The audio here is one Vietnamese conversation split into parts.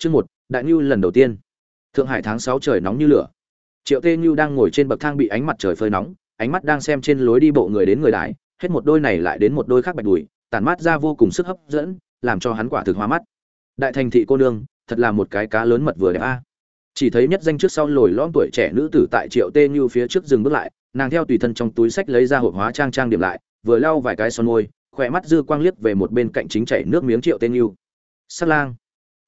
Chương một, Đại Nưu lần đầu tiên. Thượng Hải tháng sáu trời nóng như lửa. Triệu Tê Nưu đang ngồi trên bậc thang bị ánh mặt trời phơi nóng, ánh mắt đang xem trên lối đi bộ người đến người lại, hết một đôi này lại đến một đôi khác bạch đùi, tản mát ra vô cùng sức hấp dẫn, làm cho hắn quả thực hoa mắt. Đại thành thị cô nương, thật là một cái cá lớn mật vừa đẹp a. Chỉ thấy nhất danh trước sau lồi lõm tuổi trẻ nữ tử tại Triệu Tê Nưu phía trước dừng bước lại, nàng theo tùy thân trong túi sách lấy ra hộp hóa trang trang điểm lại, vừa lau vài cái son môi, khỏe mắt dư quang liếc về một bên cạnh chính chảy nước miếng Triệu Tê Nưu. Sát lang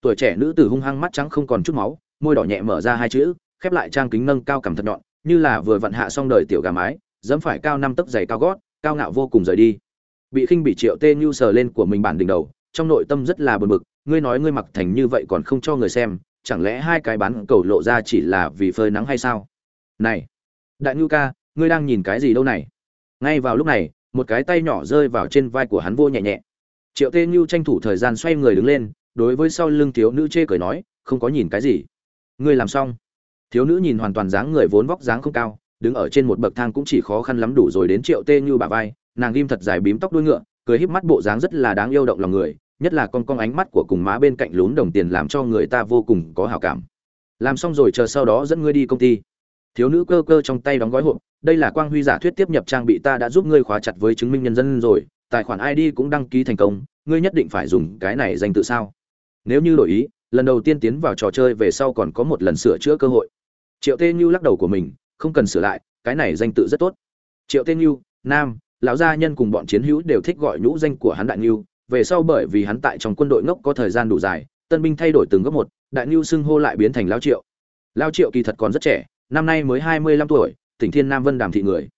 tuổi trẻ nữ tử hung hăng mắt trắng không còn chút máu, môi đỏ nhẹ mở ra hai chữ, khép lại trang kính nâng cao cảm thật nhọn, như là vừa vặn hạ xong đời tiểu gà mái, dẫm phải cao năm tấc giày cao gót, cao ngạo vô cùng rời đi. Bị khinh bị triệu tê như sờ lên của mình bản đỉnh đầu, trong nội tâm rất là buồn bực, ngươi nói ngươi mặc thành như vậy còn không cho người xem, chẳng lẽ hai cái bán cầu lộ ra chỉ là vì phơi nắng hay sao? Này, đại ngưu ca, ngươi đang nhìn cái gì đâu này? Ngay vào lúc này, một cái tay nhỏ rơi vào trên vai của hắn vô nhẹ nhẹ. Triệu tê như tranh thủ thời gian xoay người đứng lên đối với sau lưng thiếu nữ chê cười nói, không có nhìn cái gì. Ngươi làm xong. Thiếu nữ nhìn hoàn toàn dáng người vốn vóc dáng không cao, đứng ở trên một bậc thang cũng chỉ khó khăn lắm đủ rồi đến triệu tê như bà vai, nàng ghim thật dài bím tóc đuôi ngựa, cười híp mắt bộ dáng rất là đáng yêu động lòng người, nhất là con con ánh mắt của cùng má bên cạnh lún đồng tiền làm cho người ta vô cùng có hảo cảm. Làm xong rồi chờ sau đó dẫn ngươi đi công ty. Thiếu nữ cơ cơ trong tay đóng gói hộp, đây là quang huy giả thuyết tiếp nhập trang bị ta đã giúp ngươi khóa chặt với chứng minh nhân dân rồi, tài khoản id cũng đăng ký thành công, ngươi nhất định phải dùng cái này danh tự sao? Nếu như đổi ý, lần đầu tiên tiến vào trò chơi về sau còn có một lần sửa chữa cơ hội. Triệu tê như lắc đầu của mình, không cần sửa lại, cái này danh tự rất tốt. Triệu tê như, nam, lão gia nhân cùng bọn chiến hữu đều thích gọi nhũ danh của hắn đại như về sau bởi vì hắn tại trong quân đội ngốc có thời gian đủ dài, tân binh thay đổi từng gấp một, đại như xưng hô lại biến thành lao triệu. Lao triệu kỳ thật còn rất trẻ, năm nay mới hai mươi lăm tuổi, tỉnh thiên nam vân đàm thị người.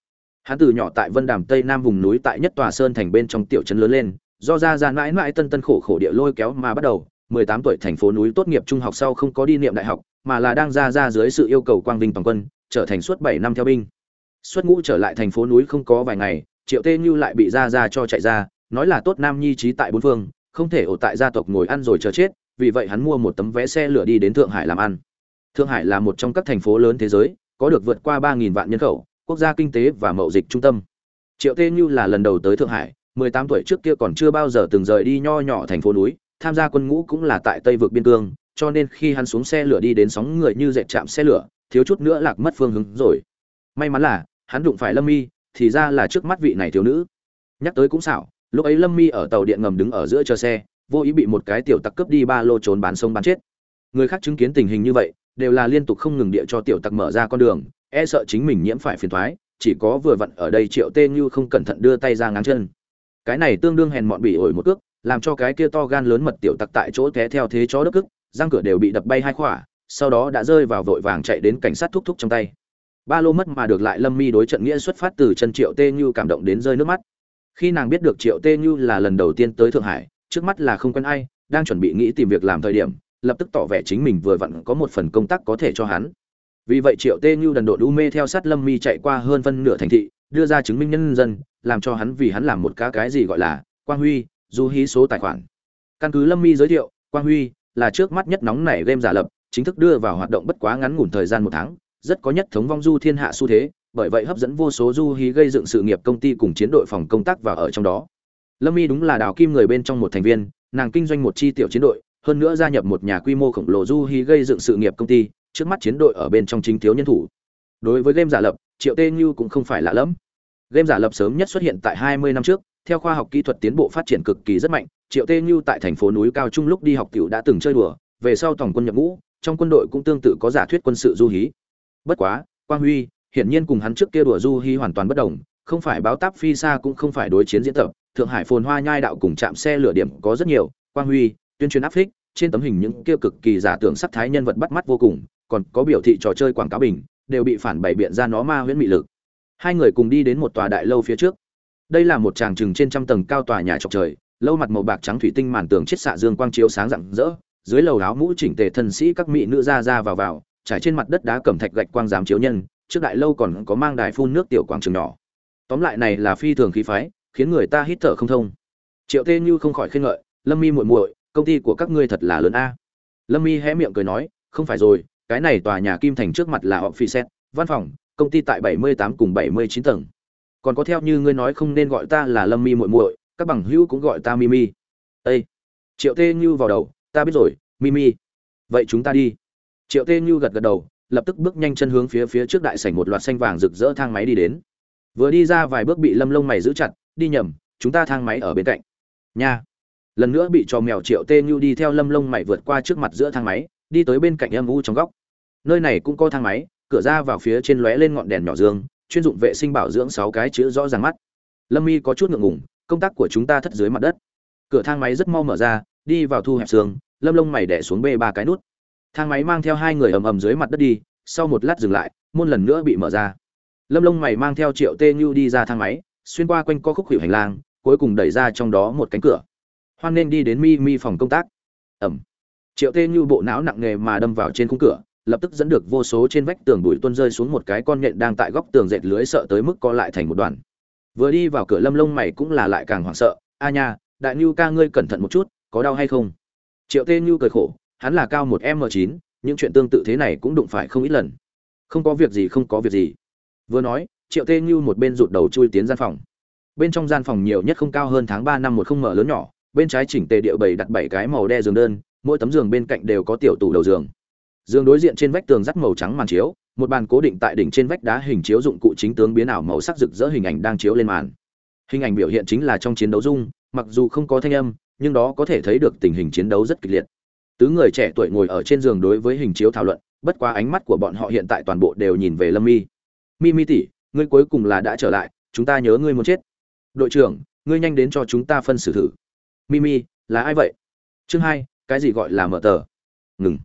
Hắn từ nhỏ tại vân đàm tây nam vùng núi tại nhất tòa sơn thành bên trong tiểu trấn lớn lên, do ra ra mãi mãi tân tân khổ khổ địa lôi kéo mà bắt đầu. 18 tuổi thành phố núi tốt nghiệp trung học sau không có đi niệm đại học, mà là đang ra ra dưới sự yêu cầu quang vinh toàn quân, trở thành suốt 7 năm theo binh. Xuất ngũ trở lại thành phố núi không có vài ngày, Triệu Tê Như lại bị ra ra cho chạy ra, nói là tốt nam nhi trí tại bốn phương, không thể ở tại gia tộc ngồi ăn rồi chờ chết, vì vậy hắn mua một tấm vé xe lửa đi đến Thượng Hải làm ăn. Thượng Hải là một trong các thành phố lớn thế giới, có được vượt qua 3000 vạn nhân khẩu, quốc gia kinh tế và mậu dịch trung tâm. Triệu Tê Như là lần đầu tới Thượng Hải, 18 tuổi trước kia còn chưa bao giờ từng rời đi nho nhỏ thành phố núi, tham gia quân ngũ cũng là tại Tây vực biên cương, cho nên khi hắn xuống xe lửa đi đến sóng người như dệt chạm xe lửa, thiếu chút nữa lạc mất phương hướng rồi. May mắn là, hắn đụng phải Lâm Mi, thì ra là trước mắt vị này thiếu nữ. Nhắc tới cũng xảo, lúc ấy Lâm Mi ở tàu điện ngầm đứng ở giữa chờ xe, vô ý bị một cái tiểu tặc cướp đi ba lô trốn bán sông bán chết. Người khác chứng kiến tình hình như vậy, đều là liên tục không ngừng địa cho tiểu tặc mở ra con đường, e sợ chính mình nhiễm phải phiền toái, chỉ có vừa vặn ở đây Triệu Tê Như không cẩn thận đưa tay ra ngáng chân. Cái này tương đương hèn mọn bị ổi một cước, làm cho cái kia to gan lớn mật tiểu tặc tại chỗ té theo thế chó đất cức, răng cửa đều bị đập bay hai khỏa, sau đó đã rơi vào vội vàng chạy đến cảnh sát thúc thúc trong tay. Ba lô mất mà được lại lâm mi đối trận nghĩa xuất phát từ chân triệu tê như cảm động đến rơi nước mắt. Khi nàng biết được triệu tê như là lần đầu tiên tới thượng hải, trước mắt là không quen ai, đang chuẩn bị nghĩ tìm việc làm thời điểm, lập tức tỏ vẻ chính mình vừa vặn có một phần công tác có thể cho hắn. Vì vậy triệu tê như đần độ đu mê theo sát lâm mi chạy qua hơn phân nửa thành thị, đưa ra chứng minh nhân dân, làm cho hắn vì hắn làm một cá cái gì gọi là quang huy du hí số tài khoản. Căn cứ lâm mi giới thiệu, quang huy là trước mắt nhất nóng nảy game giả lập, chính thức đưa vào hoạt động bất quá ngắn ngủn thời gian một tháng, rất có nhất thống vong du thiên hạ xu thế, bởi vậy hấp dẫn vô số du hí gây dựng sự nghiệp công ty cùng chiến đội phòng công tác vào ở trong đó. Lâm y đúng là đào kim người bên trong một thành viên, nàng kinh doanh một chi tiểu chiến đội, hơn nữa gia nhập một nhà quy mô khổng lồ du hí gây dựng sự nghiệp công ty, trước mắt chiến đội ở bên trong chính thiếu nhân thủ. Đối với game giả lập, triệu tê như cũng không phải lạ lẫm. Game giả lập sớm nhất xuất hiện tại 20 năm trước theo khoa học kỹ thuật tiến bộ phát triển cực kỳ rất mạnh, triệu tê như tại thành phố núi cao trung lúc đi học tiểu đã từng chơi đùa, về sau tổng quân nhập ngũ, trong quân đội cũng tương tự có giả thuyết quân sự du hí. Bất quá, quang huy, hiển nhiên cùng hắn trước kia đùa du hí hoàn toàn bất đồng, không phải báo táp phi xa cũng không phải đối chiến diễn tập, thượng hải phồn hoa nhai đạo cùng chạm xe lửa điểm có rất nhiều, quang huy, tuyên truyền áp phích, trên tấm hình những kia cực kỳ giả tưởng sắc thái nhân vật bắt mắt vô cùng, còn có biểu thị trò chơi quảng cáo bình, đều bị phản bày biện ra nó ma huyễn mị lực. Hai người cùng đi đến một tòa đại lâu phía trước đây là một tràng trừng trên trăm tầng cao tòa nhà chọc trời, lâu mặt màu bạc trắng thủy tinh màn tường chiết xạ dương quang chiếu sáng rạng rỡ, dưới lầu áo mũ chỉnh tề thân sĩ các mỹ nữ ra ra vào vào, trải trên mặt đất đá cẩm thạch gạch quang giám chiếu nhân, trước đại lâu còn có mang đài phun nước tiểu quảng trường nhỏ. Tóm lại này là phi thường khí phái, khiến người ta hít thở không thông. Triệu tê như không khỏi khen ngợi, lâm mi muội muội, công ty của các ngươi thật là lớn a. Lâm mi hé miệng cười nói, không phải rồi, cái này tòa nhà kim thành trước mặt là họ phi xét văn phòng, công ty tại 78 cùng 79 tầng còn có theo như ngươi nói không nên gọi ta là lâm mi muội muội, các bằng hữu cũng gọi ta mimi ây triệu tê như vào đầu, ta biết rồi mimi vậy chúng ta đi. Triệu tê như gật gật đầu, lập tức bước nhanh chân hướng phía phía trước đại sảnh một loạt xanh vàng rực rỡ thang máy đi đến. Vừa đi ra vài bước bị lâm lông mày giữ chặt, đi nhầm, chúng ta thang máy ở bên cạnh. Nha. Lần nữa bị trò mèo triệu tê như đi theo lâm lông mày vượt qua trước mặt giữa thang máy, đi tới bên cạnh âm u trong góc. Nơi này cũng có thang máy, cửa ra vào phía trên lóe lên ngọn đèn nhỏ dương chuyên dụng vệ sinh bảo dưỡng sáu cái chữ rõ ràng mắt. Lâm mi có chút ngượng ngùng, công tác của chúng ta thất dưới mặt đất. Cửa thang máy rất mau mở ra, đi vào thu hẹp xương, lâm lông mày đẻ xuống bê ba cái nút. Thang máy mang theo hai người ầm ầm dưới mặt đất đi, sau một lát dừng lại, môn lần nữa bị mở ra. Lâm lông mày mang theo triệu tê như đi ra thang máy, xuyên qua quanh co khúc hủy hành lang, cuối cùng đẩy ra trong đó một cánh cửa. Hoan nên đi đến mi mi phòng công tác. Ẩm. Triệu tê như bộ não nặng nề mà đâm vào trên khung cửa lập tức dẫn được vô số trên vách tường bụi tuôn rơi xuống một cái con nhện đang tại góc tường dệt lưới sợ tới mức co lại thành một đoàn. Vừa đi vào cửa lâm lông mày cũng là lại càng hoảng sợ. A nha, đại Nưu ca ngươi cẩn thận một chút, có đau hay không? Triệu tê Nưu cười khổ, hắn là cao một m chín, những chuyện tương tự thế này cũng đụng phải không ít lần. Không có việc gì, không có việc gì. Vừa nói, triệu tê Nưu một bên rụt đầu chui tiến gian phòng. Bên trong gian phòng nhiều nhất không cao hơn tháng ba năm một không mở lớn nhỏ, bên trái chỉnh tề địa bày đặt bảy cái màu đe giường đơn, mỗi tấm giường bên cạnh đều có tiểu tủ đầu giường giường đối diện trên vách tường rắc màu trắng màn chiếu, một bàn cố định tại đỉnh trên vách đá hình chiếu dụng cụ chính tướng biến ảo màu sắc rực rỡ hình ảnh đang chiếu lên màn. Hình ảnh biểu hiện chính là trong chiến đấu dung, mặc dù không có thanh âm, nhưng đó có thể thấy được tình hình chiến đấu rất kịch liệt. Tứ người trẻ tuổi ngồi ở trên giường đối với hình chiếu thảo luận, bất quá ánh mắt của bọn họ hiện tại toàn bộ đều nhìn về lâm mi. Mi mi tỷ, ngươi cuối cùng là đã trở lại, chúng ta nhớ ngươi muốn chết. Đội trưởng, ngươi nhanh đến cho chúng ta phân xử thử. Mi mi, là ai vậy? Chương hai, cái gì gọi là mở tờ? Ngừng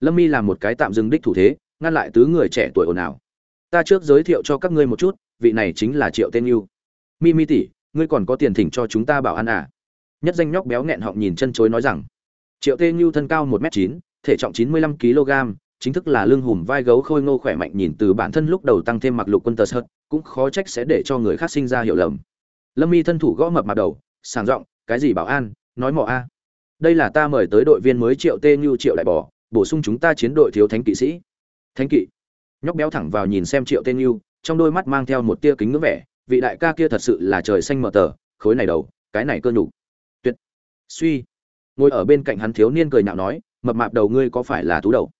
lâm mi làm một cái tạm dừng đích thủ thế, ngăn lại tứ người trẻ tuổi ồn ào. Ta trước giới thiệu cho các ngươi một chút, vị này chính là triệu tên yêu. Mi mi tỷ, ngươi còn có tiền thỉnh cho chúng ta bảo ăn à? Nhất danh nhóc béo nghẹn họng nhìn chân chối nói rằng. Triệu tên yêu thân cao một m chín, thể trọng chín mươi lăm kg, chính thức là lưng hùm vai gấu khôi ngô khỏe mạnh nhìn từ bản thân lúc đầu tăng thêm mặc lục quân tờ sợt, cũng khó trách sẽ để cho người khác sinh ra hiểu lầm. Lâm mi thân thủ gõ mập mặt đầu, sàng giọng, cái gì bảo an? Nói mỏ a. Đây là ta mời tới đội viên mới triệu tê như triệu đại bò bổ sung chúng ta chiến đội thiếu thánh kỵ sĩ. Thánh kỵ. Nhóc béo thẳng vào nhìn xem triệu tên yêu, trong đôi mắt mang theo một tia kính ngưỡng vẻ, vị đại ca kia thật sự là trời xanh mở tờ, khối này đầu, cái này cơ nhục. Tuyệt. Suy. Ngồi ở bên cạnh hắn thiếu niên cười nhạo nói, mập mạp đầu ngươi có phải là tú đầu?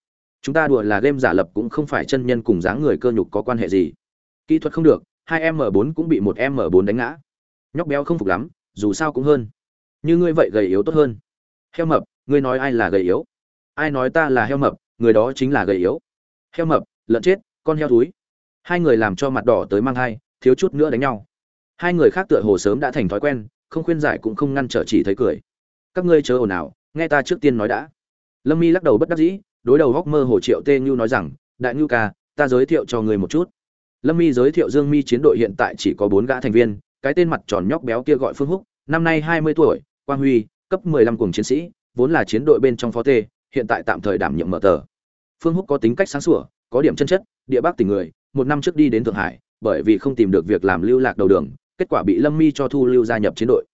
Chúng ta đùa là game giả lập cũng không phải chân nhân cùng dáng người cơ nhục có quan hệ gì. Kỹ thuật không được, hai m 4 cũng bị một m 4 đánh ngã. Nhóc béo không phục lắm, dù sao cũng hơn. Như ngươi vậy gầy yếu tốt hơn. Heo mập, ngươi nói ai là gầy yếu? Ai nói ta là heo mập, người đó chính là gầy yếu. Heo mập, lợn chết, con heo túi hai người làm cho mặt đỏ tới mang hai thiếu chút nữa đánh nhau. Hai người khác tựa hồ sớm đã thành thói quen, không khuyên giải cũng không ngăn trở chỉ thấy cười. Các ngươi chờ ồn ào, nghe ta trước tiên nói đã. Lâm mi lắc đầu bất đắc dĩ, đối đầu góc mơ hồ triệu tê như nói rằng, đại ngưu ca, ta giới thiệu cho người một chút. Lâm mi giới thiệu dương mi chiến đội hiện tại chỉ có bốn gã thành viên, cái tên mặt tròn nhóc béo kia gọi phương húc, năm nay hai mươi tuổi, quang huy, cấp mười lăm cùng chiến sĩ, vốn là chiến đội bên trong phó tê hiện tại tạm thời đảm nhiệm mở tờ. Phương húc có tính cách sáng sủa, có điểm chân chất, địa bác tình người, một năm trước đi đến thượng hải, bởi vì không tìm được việc làm lưu lạc đầu đường, kết quả bị lâm mi cho thu lưu gia nhập chiến đội.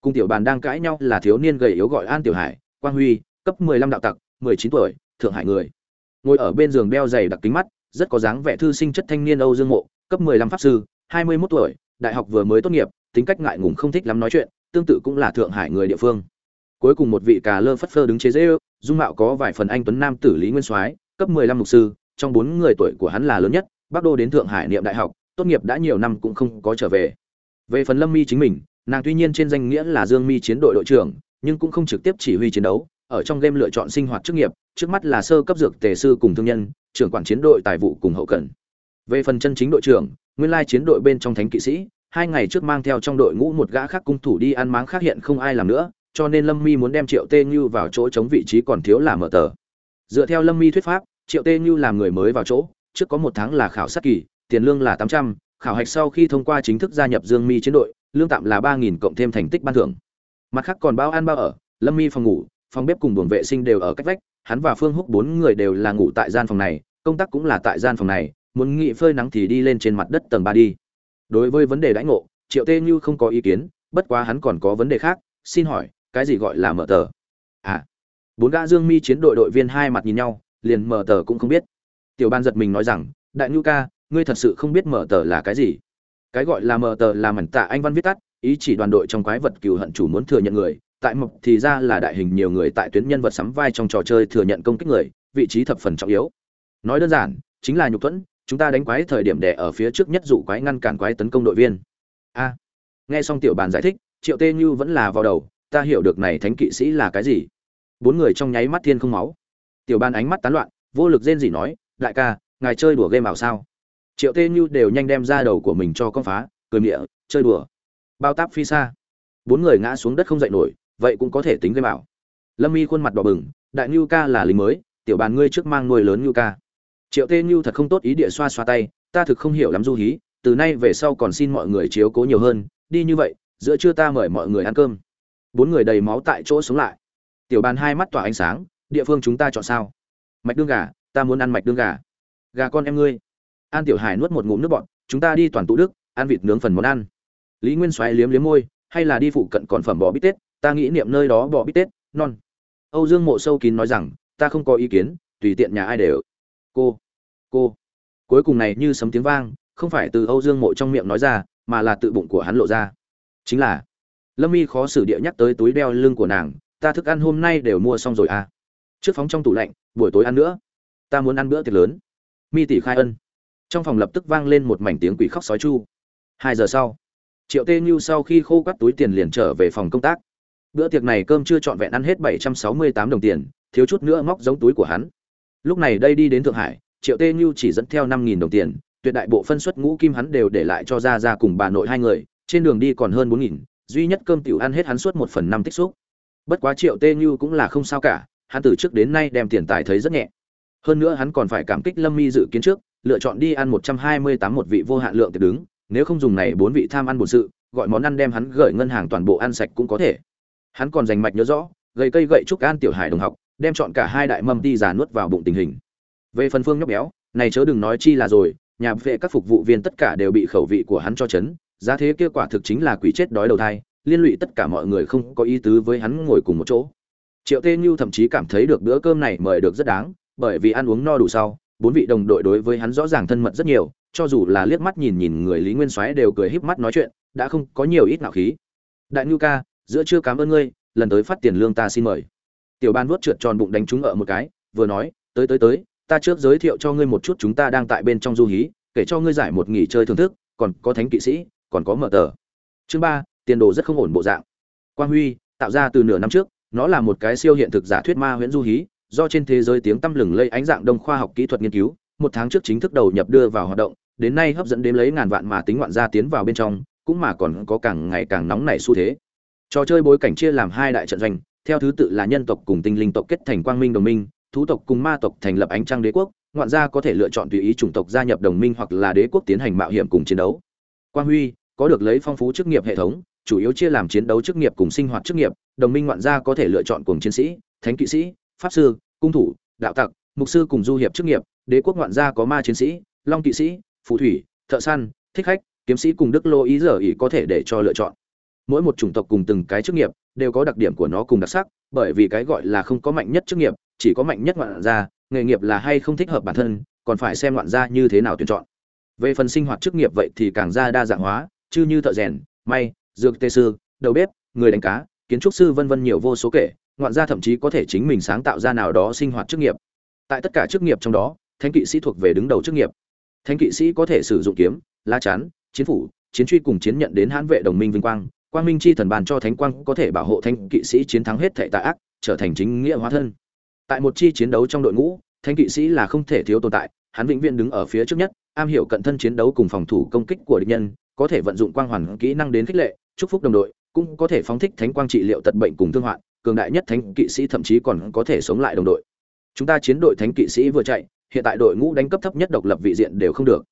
Cung tiểu bàn đang cãi nhau là thiếu niên gầy yếu gọi an tiểu hải, quang huy, cấp mười lăm đạo tặc, mười chín tuổi, thượng hải người. Ngồi ở bên giường đeo dày đặc kính mắt, rất có dáng vẻ thư sinh chất thanh niên âu dương mộ, cấp mười lăm pháp sư, hai mươi 21 tuổi, đại học vừa mới tốt nghiệp, tính cách ngại ngùng không thích lắm nói chuyện, tương tự cũng là thượng hải người địa phương. Cuối cùng một vị cà lơ phất phơ đứng chế dễ dung mạo có vài phần anh tuấn nam tử lý nguyên soái, cấp mười lăm mục sư, trong bốn người tuổi của hắn là lớn nhất, bắc đô đến thượng hải niệm đại học, tốt nghiệp đã nhiều năm cũng không có trở về. Về phần lâm mi chính mình, nàng tuy nhiên trên danh nghĩa là dương mi chiến đội đội trưởng, nhưng cũng không trực tiếp chỉ huy chiến đấu, ở trong game lựa chọn sinh hoạt chức nghiệp, trước mắt là sơ cấp dược tề sư cùng thương nhân, trưởng quản chiến đội tài vụ cùng hậu cần. Về phần chân chính đội trưởng, nguyên lai chiến đội bên trong thánh kỵ sĩ, hai ngày trước mang theo trong đội ngũ một gã khác cung thủ đi ăn máng khác hiện không ai làm nữa cho nên lâm mi muốn đem triệu tê như vào chỗ chống vị trí còn thiếu là mở tờ. Dựa theo lâm mi thuyết pháp, triệu tê như làm người mới vào chỗ, trước có một tháng là khảo sát kỳ, tiền lương là tám trăm, khảo hạch sau khi thông qua chính thức gia nhập dương mi chiến đội, lương tạm là ba nghìn cộng thêm thành tích ban thưởng. Mặt khác còn bao ăn bao ở, lâm mi phòng ngủ, phòng bếp cùng buồng vệ sinh đều ở cách vách, hắn và phương húc bốn người đều là ngủ tại gian phòng này, công tác cũng là tại gian phòng này, muốn nghỉ phơi nắng thì đi lên trên mặt đất tầng ba đi. Đối với vấn đề đãi ngộ, triệu tê như không có ý kiến, bất quá hắn còn có vấn đề khác, xin hỏi cái gì gọi là mở tờ? À bốn gã dương mi chiến đội đội viên hai mặt nhìn nhau, liền mở tờ cũng không biết. Tiểu ban giật mình nói rằng, đại nhu ca, ngươi thật sự không biết mở tờ là cái gì? Cái gọi là mở tờ là mảnh tạ anh văn viết tắt, ý chỉ đoàn đội trong quái vật cừu hận chủ muốn thừa nhận người, tại mộc thì ra là đại hình nhiều người tại tuyến nhân vật sắm vai trong trò chơi thừa nhận công kích người, vị trí thập phần trọng yếu. Nói đơn giản, chính là nhục thuẫn, chúng ta đánh quái thời điểm đẻ ở phía trước nhất dụ quái ngăn cản quái tấn công đội viên. A. Nghe xong tiểu bàn giải thích, triệu tê như vẫn là vào đầu ta hiểu được này thánh kỵ sĩ là cái gì. Bốn người trong nháy mắt thiên không máu. Tiểu ban ánh mắt tán loạn, vô lực rên gì nói, đại ca, ngài chơi đùa game ảo sao? Triệu tê như đều nhanh đem ra đầu của mình cho con phá, cười miệng chơi đùa. Bao táp phi xa. Bốn người ngã xuống đất không dậy nổi, vậy cũng có thể tính game ảo. Lâm y khuôn mặt đỏ bừng, đại như ca là lính mới, tiểu bàn ngươi trước mang nuôi lớn như ca. Triệu tê như thật không tốt ý địa xoa xoa tay, ta thực không hiểu lắm du hí, từ nay về sau còn xin mọi người chiếu cố nhiều hơn, đi như vậy, giữa trưa ta mời mọi người ăn cơm bốn người đầy máu tại chỗ sống lại. Tiểu bàn hai mắt tỏa ánh sáng, địa phương chúng ta chọn sao? Mạch đương gà, ta muốn ăn mạch đương gà. Gà con em ngươi. An tiểu hải nuốt một ngụm nước bọn chúng ta đi toàn tụ đức, ăn vịt nướng phần món ăn. Lý nguyên xoáy liếm liếm môi, hay là đi phụ cận còn phẩm bò bít tết, ta nghĩ niệm nơi đó bò bít tết, non. Âu dương mộ sâu kín nói rằng, ta không có ý kiến, tùy tiện nhà ai đều. Cô cô. Cuối cùng này như sấm tiếng vang, không phải từ âu dương mộ trong miệng nói ra, mà là tự bụng của hắn lộ ra. Chính là lâm y khó xử địa nhắc tới túi đeo lưng của nàng, ta thức ăn hôm nay đều mua xong rồi à. Trước phóng trong tủ lạnh, buổi tối ăn nữa. Ta muốn ăn bữa tiệc lớn. Mi tỷ khai ân. Trong phòng lập tức vang lên một mảnh tiếng quỷ khóc sói chu. Hai giờ sau, triệu tê như sau khi khô cắt túi tiền liền trở về phòng công tác. Bữa tiệc này cơm chưa trọn vẹn ăn hết bảy trăm sáu mươi tám đồng tiền, thiếu chút nữa móc giống túi của hắn. Lúc này đây đi đến thượng hải, triệu tê như chỉ dẫn theo năm nghìn đồng tiền, tuyệt đại bộ phân suất ngũ kim hắn đều để lại cho ra ra cùng bà nội hai người, trên đường đi còn hơn bốn nghìn duy nhất cơm tiểu ăn hết hắn suốt một phần năm tích xúc. Bất quá triệu tê như cũng là không sao cả, hắn từ trước đến nay đem tiền tài thấy rất nhẹ. Hơn nữa hắn còn phải cảm kích lâm mi dự kiến trước, lựa chọn đi ăn một trăm hai mươi tám một vị vô hạn lượng tiệc đứng, nếu không dùng này bốn vị tham ăn bổn sự, gọi món ăn đem hắn gửi ngân hàng toàn bộ ăn sạch cũng có thể. Hắn còn dành mạch nhớ rõ, gầy cây gậy trúc an tiểu hải đồng học, đem chọn cả hai đại mâm ti già nuốt vào bụng tình hình. Về phần phương nhóc béo, này chớ đừng nói chi là rồi, nhà vệ các phục vụ viên tất cả đều bị khẩu vị của hắn cho chấn giá thế kia quả thực chính là quỷ chết đói đầu thai, liên lụy tất cả mọi người không có ý tứ với hắn ngồi cùng một chỗ. Triệu tê như thậm chí cảm thấy được bữa cơm này mời được rất đáng, bởi vì ăn uống no đủ sau, bốn vị đồng đội đối với hắn rõ ràng thân mật rất nhiều, cho dù là liếc mắt nhìn nhìn người lý nguyên soái đều cười híp mắt nói chuyện, đã không có nhiều ít nào khí. Đại nhu ca, giữa chưa cảm ơn ngươi, lần tới phát tiền lương ta xin mời. Tiểu ban vuốt trượt tròn bụng đánh trúng ở một cái, vừa nói, tới tới tới, ta trước giới thiệu cho ngươi một chút chúng ta đang tại bên trong du hí, kể cho ngươi giải một nghỉ chơi thưởng thức, còn có thánh kỵ sĩ còn có mở tờ. Chương ba, tiền đồ rất không ổn bộ dạng. Quang huy, tạo ra từ nửa năm trước, nó là một cái siêu hiện thực giả thuyết ma huyễn du hí, do trên thế giới tiếng tăm lừng lây ánh dạng đông khoa học kỹ thuật nghiên cứu, một tháng trước chính thức đầu nhập đưa vào hoạt động, đến nay hấp dẫn đến lấy ngàn vạn mà tính ngoạn gia tiến vào bên trong, cũng mà còn có càng ngày càng nóng nảy xu thế. Trò chơi bối cảnh chia làm hai đại trận doanh, theo thứ tự là nhân tộc cùng tinh linh tộc kết thành quang minh đồng minh, thú tộc cùng ma tộc thành lập ánh trăng đế quốc, ngoạn gia có thể lựa chọn tùy ý chủng tộc gia nhập đồng minh hoặc là đế quốc tiến hành mạo hiểm cùng chiến đấu. Quang huy có được lấy phong phú chức nghiệp hệ thống, chủ yếu chia làm chiến đấu chức nghiệp cùng sinh hoạt chức nghiệp, đồng minh ngoạn gia có thể lựa chọn cùng chiến sĩ, thánh kỵ sĩ, pháp sư, cung thủ, đạo tặc, mục sư cùng du hiệp chức nghiệp, đế quốc ngoạn gia có ma chiến sĩ, long kỵ sĩ, phù thủy, thợ săn, thích khách, kiếm sĩ cùng đức lô ý giờ ý có thể để cho lựa chọn. Mỗi một chủng tộc cùng từng cái chức nghiệp đều có đặc điểm của nó cùng đặc sắc, bởi vì cái gọi là không có mạnh nhất chức nghiệp, chỉ có mạnh nhất ngoạn gia, nghề nghiệp là hay không thích hợp bản thân, còn phải xem ngoạn gia như thế nào tuyển chọn. Về phần sinh hoạt chức nghiệp vậy thì càng ra đa dạng hóa chư như thợ rèn, may, dược tê sư, đầu bếp, người đánh cá, kiến trúc sư vân vân nhiều vô số kể, ngoạn gia thậm chí có thể chính mình sáng tạo ra nào đó sinh hoạt chức nghiệp. Tại tất cả chức nghiệp trong đó, thánh kỵ sĩ thuộc về đứng đầu chức nghiệp. Thánh kỵ sĩ có thể sử dụng kiếm, lá chắn, chiến phủ, chiến truy cùng chiến nhận đến hãn vệ đồng minh vinh quang. Quang minh chi thần bàn cho thánh quang có thể bảo hộ thánh kỵ sĩ chiến thắng hết thệ tà ác, trở thành chính nghĩa hóa thân. Tại một chi chiến đấu trong đội ngũ, thánh kỵ sĩ là không thể thiếu tồn tại hắn vĩnh viễn đứng ở phía trước nhất, am hiểu cận thân chiến đấu cùng phòng thủ công kích của địch nhân, có thể vận dụng quang hoàn kỹ năng đến khích lệ, chúc phúc đồng đội, cũng có thể phóng thích thánh quang trị liệu tật bệnh cùng thương hoạn, cường đại nhất thánh kỵ sĩ thậm chí còn có thể sống lại đồng đội. Chúng ta chiến đội thánh kỵ sĩ vừa chạy, hiện tại đội ngũ đánh cấp thấp nhất độc lập vị diện đều không được.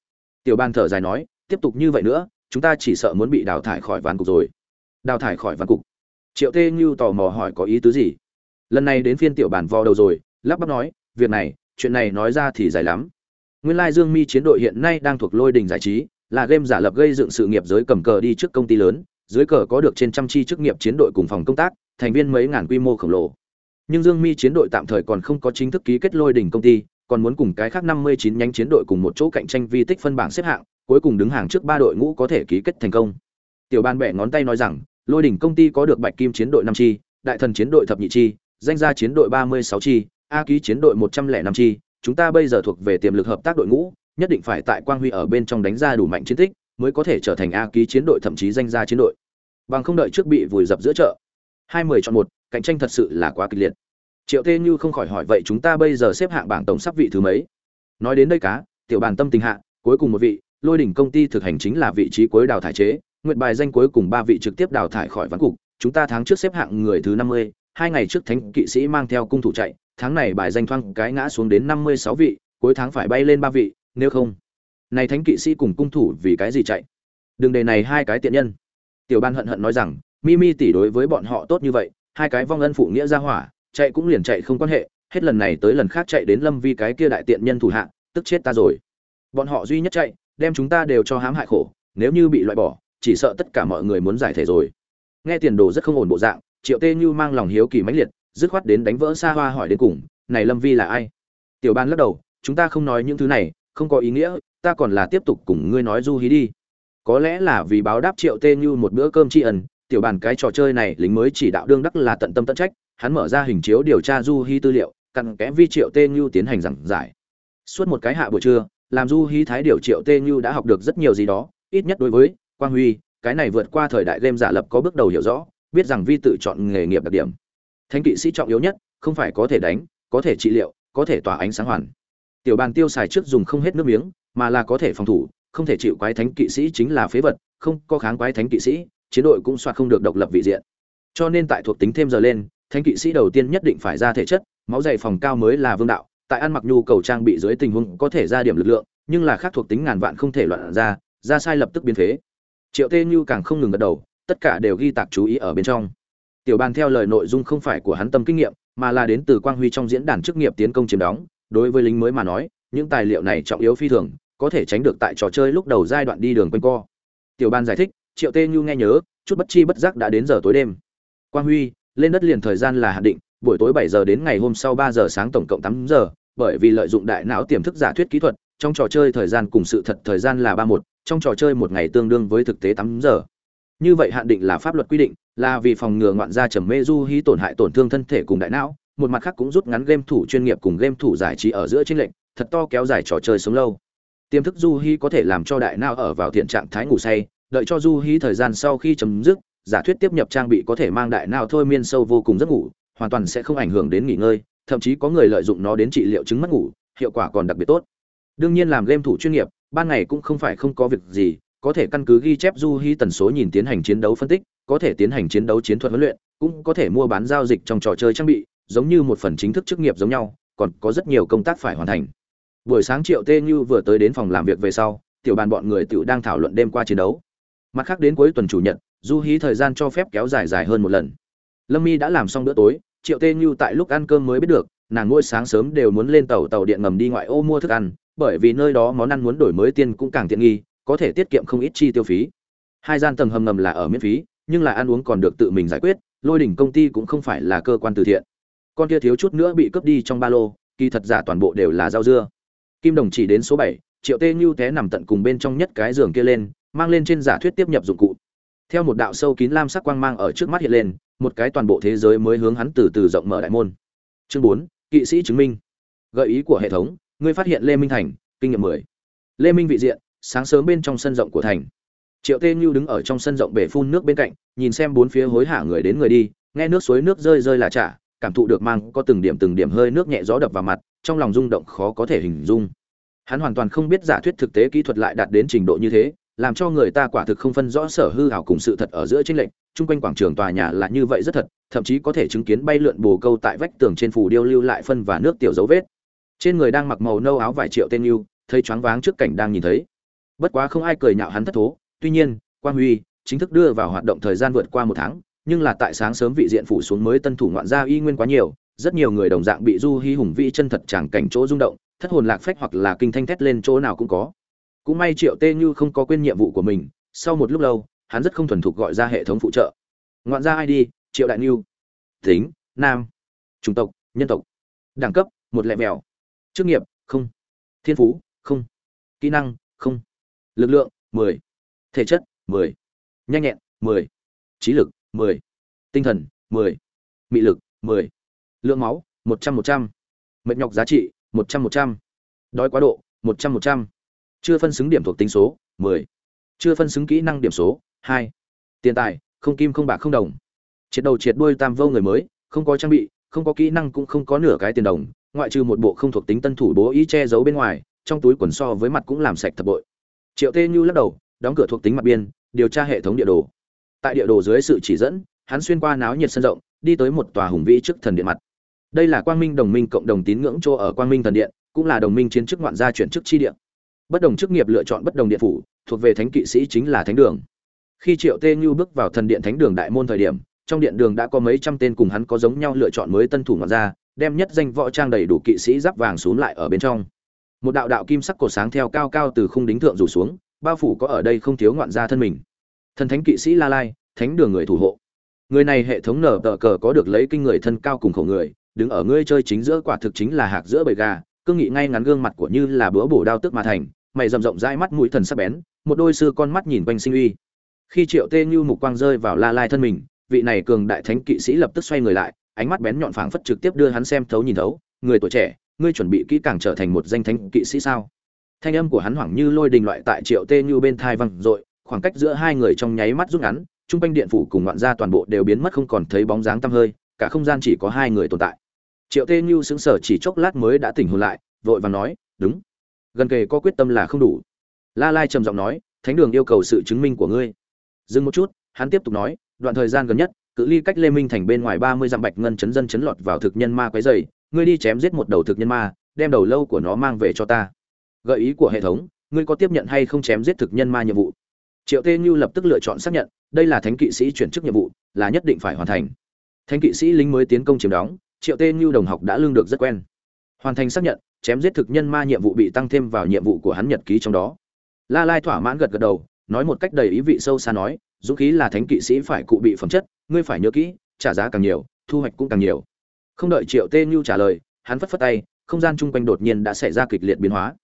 Tiểu ban thở dài nói, tiếp tục như vậy nữa, chúng ta chỉ sợ muốn bị đào thải khỏi ván cục rồi. Đào thải khỏi ván cục. Triệu tê Nhu tò mò hỏi có ý tứ gì? Lần này đến phiên tiểu bản vo đầu rồi, lắp bắp nói, việc này, chuyện này nói ra thì dài lắm nguyên lai dương mi chiến đội hiện nay đang thuộc lôi đình giải trí, là game giả lập gây dựng sự nghiệp giới cầm cờ đi trước công ty lớn, dưới cờ có được trên trăm chi chức nghiệp chiến đội cùng phòng công tác, thành viên mấy ngàn quy mô khổng lồ. Nhưng dương mi chiến đội tạm thời còn không có chính thức ký kết lôi đỉnh công ty, còn muốn cùng cái khác 59 nhánh chiến đội cùng một chỗ cạnh tranh vi tích phân bảng xếp hạng, cuối cùng đứng hàng trước ba đội ngũ có thể ký kết thành công. Tiểu ban bẻ ngón tay nói rằng, lôi đỉnh công ty có được bạch kim chiến đội năm chi, đại thần chiến đội thập nhị chi, danh gia chiến đội ba mươi sáu chi, a ký chiến đội một trăm lẻ năm chi chúng ta bây giờ thuộc về tiềm lực hợp tác đội ngũ, nhất định phải tại quang huy ở bên trong đánh ra đủ mạnh chiến tích, mới có thể trở thành a ký chiến đội thậm chí danh gia chiến đội. Bằng không đợi trước bị vùi dập giữa chợ. Hai mươi chọn một, cạnh tranh thật sự là quá kịch liệt. Triệu tê như không khỏi hỏi, vậy chúng ta bây giờ xếp hạng bảng tổng sắp vị thứ mấy? Nói đến đây cá, tiểu bản tâm tình hạ, cuối cùng một vị, lôi đỉnh công ty thực hành chính là vị trí cuối đào thải chế nguyện bài danh cuối cùng ba vị trực tiếp đào thải khỏi ván cục. Chúng ta tháng trước xếp hạng người thứ năm mươi, hai ngày trước thánh kỵ sĩ mang theo cung thủ chạy tháng này bài danh thoang cái ngã xuống đến năm mươi sáu vị, cuối tháng phải bay lên ba vị, nếu không. Này thánh kỵ sĩ cùng cung thủ vì cái gì chạy? Đừng đề này hai cái tiện nhân. Tiểu ban hận hận nói rằng mimi tỷ đối với bọn họ tốt như vậy, hai cái vong ân phụ nghĩa ra hỏa, chạy cũng liền chạy không quan hệ, hết lần này tới lần khác chạy đến lâm vi cái kia đại tiện nhân thủ hạ, tức chết ta rồi. Bọn họ duy nhất chạy, đem chúng ta đều cho hãm hại khổ, nếu như bị loại bỏ, chỉ sợ tất cả mọi người muốn giải thể rồi. Nghe tiền đồ rất không ổn bộ dạng, triệu tê như mang lòng hiếu kỳ mãnh liệt dứt khoát đến đánh vỡ xa hoa hỏi đến cùng, này lâm vi là ai? Tiểu ban lắc đầu, chúng ta không nói những thứ này, không có ý nghĩa, ta còn là tiếp tục cùng ngươi nói du hí đi. Có lẽ là vì báo đáp triệu tê như một bữa cơm tri ân, tiểu bàn cái trò chơi này lính mới chỉ đạo đương đắc là tận tâm tận trách, hắn mở ra hình chiếu điều tra du hí tư liệu, cặn kẽ vi triệu tê như tiến hành giảng giải. Suốt một cái hạ buổi trưa, làm du hí thái điều triệu tê như đã học được rất nhiều gì đó, ít nhất đối với quang huy, cái này vượt qua thời đại game giả lập có bước đầu hiểu rõ, biết rằng vi tự chọn nghề nghiệp đặc điểm thánh kỵ sĩ trọng yếu nhất, không phải có thể đánh, có thể trị liệu, có thể tỏa ánh sáng hoàn. Tiểu bàn tiêu xài trước dùng không hết nước miếng, mà là có thể phòng thủ, không thể chịu quái thánh kỵ sĩ chính là phế vật, không có kháng quái thánh kỵ sĩ, chiến đội cũng soạt không được độc lập vị diện. Cho nên tại thuộc tính thêm giờ lên, thánh kỵ sĩ đầu tiên nhất định phải ra thể chất, máu dày phòng cao mới là vương đạo. Tại ăn mặc nhu cầu trang bị dưới tình huống có thể ra điểm lực lượng, nhưng là khác thuộc tính ngàn vạn không thể loạn ra ra sai lập tức biến thế. triệu tê như càng không ngừng gật đầu, tất cả đều ghi tạc chú ý ở bên trong tiểu bàn theo lời nội dung không phải của hắn tâm kinh nghiệm, mà là đến từ quang huy trong diễn đàn chức nghiệp tiến công chiếm đóng. Đối với lính mới mà nói, những tài liệu này trọng yếu phi thường, có thể tránh được tại trò chơi lúc đầu giai đoạn đi đường quanh co. Tiểu ban giải thích, triệu tê như nghe nhớ, chút bất chi bất giác đã đến giờ tối đêm. Quang huy, lên đất liền thời gian là hạn định, buổi tối bảy giờ đến ngày hôm sau ba giờ sáng tổng cộng tám giờ, bởi vì lợi dụng đại não tiềm thức giả thuyết kỹ thuật, trong trò chơi thời gian cùng sự thật thời gian là ba một, trong trò chơi một ngày tương đương với thực tế tám giờ. Như vậy hạn định là pháp luật quy định là vì phòng ngừa ngoạn gia trầm mê du hí tổn hại tổn thương thân thể cùng đại não, một mặt khác cũng rút ngắn game thủ chuyên nghiệp cùng game thủ giải trí ở giữa tranh lệnh thật to kéo dài trò chơi sống lâu. Tiềm thức du hí có thể làm cho đại não ở vào thiện trạng thái ngủ say, đợi cho du hí thời gian sau khi chấm dứt, giả thuyết tiếp nhập trang bị có thể mang đại não thôi miên sâu vô cùng giấc ngủ, hoàn toàn sẽ không ảnh hưởng đến nghỉ ngơi, thậm chí có người lợi dụng nó đến trị liệu chứng mất ngủ, hiệu quả còn đặc biệt tốt. Đương nhiên làm game thủ chuyên nghiệp, ban ngày cũng không phải không có việc gì, có thể căn cứ ghi chép du hí tần số nhìn tiến hành chiến đấu phân tích có thể tiến hành chiến đấu chiến thuật huấn luyện, cũng có thể mua bán giao dịch trong trò chơi trang bị, giống như một phần chính thức chức nghiệp giống nhau, còn có rất nhiều công tác phải hoàn thành. Buổi sáng triệu tê như vừa tới đến phòng làm việc về sau, tiểu bàn bọn người tiểu đang thảo luận đêm qua chiến đấu. Mặt khác đến cuối tuần chủ nhật, du hí thời gian cho phép kéo dài dài hơn một lần. Lâm mi đã làm xong bữa tối, triệu tê như tại lúc ăn cơm mới biết được, nàng mỗi sáng sớm đều muốn lên tàu tàu điện ngầm đi ngoại ô mua thức ăn, bởi vì nơi đó món ăn muốn đổi mới tiên cũng càng tiện nghi, có thể tiết kiệm không ít chi tiêu phí. Hai gian tầng hầm ngầm là ở miễn phí nhưng là ăn uống còn được tự mình giải quyết, lôi đỉnh công ty cũng không phải là cơ quan từ thiện. Con kia thiếu chút nữa bị cướp đi trong ba lô, kỳ thật giả toàn bộ đều là rau dưa. Kim đồng chỉ đến số bảy, triệu tê như té nằm tận cùng bên trong nhất cái giường kia lên, mang lên trên giả thuyết tiếp nhập dụng cụ. Theo một đạo sâu kín lam sắc quang mang ở trước mắt hiện lên, một cái toàn bộ thế giới mới hướng hắn từ từ rộng mở đại môn. Chương bốn, kỵ sĩ chứng minh. Gợi ý của hệ thống, ngươi phát hiện lê minh thành, kinh nghiệm mười. Lê minh vị diện, sáng sớm bên trong sân rộng của thành triệu tê như đứng ở trong sân rộng bể phun nước bên cạnh, nhìn xem bốn phía hối hả người đến người đi, nghe nước suối nước rơi rơi là trả cảm thụ được mang có từng điểm từng điểm hơi nước nhẹ gió đập vào mặt, trong lòng rung động khó có thể hình dung. Hắn hoàn toàn không biết giả thuyết thực tế kỹ thuật lại đạt đến trình độ như thế, làm cho người ta quả thực không phân rõ sở hư hảo cùng sự thật ở giữa tranh lệch, chung quanh quảng trường tòa nhà là như vậy rất thật, thậm chí có thể chứng kiến bay lượn bồ câu tại vách tường trên phủ điêu lưu lại phân và nước tiểu dấu vết. Trên người đang mặc màu nâu áo vải triệu tên yêu thấy choáng váng trước cảnh đang nhìn thấy. Bất quá không ai cười nhạo hắn thất thố tuy nhiên, quang huy chính thức đưa vào hoạt động thời gian vượt qua một tháng, nhưng là tại sáng sớm vị diện phủ xuống mới tân thủ ngoạn gia y nguyên quá nhiều, rất nhiều người đồng dạng bị du hy hùng vĩ chân thật chẳng cảnh chỗ rung động, thất hồn lạc phách hoặc là kinh thanh thét lên chỗ nào cũng có. Cũng may triệu tê như không có quên nhiệm vụ của mình, sau một lúc lâu, hắn rất không thuần thục gọi ra hệ thống phụ trợ. Ngoạn gia id triệu đại niu. Tính, nam. Chủng tộc, nhân tộc. Đẳng cấp, một lẻ mèo. Chức nghiệp, không. Thiên phú, không. Kỹ năng, không. Lực lượng 10 thể chất 10. nhanh nhẹn 10. trí lực 10. tinh thần 10. mị lực 10. lượng máu 100 100. mệt nhọc giá trị 100 100. đói quá độ 100 100. chưa phân xứng điểm thuộc tính số 10. chưa phân xứng kỹ năng điểm số 2. tiền tài, không kim, không bạc, không đồng triệt đầu triệt đuôi tam vô người mới, không có trang bị, không có kỹ năng cũng không có nửa cái tiền đồng, ngoại trừ một bộ không thuộc tính tân thủ bố ý che giấu bên ngoài, trong túi quần so với mặt cũng làm sạch thập bội triệu tê như lắc đầu đóng cửa thuộc tính mặt biên, điều tra hệ thống địa đồ. Tại địa đồ dưới sự chỉ dẫn, hắn xuyên qua náo nhiệt sân rộng, đi tới một tòa hùng vĩ trước thần điện mặt. Đây là quang minh đồng minh cộng đồng tín ngưỡng chỗ ở quang minh thần điện, cũng là đồng minh chiến chức ngoạn gia chuyển chức chi điện bất đồng chức nghiệp lựa chọn bất đồng điện phủ, thuộc về thánh kỵ sĩ chính là thánh đường. Khi triệu tê như bước vào thần điện thánh đường đại môn thời điểm, trong điện đường đã có mấy trăm tên cùng hắn có giống nhau lựa chọn mới tân thủ ngoạn gia, đem nhất danh võ trang đầy đủ kỵ sĩ giáp vàng xuống lại ở bên trong. Một đạo đạo kim sắc cổ sáng theo cao cao từ khung đính thượng rủ xuống bao phủ có ở đây không thiếu ngoạn gia thân mình. Thần thánh kỵ sĩ la lai, thánh đường người thủ hộ. Người này hệ thống nở tờ cờ có được lấy kinh người thân cao cùng khổ người, đứng ở ngươi chơi chính giữa quả thực chính là hạc giữa bầy gà, cương nghị ngay ngắn gương mặt của như là búa bổ đao tức mà thành, mày rậm rộng dai mắt mũi thần sắc bén, một đôi sư con mắt nhìn quanh sinh uy. Khi triệu tê như mục quang rơi vào la lai thân mình, vị này cường đại thánh kỵ sĩ lập tức xoay người lại, ánh mắt bén nhọn phảng phất trực tiếp đưa hắn xem thấu nhìn thấu, người tuổi trẻ, ngươi chuẩn bị kỹ càng trở thành một danh thánh kỵ sĩ sao? Thanh âm của hắn hoảng như lôi đình loại tại triệu tê như bên thai văng dội, khoảng cách giữa hai người trong nháy mắt rút ngắn, trung quanh điện phủ cùng ngoạn gia toàn bộ đều biến mất không còn thấy bóng dáng tăm hơi, cả không gian chỉ có hai người tồn tại. Triệu tê như sững sờ chỉ chốc lát mới đã tỉnh hồn lại, vội vàng nói, đúng, gần kề có quyết tâm là không đủ. La lai trầm giọng nói, thánh đường yêu cầu sự chứng minh của ngươi. Dừng một chút, hắn tiếp tục nói, đoạn thời gian gần nhất, cự ly cách lê minh thành bên ngoài ba mươi dặm bạch ngân chấn dân chấn lọt vào thực nhân ma quấy dày ngươi đi chém giết một đầu thực nhân ma, đem đầu lâu của nó mang về cho ta gợi ý của hệ thống, ngươi có tiếp nhận hay không chém giết thực nhân ma nhiệm vụ? Triệu tê như lập tức lựa chọn xác nhận, đây là thánh kỵ sĩ chuyển chức nhiệm vụ, là nhất định phải hoàn thành. Thánh kỵ sĩ lính mới tiến công chiếm đóng, triệu tê như đồng học đã lương được rất quen. Hoàn thành xác nhận, chém giết thực nhân ma nhiệm vụ bị tăng thêm vào nhiệm vụ của hắn nhật ký trong đó. La lai thỏa mãn gật gật đầu, nói một cách đầy ý vị sâu xa nói, dũng khí là thánh kỵ sĩ phải cụ bị phẩm chất, ngươi phải nhớ kỹ, trả giá càng nhiều, thu hoạch cũng càng nhiều. Không đợi triệu tê như trả lời, hắn phất phất tay, không gian chung quanh đột nhiên đã xảy ra kịch liệt biến hóa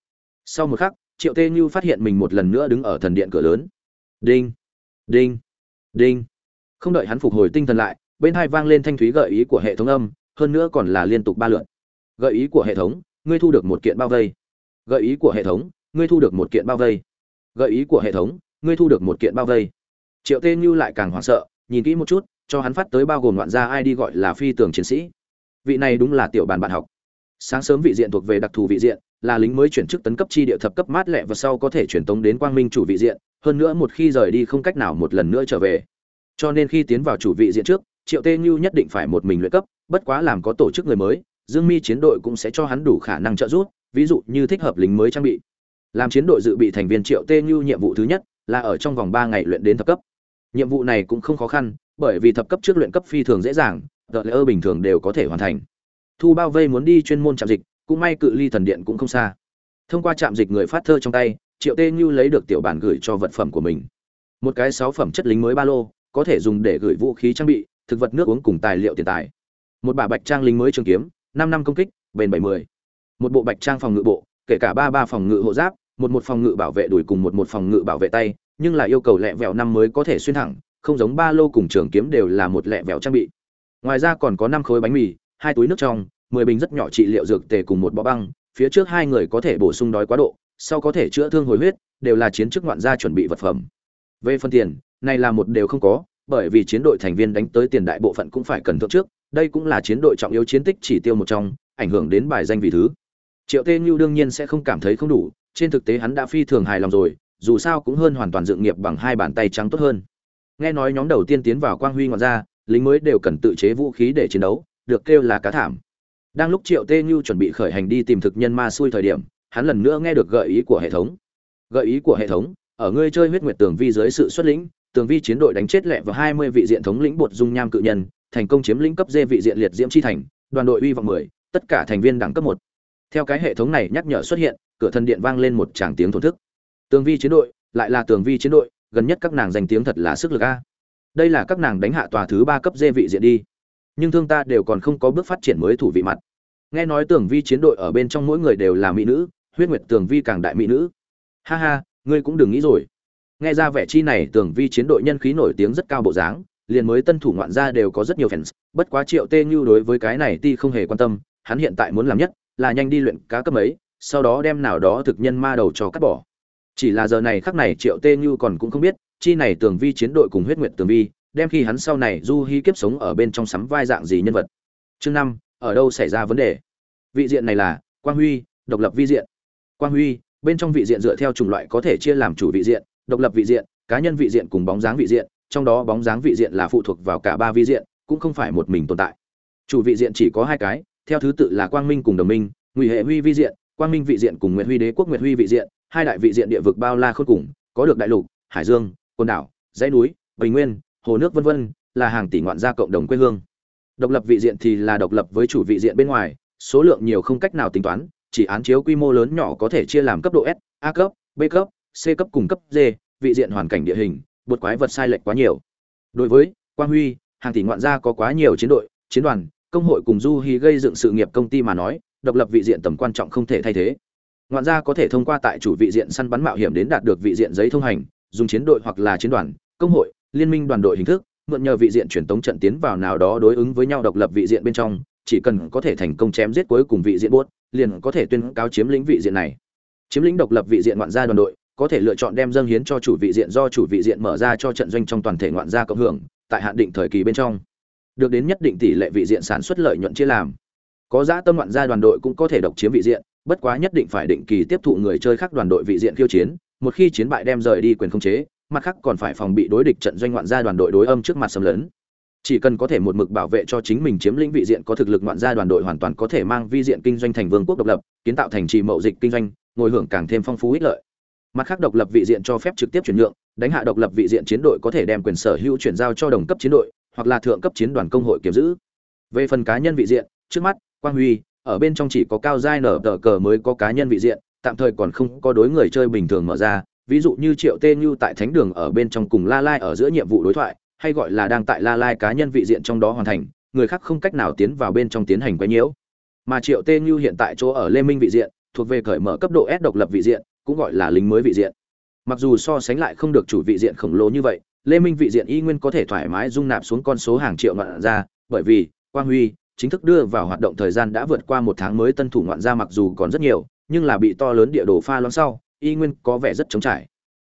sau một khắc, triệu tê như phát hiện mình một lần nữa đứng ở thần điện cửa lớn. Đinh đinh đinh. Không đợi hắn phục hồi tinh thần lại, bên hai vang lên thanh thúy gợi ý của hệ thống âm, hơn nữa còn là liên tục ba lượn gợi ý của hệ thống, ngươi thu được một kiện bao vây. Gợi ý của hệ thống, ngươi thu được một kiện bao vây. Gợi ý của hệ thống, ngươi thu được một kiện bao vây. Triệu tê như lại càng hoảng sợ, nhìn kỹ một chút, cho hắn phát tới bao gồm ngoạn gia ai đi gọi là phi tường chiến sĩ. Vị này đúng là tiểu bàn bạn học. Sáng sớm vị diện thuộc về đặc thù vị diện là lính mới chuyển chức tấn cấp chi địa thập cấp mát lẹ và sau có thể chuyển tống đến quang minh chủ vị diện, hơn nữa một khi rời đi không cách nào một lần nữa trở về. Cho nên khi tiến vào chủ vị diện trước, triệu tê như nhất định phải một mình luyện cấp, bất quá làm có tổ chức người mới, dương mi chiến đội cũng sẽ cho hắn đủ khả năng trợ giúp, ví dụ như thích hợp lính mới trang bị. Làm chiến đội dự bị thành viên triệu tê như nhiệm vụ thứ nhất là ở trong vòng ba ngày luyện đến thập cấp. Nhiệm vụ này cũng không khó khăn, bởi vì thập cấp trước luyện cấp phi thường dễ dàng đợt lỡ bình thường đều có thể hoàn thành. Thu bao vây muốn đi chuyên môn trạm dịch cũng may cự ly thần điện cũng không xa. Thông qua trạm dịch người phát thơ trong tay, triệu tê như lấy được tiểu bản gửi cho vật phẩm của mình. Một cái sáu phẩm chất lính mới ba lô, có thể dùng để gửi vũ khí trang bị, thực vật nước uống cùng tài liệu tiền tài. Một bả bạch trang lính mới trường kiếm, năm năm công kích, bền bảy mươi. Một bộ bạch trang phòng ngự bộ, kể cả ba ba phòng ngự hộ giáp, một một phòng ngự bảo vệ đùi cùng một một phòng ngự bảo vệ tay, nhưng là yêu cầu lẹ vẹo năm mới có thể xuyên thẳng, không giống ba lô cùng trường kiếm đều là một lẹ vẹo trang bị. Ngoài ra còn có năm khối bánh mì, hai túi nước trong mười bình rất nhỏ trị liệu dược tề cùng một bó băng, phía trước hai người có thể bổ sung đói quá độ, sau có thể chữa thương hồi huyết, đều là chiến chức ngoạn gia chuẩn bị vật phẩm. Về phần tiền, này là một đều không có, bởi vì chiến đội thành viên đánh tới tiền đại bộ phận cũng phải cần thượng trước, đây cũng là chiến đội trọng yếu chiến tích chỉ tiêu một trong, ảnh hưởng đến bài danh vị thứ. Triệu tê như đương nhiên sẽ không cảm thấy không đủ, trên thực tế hắn đã phi thường hài lòng rồi, dù sao cũng hơn hoàn toàn dựng nghiệp bằng hai bàn tay trắng tốt hơn. Nghe nói nhóm đầu tiên tiến vào quang huy ngoạn gia, lính mới đều cần tự chế vũ khí để chiến đấu, được kêu là cá thảm đang lúc triệu tê như chuẩn bị khởi hành đi tìm thực nhân ma xui thời điểm, hắn lần nữa nghe được gợi ý của hệ thống. Gợi ý của hệ thống, ở ngươi chơi huyết nguyệt tường vi dưới sự xuất lĩnh, tường vi chiến đội đánh chết lẹ vào hai mươi vị diện thống lĩnh bột dung nham cự nhân, thành công chiếm lĩnh cấp dê vị diện liệt diễm chi thành, đoàn đội uy vọng mười, tất cả thành viên đẳng cấp một. Theo cái hệ thống này nhắc nhở xuất hiện, cửa thần điện vang lên một tràng tiếng thổn thức. Tường vi chiến đội, lại là tường vi chiến đội, gần nhất các nàng danh tiếng thật là sức lực a. Đây là các nàng đánh hạ tòa thứ ba cấp dê vị diện đi nhưng thương ta đều còn không có bước phát triển mới thủ vị mặt. Nghe nói tưởng vi chiến đội ở bên trong mỗi người đều là mỹ nữ, huyết nguyệt tưởng vi càng đại mỹ nữ. Ha ha, ngươi cũng đừng nghĩ rồi. Nghe ra vẻ chi này tưởng vi chiến đội nhân khí nổi tiếng rất cao bộ dáng, liền mới tân thủ ngoạn gia đều có rất nhiều fans, bất quá triệu tê như đối với cái này ti không hề quan tâm, hắn hiện tại muốn làm nhất là nhanh đi luyện cá cấp ấy sau đó đem nào đó thực nhân ma đầu cho cắt bỏ. Chỉ là giờ này khắc này triệu tê như còn cũng không biết, chi này tường vi chiến đội cùng huyết nguyệt tường vi đem khi hắn sau này du hy kiếp sống ở bên trong sắm vai dạng gì nhân vật. Chương năm, ở đâu xảy ra vấn đề? Vị diện này là quang huy, độc lập vi diện. Quang huy, bên trong vị diện dựa theo chủng loại có thể chia làm chủ vị diện, độc lập vị diện, cá nhân vị diện cùng bóng dáng vị diện, trong đó bóng dáng vị diện là phụ thuộc vào cả ba vi diện, cũng không phải một mình tồn tại. Chủ vị diện chỉ có hai cái, theo thứ tự là quang minh cùng đồng minh, ngụy hệ huy vi diện, quang minh vị diện cùng nguyệt huy đế quốc nguyệt huy vị diện, hai đại vị diện địa vực bao la khôn cùng, có được đại lục, hải dương, quần đảo, dãy núi, bình nguyên hồ nước vân vân, là hàng tỷ ngoạn gia cộng đồng quê hương. Độc lập vị diện thì là độc lập với chủ vị diện bên ngoài, số lượng nhiều không cách nào tính toán, chỉ án chiếu quy mô lớn nhỏ có thể chia làm cấp độ s, a cấp, b cấp, c cấp cùng cấp d, vị diện hoàn cảnh địa hình, bột quái vật sai lệch quá nhiều. Đối với quang huy, hàng tỷ ngoạn gia có quá nhiều chiến đội, chiến đoàn, công hội cùng du hy gây dựng sự nghiệp công ty mà nói, độc lập vị diện tầm quan trọng không thể thay thế. Ngoạn gia có thể thông qua tại chủ vị diện săn bắn mạo hiểm đến đạt được vị diện giấy thông hành, dùng chiến đội hoặc là chiến đoàn, công hội liên minh đoàn đội hình thức, mượn nhờ vị diện truyền tống trận tiến vào nào đó đối ứng với nhau độc lập vị diện bên trong, chỉ cần có thể thành công chém giết cuối cùng vị diện buốt, liền có thể tuyên cáo chiếm lĩnh vị diện này. Chiếm lĩnh độc lập vị diện ngoạn gia đoàn đội, có thể lựa chọn đem dâng hiến cho chủ vị diện do chủ vị diện mở ra cho trận doanh trong toàn thể ngoạn gia cộng hưởng, tại hạn định thời kỳ bên trong. Được đến nhất định tỷ lệ vị diện sản xuất lợi nhuận chia làm. Có giá tâm ngoạn gia đoàn đội cũng có thể độc chiếm vị diện, bất quá nhất định phải định kỳ tiếp thụ người chơi khác đoàn đội vị diện khiêu chiến, một khi chiến bại đem rời đi quyền khống chế mặt khác còn phải phòng bị đối địch trận doanh ngoạn gia đoàn đội đối âm trước mặt xâm lấn. Chỉ cần có thể một mực bảo vệ cho chính mình chiếm lĩnh vị diện có thực lực ngoạn gia đoàn đội hoàn toàn có thể mang vi diện kinh doanh thành vương quốc độc lập, kiến tạo thành trì mậu dịch kinh doanh, ngồi hưởng càng thêm phong phú ích lợi. Mặt khác độc lập vị diện cho phép trực tiếp chuyển nhượng, đánh hạ độc lập vị diện chiến đội có thể đem quyền sở hữu chuyển giao cho đồng cấp chiến đội, hoặc là thượng cấp chiến đoàn công hội kiểm giữ. Về phần cá nhân vị diện, trước mắt, quang huy, ở bên trong chỉ có cao giai nở tờ cờ mới có cá nhân vị diện, tạm thời còn không có đối người chơi bình thường mở ra ví dụ như triệu tê như tại thánh đường ở bên trong cùng la lai ở giữa nhiệm vụ đối thoại, hay gọi là đang tại la lai cá nhân vị diện trong đó hoàn thành, người khác không cách nào tiến vào bên trong tiến hành quấy nhiễu. Mà triệu tê như hiện tại chỗ ở lê minh vị diện, thuộc về cởi mở cấp độ s độc lập vị diện, cũng gọi là lính mới vị diện. Mặc dù so sánh lại không được chủ vị diện khổng lồ như vậy, lê minh vị diện y nguyên có thể thoải mái dung nạp xuống con số hàng triệu ngoạn ra bởi vì, quang huy chính thức đưa vào hoạt động thời gian đã vượt qua một tháng mới tân thủ ngoạn ra mặc dù còn rất nhiều, nhưng là bị to lớn địa đồ pha loãng sau y nguyên có vẻ rất trống trải.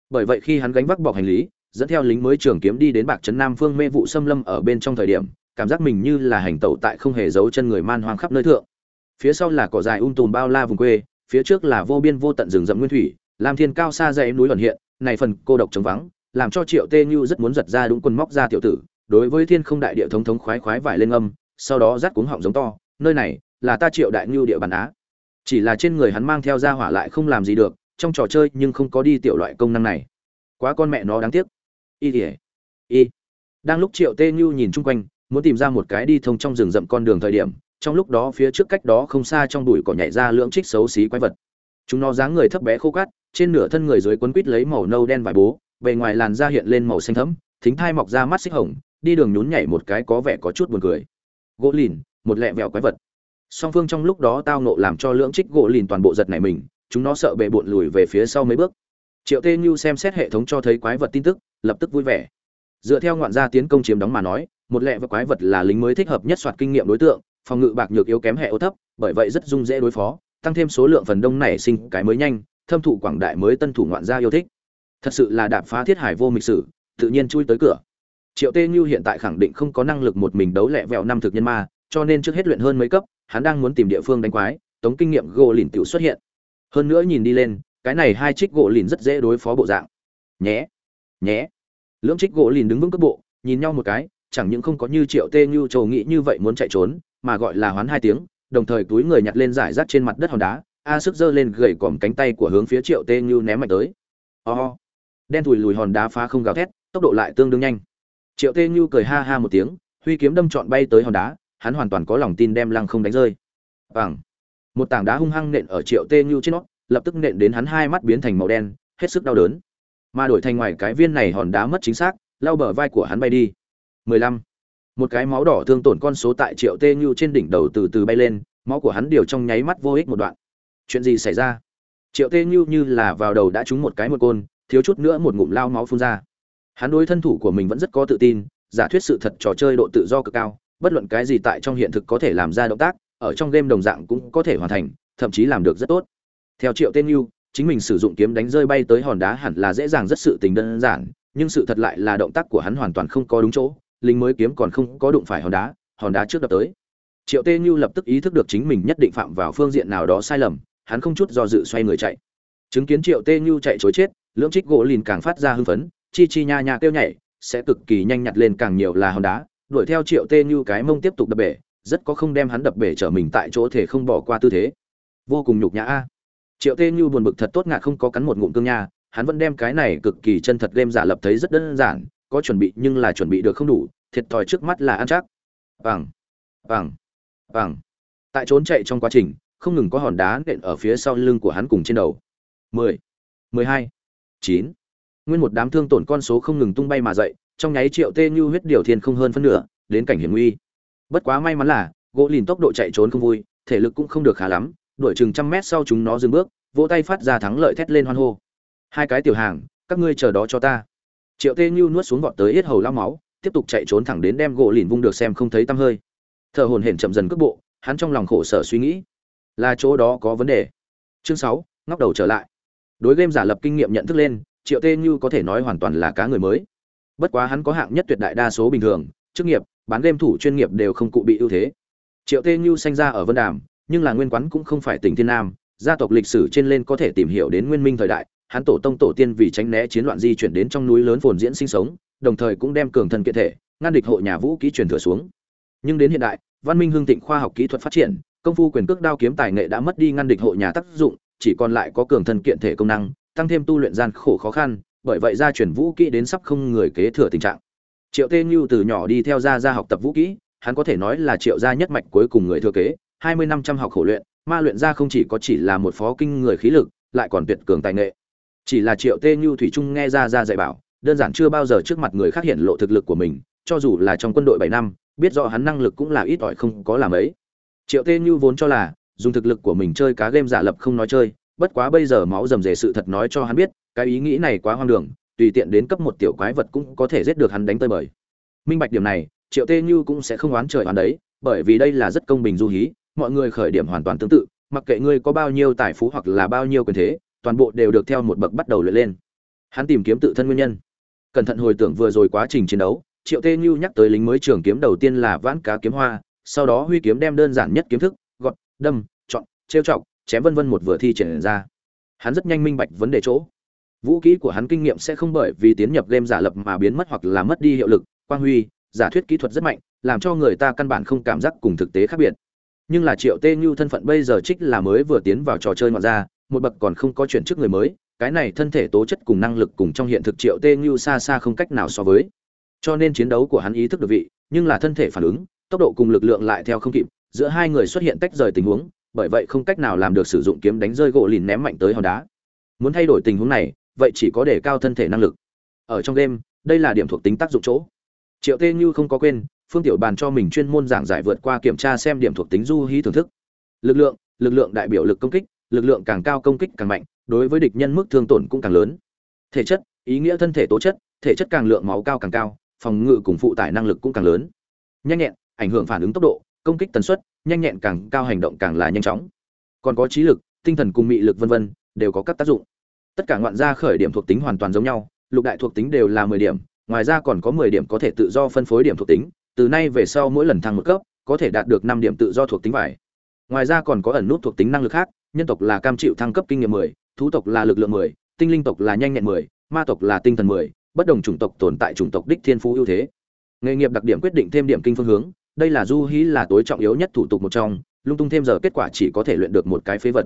Bởi vậy khi hắn gánh vác bọc hành lý, dẫn theo lính mới trường kiếm đi đến bạc trấn nam phương mê vụ xâm lâm ở bên trong thời điểm, cảm giác mình như là hành tẩu tại không hề giấu chân người man hoang khắp nơi thượng. Phía sau là cỏ dài um tùm bao la vùng quê, phía trước là vô biên vô tận rừng rậm nguyên thủy làm thiên cao xa dãy núi ẩn hiện, này phần cô độc trống vắng, làm cho triệu tê như rất muốn giật ra đúng quần móc ra tiểu tử, đối với thiên không đại địa thống thống khoái khoái vải lên âm, sau đó rát cuống họng giống to, nơi này là ta triệu đại Như địa bàn á. Chỉ là trên người hắn mang theo ra hỏa lại không làm gì được trong trò chơi nhưng không có đi tiểu loại công năng này. Quá con mẹ nó đáng tiếc. Y ỉa y. Đang lúc triệu tê như nhìn chung quanh, muốn tìm ra một cái đi thông trong rừng rậm con đường thời điểm, trong lúc đó phía trước cách đó không xa trong đùi cỏ nhảy ra lưỡng trích xấu xí quái vật. Chúng nó dáng người thấp bé khô cát, trên nửa thân người dưới quấn quít lấy màu nâu đen vải bố, bề ngoài làn da hiện lên màu xanh thẫm, thính thai mọc ra mắt xích hồng, đi đường nhún nhảy một cái có vẻ có chút buồn cười. Gỗ lìn, một lẹ vẹo quái vật. Song phương trong lúc đó tao nộ làm cho lưỡng trích gỗ lìn toàn bộ giật này mình chúng nó sợ bệ bộn lùi về phía sau mấy bước. Triệu tê như xem xét hệ thống cho thấy quái vật tin tức, lập tức vui vẻ. Dựa theo ngoạn gia tiến công chiếm đóng mà nói, một lẹ và quái vật là lính mới thích hợp nhất soạt kinh nghiệm đối tượng, phòng ngự bạc nhược yếu kém hệ ô thấp, bởi vậy rất dung dễ đối phó, tăng thêm số lượng phần đông nảy sinh cái mới nhanh, thâm thụ quảng đại mới tân thủ ngoạn gia yêu thích. Thật sự là đạp phá thiết hải vô mịch sử, tự nhiên chui tới cửa. Triệu tê như hiện tại khẳng định không có năng lực một mình đấu lẹ vẹo năm thực nhân ma, cho nên trước hết luyện hơn mấy cấp, hắn đang muốn tìm địa phương đánh quái, tống kinh nghiệm gỗ lìn tiểu xuất hiện hơn nữa nhìn đi lên, cái này hai trích gỗ lìn rất dễ đối phó bộ dạng. Nhé nhé. Lưỡng trích gỗ lìn đứng vững cấp bộ, nhìn nhau một cái, chẳng những không có như triệu tê như trầu nghĩ như vậy muốn chạy trốn, mà gọi là hoán hai tiếng, đồng thời túi người nhặt lên giải rác trên mặt đất hòn đá, a sức giơ lên gầy còm cánh tay của hướng phía triệu tê như ném mạnh tới. O、oh. đen thùi lùi hòn đá phá không gào thét, tốc độ lại tương đương nhanh. Triệu tê như cười ha ha một tiếng, huy kiếm đâm trọn bay tới hòn đá, hắn hoàn toàn có lòng tin đem lăng không đánh rơi. Bằng một tảng đá hung hăng nện ở triệu tê như trên nó, lập tức nện đến hắn hai mắt biến thành màu đen, hết sức đau đớn. Mà đổi thành ngoài cái viên này hòn đá mất chính xác lao bờ vai của hắn bay đi. 15. một cái máu đỏ thương tổn con số tại triệu tê như trên đỉnh đầu từ từ bay lên, máu của hắn điều trong nháy mắt vô ích một đoạn. Chuyện gì xảy ra? Triệu tê như như là vào đầu đã trúng một cái một côn, thiếu chút nữa một ngụm lao máu phun ra. Hắn đối thân thủ của mình vẫn rất có tự tin, giả thuyết sự thật trò chơi độ tự do cực cao, bất luận cái gì tại trong hiện thực có thể làm ra động tác ở trong game đồng dạng cũng có thể hoàn thành thậm chí làm được rất tốt. Theo triệu tên Nưu, chính mình sử dụng kiếm đánh rơi bay tới hòn đá hẳn là dễ dàng rất sự tình đơn giản nhưng sự thật lại là động tác của hắn hoàn toàn không có đúng chỗ lính mới kiếm còn không có đụng phải hòn đá hòn đá trước đập tới. Triệu tê như lập tức ý thức được chính mình nhất định phạm vào phương diện nào đó sai lầm hắn không chút do dự xoay người chạy. Chứng kiến triệu tê như chạy trối chết lưỡng trích gỗ lìn càng phát ra hưng phấn chi chi nha nha kêu nhảy sẽ cực kỳ nhanh nhặt lên càng nhiều là hòn đá đuổi theo triệu tê như cái mông tiếp tục đập bể rất có không đem hắn đập bể trở mình tại chỗ thể không bỏ qua tư thế. Vô cùng nhục nhã a. Triệu tê như buồn bực thật tốt ngạc không có cắn một ngụm cương nha, hắn vẫn đem cái này cực kỳ chân thật game giả lập thấy rất đơn giản, có chuẩn bị nhưng là chuẩn bị được không đủ, thiệt thòi trước mắt là ăn chắc. Vàng vàng vàng tại trốn chạy trong quá trình, không ngừng có hòn đá nện ở phía sau lưng của hắn cùng trên đầu. Mười mười hai, chín. Nguyên một đám thương tổn con số không ngừng tung bay mà dậy, trong nháy triệu tê như huyết điều thiên không hơn phân nửa, đến cảnh hiểm nguy bất quá may mắn là, gỗ lìn tốc độ chạy trốn không vui, thể lực cũng không được khá lắm, đuổi chừng trăm mét sau chúng nó dừng bước, vỗ tay phát ra thắng lợi thét lên hoan hô. Hai cái tiểu hàng, các ngươi chờ đó cho ta. Triệu tê như nuốt xuống vọt tới hết hầu lao máu, tiếp tục chạy trốn thẳng đến đem gỗ lìn vung được xem không thấy tăm hơi. Thở hồn hển chậm dần cước bộ, hắn trong lòng khổ sở suy nghĩ. Là chỗ đó có vấn đề. Chương sáu, ngóc đầu trở lại. Đối game giả lập kinh nghiệm nhận thức lên, triệu tê như có thể nói hoàn toàn là cá người mới. Bất quá hắn có hạng nhất tuyệt đại đa số bình thường, chức nghiệp bán game thủ chuyên nghiệp đều không cụ bị ưu thế. Triệu tê Nhu sinh ra ở vân đàm, nhưng là nguyên quán cũng không phải tỉnh thiên nam, gia tộc lịch sử trên lên có thể tìm hiểu đến nguyên minh thời đại, hắn tổ tông tổ tiên vì tránh né chiến loạn di chuyển đến trong núi lớn phồn diễn sinh sống, đồng thời cũng đem cường thần kiện thể, ngăn địch hộ nhà vũ ký truyền thừa xuống. Nhưng đến hiện đại, văn minh hương thịnh khoa học kỹ thuật phát triển, công phu quyền cước đao kiếm tài nghệ đã mất đi ngăn địch hộ nhà tác dụng, chỉ còn lại có cường thân kiện thể công năng, tăng thêm tu luyện gian khổ khó khăn, bởi vậy gia truyền vũ kỹ đến sắp không người kế thừa tình trạng triệu tê như từ nhỏ đi theo gia gia học tập vũ kỹ, hắn có thể nói là triệu gia nhất mạch cuối cùng người thừa kế, hai mươi năm trăm học khổ luyện, ma luyện ra không chỉ có chỉ là một phó kinh người khí lực, lại còn tuyệt cường tài nghệ. Chỉ là triệu tê như thủy trung nghe gia gia dạy bảo, đơn giản chưa bao giờ trước mặt người khác hiện lộ thực lực của mình, cho dù là trong quân đội bảy năm, biết rõ hắn năng lực cũng là ít ỏi không có làm ấy. Triệu tê như vốn cho là, dùng thực lực của mình chơi cá game giả lập không nói chơi, bất quá bây giờ máu rầm rề sự thật nói cho hắn biết, cái ý nghĩ này quá hoang đường tùy tiện đến cấp một tiểu quái vật cũng có thể giết được hắn đánh tơi bời. Minh bạch điểm này, triệu tê như cũng sẽ không oán trời oán đấy, bởi vì đây là rất công bình du hí, mọi người khởi điểm hoàn toàn tương tự, mặc kệ ngươi có bao nhiêu tài phú hoặc là bao nhiêu quyền thế, toàn bộ đều được theo một bậc bắt đầu luyện lên. Hắn tìm kiếm tự thân nguyên nhân. Cẩn thận hồi tưởng vừa rồi quá trình chiến đấu, triệu tê như nhắc tới lính mới trường kiếm đầu tiên là vãn cá kiếm hoa, sau đó huy kiếm đem đơn giản nhất kiếm thức, gọt, đâm, chọn, trêu chọc, chém vân vân một vừa thi triển ra. Hắn rất nhanh minh bạch vấn đề chỗ vũ khí của hắn kinh nghiệm sẽ không bởi vì tiến nhập game giả lập mà biến mất hoặc là mất đi hiệu lực, quang huy, giả thuyết kỹ thuật rất mạnh, làm cho người ta căn bản không cảm giác cùng thực tế khác biệt. Nhưng là triệu tê như thân phận bây giờ trích là mới vừa tiến vào trò chơi ngoạn ra một bậc còn không có chuyển chức người mới, cái này thân thể tố chất cùng năng lực cùng trong hiện thực triệu tê như xa xa không cách nào so với. Cho nên chiến đấu của hắn ý thức được vị, nhưng là thân thể phản ứng, tốc độ cùng lực lượng lại theo không kịp, giữa hai người xuất hiện tách rời tình huống, bởi vậy không cách nào làm được sử dụng kiếm đánh rơi gỗ lìn ném mạnh tới hòn đá. Muốn thay đổi tình huống này vậy chỉ có để cao thân thể năng lực. Ở trong game, đây là điểm thuộc tính tác dụng chỗ. Triệu tê như không có quên, phương tiểu bàn cho mình chuyên môn giảng giải vượt qua kiểm tra xem điểm thuộc tính du hí thưởng thức. Lực lượng lực lượng đại biểu lực công kích, lực lượng càng cao công kích càng mạnh, đối với địch nhân mức thương tổn cũng càng lớn. Thể chất, ý nghĩa thân thể tố chất, thể chất càng lượng máu cao càng cao, phòng ngự cùng phụ tải năng lực cũng càng lớn. Nhanh nhẹn, ảnh hưởng phản ứng tốc độ, công kích tần suất, nhanh nhẹn càng cao hành động càng là nhanh chóng. Còn có trí lực, tinh thần cùng mị lực vân vân, đều có các tác dụng tất cả ngoạn gia khởi điểm thuộc tính hoàn toàn giống nhau, lục đại thuộc tính đều là mười điểm, ngoài ra còn có mười điểm có thể tự do phân phối điểm thuộc tính, từ nay về sau mỗi lần thăng một cấp, có thể đạt được năm điểm tự do thuộc tính vải. Ngoài ra còn có ẩn nút thuộc tính năng lực khác, nhân tộc là cam chịu thăng cấp kinh nghiệm mười, thú tộc là lực lượng mười, tinh linh tộc là nhanh nhẹn mười, ma tộc là tinh thần mười, bất đồng chủng tộc tồn tại chủng tộc đích thiên phú ưu thế. Nghề nghiệp đặc điểm quyết định thêm điểm kinh phương hướng, đây là du hí là tối trọng yếu nhất thủ tục một trong, lung tung thêm giờ kết quả chỉ có thể luyện được một cái phế vật.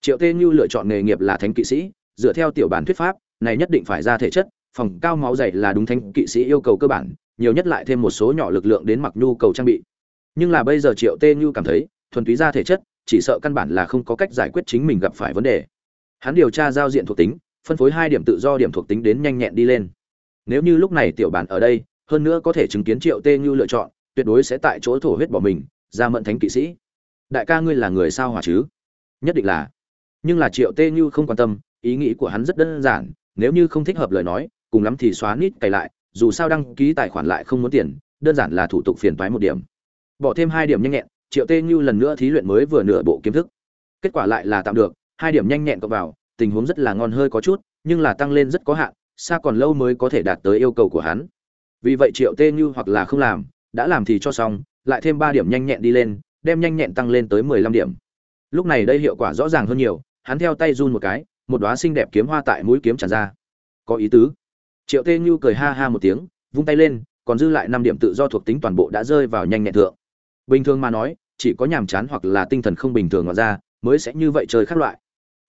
Triệu tê như lựa chọn nghề nghiệp là thánh kỵ sĩ dựa theo tiểu bản thuyết pháp, này nhất định phải ra thể chất, phòng cao máu dày là đúng thanh kỵ sĩ yêu cầu cơ bản, nhiều nhất lại thêm một số nhỏ lực lượng đến mặc nhu cầu trang bị. Nhưng là bây giờ triệu tê như cảm thấy, thuần túy ra thể chất, chỉ sợ căn bản là không có cách giải quyết chính mình gặp phải vấn đề. Hắn điều tra giao diện thuộc tính, phân phối hai điểm tự do điểm thuộc tính đến nhanh nhẹn đi lên. Nếu như lúc này tiểu bản ở đây, hơn nữa có thể chứng kiến triệu tê như lựa chọn, tuyệt đối sẽ tại chỗ thổ huyết bỏ mình, ra mận thánh kỵ sĩ. Đại ca ngươi là người sao hỏa chứ? Nhất định là. Nhưng là triệu tê như không quan tâm ý nghĩ của hắn rất đơn giản, nếu như không thích hợp lời nói, cùng lắm thì xóa nít cày lại, dù sao đăng ký tài khoản lại không muốn tiền, đơn giản là thủ tục phiền toái một điểm. Bỏ thêm hai điểm nhanh nhẹn, triệu tê như lần nữa thí luyện mới vừa nửa bộ kiếm thức. Kết quả lại là tạm được, hai điểm nhanh nhẹn cộng vào, tình huống rất là ngon hơi có chút, nhưng là tăng lên rất có hạn, xa còn lâu mới có thể đạt tới yêu cầu của hắn. Vì vậy triệu tê như hoặc là không làm, đã làm thì cho xong, lại thêm ba điểm nhanh nhẹn đi lên, đem nhanh nhẹn tăng lên tới mười lăm điểm. Lúc này đây hiệu quả rõ ràng hơn nhiều, hắn theo tay run một cái một đóa xinh đẹp kiếm hoa tại mũi kiếm tràn ra. Có ý tứ. Triệu tê Nhu cười ha ha một tiếng, vung tay lên, còn dư lại năm điểm tự do thuộc tính toàn bộ đã rơi vào nhanh nhẹn thượng. Bình thường mà nói, chỉ có nhàm chán hoặc là tinh thần không bình thường ngoài ra, mới sẽ như vậy chơi khác loại.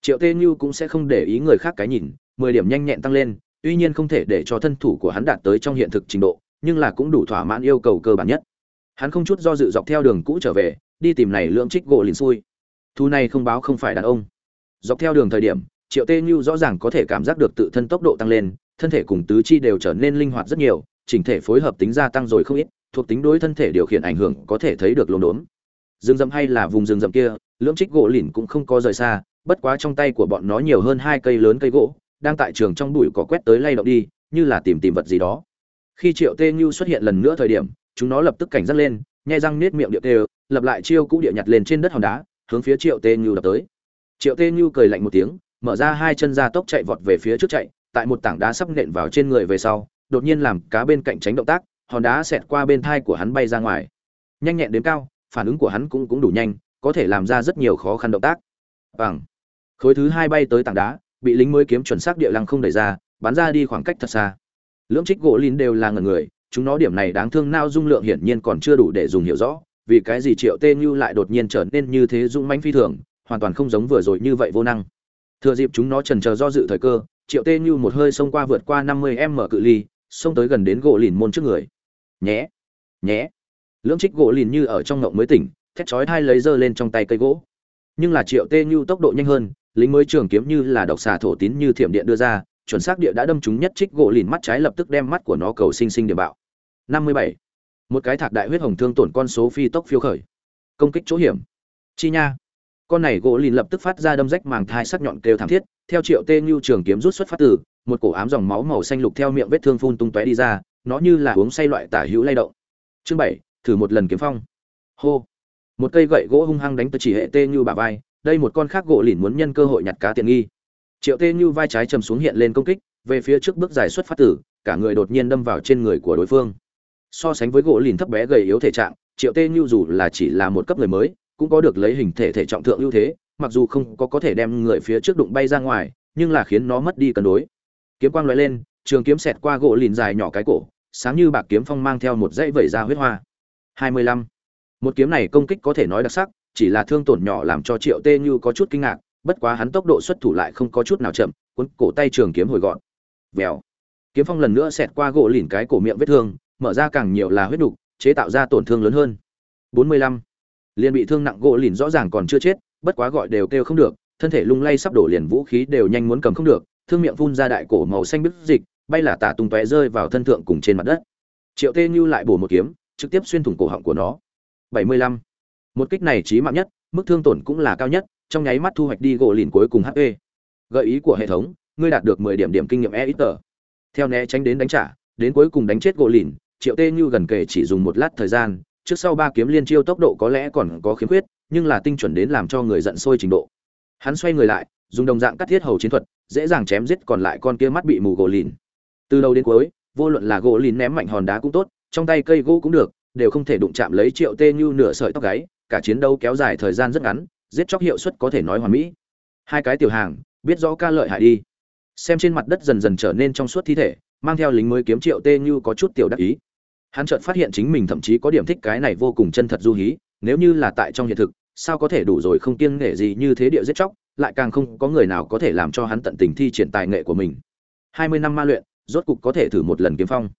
Triệu tê Nhu cũng sẽ không để ý người khác cái nhìn, mười điểm nhanh nhẹn tăng lên, tuy nhiên không thể để cho thân thủ của hắn đạt tới trong hiện thực trình độ, nhưng là cũng đủ thỏa mãn yêu cầu cơ bản nhất. Hắn không chút do dự dọc theo đường cũ trở về, đi tìm này lượng trích gỗ lìn xui. Thu này không báo không phải đàn ông. Dọc theo đường thời điểm triệu tê như rõ ràng có thể cảm giác được tự thân tốc độ tăng lên, thân thể cùng tứ chi đều trở nên linh hoạt rất nhiều, chỉnh thể phối hợp tính gia tăng rồi không ít, thuộc tính đối thân thể điều khiển ảnh hưởng có thể thấy được lồn đốn rừng rậm hay là vùng rừng rậm kia, lưỡng trích gỗ lìn cũng không có rời xa, bất quá trong tay của bọn nó nhiều hơn hai cây lớn cây gỗ, đang tại trường trong bụi cỏ quét tới lay động đi, như là tìm tìm vật gì đó. Khi triệu tê như xuất hiện lần nữa thời điểm, chúng nó lập tức cảnh giác lên, nhai răng nết miệng điệu tê lập lại chiêu cũ địa nhặt lên trên đất hòn đá, hướng phía triệu tê như đập tới. Triệu tê như cười lạnh một tiếng mở ra hai chân ra tốc chạy vọt về phía trước chạy, tại một tảng đá sắp nện vào trên người về sau, đột nhiên làm cá bên cạnh tránh động tác, hòn đá xẹt qua bên thai của hắn bay ra ngoài. Nhanh nhẹn đến cao, phản ứng của hắn cũng cũng đủ nhanh, có thể làm ra rất nhiều khó khăn động tác. Bằng. Khối thứ hai bay tới tảng đá, bị lính mới kiếm chuẩn xác địa lăng không đẩy ra, bắn ra đi khoảng cách thật xa. Lưỡng trích gỗ lìn đều là ngần người, chúng nó điểm này đáng thương nao dung lượng hiển nhiên còn chưa đủ để dùng hiểu rõ, vì cái gì triệu tê như lại đột nhiên trở nên như thế dung manh phi thường, hoàn toàn không giống vừa rồi như vậy vô năng thừa dịp chúng nó trần chờ do dự thời cơ, triệu tê như một hơi xông qua vượt qua năm mươi m cự ly, xông tới gần đến gỗ lìn môn trước người. Nhé nhé. Lưỡng trích gỗ lìn như ở trong ngộng mới tỉnh, thét chói thai lấy dơ lên trong tay cây gỗ. Nhưng là triệu tê như tốc độ nhanh hơn, lính mới trường kiếm như là độc xà thổ tín như thiểm điện đưa ra, chuẩn xác địa đã đâm trúng nhất trích gỗ lìn mắt trái lập tức đem mắt của nó cầu sinh sinh điểm bạo. Năm mươi bảy. Một cái thạc đại huyết hồng thương tổn con số phi tốc phiêu khởi. Công kích chỗ hiểm. Chi nha con này gỗ lìn lập tức phát ra đâm rách màng thai sắc nhọn kêu thảm thiết, theo triệu tê như trường kiếm rút xuất phát từ, một cổ ám dòng máu màu xanh lục theo miệng vết thương phun tung tóe đi ra, nó như là uống say loại tả hữu lay động. Chương bảy, thử một lần kiếm phong. Hô. Một cây gậy gỗ hung hăng đánh tới chỉ hệ tê như bà vai, đây một con khác gỗ lìn muốn nhân cơ hội nhặt cá tiện nghi. Triệu tê như vai trái chầm xuống hiện lên công kích, về phía trước bước dài xuất phát tử cả người đột nhiên đâm vào trên người của đối phương. So sánh với gỗ lìn thấp bé gầy yếu thể trạng, triệu tê như dù là chỉ là một cấp người mới cũng có được lấy hình thể thể trọng thượng ưu thế, mặc dù không có có thể đem người phía trước đụng bay ra ngoài, nhưng là khiến nó mất đi cân đối. Kiếm quang lóe lên, trường kiếm xẹt qua gỗ lìn dài nhỏ cái cổ, sáng như bạc kiếm phong mang theo một dãy vẩy ra huyết hoa. 25. một kiếm này công kích có thể nói đặc sắc, chỉ là thương tổn nhỏ làm cho triệu tê như có chút kinh ngạc, bất quá hắn tốc độ xuất thủ lại không có chút nào chậm, cuốn cổ tay trường kiếm hồi gọn. Vèo. Kiếm phong lần nữa xẹt qua gỗ lìn cái cổ miệng vết thương, mở ra càng nhiều là huyết đục, chế tạo ra tổn thương lớn hơn. 45 liền bị thương nặng gỗ lìn rõ ràng còn chưa chết, bất quá gọi đều kêu không được, thân thể lung lay sắp đổ liền vũ khí đều nhanh muốn cầm không được, thương miệng phun ra đại cổ màu xanh bứt dịch, bay là tả tung tóe rơi vào thân thượng cùng trên mặt đất. Triệu tê như lại bổ một kiếm, trực tiếp xuyên thủng cổ họng của nó. 75. một kích này chí mạng nhất, mức thương tổn cũng là cao nhất, trong nháy mắt thu hoạch đi gỗ lìn cuối cùng hp gợi ý của hệ thống, ngươi đạt được 10 điểm điểm kinh nghiệm e ít tờ. Theo né tránh đến đánh trả, đến cuối cùng đánh chết gỗ lìn, triệu tê như gần kề chỉ dùng một lát thời gian trước sau ba kiếm liên chiêu tốc độ có lẽ còn có khiếm khuyết, nhưng là tinh chuẩn đến làm cho người giận sôi trình độ. Hắn xoay người lại, dùng đồng dạng cắt thiết hầu chiến thuật, dễ dàng chém giết còn lại con kia mắt bị mù gỗ lìn. Từ đầu đến cuối, vô luận là gỗ lìn ném mạnh hòn đá cũng tốt, trong tay cây gỗ cũng được, đều không thể đụng chạm lấy triệu tê như nửa sợi tóc gáy, cả chiến đấu kéo dài thời gian rất ngắn, giết chóc hiệu suất có thể nói hoàn mỹ. Hai cái tiểu hàng, biết rõ ca lợi hại đi. Xem trên mặt đất dần dần trở nên trong suốt thi thể, mang theo lính mới kiếm triệu tê như có chút tiểu đắc ý hắn chợt phát hiện chính mình thậm chí có điểm thích cái này vô cùng chân thật du hí, nếu như là tại trong hiện thực, sao có thể đủ rồi không kiêng nghệ gì như thế địa giết chóc, lại càng không có người nào có thể làm cho hắn tận tình thi triển tài nghệ của mình. Hai mươi năm ma luyện, rốt cục có thể thử một lần kiếm phong.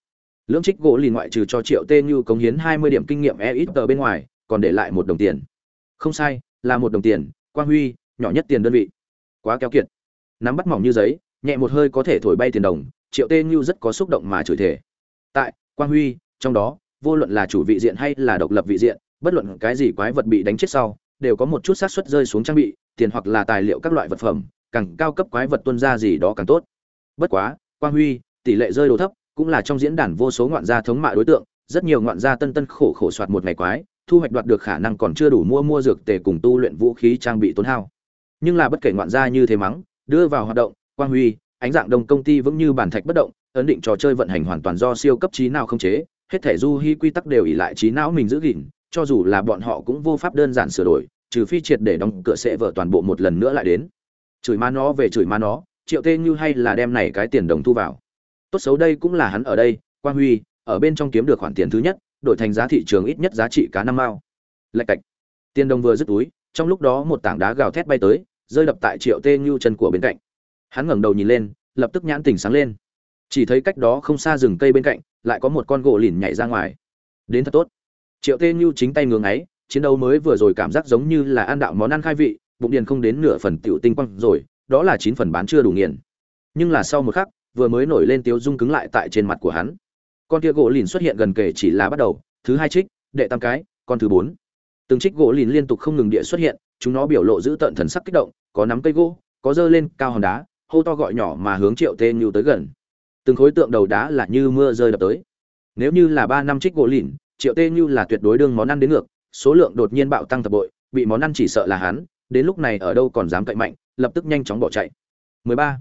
Lưỡng trích gỗ lì ngoại trừ cho triệu tê như cống hiến hai mươi điểm kinh nghiệm e ít tờ bên ngoài, còn để lại một đồng tiền. Không sai, là một đồng tiền, quang huy, nhỏ nhất tiền đơn vị. Quá keo kiệt. Nắm bắt mỏng như giấy, nhẹ một hơi có thể thổi bay tiền đồng, triệu tê như rất có xúc động mà chửi thể tại, quang huy trong đó, vô luận là chủ vị diện hay là độc lập vị diện, bất luận cái gì quái vật bị đánh chết sau, đều có một chút xác suất rơi xuống trang bị, tiền hoặc là tài liệu các loại vật phẩm, càng cao cấp quái vật tuân ra gì đó càng tốt. Bất quá, quang huy, tỷ lệ rơi đồ thấp, cũng là trong diễn đàn vô số ngoạn gia thống mạ đối tượng, rất nhiều ngoạn gia tân tân khổ khổ soạt một ngày quái, thu hoạch đoạt được khả năng còn chưa đủ mua mua dược tề cùng tu luyện vũ khí trang bị tốn hao. Nhưng là bất kể ngoạn gia như thế mắng, đưa vào hoạt động, quang huy, ánh dạng đồng công ty vững như bản thạch bất động, ấn định trò chơi vận hành hoàn toàn do siêu cấp trí nào không chế hết thể du hy quy tắc đều ỉ lại trí não mình giữ gìn, cho dù là bọn họ cũng vô pháp đơn giản sửa đổi, trừ phi triệt để đóng cửa sẽ vỡ toàn bộ một lần nữa lại đến. Chửi ma nó về chửi ma nó, triệu tê như hay là đem này cái tiền đồng thu vào. Tốt xấu đây cũng là hắn ở đây, quang huy, ở bên trong kiếm được khoản tiền thứ nhất, đổi thành giá thị trường ít nhất giá trị cá năm mao. Lạch cạch. Tiền đồng vừa dứt túi, trong lúc đó một tảng đá gào thét bay tới, rơi đập tại triệu tê như chân của bên cạnh. Hắn ngẩng đầu nhìn lên, lập tức nhãn tỉnh sáng lên. Chỉ thấy cách đó không xa rừng cây bên cạnh lại có một con gỗ lìn nhảy ra ngoài. Đến thật tốt. Triệu tê như chính tay ngưỡng ấy, chiến đấu mới vừa rồi cảm giác giống như là ăn đạo món ăn khai vị, bụng điền không đến nửa phần tiểu tinh quang rồi, đó là chín phần bán chưa đủ nghiền. Nhưng là sau một khắc, vừa mới nổi lên tiếu dung cứng lại tại trên mặt của hắn. Con kia gỗ lìn xuất hiện gần kể chỉ là bắt đầu, thứ hai trích, đệ tam cái, con thứ bốn. Từng trích gỗ lìn liên tục không ngừng địa xuất hiện, chúng nó biểu lộ giữ tận thần sắc kích động, có nắm cây gỗ, có dơ lên cao hòn đá, hô to gọi nhỏ mà hướng triệu tê như tới gần từng khối tượng đầu đá là như mưa rơi đập tới. Nếu như là ba năm trích gỗ lìn, triệu tê như là tuyệt đối đương món ăn đến ngược, số lượng đột nhiên bạo tăng thập bội, bị món ăn chỉ sợ là hắn, đến lúc này ở đâu còn dám cậy mạnh, lập tức nhanh chóng bỏ chạy. 13.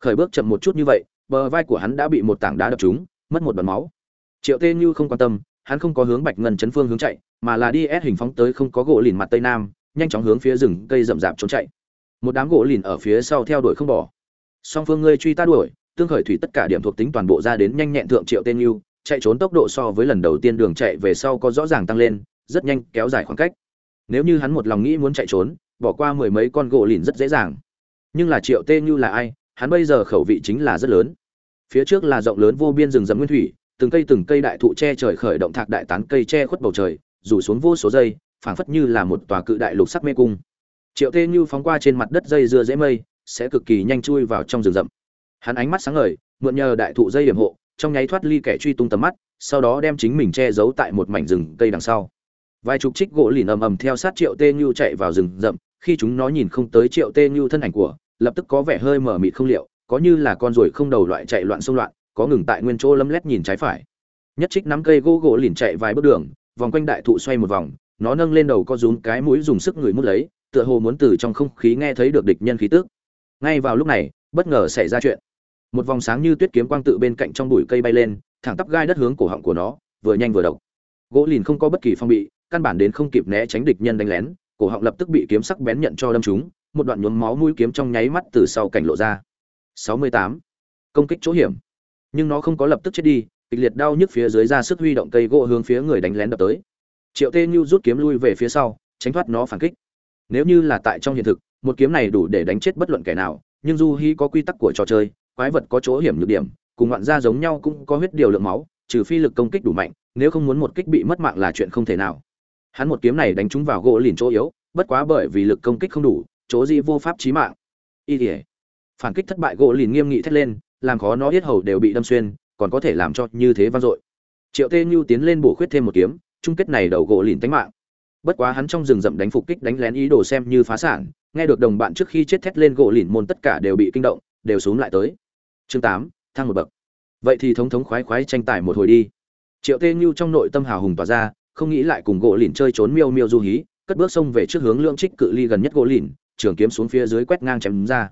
khởi bước chậm một chút như vậy, bờ vai của hắn đã bị một tảng đá đập trúng, mất một đoạn máu. Triệu tê như không quan tâm, hắn không có hướng bạch ngân chấn phương hướng chạy, mà là đi ép hình phóng tới không có gỗ lìn mặt tây nam, nhanh chóng hướng phía rừng cây rậm rạp trốn chạy. Một đám gỗ lìn ở phía sau theo đuổi không bỏ. Song phương ngươi truy ta đuổi tương khởi thủy tất cả điểm thuộc tính toàn bộ ra đến nhanh nhẹn thượng triệu tên yêu, chạy trốn tốc độ so với lần đầu tiên đường chạy về sau có rõ ràng tăng lên, rất nhanh kéo dài khoảng cách. Nếu như hắn một lòng nghĩ muốn chạy trốn, bỏ qua mười mấy con gỗ lìn rất dễ dàng. Nhưng là triệu tên lưu là ai? Hắn bây giờ khẩu vị chính là rất lớn. Phía trước là rộng lớn vô biên rừng rậm nguyên thủy, từng cây từng cây đại thụ che trời khởi động thạc đại tán cây che khuất bầu trời, rủ xuống vô số dây, phảng phất như là một tòa cự đại lục sắc mê cung. Triệu tê như phóng qua trên mặt đất dây dưa dễ mây, sẽ cực kỳ nhanh chui vào trong rừng rậm hắn ánh mắt sáng ngời, mượn nhờ đại thụ dây hiểm hộ, trong nháy thoát ly kẻ truy tung tầm mắt, sau đó đem chính mình che giấu tại một mảnh rừng cây đằng sau. Vài chục trích gỗ lìn ầm ầm theo sát triệu tê như chạy vào rừng rậm, khi chúng nó nhìn không tới triệu tê như thân ảnh của, lập tức có vẻ hơi mở mịt không liệu, có như là con ruồi không đầu loại chạy loạn xung loạn, có ngừng tại nguyên chỗ lấm lét nhìn trái phải. Nhất trích nắm cây gỗ gỗ lìn chạy vài bước đường, vòng quanh đại thụ xoay một vòng, nó nâng lên đầu có rúm cái mũi dùng sức người mút lấy, tựa hồ muốn từ trong không khí nghe thấy được địch nhân khí tức. Ngay vào lúc này bất ngờ xảy ra chuyện. Một vòng sáng như tuyết kiếm quang tự bên cạnh trong bụi cây bay lên, thẳng tắp gai đất hướng cổ họng của nó, vừa nhanh vừa độc. Gỗ lìn không có bất kỳ phong bị, căn bản đến không kịp né tránh địch nhân đánh lén, cổ họng lập tức bị kiếm sắc bén nhận cho đâm trúng, một đoạn nhuốm máu mũi kiếm trong nháy mắt từ sau cảnh lộ ra. 68. công kích chỗ hiểm. Nhưng nó không có lập tức chết đi, kịch liệt đau nhức phía dưới ra sức huy động cây gỗ hướng phía người đánh lén đập tới. Triệu tê như rút kiếm lui về phía sau, tránh thoát nó phản kích. Nếu như là tại trong hiện thực, một kiếm này đủ để đánh chết bất luận kẻ nào nhưng du hi có quy tắc của trò chơi, quái vật có chỗ hiểm nhược điểm, cùng ngoạn gia giống nhau cũng có huyết điều lượng máu, trừ phi lực công kích đủ mạnh, nếu không muốn một kích bị mất mạng là chuyện không thể nào. Hắn một kiếm này đánh trúng vào gỗ lìn chỗ yếu, bất quá bởi vì lực công kích không đủ, chỗ gì vô pháp chí mạng. Y tỉa phản kích thất bại gỗ lìn nghiêm nghị thét lên, làm khó nó hết hầu đều bị đâm xuyên, còn có thể làm cho như thế vang dội. Triệu tê nhu tiến lên bổ khuyết thêm một kiếm, chung kết này đầu gỗ lìn tánh mạng. Bất quá hắn trong rừng rậm đánh phục kích đánh lén ý đồ xem như phá sản nghe được đồng bạn trước khi chết thét lên gỗ lìn môn tất cả đều bị kinh động, đều xuống lại tới. Chương tám thăng một bậc. Vậy thì thống thống khoái khoái tranh tài một hồi đi. Triệu tê như trong nội tâm hào hùng tỏa ra, không nghĩ lại cùng gỗ lìn chơi trốn miêu miêu du hí, cất bước xông về trước hướng lượng trích cự ly gần nhất gỗ lìn, trường kiếm xuống phía dưới quét ngang chém ra.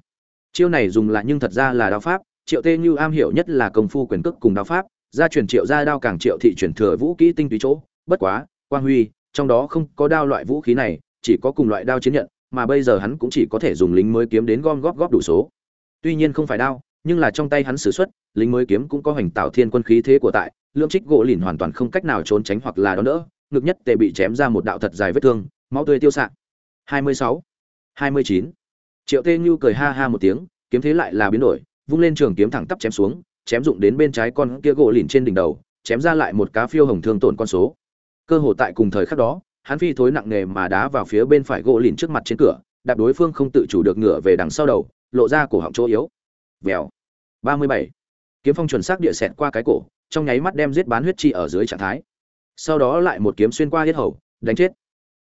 Chiêu này dùng lại nhưng thật ra là đao pháp, triệu tê như am hiểu nhất là công phu quyền cước cùng đao pháp, gia truyền triệu gia đao càng triệu thị truyền thừa vũ kỹ tinh túy chỗ, bất quá, quang huy, trong đó không có đao loại vũ khí này, chỉ có cùng loại đao chiến nhận mà bây giờ hắn cũng chỉ có thể dùng lính mới kiếm đến gom góp góp đủ số tuy nhiên không phải đao nhưng là trong tay hắn sử xuất, lính mới kiếm cũng có hoành tạo thiên quân khí thế của tại lượng trích gỗ lìn hoàn toàn không cách nào trốn tránh hoặc là đón đỡ, ngực nhất tề bị chém ra một đạo thật dài vết thương, máu tươi tiêu xạ 26. 29. triệu tê nhu cười ha ha một tiếng, kiếm thế lại là biến đổi, vung lên trường kiếm thẳng tắp chém xuống, chém dụng đến bên trái con kia gỗ lìn trên đỉnh đầu, chém ra lại một cá phiêu hồng thương tổn con số cơ hồ tại cùng thời khắc đó hắn phi thối nặng nề mà đá vào phía bên phải gỗ lìn trước mặt trên cửa, đạp đối phương không tự chủ được ngửa về đằng sau đầu, lộ ra cổ họng chỗ yếu. Vèo. Ba mươi bảy. Kiếm phong chuẩn xác địa xẹt qua cái cổ, trong nháy mắt đem giết bán huyết chi ở dưới trạng thái. Sau đó lại một kiếm xuyên qua hết hầu, đánh chết.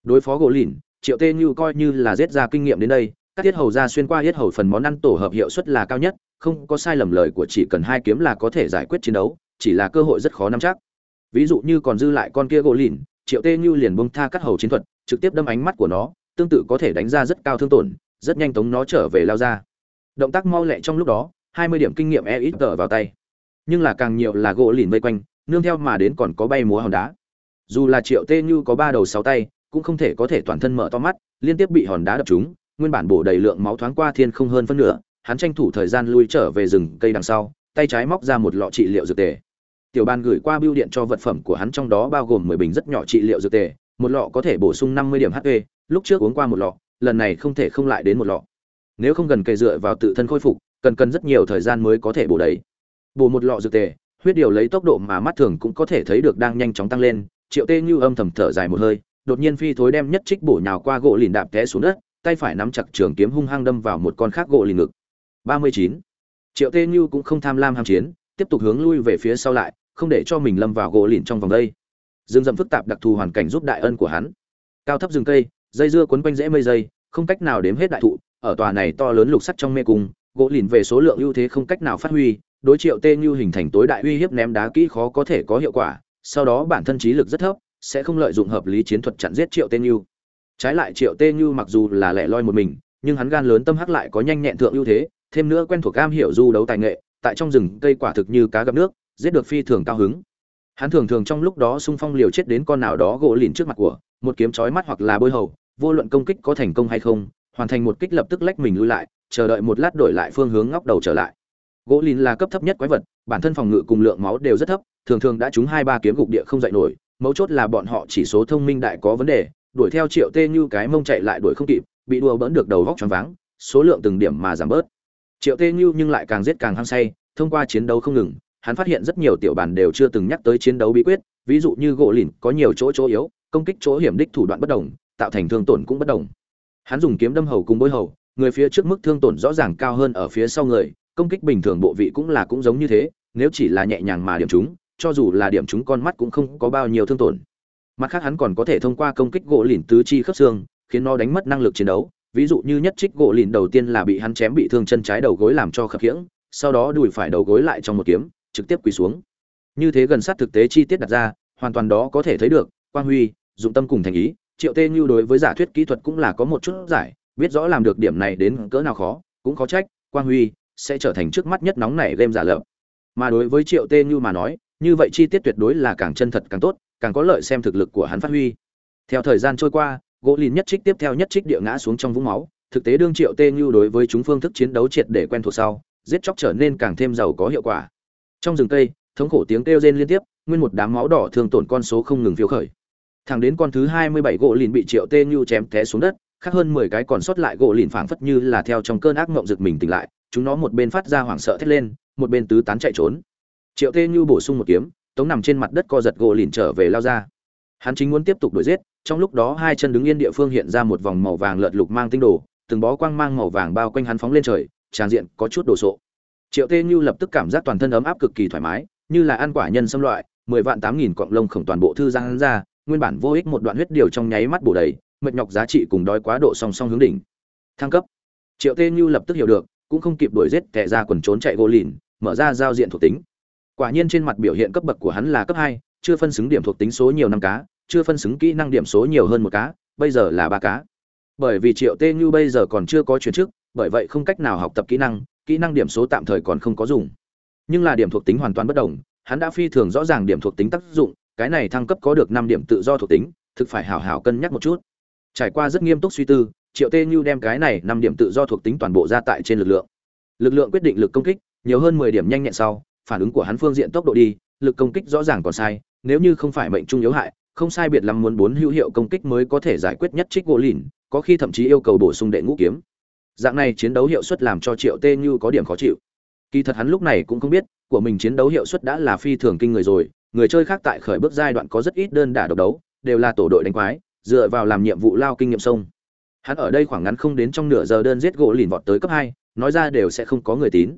Đối phó gỗ lìn, triệu tê như coi như là giết ra kinh nghiệm đến đây, các tiết hầu ra xuyên qua hết hầu phần món ăn tổ hợp hiệu suất là cao nhất, không có sai lầm lời của chỉ cần hai kiếm là có thể giải quyết chiến đấu, chỉ là cơ hội rất khó nắm chắc. Ví dụ như còn dư lại con kia gỗ lìn triệu tê như liền bông tha cắt hầu chiến thuật, trực tiếp đâm ánh mắt của nó, tương tự có thể đánh ra rất cao thương tổn, rất nhanh tống nó trở về lao ra. Động tác mau lẹ trong lúc đó, hai mươi điểm kinh nghiệm e ít tờ vào tay. Nhưng là càng nhiều là gỗ lìn vây quanh, nương theo mà đến còn có bay múa hòn đá. Dù là triệu tê như có ba đầu sáu tay, cũng không thể có thể toàn thân mở to mắt, liên tiếp bị hòn đá đập trúng, nguyên bản bổ đầy lượng máu thoáng qua thiên không hơn phân nửa, hắn tranh thủ thời gian lui trở về rừng cây đằng sau, tay trái móc ra một lọ trị liệu dược tề tiểu ban gửi qua bưu điện cho vật phẩm của hắn trong đó bao gồm mười bình rất nhỏ trị liệu dược tề, một lọ có thể bổ sung năm mươi điểm hp lúc trước uống qua một lọ, lần này không thể không lại đến một lọ. Nếu không gần kề dựa vào tự thân khôi phục, cần cần rất nhiều thời gian mới có thể bổ đầy. Bổ một lọ dược tề, huyết điều lấy tốc độ mà mắt thường cũng có thể thấy được đang nhanh chóng tăng lên, triệu tê như âm thầm thở dài một hơi, đột nhiên phi thối đem nhất trích bổ nhào qua gỗ lìn đạp té xuống đất, tay phải nắm chặt trường kiếm hung hăng đâm vào một con khác gỗ lìn ngực. Ba mươi chín. Triệu tê như cũng không tham lam ham chiến, tiếp tục hướng lui về phía sau lại không để cho mình lâm vào gỗ lìn trong vòng đây. Rừng rậm phức tạp đặc thù hoàn cảnh giúp đại ân của hắn. Cao thấp rừng cây, dây dưa quấn quanh rễ mây dây, không cách nào đếm hết đại thụ, ở tòa này to lớn lục sắt trong mê cung, gỗ lìn về số lượng ưu thế không cách nào phát huy, đối triệu tê như hình thành tối đại uy hiếp ném đá kỹ khó có thể có hiệu quả, sau đó bản thân trí lực rất thấp, sẽ không lợi dụng hợp lý chiến thuật chặn giết triệu tê như. Trái lại triệu tê như mặc dù là lẻ loi một mình, nhưng hắn gan lớn tâm hắc lại có nhanh nhẹn thượng ưu thế, thêm nữa quen thuộc cam hiểu du đấu tài nghệ, tại trong rừng cây quả thực như cá gặp nước giết được phi thường cao hứng. Hắn thường thường trong lúc đó xung phong liều chết đến con nào đó gỗ lìn trước mặt của, một kiếm chói mắt hoặc là bôi hầu, vô luận công kích có thành công hay không, hoàn thành một kích lập tức lách mình lui lại, chờ đợi một lát đổi lại phương hướng ngóc đầu trở lại. Gỗ lìn là cấp thấp nhất quái vật, bản thân phòng ngự cùng lượng máu đều rất thấp, thường thường đã trúng hai ba kiếm gục địa không dậy nổi, mấu chốt là bọn họ chỉ số thông minh đại có vấn đề, đuổi theo triệu tê như cái mông chạy lại đuổi không kịp, bị đùa bỡn được đầu vóc choáng váng, số lượng từng điểm mà giảm bớt. Triệu tê như nhưng lại càng giết càng hăng say, thông qua chiến đấu không ngừng hắn phát hiện rất nhiều tiểu bản đều chưa từng nhắc tới chiến đấu bí quyết, ví dụ như gỗ lìn có nhiều chỗ chỗ yếu, công kích chỗ hiểm đích thủ đoạn bất đồng, tạo thành thương tổn cũng bất đồng. Hắn dùng kiếm đâm hầu cùng bối hầu, người phía trước mức thương tổn rõ ràng cao hơn ở phía sau người, công kích bình thường bộ vị cũng là cũng giống như thế, nếu chỉ là nhẹ nhàng mà điểm chúng, cho dù là điểm chúng con mắt cũng không có bao nhiêu thương tổn. Mặt khác hắn còn có thể thông qua công kích gỗ lìn tứ chi khớp xương, khiến nó đánh mất năng lực chiến đấu, ví dụ như nhất trích gỗ lìn đầu tiên là bị hắn chém bị thương chân trái đầu gối làm cho khập khiễng, sau đó đùi phải đầu gối lại trong một kiếm trực tiếp quỳ xuống. Như thế gần sát thực tế chi tiết đặt ra, hoàn toàn đó có thể thấy được, quang huy, dụng tâm cùng thành ý, triệu tê như đối với giả thuyết kỹ thuật cũng là có một chút giải, biết rõ làm được điểm này đến cỡ nào khó, cũng khó trách, quang huy sẽ trở thành trước mắt nhất nóng này game giả lập. Mà đối với triệu tê như mà nói, như vậy chi tiết tuyệt đối là càng chân thật càng tốt, càng có lợi xem thực lực của hắn phát huy. Theo thời gian trôi qua, gỗ lìn nhất trích tiếp theo nhất trích địa ngã xuống trong vũng máu, thực tế đương triệu tê như đối với chúng phương thức chiến đấu triệt để quen thuộc sau, giết chóc trở nên càng thêm giàu có hiệu quả trong rừng cây, thống khổ tiếng kêu rên liên tiếp, nguyên một đám máu đỏ thường tổn con số không ngừng phiếu khởi. Thẳng đến con thứ hai mươi bảy gỗ lìn bị triệu tê như chém té xuống đất, khác hơn mười cái còn sót lại gỗ lìn phảng phất như là theo trong cơn ác mộng giật mình tỉnh lại, chúng nó một bên phát ra hoảng sợ thét lên, một bên tứ tán chạy trốn. Triệu tê như bổ sung một kiếm, tống nằm trên mặt đất co giật gỗ lìn trở về lao ra. Hắn chính muốn tiếp tục đuổi giết, trong lúc đó hai chân đứng yên địa phương hiện ra một vòng màu vàng lợn lục mang tinh đồ, từng bó quang mang màu vàng bao quanh hắn phóng lên trời, tràn diện có chút đồ sộ triệu tê như lập tức cảm giác toàn thân ấm áp cực kỳ thoải mái, như là ăn quả nhân xâm loại, mười vạn tám nghìn cọng lông khổng toàn bộ thư giang hắn ra, nguyên bản vô ích một đoạn huyết điều trong nháy mắt bổ đầy, mệt nhọc giá trị cùng đói quá độ song song hướng đỉnh. Thăng cấp. Triệu tê như lập tức hiểu được, cũng không kịp đuổi giết kẻ ra quần trốn chạy gỗ lìn, mở ra giao diện thuộc tính. Quả nhiên trên mặt biểu hiện cấp bậc của hắn là cấp hai, chưa phân xứng điểm thuộc tính số nhiều năm cá, chưa phân xứng kỹ năng điểm số nhiều hơn một cá, bây giờ là ba cá. Bởi vì triệu tê như bây giờ còn chưa có chuyển chức, bởi vậy không cách nào học tập kỹ năng kỹ năng điểm số tạm thời còn không có dùng. Nhưng là điểm thuộc tính hoàn toàn bất đồng, hắn đã phi thường rõ ràng điểm thuộc tính tác dụng, cái này thăng cấp có được năm điểm tự do thuộc tính, thực phải hảo hảo cân nhắc một chút. Trải qua rất nghiêm túc suy tư, triệu tê như đem cái này năm điểm tự do thuộc tính toàn bộ ra tại trên lực lượng. Lực lượng quyết định lực công kích, nhiều hơn mười điểm nhanh nhẹn sau, phản ứng của hắn phương diện tốc độ đi, lực công kích rõ ràng còn sai, nếu như không phải mệnh trung yếu hại, không sai biệt lắm muốn bốn hữu hiệu công kích mới có thể giải quyết nhất trích gỗ lìn, có khi thậm chí yêu cầu bổ sung đệ ngũ kiếm dạng này chiến đấu hiệu suất làm cho triệu tê như có điểm khó chịu. Kỳ thật hắn lúc này cũng không biết, của mình chiến đấu hiệu suất đã là phi thường kinh người rồi, người chơi khác tại khởi bước giai đoạn có rất ít đơn đả độc đấu, đều là tổ đội đánh quái, dựa vào làm nhiệm vụ lao kinh nghiệm sông. Hắn ở đây khoảng ngắn không đến trong nửa giờ đơn giết gỗ lìn vọt tới cấp hai, nói ra đều sẽ không có người tín.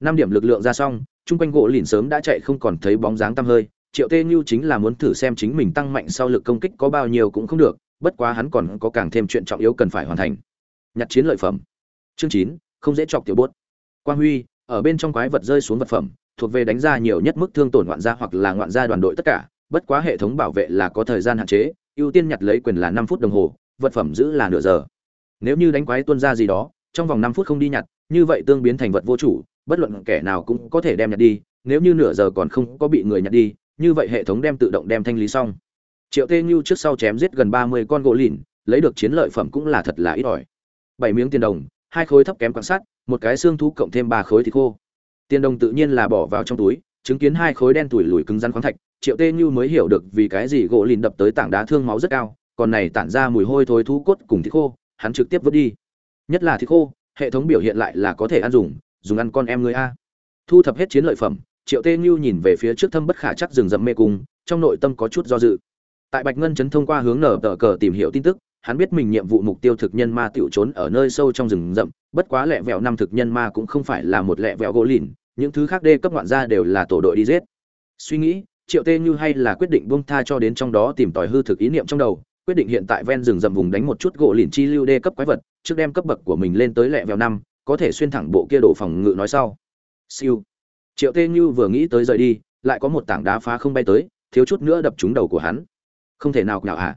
Năm điểm lực lượng ra xong, chung quanh gỗ lìn sớm đã chạy không còn thấy bóng dáng tăm hơi, triệu tê như chính là muốn thử xem chính mình tăng mạnh sau lực công kích có bao nhiêu cũng không được, bất quá hắn còn có càng thêm chuyện trọng yếu cần phải hoàn thành nhặt chiến lợi phẩm. Chương chín, không dễ chọc tiểu bốt. Quang huy, ở bên trong quái vật rơi xuống vật phẩm, thuộc về đánh ra nhiều nhất mức thương tổn ngoạn gia hoặc là ngoạn gia đoàn đội tất cả, bất quá hệ thống bảo vệ là có thời gian hạn chế, ưu tiên nhặt lấy quyền là năm phút đồng hồ, vật phẩm giữ là nửa giờ. Nếu như đánh quái tuân ra gì đó, trong vòng năm phút không đi nhặt, như vậy tương biến thành vật vô chủ, bất luận kẻ nào cũng có thể đem nhặt đi, nếu như nửa giờ còn không có bị người nhặt đi, như vậy hệ thống đem tự động đem thanh lý xong. Triệu tê như trước sau chém giết gần ba mươi con gỗ lìn, lấy được chiến lợi phẩm cũng là thật là ít ỏi bảy miếng tiền đồng, hai khối thấp kém quan sát một cái xương thú cộng thêm ba khối thịt khô. Tiền đồng tự nhiên là bỏ vào trong túi, chứng kiến hai khối đen tuổi lùi cứng rắn khoáng thạch, triệu tê như mới hiểu được vì cái gì gỗ lìn đập tới tảng đá thương máu rất cao, còn này tản ra mùi hôi thối thú cốt cùng thịt khô, hắn trực tiếp vứt đi. Nhất là thịt khô, hệ thống biểu hiện lại là có thể ăn dùng dùng ăn con em người a. Thu thập hết chiến lợi phẩm, triệu tê như nhìn về phía trước thâm bất khả chắc rừng rậm mê cung, trong nội tâm có chút do dự. Tại bạch ngân chấn thông qua hướng nở tờ cờ tìm hiểu tin tức hắn biết mình nhiệm vụ mục tiêu thực nhân ma tiểu trốn ở nơi sâu trong rừng rậm, bất quá lẹ vẹo năm thực nhân ma cũng không phải là một lẹ vẹo gỗ lìn, những thứ khác đê cấp ngoạn gia đều là tổ đội đi giết. Suy nghĩ, triệu tê như hay là quyết định buông tha cho đến trong đó tìm tòi hư thực ý niệm trong đầu, quyết định hiện tại ven rừng rậm vùng đánh một chút gỗ lìn chi lưu đê cấp quái vật, trước đem cấp bậc của mình lên tới lẹ vẹo năm, có thể xuyên thẳng bộ kia đổ phòng ngự nói sau. Siêu. Triệu tê như vừa nghĩ tới rời đi, lại có một tảng đá phá không bay tới, thiếu chút nữa đập trúng đầu của hắn. Không thể nào nào à?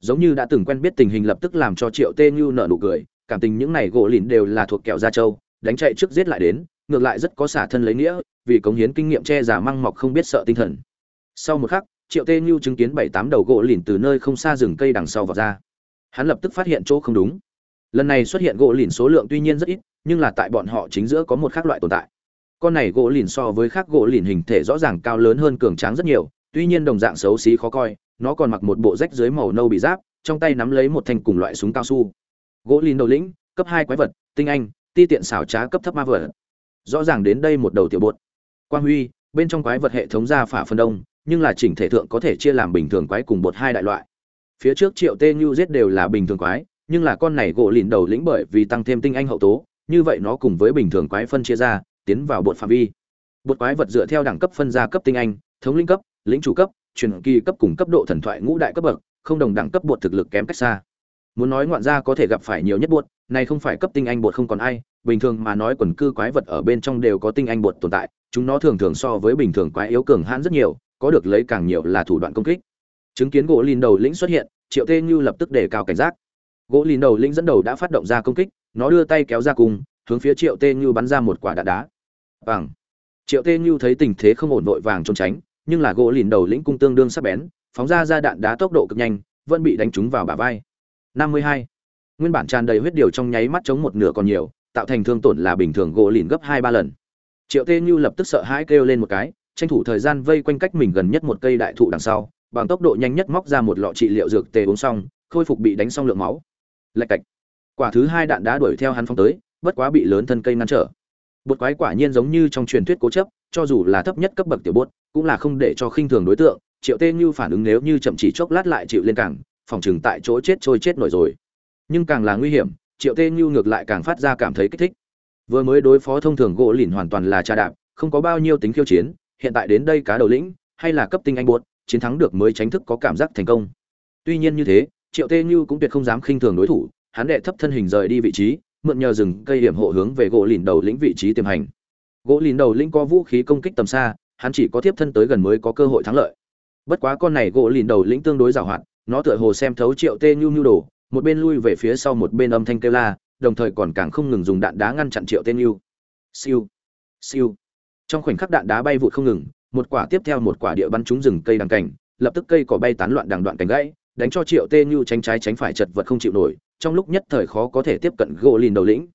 Giống như đã từng quen biết tình hình lập tức làm cho triệu tê như nợ nụ cười, cảm tình những này gỗ lìn đều là thuộc kẹo gia châu đánh chạy trước giết lại đến, ngược lại rất có xả thân lấy nghĩa, vì cống hiến kinh nghiệm che giả măng mọc không biết sợ tinh thần. Sau một khắc, triệu tê như chứng kiến bảy tám đầu gỗ lìn từ nơi không xa rừng cây đằng sau vào ra. Hắn lập tức phát hiện chỗ không đúng. Lần này xuất hiện gỗ lìn số lượng tuy nhiên rất ít, nhưng là tại bọn họ chính giữa có một khác loại tồn tại. Con này gỗ lìn so với khác gỗ lìn hình thể rõ ràng cao lớn hơn cường tráng rất nhiều, tuy nhiên đồng dạng xấu xí khó coi nó còn mặc một bộ rách dưới màu nâu bị giáp, trong tay nắm lấy một thanh cùng loại súng cao su. Gỗ lìn đầu lĩnh, cấp hai quái vật, tinh anh, ti tiện xảo trá cấp thấp ma vật. Rõ ràng đến đây một đầu tiểu bột. Quang huy, bên trong quái vật hệ thống ra phả phân đông, nhưng là chỉnh thể thượng có thể chia làm bình thường quái cùng bột hai đại loại. Phía trước triệu tê như giết đều là bình thường quái, nhưng là con này gỗ lìn đầu lĩnh bởi vì tăng thêm tinh anh hậu tố, như vậy nó cùng với bình thường quái phân chia ra, tiến vào bột phạm vi. Bột quái vật dựa theo đẳng cấp phân ra cấp tinh anh, thống linh cấp, lĩnh chủ cấp truyền kỳ cấp cùng cấp độ thần thoại ngũ đại cấp bậc, không đồng đẳng cấp bột thực lực kém cách xa. Muốn nói ngoạn gia có thể gặp phải nhiều nhất bột, này không phải cấp tinh anh bột không còn ai, bình thường mà nói quần cư quái vật ở bên trong đều có tinh anh bột tồn tại, chúng nó thường thường so với bình thường quái yếu cường hãn rất nhiều, có được lấy càng nhiều là thủ đoạn công kích. Chứng kiến gỗ lìn đầu lĩnh xuất hiện, triệu tê như lập tức đề cao cảnh giác. Gỗ lìn đầu lĩnh dẫn đầu đã phát động ra công kích, nó đưa tay kéo ra cùng, hướng phía triệu tê như bắn ra một quả đạn đá. Bằng. Triệu tê như thấy tình thế không ổn vội vàng trốn tránh nhưng là gỗ lìn đầu lĩnh cung tương đương sắc bén, phóng ra ra đạn đá tốc độ cực nhanh, vẫn bị đánh trúng vào bả vai. 52. nguyên bản tràn đầy huyết điều trong nháy mắt chống một nửa còn nhiều, tạo thành thương tổn là bình thường gỗ lìn gấp hai ba lần. Triệu tê như lập tức sợ hãi kêu lên một cái, tranh thủ thời gian vây quanh cách mình gần nhất một cây đại thụ đằng sau, bằng tốc độ nhanh nhất móc ra một lọ trị liệu dược tê uống xong, khôi phục bị đánh xong lượng máu. Lạch cạch. Quả thứ hai đạn đá đuổi theo hắn phong tới, bất quá bị lớn thân cây ngăn trở. Bột quái quả nhiên giống như trong truyền thuyết cố chấp cho dù là thấp nhất cấp bậc tiểu bốt, cũng là không để cho khinh thường đối tượng, triệu tê như phản ứng nếu như chậm chỉ chốc lát lại chịu lên cảng phòng chừng tại chỗ chết trôi chết nổi rồi. Nhưng càng là nguy hiểm, triệu tê như ngược lại càng phát ra cảm thấy kích thích. Vừa mới đối phó thông thường gỗ lìn hoàn toàn là trà đạp, không có bao nhiêu tính khiêu chiến, hiện tại đến đây cá đầu lĩnh, hay là cấp tinh anh buốt chiến thắng được mới tránh thức có cảm giác thành công. Tuy nhiên như thế, triệu tê như cũng tuyệt không dám khinh thường đối thủ, hắn đệ thấp thân hình rời đi vị trí, mượn nhờ rừng cây hiểm hộ hướng về gỗ lìn đầu lĩnh vị trí tiềm hành gỗ lìn đầu lĩnh có vũ khí công kích tầm xa, hắn chỉ có tiếp thân tới gần mới có cơ hội thắng lợi. Bất quá con này gỗ lìn đầu lĩnh tương đối giàu hoạt nó tựa hồ xem thấu triệu tê nhu nhu đồ, một bên lui về phía sau một bên âm thanh kêu la, đồng thời còn càng không ngừng dùng đạn đá ngăn chặn triệu tên nhu. Siêu siêu. Trong khoảnh khắc đạn đá bay vụt không ngừng, một quả tiếp theo một quả địa bắn trúng rừng cây đằng cảnh lập tức cây cỏ bay tán loạn đằng đoạn cành gãy, đánh cho triệu tê nhu tránh trái tránh phải chật vật không chịu nổi, trong lúc nhất thời khó có thể tiếp cận gỗ lìn đầu lĩnh.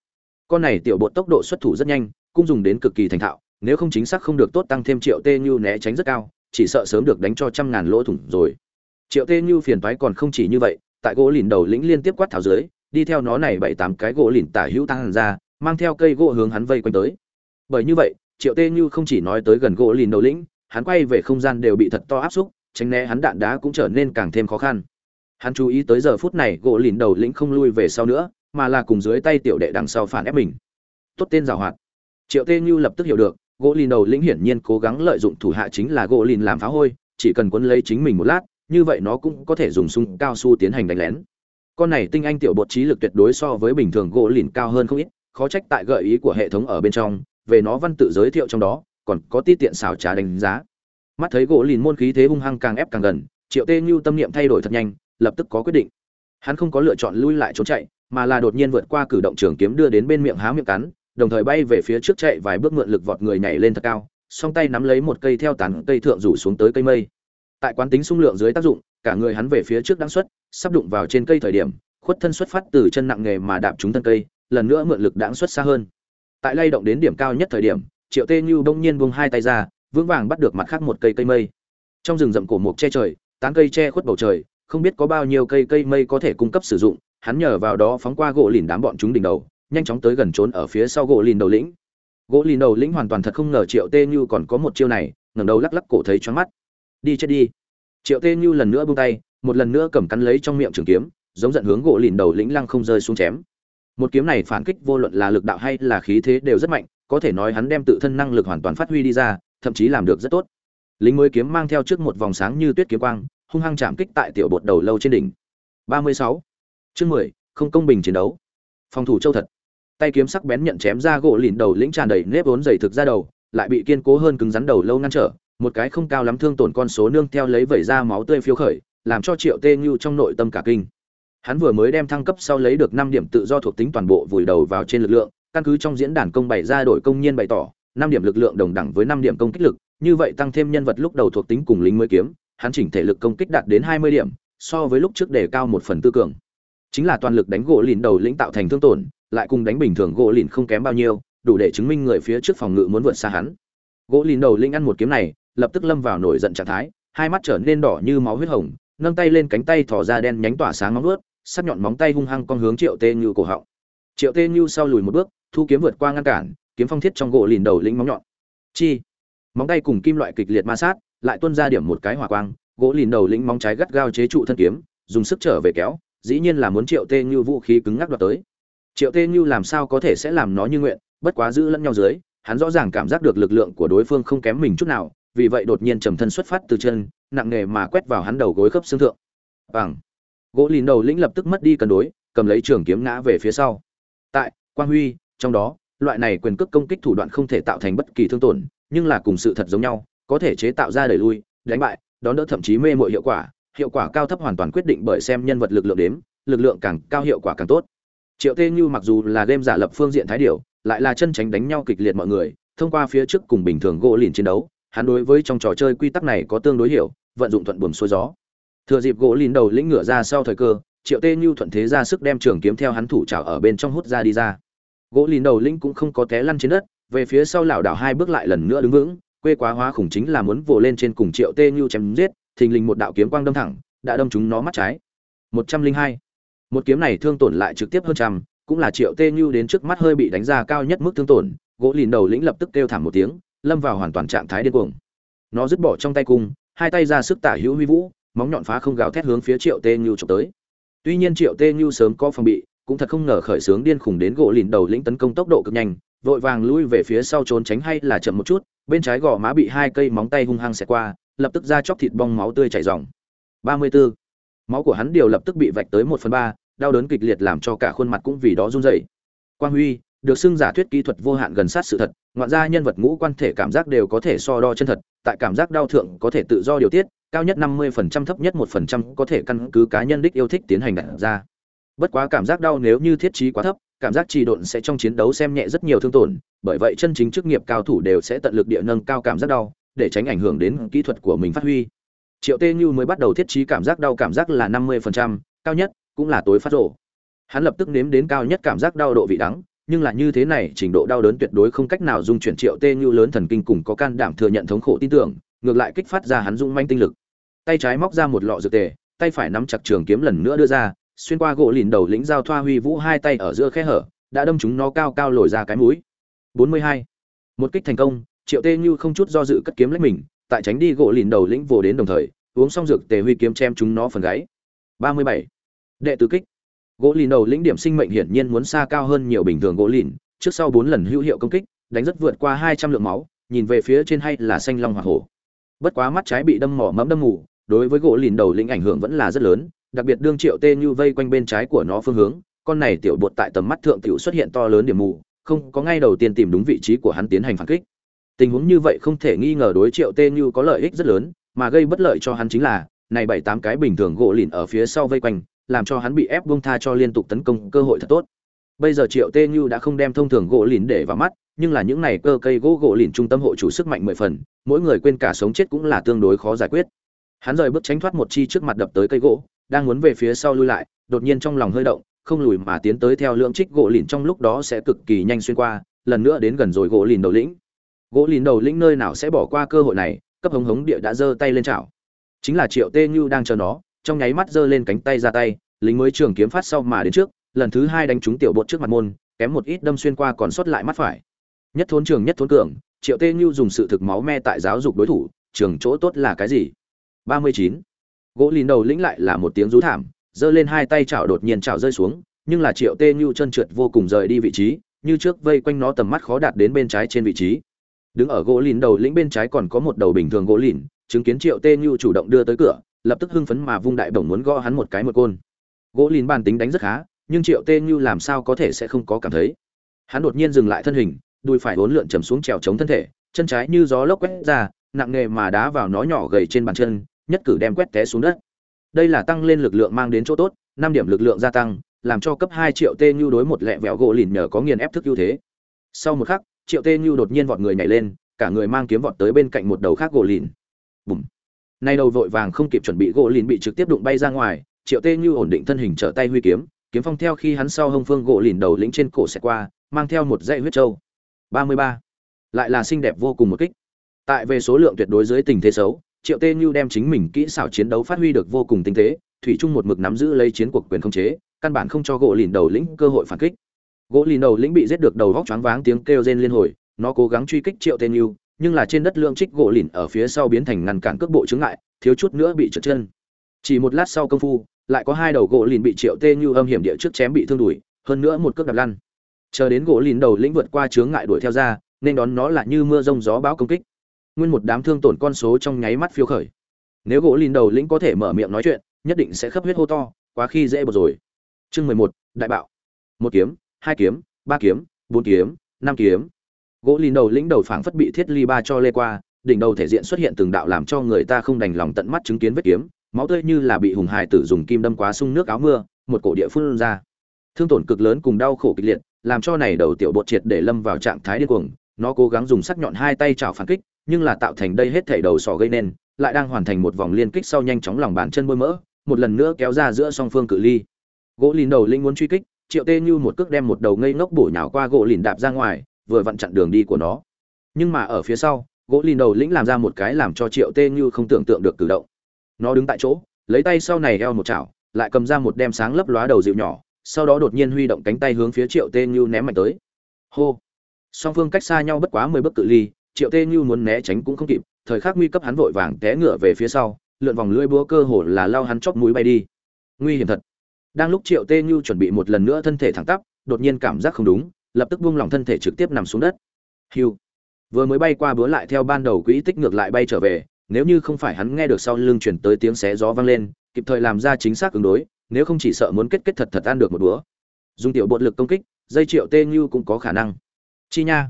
Con này tiểu bột tốc độ xuất thủ rất nhanh cũng dùng đến cực kỳ thành thạo, nếu không chính xác không được tốt tăng thêm triệu tê nhu né tránh rất cao, chỉ sợ sớm được đánh cho trăm ngàn lỗ thủng rồi. Triệu tê như phiền toái còn không chỉ như vậy, tại gỗ lìn đầu lĩnh liên tiếp quát tháo dưới, đi theo nó này bảy tám cái gỗ lìn tả hữu tăng ra, mang theo cây gỗ hướng hắn vây quanh tới. Bởi như vậy, triệu tê như không chỉ nói tới gần gỗ lìn đầu lĩnh, hắn quay về không gian đều bị thật to áp xúc, tránh né hắn đạn đá cũng trở nên càng thêm khó khăn. Hắn chú ý tới giờ phút này gỗ lìn đầu lĩnh không lui về sau nữa, mà là cùng dưới tay tiểu đệ đằng sau phản ép mình. Tốt tên giảo hoạt triệu tê như lập tức hiểu được, gỗ lìn đầu lĩnh hiển nhiên cố gắng lợi dụng thủ hạ chính là gỗ lìn làm phá hôi, chỉ cần quấn lấy chính mình một lát, như vậy nó cũng có thể dùng súng cao su tiến hành đánh lén. Con này tinh anh tiểu bột trí lực tuyệt đối so với bình thường gỗ lìn cao hơn không ít, khó trách tại gợi ý của hệ thống ở bên trong, về nó văn tự giới thiệu trong đó, còn có ti tiện xảo trá đánh giá. Mắt thấy gỗ lìn môn khí thế hung hăng càng ép càng gần, triệu tê như tâm niệm thay đổi thật nhanh, lập tức có quyết định. Hắn không có lựa chọn lui lại trốn chạy, mà là đột nhiên vượt qua cử động trường kiếm đưa đến bên miệng há miệng cắn đồng thời bay về phía trước chạy vài bước mượn lực vọt người nhảy lên thật cao, song tay nắm lấy một cây theo tán cây thượng rủ xuống tới cây mây. Tại quán tính xung lượng dưới tác dụng, cả người hắn về phía trước đang xuất, sắp đụng vào trên cây thời điểm, khuất thân xuất phát từ chân nặng nghề mà đạp trúng thân cây, lần nữa mượn lực đãng xuất xa hơn. Tại lay động đến điểm cao nhất thời điểm, triệu tê như bỗng nhiên buông hai tay ra, vững vàng bắt được mặt khác một cây cây mây. Trong rừng rậm cổ mục che trời, tán cây che khuất bầu trời, không biết có bao nhiêu cây cây mây có thể cung cấp sử dụng, hắn nhờ vào đó phóng qua gỗ lìn đám bọn chúng đỉnh đầu nhanh chóng tới gần trốn ở phía sau gỗ lìn đầu lĩnh. Gỗ lìn đầu lĩnh hoàn toàn thật không ngờ triệu tê như còn có một chiêu này ngẩng đầu lắc lắc cổ thấy choáng mắt. Đi chết đi. Triệu tê như lần nữa buông tay một lần nữa cầm cắn lấy trong miệng trường kiếm giống giận hướng gỗ lìn đầu lĩnh lăng không rơi xuống chém. Một kiếm này phản kích vô luận là lực đạo hay là khí thế đều rất mạnh có thể nói hắn đem tự thân năng lực hoàn toàn phát huy đi ra thậm chí làm được rất tốt. Lính mới kiếm mang theo trước một vòng sáng như tuyết kiếm quang hung hăng chạm kích tại tiểu bột đầu lâu trên đỉnh. 36. chương 10, không công bình chiến đấu. Phòng thủ châu thật tay kiếm sắc bén nhận chém ra gỗ lìn đầu lĩnh tràn đầy nếp vốn dày thực ra đầu, lại bị kiên cố hơn cứng rắn đầu lâu ngăn trở, một cái không cao lắm thương tổn con số nương theo lấy vẩy ra máu tươi phiếu khởi, làm cho triệu tê như trong nội tâm cả kinh. Hắn vừa mới đem thăng cấp sau lấy được năm điểm tự do thuộc tính toàn bộ vùi đầu vào trên lực lượng, căn cứ trong diễn đàn công bày ra đổi công nhiên bày tỏ, năm điểm lực lượng đồng đẳng với năm điểm công kích lực, như vậy tăng thêm nhân vật lúc đầu thuộc tính cùng lính mới kiếm, hắn chỉnh thể lực công kích đạt đến hai mươi điểm, so với lúc trước đề cao một phần tư cường. Chính là toàn lực đánh gỗ lìn đầu lĩnh tạo thành thương tổn lại cùng đánh bình thường gỗ lìn không kém bao nhiêu, đủ để chứng minh người phía trước phòng ngự muốn vượt xa hắn. Gỗ lìn đầu lĩnh ăn một kiếm này, lập tức lâm vào nổi giận trạng thái, hai mắt trở nên đỏ như máu huyết hồng, nâng tay lên cánh tay thỏ ra đen nhánh tỏa sáng móng vuốt, sắc nhọn móng tay hung hăng con hướng triệu tê như cổ họng. Triệu tê như sau lùi một bước, thu kiếm vượt qua ngăn cản, kiếm phong thiết trong gỗ lìn đầu lĩnh móng nhọn. Chi? Móng tay cùng kim loại kịch liệt ma sát, lại tuôn ra điểm một cái hỏa quang, gỗ lìn đầu lĩnh móng trái gắt gao chế trụ thân kiếm, dùng sức trở về kéo, dĩ nhiên là muốn triệu tê như vũ khí cứng ngắc đoạt tới triệu tê như làm sao có thể sẽ làm nó như nguyện, bất quá giữ lẫn nhau dưới, hắn rõ ràng cảm giác được lực lượng của đối phương không kém mình chút nào, vì vậy đột nhiên trầm thân xuất phát từ chân, nặng nề mà quét vào hắn đầu gối khớp xương thượng. Bằng. Gỗ lìn đầu lĩnh lập tức mất đi cân đối, cầm lấy trường kiếm ngã về phía sau. Tại, quang huy, trong đó, loại này quyền cước công kích thủ đoạn không thể tạo thành bất kỳ thương tổn, nhưng là cùng sự thật giống nhau, có thể chế tạo ra đẩy lui, đánh bại, đón đỡ thậm chí mê mội hiệu quả hiệu quả cao thấp hoàn toàn quyết định bởi xem nhân vật lực lượng đếm, lực lượng càng cao hiệu quả càng tốt triệu tê như mặc dù là game giả lập phương diện thái điểu, lại là chân tránh đánh nhau kịch liệt mọi người, thông qua phía trước cùng bình thường gỗ lìn chiến đấu, hắn đối với trong trò chơi quy tắc này có tương đối hiểu, vận dụng thuận buồm xuôi gió. Thừa dịp gỗ lìn đầu lĩnh ngửa ra sau thời cơ, triệu tê như thuận thế ra sức đem trường kiếm theo hắn thủ trào ở bên trong hút ra đi ra. Gỗ lìn đầu lĩnh cũng không có té lăn trên đất, về phía sau lảo đảo hai bước lại lần nữa đứng vững, quê quá hóa khủng chính là muốn vồ lên trên cùng triệu tê như chém giết, thình lình một đạo kiếm quang đâm thẳng, đã đâm chúng nó mắt trái. Một trăm linh hai một kiếm này thương tổn lại trực tiếp hơn trăm, cũng là triệu tê như đến trước mắt hơi bị đánh ra cao nhất mức thương tổn, gỗ lìn đầu lĩnh lập tức kêu thảm một tiếng, lâm vào hoàn toàn trạng thái điên cuồng. Nó dứt bỏ trong tay cung, hai tay ra sức tả hữu huy vũ, móng nhọn phá không gào thét hướng phía triệu tê như trộm tới. Tuy nhiên triệu tê như sớm có phòng bị, cũng thật không ngờ khởi sướng điên khủng đến gỗ lìn đầu lĩnh tấn công tốc độ cực nhanh, vội vàng lui về phía sau trốn tránh hay là chậm một chút, bên trái gò má bị hai cây móng tay hung hăng xẹt qua, lập tức ra chóc thịt bong máu tươi chảy ròng. 34 máu của hắn điều lập tức bị vạch tới một phần ba, đau đớn kịch liệt làm cho cả khuôn mặt cũng vì đó run rẩy. Quang huy, được xưng giả thuyết kỹ thuật vô hạn gần sát sự thật, ngoạn ra nhân vật ngũ quan thể cảm giác đều có thể so đo chân thật, tại cảm giác đau thượng có thể tự do điều tiết, cao nhất 50% thấp nhất 1% có thể căn cứ cá nhân đích yêu thích tiến hành đặt ra. Bất quá cảm giác đau nếu như thiết trí quá thấp, cảm giác trì độn sẽ trong chiến đấu xem nhẹ rất nhiều thương tổn, bởi vậy chân chính chức nghiệp cao thủ đều sẽ tận lực địa nâng cao cảm giác đau, để tránh ảnh hưởng đến kỹ thuật của mình phát huy triệu tê như mới bắt đầu thiết trí cảm giác đau cảm giác là 50%, cao nhất cũng là tối phát rổ hắn lập tức nếm đến cao nhất cảm giác đau độ vị đắng nhưng là như thế này trình độ đau đớn tuyệt đối không cách nào dung chuyển triệu tê như lớn thần kinh cùng có can đảm thừa nhận thống khổ tin tưởng ngược lại kích phát ra hắn dung manh tinh lực. Tay trái móc ra một lọ dược tề tay phải nắm chặt trường kiếm lần nữa đưa ra xuyên qua gỗ lìn đầu lĩnh giao thoa huy vũ hai tay ở giữa khe hở đã đâm chúng nó cao cao lồi ra cái mũi. 42. một kích thành công triệu tê như không chút do dự cất kiếm lấy mình tại tránh đi gỗ lìn đầu lĩnh vồ đến đồng thời, uống xong dược tề huy kiếm chém chúng nó phần gáy. 37. đệ tứ kích. Gỗ lìn đầu lĩnh điểm sinh mệnh hiển nhiên muốn xa cao hơn nhiều bình thường gỗ lìn, trước sau bốn lần hữu hiệu công kích, đánh rất vượt qua hai trăm lượng máu, nhìn về phía trên hay là xanh long hoặc hổ. Bất quá mắt trái bị đâm mỏ mẫm đâm mù, đối với gỗ lìn đầu lĩnh ảnh hưởng vẫn là rất lớn, đặc biệt đương triệu tê như vây quanh bên trái của nó phương hướng, con này tiểu bột tại tầm mắt thượng tiểu xuất hiện to lớn điểm mù, không có ngay đầu tiên tìm đúng vị trí của hắn tiến hành phản kích tình huống như vậy không thể nghi ngờ đối triệu tê như có lợi ích rất lớn, mà gây bất lợi cho hắn chính là, này bảy tám cái bình thường gỗ lìn ở phía sau vây quanh, làm cho hắn bị ép buông tha cho liên tục tấn công cơ hội thật tốt. Bây giờ triệu tê như đã không đem thông thường gỗ lìn để vào mắt, nhưng là những này cơ cây gỗ gỗ lìn trung tâm hộ chủ sức mạnh mười phần, mỗi người quên cả sống chết cũng là tương đối khó giải quyết. Hắn rời bước tránh thoát một chi trước mặt đập tới cây gỗ, đang muốn về phía sau lui lại, đột nhiên trong lòng hơi động, không lùi mà tiến tới theo lượng trích gỗ lìn trong lúc đó sẽ cực kỳ nhanh xuyên qua, lần nữa đến gần rồi gỗ lìn đầu lĩnh gỗ lìn đầu lĩnh nơi nào sẽ bỏ qua cơ hội này, cấp hống hống địa đã giơ tay lên chảo. Chính là triệu tê như đang chờ nó, trong nháy mắt giơ lên cánh tay ra tay, lính mới trường kiếm phát sau mà đến trước, lần thứ hai đánh trúng tiểu bột trước mặt môn, kém một ít đâm xuyên qua còn sót lại mắt phải. Nhất thốn trường, nhất thốn cường, triệu tê như dùng sự thực máu me tại giáo dục đối thủ, trường chỗ tốt là cái gì? Ba mươi chín. Gỗ lìn đầu lĩnh lại là một tiếng rú thảm, giơ lên hai tay chảo đột nhiên chảo rơi xuống, nhưng là triệu tê như chân trượt vô cùng rời đi vị trí, như trước vây quanh nó tầm mắt khó đạt đến bên trái trên vị trí đứng ở gỗ lìn đầu lĩnh bên trái còn có một đầu bình thường gỗ lìn, chứng kiến triệu tê như chủ động đưa tới cửa, lập tức hưng phấn mà vung đại bổng muốn gõ hắn một cái một côn. Gỗ lìn bàn tính đánh rất khá, nhưng triệu tê như làm sao có thể sẽ không có cảm thấy. Hắn đột nhiên dừng lại thân hình, đùi phải bốn lượn chầm xuống trèo chống thân thể, chân trái như gió lốc quét ra, nặng nghề mà đá vào nó nhỏ gầy trên bàn chân, nhất cử đem quét té xuống đất. Đây là tăng lên lực lượng mang đến chỗ tốt, năm điểm lực lượng gia tăng, làm cho cấp hai triệu tê như đối một lẹ vẹo gỗ lìn nhờ có nghiền ép thức ưu thế. Sau một khắc triệu tê như đột nhiên vọt người nhảy lên, cả người mang kiếm vọt tới bên cạnh một đầu khác gỗ lìn. Bùm. Nay đầu vội vàng không kịp chuẩn bị gỗ lìn bị trực tiếp đụng bay ra ngoài, triệu tê như ổn định thân hình trở tay huy kiếm kiếm phong theo khi hắn sau hông phương gỗ lìn đầu lĩnh trên cổ xẹt qua, mang theo một dãy huyết trâu. Ba mươi ba. Lại là xinh đẹp vô cùng một kích. Tại về số lượng tuyệt đối dưới tình thế xấu, triệu tê như đem chính mình kỹ xảo chiến đấu phát huy được vô cùng tinh tế, thủy chung một mực nắm giữ lấy chiến cuộc quyền không chế, căn bản không cho gỗ lìn đầu lĩnh cơ hội phản kích gỗ lìn đầu lĩnh bị giết được đầu vóc choáng váng, tiếng kêu rên liên hồi, nó cố gắng truy kích triệu tên yêu, nhưng là trên đất lượng trích gỗ lìn ở phía sau biến thành ngăn cản cước bộ chướng ngại, thiếu chút nữa bị trượt chân. Chỉ một lát sau công phu, lại có hai đầu gỗ lìn bị triệu tê như âm hiểm địa trước chém bị thương đuổi, hơn nữa một cước đạp lăn. Chờ đến gỗ lìn đầu lĩnh vượt qua chướng ngại đuổi theo ra, nên đón nó là như mưa rông gió bão công kích. Nguyên một đám thương tổn con số trong nháy mắt phiêu khởi. Nếu gỗ lìn đầu lĩnh có thể mở miệng nói chuyện, nhất định sẽ khắp huyết hô to, quá khi dễ bột rồi. Chương mười một, đại bạo. Một kiếm hai kiếm, ba kiếm, bốn kiếm, năm kiếm. Gỗ lìn đầu lĩnh đầu phảng phất bị thiết ly ba cho lê qua, đỉnh đầu thể diện xuất hiện từng đạo làm cho người ta không đành lòng tận mắt chứng kiến vết kiếm. Máu tươi như là bị hùng hài tử dùng kim đâm quá sung nước áo mưa, một cổ địa phương ra. Thương tổn cực lớn cùng đau khổ kịch liệt, làm cho này đầu tiểu bột triệt để lâm vào trạng thái điên cuồng. Nó cố gắng dùng sắc nhọn hai tay chảo phản kích, nhưng là tạo thành đây hết thể đầu sò gây nên, lại đang hoàn thành một vòng liên kích sau nhanh chóng lòng bàn chân bôi mỡ, một lần nữa kéo ra giữa song phương cự ly. Gỗ lìn đầu linh muốn truy kích triệu tê như một cước đem một đầu ngây ngốc bổ nhào qua gỗ lìn đạp ra ngoài, vừa vặn chặn đường đi của nó. Nhưng mà ở phía sau, gỗ lìn đầu lĩnh làm ra một cái làm cho triệu tê như không tưởng tượng được cử động. Nó đứng tại chỗ, lấy tay sau này eo một chảo, lại cầm ra một đem sáng lấp lóa đầu dịu nhỏ, sau đó đột nhiên huy động cánh tay hướng phía triệu tê như ném mạnh tới. Hô! Song phương cách xa nhau bất quá mười bước cự ly, triệu tê như muốn né tránh cũng không kịp, thời khắc nguy cấp hắn vội vàng té ngựa về phía sau, lượn vòng lưỡi búa cơ hồ là lao hắn chóp mũi bay đi. Nguy hiểm thật đang lúc triệu tê như chuẩn bị một lần nữa thân thể thẳng tắp, đột nhiên cảm giác không đúng, lập tức buông lỏng thân thể trực tiếp nằm xuống đất. Hiu vừa mới bay qua búa lại theo ban đầu quỹ tích ngược lại bay trở về, nếu như không phải hắn nghe được sau lưng chuyển tới tiếng xé gió vang lên, kịp thời làm ra chính xác ứng đối, nếu không chỉ sợ muốn kết kết thật thật ăn được một búa dùng tiểu bột lực công kích, dây triệu tê như cũng có khả năng. Chi nha.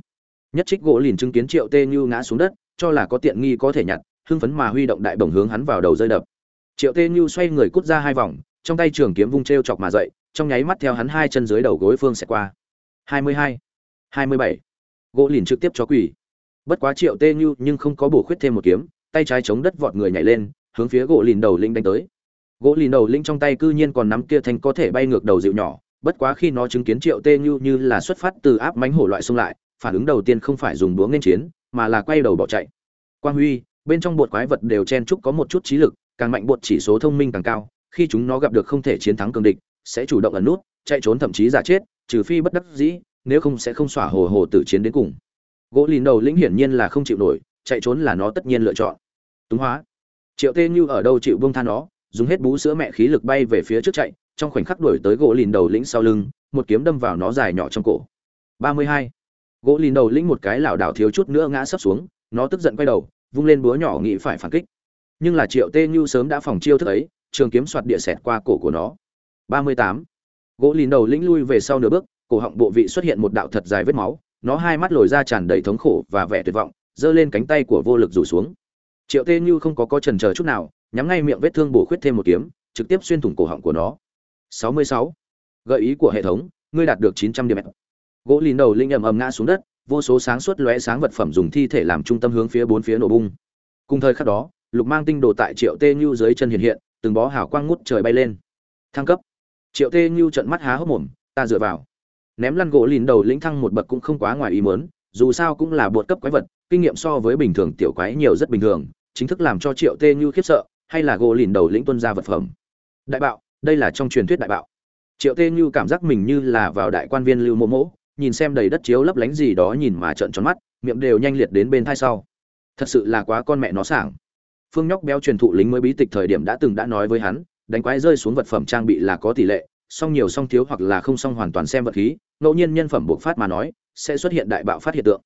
Nhất trích gỗ lìn chứng kiến triệu tê như ngã xuống đất, cho là có tiện nghi có thể nhặt, hưng phấn mà huy động đại bổng hướng hắn vào đầu rơi đập. Triệu tê như xoay người cút ra hai vòng trong tay trường kiếm vung t r e o chọc mà dậy, trong nháy mắt theo hắn hai chân dưới đầu gối phương sẽ qua. Hai mươi hai hai mươi bảy. Gỗ lìn trực tiếp cho quỳ. Bất quá triệu tê như nhưng không có bổ khuyết thêm một kiếm, tay trái chống đất vọt người nhảy lên, hướng phía gỗ lìn đầu linh đánh tới. Gỗ lìn đầu linh trong tay cư nhiên còn nắm kia thanh có thể bay ngược đầu dịu nhỏ, bất quá khi nó chứng kiến triệu tê như như là xuất phát từ áp mánh hổ loại xung lại, phản ứng đầu tiên không phải dùng búa nên chiến, mà là quay đầu bỏ chạy. Quang huy, bên trong bột quái vật đều chen chúc có một chút trí lực, càng mạnh bột chỉ số thông minh càng cao khi chúng nó gặp được không thể chiến thắng cường địch, sẽ chủ động ẩn nút, chạy trốn thậm chí giả chết, trừ phi bất đắc dĩ, nếu không sẽ không xỏa hồ hồ tử chiến đến cùng. Gỗ lìn đầu lĩnh hiển nhiên là không chịu nổi, chạy trốn là nó tất nhiên lựa chọn. Túng hóa. Triệu tê như ở đâu chịu bông tha nó, dùng hết bú sữa mẹ khí lực bay về phía trước chạy, trong khoảnh khắc đuổi tới gỗ lìn đầu lĩnh sau lưng, một kiếm đâm vào nó dài nhỏ trong cổ. Ba mươi hai. Gỗ lìn đầu lĩnh một cái lảo đảo thiếu chút nữa ngã sấp xuống, nó tức giận quay đầu, vung lên búa nhỏ nghĩ phải phản kích. Nhưng là triệu tê như sớm đã phòng chiêu thức ấy trường kiếm soạt địa xẹt qua cổ của nó. Ba mươi tám. Gỗ lìn đầu lĩnh lui về sau nửa bước, cổ họng bộ vị xuất hiện một đạo thật dài vết máu, nó hai mắt lồi ra tràn đầy thống khổ và vẻ tuyệt vọng, giơ lên cánh tay của vô lực rủ xuống. Triệu tê như không có có chần chờ chút nào, nhắm ngay miệng vết thương bổ khuyết thêm một kiếm, trực tiếp xuyên thủng cổ họng của nó. 66. gợi ý của hệ thống, ngươi đạt được 900 điểm. Gỗ lìn đầu linh ầm ầm ngã xuống đất, vô số sáng suốt lóe sáng vật phẩm dùng thi thể làm trung tâm hướng phía bốn phía nổ bung. Cùng thời khắc đó, lục mang tinh đồ tại triệu tê như dưới chân hiện hiện từng bó hào quang ngút trời bay lên. Thăng cấp. Triệu tê như trận mắt há hốc mồm, ta dựa vào. Ném lăn gỗ lìn đầu lĩnh thăng một bậc cũng không quá ngoài ý mớn dù sao cũng là bột cấp quái vật, kinh nghiệm so với bình thường tiểu quái nhiều rất bình thường, chính thức làm cho triệu tê như khiếp sợ, hay là gỗ lìn đầu lĩnh tuân ra vật phẩm. Đại bạo, đây là trong truyền thuyết đại bạo. Triệu tê như cảm giác mình như là vào đại quan viên lưu mô mỗ nhìn xem đầy đất chiếu lấp lánh gì đó nhìn mà trợn tròn mắt, miệng đều nhanh liệt đến bên thai sau. Thật sự là quá con mẹ nó sảng phương nhóc béo truyền thụ lính mới bí tịch thời điểm đã từng đã nói với hắn, đánh quái rơi xuống vật phẩm trang bị là có tỷ lệ, song nhiều song thiếu hoặc là không song hoàn toàn xem vật khí, ngẫu nhiên nhân phẩm buộc phát mà nói, sẽ xuất hiện đại bạo phát hiện tượng.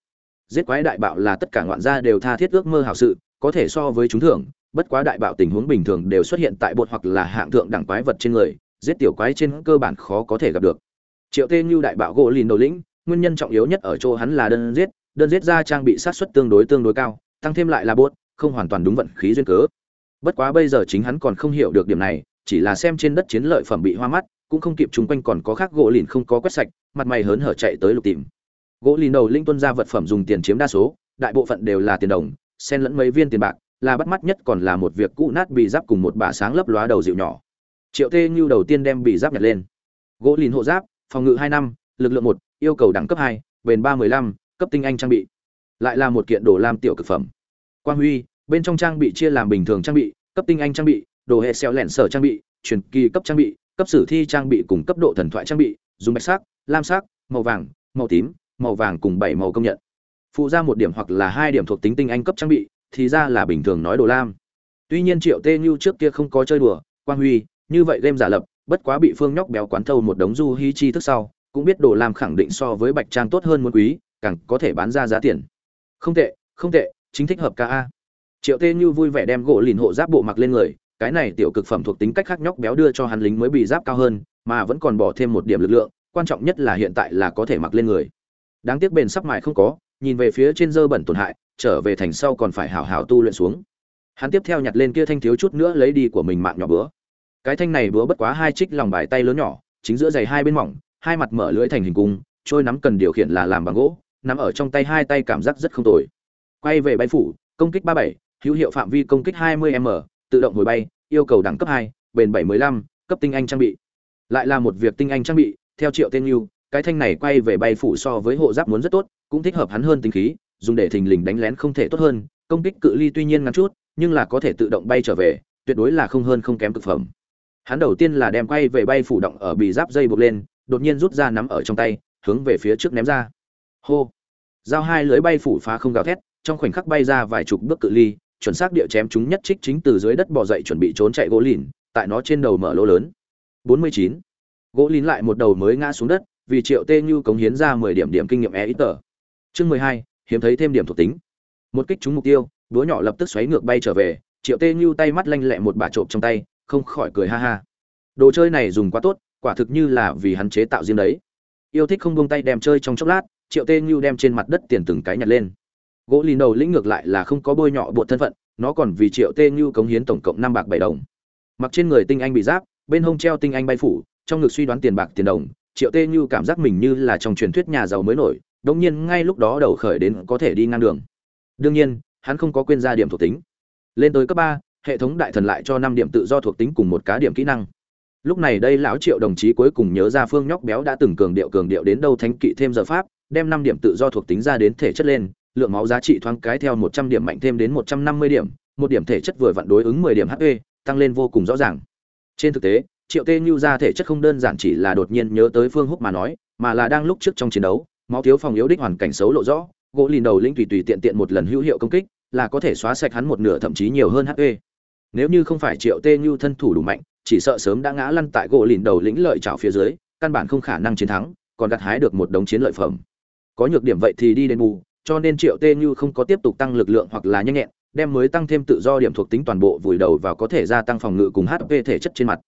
Giết quái đại bạo là tất cả ngoạn gia đều tha thiết ước mơ hảo sự, có thể so với chúng thường bất quá đại bạo tình huống bình thường đều xuất hiện tại bột hoặc là hạng thượng đẳng quái vật trên người, giết tiểu quái trên cơ bản khó có thể gặp được. Triệu tê như đại bạo gỗ lìn đầu lĩnh, nguyên nhân trọng yếu nhất ở chỗ hắn là đơn giết đơn giết ra trang bị sát xuất tương đối tương đối cao, tăng thêm lại là bốt không hoàn toàn đúng vận khí duyên cớ. Bất quá bây giờ chính hắn còn không hiểu được điểm này, chỉ là xem trên đất chiến lợi phẩm bị hoa mắt, cũng không kịp chung quanh còn có khác gỗ lìn không có quét sạch, mặt mày hớn hở chạy tới lục tìm. Gỗ lìn đầu linh tuân ra vật phẩm dùng tiền chiếm đa số, đại bộ phận đều là tiền đồng, xen lẫn mấy viên tiền bạc, là bắt mắt nhất còn là một việc cũ nát bị giáp cùng một bà sáng lấp lóa đầu dịu nhỏ. Triệu tê như đầu tiên đem bị giáp nhặt lên. Gỗ lìn hộ giáp, phòng ngự hai năm, lực lượng một, yêu cầu đẳng cấp hai, bền ba mười lăm, cấp tinh anh trang bị. Lại là một kiện đồ lam tiểu cực phẩm. Quang huy bên trong trang bị chia làm bình thường trang bị, cấp tinh anh trang bị, đồ hệ xeo lẻn sở trang bị, truyền kỳ cấp trang bị, cấp sử thi trang bị cùng cấp độ thần thoại trang bị, dùng bạch sắc, lam sắc, màu vàng, màu tím, màu vàng cùng bảy màu công nhận. Phụ ra một điểm hoặc là hai điểm thuộc tính tinh anh cấp trang bị, thì ra là bình thường nói đồ lam. Tuy nhiên triệu tê như trước kia không có chơi đùa, quang huy, như vậy game giả lập, bất quá bị phương nhóc béo quán thâu một đống du hi chi thức sau, cũng biết đồ lam khẳng định so với bạch trang tốt hơn muốn quý, càng có thể bán ra giá tiền. Không tệ không tệ, chính thích hợp ca a triệu tê như vui vẻ đem gỗ lìn hộ giáp bộ mặc lên người, cái này tiểu cực phẩm thuộc tính cách khác nhóc béo đưa cho hắn lính mới bị giáp cao hơn, mà vẫn còn bỏ thêm một điểm lực lượng, quan trọng nhất là hiện tại là có thể mặc lên người. Đáng tiếc bền sắp mài không có, nhìn về phía trên dơ bẩn tổn hại, trở về thành sau còn phải hảo hảo tu luyện xuống. Hắn tiếp theo nhặt lên kia thanh thiếu chút nữa lấy đi của mình mạng nhỏ bữa. Cái thanh này búa bất quá hai trích lòng bài tay lớn nhỏ, chính giữa giày hai bên mỏng, hai mặt mở lưỡi thành hình cung, trôi nắm cần điều khiển là làm bằng gỗ, nắm ở trong tay hai tay cảm giác rất không tồi. Quay về bay phủ, công kích ba bảy hữu hiệu phạm vi công kích 20 m tự động hồi bay yêu cầu đẳng cấp 2, bền bảy mươi lăm cấp tinh anh trang bị. Lại là một việc tinh anh trang bị theo triệu tên Nưu, cái thanh này quay về bay phủ so với hộ giáp muốn rất tốt cũng thích hợp hắn hơn tinh khí dùng để thình lình đánh lén không thể tốt hơn công kích cự ly tuy nhiên ngắn chút nhưng là có thể tự động bay trở về tuyệt đối là không hơn không kém cực phẩm. Hắn đầu tiên là đem quay về bay phủ động ở bị giáp dây buộc lên đột nhiên rút ra nắm ở trong tay hướng về phía trước ném ra. Hô! Giao hai lưới bay phủ phá không gào thét trong khoảnh khắc bay ra vài chục bước cự ly chuẩn xác địa chém chúng nhất trích chính từ dưới đất bò dậy chuẩn bị trốn chạy gỗ lìn tại nó trên đầu mở lỗ lớn. 49. gỗ lìn lại một đầu mới ngã xuống đất vì triệu tê như cống hiến ra 10 điểm điểm kinh nghiệm e ít tờ. Chương 12, hiếm thấy thêm điểm thuộc tính. Một kích trúng mục tiêu búa nhỏ lập tức xoáy ngược bay trở về triệu tê như tay mắt lanh lẹ một bà trộm trong tay không khỏi cười ha ha. Đồ chơi này dùng quá tốt quả thực như là vì hắn chế tạo riêng đấy. Yêu thích không buông tay đem chơi trong chốc lát triệu tê như đem trên mặt đất tiền từng cái nhặt lên gỗ lì đầu lĩnh ngược lại là không có bôi nhọ bộ thân phận, nó còn vì triệu tê như cống hiến tổng cộng năm bạc bảy đồng. Mặc trên người tinh anh bị giáp, bên hông treo tinh anh bay phủ, trong ngực suy đoán tiền bạc tiền đồng, triệu tê như cảm giác mình như là trong truyền thuyết nhà giàu mới nổi đống nhiên ngay lúc đó đầu khởi đến có thể đi ngang đường. Đương nhiên, hắn không có quên ra điểm thuộc tính. Lên tới cấp ba, hệ thống đại thần lại cho năm điểm tự do thuộc tính cùng một cá điểm kỹ năng. Lúc này đây lão triệu đồng chí cuối cùng nhớ ra phương nhóc béo đã từng cường điệu cường điệu đến đâu thánh kỵ thêm giờ pháp, đem năm điểm tự do thuộc tính ra đến thể chất lên lượng máu giá trị thoáng cái theo một trăm điểm mạnh thêm đến một trăm năm mươi điểm, một điểm thể chất vừa vặn đối ứng mười điểm hp tăng lên vô cùng rõ ràng. Trên thực tế, triệu tê Nhu ra thể chất không đơn giản chỉ là đột nhiên nhớ tới phương húc mà nói, mà là đang lúc trước trong chiến đấu, máu thiếu phòng yếu đích hoàn cảnh xấu lộ rõ, gỗ lìn đầu linh tùy tùy tiện tiện một lần hữu hiệu công kích, là có thể xóa sạch hắn một nửa thậm chí nhiều hơn hp nếu như không phải triệu tê Nhu thân thủ đủ mạnh, chỉ sợ sớm đã ngã lăn tại gỗ lìn đầu lĩnh lợi trảo phía dưới, căn bản không khả năng chiến thắng, còn gặt hái được một đống chiến lợi phẩm. Có nhược điểm vậy thì đi đến bù cho nên triệu tê như không có tiếp tục tăng lực lượng hoặc là nhanh nhẹn, đem mới tăng thêm tự do điểm thuộc tính toàn bộ vùi đầu vào có thể gia tăng phòng ngự cùng hp thể chất trên mặt.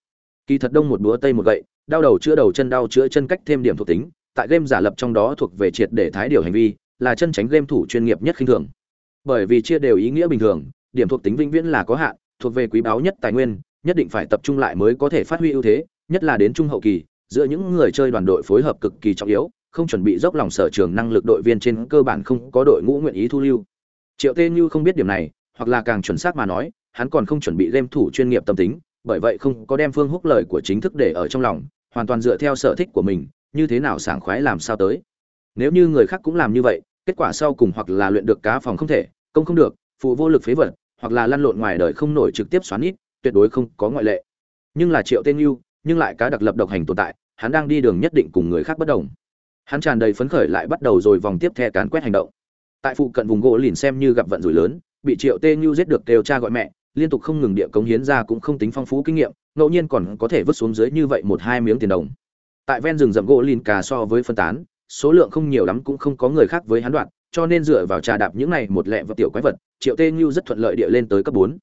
Kỳ thật đông một búa tây một gậy, đau đầu chữa đầu chân, đau chữa chân cách thêm điểm thuộc tính, tại game giả lập trong đó thuộc về triệt để thái điều hành vi, là chân tránh game thủ chuyên nghiệp nhất khinh thường. Bởi vì chia đều ý nghĩa bình thường, điểm thuộc tính vĩnh viễn là có hạn, thuộc về quý báu nhất tài nguyên, nhất định phải tập trung lại mới có thể phát huy ưu thế, nhất là đến trung hậu kỳ, giữa những người chơi đoàn đội phối hợp cực kỳ trọng yếu không chuẩn bị dốc lòng sở trường năng lực đội viên trên cơ bản không có đội ngũ nguyện ý thu lưu. Triệu tê như không biết điểm này, hoặc là càng chuẩn xác mà nói, hắn còn không chuẩn bị game thủ chuyên nghiệp tâm tính, bởi vậy không có đem phương húc lời của chính thức để ở trong lòng, hoàn toàn dựa theo sở thích của mình, như thế nào sảng khoái làm sao tới. Nếu như người khác cũng làm như vậy, kết quả sau cùng hoặc là luyện được cá phòng không thể, công không được, phụ vô lực phế vật, hoặc là lăn lộn ngoài đời không nổi trực tiếp xoắn ít tuyệt đối không có ngoại lệ. Nhưng là triệu tên Như, nhưng lại cá đặc lập độc hành tồn tại, hắn đang đi đường nhất định cùng người khác bất đồng hắn tràn đầy phấn khởi lại bắt đầu rồi vòng tiếp theo cán quét hành động. Tại phụ cận vùng gỗ lìn xem như gặp vận rủi lớn, bị triệu tê như giết được kêu cha gọi mẹ, liên tục không ngừng địa cống hiến ra cũng không tính phong phú kinh nghiệm, ngẫu nhiên còn có thể vứt xuống dưới như vậy một hai miếng tiền đồng. Tại ven rừng rậm gỗ lìn cà so với phân tán, số lượng không nhiều lắm cũng không có người khác với hắn đoạn, cho nên dựa vào trà đạp những này một lẹ và tiểu quái vật, triệu tê như rất thuận lợi địa lên tới cấp bốn.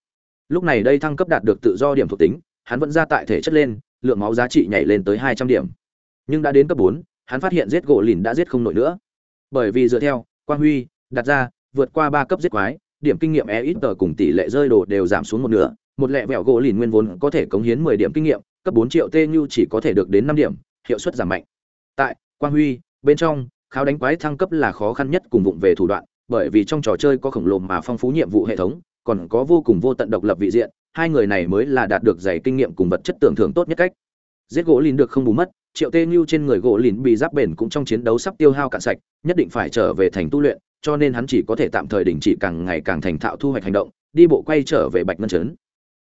Lúc này đây thăng cấp đạt được tự do điểm thuộc tính, hắn vẫn ra tại thể chất lên, lượng máu giá trị nhảy lên tới hai trăm điểm. Nhưng đã đến cấp bốn hắn phát hiện giết gỗ lìn đã giết không nổi nữa. Bởi vì dựa theo, quang huy, đặt ra, vượt qua ba cấp giết quái, điểm kinh nghiệm e ít tờ cùng tỷ lệ rơi đồ đều giảm xuống một nửa, một lẹ vẹo gỗ lìn nguyên vốn có thể cống hiến mười điểm kinh nghiệm, cấp bốn triệu tê như chỉ có thể được đến năm điểm, hiệu suất giảm mạnh. Tại, quang huy, bên trong, kháo đánh quái thăng cấp là khó khăn nhất cùng vụng về thủ đoạn, bởi vì trong trò chơi có khổng lồ mà phong phú nhiệm vụ hệ thống, còn có vô cùng vô tận độc lập vị diện, hai người này mới là đạt được dày kinh nghiệm cùng vật chất tưởng thưởng tốt nhất cách giết gỗ lìn được không bù mất, triệu tê như trên người gỗ lìn bị giáp bền cũng trong chiến đấu sắp tiêu hao cạn sạch, nhất định phải trở về thành tu luyện, cho nên hắn chỉ có thể tạm thời đình chỉ càng ngày càng thành thạo thu hoạch hành động, đi bộ quay trở về bạch ngân trấn.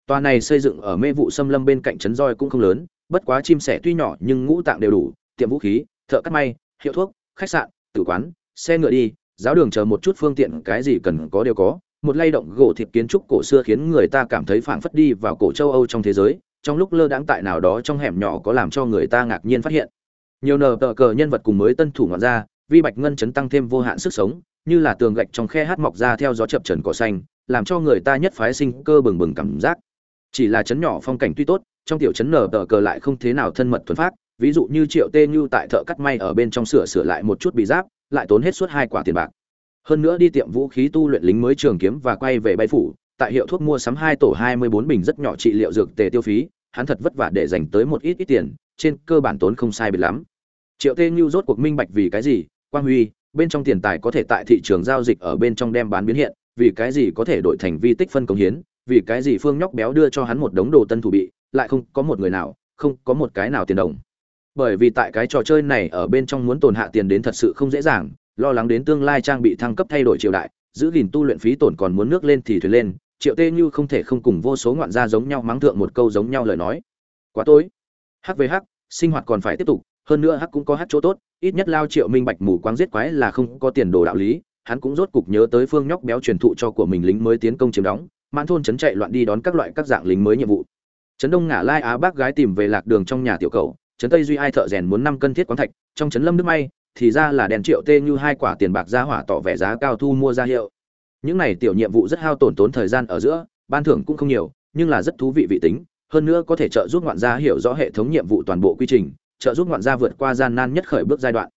Tòa này xây dựng ở mê vụ xâm lâm bên cạnh trấn roi cũng không lớn, bất quá chim sẻ tuy nhỏ nhưng ngũ tạng đều đủ, tiệm vũ khí, thợ cắt may, hiệu thuốc, khách sạn, tử quán, xe ngựa đi, giáo đường chờ một chút phương tiện, cái gì cần có đều có. Một lay động gỗ thịt kiến trúc cổ xưa khiến người ta cảm thấy phảng phất đi vào cổ châu âu trong thế giới trong lúc lơ đãng tại nào đó trong hẻm nhỏ có làm cho người ta ngạc nhiên phát hiện. Nhiều nờ tờ cờ nhân vật cùng mới tân thủ ngoạn ra vi bạch ngân chấn tăng thêm vô hạn sức sống, như là tường gạch trong khe hát mọc ra theo gió chập trần cỏ xanh, làm cho người ta nhất phái sinh cơ bừng bừng cảm giác. Chỉ là chấn nhỏ phong cảnh tuy tốt, trong tiểu chấn nở tờ cờ lại không thế nào thân mật thuần phát ví dụ như triệu tê như tại thợ cắt may ở bên trong sửa sửa lại một chút bị giáp, lại tốn hết suốt hai quả tiền bạc. Hơn nữa đi tiệm vũ khí tu luyện lính mới trường kiếm và quay về bay phủ tại hiệu thuốc mua sắm hai tổ hai mươi bốn bình rất nhỏ trị liệu dược tề tiêu phí, hắn thật vất vả để dành tới một ít ít tiền, trên cơ bản tốn không sai biệt lắm. Triệu tê như rốt cuộc minh bạch vì cái gì, quang huy, bên trong tiền tài có thể tại thị trường giao dịch ở bên trong đem bán biến hiện, vì cái gì có thể đổi thành vi tích phân công hiến, vì cái gì phương nhóc béo đưa cho hắn một đống đồ tân thủ bị, lại không có một người nào, không có một cái nào tiền đồng. Bởi vì tại cái trò chơi này ở bên trong muốn tồn hạ tiền đến thật sự không dễ dàng, lo lắng đến tương lai trang bị thăng cấp thay đổi triều đại, giữ gìn tu luyện phí tổn còn muốn nước lên thì thuyền lên triệu tê như không thể không cùng vô số ngoạn gia giống nhau mắng thượng một câu giống nhau lời nói. Quá tối. Hắc về hắc, sinh hoạt còn phải tiếp tục, hơn nữa hắc cũng có hắc chỗ tốt, ít nhất lao triệu minh bạch mù quáng giết quái là không có tiền đồ đạo lý, hắn cũng rốt cục nhớ tới phương nhóc béo truyền thụ cho của mình lính mới tiến công chiếm đóng, mãn thôn trấn chạy loạn đi đón các loại các dạng lính mới nhiệm vụ. Trấn đông ngả lai á bác gái tìm về lạc đường trong nhà tiểu cầu, trấn tây duy ai thợ rèn muốn năm cân thiết quán thạch, trong trấn lâm nước may, thì ra là đèn triệu tê như hai quả tiền bạc ra hỏa tỏ vẻ giá cao thu mua ra hiệu những này tiểu nhiệm vụ rất hao tổn tốn thời gian ở giữa, ban thưởng cũng không nhiều, nhưng là rất thú vị vị tính, hơn nữa có thể trợ giúp ngoạn gia hiểu rõ hệ thống nhiệm vụ toàn bộ quy trình, trợ giúp ngoạn gia vượt qua gian nan nhất khởi bước giai đoạn.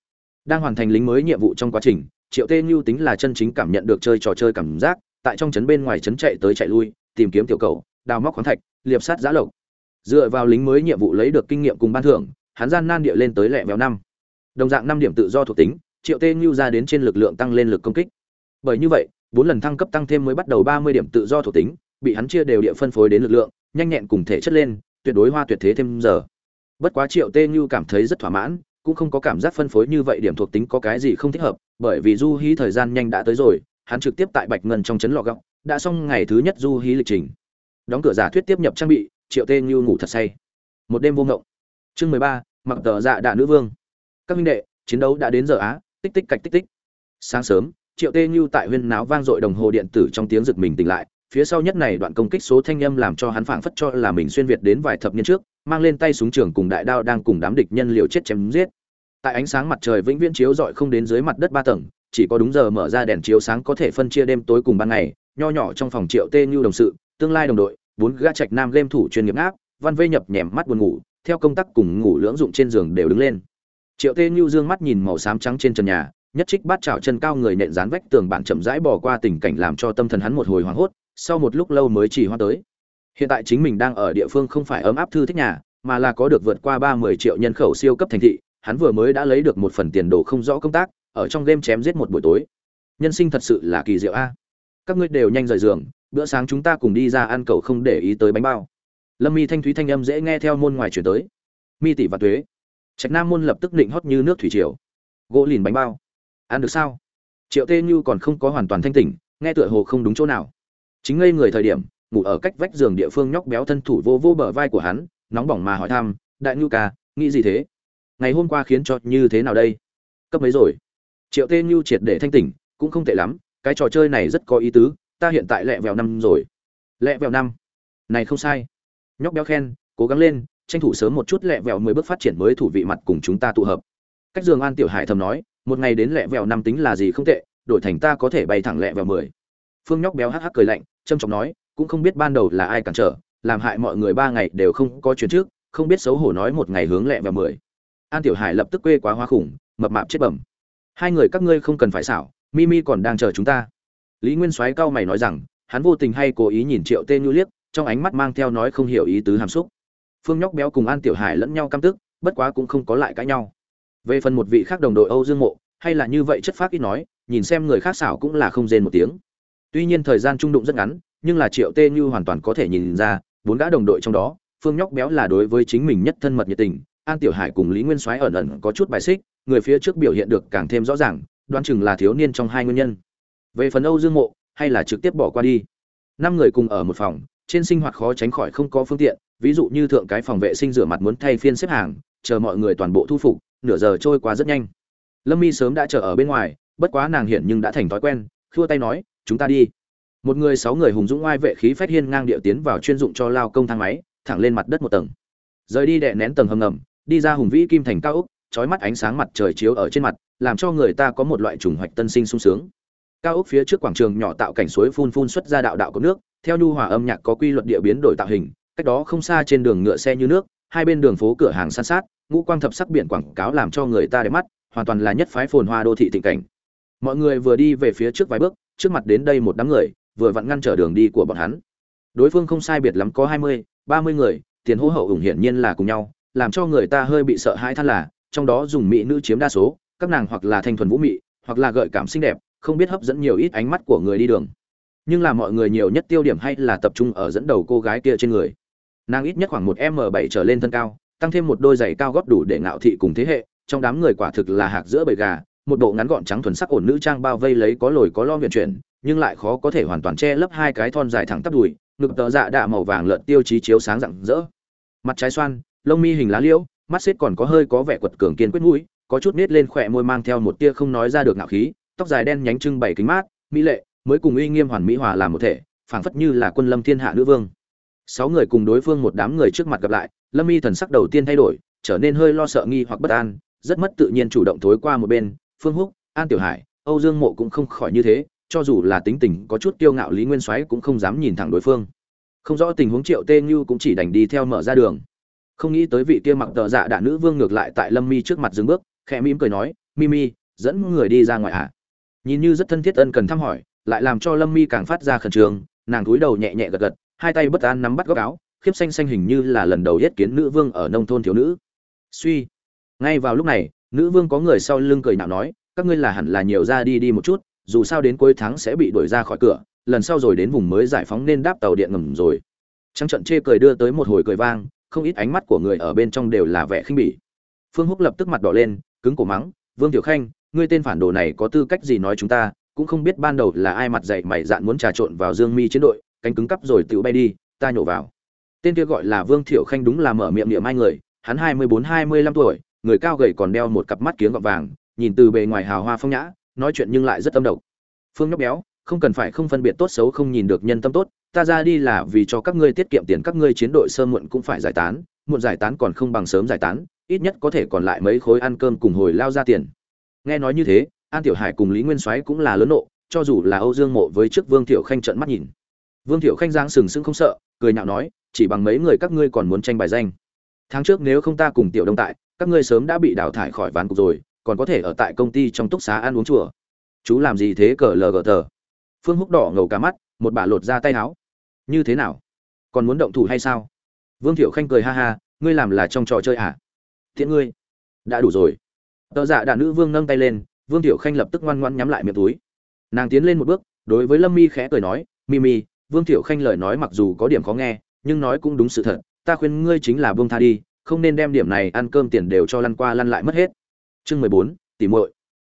Đang hoàn thành lính mới nhiệm vụ trong quá trình, triệu tê như tính là chân chính cảm nhận được chơi trò chơi cảm giác, tại trong trấn bên ngoài trấn chạy tới chạy lui, tìm kiếm tiểu cầu, đào móc khoáng thạch, liệp sát giã lộc. Dựa vào lính mới nhiệm vụ lấy được kinh nghiệm cùng ban thưởng, hắn gian nan địa lên tới lẹ véo năm. Đồng dạng năm điểm tự do thuộc tính, triệu tê như ra đến trên lực lượng tăng lên lực công kích. Bởi như vậy bốn lần thăng cấp tăng thêm mới bắt đầu ba mươi điểm tự do thuộc tính, bị hắn chia đều địa phân phối đến lực lượng, nhanh nhẹn cùng thể chất lên, tuyệt đối hoa tuyệt thế thêm giờ. Bất quá triệu tê như cảm thấy rất thỏa mãn, cũng không có cảm giác phân phối như vậy điểm thuộc tính có cái gì không thích hợp, bởi vì du hí thời gian nhanh đã tới rồi, hắn trực tiếp tại bạch ngân trong trấn lọ gọng, đã xong ngày thứ nhất du hí lịch trình. Đóng cửa giả thuyết tiếp nhập trang bị, triệu tê như ngủ thật say. Một đêm vô ngộng. Chương mười ba, mặc tờ dạ đạ nữ vương. Các minh đệ, chiến đấu đã đến giờ á, tích tích cạch tích tích. Sáng sớm triệu tê như tại huyên náo vang dội đồng hồ điện tử trong tiếng giật mình tỉnh lại, phía sau nhất này đoạn công kích số thanh âm làm cho hắn phảng phất cho là mình xuyên việt đến vài thập niên trước, mang lên tay súng trường cùng đại đao đang cùng đám địch nhân liều chết chém giết. Tại ánh sáng mặt trời vĩnh viễn chiếu rọi không đến dưới mặt đất ba tầng, chỉ có đúng giờ mở ra đèn chiếu sáng có thể phân chia đêm tối cùng ban ngày, nho nhỏ trong phòng triệu tê như đồng sự, tương lai đồng đội, bốn gã trạch nam game thủ chuyên nghiệp áp văn vây nhập nhèm mắt buồn ngủ, theo công tác cùng ngủ lưỡng dụng trên giường đều đứng lên. Triệu tê như dương mắt nhìn màu xám trắng trên trần nhà nhất trích bát chảo chân cao người nện dán vách tường bản chậm rãi bỏ qua tình cảnh làm cho tâm thần hắn một hồi hoảng hốt sau một lúc lâu mới chỉ hoa tới. Hiện tại chính mình đang ở địa phương không phải ấm áp thư thích nhà mà là có được vượt qua ba mươi triệu nhân khẩu siêu cấp thành thị hắn vừa mới đã lấy được một phần tiền đồ không rõ công tác ở trong game chém giết một buổi tối. Nhân sinh thật sự là kỳ diệu a. Các ngươi đều nhanh rời giường bữa sáng chúng ta cùng đi ra ăn cầu không để ý tới bánh bao. Lâm mi thanh thúy thanh âm dễ nghe theo môn ngoài chuyển tới. Mi tỷ và Tuế, trạch nam môn lập tức định hót như nước thủy triều. Gỗ lìn bánh bao ăn được sao? Triệu tê như còn không có hoàn toàn thanh tỉnh, nghe tựa hồ không đúng chỗ nào. Chính ngây người thời điểm, ngủ ở cách vách giường địa phương nhóc béo thân thủ vô vô bờ vai của hắn, nóng bỏng mà hỏi thăm, đại nhu ca, nghĩ gì thế? Ngày hôm qua khiến cho như thế nào đây? Cấp mấy rồi? Triệu tê như triệt để thanh tỉnh, cũng không tệ lắm, cái trò chơi này rất có ý tứ, ta hiện tại lẹ vẹo năm rồi. Lẹ vẹo năm? Này không sai. Nhóc béo khen, cố gắng lên, tranh thủ sớm một chút lẹ vẹo mười bước phát triển mới thủ vị mặt cùng chúng ta tụ hợp. Cách giường an tiểu hải thầm nói một ngày đến lẹ vẹo năm tính là gì không tệ, đổi thành ta có thể bay thẳng lẹ vẹo mười. Phương nhóc béo hắc hắc cười lạnh trâm trọng nói, cũng không biết ban đầu là ai cản trở, làm hại mọi người ba ngày đều không có chuyến trước, không biết xấu hổ nói một ngày hướng lẹ vẹo mười. An tiểu hải lập tức quê quá hoa khủng, mập mạp chết bẩm. Hai người các ngươi không cần phải xảo, mimi còn đang chờ chúng ta. Lý nguyên soái cao mày nói rằng, hắn vô tình hay cố ý nhìn triệu tê nhu liếc, trong ánh mắt mang theo nói không hiểu ý tứ hàm xúc. Phương nhóc béo cùng an tiểu hải lẫn nhau căm tức, bất quá cũng không có lại cãi nhau về phần một vị khác đồng đội âu dương mộ, hay là như vậy chất phác ít nói, nhìn xem người khác xảo cũng là không rên một tiếng. Tuy nhiên thời gian trung đụng rất ngắn, nhưng là triệu tê như hoàn toàn có thể nhìn ra, bốn gã đồng đội trong đó, phương nhóc béo là đối với chính mình nhất thân mật nhiệt tình, an tiểu hải cùng lý nguyên soái ẩn ẩn có chút bài xích, người phía trước biểu hiện được càng thêm rõ ràng đoan chừng là thiếu niên trong hai nguyên nhân. Về phần âu dương mộ, hay là trực tiếp bỏ qua đi. Năm người cùng ở một phòng, trên sinh hoạt khó tránh khỏi không có phương tiện, ví dụ như thượng cái phòng vệ sinh rửa mặt muốn thay phiên xếp hàng, chờ mọi người toàn bộ thu phục nửa giờ trôi qua rất nhanh. Lâm mi sớm đã chờ ở bên ngoài, bất quá nàng hiện nhưng đã thành thói quen, khua tay nói, chúng ta đi. Một người sáu người hùng dũng oai vệ khí phách hiên ngang điệu tiến vào chuyên dụng cho lao công thang máy, thẳng lên mặt đất một tầng. Rời đi đệ nén tầng hầm ngầm, đi ra hùng vĩ kim thành cao úc trói mắt ánh sáng mặt trời chiếu ở trên mặt, làm cho người ta có một loại trùng hoạch tân sinh sung sướng. Cao ốc phía trước quảng trường nhỏ tạo cảnh suối phun phun xuất ra đạo đạo có nước, theo nhu hòa âm nhạc có quy luật địa biến đổi tạo hình, cách đó không xa trên đường ngựa xe như nước hai bên đường phố cửa hàng san sát, ngũ quang thập sắc biển quảng cáo làm cho người ta để mắt, hoàn toàn là nhất phái phồn hoa đô thị tình cảnh. Mọi người vừa đi về phía trước vài bước, trước mặt đến đây một đám người, vừa vặn ngăn trở đường đi của bọn hắn. Đối phương không sai biệt lắm có hai mươi, ba mươi người, tiền hô hậu ủng hiển nhiên là cùng nhau, làm cho người ta hơi bị sợ hãi than là, trong đó dùng mỹ nữ chiếm đa số, các nàng hoặc là thanh thuần vũ mị, hoặc là gợi cảm xinh đẹp, không biết hấp dẫn nhiều ít ánh mắt của người đi đường. Nhưng là mọi người nhiều nhất tiêu điểm hay là tập trung ở dẫn đầu cô gái kia trên người nàng ít nhất khoảng một m bảy trở lên thân cao, tăng thêm một đôi giày cao góp đủ để ngạo thị cùng thế hệ, trong đám người quả thực là hạc giữa bầy gà, một bộ ngắn gọn trắng thuần sắc ổn nữ trang bao vây lấy có lồi có lo huyền chuyển, nhưng lại khó có thể hoàn toàn che lấp hai cái thon dài thẳng tắp đùi, ngực tợ dạ đạ màu vàng lợn tiêu chí chiếu sáng rạng rỡ. Mặt trái xoan, lông mi hình lá liễu, mắt xếp còn có hơi có vẻ quật cường kiên quyết mũi, có chút nết lên khỏe môi mang theo một tia không nói ra được ngạo khí, tóc dài đen nhánh trưng bày kính mát, mỹ lệ, mới cùng uy nghiêm hoàn mỹ hòa làm một thể, phảng phất như là quân lâm thiên hạ nữ vương sáu người cùng đối phương một đám người trước mặt gặp lại, lâm y thần sắc đầu tiên thay đổi, trở nên hơi lo sợ nghi hoặc bất an, rất mất tự nhiên chủ động thối qua một bên, phương húc, an tiểu hải, âu dương mộ cũng không khỏi như thế, cho dù là tính tình có chút kiêu ngạo lý nguyên soái cũng không dám nhìn thẳng đối phương không rõ tình huống triệu tê như cũng chỉ đành đi theo mở ra đường không nghĩ tới vị kia mặc tờ dạ đạ nữ vương ngược lại tại lâm mi trước mặt dừng bước, khẽ mỉm cười nói mimi dẫn người đi ra ngoài ạ à? nhìn như rất thân thiết ân cần thăm hỏi, lại làm cho lâm mi càng phát ra khẩn trương, nàng cúi đầu nhẹ nhẹ gật gật hai tay bất an nắm bắt góc áo, khiếp xanh xanh hình như là lần đầu yết kiến nữ vương ở nông thôn thiếu nữ. Suy, ngay vào lúc này, nữ vương có người sau lưng cười nhạo nói, các ngươi là hẳn là nhiều ra đi đi một chút, dù sao đến cuối tháng sẽ bị đuổi ra khỏi cửa, lần sau rồi đến vùng mới giải phóng nên đáp tàu điện ngầm rồi. Trăng trận chê cười đưa tới một hồi cười vang, không ít ánh mắt của người ở bên trong đều là vẻ khinh bỉ. Phương húc lập tức mặt đỏ lên, cứng cổ mắng, vương tiểu khanh, ngươi tên phản đồ này có tư cách gì nói chúng ta, cũng không biết ban đầu là ai mặt dạy mày dạn muốn trà trộn vào dương mi chiến đội cánh cứng cắp rồi tự bay đi, ta nhổ vào. Tên kia gọi là vương thiệu khanh đúng là mở miệng niệm hai người, hắn hai mươi bốn, hai mươi lăm tuổi, người cao gầy còn đeo một cặp mắt kiếng gọt vàng, nhìn từ bề ngoài hào hoa phong nhã, nói chuyện nhưng lại rất tâm độc. Phương nhóc béo, không cần phải không phân biệt tốt xấu không nhìn được nhân tâm tốt, ta ra đi là vì cho các ngươi tiết kiệm tiền, các ngươi chiến đội sơ muộn cũng phải giải tán, muộn giải tán còn không bằng sớm giải tán, ít nhất có thể còn lại mấy khối ăn cơm cùng hồi lao ra tiền. Nghe nói như thế, an tiểu hải cùng lý nguyên soái cũng là lớn nộ, cho dù là âu dương mộ với trước vương tiểu khanh trận mắt nhìn vương Thiệu khanh giáng sừng sững không sợ, cười nhạo nói, chỉ bằng mấy người các ngươi còn muốn tranh bài danh. Tháng trước nếu không ta cùng tiểu đông tại, các ngươi sớm đã bị đào thải khỏi ván cục rồi, còn có thể ở tại công ty trong túc xá ăn uống chùa. Chú làm gì thế cờ lờ gờ tờ? Phương húc đỏ ngầu cả mắt, một bà lột ra tay áo. Như thế nào? Còn muốn động thủ hay sao? Vương thiệu khanh cười ha ha, ngươi làm là trong trò chơi à? Thiện ngươi, đã đủ rồi. Tờ dạ đàn nữ vương nâng tay lên, vương thiệu khanh lập tức ngoan ngoãn nhắm lại miệng túi. Nàng tiến lên một bước, đối với lâm mi khẽ cười nói Mimi vương Tiểu khanh lời nói mặc dù có điểm khó nghe, nhưng nói cũng đúng sự thật, ta khuyên ngươi chính là buông tha đi, không nên đem điểm này ăn cơm tiền đều cho lăn qua lăn lại mất hết. Chương mười bốn, tỉ muội.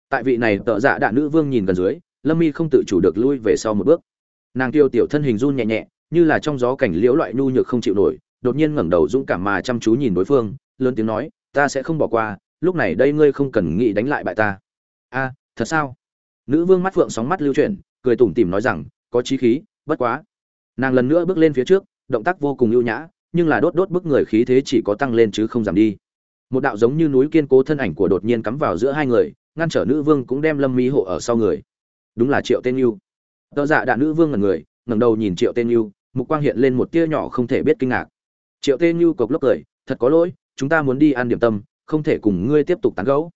Tại vị này tợ dạ đạn nữ vương nhìn gần dưới, lâm mi không tự chủ được lui về sau một bước. Nàng tiêu tiểu thân hình run nhẹ nhẹ, như là trong gió cảnh liễu loại nhu nhược không chịu nổi, đột nhiên ngẩng đầu dũng cảm mà chăm chú nhìn đối phương, lớn tiếng nói, ta sẽ không bỏ qua, lúc này đây ngươi không cần nghĩ đánh lại bại ta. A, thật sao? Nữ vương mắt phượng sóng mắt lưu chuyển, cười tủm tỉm nói rằng, có chí khí bất quá, nàng lần nữa bước lên phía trước, động tác vô cùng ưu nhã, nhưng là đốt đốt bức người khí thế chỉ có tăng lên chứ không giảm đi. Một đạo giống như núi kiên cố thân ảnh của đột nhiên cắm vào giữa hai người, ngăn trở nữ vương cũng đem lâm mỹ hộ ở sau người. Đúng là triệu tên yêu. Tờ dạ đạn nữ vương ngần người, ngẩng đầu nhìn triệu tên yêu, mục quang hiện lên một tia nhỏ không thể biết kinh ngạc. Triệu tên yêu cộc lốc cười, thật có lỗi, chúng ta muốn đi ăn điểm tâm, không thể cùng ngươi tiếp tục tán gẫu.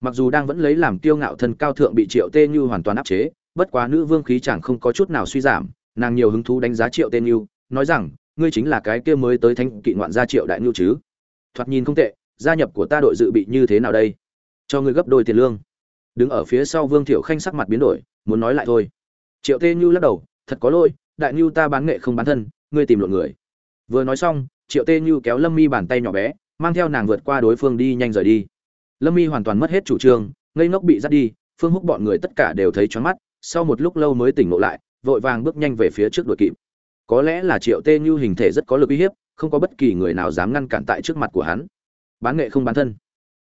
Mặc dù đang vẫn lấy làm tiêu ngạo thân cao thượng bị triệu tên yêu hoàn toàn áp chế, bất quá nữ vương khí chẳng không có chút nào suy giảm nàng nhiều hứng thú đánh giá triệu tên yêu, nói rằng, ngươi chính là cái kia mới tới thánh kỵ ngoạn gia triệu đại ngưu chứ. Thoạt nhìn không tệ, gia nhập của ta đội dự bị như thế nào đây? Cho ngươi gấp đôi tiền lương. Đứng ở phía sau vương thiệu khanh sắc mặt biến đổi, muốn nói lại thôi. Triệu tê như lắc đầu, thật có lỗi, đại ngưu ta bán nghệ không bán thân, ngươi tìm lộn người. Vừa nói xong, triệu tê như kéo lâm mi bàn tay nhỏ bé, mang theo nàng vượt qua đối phương đi nhanh rời đi. Lâm mi hoàn toàn mất hết chủ trương, ngây ngốc bị dắt đi, phương húc bọn người tất cả đều thấy choáng mắt, sau một lúc lâu mới tỉnh ngộ lại vội vàng bước nhanh về phía trước đội kịp. Có lẽ là triệu tê như hình thể rất có lực uy hiếp, không có bất kỳ người nào dám ngăn cản tại trước mặt của hắn. Bán nghệ không bán thân.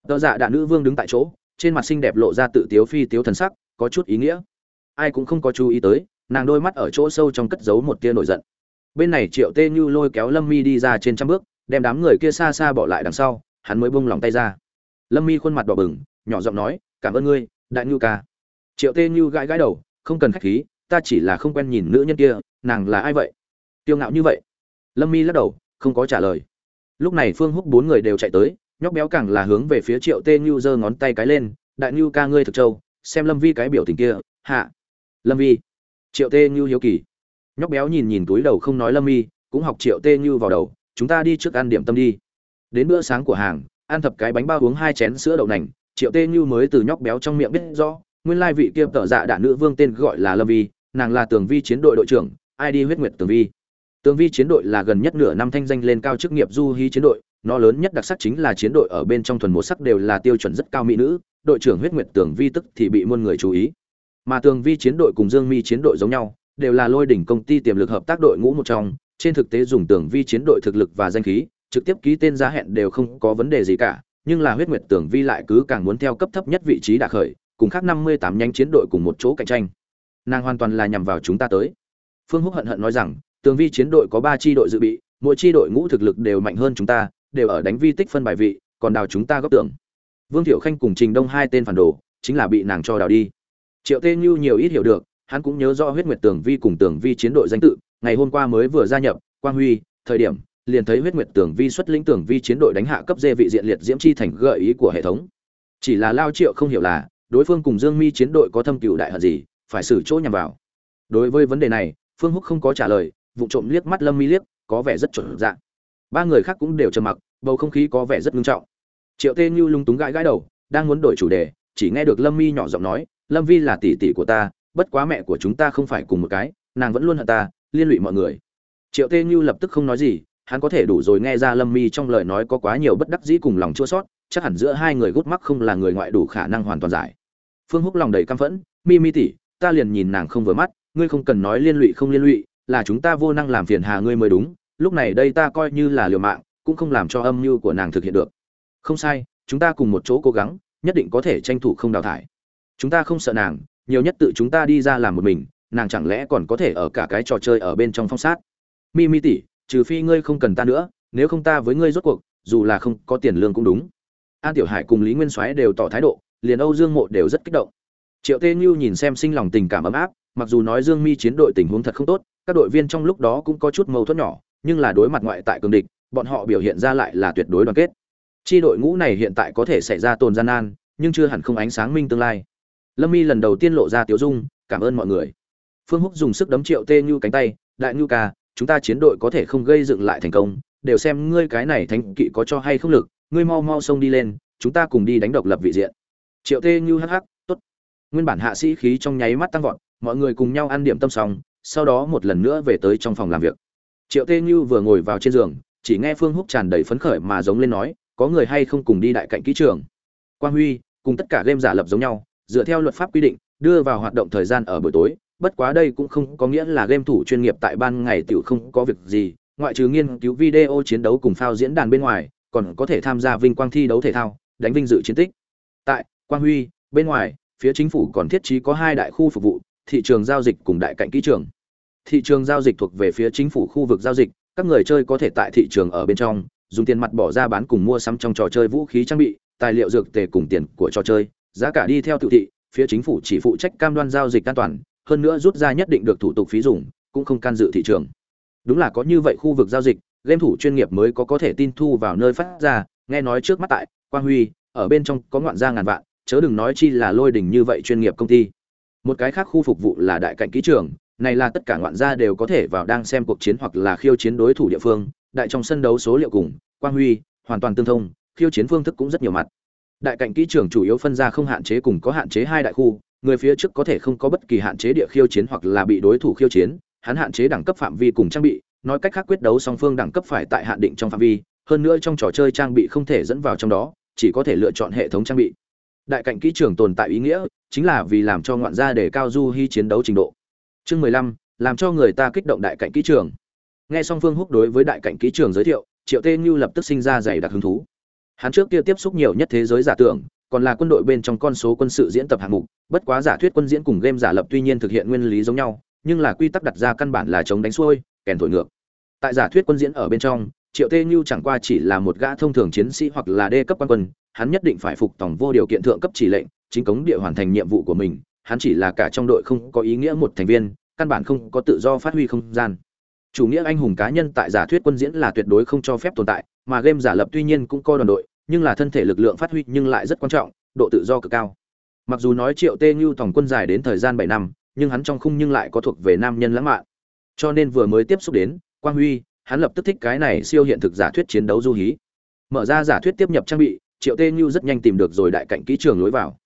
Tờ dạ đạn nữ vương đứng tại chỗ, trên mặt xinh đẹp lộ ra tự tiếu phi tiếu thần sắc, có chút ý nghĩa. Ai cũng không có chú ý tới, nàng đôi mắt ở chỗ sâu trong cất giấu một tia nổi giận. Bên này triệu tê như lôi kéo lâm mi đi ra trên trăm bước, đem đám người kia xa xa bỏ lại đằng sau, hắn mới buông lòng tay ra. Lâm mi khuôn mặt đỏ bừng, nhỏ giọng nói, cảm ơn ngươi, đại ngưu ca. Triệu tê như gãi gãi đầu, không cần khách khí ta chỉ là không quen nhìn nữ nhân kia, nàng là ai vậy? Tiêu ngạo như vậy. Lâm mi lắc đầu, không có trả lời. Lúc này phương húc bốn người đều chạy tới, nhóc béo càng là hướng về phía triệu tê như giơ ngón tay cái lên, đại như ca ngươi thực châu xem lâm vi cái biểu tình kia, hạ. Lâm vi? Triệu tê như hiếu kỳ. Nhóc béo nhìn nhìn túi đầu không nói lâm vi cũng học triệu tê như vào đầu, chúng ta đi trước ăn điểm tâm đi. Đến bữa sáng của hàng, ăn thập cái bánh bao uống hai chén sữa đậu nành, triệu tê như mới từ nhóc béo trong miệng biết rõ, nguyên lai vị kia tợ dạ đạn nữ vương tên gọi là lâm vi nàng là tường vi chiến đội đội trưởng, ai đi huyết nguyệt tường vi. Tường vi chiến đội là gần nhất nửa năm thanh danh lên cao chức nghiệp du hí chiến đội, nó lớn nhất đặc sắc chính là chiến đội ở bên trong thuần một sắc đều là tiêu chuẩn rất cao mỹ nữ, đội trưởng huyết nguyệt tường vi tức thì bị muôn người chú ý. Mà tường vi chiến đội cùng dương mi chiến đội giống nhau, đều là lôi đỉnh công ty tiềm lực hợp tác đội ngũ một trong, trên thực tế dùng tường vi chiến đội thực lực và danh khí, trực tiếp ký tên giá hẹn đều không có vấn đề gì cả, nhưng là huyết nguyệt tường vi lại cứ càng muốn theo cấp thấp nhất vị trí đà khởi, cùng khác năm mươi tám nhánh chiến đội cùng một chỗ cạnh tranh nàng hoàn toàn là nhằm vào chúng ta tới. Phương húc hận hận nói rằng, tường vi chiến đội có ba tri đội dự bị, mỗi tri đội ngũ thực lực đều mạnh hơn chúng ta, đều ở đánh vi tích phân bài vị, còn đào chúng ta góp tưởng vương thiệu khanh cùng trình đông hai tên phản đồ, chính là bị nàng cho đào đi. Triệu tê như nhiều ít hiểu được, hắn cũng nhớ rõ huyết nguyệt tường vi cùng tường vi chiến đội danh tự, ngày hôm qua mới vừa gia nhập, quang huy, thời điểm, liền thấy huyết nguyệt tường vi xuất lĩnh tường vi chiến đội đánh hạ cấp dê vị diện liệt diễm chi thành gợi ý của hệ thống. Chỉ là lao triệu không hiểu là, đối phương cùng dương mi chiến đội có thâm cựu đại hận gì phải xử chỗ nhằm vào. Đối với vấn đề này, phương húc không có trả lời, vụ trộm liếc mắt lâm mi liếc, có vẻ rất chuẩn dạng ba người khác cũng đều trầm mặc, bầu không khí có vẻ rất nghiêm trọng. Triệu tê như lung túng gãi gãi đầu, đang muốn đổi chủ đề, chỉ nghe được lâm mi nhỏ giọng nói, lâm vi là tỷ tỷ của ta, bất quá mẹ của chúng ta không phải cùng một cái, nàng vẫn luôn hận ta, liên lụy mọi người. Triệu tê như lập tức không nói gì, hắn có thể đủ rồi nghe ra lâm mi trong lời nói có quá nhiều bất đắc dĩ cùng lòng chua sót chắc hẳn giữa hai người gút mắc không là người ngoại đủ khả năng hoàn toàn giải. Phương húc lòng đầy căm phẫn, mi mi tỷ ta liền nhìn nàng không vừa mắt, ngươi không cần nói liên lụy không liên lụy, là chúng ta vô năng làm phiền hà ngươi mới đúng, lúc này đây ta coi như là liều mạng, cũng không làm cho âm mưu của nàng thực hiện được. Không sai, chúng ta cùng một chỗ cố gắng, nhất định có thể tranh thủ không đào thải. Chúng ta không sợ nàng, nhiều nhất tự chúng ta đi ra làm một mình, nàng chẳng lẽ còn có thể ở cả cái trò chơi ở bên trong phong sát? Mi mi tỷ, trừ phi ngươi không cần ta nữa, nếu không ta với ngươi rốt cuộc, dù là không có tiền lương cũng đúng. An tiểu hải cùng lý nguyên soái đều tỏ thái độ, liền âu dương mộ đều rất kích động triệu tê như nhìn xem sinh lòng tình cảm ấm áp, mặc dù nói dương mi chiến đội tình huống thật không tốt, các đội viên trong lúc đó cũng có chút mâu thuẫn nhỏ, nhưng là đối mặt ngoại tại cường địch, bọn họ biểu hiện ra lại là tuyệt đối đoàn kết. Chi đội ngũ này hiện tại có thể xảy ra tồn gian nan, nhưng chưa hẳn không ánh sáng minh tương lai. Lâm Mi lần đầu tiên lộ ra tiểu dung, cảm ơn mọi người. Phương húc dùng sức đấm triệu tê như cánh tay, đại ngưu ca, chúng ta chiến đội có thể không gây dựng lại thành công, đều xem ngươi cái này thánh kỵ có cho hay không lực, ngươi mau mau xông đi lên, chúng ta cùng đi đánh độc lập vị diện. Triệu tê như hắc hắc nguyên bản hạ sĩ khí trong nháy mắt tăng vọt, mọi người cùng nhau ăn điểm tâm xong, sau đó một lần nữa về tới trong phòng làm việc. Triệu tê như vừa ngồi vào trên giường, chỉ nghe phương húc tràn đầy phấn khởi mà giống lên nói, có người hay không cùng đi đại cạnh kỹ trường? Quang huy, cùng tất cả game giả lập giống nhau, dựa theo luật pháp quy định, đưa vào hoạt động thời gian ở buổi tối, bất quá đây cũng không có nghĩa là game thủ chuyên nghiệp tại ban ngày tiểu không có việc gì, ngoại trừ nghiên cứu video chiến đấu cùng phao diễn đàn bên ngoài, còn có thể tham gia vinh quang thi đấu thể thao, đánh vinh dự chiến tích. Tại quang huy, bên ngoài phía chính phủ còn thiết trí có hai đại khu phục vụ, thị trường giao dịch cùng đại cạnh kỹ trường. Thị trường giao dịch thuộc về phía chính phủ khu vực giao dịch, các người chơi có thể tại thị trường ở bên trong, dùng tiền mặt bỏ ra bán cùng mua sắm trong trò chơi vũ khí trang bị, tài liệu dược tề cùng tiền của trò chơi, giá cả đi theo tự thị, phía chính phủ chỉ phụ trách cam đoan giao dịch an toàn, hơn nữa rút ra nhất định được thủ tục phí dùng, cũng không can dự thị trường. Đúng là có như vậy khu vực giao dịch, game thủ chuyên nghiệp mới có có thể tin thu vào nơi phát ra, nghe nói trước mắt tại quang huy, ở bên trong có ngoạn gia ngàn vạn chớ đừng nói chi là lôi đỉnh như vậy chuyên nghiệp công ty. Một cái khác khu phục vụ là đại cạnh kỹ trường này là tất cả ngoạn gia đều có thể vào đang xem cuộc chiến hoặc là khiêu chiến đối thủ địa phương, đại trong sân đấu số liệu cùng, quang huy, hoàn toàn tương thông, khiêu chiến phương thức cũng rất nhiều mặt. Đại cạnh kỹ trường chủ yếu phân ra không hạn chế cùng có hạn chế hai đại khu, người phía trước có thể không có bất kỳ hạn chế địa khiêu chiến hoặc là bị đối thủ khiêu chiến, hắn hạn chế đẳng cấp phạm vi cùng trang bị, nói cách khác quyết đấu song phương đẳng cấp phải tại hạn định trong phạm vi, hơn nữa trong trò chơi trang bị không thể dẫn vào trong đó, chỉ có thể lựa chọn hệ thống trang bị đại cạnh kỹ trưởng tồn tại ý nghĩa, chính là vì làm cho ngoạn gia để cao du hy chiến đấu trình độ. Chương mười lăm, làm cho người ta kích động đại cạnh kỹ trưởng. nghe Song phương húc đối với đại cạnh kỹ trưởng giới thiệu, triệu tê như lập tức sinh ra dày đặc hứng thú. Hắn trước kia tiếp xúc nhiều nhất thế giới giả tưởng, còn là quân đội bên trong con số quân sự diễn tập hạng mục, bất quá giả thuyết quân diễn cùng game giả lập tuy nhiên thực hiện nguyên lý giống nhau, nhưng là quy tắc đặt ra căn bản là chống đánh xuôi, kèn thổi ngược. Tại giả thuyết quân diễn ở bên trong triệu tê như chẳng qua chỉ là một gã thông thường chiến sĩ hoặc là đê cấp quan quân, hắn nhất định phải phục tòng vô điều kiện thượng cấp chỉ lệnh, chính cống địa hoàn thành nhiệm vụ của mình, hắn chỉ là cả trong đội không có ý nghĩa một thành viên, căn bản không có tự do phát huy không gian. Chủ nghĩa anh hùng cá nhân tại giả thuyết quân diễn là tuyệt đối không cho phép tồn tại, mà game giả lập tuy nhiên cũng coi đoàn đội, nhưng là thân thể lực lượng phát huy nhưng lại rất quan trọng, độ tự do cực cao. Mặc dù nói triệu tê như tổng quân dài đến thời gian bảy năm, nhưng hắn trong khung nhưng lại có thuộc về nam nhân lãng mạn. Cho nên vừa mới tiếp xúc đến, quang huy hắn lập tức thích cái này siêu hiện thực giả thuyết chiến đấu du hí. Mở ra giả thuyết tiếp nhập trang bị, triệu tê như rất nhanh tìm được rồi đại cạnh kỹ trường lối vào.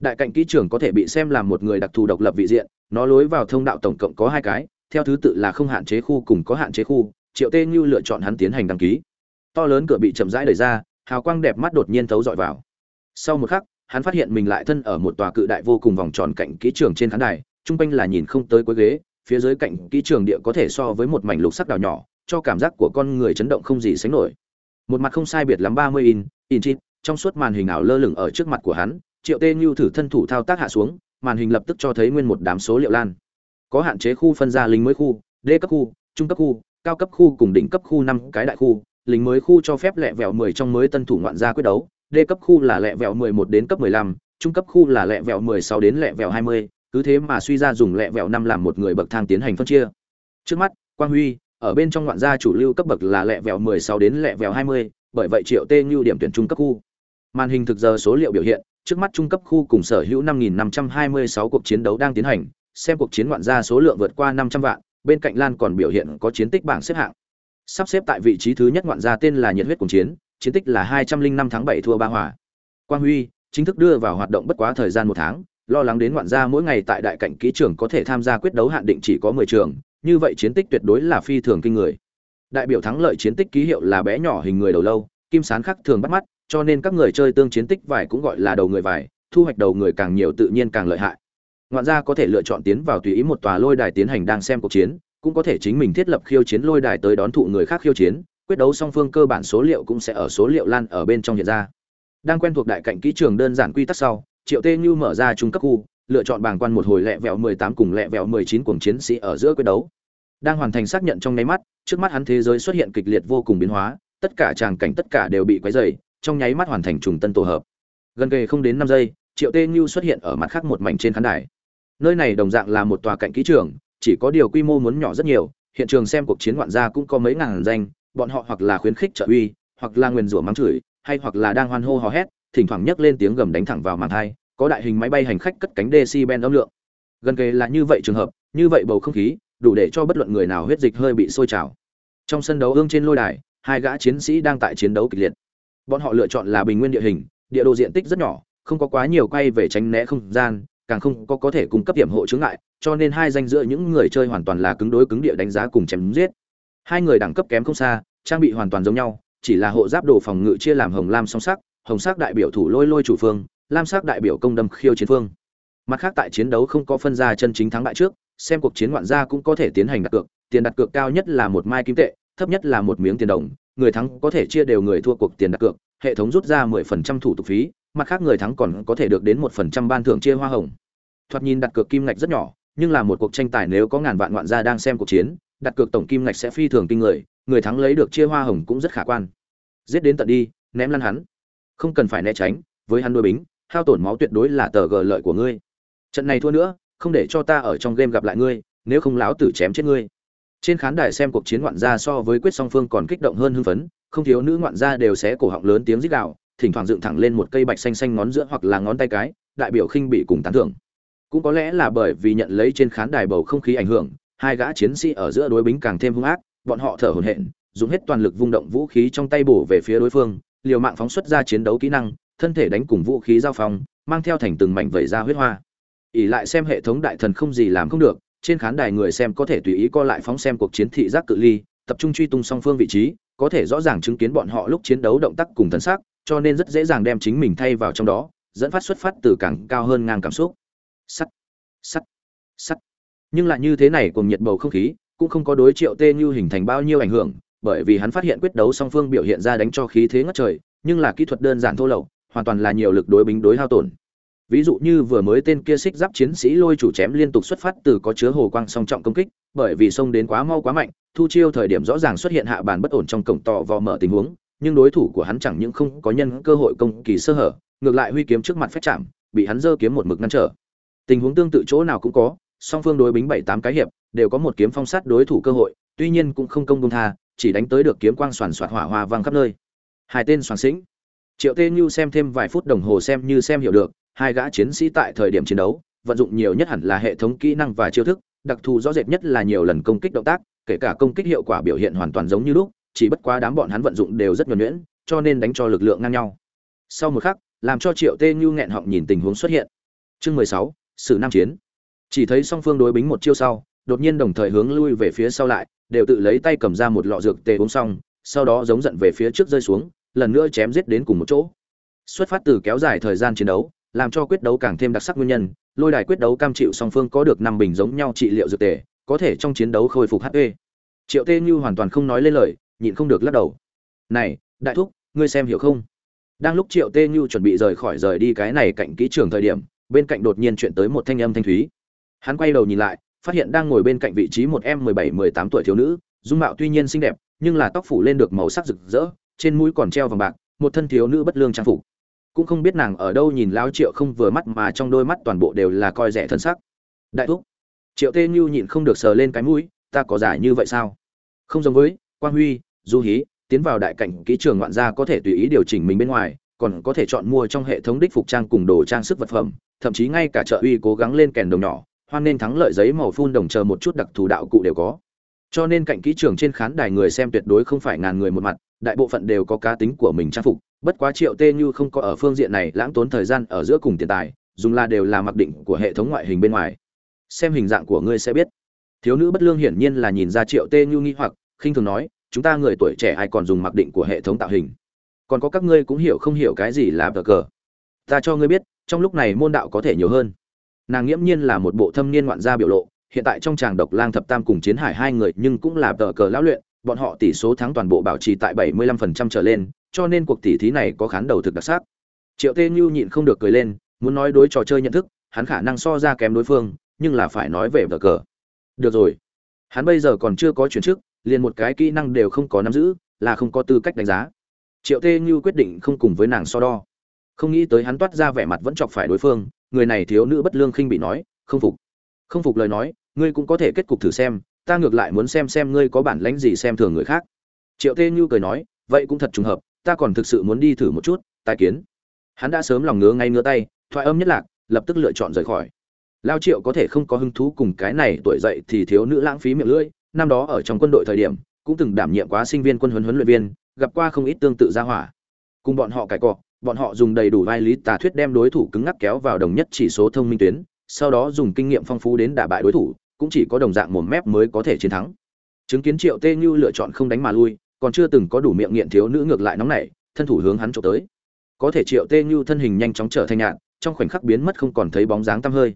Đại cạnh kỹ trường có thể bị xem là một người đặc thù độc lập vị diện, nó lối vào thông đạo tổng cộng có hai cái, theo thứ tự là không hạn chế khu cùng có hạn chế khu, triệu tê như lựa chọn hắn tiến hành đăng ký. To lớn cửa bị chậm rãi đẩy ra, hào quang đẹp mắt đột nhiên thấu dọi vào. Sau một khắc, hắn phát hiện mình lại thân ở một tòa cự đại vô cùng vòng tròn cạnh kỹ trường trên khán đài trung quanh là nhìn không tới cuối ghế, phía dưới cạnh kỹ trường địa có thể so với một mảnh lục sắc đào nhỏ cho cảm giác của con người chấn động không gì sánh nổi. Một mặt không sai biệt lắm ba mươi in in chip trong suốt màn hình ảo lơ lửng ở trước mặt của hắn triệu tê như thử thân thủ thao tác hạ xuống màn hình lập tức cho thấy nguyên một đám số liệu lan. Có hạn chế khu phân ra lính mới khu d cấp khu trung cấp khu cao cấp khu cùng đỉnh cấp khu năm cái đại khu. Lính mới khu cho phép lẹ vẹo 10 trong mới tân thủ ngoạn gia quyết đấu d cấp khu là lẹ vẹo 11 đến cấp 15, trung cấp khu là lẹ vẹo 16 đến lẹ vẹo 20, cứ thế mà suy ra dùng lẹ vẹo năm làm một người bậc thang tiến hành phân chia. Trước mắt quang huy ở bên trong ngoạn gia chủ lưu cấp bậc là lẹ vẹo 16 đến lẹ vẹo 20, bởi vậy triệu tê như điểm tuyển trung cấp khu. Màn hình thực giờ số liệu biểu hiện trước mắt trung cấp khu cùng sở hữu 5.526 cuộc chiến đấu đang tiến hành xem cuộc chiến ngoạn gia số lượng vượt qua 500 vạn bên cạnh lan còn biểu hiện có chiến tích bảng xếp hạng. Sắp xếp tại vị trí thứ nhất ngoạn gia tên là nhiệt huyết cùng chiến chiến tích là 205 tháng 7 thua ba hòa. Quang huy chính thức đưa vào hoạt động bất quá thời gian một tháng lo lắng đến ngoạn gia mỗi ngày tại đại cảnh kỹ trường có thể tham gia quyết đấu hạn định chỉ có 10 trường như vậy chiến tích tuyệt đối là phi thường kinh người. Đại biểu thắng lợi chiến tích ký hiệu là bé nhỏ hình người đầu lâu, kim sán khắc thường bắt mắt, cho nên các người chơi tương chiến tích vải cũng gọi là đầu người vải, thu hoạch đầu người càng nhiều tự nhiên càng lợi hại. Ngoạn gia có thể lựa chọn tiến vào tùy ý một tòa lôi đài tiến hành đang xem cuộc chiến, cũng có thể chính mình thiết lập khiêu chiến lôi đài tới đón thụ người khác khiêu chiến, quyết đấu song phương cơ bản số liệu cũng sẽ ở số liệu lan ở bên trong hiện ra. Đang quen thuộc đại cạnh kỹ trường đơn giản quy tắc sau, triệu tê như mở ra trung cấp khu lựa chọn bảng quan một hồi lẹ vẹo 18 cùng lẹ vẹo 19 cuồng chiến sĩ ở giữa quyết đấu. Đang hoàn thành xác nhận trong nháy mắt, trước mắt hắn thế giới xuất hiện kịch liệt vô cùng biến hóa, tất cả tràng cảnh tất cả đều bị quấy rầy, trong nháy mắt hoàn thành trùng tân tổ hợp. Gần kề không đến năm giây, triệu tê Nhu xuất hiện ở mặt khác một mảnh trên khán đài. Nơi này đồng dạng là một tòa cạnh kỹ trường, chỉ có điều quy mô muốn nhỏ rất nhiều, hiện trường xem cuộc chiến ngoạn gia cũng có mấy ngàn danh, bọn họ hoặc là khuyến khích trợ uy, hoặc là nguyền rủa mắng chửi, hay hoặc là đang hoan hô hò hét, thỉnh thoảng nhấc lên tiếng gầm đánh thẳng vào màn hai có đại hình máy bay hành khách cất cánh decibel âm lượng. Gần kề là như vậy trường hợp, như vậy bầu không khí, đủ để cho bất luận người nào huyết dịch hơi bị sôi trào. Trong sân đấu ương trên lôi đài, hai gã chiến sĩ đang tại chiến đấu kịch liệt. Bọn họ lựa chọn là bình nguyên địa hình, địa đồ diện tích rất nhỏ, không có quá nhiều quay về tránh né không gian, càng không có có thể cung cấp điểm hộ chướng ngại, cho nên hai danh giữa những người chơi hoàn toàn là cứng đối cứng địa đánh giá cùng chém giết. Hai người đẳng cấp kém không xa, trang bị hoàn toàn giống nhau, chỉ là hộ giáp đồ phòng ngự chia làm hồng lam song sắc, hồng sắc đại biểu thủ lôi lôi chủ phương lam sắc đại biểu công đâm khiêu chiến phương. Mặt khác tại chiến đấu không có phân ra chân chính thắng bại trước, xem cuộc chiến ngoạn gia cũng có thể tiến hành đặt cược, tiền đặt cược cao nhất là một mai kim tệ, thấp nhất là một miếng tiền đồng, người thắng có thể chia đều người thua cuộc tiền đặt cược, hệ thống rút ra 10% thủ tục phí, mặt khác người thắng còn có thể được đến 1% ban thưởng chia hoa hồng. Thoạt nhìn đặt cược kim ngạch rất nhỏ, nhưng là một cuộc tranh tài nếu có ngàn vạn ngoạn gia đang xem cuộc chiến, đặt cược tổng kim ngạch sẽ phi thường kinh người người thắng lấy được chia hoa hồng cũng rất khả quan. Giết đến tận đi, ném lăn hắn. Không cần phải né tránh, với hắn đôi bính hao tổn máu tuyệt đối là tờ gờ lợi của ngươi. Trận này thua nữa, không để cho ta ở trong game gặp lại ngươi, nếu không láo tử chém chết ngươi. Trên khán đài xem cuộc chiến ngoạn gia so với quyết song phương còn kích động hơn hưng phấn, không thiếu nữ ngoạn gia đều xé cổ họng lớn tiếng rít gào, thỉnh thoảng dựng thẳng lên một cây bạch xanh xanh ngón giữa hoặc là ngón tay cái, đại biểu khinh bị cùng tán thưởng. Cũng có lẽ là bởi vì nhận lấy trên khán đài bầu không khí ảnh hưởng, hai gã chiến sĩ ở giữa đối bính càng thêm hung ác, bọn họ thở hổn hển, dùng hết toàn lực vung động vũ khí trong tay bổ về phía đối phương, liều mạng phóng xuất ra chiến đấu kỹ năng thân thể đánh cùng vũ khí giao phong, mang theo thành từng mảnh vẩy ra huyết hoa. Ỉ lại xem hệ thống đại thần không gì làm không được, trên khán đài người xem có thể tùy ý co lại phóng xem cuộc chiến thị giác cự ly, tập trung truy tung song phương vị trí, có thể rõ ràng chứng kiến bọn họ lúc chiến đấu động tác cùng thân xác cho nên rất dễ dàng đem chính mình thay vào trong đó, dẫn phát xuất phát từ càng cao hơn ngang cảm xúc. Sắt sắt sắt. Nhưng lại như thế này cùng nhiệt bầu không khí, cũng không có đối triệu tê như hình thành bao nhiêu ảnh hưởng, bởi vì hắn phát hiện quyết đấu song phương biểu hiện ra đánh cho khí thế ngất trời, nhưng là kỹ thuật đơn giản thô lậu hoàn toàn là nhiều lực đối bính đối hao tổn. Ví dụ như vừa mới tên kia xích giáp chiến sĩ lôi chủ chém liên tục xuất phát từ có chứa hồ quang song trọng công kích, bởi vì xông đến quá mau quá mạnh, thu chiêu thời điểm rõ ràng xuất hiện hạ bàn bất ổn trong cổng tọ vò mở tình huống, nhưng đối thủ của hắn chẳng những không có nhân cơ hội công kỳ sơ hở, ngược lại huy kiếm trước mặt phép chạm, bị hắn giơ kiếm một mực ngăn trở. Tình huống tương tự chỗ nào cũng có, song phương đối bính bảy tám cái hiệp, đều có một kiếm phong sát đối thủ cơ hội, tuy nhiên cũng không công công tha, chỉ đánh tới được kiếm quang soàn soạt hỏa hoa vang khắp nơi. Hai tên soàn xĩnh triệu tê như xem thêm vài phút đồng hồ xem như xem hiểu được, hai gã chiến sĩ tại thời điểm chiến đấu, vận dụng nhiều nhất hẳn là hệ thống kỹ năng và chiêu thức, đặc thù rõ rệt nhất là nhiều lần công kích động tác, kể cả công kích hiệu quả biểu hiện hoàn toàn giống như lúc, chỉ bất quá đám bọn hắn vận dụng đều rất nhuần nhuyễn, cho nên đánh cho lực lượng ngang nhau. Sau một khắc, làm cho triệu tê như nghẹn họng nhìn tình huống xuất hiện. Chương mười sáu sử nam chiến. Chỉ thấy song phương đối bính một chiêu sau, đột nhiên đồng thời hướng lui về phía sau lại, đều tự lấy tay cầm ra một lọ dược tê uống xong, sau đó giống giận về phía trước rơi xuống lần nữa chém giết đến cùng một chỗ. Xuất phát từ kéo dài thời gian chiến đấu, làm cho quyết đấu càng thêm đặc sắc nguyên nhân, lôi đài quyết đấu cam chịu song phương có được năm bình giống nhau trị liệu dược tề, có thể trong chiến đấu khôi phục hp triệu tê như hoàn toàn không nói lên lời, nhịn không được lắc đầu. Này, đại thúc, ngươi xem hiểu không? Đang lúc triệu tê như chuẩn bị rời khỏi rời đi cái này cạnh kỹ trường thời điểm, bên cạnh đột nhiên chuyện tới một thanh âm thanh thúy. Hắn quay đầu nhìn lại, phát hiện đang ngồi bên cạnh vị trí một em mười bảy, mười tám tuổi thiếu nữ, dung mạo tuy nhiên xinh đẹp, nhưng là tóc phủ lên được màu sắc rực rỡ trên mũi còn treo vàng bạc, một thân thiếu nữ bất lương trang phục. Cũng không biết nàng ở đâu nhìn lão triệu không vừa mắt mà trong đôi mắt toàn bộ đều là coi rẻ thân sắc. Đại thúc, triệu tê như nhịn không được sờ lên cái mũi, ta có giải như vậy sao? Không giống với, quang huy, du hí, tiến vào đại cảnh kỹ trường ngoạn gia có thể tùy ý điều chỉnh mình bên ngoài, còn có thể chọn mua trong hệ thống đích phục trang cùng đồ trang sức vật phẩm, thậm chí ngay cả chợ uy cố gắng lên kèn đồng nhỏ, hoan nên thắng lợi giấy màu phun đồng chờ một chút đặc thù đạo cụ đều có cho nên cạnh kỹ trường trên khán đài người xem tuyệt đối không phải ngàn người một mặt, đại bộ phận đều có cá tính của mình trang phục. Bất quá triệu tê như không có ở phương diện này lãng tốn thời gian ở giữa cùng tiền tài, dùng là đều là mặc định của hệ thống ngoại hình bên ngoài. Xem hình dạng của ngươi sẽ biết. Thiếu nữ bất lương hiển nhiên là nhìn ra triệu tê như nghi hoặc, khinh thường nói, chúng ta người tuổi trẻ ai còn dùng mặc định của hệ thống tạo hình? Còn có các ngươi cũng hiểu không hiểu cái gì là bờ cờ? Ta cho ngươi biết, trong lúc này môn đạo có thể nhiều hơn. Nàng nghiễm nhiên là một bộ thâm niên ngoạn gia biểu lộ hiện tại trong tràng độc lang thập tam cùng chiến hải hai người nhưng cũng là tờ cờ lão luyện, bọn họ tỷ số thắng toàn bộ bảo trì tại 75% trở lên, cho nên cuộc tỷ thí này có khán đầu thực đặc sắc. Triệu tê như nhịn không được cười lên, muốn nói đối trò chơi nhận thức, hắn khả năng so ra kém đối phương, nhưng là phải nói về tờ cờ. Được rồi. Hắn bây giờ còn chưa có chuyển chức, liền một cái kỹ năng đều không có nắm giữ, là không có tư cách đánh giá. Triệu tê như quyết định không cùng với nàng so đo. Không nghĩ tới hắn toát ra vẻ mặt vẫn chọc phải đối phương, người này thiếu nữ bất lương khinh bị nói, không phục không phục lời nói, ngươi cũng có thể kết cục thử xem, ta ngược lại muốn xem xem ngươi có bản lánh gì xem thường người khác. Triệu tê như cười nói, vậy cũng thật trùng hợp, ta còn thực sự muốn đi thử một chút, tài kiến. Hắn đã sớm lòng ngứa ngay ngứa tay, thoại âm nhất lạc, lập tức lựa chọn rời khỏi. Lao triệu có thể không có hứng thú cùng cái này tuổi dậy thì thiếu nữ lãng phí miệng lưỡi, năm đó ở trong quân đội thời điểm, cũng từng đảm nhiệm quá sinh viên quân huấn huấn luyện viên, gặp qua không ít tương tự gia hỏa. Cùng bọn họ cải cọ, bọn họ dùng đầy đủ vai lý tà thuyết đem đối thủ cứng ngắc kéo vào đồng nhất chỉ số thông minh tuyến sau đó dùng kinh nghiệm phong phú đến đả bại đối thủ, cũng chỉ có đồng dạng mồm mép mới có thể chiến thắng. Chứng kiến triệu tê như lựa chọn không đánh mà lui, còn chưa từng có đủ miệng nghiện thiếu nữ ngược lại nóng nảy, thân thủ hướng hắn chụp tới. Có thể triệu tê như thân hình nhanh chóng trở thành nhạn, trong khoảnh khắc biến mất không còn thấy bóng dáng tăm hơi.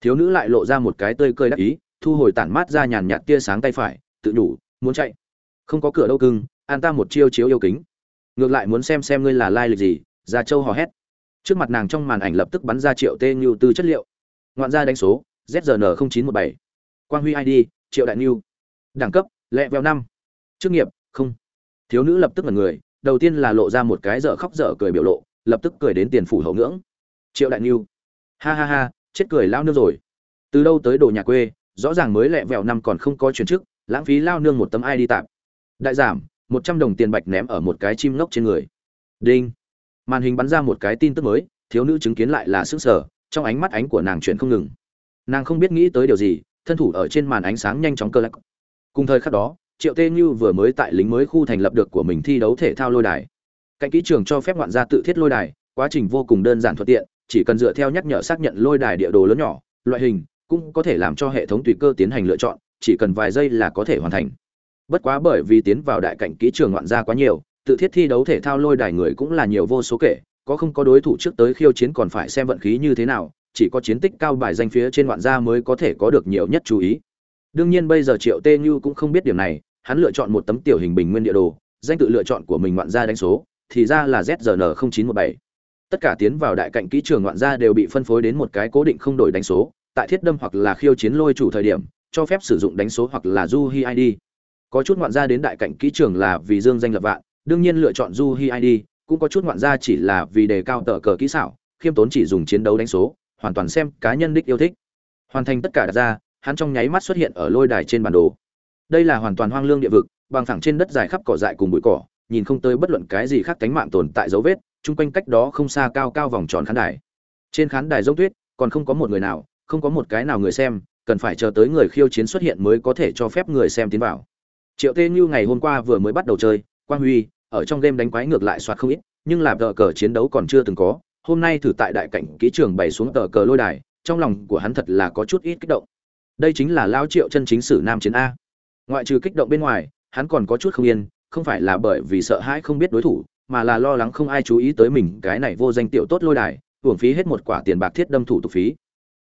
Thiếu nữ lại lộ ra một cái tươi cười đắc ý, thu hồi tản mát ra nhàn nhạt tia sáng tay phải, tự nhủ muốn chạy. Không có cửa đâu cưng, an ta một chiêu chiếu yêu kính. Ngược lại muốn xem xem ngươi là lai lịch gì ra châu hò hét. Trước mặt nàng trong màn ảnh lập tức bắn ra triệu tê như từ chất liệu ngoạn gia đánh số zn chín một bảy. Quang huy id triệu đại niu. Đẳng cấp, lẹ veo năm. Chức nghiệp, không. Thiếu nữ lập tức là người, đầu tiên là lộ ra một cái dở khóc dở cười biểu lộ, lập tức cười đến tiền phủ hậu ngưỡng. Triệu đại niu. Ha ha ha, chết cười lao nương rồi. Từ đâu tới đồ nhà quê, rõ ràng mới lẹ vẹo năm còn không có chuyển chức, lãng phí lao nương một tấm ai đi tạm. Đại giảm, một trăm đồng tiền bạch ném ở một cái chim ngốc trên người. Đinh. Màn hình bắn ra một cái tin tức mới, thiếu nữ chứng kiến lại là sức sở trong ánh mắt ánh của nàng chuyển không ngừng. Nàng không biết nghĩ tới điều gì, thân thủ ở trên màn ánh sáng nhanh chóng cơ lắc. Cùng thời khắc đó, triệu tê như vừa mới tại lính mới khu thành lập được của mình thi đấu thể thao lôi đài. Cạnh kỹ trường cho phép ngoạn gia tự thiết lôi đài, quá trình vô cùng đơn giản thuận tiện, chỉ cần dựa theo nhắc nhở xác nhận lôi đài địa đồ lớn nhỏ, loại hình, cũng có thể làm cho hệ thống tùy cơ tiến hành lựa chọn, chỉ cần vài giây là có thể hoàn thành. Bất quá bởi vì tiến vào đại cảnh kỹ trường ngoạn gia quá nhiều, tự thiết thi đấu thể thao lôi đài người cũng là nhiều vô số kể có không có đối thủ trước tới khiêu chiến còn phải xem vận khí như thế nào, chỉ có chiến tích cao bài danh phía trên ngoạn gia mới có thể có được nhiều nhất chú ý. Đương nhiên bây giờ triệu tê như cũng không biết điểm này, hắn lựa chọn một tấm tiểu hình bình nguyên địa đồ, danh tự lựa chọn của mình ngoạn gia đánh số, thì ra là zrn 0917 tất cả tiến vào đại cạnh kỹ trường ngoạn gia đều bị phân phối đến một cái cố định không đổi đánh số, tại thiết đâm hoặc là khiêu chiến lôi chủ thời điểm, cho phép sử dụng đánh số hoặc là du hi id có chút ngoạn gia đến đại cạnh kỹ trường là vì dương danh lập vạn, đương nhiên lựa chọn du hi id cũng có chút ngoạn gia chỉ là vì đề cao tờ cờ kỹ xảo, khiêm tốn chỉ dùng chiến đấu đánh số, hoàn toàn xem cá nhân đích yêu thích. Hoàn thành tất cả đặt ra, hắn trong nháy mắt xuất hiện ở lôi đài trên bản đồ. Đây là hoàn toàn hoang lương địa vực, bằng thẳng trên đất dài khắp cỏ dại cùng bụi cỏ, nhìn không tới bất luận cái gì khác cánh mạng tồn tại dấu vết, chung quanh cách đó không xa cao cao vòng tròn khán đài. Trên khán đài giống tuyết, còn không có một người nào, không có một cái nào người xem, cần phải chờ tới người khiêu chiến xuất hiện mới có thể cho phép người xem tiến vào. Triệu tê như ngày hôm qua vừa mới bắt đầu chơi, quang huy ở trong game đánh quái ngược lại soạt không ít, nhưng là tờ cờ chiến đấu còn chưa từng có. Hôm nay thử tại đại cảnh kỹ trường bày xuống tờ cờ lôi đài, trong lòng của hắn thật là có chút ít kích động. Đây chính là lao triệu chân chính sử nam chiến a. Ngoại trừ kích động bên ngoài, hắn còn có chút không yên, không phải là bởi vì sợ hãi không biết đối thủ, mà là lo lắng không ai chú ý tới mình, cái này vô danh tiểu tốt lôi đài, hưởng phí hết một quả tiền bạc thiết đâm thủ tục phí.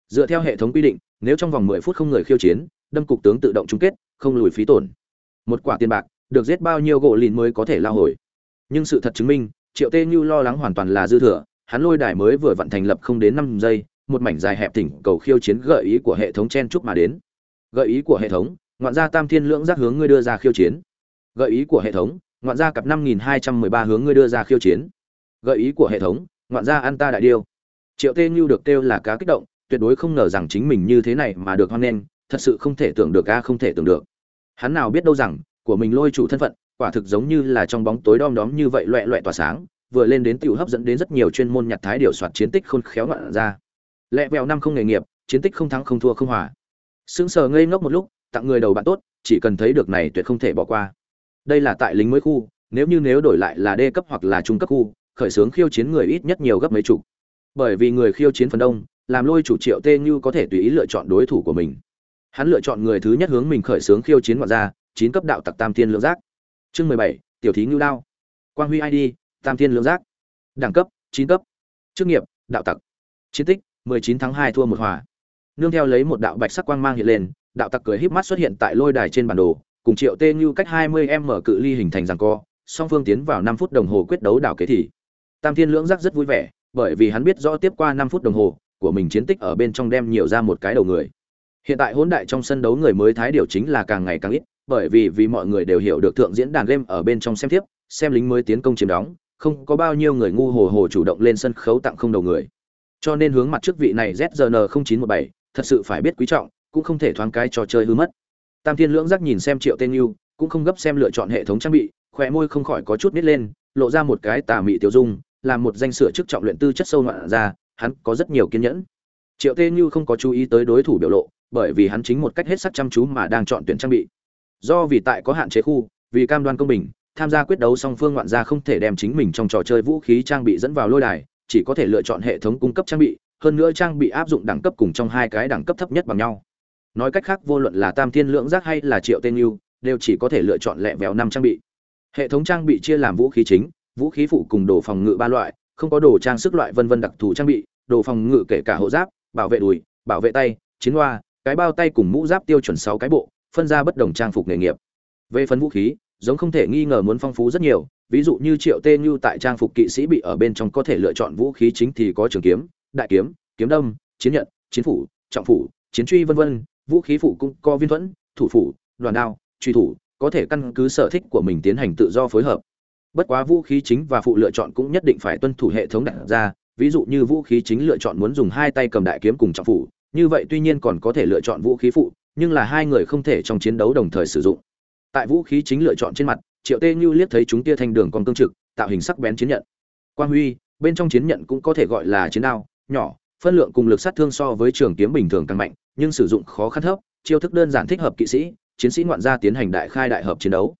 Dựa theo hệ thống quy định, nếu trong vòng mười phút không người khiêu chiến, đâm cục tướng tự động chung kết, không lùi phí tổn. Một quả tiền bạc được giết bao nhiêu gỗ lìn mới có thể lao hồi. Nhưng sự thật chứng minh, triệu tê như lo lắng hoàn toàn là dư thừa, hắn lôi đài mới vừa vận thành lập không đến năm giây, một mảnh dài hẹp thỉnh cầu khiêu chiến gợi ý của hệ thống chen chúc mà đến. Gợi ý của hệ thống, ngoạn gia tam thiên lưỡng giác hướng ngươi đưa ra khiêu chiến. Gợi ý của hệ thống, ngoạn gia cặp năm nghìn hai trăm mười ba hướng ngươi đưa ra khiêu chiến. Gợi ý của hệ thống, ngoạn gia ăn ta đại điêu. Triệu tê như được kêu là cá kích động, tuyệt đối không ngờ rằng chính mình như thế này mà được hoan nghênh, thật sự không thể tưởng được a, không thể tưởng được. Hắn nào biết đâu rằng của mình lôi chủ thân phận, quả thực giống như là trong bóng tối đom đóm như vậy loẹ loẹ tỏa sáng, vừa lên đến tiểu hấp dẫn đến rất nhiều chuyên môn nhặt thái điều soạt chiến tích khôn khéo ngoạn ra. Lẹ vẹo năm không nghề nghiệp, chiến tích không thắng không thua không hòa. Sững sờ ngây ngốc một lúc, tặng người đầu bạn tốt, chỉ cần thấy được này tuyệt không thể bỏ qua. Đây là tại lính mới khu, nếu như nếu đổi lại là đê cấp hoặc là trung cấp khu, khởi xướng khiêu chiến người ít nhất nhiều gấp mấy chục. Bởi vì người khiêu chiến phần đông, làm lôi chủ triệu tê như có thể tùy ý lựa chọn đối thủ của mình. Hắn lựa chọn người thứ nhất hướng mình khởi xướng khiêu chiến ngoạn ra chín cấp đạo tặc tam thiên lưỡng giác. Chương mười bảy, tiểu thí ngưu đao. Quang huy id tam thiên lưỡng giác. Đẳng cấp, chín cấp. Chức nghiệp, đạo tặc. Chiến tích, mười chín tháng hai thua một hòa. Nương theo lấy một đạo bạch sắc quang mang hiện lên, đạo tặc cười híp mắt xuất hiện tại lôi đài trên bản đồ, cùng triệu tê như cách hai mươi m cự ly hình thành rằng co, song phương tiến vào năm phút đồng hồ quyết đấu đảo kế thì tam thiên lưỡng giác rất vui vẻ, bởi vì hắn biết rõ tiếp qua năm phút đồng hồ, của mình chiến tích ở bên trong đem nhiều ra một cái đầu người. Hiện tại hỗn đại trong sân đấu người mới thái điều chính là càng ngày càng ít bởi vì vì mọi người đều hiểu được thượng diễn đàn game ở bên trong xem tiếp xem lính mới tiến công chiếm đóng không có bao nhiêu người ngu hồ hồ chủ động lên sân khấu tặng không đầu người. Cho nên hướng mặt trước vị này ZRN0917, thật sự phải biết quý trọng cũng không thể thoáng cái trò chơi hư mất. Tam thiên lưỡng giác nhìn xem triệu tên Nưu, cũng không gấp xem lựa chọn hệ thống trang bị khóe môi không khỏi có chút nít lên lộ ra một cái tà mị tiêu dung làm một danh sửa chức trọng luyện tư chất sâu ngoạn ra hắn có rất nhiều kiên nhẫn. Triệu Tên Nưu không có chú ý tới đối thủ biểu lộ bởi vì hắn chính một cách hết sức chăm chú mà đang chọn tuyển trang bị do vì tại có hạn chế khu, vì cam đoan công bình, tham gia quyết đấu song phương ngoạn gia không thể đem chính mình trong trò chơi vũ khí trang bị dẫn vào lôi đài, chỉ có thể lựa chọn hệ thống cung cấp trang bị, hơn nữa trang bị áp dụng đẳng cấp cùng trong hai cái đẳng cấp thấp nhất bằng nhau. Nói cách khác, vô luận là tam thiên lượng giác hay là triệu tên yêu, đều chỉ có thể lựa chọn lẹ vẹo năm trang bị. Hệ thống trang bị chia làm vũ khí chính, vũ khí phụ cùng đồ phòng ngự ba loại, không có đồ trang sức loại vân vân đặc thù trang bị, đồ phòng ngự kể cả hộ giáp, bảo vệ đùi, bảo vệ tay, chiến hoa, cái bao tay cùng mũ giáp tiêu chuẩn sáu cái bộ phân ra bất đồng trang phục nghề nghiệp. Về phần vũ khí, giống không thể nghi ngờ muốn phong phú rất nhiều, ví dụ như triệu tê như tại trang phục kỵ sĩ bị ở bên trong có thể lựa chọn vũ khí chính thì có trường kiếm, đại kiếm kiếm đâm, chiến nhận, chiến phủ, trọng phủ, chiến truy vân vân, vũ khí phụ cũng có viên thuẫn, thủ phủ, đoàn đao, truy thủ, có thể căn cứ sở thích của mình tiến hành tự do phối hợp. Bất quá vũ khí chính và phụ lựa chọn cũng nhất định phải tuân thủ hệ thống đặt ra, ví dụ như vũ khí chính lựa chọn muốn dùng hai tay cầm đại kiếm cùng trọng phủ, như vậy tuy nhiên còn có thể lựa chọn vũ khí phụ nhưng là hai người không thể trong chiến đấu đồng thời sử dụng. Tại vũ khí chính lựa chọn trên mặt, triệu tê như liếc thấy chúng tia thanh đường con cương trực, tạo hình sắc bén chiến nhận. Quang huy, bên trong chiến nhận cũng có thể gọi là chiến đao, nhỏ, phân lượng cùng lực sát thương so với trường kiếm bình thường càng mạnh, nhưng sử dụng khó khăn thấp, chiêu thức đơn giản thích hợp kỵ sĩ, chiến sĩ ngoạn gia tiến hành đại khai đại hợp chiến đấu.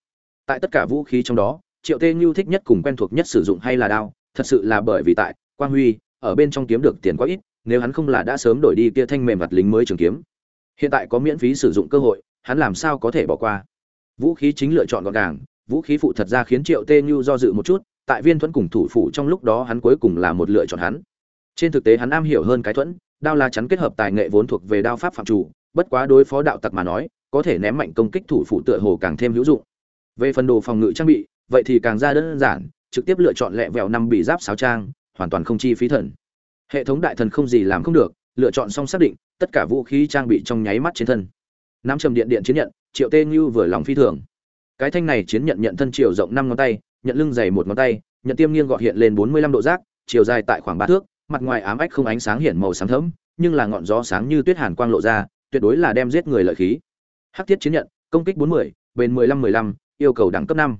Tại tất cả vũ khí trong đó, triệu tê như thích nhất cùng quen thuộc nhất sử dụng hay là đao, thật sự là bởi vì tại quang huy, ở bên trong kiếm được tiền quá ít, nếu hắn không là đã sớm đổi đi kia thanh mềm mặt lính mới trường kiếm hiện tại có miễn phí sử dụng cơ hội, hắn làm sao có thể bỏ qua? Vũ khí chính lựa chọn gọn gàng, vũ khí phụ thật ra khiến triệu tê như do dự một chút, tại viên thuẫn cùng thủ phủ trong lúc đó hắn cuối cùng là một lựa chọn hắn. Trên thực tế hắn am hiểu hơn cái thuẫn, đao la chắn kết hợp tài nghệ vốn thuộc về đao pháp phạm chủ, bất quá đối phó đạo tặc mà nói, có thể ném mạnh công kích thủ phủ tựa hồ càng thêm hữu dụng. Về phần đồ phòng ngự trang bị, vậy thì càng ra đơn giản, trực tiếp lựa chọn lẹ vẹo năm bị giáp sáo trang, hoàn toàn không chi phí thần. Hệ thống đại thần không gì làm không được lựa chọn xong xác định, tất cả vũ khí trang bị trong nháy mắt trên thân. Nắm trầm điện điện chiến nhận, triệu tê như vừa lòng phi thường. Cái thanh này chiến nhận nhận thân chiều rộng năm ngón tay, nhận lưng dày một ngón tay, nhận tiêm nghiêng gọt hiện lên bốn mươi lăm độ rác, chiều dài tại khoảng ba thước, mặt ngoài ám ách không ánh sáng hiển màu sáng thẫm, nhưng là ngọn gió sáng như tuyết hàn quang lộ ra, tuyệt đối là đem giết người lợi khí. Hắc thiết chiến nhận, công kích bốn mươi, bền mười lăm mười lăm, yêu cầu đẳng cấp năm.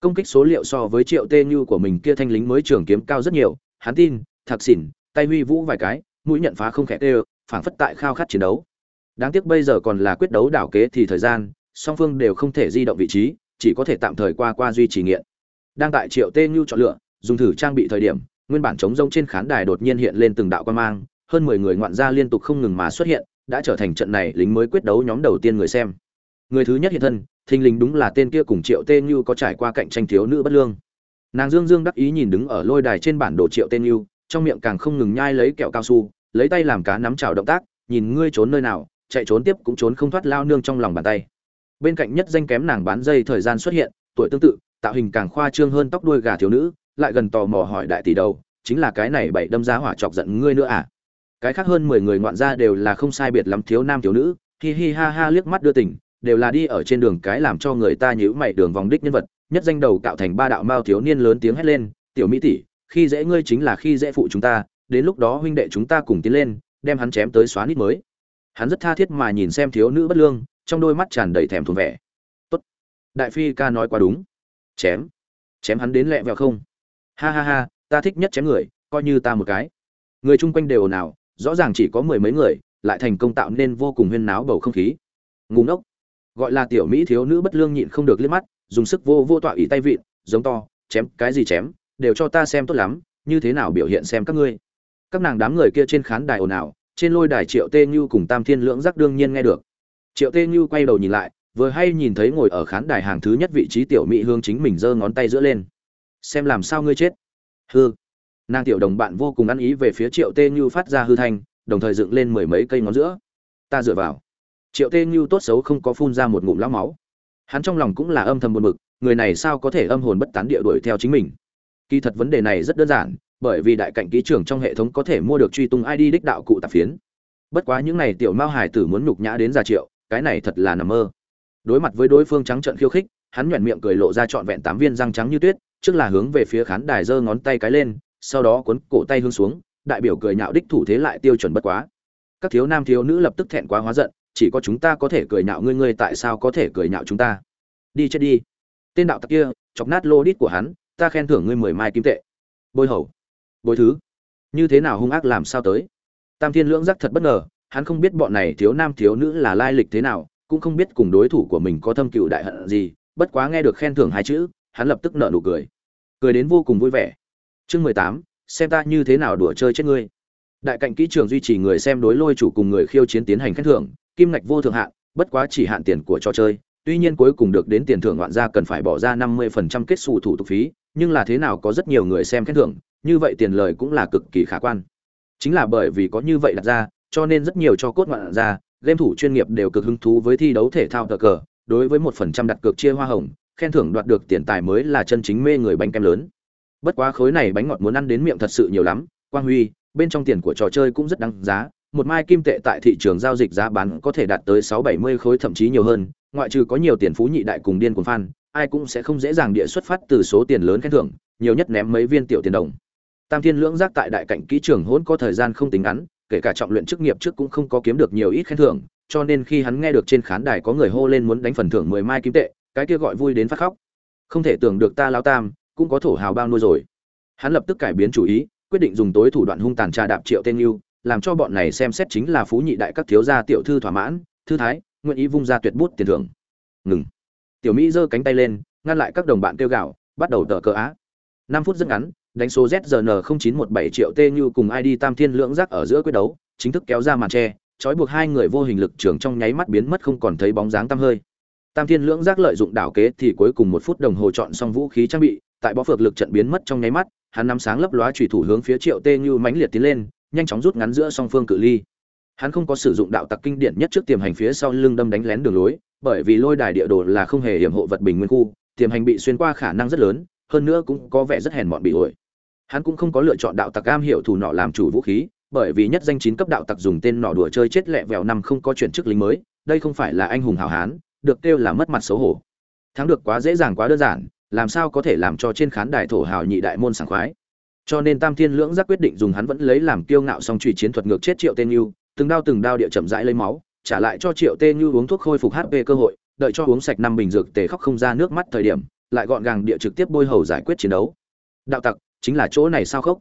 Công kích số liệu so với triệu tê như của mình kia thanh lính mới trường kiếm cao rất nhiều, hắn tin, thạc xỉn, tay huy vũ vài cái mũi nhận phá không khẽ tê phảng phất tại khao khát chiến đấu. Đáng tiếc bây giờ còn là quyết đấu đảo kế thì thời gian, song phương đều không thể di động vị trí, chỉ có thể tạm thời qua qua duy trì nghiện. Đang tại triệu tê nhu chọn lựa, dùng thử trang bị thời điểm, nguyên bản chống rông trên khán đài đột nhiên hiện lên từng đạo quan mang, hơn mười người ngoạn gia liên tục không ngừng mà xuất hiện, đã trở thành trận này lính mới quyết đấu nhóm đầu tiên người xem. Người thứ nhất hiện thân, thình lình đúng là tên kia cùng triệu tê như có trải qua cạnh tranh thiếu nữ bất lương. Nàng dương dương đắc ý nhìn đứng ở lôi đài trên bản đồ triệu tên như trong miệng càng không ngừng nhai lấy kẹo cao su, lấy tay làm cá nắm chảo động tác, nhìn ngươi trốn nơi nào, chạy trốn tiếp cũng trốn không thoát lao nương trong lòng bàn tay. Bên cạnh nhất danh kém nàng bán dây thời gian xuất hiện, tuổi tương tự, tạo hình càng khoa trương hơn tóc đuôi gà thiếu nữ, lại gần tò mò hỏi đại tỷ đầu, chính là cái này bảy đâm ra hỏa chọc giận ngươi nữa à? Cái khác hơn mười người ngoạn ra đều là không sai biệt lắm thiếu nam thiếu nữ, hi hi ha ha liếc mắt đưa tỉnh đều là đi ở trên đường cái làm cho người ta nhíu mày đường vòng đích nhân vật, nhất danh đầu tạo thành ba đạo mao thiếu niên lớn tiếng hét lên, tiểu mỹ tỷ khi dễ ngươi chính là khi dễ phụ chúng ta, đến lúc đó huynh đệ chúng ta cùng tiến lên, đem hắn chém tới xóa nít mới. Hắn rất tha thiết mà nhìn xem thiếu nữ bất lương, trong đôi mắt tràn đầy thèm thuồng vẻ. Tốt, đại phi ca nói quá đúng. Chém chém hắn đến lẹ vẹo không? Ha ha ha, ta thích nhất chém người, coi như ta một cái. Người chung quanh đều ồn ào, rõ ràng chỉ có mười mấy người, lại thành công tạo nên vô cùng huyên náo bầu không khí. Ngủ ngốc, gọi là tiểu mỹ thiếu nữ bất lương nhịn không được liếc mắt, dùng sức vô vô tọa ỉ tay vịn, giống to, chém, cái gì chém? Đều cho ta xem tốt lắm, như thế nào biểu hiện xem các ngươi. Các nàng đám người kia trên khán đài ồn ào, trên lôi đài triệu tê như cùng tam thiên lưỡng giác đương nhiên nghe được. Triệu tê như quay đầu nhìn lại, vừa hay nhìn thấy ngồi ở khán đài hàng thứ nhất vị trí tiểu mỹ hương chính mình giơ ngón tay giữa lên. Xem làm sao ngươi chết. Hư nàng tiểu đồng bạn vô cùng ăn ý về phía triệu tê như phát ra hư thanh, đồng thời dựng lên mười mấy cây ngón giữa. Ta dựa vào. Triệu tê như tốt xấu không có phun ra một ngụm lão máu. Hắn trong lòng cũng là âm thầm buồn bực, người này sao có thể âm hồn bất tán địa đuổi theo chính mình? Kỳ thật vấn đề này rất đơn giản, bởi vì đại cảnh ký trưởng trong hệ thống có thể mua được truy tung id đích đạo cụ tạp phiến. Bất quá những này tiểu mao hải tử muốn nhục nhã đến già triệu, cái này thật là nằm mơ. Đối mặt với đối phương trắng trợn khiêu khích, hắn nhuyễn miệng cười lộ ra trọn vẹn tám viên răng trắng như tuyết, trước là hướng về phía khán đài giơ ngón tay cái lên, sau đó cuốn cổ tay hướng xuống, đại biểu cười nhạo đích thủ thế lại tiêu chuẩn bất quá. Các thiếu nam thiếu nữ lập tức thẹn quá hóa giận, chỉ có chúng ta có thể cười nhạo ngươi ngươi tại sao có thể cười nhạo chúng ta? Đi chết đi. Tên đạo tặc kia, chọc nát lô đít của hắn ta khen thưởng ngươi mười mai kim tệ. Bôi hầu. Bồi thứ. Như thế nào hung ác làm sao tới? Tam thiên lưỡng giác thật bất ngờ, hắn không biết bọn này thiếu nam thiếu nữ là lai lịch thế nào, cũng không biết cùng đối thủ của mình có thâm cựu đại hận gì, bất quá nghe được khen thưởng hai chữ, hắn lập tức nở nụ cười. Cười đến vô cùng vui vẻ. Chương mười tám, xem ta như thế nào đùa chơi chết ngươi. Đại cạnh kỹ trường duy trì người xem đối lôi chủ cùng người khiêu chiến tiến hành khen thưởng, kim ngạch vô thượng hạn, bất quá chỉ hạn tiền của trò chơi, tuy nhiên cuối cùng được đến tiền thưởng ngoạn gia cần phải bỏ ra năm mươi phần trăm kết xù thủ tục phí nhưng là thế nào có rất nhiều người xem khen thưởng, như vậy tiền lời cũng là cực kỳ khả quan. Chính là bởi vì có như vậy đặt ra, cho nên rất nhiều cho cốt ngoạn ra, game thủ chuyên nghiệp đều cực hứng thú với thi đấu thể thao cờ cờ, đối với một phần trăm đặt cược chia hoa hồng, khen thưởng đoạt được tiền tài mới là chân chính mê người bánh kem lớn. Bất quá khối này bánh ngọt muốn ăn đến miệng thật sự nhiều lắm, quang huy, bên trong tiền của trò chơi cũng rất đáng giá, một mai kim tệ tại thị trường giao dịch giá bán có thể đạt tới sáu bảy mươi khối thậm chí nhiều hơn, ngoại trừ có nhiều tiền phú nhị đại cùng điên cuồng fan ai cũng sẽ không dễ dàng địa xuất phát từ số tiền lớn khen thưởng, nhiều nhất ném mấy viên tiểu tiền đồng. Tam thiên lưỡng giác tại đại cảnh kỹ trường hỗn có thời gian không tính ngắn, kể cả trọng luyện chức nghiệp trước cũng không có kiếm được nhiều ít khen thưởng, cho nên khi hắn nghe được trên khán đài có người hô lên muốn đánh phần thưởng mười mai kim tệ, cái kia gọi vui đến phát khóc. Không thể tưởng được ta lao tam, cũng có thổ hào bao nuôi rồi. Hắn lập tức cải biến chủ ý, quyết định dùng tối thủ đoạn hung tàn trà đạp triệu tên yêu làm cho bọn này xem xét chính là phú nhị đại các thiếu gia tiểu thư thỏa mãn, thư thái, nguyện ý vung ra tuyệt bút tiền thưởng. Ngừng tiểu mỹ giơ cánh tay lên, ngăn lại các đồng bạn kêu gạo bắt đầu tờ cờ á. Năm phút rất ngắn, đánh số zn 0917 triệu T như cùng id tam thiên lưỡng giác ở giữa quyết đấu, chính thức kéo ra màn tre, trói buộc hai người vô hình lực trường trong nháy mắt biến mất không còn thấy bóng dáng tăm hơi. Tam thiên lưỡng giác lợi dụng đảo kế thì cuối cùng một phút đồng hồ chọn xong vũ khí trang bị, tại bó phược lực trận biến mất trong nháy mắt, hắn nắm sáng lấp lóa chủy thủ hướng phía triệu tê như mãnh liệt tiến lên, nhanh chóng rút ngắn giữa song phương cự ly. Hắn không có sử dụng đạo tặc kinh điển nhất trước tiềm hành phía sau lưng đâm đánh lén đường lối bởi vì lôi đài địa đồ là không hề hiểm hộ vật bình nguyên khu, tiềm hành bị xuyên qua khả năng rất lớn, hơn nữa cũng có vẻ rất hèn mọn bị ổi. Hắn cũng không có lựa chọn đạo tặc am hiểu thủ nọ làm chủ vũ khí, bởi vì nhất danh chín cấp đạo tặc dùng tên nọ đùa chơi chết lẹ vẹo năm không có chuyển chức lính mới, đây không phải là anh hùng hảo hán, được kêu là mất mặt xấu hổ. Thắng được quá dễ dàng quá đơn giản, làm sao có thể làm cho trên khán đài thổ hào nhị đại môn sảng khoái. Cho nên tam thiên lưỡng giác quyết định dùng hắn vẫn lấy làm kiêu ngạo song trùy chiến thuật ngược chết triệu tên yêu, từng đao từng đao địa chậm rãi lấy máu trả lại cho triệu tê như uống thuốc khôi phục hp cơ hội, đợi cho uống sạch năm bình dược tề khóc không ra nước mắt thời điểm, lại gọn gàng địa trực tiếp bôi hầu giải quyết chiến đấu. Đạo tặc, chính là chỗ này sao khốc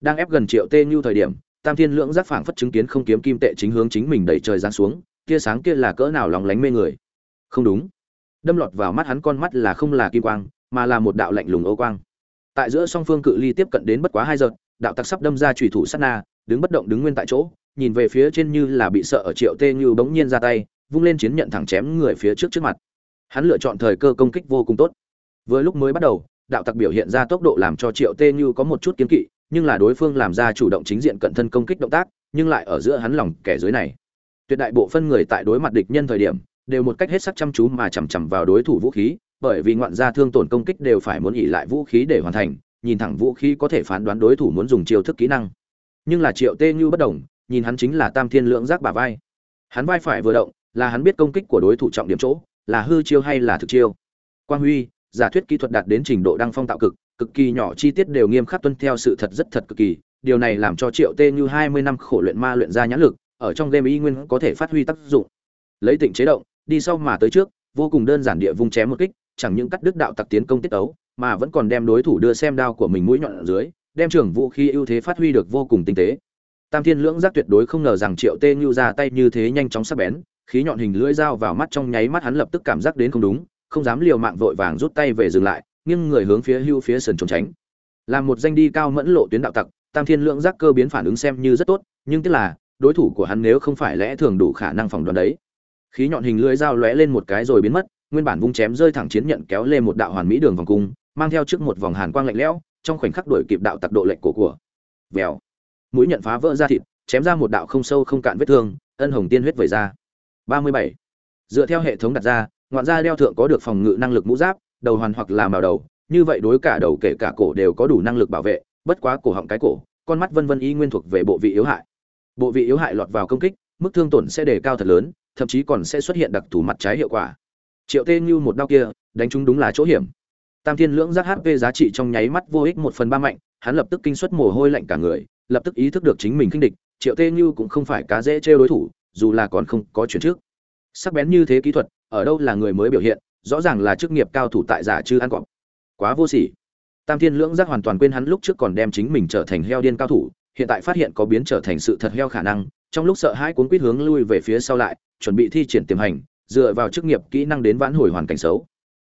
đang ép gần triệu tê như thời điểm, tam thiên lưỡng giác phảng phất chứng kiến không kiếm kim tệ chính hướng chính mình đẩy trời giáng xuống, tia sáng kia là cỡ nào lóng lánh mê người? Không đúng. Đâm lọt vào mắt hắn con mắt là không là kim quang, mà là một đạo lạnh lùng ô quang. Tại giữa song phương cự ly tiếp cận đến bất quá hai giờ, đạo tặc sắp đâm ra trùy thủ sát na, đứng bất động đứng nguyên tại chỗ nhìn về phía trên như là bị sợ ở triệu tê như bỗng nhiên ra tay, vung lên chiến nhận thẳng chém người phía trước trước mặt. Hắn lựa chọn thời cơ công kích vô cùng tốt. Vừa lúc mới bắt đầu, đạo tặc biểu hiện ra tốc độ làm cho triệu tê như có một chút kiến kỵ, nhưng là đối phương làm ra chủ động chính diện cận thân công kích động tác, nhưng lại ở giữa hắn lòng kẻ dưới này. Tuyệt đại bộ phân người tại đối mặt địch nhân thời điểm, đều một cách hết sắc chăm chú mà chằm chằm vào đối thủ vũ khí, bởi vì ngoạn gia thương tổn công kích đều phải muốn ỉ lại vũ khí để hoàn thành, nhìn thẳng vũ khí có thể phán đoán đối thủ muốn dùng chiêu thức kỹ năng. Nhưng là triệu tê như bất đồng nhìn hắn chính là tam thiên lưỡng giác bả vai. Hắn vai phải vừa động, là hắn biết công kích của đối thủ trọng điểm chỗ, là hư chiêu hay là thực chiêu. Quang huy, giả thuyết kỹ thuật đạt đến trình độ đăng phong tạo cực cực kỳ nhỏ chi tiết đều nghiêm khắc tuân theo sự thật rất thật cực kỳ, điều này làm cho triệu tê như hai mươi năm khổ luyện ma luyện ra nhãn lực, ở trong game y nguyên có thể phát huy tác dụng. Lấy tịnh chế động, đi sau mà tới trước, vô cùng đơn giản địa vung chém một kích, chẳng những cắt đứt đạo tặc tiến công tiết tấu, mà vẫn còn đem đối thủ đưa xem đao của mình mũi nhọn ở dưới, đem trưởng vũ khí ưu thế phát huy được vô cùng tinh tế tam thiên lưỡng giác tuyệt đối không ngờ rằng triệu tê như ra tay như thế nhanh chóng sắc bén, khí nhọn hình lưỡi dao vào mắt trong nháy mắt hắn lập tức cảm giác đến không đúng, không dám liều mạng vội vàng rút tay về dừng lại, nghiêng người hướng phía hưu phía sườn trốn tránh. Làm một danh đi cao mẫn lộ tuyến đạo tặc, tam thiên lượng giác cơ biến phản ứng xem như rất tốt, nhưng tức là, đối thủ của hắn nếu không phải lẽ thường đủ khả năng phòng đoán đấy. Khí nhọn hình lưỡi dao lóe lên một cái rồi biến mất, nguyên bản vung chém rơi thẳng chiến nhận kéo lên một đạo hoàn mỹ đường vòng cung, mang theo trước một vòng hàn quang lạnh lẽo, trong khoảnh khắc đuổi kịp đạo tặc độ lệnh cổ của. Vèo mũi nhận phá vỡ ra thịt, chém ra một đạo không sâu không cạn vết thương, ân hồng tiên huyết vẩy ra. 37. dựa theo hệ thống đặt ra, ngoạn gia đeo thượng có được phòng ngự năng lực mũ giáp, đầu hoàn hoặc là màu đầu, như vậy đối cả đầu kể cả cổ đều có đủ năng lực bảo vệ, bất quá cổ họng cái cổ, con mắt vân vân y nguyên thuộc về bộ vị yếu hại. Bộ vị yếu hại lọt vào công kích, mức thương tổn sẽ đề cao thật lớn, thậm chí còn sẽ xuất hiện đặc thù mặt trái hiệu quả. Triệu tê như một đau kia, đánh chúng đúng là chỗ hiểm. Tam thiên lưỡng giác hp giá trị trong nháy mắt vô ích một phần ba mạnh, hắn lập tức kinh suất mồ hôi lạnh cả người lập tức ý thức được chính mình kinh địch, triệu tê như cũng không phải cá dễ trêu đối thủ, dù là còn không có chuyển trước. Sắc bén như thế kỹ thuật, ở đâu là người mới biểu hiện, rõ ràng là chức nghiệp cao thủ tại giả chứ ăn cọp. Quá vô sỉ. Tam thiên lưỡng giác hoàn toàn quên hắn lúc trước còn đem chính mình trở thành heo điên cao thủ, hiện tại phát hiện có biến trở thành sự thật heo khả năng, trong lúc sợ hãi cuốn quýt hướng lui về phía sau lại, chuẩn bị thi triển tiềm hành, dựa vào chức nghiệp kỹ năng đến vãn hồi hoàn cảnh xấu.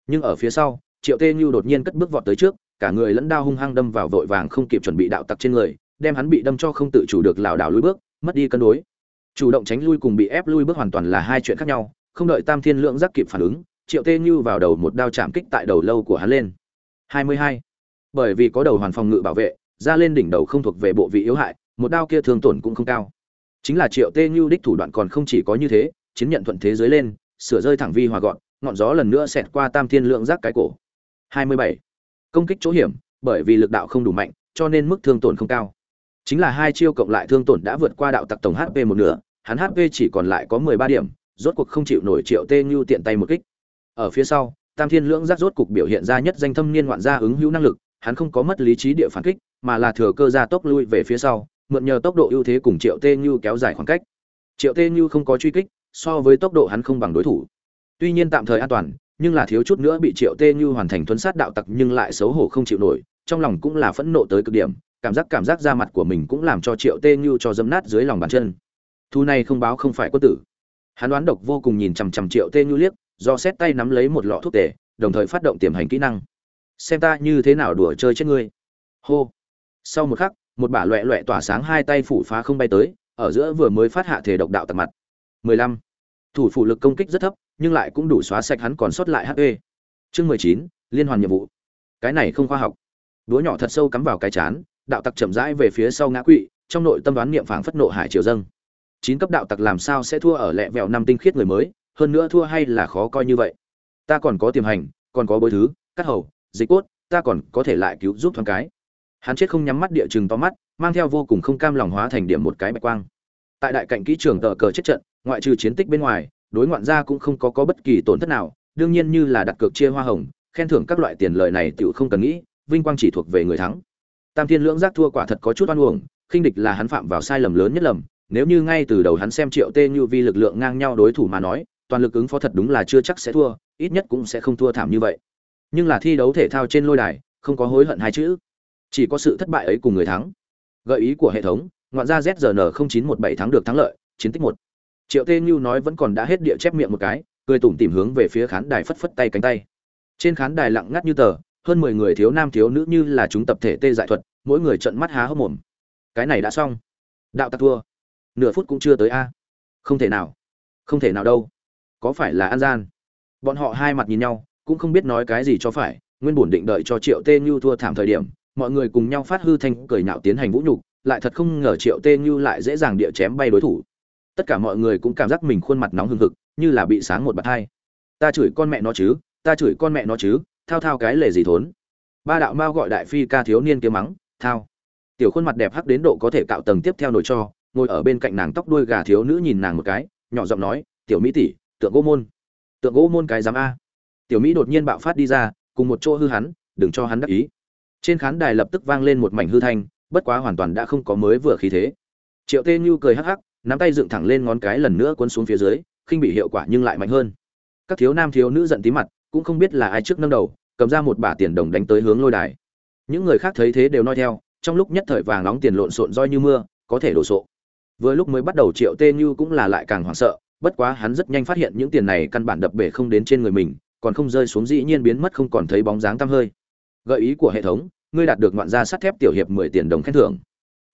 Nhưng ở phía sau, triệu tê như đột nhiên cất bước vọt tới trước, cả người lẫn đao hung hăng đâm vào vội vàng không kịp chuẩn bị đạo tặc trên người đem hắn bị đâm cho không tự chủ được lảo đảo lùi bước, mất đi cân đối. Chủ động tránh lui cùng bị ép lui bước hoàn toàn là hai chuyện khác nhau, không đợi tam thiên lượng giác kịp phản ứng, triệu tê như vào đầu một đao chạm kích tại đầu lâu của hắn lên. 22. bởi vì có đầu hoàn phòng ngự bảo vệ, ra lên đỉnh đầu không thuộc về bộ vị yếu hại, một đao kia thương tổn cũng không cao. Chính là triệu tê như đích thủ đoạn còn không chỉ có như thế, chiến nhận thuận thế giới lên, sửa rơi thẳng vi hòa gọn, ngọn gió lần nữa xẹt qua tam thiên lượng giác cái cổ. 27. công kích chỗ hiểm, bởi vì lực đạo không đủ mạnh, cho nên mức thương tổn không cao chính là hai chiêu cộng lại thương tổn đã vượt qua đạo tặc tổng hp một nửa, hắn hp chỉ còn lại có 13 điểm, rốt cuộc không chịu nổi triệu tê như tiện tay một kích. Ở phía sau, tam thiên lưỡng giác rốt cục biểu hiện ra nhất danh thâm niên ngoạn gia ứng hữu năng lực, hắn không có mất lý trí địa phản kích, mà là thừa cơ ra tốc lui về phía sau, mượn nhờ tốc độ ưu thế cùng triệu tê như kéo dài khoảng cách. Triệu tê như không có truy kích, so với tốc độ hắn không bằng đối thủ. Tuy nhiên tạm thời an toàn, nhưng là thiếu chút nữa bị triệu tê như hoàn thành tuấn sát đạo tặc nhưng lại xấu hổ không chịu nổi, trong lòng cũng là phẫn nộ tới cực điểm cảm giác cảm giác da mặt của mình cũng làm cho triệu tê như cho dấm nát dưới lòng bàn chân. Thu này không báo không phải quân tử. Hắn đoán độc vô cùng nhìn chằm chằm triệu tê như liếc do xét tay nắm lấy một lọ thuốc tể đồng thời phát động tiềm hành kỹ năng. Xem ta như thế nào đùa chơi chết ngươi. Hô. Sau một khắc một bả loẹ loẹ tỏa sáng hai tay phủ phá không bay tới ở giữa vừa mới phát hạ thể độc đạo tặc mặt. 15. thủ phủ lực công kích rất thấp nhưng lại cũng đủ xóa sạch hắn còn sót lại hp chương 19, liên hoàn nhiệm vụ. Cái này không khoa học. Đũa nhỏ thật sâu cắm vào cái chán đạo tặc chậm rãi về phía sau ngã quỵ, trong nội tâm đoán niệm phảng phất nộ hải triều dâng. Chín cấp đạo tặc làm sao sẽ thua ở lẹ vẹo năm tinh khiết người mới, hơn nữa thua hay là khó coi như vậy. Ta còn có tiềm hành, còn có bối thứ cắt hầu, dịch cốt, ta còn có thể lại cứu giúp thoáng cái. Hắn chết không nhắm mắt địa chừng to mắt, mang theo vô cùng không cam lòng hóa thành điểm một cái bạch quang. Tại đại cạnh kỹ trường tờ cờ chết trận, ngoại trừ chiến tích bên ngoài, đối ngoạn gia cũng không có có bất kỳ tổn thất nào, đương nhiên như là đặt cược chia hoa hồng, khen thưởng các loại tiền lợi này tựu không cần nghĩ, vinh quang chỉ thuộc về người thắng tam thiên lưỡng giác thua quả thật có chút oan uổng, khinh địch là hắn phạm vào sai lầm lớn nhất lầm, nếu như ngay từ đầu hắn xem triệu tê như vi lực lượng ngang nhau đối thủ mà nói, toàn lực ứng phó thật đúng là chưa chắc sẽ thua, ít nhất cũng sẽ không thua thảm như vậy. Nhưng là thi đấu thể thao trên lôi đài, không có hối hận hai chữ, chỉ có sự thất bại ấy cùng người thắng. Gợi ý của hệ thống, ngoạn gia zrn chín một bảy thắng được thắng lợi, chiến tích một. Triệu tê như nói vẫn còn đã hết địa chép miệng một cái, cười tủm tìm hướng về phía khán đài phất phất tay cánh tay. Trên khán đài lặng ngắt như tờ hơn mười người thiếu nam thiếu nữ như là chúng tập thể tê dại thuật, mỗi người trận mắt há hốc mồm. Cái này đã xong. Đạo tặc thua. Nửa phút cũng chưa tới a. Không thể nào. Không thể nào đâu. Có phải là an gian? Bọn họ hai mặt nhìn nhau, cũng không biết nói cái gì cho phải, nguyên bổn định đợi cho triệu tê như thua thảm thời điểm, mọi người cùng nhau phát hư thanh, cười nhạo tiến hành vũ nhục, lại thật không ngờ triệu tê như lại dễ dàng địa chém bay đối thủ. Tất cả mọi người cũng cảm giác mình khuôn mặt nóng hừng hực, như là bị sáng một bạt hai. Ta chửi con mẹ nó chứ, ta chửi con mẹ nó chứ thao thao cái lề gì thốn. Ba đạo mao gọi đại phi ca thiếu niên kiếm mắng, thao. Tiểu khuôn mặt đẹp hắc đến độ có thể cạo tầng tiếp theo nổi cho, ngồi ở bên cạnh nàng tóc đuôi gà thiếu nữ nhìn nàng một cái, nhỏ giọng nói, tiểu mỹ tỷ, tượng gỗ môn. Tượng gỗ môn cái giám a. Tiểu mỹ đột nhiên bạo phát đi ra, cùng một chỗ hư hắn, đừng cho hắn đắc ý. Trên khán đài lập tức vang lên một mảnh hư thanh, bất quá hoàn toàn đã không có mới vừa khí thế. Triệu tê như cười hắc hắc, nắm tay dựng thẳng lên ngón cái lần nữa quấn xuống phía dưới, khinh bị hiệu quả nhưng lại mạnh hơn. Các thiếu nam thiếu nữ giận tí mặt cũng không biết là ai trước nâng đầu, cầm ra một bả tiền đồng đánh tới hướng lôi đài. Những người khác thấy thế đều nói theo, trong lúc nhất thời vàng nóng tiền lộn xộn roi như mưa, có thể đổ sộ. Vừa lúc mới bắt đầu triệu tê như cũng là lại càng hoảng sợ, bất quá hắn rất nhanh phát hiện những tiền này căn bản đập bể không đến trên người mình, còn không rơi xuống dĩ nhiên biến mất không còn thấy bóng dáng tăm hơi. Gợi ý của hệ thống, ngươi đạt được ngoạn gia sắt thép tiểu hiệp mười tiền đồng khen thưởng.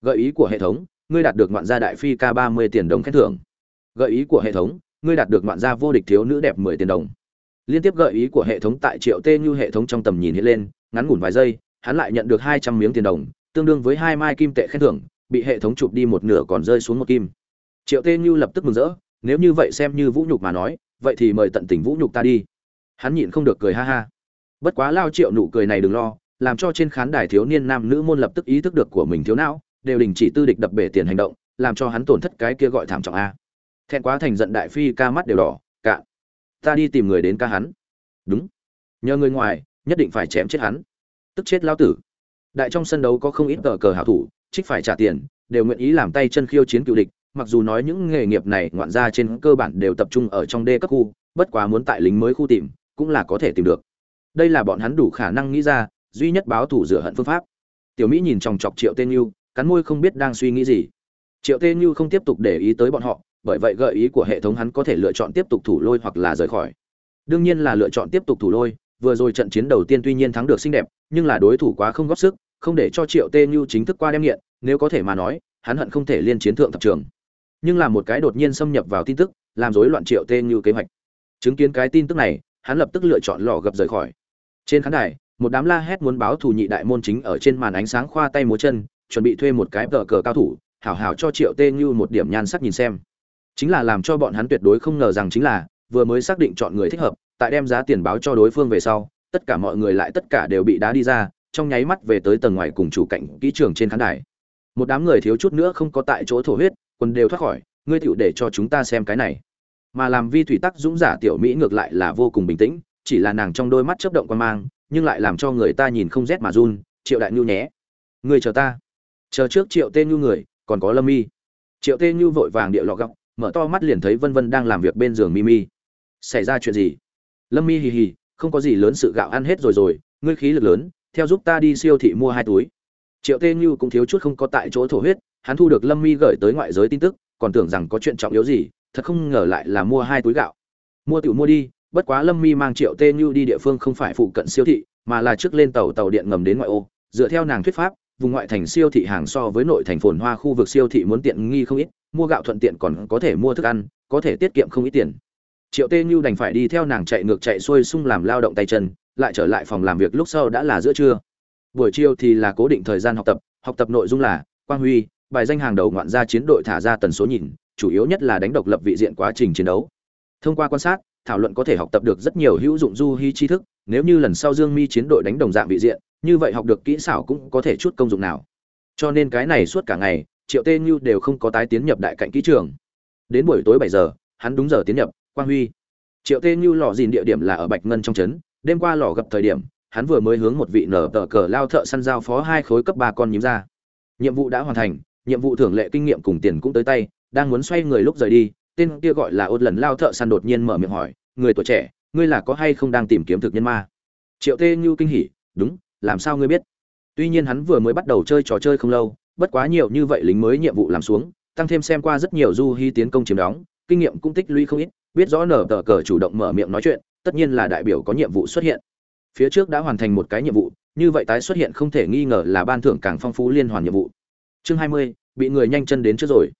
Gợi ý của hệ thống, ngươi đạt được ngoạn gia đại phi k ba mươi tiền đồng khen thưởng. Gợi ý của hệ thống, ngươi đạt được ngoạn gia vô địch thiếu nữ đẹp mười tiền đồng liên tiếp gợi ý của hệ thống tại triệu tê như hệ thống trong tầm nhìn hiện lên, ngắn ngủn vài giây, hắn lại nhận được hai trăm miếng tiền đồng, tương đương với hai mai kim tệ khen thưởng, bị hệ thống chụp đi một nửa còn rơi xuống một kim. Triệu tê như lập tức mừng rỡ, nếu như vậy xem như vũ nhục mà nói, vậy thì mời tận tình vũ nhục ta đi. Hắn nhịn không được cười ha ha. Bất quá lao triệu nụ cười này đừng lo, làm cho trên khán đài thiếu niên nam nữ môn lập tức ý thức được của mình thiếu não, đều đình chỉ tư địch đập bể tiền hành động, làm cho hắn tổn thất cái kia gọi thảm trọng a. Thẹn quá thành giận đại phi ca mắt đều đỏ, cạn ta đi tìm người đến ca hắn. Đúng. Nhờ người ngoài, nhất định phải chém chết hắn. Tức chết lao tử. Đại trong sân đấu có không ít tờ cờ hảo thủ, trích phải trả tiền, đều nguyện ý làm tay chân khiêu chiến cựu địch, mặc dù nói những nghề nghiệp này ngoạn ra trên cơ bản đều tập trung ở trong đê cấp khu, bất quá muốn tại lính mới khu tìm, cũng là có thể tìm được. Đây là bọn hắn đủ khả năng nghĩ ra, duy nhất báo thủ rửa hận phương pháp. Tiểu mỹ nhìn chòng chọc triệu tên như cắn môi không biết đang suy nghĩ gì. Triệu tên như không tiếp tục để ý tới bọn họ bởi vậy gợi ý của hệ thống hắn có thể lựa chọn tiếp tục thủ lôi hoặc là rời khỏi. Đương nhiên là lựa chọn tiếp tục thủ lôi, vừa rồi trận chiến đầu tiên tuy nhiên thắng được xinh đẹp, nhưng là đối thủ quá không góp sức, không để cho triệu tê như chính thức qua đem nghiện, nếu có thể mà nói, hắn hận không thể liên chiến thượng thập trường. Nhưng là một cái đột nhiên xâm nhập vào tin tức, làm rối loạn triệu tê như kế hoạch. Chứng kiến cái tin tức này, hắn lập tức lựa chọn lò gập rời khỏi. Trên khán đài, một đám la hét muốn báo thù nhị đại môn chính ở trên màn ánh sáng khoa tay múa chân, chuẩn bị thuê một cái tờ cờ cao thủ, hảo hảo cho triệu tê như một điểm nhan sắc nhìn xem chính là làm cho bọn hắn tuyệt đối không ngờ rằng chính là, vừa mới xác định chọn người thích hợp, tại đem giá tiền báo cho đối phương về sau, tất cả mọi người lại tất cả đều bị đá đi ra, trong nháy mắt về tới tầng ngoài cùng chủ cảnh kỹ trường trên khán đài. Một đám người thiếu chút nữa không có tại chỗ thổ huyết, quần đều thoát khỏi, ngươi tựu để cho chúng ta xem cái này. Mà làm vi thủy tắc dũng giả tiểu mỹ ngược lại là vô cùng bình tĩnh, chỉ là nàng trong đôi mắt chớp động quan mang, nhưng lại làm cho người ta nhìn không rét mà run, triệu đại nhu nhé người chờ ta. Chờ trước triệu tên nhu người, còn có lâm y. Triệu tên nhu vội vàng địa lọ gọng mở to mắt liền thấy vân vân đang làm việc bên giường mimi. Xảy ra chuyện gì? Lâm mi hì hì, không có gì lớn sự gạo ăn hết rồi rồi, ngươi khí lực lớn, theo giúp ta đi siêu thị mua hai túi. Triệu tê như cũng thiếu chút không có tại chỗ thổ huyết, hắn thu được lâm mi gửi tới ngoại giới tin tức, còn tưởng rằng có chuyện trọng yếu gì, thật không ngờ lại là mua hai túi gạo. Mua tiểu mua đi, bất quá lâm mi mang triệu tê như đi địa phương không phải phụ cận siêu thị, mà là trước lên tàu tàu điện ngầm đến ngoại ô, dựa theo nàng thuyết pháp vùng ngoại thành siêu thị hàng so với nội thành phồn hoa khu vực siêu thị muốn tiện nghi không ít, mua gạo thuận tiện còn có thể mua thức ăn, có thể tiết kiệm không ít tiền. Triệu tê Nhu đành phải đi theo nàng chạy ngược chạy xuôi sung làm lao động tay chân, lại trở lại phòng làm việc lúc sau đã là giữa trưa. Buổi chiều thì là cố định thời gian học tập học tập nội dung là quang huy, bài danh hàng đầu ngoạn gia chiến đội thả ra tần số nhìn, chủ yếu nhất là đánh độc lập vị diện quá trình chiến đấu. Thông qua quan sát, thảo luận có thể học tập được rất nhiều hữu dụng du hí tri thức, nếu như lần sau dương mi chiến đội đánh đồng dạng vị diện như vậy học được kỹ xảo cũng có thể chút công dụng nào. Cho nên cái này suốt cả ngày, triệu tê như đều không có tái tiến nhập đại cạnh kỹ trường. Đến buổi tối bảy giờ, hắn đúng giờ tiến nhập, quang huy. Triệu tê như lò dìn địa điểm là ở bạch ngân trong trấn, đêm qua lò gặp thời điểm, hắn vừa mới hướng một vị nở tờ cờ lao thợ săn giao phó hai khối cấp ba con nhím ra. Nhiệm vụ đã hoàn thành, nhiệm vụ thưởng lệ kinh nghiệm cùng tiền cũng tới tay, đang muốn xoay người lúc rời đi, tên kia gọi là ôn lần lao thợ săn đột nhiên mở miệng hỏi, người tuổi trẻ, ngươi là có hay không đang tìm kiếm thực nhân ma? Triệu tê như kinh hỉ, đúng làm sao ngươi biết? Tuy nhiên hắn vừa mới bắt đầu chơi trò chơi không lâu, bất quá nhiều như vậy lính mới nhiệm vụ làm xuống, tăng thêm xem qua rất nhiều du hy tiến công chiếm đóng, kinh nghiệm cũng tích lũy không ít, biết rõ nở tờ cờ chủ động mở miệng nói chuyện, tất nhiên là đại biểu có nhiệm vụ xuất hiện. Phía trước đã hoàn thành một cái nhiệm vụ, như vậy tái xuất hiện không thể nghi ngờ là ban thưởng càng phong phú liên hoàn nhiệm vụ. Chương hai mươi, bị người nhanh chân đến trước rồi.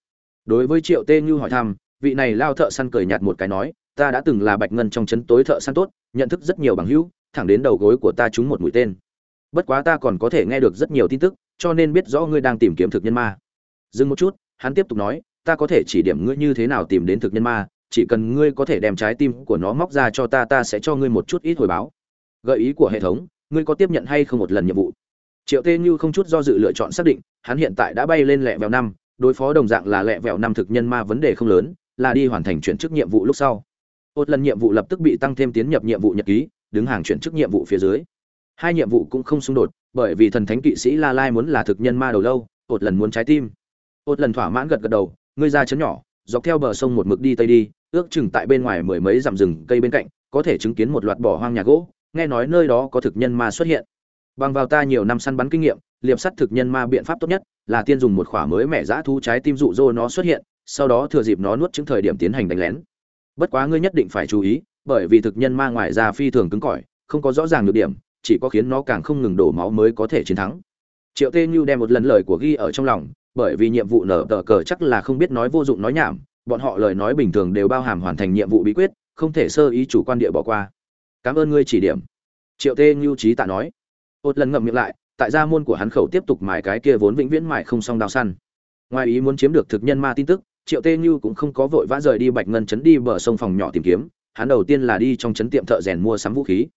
Đối với triệu tê như hỏi thăm, vị này lao thợ săn cười nhạt một cái nói, ta đã từng là bạch ngân trong chấn tối thợ săn tốt, nhận thức rất nhiều bằng hữu, thẳng đến đầu gối của ta trúng một mũi tên bất quá ta còn có thể nghe được rất nhiều tin tức, cho nên biết rõ ngươi đang tìm kiếm thực nhân ma. Dừng một chút, hắn tiếp tục nói, ta có thể chỉ điểm ngươi như thế nào tìm đến thực nhân ma, chỉ cần ngươi có thể đem trái tim của nó móc ra cho ta ta sẽ cho ngươi một chút ít hồi báo. Gợi ý của hệ thống, ngươi có tiếp nhận hay không một lần nhiệm vụ? Triệu tê như không chút do dự lựa chọn xác định, hắn hiện tại đã bay lên lẹ vẹo năm, đối phó đồng dạng là lẹ vẹo năm thực nhân ma vấn đề không lớn, là đi hoàn thành chuyển chức nhiệm vụ lúc sau. Một lần nhiệm vụ lập tức bị tăng thêm tiến nhập nhiệm vụ nhật ký, đứng hàng chuyển chức nhiệm vụ phía dưới hai nhiệm vụ cũng không xung đột, bởi vì thần thánh kỵ sĩ la lai muốn là thực nhân ma đầu lâu ột lần muốn trái tim. Ột lần thỏa mãn gật gật đầu, ngươi ra chấn nhỏ, dọc theo bờ sông một mực đi tây đi, ước chừng tại bên ngoài mười mấy dặm rừng cây bên cạnh, có thể chứng kiến một loạt bỏ hoang nhà gỗ, nghe nói nơi đó có thực nhân ma xuất hiện. Bằng vào ta nhiều năm săn bắn kinh nghiệm, liệp sắt thực nhân ma biện pháp tốt nhất là tiên dùng một khỏa mới mẻ dã thu trái tim dụ dỗ nó xuất hiện, sau đó thừa dịp nó nuốt chứng thời điểm tiến hành đánh lén. Bất quá ngươi nhất định phải chú ý, bởi vì thực nhân ma ngoài ra phi thường cứng cỏi, không có rõ ràng được điểm chỉ có khiến nó càng không ngừng đổ máu mới có thể chiến thắng. Triệu tê như đem một lần lời của ghi ở trong lòng, bởi vì nhiệm vụ nở tờ cờ chắc là không biết nói vô dụng nói nhảm, bọn họ lời nói bình thường đều bao hàm hoàn thành nhiệm vụ bí quyết, không thể sơ ý chủ quan địa bỏ qua. Cảm ơn ngươi chỉ điểm. Triệu tê như trí tạ nói. Một lần ngậm miệng lại, tại gia môn của hắn khẩu tiếp tục mài cái kia vốn vĩnh viễn mài không xong đào săn. Ngoài ý muốn chiếm được thực nhân ma tin tức, triệu tê như cũng không có vội vã rời đi bạch ngân chấn đi bờ sông phòng nhỏ tìm kiếm, hắn đầu tiên là đi trong chấn tiệm thợ rèn mua sắm vũ khí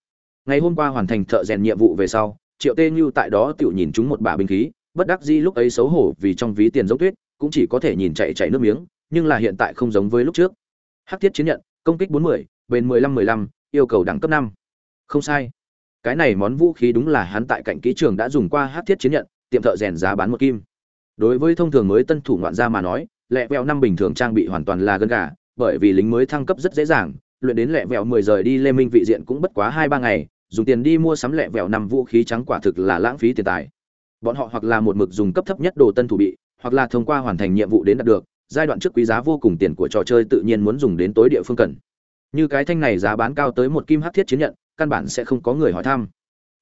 ngày hôm qua hoàn thành thợ rèn nhiệm vụ về sau triệu tê như tại đó tự nhìn chúng một bả binh khí bất đắc dĩ lúc ấy xấu hổ vì trong ví tiền giống tuyết cũng chỉ có thể nhìn chạy chạy nước miếng nhưng là hiện tại không giống với lúc trước. Hắc thiết chiến nhận công kích 40, bền 15-15, yêu cầu đẳng cấp 5. không sai. Cái này món vũ khí đúng là hắn tại cạnh kỹ trường đã dùng qua hắc thiết chiến nhận tiệm thợ rèn giá bán một kim. Đối với thông thường mới tân thủ ngoạn gia mà nói lẹ vẹo năm bình thường trang bị hoàn toàn là gân gà bởi vì lính mới thăng cấp rất dễ dàng luyện đến lẹ vẹo 10 giờ đi lê minh vị diện cũng bất quá hai ba ngày, dùng tiền đi mua sắm lẹ vẹo năm vũ khí trắng quả thực là lãng phí tiền tài. Bọn họ hoặc là một mực dùng cấp thấp nhất đồ tân thủ bị, hoặc là thông qua hoàn thành nhiệm vụ đến đạt được, giai đoạn trước quý giá vô cùng tiền của trò chơi tự nhiên muốn dùng đến tối địa phương cần. Như cái thanh này giá bán cao tới một kim hắc thiết chiến nhận, căn bản sẽ không có người hỏi thăm.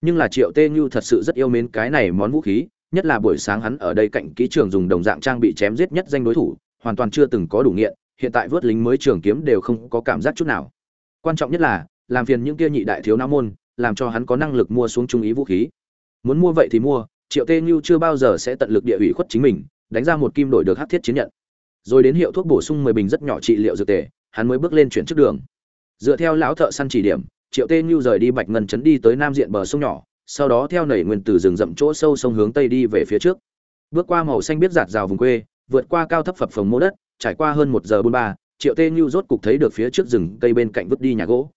Nhưng là triệu tê như thật sự rất yêu mến cái này món vũ khí, nhất là buổi sáng hắn ở đây cạnh kỹ trường dùng đồng dạng trang bị chém giết nhất danh đối thủ, hoàn toàn chưa từng có đủ nghiện hiện tại vớt lính mới trường kiếm đều không có cảm giác chút nào. Quan trọng nhất là, làm phiền những kia nhị đại thiếu não môn, làm cho hắn có năng lực mua xuống trung ý vũ khí. Muốn mua vậy thì mua, triệu tê như chưa bao giờ sẽ tận lực địa ủy khuất chính mình, đánh ra một kim đổi được hắc thiết chiến nhận. Rồi đến hiệu thuốc bổ sung mười bình rất nhỏ trị liệu dược tề, hắn mới bước lên chuyển trước đường. Dựa theo lão thợ săn chỉ điểm, triệu tê như rời đi bạch ngân chấn đi tới nam diện bờ sông nhỏ, sau đó theo nảy nguyên từ rừng rậm chỗ sâu sông hướng tây đi về phía trước. Bước qua màu xanh biết giạt rào vùng quê, vượt qua cao thấp phập phồng mô đất trải qua hơn một giờ bốn ba, triệu tê như rốt cục thấy được phía trước rừng cây bên cạnh vứt đi nhà gỗ.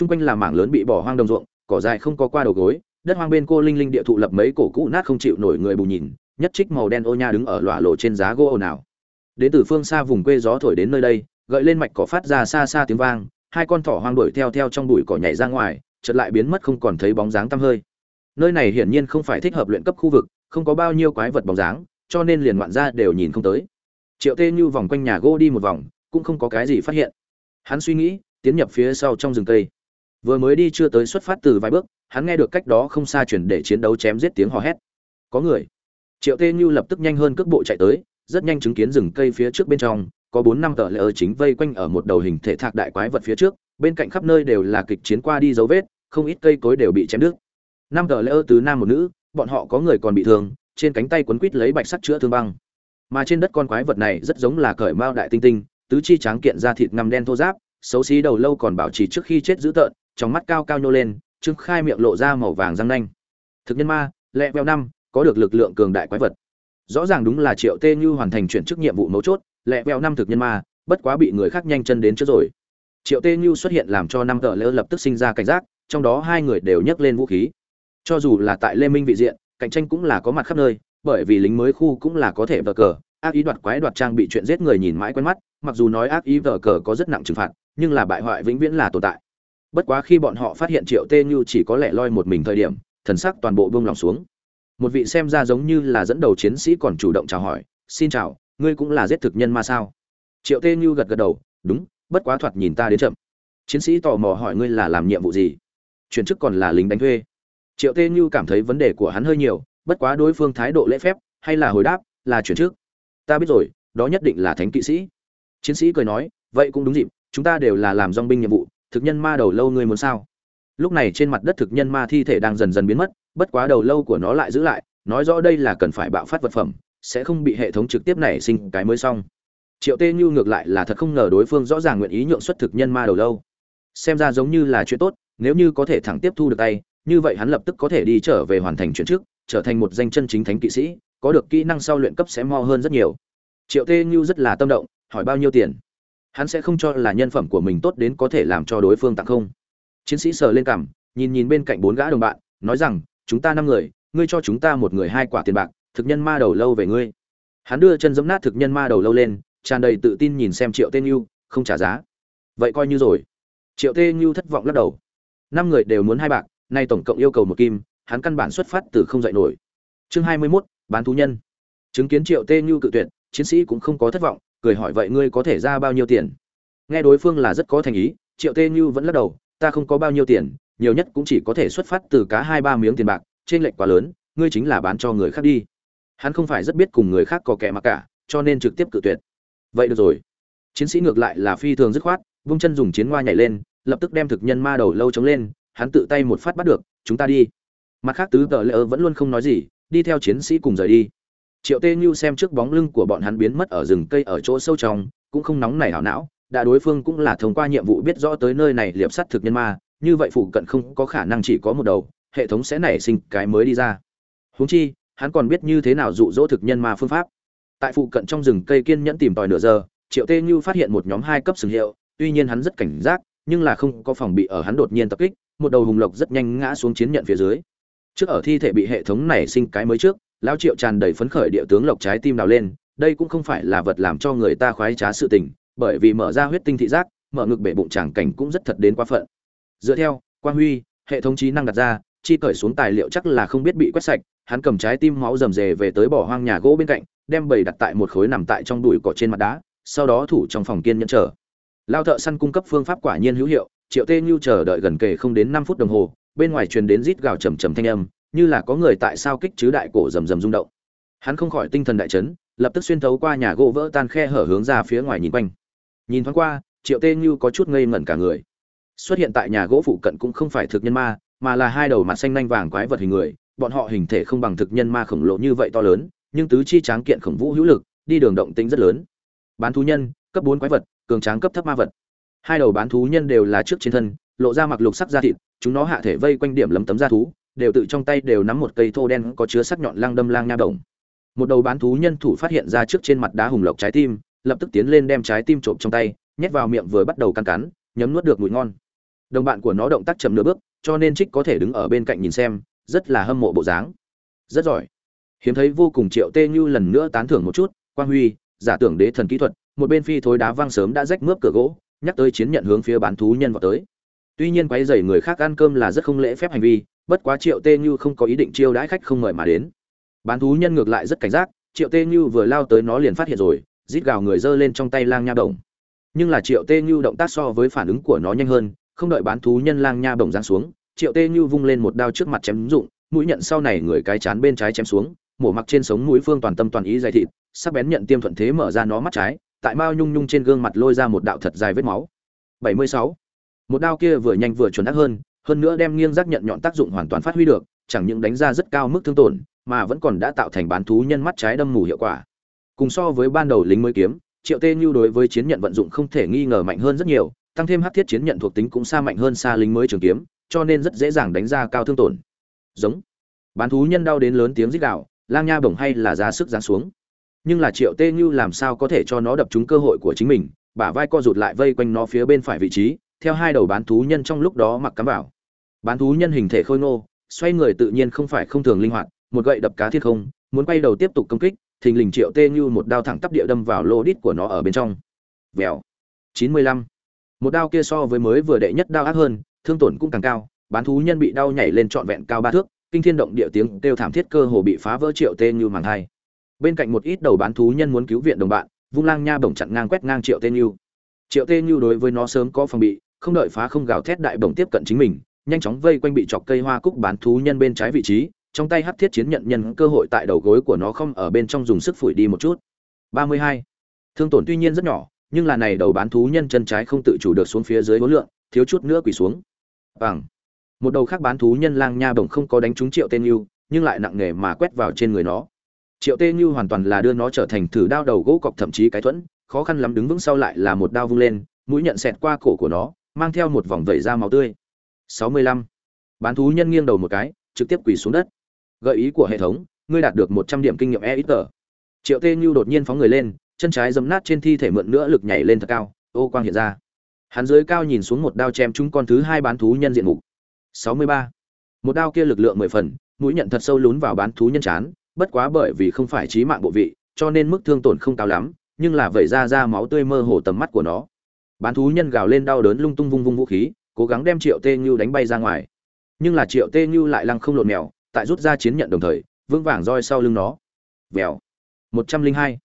T quanh là mảng lớn bị bỏ hoang đồng ruộng, cỏ dài không có qua đầu gối, đất hoang bên cô linh linh địa thụ lập mấy cổ cũ nát không chịu nổi người bù nhìn, nhất trích màu đen ô nha đứng ở lọa lộ trên giá gỗ ồn ào. Đến từ phương xa vùng quê gió thổi đến nơi đây, gợi lên mạch cỏ phát ra xa xa tiếng vang, hai con thỏ hoang đuổi theo theo trong bụi cỏ nhảy ra ngoài, chợt lại biến mất không còn thấy bóng dáng tăm hơi. Nơi này hiển nhiên không phải thích hợp luyện cấp khu vực, không có bao nhiêu quái vật bóng dáng, cho nên liền ngoạn ra đều nhìn không tới triệu tê như vòng quanh nhà gỗ đi một vòng, cũng không có cái gì phát hiện. Hắn suy nghĩ, tiến nhập phía sau trong rừng cây. Vừa mới đi chưa tới xuất phát từ vài bước, hắn nghe được cách đó không xa chuyển để chiến đấu chém giết tiếng hò hét. Có người. Triệu tê như lập tức nhanh hơn cước bộ chạy tới, rất nhanh chứng kiến rừng cây phía trước bên trong, có bốn năm tờ lỡ chính vây quanh ở một đầu hình thể thạc đại quái vật phía trước, bên cạnh khắp nơi đều là kịch chiến qua đi dấu vết, không ít cây cối đều bị chém đứt. Năm tờ lỡ từ tứ nam một nữ, bọn họ có người còn bị thương, trên cánh tay quấn quít lấy bạch sắt chữa thương băng mà trên đất con quái vật này rất giống là cởi mao đại tinh tinh, tứ chi tráng kiện da thịt ngăm đen thô giáp xấu xí đầu lâu còn bảo trì trước khi chết dữ tợn, trong mắt cao cao nhô lên trưng khai miệng lộ ra màu vàng răng nanh. Thực nhân ma, lẹ veo năm, có được lực lượng cường đại quái vật. Rõ ràng đúng là triệu tê như hoàn thành chuyển chức nhiệm vụ mấu chốt, lẹ veo năm thực nhân ma, bất quá bị người khác nhanh chân đến trước rồi. Triệu tê như xuất hiện làm cho năm tờ lỡ lập tức sinh ra cảnh giác, trong đó hai người đều nhấc lên vũ khí. Cho dù là tại lê minh vị diện, cạnh tranh cũng là có mặt khắp nơi bởi vì lính mới khu cũng là có thể vờ cờ. Ác ý đoạt quái đoạt trang bị chuyện giết người nhìn mãi quen mắt, mặc dù nói ác ý vờ cờ có rất nặng trừng phạt, nhưng là bại hoại vĩnh viễn là tồn tại. Bất quá khi bọn họ phát hiện triệu tê như chỉ có lẻ loi một mình thời điểm, thần sắc toàn bộ buông lòng xuống. Một vị xem ra giống như là dẫn đầu chiến sĩ còn chủ động chào hỏi, xin chào, ngươi cũng là giết thực nhân ma sao? Triệu tê như gật gật đầu, đúng, bất quá thoạt nhìn ta đến chậm. Chiến sĩ tò mò hỏi, ngươi là làm nhiệm vụ gì? Chuyển chức còn là lính đánh thuê. Triệu tê như cảm thấy vấn đề của hắn hơi nhiều bất quá đối phương thái độ lễ phép hay là hồi đáp là chuyển trước. ta biết rồi, đó nhất định là thánh kỵ sĩ. Chiến sĩ cười nói, vậy cũng đúng dịp, chúng ta đều là làm dong binh nhiệm vụ, thực nhân ma đầu lâu ngươi muốn sao? Lúc này trên mặt đất thực nhân ma thi thể đang dần dần biến mất, bất quá đầu lâu của nó lại giữ lại, nói rõ đây là cần phải bạo phát vật phẩm, sẽ không bị hệ thống trực tiếp nảy sinh cái mới xong. Triệu tê như ngược lại là thật không ngờ đối phương rõ ràng nguyện ý nhượng xuất thực nhân ma đầu lâu. Xem ra giống như là chuyện tốt, nếu như có thể thẳng tiếp thu được tay, như vậy hắn lập tức có thể đi trở về hoàn thành chuyện trước trở thành một danh chân chính thánh kỵ sĩ, có được kỹ năng sau luyện cấp sẽ mo hơn rất nhiều. Triệu tê như rất là tâm động, hỏi bao nhiêu tiền? Hắn sẽ không cho là nhân phẩm của mình tốt đến có thể làm cho đối phương tặng không. Chiến sĩ sờ lên cằm, nhìn nhìn bên cạnh bốn gã đồng bạn, nói rằng, chúng ta năm người, ngươi cho chúng ta một người hai quả tiền bạc, thực nhân ma đầu lâu về ngươi. Hắn đưa chân giấm nát thực nhân ma đầu lâu lên, tràn đầy tự tin nhìn xem triệu tên như, không trả giá. Vậy coi như rồi. Triệu Tê như thất vọng lắc đầu. Năm người đều muốn hai bạc, nay tổng cộng yêu cầu một kim hắn căn bản xuất phát từ không dạy nổi. Chương hai mươi 21, bán thú nhân. Chứng kiến triệu tê như cự tuyệt chiến sĩ cũng không có thất vọng cười hỏi vậy ngươi có thể ra bao nhiêu tiền? Nghe đối phương là rất có thành ý triệu tê như vẫn lắc đầu ta không có bao nhiêu tiền nhiều nhất cũng chỉ có thể xuất phát từ cá hai ba miếng tiền bạc trên lệch quá lớn ngươi chính là bán cho người khác đi. Hắn không phải rất biết cùng người khác có kẻ mặc cả cho nên trực tiếp cự tuyệt. Vậy được rồi. Chiến sĩ ngược lại là phi thường dứt khoát vung chân dùng chiến ngoa nhảy lên lập tức đem thực nhân ma đầu lâu chống lên hắn tự tay một phát bắt được chúng ta đi mặt khác tứ tờ lỡ vẫn luôn không nói gì, đi theo chiến sĩ cùng rời đi. Triệu tê như xem trước bóng lưng của bọn hắn biến mất ở rừng cây ở chỗ sâu trong, cũng không nóng nảy hảo não, đã đối phương cũng là thông qua nhiệm vụ biết rõ tới nơi này liệp sắt thực nhân ma, như vậy phụ cận không có khả năng chỉ có một đầu, hệ thống sẽ nảy sinh cái mới đi ra. Huống chi, hắn còn biết như thế nào dụ dỗ thực nhân ma phương pháp. Tại phụ cận trong rừng cây kiên nhẫn tìm tòi nửa giờ, triệu tê như phát hiện một nhóm hai cấp sừng hiệu, tuy nhiên hắn rất cảnh giác, nhưng là không có phòng bị ở hắn đột nhiên tập kích, một đầu hùng lộc rất nhanh ngã xuống chiến nhận phía dưới trước ở thi thể bị hệ thống này sinh cái mới trước, lão triệu tràn đầy phấn khởi địa tướng lộc trái tim đào lên, đây cũng không phải là vật làm cho người ta khoái trá sự tình, bởi vì mở ra huyết tinh thị giác, mở ngực bể bụng tràng cảnh cũng rất thật đến quá phận. Dựa theo, quang huy, hệ thống trí năng đặt ra, chi cởi xuống tài liệu chắc là không biết bị quét sạch, hắn cầm trái tim máu rầm rề về tới bỏ hoang nhà gỗ bên cạnh, đem bầy đặt tại một khối nằm tại trong đùi cỏ trên mặt đá, sau đó thủ trong phòng kiên nhẫn chờ. Lao thợ săn cung cấp phương pháp quả nhiên hữu hiệu, triệu tê như chờ đợi gần kề không đến năm phút đồng hồ bên ngoài truyền đến rít gào trầm trầm thanh âm, như là có người tại sao kích chứ đại cổ rầm rầm rung động. Hắn không khỏi tinh thần đại chấn, lập tức xuyên thấu qua nhà gỗ vỡ tan khe hở hướng ra phía ngoài nhìn quanh. Nhìn thoáng qua, triệu tê như có chút ngây ngẩn cả người. Xuất hiện tại nhà gỗ phụ cận cũng không phải thực nhân ma, mà là hai đầu mặt xanh nhanh vàng quái vật hình người, bọn họ hình thể không bằng thực nhân ma khổng lồ như vậy to lớn, nhưng tứ chi tráng kiện khổng vũ hữu lực, đi đường động tính rất lớn. Bán thú nhân, cấp bốn quái vật, cường tráng cấp thấp ma vật. Hai đầu bán thú nhân đều là trước trên thân, lộ ra mặc lục sắc da thịt chúng nó hạ thể vây quanh điểm lấm tấm da thú, đều tự trong tay đều nắm một cây thô đen có chứa sắc nhọn lang đâm lang nha đồng. Một đầu bán thú nhân thủ phát hiện ra trước trên mặt đá hùng lộc trái tim, lập tức tiến lên đem trái tim trộm trong tay, nhét vào miệng vừa bắt đầu căn cắn, nhấm nuốt được mùi ngon. Đồng bạn của nó động tác chậm nửa bước, cho nên trích có thể đứng ở bên cạnh nhìn xem, rất là hâm mộ bộ dáng. Rất giỏi. Hiếm thấy vô cùng triệu tê như lần nữa tán thưởng một chút, quang huy, giả tưởng đế thần kỹ thuật, một bên phi thối đá văng sớm đã rách mướp cửa gỗ, nhắc tới chiến nhận hướng phía bán thú nhân vào tới tuy nhiên quấy rầy người khác ăn cơm là rất không lễ phép hành vi, bất quá triệu tê như không có ý định chiêu đãi khách không mời mà đến. Bán thú nhân ngược lại rất cảnh giác, triệu tê như vừa lao tới nó liền phát hiện rồi, rít gào người giơ lên trong tay lang nha đồng nhưng là triệu tê như động tác so với phản ứng của nó nhanh hơn, không đợi bán thú nhân lang nha bổng giáng xuống, triệu tê như vung lên một đao trước mặt chém rụng mũi nhận sau này người cái chán bên trái chém xuống, mổ mặc trên sống mũi phương toàn tâm toàn ý dày thịt, sắc bén nhận tiêm thuận thế mở ra nó mắt trái, tại mao nhung nhung trên gương mặt lôi ra một đạo thật dài vết máu. 76 một đao kia vừa nhanh vừa chuẩn xác hơn hơn nữa đem nghiêng giác nhận nhọn tác dụng hoàn toàn phát huy được, chẳng những đánh ra rất cao mức thương tổn, mà vẫn còn đã tạo thành bán thú nhân mắt trái đâm mù hiệu quả. Cùng so với ban đầu lính mới kiếm, triệu tê như đối với chiến nhận vận dụng không thể nghi ngờ mạnh hơn rất nhiều, tăng thêm hắc thiết chiến nhận thuộc tính cũng xa mạnh hơn xa lính mới trường kiếm, cho nên rất dễ dàng đánh ra cao thương tổn. Giống. Bán thú nhân đau đến lớn tiếng rít gạo lang nha bổng hay là ra sức giáng xuống. Nhưng là triệu tê như làm sao có thể cho nó đập trúng cơ hội của chính mình, bả vai co rụt lại vây quanh nó phía bên phải vị trí theo hai đầu bán thú nhân trong lúc đó mặc cắm vào. Bán thú nhân hình thể khôi ngô, xoay người tự nhiên không phải không thường linh hoạt, một gậy đập cá thiết không, muốn quay đầu tiếp tục công kích, thình lình triệu tê như một đao thẳng tắp địa đâm vào lô đít của nó ở bên trong. Vèo. Chín mươi lăm. Một đao kia so với mới vừa đệ nhất đao ác hơn, thương tổn cũng càng cao, bán thú nhân bị đau nhảy lên trọn vẹn cao ba thước, kinh thiên động địa tiếng kêu thảm thiết cơ hồ bị phá vỡ triệu tê như màng hai. Bên cạnh một ít đầu bán thú nhân muốn cứu viện đồng bạn, vung lang nha bổng chặn ngang quét ngang triệu tê như. Triệu tê như đối với nó sớm có phòng bị không đợi phá không gào thét đại bổng tiếp cận chính mình nhanh chóng vây quanh bị chọc cây hoa cúc bán thú nhân bên trái vị trí trong tay hắc thiết chiến nhận nhân cơ hội tại đầu gối của nó không ở bên trong dùng sức phủi đi một chút. 32. Thương tổn tuy nhiên rất nhỏ, nhưng là này đầu bán thú nhân chân trái không tự chủ được xuống phía dưới hối lượng, thiếu chút nữa quỳ xuống. Bằng. Một đầu khác bán thú nhân lang nha bổng không có đánh trúng Triệu Tên Nưu, nhưng lại nặng nề mà quét vào trên người nó. Triệu Tên Nưu hoàn toàn là đưa nó trở thành thử đao đầu gỗ cọc thậm chí cái thuẫn, khó khăn lắm đứng vững sau lại là một đao vung lên, mũi nhận xẹt qua cổ của nó, mang theo một vòng vẩy da máu tươi. 65. Bán thú nhân nghiêng đầu một cái, trực tiếp quỳ xuống đất gợi ý của hệ thống ngươi đạt được một trăm điểm kinh nghiệm EXP. triệu tê Nhu đột nhiên phóng người lên chân trái giấm nát trên thi thể mượn nữa lực nhảy lên thật cao ô quang hiện ra hắn dưới cao nhìn xuống một đao chém trúng con thứ hai bán thú nhân diện mục sáu mươi ba một đao kia lực lượng mười phần mũi nhận thật sâu lún vào bán thú nhân chán bất quá bởi vì không phải chí mạng bộ vị cho nên mức thương tổn không cao lắm nhưng là vẩy ra ra máu tươi mơ hồ tầm mắt của nó bán thú nhân gào lên đau đớn lung tung vung vung vũ khí, cố gắng đem triệu tê như đánh bay ra ngoài. Nhưng là triệu tê như lại lăng không lộn mèo, tại rút ra chiến nhận đồng thời, vững vàng roi sau lưng nó. Vèo. Một trăm linh hai.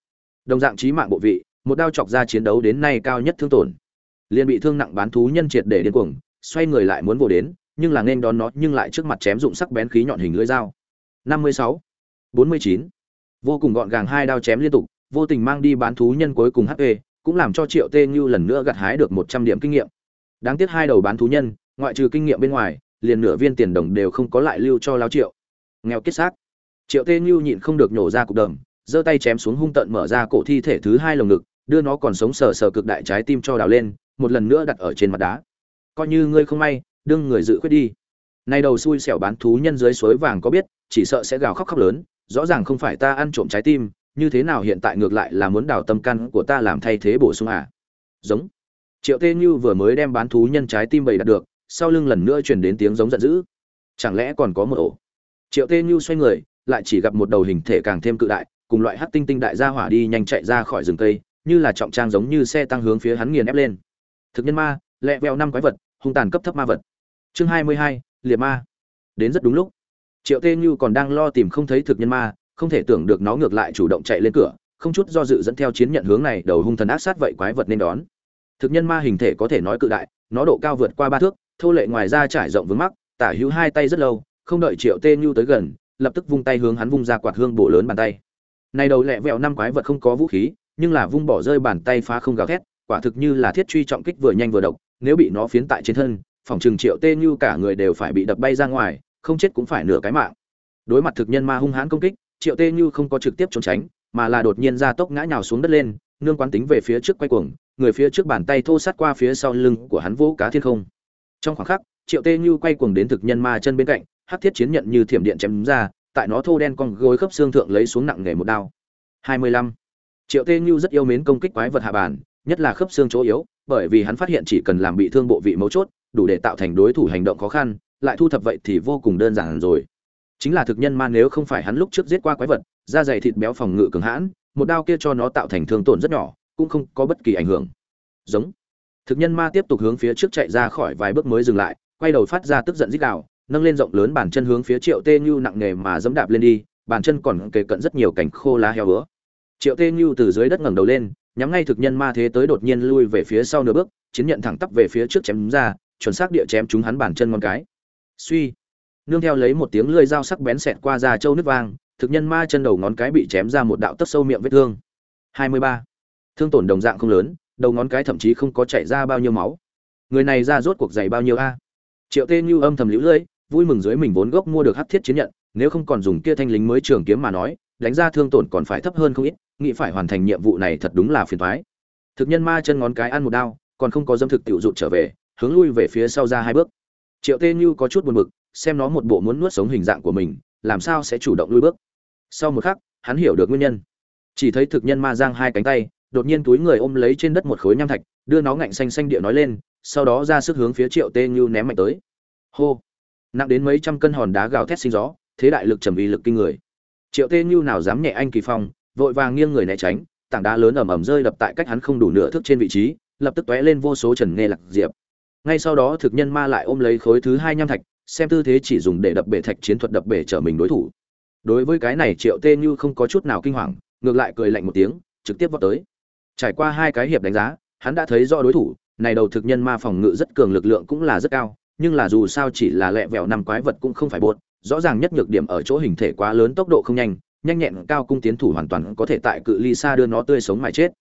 Đồng dạng trí mạng bộ vị, một đao chọc ra chiến đấu đến nay cao nhất thương tổn. Liền bị thương nặng bán thú nhân triệt để điên cuồng, xoay người lại muốn vồ đến, nhưng là nên đón nó, nhưng lại trước mặt chém dụng sắc bén khí nhọn hình lưỡi dao. Năm mươi sáu. Bốn mươi chín. Vô cùng gọn gàng hai đao chém liên tục, vô tình mang đi bán thú nhân cuối cùng hp cũng làm cho triệu tê như lần nữa gặt hái được một trăm điểm kinh nghiệm. Đáng tiếc hai đầu bán thú nhân ngoại trừ kinh nghiệm bên ngoài liền nửa viên tiền đồng đều không có lại lưu cho lao triệu. Nghèo kết xác. Triệu tê như nhịn không được nhổ ra cục đồng, giơ tay chém xuống hung tận mở ra cổ thi thể thứ hai lồng ngực đưa nó còn sống sờ sờ cực đại trái tim cho đào lên một lần nữa đặt ở trên mặt đá. Coi như ngươi không may đương người dự khuyết đi. Nay đầu xui xẻo bán thú nhân dưới suối vàng có biết chỉ sợ sẽ gào khóc khóc lớn rõ ràng không phải ta ăn trộm trái tim như thế nào hiện tại ngược lại là muốn đào tâm căn của ta làm thay thế bổ sung à? Giống. Triệu tê như vừa mới đem bán thú nhân trái tim bầy đặt được, sau lưng lần nữa truyền đến tiếng giống giận dữ. Chẳng lẽ còn có một ổ? Triệu tê như xoay người, lại chỉ gặp một đầu hình thể càng thêm cự đại, cùng loại hát tinh tinh đại gia hỏa đi nhanh chạy ra khỏi rừng cây, như là trọng trang giống như xe tăng hướng phía hắn nghiền ép lên. Thực nhân ma, lẹ veo năm quái vật, hung tàn cấp thấp ma vật. Chương hai mươi hai, liệt ma. Đến rất đúng lúc. Triệu tê như còn đang lo tìm không thấy thực nhân ma không thể tưởng được nó ngược lại chủ động chạy lên cửa không chút do dự dẫn theo chiến nhận hướng này đầu hung thần ác sát vậy quái vật nên đón. Thực nhân ma hình thể có thể nói cự đại nó độ cao vượt qua ba thước thô lệ ngoài ra trải rộng vướng mắt, tả hữu hai tay rất lâu không đợi triệu tê nhu tới gần lập tức vung tay hướng hắn vung ra quạt hương bổ lớn bàn tay. Này đầu lẹ vẹo năm quái vật không có vũ khí nhưng là vung bỏ rơi bàn tay phá không gào thét quả thực như là thiết truy trọng kích vừa nhanh vừa độc nếu bị nó phiến tại trên thân phòng trừng triệu tê như cả người đều phải bị đập bay ra ngoài không chết cũng phải nửa cái mạng. Đối mặt thực nhân ma hung hãn công kích triệu tê như không có trực tiếp trốn tránh, mà là đột nhiên ra tốc ngã nhào xuống đất lên, nương quán tính về phía trước quay cuồng, người phía trước bàn tay thô sát qua phía sau lưng của hắn vỗ cá thiên không. Trong khoảng khắc, triệu tê như quay cuồng đến thực nhân ma chân bên cạnh, hắc thiết chiến nhận như thiểm điện chém ra, tại nó thô đen con gối khớp xương thượng lấy xuống nặng nghề một đao. 25. triệu tê như rất yêu mến công kích quái vật hạ bản nhất là khớp xương chỗ yếu, bởi vì hắn phát hiện chỉ cần làm bị thương bộ vị mấu chốt, đủ để tạo thành đối thủ hành động khó khăn, lại thu thập vậy thì vô cùng đơn giản rồi chính là thực nhân ma nếu không phải hắn lúc trước giết qua quái vật, da dày thịt béo phòng ngự cường hãn, một đao kia cho nó tạo thành thương tổn rất nhỏ, cũng không có bất kỳ ảnh hưởng. Giống. Thực nhân ma tiếp tục hướng phía trước chạy ra khỏi vài bước mới dừng lại, quay đầu phát ra tức giận rít gào, nâng lên rộng lớn bàn chân hướng phía triệu tê như nặng nề mà dẫm đạp lên đi, bàn chân còn kề cận rất nhiều cành khô lá heo bữa triệu tê như từ dưới đất ngẩng đầu lên, nhắm ngay thực nhân ma thế tới đột nhiên lui về phía sau nửa bước, chiến nhận thẳng tắp về phía trước chém ra, chuẩn xác địa chém trúng hắn bàn chân ngón cái. Suy nương theo lấy một tiếng lưỡi dao sắc bén xẹt qua da châu nước vang, thực nhân ma chân đầu ngón cái bị chém ra một đạo tấc sâu miệng vết thương. 23. thương tổn đồng dạng không lớn, đầu ngón cái thậm chí không có chảy ra bao nhiêu máu. Người này ra rốt cuộc dày bao nhiêu a? Triệu tê như âm thầm lưu lưỡi, vui mừng dưới mình vốn gốc mua được hắc thiết chiến nhận, nếu không còn dùng kia thanh lính mới trường kiếm mà nói, đánh ra thương tổn còn phải thấp hơn không ít, nghĩ phải hoàn thành nhiệm vụ này thật đúng là phiền toái. Thực nhân ma chân ngón cái ăn một đao, còn không có dâm thực tiểu dụ trở về, hướng lui về phía sau ra hai bước. Triệu tê như có chút buồn bực xem nó một bộ muốn nuốt sống hình dạng của mình, làm sao sẽ chủ động lui bước. Sau một khắc, hắn hiểu được nguyên nhân. Chỉ thấy thực nhân ma giang hai cánh tay, đột nhiên túi người ôm lấy trên đất một khối nham thạch, đưa nó ngạnh xanh xanh địa nói lên, sau đó ra sức hướng phía triệu tê như ném mạnh tới. Hô! Nặng đến mấy trăm cân hòn đá gào thét sinh gió, thế đại lực trầm uy lực kinh người. Triệu tê như nào dám nhẹ anh kỳ phong, vội vàng nghiêng người né tránh, tảng đá lớn ầm ầm rơi đập tại cách hắn không đủ nửa thước trên vị trí, lập tức tóe lên vô số trần nghe lạc diệp. Ngay sau đó thực nhân ma lại ôm lấy khối thứ hai nham thạch xem tư thế chỉ dùng để đập bể thạch chiến thuật đập bể trở mình đối thủ. Đối với cái này, triệu tê như không có chút nào kinh hoàng, ngược lại cười lạnh một tiếng, trực tiếp vọt tới. Trải qua hai cái hiệp đánh giá, hắn đã thấy rõ đối thủ, này đầu thực nhân ma phòng ngự rất cường lực lượng cũng là rất cao, nhưng là dù sao chỉ là lẹ vẹo năm quái vật cũng không phải bột rõ ràng nhất nhược điểm ở chỗ hình thể quá lớn tốc độ không nhanh nhanh nhẹn cao cung tiến thủ hoàn toàn có thể tại cự ly xa đưa nó tươi sống mà chết.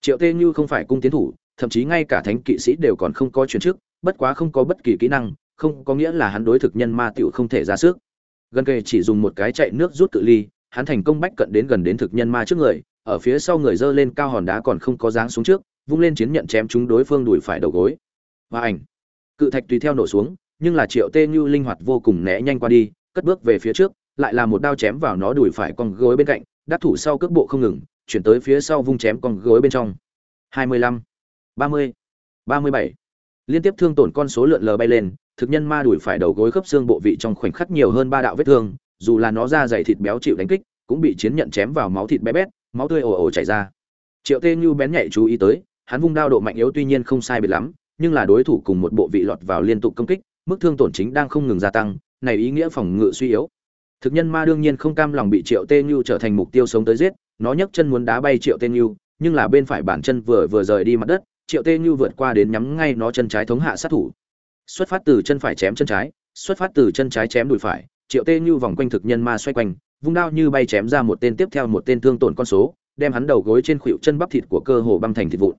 Triệu tê như không phải cung tiến thủ, thậm chí ngay cả thánh kỵ sĩ đều còn không có chuyển trước bất quá không có bất kỳ kỹ năng không có nghĩa là hắn đối thực nhân ma tiểu không thể ra sức. Gần kề chỉ dùng một cái chạy nước rút cự ly hắn thành công bách cận đến gần đến thực nhân ma trước người ở phía sau người dơ lên cao hòn đá còn không có dáng xuống trước vung lên chiến nhận chém chúng đối phương đùi phải đầu gối. Và ảnh. Cự thạch tùy theo nổ xuống nhưng là triệu tê như linh hoạt vô cùng né nhanh qua đi cất bước về phía trước lại là một đao chém vào nó đùi phải con gối bên cạnh đắc thủ sau cước bộ không ngừng chuyển tới phía sau vung chém con gối bên trong. 25, 30, 37 liên tiếp thương tổn con số lượn lờ bay lên, thực nhân ma đuổi phải đầu gối khớp xương bộ vị trong khoảnh khắc nhiều hơn ba đạo vết thương, dù là nó da dày thịt béo chịu đánh kích, cũng bị chiến nhận chém vào máu thịt bé bét, máu tươi ồ ồ chảy ra. Triệu tê như bén nhạy chú ý tới, hắn vung đao độ mạnh yếu tuy nhiên không sai biệt lắm, nhưng là đối thủ cùng một bộ vị lọt vào liên tục công kích, mức thương tổn chính đang không ngừng gia tăng, này ý nghĩa phòng ngự suy yếu. Thực nhân ma đương nhiên không cam lòng bị triệu tê như trở thành mục tiêu sống tới giết, nó nhấc chân muốn đá bay triệu tê như, nhưng là bên phải bản chân vừa vừa rời đi mặt đất triệu tê như vượt qua đến nhắm ngay nó chân trái thống hạ sát thủ. Xuất phát từ chân phải chém chân trái, xuất phát từ chân trái chém đùi phải, triệu tê như vòng quanh thực nhân ma xoay quanh, vung đao như bay chém ra một tên tiếp theo một tên thương tổn con số, đem hắn đầu gối trên khuỷu chân bắp thịt của cơ hồ băng thành thịt vụn.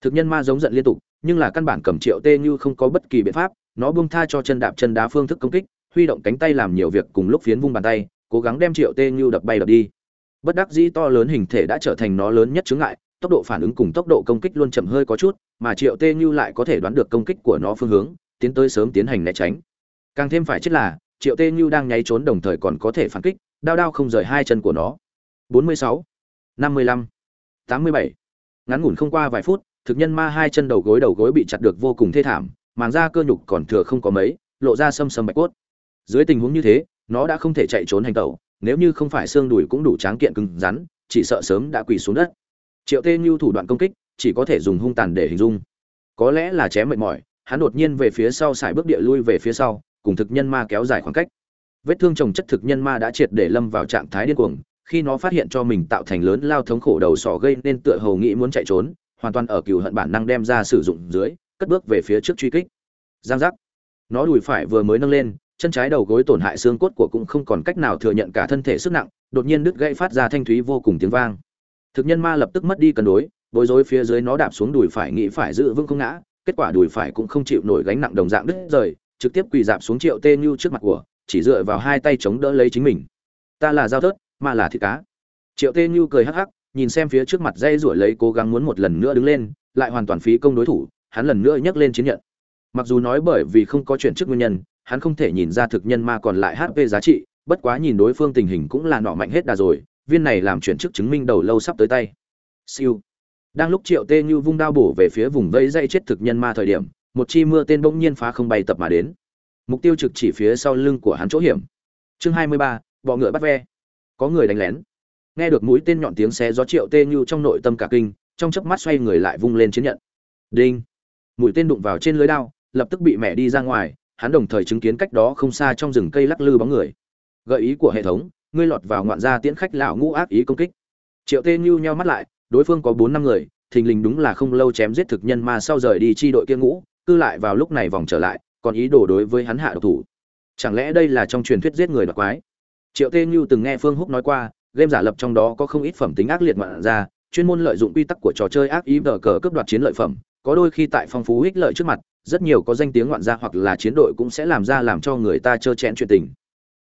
Thực nhân ma giống giận liên tục, nhưng là căn bản cầm triệu tê như không có bất kỳ biện pháp, nó buông tha cho chân đạp chân đá phương thức công kích, huy động cánh tay làm nhiều việc cùng lúc phiến vung bàn tay, cố gắng đem triệu tê như đập bay đập đi. Bất đắc dĩ to lớn hình thể đã trở thành nó lớn nhất chướng ngại tốc độ phản ứng cùng tốc độ công kích luôn chậm hơi có chút mà triệu tê như lại có thể đoán được công kích của nó phương hướng tiến tới sớm tiến hành né tránh. Càng thêm phải chết là triệu tê như đang nháy trốn đồng thời còn có thể phản kích đao đao không rời hai chân của nó. 46, 55, 87. ngắn ngủn không qua vài phút thực nhân ma hai chân đầu gối đầu gối bị chặt được vô cùng thê thảm màng da cơ nhục còn thừa không có mấy lộ ra sâm sâm bạch cốt. Dưới tình huống như thế nó đã không thể chạy trốn hành tẩu nếu như không phải xương đùi cũng đủ tráng kiện cứng rắn chỉ sợ sớm đã quỳ xuống đất triệu tê như thủ đoạn công kích, chỉ có thể dùng hung tàn để hình dung. Có lẽ là chém mệt mỏi, hắn đột nhiên về phía sau xài bước địa lui về phía sau, cùng thực nhân ma kéo dài khoảng cách. Vết thương trồng chất thực nhân ma đã triệt để lâm vào trạng thái điên cuồng, khi nó phát hiện cho mình tạo thành lớn lao thống khổ đầu sọ gây nên tựa hầu nghĩ muốn chạy trốn, hoàn toàn ở cựu hận bản năng đem ra sử dụng dưới, cất bước về phía trước truy kích. Giang giác. Nó đùi phải vừa mới nâng lên, chân trái đầu gối tổn hại xương cốt của cũng không còn cách nào thừa nhận cả thân thể sức nặng, đột nhiên đứt gãy phát ra thanh thúy vô cùng tiếng vang thực nhân ma lập tức mất đi cân đối, bối rối phía dưới nó đạp xuống đùi phải nghĩ phải giữ vững không ngã, kết quả đùi phải cũng không chịu nổi gánh nặng đồng dạng đứt rời, trực tiếp quỳ dạp xuống triệu tê như trước mặt của, chỉ dựa vào hai tay chống đỡ lấy chính mình. Ta là dao thớt mà là thịt cá. Triệu tê như cười hắc hắc, nhìn xem phía trước mặt dây rủi lấy cố gắng muốn một lần nữa đứng lên, lại hoàn toàn phí công đối thủ, hắn lần nữa nhấc lên chiến nhận. Mặc dù nói bởi vì không có chuyển chức nguyên nhân, hắn không thể nhìn ra thực nhân ma còn lại hp giá trị, bất quá nhìn đối phương tình hình cũng là nọ mạnh hết đà rồi viên này làm chuyển chức chứng minh đầu lâu sắp tới tay. Siêu. Đang lúc triệu tê như vung đao bổ về phía vùng vây dây chết thực nhân ma thời điểm, một chi mưa tên bỗng nhiên phá không bay tập mà đến. Mục tiêu trực chỉ phía sau lưng của hắn chỗ hiểm. Chương hai mươi ba, bọ ngựa bắt ve. Có người đánh lén. Nghe được mũi tên nhọn tiếng xé gió triệu tê như trong nội tâm cả kinh, trong chớp mắt xoay người lại vung lên chiến nhận. Đinh. Mũi tên đụng vào trên lưới đao, lập tức bị mẹ đi ra ngoài, hắn đồng thời chứng kiến cách đó không xa trong rừng cây lắc lư bóng người. Gợi ý của hệ thống ngươi lọt vào ngoạn gia tiễn khách lão ngũ ác ý công kích. Triệu tê nhu nheo mắt lại, đối phương có bốn năm người, thình lình đúng là không lâu chém giết thực nhân mà sau rời đi chi đội kia ngũ cư lại vào lúc này vòng trở lại, còn ý đồ đối với hắn hạ độc thủ. Chẳng lẽ đây là trong truyền thuyết giết người đoạt quái? Triệu tê nhu từng nghe phương húc nói qua, game giả lập trong đó có không ít phẩm tính ác liệt ngoạn ra chuyên môn lợi dụng quy tắc của trò chơi ác ý vờ cờ cướp đoạt chiến lợi phẩm, có đôi khi tại phong phú ích lợi trước mặt, rất nhiều có danh tiếng ngoạn gia hoặc là chiến đội cũng sẽ làm ra làm cho người ta trơ chẽn chuyện tình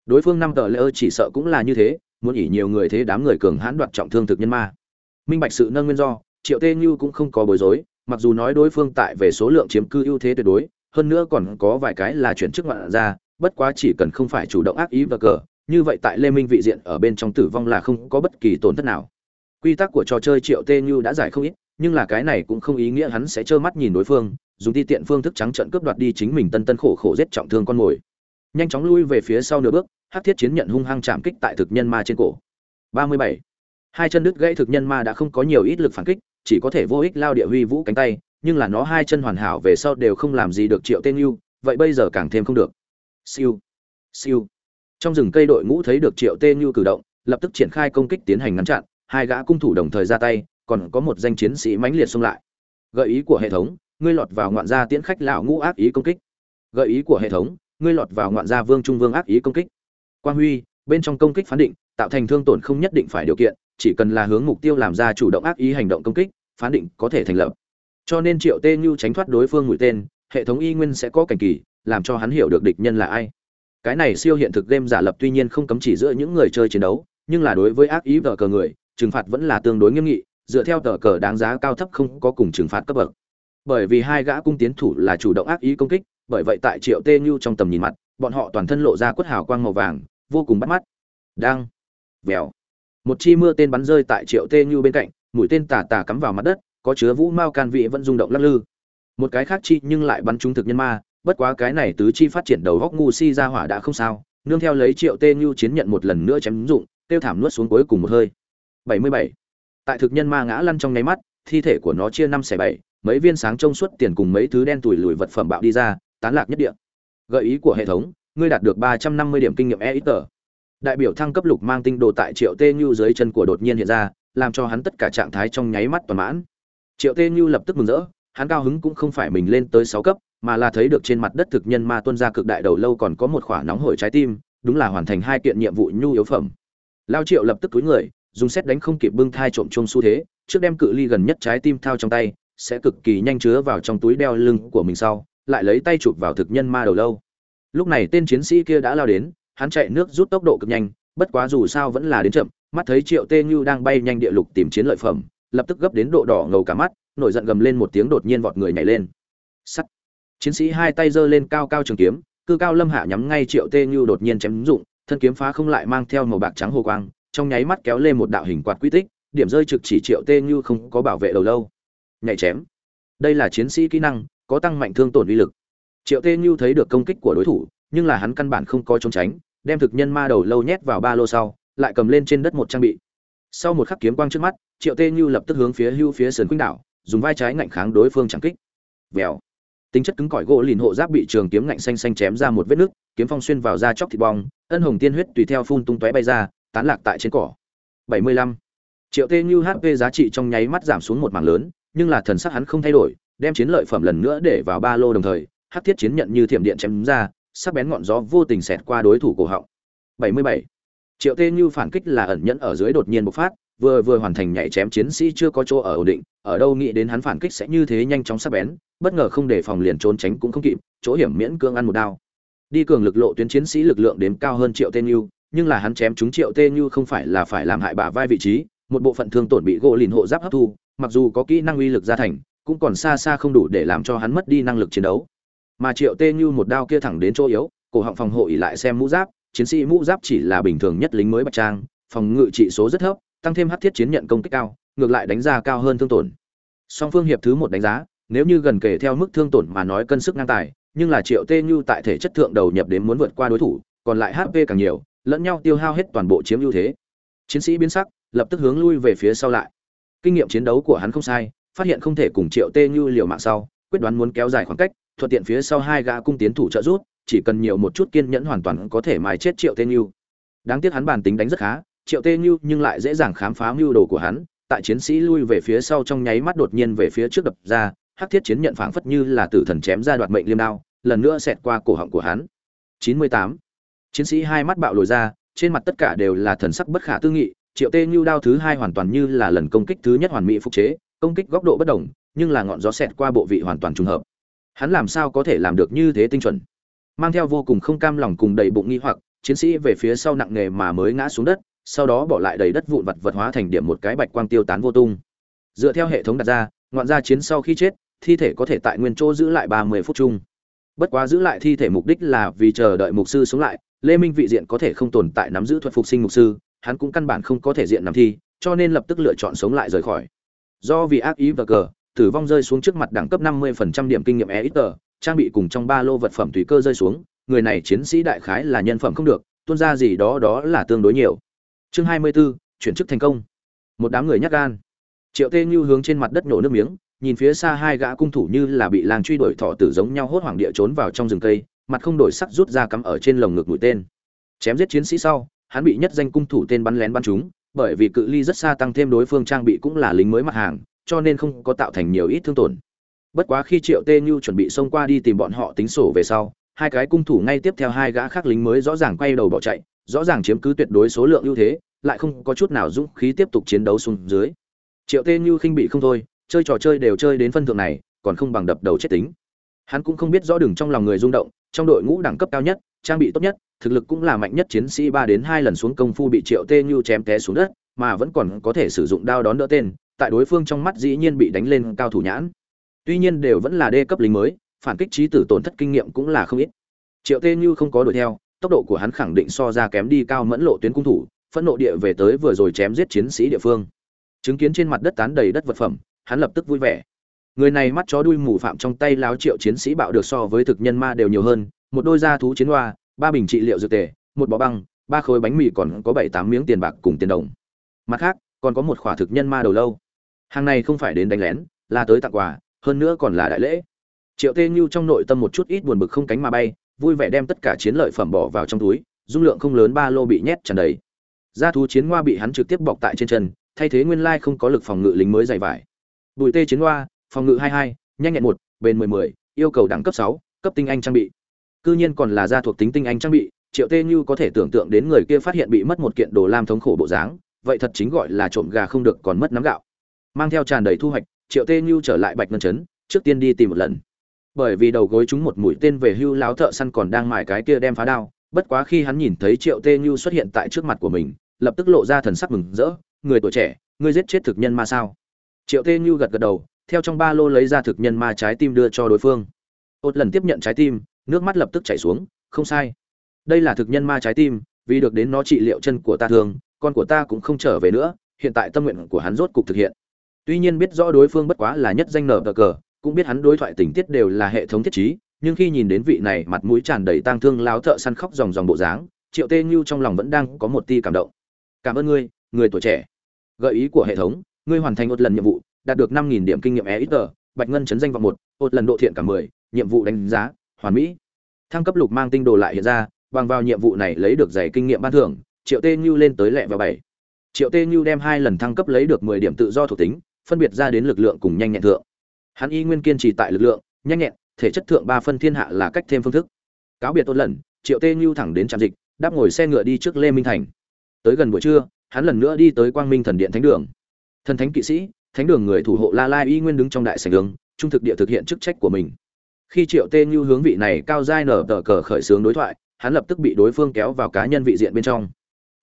đối phương năm tờ lễ ơ chỉ sợ cũng là như thế, muốn ỉ nhiều người thế đám người cường hãn đoạt trọng thương thực nhân ma. Minh bạch sự nâng nguyên do, triệu tê như cũng không có bối rối, mặc dù nói đối phương tại về số lượng chiếm cư ưu thế tuyệt đối, hơn nữa còn có vài cái là chuyển chức ngoạn ra, bất quá chỉ cần không phải chủ động ác ý và cờ, như vậy tại lê minh vị diện ở bên trong tử vong là không có bất kỳ tổn thất nào. Quy tắc của trò chơi triệu tê như đã giải không ít, nhưng là cái này cũng không ý nghĩa hắn sẽ trơ mắt nhìn đối phương, dùng ti tiện phương thức trắng trận cướp đoạt đi chính mình tân tân khổ khổ giết trọng thương con mồi nhanh chóng lui về phía sau nửa bước, hắc thiết chiến nhận hung hăng chạm kích tại thực nhân ma trên cổ. 37. hai chân đứt gãy thực nhân ma đã không có nhiều ít lực phản kích, chỉ có thể vô ích lao địa huy vũ cánh tay, nhưng là nó hai chân hoàn hảo về sau đều không làm gì được triệu tên yêu vậy bây giờ càng thêm không được. Siêu. Siêu. Trong rừng cây đội ngũ thấy được triệu tên yêu cử động, lập tức triển khai công kích tiến hành ngăn chặn, hai gã cung thủ đồng thời ra tay, còn có một danh chiến sĩ mãnh liệt xông lại. Gợi ý của hệ thống, ngươi lọt vào ngoạn gia tiễn khách lão ngũ ác ý công kích. Gợi ý của hệ thống ngươi lọt vào ngoạn gia vương trung vương ác ý công kích. Quang huy, bên trong công kích phán định, tạo thành thương tổn không nhất định phải điều kiện, chỉ cần là hướng mục tiêu làm ra chủ động ác ý hành động công kích, phán định có thể thành lập. Cho nên triệu tê như tránh thoát đối phương mũi tên, hệ thống y nguyên sẽ có cảnh kỳ, làm cho hắn hiểu được địch nhân là ai. Cái này siêu hiện thực game giả lập tuy nhiên không cấm chỉ giữa những người chơi chiến đấu, nhưng là đối với ác ý vợ cờ người, trừng phạt vẫn là tương đối nghiêm nghị, dựa theo tờ cờ đáng giá cao thấp không có cùng trừng phạt cấp bậc. Bởi vì hai gã cung tiến thủ là chủ động ác ý công kích bởi vậy tại triệu tê nhu trong tầm nhìn mặt, bọn họ toàn thân lộ ra quất hào quang màu vàng, vô cùng bắt mắt. Đang, vèo. Một chi mưa tên bắn rơi tại triệu tê nhu bên cạnh, mũi tên tà tà cắm vào mặt đất, có chứa vũ mao can vị vẫn rung động lắc lư. Một cái khác chi nhưng lại bắn trúng thực nhân ma, bất quá cái này tứ chi phát triển đầu góc ngu si ra hỏa đã không sao, nương theo lấy triệu tê nhu chiến nhận một lần nữa chém dụng, tiêu thảm nuốt xuống cuối cùng một hơi. 77. tại thực nhân ma ngã lăn trong nháy mắt, thi thể của nó chia năm xẻ bảy, mấy viên sáng trông suốt tiền cùng mấy thứ đen tủi lùi vật phẩm bạo đi ra tán lạc nhất địa. Gợi ý của hệ thống, ngươi đạt được 350 điểm kinh nghiệm e ít tờ đại biểu thăng cấp lục mang tinh đồ tại triệu tê như dưới chân của đột nhiên hiện ra, làm cho hắn tất cả trạng thái trong nháy mắt toàn mãn. Triệu tê như lập tức mừng rỡ, hắn cao hứng cũng không phải mình lên tới sáu cấp, mà là thấy được trên mặt đất thực nhân ma tuân ra cực đại đầu lâu còn có một khỏa nóng hổi trái tim, đúng là hoàn thành hai kiện nhiệm vụ nhu yếu phẩm. Lao triệu lập tức túi người, dùng xét đánh không kịp bưng thai trộm chung xu thế, trước đem cự ly gần nhất trái tim thao trong tay, sẽ cực kỳ nhanh chứa vào trong túi đeo lưng của mình sau lại lấy tay chụp vào thực nhân ma đầu lâu. Lúc này tên chiến sĩ kia đã lao đến, hắn chạy nước rút tốc độ cực nhanh, bất quá dù sao vẫn là đến chậm, mắt thấy triệu tê như đang bay nhanh địa lục tìm chiến lợi phẩm, lập tức gấp đến độ đỏ ngầu cả mắt, nổi giận gầm lên một tiếng đột nhiên vọt người nhảy lên. Sắt. Chiến sĩ hai tay giơ lên cao cao trường kiếm, cư cao lâm hạ nhắm ngay triệu tê như đột nhiên chém dụng, thân kiếm phá không lại mang theo màu bạc trắng hồ quang, trong nháy mắt kéo lên một đạo hình quạt quy tích, điểm rơi trực chỉ triệu tê như không có bảo vệ đầu lâu. Nhảy chém. Đây là chiến sĩ kỹ năng có tăng mạnh thương tổn uy lực. Triệu tê như thấy được công kích của đối thủ, nhưng là hắn căn bản không có trốn tránh, đem thực nhân ma đầu lâu nhét vào ba lô sau, lại cầm lên trên đất một trang bị. Sau một khắc kiếm quang trước mắt, triệu tê như lập tức hướng phía hưu phía sườn khuynh đảo, dùng vai trái ngạnh kháng đối phương chẳng kích. Vèo. Tính chất cứng cỏi gỗ lìn hộ giáp bị trường kiếm ngạnh xanh xanh chém ra một vết nứt, kiếm phong xuyên vào da chóc thịt bong, ân hồng tiên huyết tùy theo phun tung tóe bay ra, tán lạc tại trên cỏ. 75. triệu tê như hp giá trị trong nháy mắt giảm xuống một mảng lớn, nhưng là thần sắc hắn không thay đổi đem chiến lợi phẩm lần nữa để vào ba lô đồng thời, hắc thiết chiến nhận như thiểm điện chém ra, sắc bén ngọn gió vô tình xẹt qua đối thủ cổ họng 77. triệu tê như phản kích là ẩn nhẫn ở dưới đột nhiên bộc phát, vừa vừa hoàn thành nhảy chém chiến sĩ chưa có chỗ ở ổn định, ở đâu nghĩ đến hắn phản kích sẽ như thế nhanh chóng sắc bén, bất ngờ không để phòng liền trốn tránh cũng không kịp, chỗ hiểm miễn cương ăn một đao đi cường lực lộ tuyến chiến sĩ lực lượng đến cao hơn triệu tê như, nhưng là hắn chém chúng triệu tê như không phải là phải làm hại bả vai vị trí, một bộ phận thương tổn bị gỗ lìn hộ giáp hấp thu, mặc dù có kỹ năng uy lực gia thành cũng còn xa xa không đủ để làm cho hắn mất đi năng lực chiến đấu. Mà triệu tên như một đao kia thẳng đến chỗ yếu, cổ họng phòng hộ ỉ lại xem mũ giáp, chiến sĩ mũ giáp chỉ là bình thường nhất lính mới bạch trang, phòng ngự trị số rất thấp, tăng thêm hắc thiết chiến nhận công kích cao, ngược lại đánh giá cao hơn thương tổn. Song phương hiệp thứ một đánh giá, nếu như gần kể theo mức thương tổn mà nói cân sức ngang tài, nhưng là triệu tê như tại thể chất thượng đầu nhập đến muốn vượt qua đối thủ, còn lại hp càng nhiều, lẫn nhau tiêu hao hết toàn bộ chiếm ưu thế. Chiến sĩ biến sắc, lập tức hướng lui về phía sau lại. Kinh nghiệm chiến đấu của hắn không sai phát hiện không thể cùng triệu tê như liều mạng sau, quyết đoán muốn kéo dài khoảng cách, thuận tiện phía sau hai gã cung tiến thủ trợ rút chỉ cần nhiều một chút kiên nhẫn hoàn toàn có thể mài chết triệu tê như đáng tiếc hắn bản tính đánh rất khá, triệu tê như nhưng lại dễ dàng khám phá mưu đồ của hắn, tại chiến sĩ lui về phía sau trong nháy mắt đột nhiên về phía trước đập ra, hắc thiết chiến nhận phảng phất như là tử thần chém ra đoạt mệnh liêm đao, lần nữa xẹt qua cổ họng của hắn 98. chiến sĩ hai mắt bạo lồi ra, trên mặt tất cả đều là thần sắc bất khả tư nghị, triệu tê như đao thứ hai hoàn toàn như là lần công kích thứ nhất hoàn mỹ phục chế công kích góc độ bất đồng, nhưng là ngọn gió xẹt qua bộ vị hoàn toàn trùng hợp. Hắn làm sao có thể làm được như thế tinh chuẩn? Mang theo vô cùng không cam lòng cùng đầy bụng nghi hoặc, chiến sĩ về phía sau nặng nề mà mới ngã xuống đất, sau đó bỏ lại đầy đất vụn vật vật hóa thành điểm một cái bạch quang tiêu tán vô tung. Dựa theo hệ thống đặt ra, ngoạn gia chiến sau khi chết, thi thể có thể tại nguyên chỗ giữ lại ba mươi phút chung. Bất quá giữ lại thi thể mục đích là vì chờ đợi mục sư sống lại, lê minh vị diện có thể không tồn tại nắm giữ thuật phục sinh mục sư, hắn cũng căn bản không có thể diện nằm thi, cho nên lập tức lựa chọn sống lại rời khỏi do vì ác ý và cờ tử vong rơi xuống trước mặt đẳng cấp 50% điểm kinh nghiệm e ít tờ trang bị cùng trong ba lô vật phẩm tùy cơ rơi xuống người này chiến sĩ đại khái là nhân phẩm không được tuôn ra gì đó đó là tương đối nhiều. Chương 24, chuyển chức thành công. Một đám người nhát gan. Triệu tê như hướng trên mặt đất nổ nước miếng nhìn phía xa hai gã cung thủ như là bị làng truy đuổi thọ tử giống nhau hốt hoảng địa trốn vào trong rừng cây mặt không đổi sắc rút ra cắm ở trên lồng ngực mũi tên. Chém giết chiến sĩ sau hắn bị nhất danh cung thủ tên bắn lén bắn trúng bởi vì cự ly rất xa tăng thêm đối phương trang bị cũng là lính mới mặt hàng, cho nên không có tạo thành nhiều ít thương tổn. Bất quá khi triệu tê như chuẩn bị xông qua đi tìm bọn họ tính sổ về sau, hai cái cung thủ ngay tiếp theo hai gã khác lính mới rõ ràng quay đầu bỏ chạy, rõ ràng chiếm cứ tuyệt đối số lượng ưu thế, lại không có chút nào dũng khí tiếp tục chiến đấu xuống dưới. Triệu tê như khinh bị không thôi, chơi trò chơi đều chơi đến phân thượng này, còn không bằng đập đầu chết tính. Hắn cũng không biết rõ đường trong lòng người rung động, trong đội ngũ đẳng cấp cao nhất, trang bị tốt nhất thực lực cũng là mạnh nhất chiến sĩ ba đến hai lần xuống công phu bị triệu tê như chém té xuống đất, mà vẫn còn có thể sử dụng đao đón đỡ tên, tại đối phương trong mắt dĩ nhiên bị đánh lên cao thủ nhãn. Tuy nhiên đều vẫn là đê cấp lính mới, phản kích trí tử tổn thất kinh nghiệm cũng là không ít. Triệu tê như không có đuổi theo, tốc độ của hắn khẳng định so ra kém đi cao mẫn lộ tuyến cung thủ, phẫn nộ địa về tới vừa rồi chém giết chiến sĩ địa phương. Chứng kiến trên mặt đất tán đầy đất vật phẩm, hắn lập tức vui vẻ. Người này mắt chó đuôi mù phạm trong tay láo triệu chiến sĩ bạo được so với thực nhân ma đều nhiều hơn, một đôi da thú chiến hoa ba bình trị liệu dược tề một bó băng ba khối bánh mì còn có bảy tám miếng tiền bạc cùng tiền đồng. Mặt khác còn có một khỏa thực nhân ma đầu lâu. Hàng này không phải đến đánh lén là tới tặng quà hơn nữa còn là đại lễ. Triệu tê như trong nội tâm một chút ít buồn bực không cánh mà bay vui vẻ đem tất cả chiến lợi phẩm bỏ vào trong túi dung lượng không lớn ba lô bị nhét tràn đầy. Da thú chiến hoa bị hắn trực tiếp bọc tại trên chân thay thế nguyên lai không có lực phòng ngự lính mới dày vải. Bùi tê chiến hoa phòng ngự 22, nhanh nhẹn một bền 10 10, yêu cầu đẳng cấp sáu cấp tinh anh trang bị cư nhiên còn là gia thuộc tính tinh anh trang bị, triệu tê như có thể tưởng tượng đến người kia phát hiện bị mất một kiện đồ lam thống khổ bộ dáng, vậy thật chính gọi là trộm gà không được còn mất nắm gạo. Mang theo tràn đầy thu hoạch, triệu tê như trở lại bạch ngân chấn trước tiên đi tìm một lần. Bởi vì đầu gối chúng một mũi tên về hưu láo thợ săn còn đang mài cái kia đem phá đao, bất quá khi hắn nhìn thấy triệu tê như xuất hiện tại trước mặt của mình, lập tức lộ ra thần sắc mừng rỡ, người tuổi trẻ, ngươi giết chết thực nhân ma sao? Triệu tê như gật gật đầu, theo trong ba lô lấy ra thực nhân ma trái tim đưa cho đối phương. Ốt lần tiếp nhận trái tim nước mắt lập tức chảy xuống, không sai. Đây là thực nhân ma trái tim, vì được đến nó trị liệu chân của ta thường, con của ta cũng không trở về nữa, hiện tại tâm nguyện của hắn rốt cục thực hiện. Tuy nhiên biết rõ đối phương bất quá là nhất danh nở cờ cờ, cũng biết hắn đối thoại tình tiết đều là hệ thống thiết trí, nhưng khi nhìn đến vị này mặt mũi tràn đầy tang thương láo thợ săn khóc dòng dòng bộ dáng, triệu tê như trong lòng vẫn đang có một ti cảm động. Cảm ơn ngươi, người tuổi trẻ. Gợi ý của hệ thống, ngươi hoàn thành một lần nhiệm vụ, đạt được năm nghìn điểm kinh nghiệm e ít tờ bạch ngân chấn danh vọng một một lần độ thiện cả mười, nhiệm vụ đánh giá hoàn mỹ. Thăng cấp lục mang tinh đồ lại hiện ra, bằng vào nhiệm vụ này lấy được giày kinh nghiệm ban thưởng, triệu tê như lên tới lẹ và bảy. Triệu tê như đem hai lần thăng cấp lấy được mười điểm tự do thuộc tính, phân biệt ra đến lực lượng cùng nhanh nhẹn thượng. Hắn y nguyên kiên trì tại lực lượng, nhanh nhẹn, thể chất thượng ba phân thiên hạ là cách thêm phương thức. Cáo biệt tốt lần, triệu tê như thẳng đến trạm dịch, đáp ngồi xe ngựa đi trước lê minh thành. Tới gần buổi trưa, hắn lần nữa đi tới quang minh thần điện thánh đường. Thần thánh kỵ sĩ, thánh đường người thủ hộ la lai y nguyên đứng trong đại sảnh đường, trung thực địa thực hiện chức trách của mình khi triệu tê như hướng vị này cao giai nở tờ cờ khởi xướng đối thoại, hắn lập tức bị đối phương kéo vào cá nhân vị diện bên trong.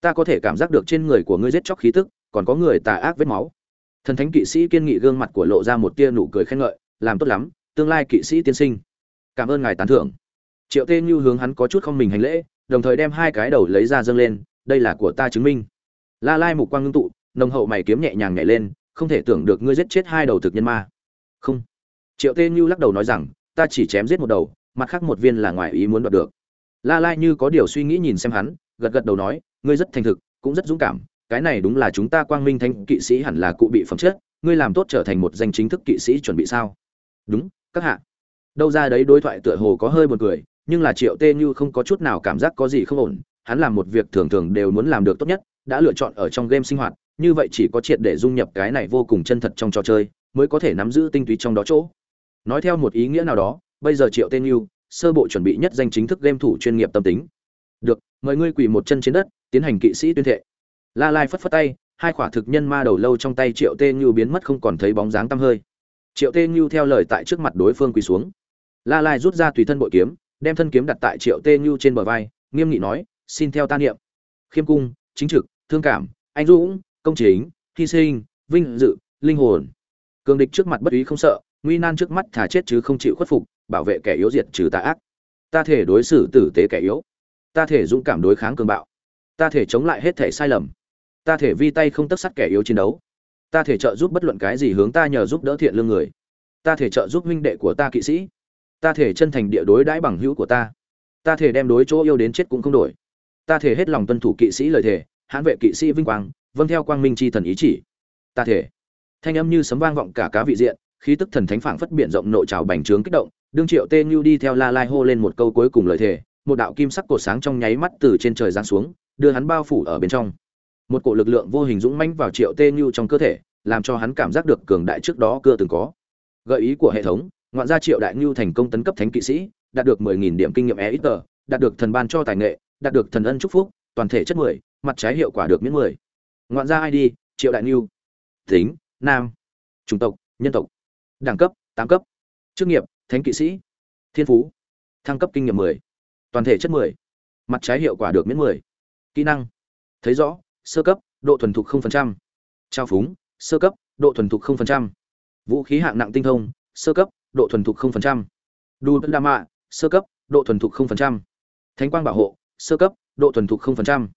Ta có thể cảm giác được trên người của ngươi giết chóc khí tức, còn có người tà ác vết máu. Thần thánh kỵ sĩ kiên nghị gương mặt của lộ ra một tia nụ cười khen ngợi, làm tốt lắm, tương lai kỵ sĩ tiên sinh. Cảm ơn ngài tán thưởng. Triệu tê như hướng hắn có chút không mình hành lễ, đồng thời đem hai cái đầu lấy ra dâng lên, đây là của ta chứng minh. La lai mục quang ngưng tụ, nồng hậu mày kiếm nhẹ nhàng nhảy lên, không thể tưởng được ngươi giết chết hai đầu thực nhân ma. Không. Triệu tê như lắc đầu nói rằng ta chỉ chém giết một đầu, mặt khác một viên là ngoài ý muốn đoạt được. La lai như có điều suy nghĩ nhìn xem hắn, gật gật đầu nói, ngươi rất thành thực, cũng rất dũng cảm, cái này đúng là chúng ta quang minh thanh kỵ sĩ hẳn là cụ bị phẩm chất, ngươi làm tốt trở thành một danh chính thức kỵ sĩ chuẩn bị sao? Đúng, các hạ. Đâu ra đấy đối thoại tựa hồ có hơi buồn cười, nhưng là triệu tê như không có chút nào cảm giác có gì không ổn, hắn làm một việc thường thường đều muốn làm được tốt nhất, đã lựa chọn ở trong game sinh hoạt, như vậy chỉ có triệt để dung nhập cái này vô cùng chân thật trong trò chơi, mới có thể nắm giữ tinh túy trong đó chỗ nói theo một ý nghĩa nào đó, bây giờ triệu tên yêu, sơ bộ chuẩn bị nhất danh chính thức game thủ chuyên nghiệp tâm tính. Được, mời ngươi quỳ một chân trên đất, tiến hành kỵ sĩ tuyên thệ. La lai phất phất tay, hai quả thực nhân ma đầu lâu trong tay triệu tên như biến mất không còn thấy bóng dáng tăm hơi. Triệu tên như theo lời tại trước mặt đối phương quỳ xuống. La lai rút ra tùy thân bội kiếm, đem thân kiếm đặt tại triệu tên như trên bờ vai, nghiêm nghị nói, xin theo ta niệm. Khiêm cung, chính trực, thương cảm, anh dũng, công chính, hy sinh, vinh dự, linh hồn. Cường địch trước mặt bất ý không sợ nguy nan trước mắt thà chết chứ không chịu khuất phục, bảo vệ kẻ yếu diệt trừ tà ác. Ta thể đối xử tử tế kẻ yếu. Ta thể dũng cảm đối kháng cường bạo. Ta thể chống lại hết thể sai lầm. Ta thể vi tay không tất sắt kẻ yếu chiến đấu. Ta thể trợ giúp bất luận cái gì hướng ta nhờ giúp đỡ thiện lương người. Ta thể trợ giúp huynh đệ của ta kỵ sĩ. Ta thể chân thành địa đối đãi bằng hữu của ta. Ta thể đem đối chỗ yêu đến chết cũng không đổi. Ta thể hết lòng tuân thủ kỵ sĩ lời thề, hãn vệ kỵ sĩ vinh quang vâng theo quang minh chi thần ý chỉ. Ta thể. Thanh âm như sấm vang vọng cả cá vị diện khí tức thần thánh phảng phất biển rộng nội trào bành trướng kích động đương triệu tê như đi theo la lai hô lên một câu cuối cùng lời thề một đạo kim sắc cột sáng trong nháy mắt từ trên trời giáng xuống đưa hắn bao phủ ở bên trong. Một cổ lực lượng vô hình dũng mãnh vào triệu tê như trong cơ thể làm cho hắn cảm giác được cường đại trước đó chưa từng có. Gợi ý của hệ thống ngoạn gia triệu đại ngưu thành công tấn cấp thánh kỵ sĩ đạt được 10.000 điểm kinh nghiệm e ít đạt được thần ban cho tài nghệ đạt được thần ân chúc phúc toàn thể chất 10, mặt trái hiệu quả được miễn 10. ngoạn gia id triệu đại ngưu tính nam. Chủng tộc nhân tộc đẳng cấp, tám cấp chức nghiệp, thánh kỵ sĩ thiên phú, thăng cấp kinh nghiệm 10. toàn thể chất 10. mặt trái hiệu quả được miễn 10. kỹ năng, thấy rõ, sơ cấp, độ thuần thục 0%. trao phúng, sơ cấp, độ thuần thục 0%. vũ khí hạng nặng tinh thông, sơ cấp, độ thuần thục 0%. đu đa mạ, sơ cấp, độ thuần thục 0%. thánh quang bảo hộ, sơ cấp, độ thuần thục 0%.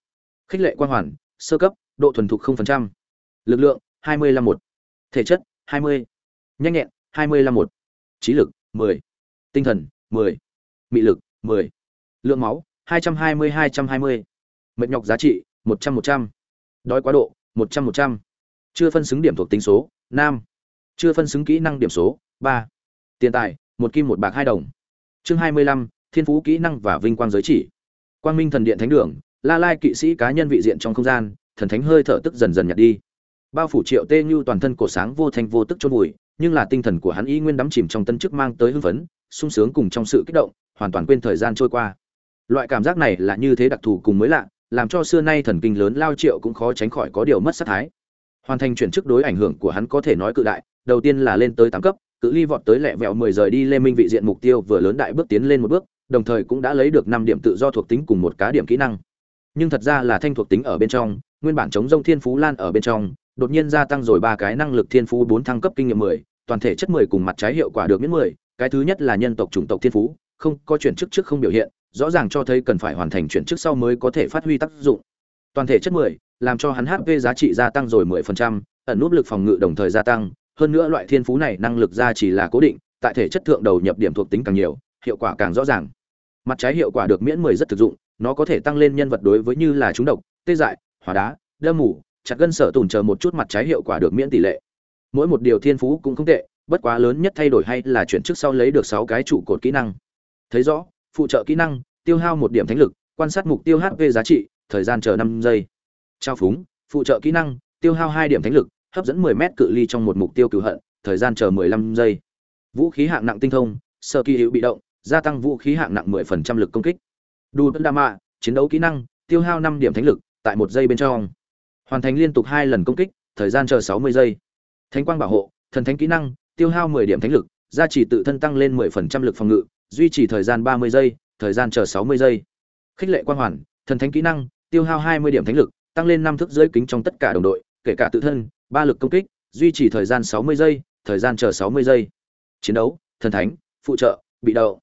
khích lệ quang hoàn, sơ cấp, độ thuần thục 0%. lực lượng 25 1. thể chất 20 nhanh nhẹn 25 một, trí lực 10. tinh thần 10. mị lực 10. lượng máu 220 220. mệt nhọc giá trị 100 100. đói quá độ 100 100. chưa phân xứng điểm thuộc tính số nam chưa phân xứng kỹ năng điểm số 3. tiền tài một kim một bạc hai đồng chương 25, thiên phú kỹ năng và vinh quang giới chỉ quang minh thần điện thánh đường la lai kỵ sĩ cá nhân vị diện trong không gian thần thánh hơi thở tức dần dần nhạt đi bao phủ triệu tê như toàn thân cổ sáng vô thanh vô tức chôn bụi nhưng là tinh thần của hắn y nguyên đắm chìm trong tân chức mang tới hưng phấn, sung sướng cùng trong sự kích động, hoàn toàn quên thời gian trôi qua. Loại cảm giác này là như thế đặc thù cùng mới lạ, làm cho xưa nay thần kinh lớn lao triệu cũng khó tránh khỏi có điều mất sát thái. Hoàn thành chuyển chức đối ảnh hưởng của hắn có thể nói cự đại, đầu tiên là lên tới tám cấp, cự ly vọt tới lẹ vẹo mười rời đi lê minh vị diện mục tiêu vừa lớn đại bước tiến lên một bước, đồng thời cũng đã lấy được năm điểm tự do thuộc tính cùng một cá điểm kỹ năng. Nhưng thật ra là thanh thuộc tính ở bên trong, nguyên bản chống rông thiên phú lan ở bên trong đột nhiên gia tăng rồi ba cái năng lực thiên phú, bốn thăng cấp kinh nghiệm mười, toàn thể chất mười cùng mặt trái hiệu quả được miễn mười. Cái thứ nhất là nhân tộc, chủng tộc thiên phú, không có chuyển chức trước không biểu hiện, rõ ràng cho thấy cần phải hoàn thành chuyển chức sau mới có thể phát huy tác dụng. Toàn thể chất mười, làm cho hắn hp giá trị gia tăng rồi mười phần trăm, ẩn nút lực phòng ngự đồng thời gia tăng. Hơn nữa loại thiên phú này năng lực ra chỉ là cố định, tại thể chất thượng đầu nhập điểm thuộc tính càng nhiều, hiệu quả càng rõ ràng. Mặt trái hiệu quả được miễn mười rất thực dụng, nó có thể tăng lên nhân vật đối với như là trúng độc, tê dại, hỏa đá, đâm mủ chặt gân sở tùn chờ một chút mặt trái hiệu quả được miễn tỷ lệ. Mỗi một điều thiên phú cũng không tệ, bất quá lớn nhất thay đổi hay là chuyển chức sau lấy được sáu cái trụ cột kỹ năng. Thấy rõ, phụ trợ kỹ năng, tiêu hao một điểm thánh lực, quan sát mục tiêu hp giá trị, thời gian chờ năm giây. Trao phúng, phụ trợ kỹ năng, tiêu hao hai điểm thánh lực, hấp dẫn 10 mét cự ly trong một mục tiêu cửu hận, thời gian chờ 15 giây. Vũ khí hạng nặng tinh thông sơ kỳ hữu bị động, gia tăng vũ khí hạng nặng 10% lực công kích. Đu đa mạ, chiến đấu kỹ năng, tiêu hao 5 điểm thánh lực, tại một giây bên trong hoàn thành liên tục hai lần công kích, thời gian chờ 60 giây. Thánh quang bảo hộ, thần thánh kỹ năng, tiêu hao 10 điểm thánh lực, gia trì tự thân tăng lên 10% lực phòng ngự, duy trì thời gian 30 giây, thời gian chờ 60 giây. Khích lệ quang hoàn, thần thánh kỹ năng, tiêu hao 20 điểm thánh lực, tăng lên năm thước dưới kính trong tất cả đồng đội, kể cả tự thân, ba lực công kích, duy trì thời gian 60 giây, thời gian chờ 60 giây. Chiến đấu, thần thánh, phụ trợ, bị đậu.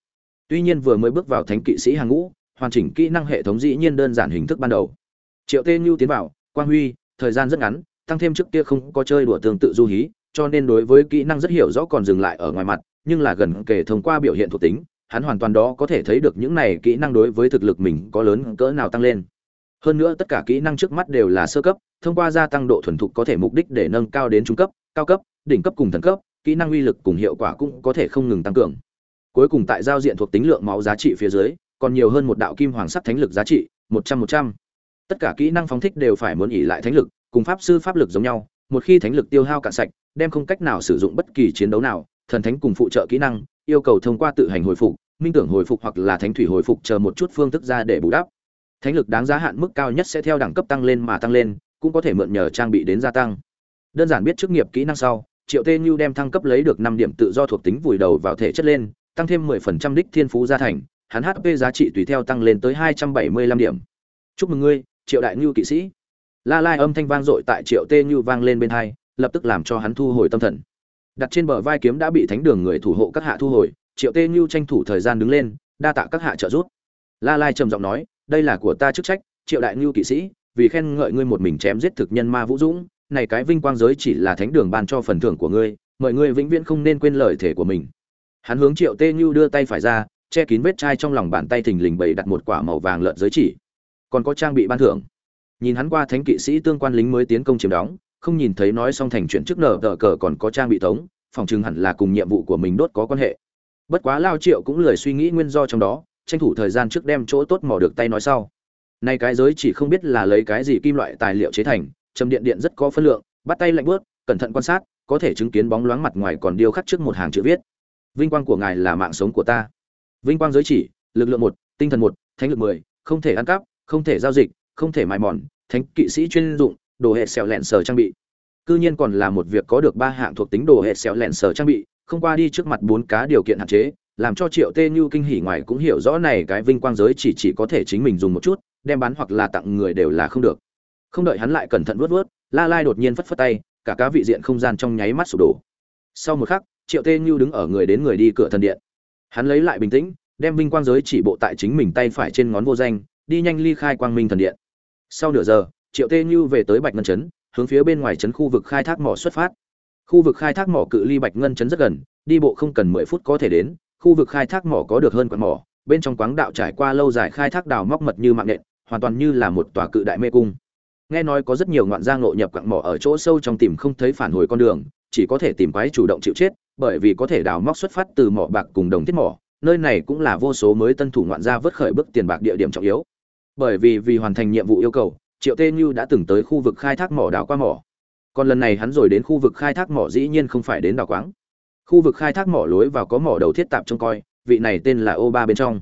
Tuy nhiên vừa mới bước vào thánh kỵ sĩ hàng ngũ, hoàn chỉnh kỹ năng hệ thống dĩ nhiên đơn giản hình thức ban đầu. Triệu tê nhu tiến vào quang huy, thời gian rất ngắn, tăng thêm trước kia không có chơi đùa tương tự du hí, cho nên đối với kỹ năng rất hiểu rõ còn dừng lại ở ngoài mặt, nhưng là gần kể thông qua biểu hiện thuộc tính, hắn hoàn toàn đó có thể thấy được những này kỹ năng đối với thực lực mình có lớn cỡ nào tăng lên. Hơn nữa tất cả kỹ năng trước mắt đều là sơ cấp, thông qua gia tăng độ thuần thục có thể mục đích để nâng cao đến trung cấp, cao cấp, đỉnh cấp cùng thần cấp, kỹ năng uy lực cùng hiệu quả cũng có thể không ngừng tăng cường. Cuối cùng tại giao diện thuộc tính lượng máu giá trị phía dưới, còn nhiều hơn một đạo kim hoàng sắc thánh lực giá trị, một trăm một trăm tất cả kỹ năng phóng thích đều phải muốn ỉ lại thánh lực, cùng pháp sư pháp lực giống nhau, một khi thánh lực tiêu hao cạn sạch, đem không cách nào sử dụng bất kỳ chiến đấu nào, thần thánh cùng phụ trợ kỹ năng, yêu cầu thông qua tự hành hồi phục, minh tưởng hồi phục hoặc là thánh thủy hồi phục chờ một chút phương thức ra để bù đắp. Thánh lực đáng giá hạn mức cao nhất sẽ theo đẳng cấp tăng lên mà tăng lên, cũng có thể mượn nhờ trang bị đến gia tăng. Đơn giản biết chức nghiệp kỹ năng sau, triệu tê như đem thăng cấp lấy được năm điểm tự do thuộc tính vùi đầu vào thể chất lên, tăng thêm mười phần trăm đích thiên phú gia thành, hắn hp giá trị tùy theo tăng lên tới hai trăm bảy mươi lăm điểm. Chúc mừng ngươi triệu đại ngưu kỵ sĩ. La lai âm thanh vang dội tại triệu tê như vang lên bên hai, lập tức làm cho hắn thu hồi tâm thần. Đặt trên bờ vai kiếm đã bị thánh đường người thủ hộ các hạ thu hồi, triệu tê như tranh thủ thời gian đứng lên, đa tạ các hạ trợ giúp. La lai trầm giọng nói, đây là của ta chức trách, triệu đại ngưu kỵ sĩ, vì khen ngợi ngươi một mình chém giết thực nhân ma vũ dũng, này cái vinh quang giới chỉ là thánh đường ban cho phần thưởng của ngươi, mời ngươi vĩnh viễn không nên quên lời thể của mình. Hắn hướng triệu tê như đưa tay phải ra, che kín vết chai trong lòng bàn tay thình lình bày đặt một quả màu vàng lợn giới chỉ còn có trang bị ban thưởng. Nhìn hắn qua thánh kỵ sĩ tương quan lính mới tiến công chiếm đóng, không nhìn thấy nói xong thành chuyện trước nở tờ cờ còn có trang bị tống, phòng chừng hẳn là cùng nhiệm vụ của mình đốt có quan hệ. Bất quá lao triệu cũng lười suy nghĩ nguyên do trong đó, tranh thủ thời gian trước đem chỗ tốt mò được tay nói sau. Nay cái giới chỉ không biết là lấy cái gì kim loại tài liệu chế thành trầm điện điện rất có phân lượng, bắt tay lạnh bớt, cẩn thận quan sát, có thể chứng kiến bóng loáng mặt ngoài còn điêu khắc trước một hàng chữ viết. Vinh quang của ngài là mạng sống của ta. Vinh quang giới chỉ, lực lượng một, tinh thần một, thánh lực mười, không thể ăn cắp không thể giao dịch, không thể mài mòn, thánh kỵ sĩ chuyên dụng, đồ hệ xẻo lẹn sờ trang bị. Cư nhiên còn là một việc có được ba hạng thuộc tính đồ hệ xẻo lẹn sờ trang bị, không qua đi trước mặt bốn cá điều kiện hạn chế, làm cho triệu tê như kinh hỉ ngoài cũng hiểu rõ này cái vinh quang giới chỉ chỉ có thể chính mình dùng một chút, đem bán hoặc là tặng người đều là không được. Không đợi hắn lại cẩn thận vớt vớt la lai đột nhiên phất phất tay, cả cá vị diện không gian trong nháy mắt sụp đổ. Sau một khắc, triệu tê như đứng ở người đến người đi cửa thần điện. Hắn lấy lại bình tĩnh, đem vinh quang giới chỉ bộ tại chính mình tay phải trên ngón vô danh đi nhanh ly khai quang minh thần điện. Sau nửa giờ, triệu tê như về tới bạch ngân chấn, hướng phía bên ngoài chấn khu vực khai thác mỏ xuất phát. Khu vực khai thác mỏ cự ly bạch ngân chấn rất gần, đi bộ không cần mười phút có thể đến, khu vực khai thác mỏ có được hơn quặng mỏ, bên trong quáng đạo trải qua lâu dài khai thác đào móc mật như mạng nện, hoàn toàn như là một tòa cự đại mê cung. Nghe nói có rất nhiều ngoạn gia ngộ nhập quặng mỏ ở chỗ sâu trong tìm không thấy phản hồi con đường, chỉ có thể tìm quái chủ động chịu chết, bởi vì có thể đào móc xuất phát từ mỏ bạc cùng đồng thiết mỏ, nơi này cũng là vô số mới tân thủ ngoạn gia vớt khởi bước tiền bạc địa điểm trọng yếu bởi vì vì hoàn thành nhiệm vụ yêu cầu, triệu tê như đã từng tới khu vực khai thác mỏ đảo qua mỏ. Còn lần này hắn rồi đến khu vực khai thác mỏ dĩ nhiên không phải đến đảo quáng. Khu vực khai thác mỏ lối vào có mỏ đầu thiết tạp trông coi, vị này tên là ô ba bên trong.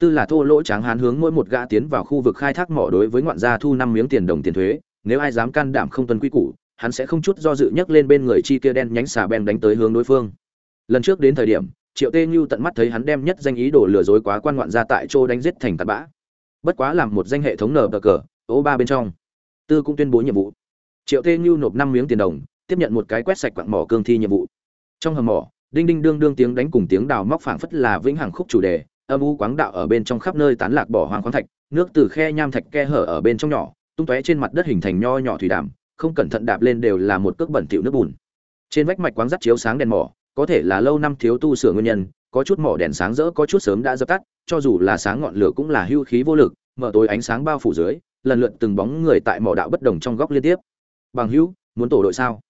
Tư là thô lỗ tráng hán hướng mỗi một gã tiến vào khu vực khai thác mỏ đối với ngoạn gia thu năm miếng tiền đồng tiền thuế. Nếu ai dám can đảm không tuân quy củ, hắn sẽ không chút do dự nhấc lên bên người chi kia đen nhánh xà beng đánh tới hướng đối phương. Lần trước đến thời điểm, triệu tê như tận mắt thấy hắn đem nhất danh ý đồ lừa dối quá quan ngoạn gia tại chỗ đánh giết thành tạt bã bất quá làm một danh hệ thống nở cờ, ô ba bên trong. Tư cũng tuyên bố nhiệm vụ. Triệu tê như nộp năm miếng tiền đồng, tiếp nhận một cái quét sạch quặng mỏ cương thi nhiệm vụ. Trong hầm mỏ, đinh đinh đương đương tiếng đánh cùng tiếng đào móc phảng phất là vĩnh hằng khúc chủ đề, âm u quáng đạo ở bên trong khắp nơi tán lạc bỏ hoang khoáng thạch, nước từ khe nham thạch khe hở ở bên trong nhỏ, tung tóe trên mặt đất hình thành nho nhỏ thủy đàm, không cẩn thận đạp lên đều là một cước bẩn thỉu nước bùn. Trên vách mạch quáng rắt chiếu sáng đèn mỏ, có thể là lâu năm thiếu tu sửa nguyên nhân có chút mỏ đèn sáng rỡ có chút sớm đã dập tắt cho dù là sáng ngọn lửa cũng là hưu khí vô lực mở tối ánh sáng bao phủ dưới lần lượt từng bóng người tại mỏ đạo bất đồng trong góc liên tiếp. Bằng hữu muốn tổ đội sao?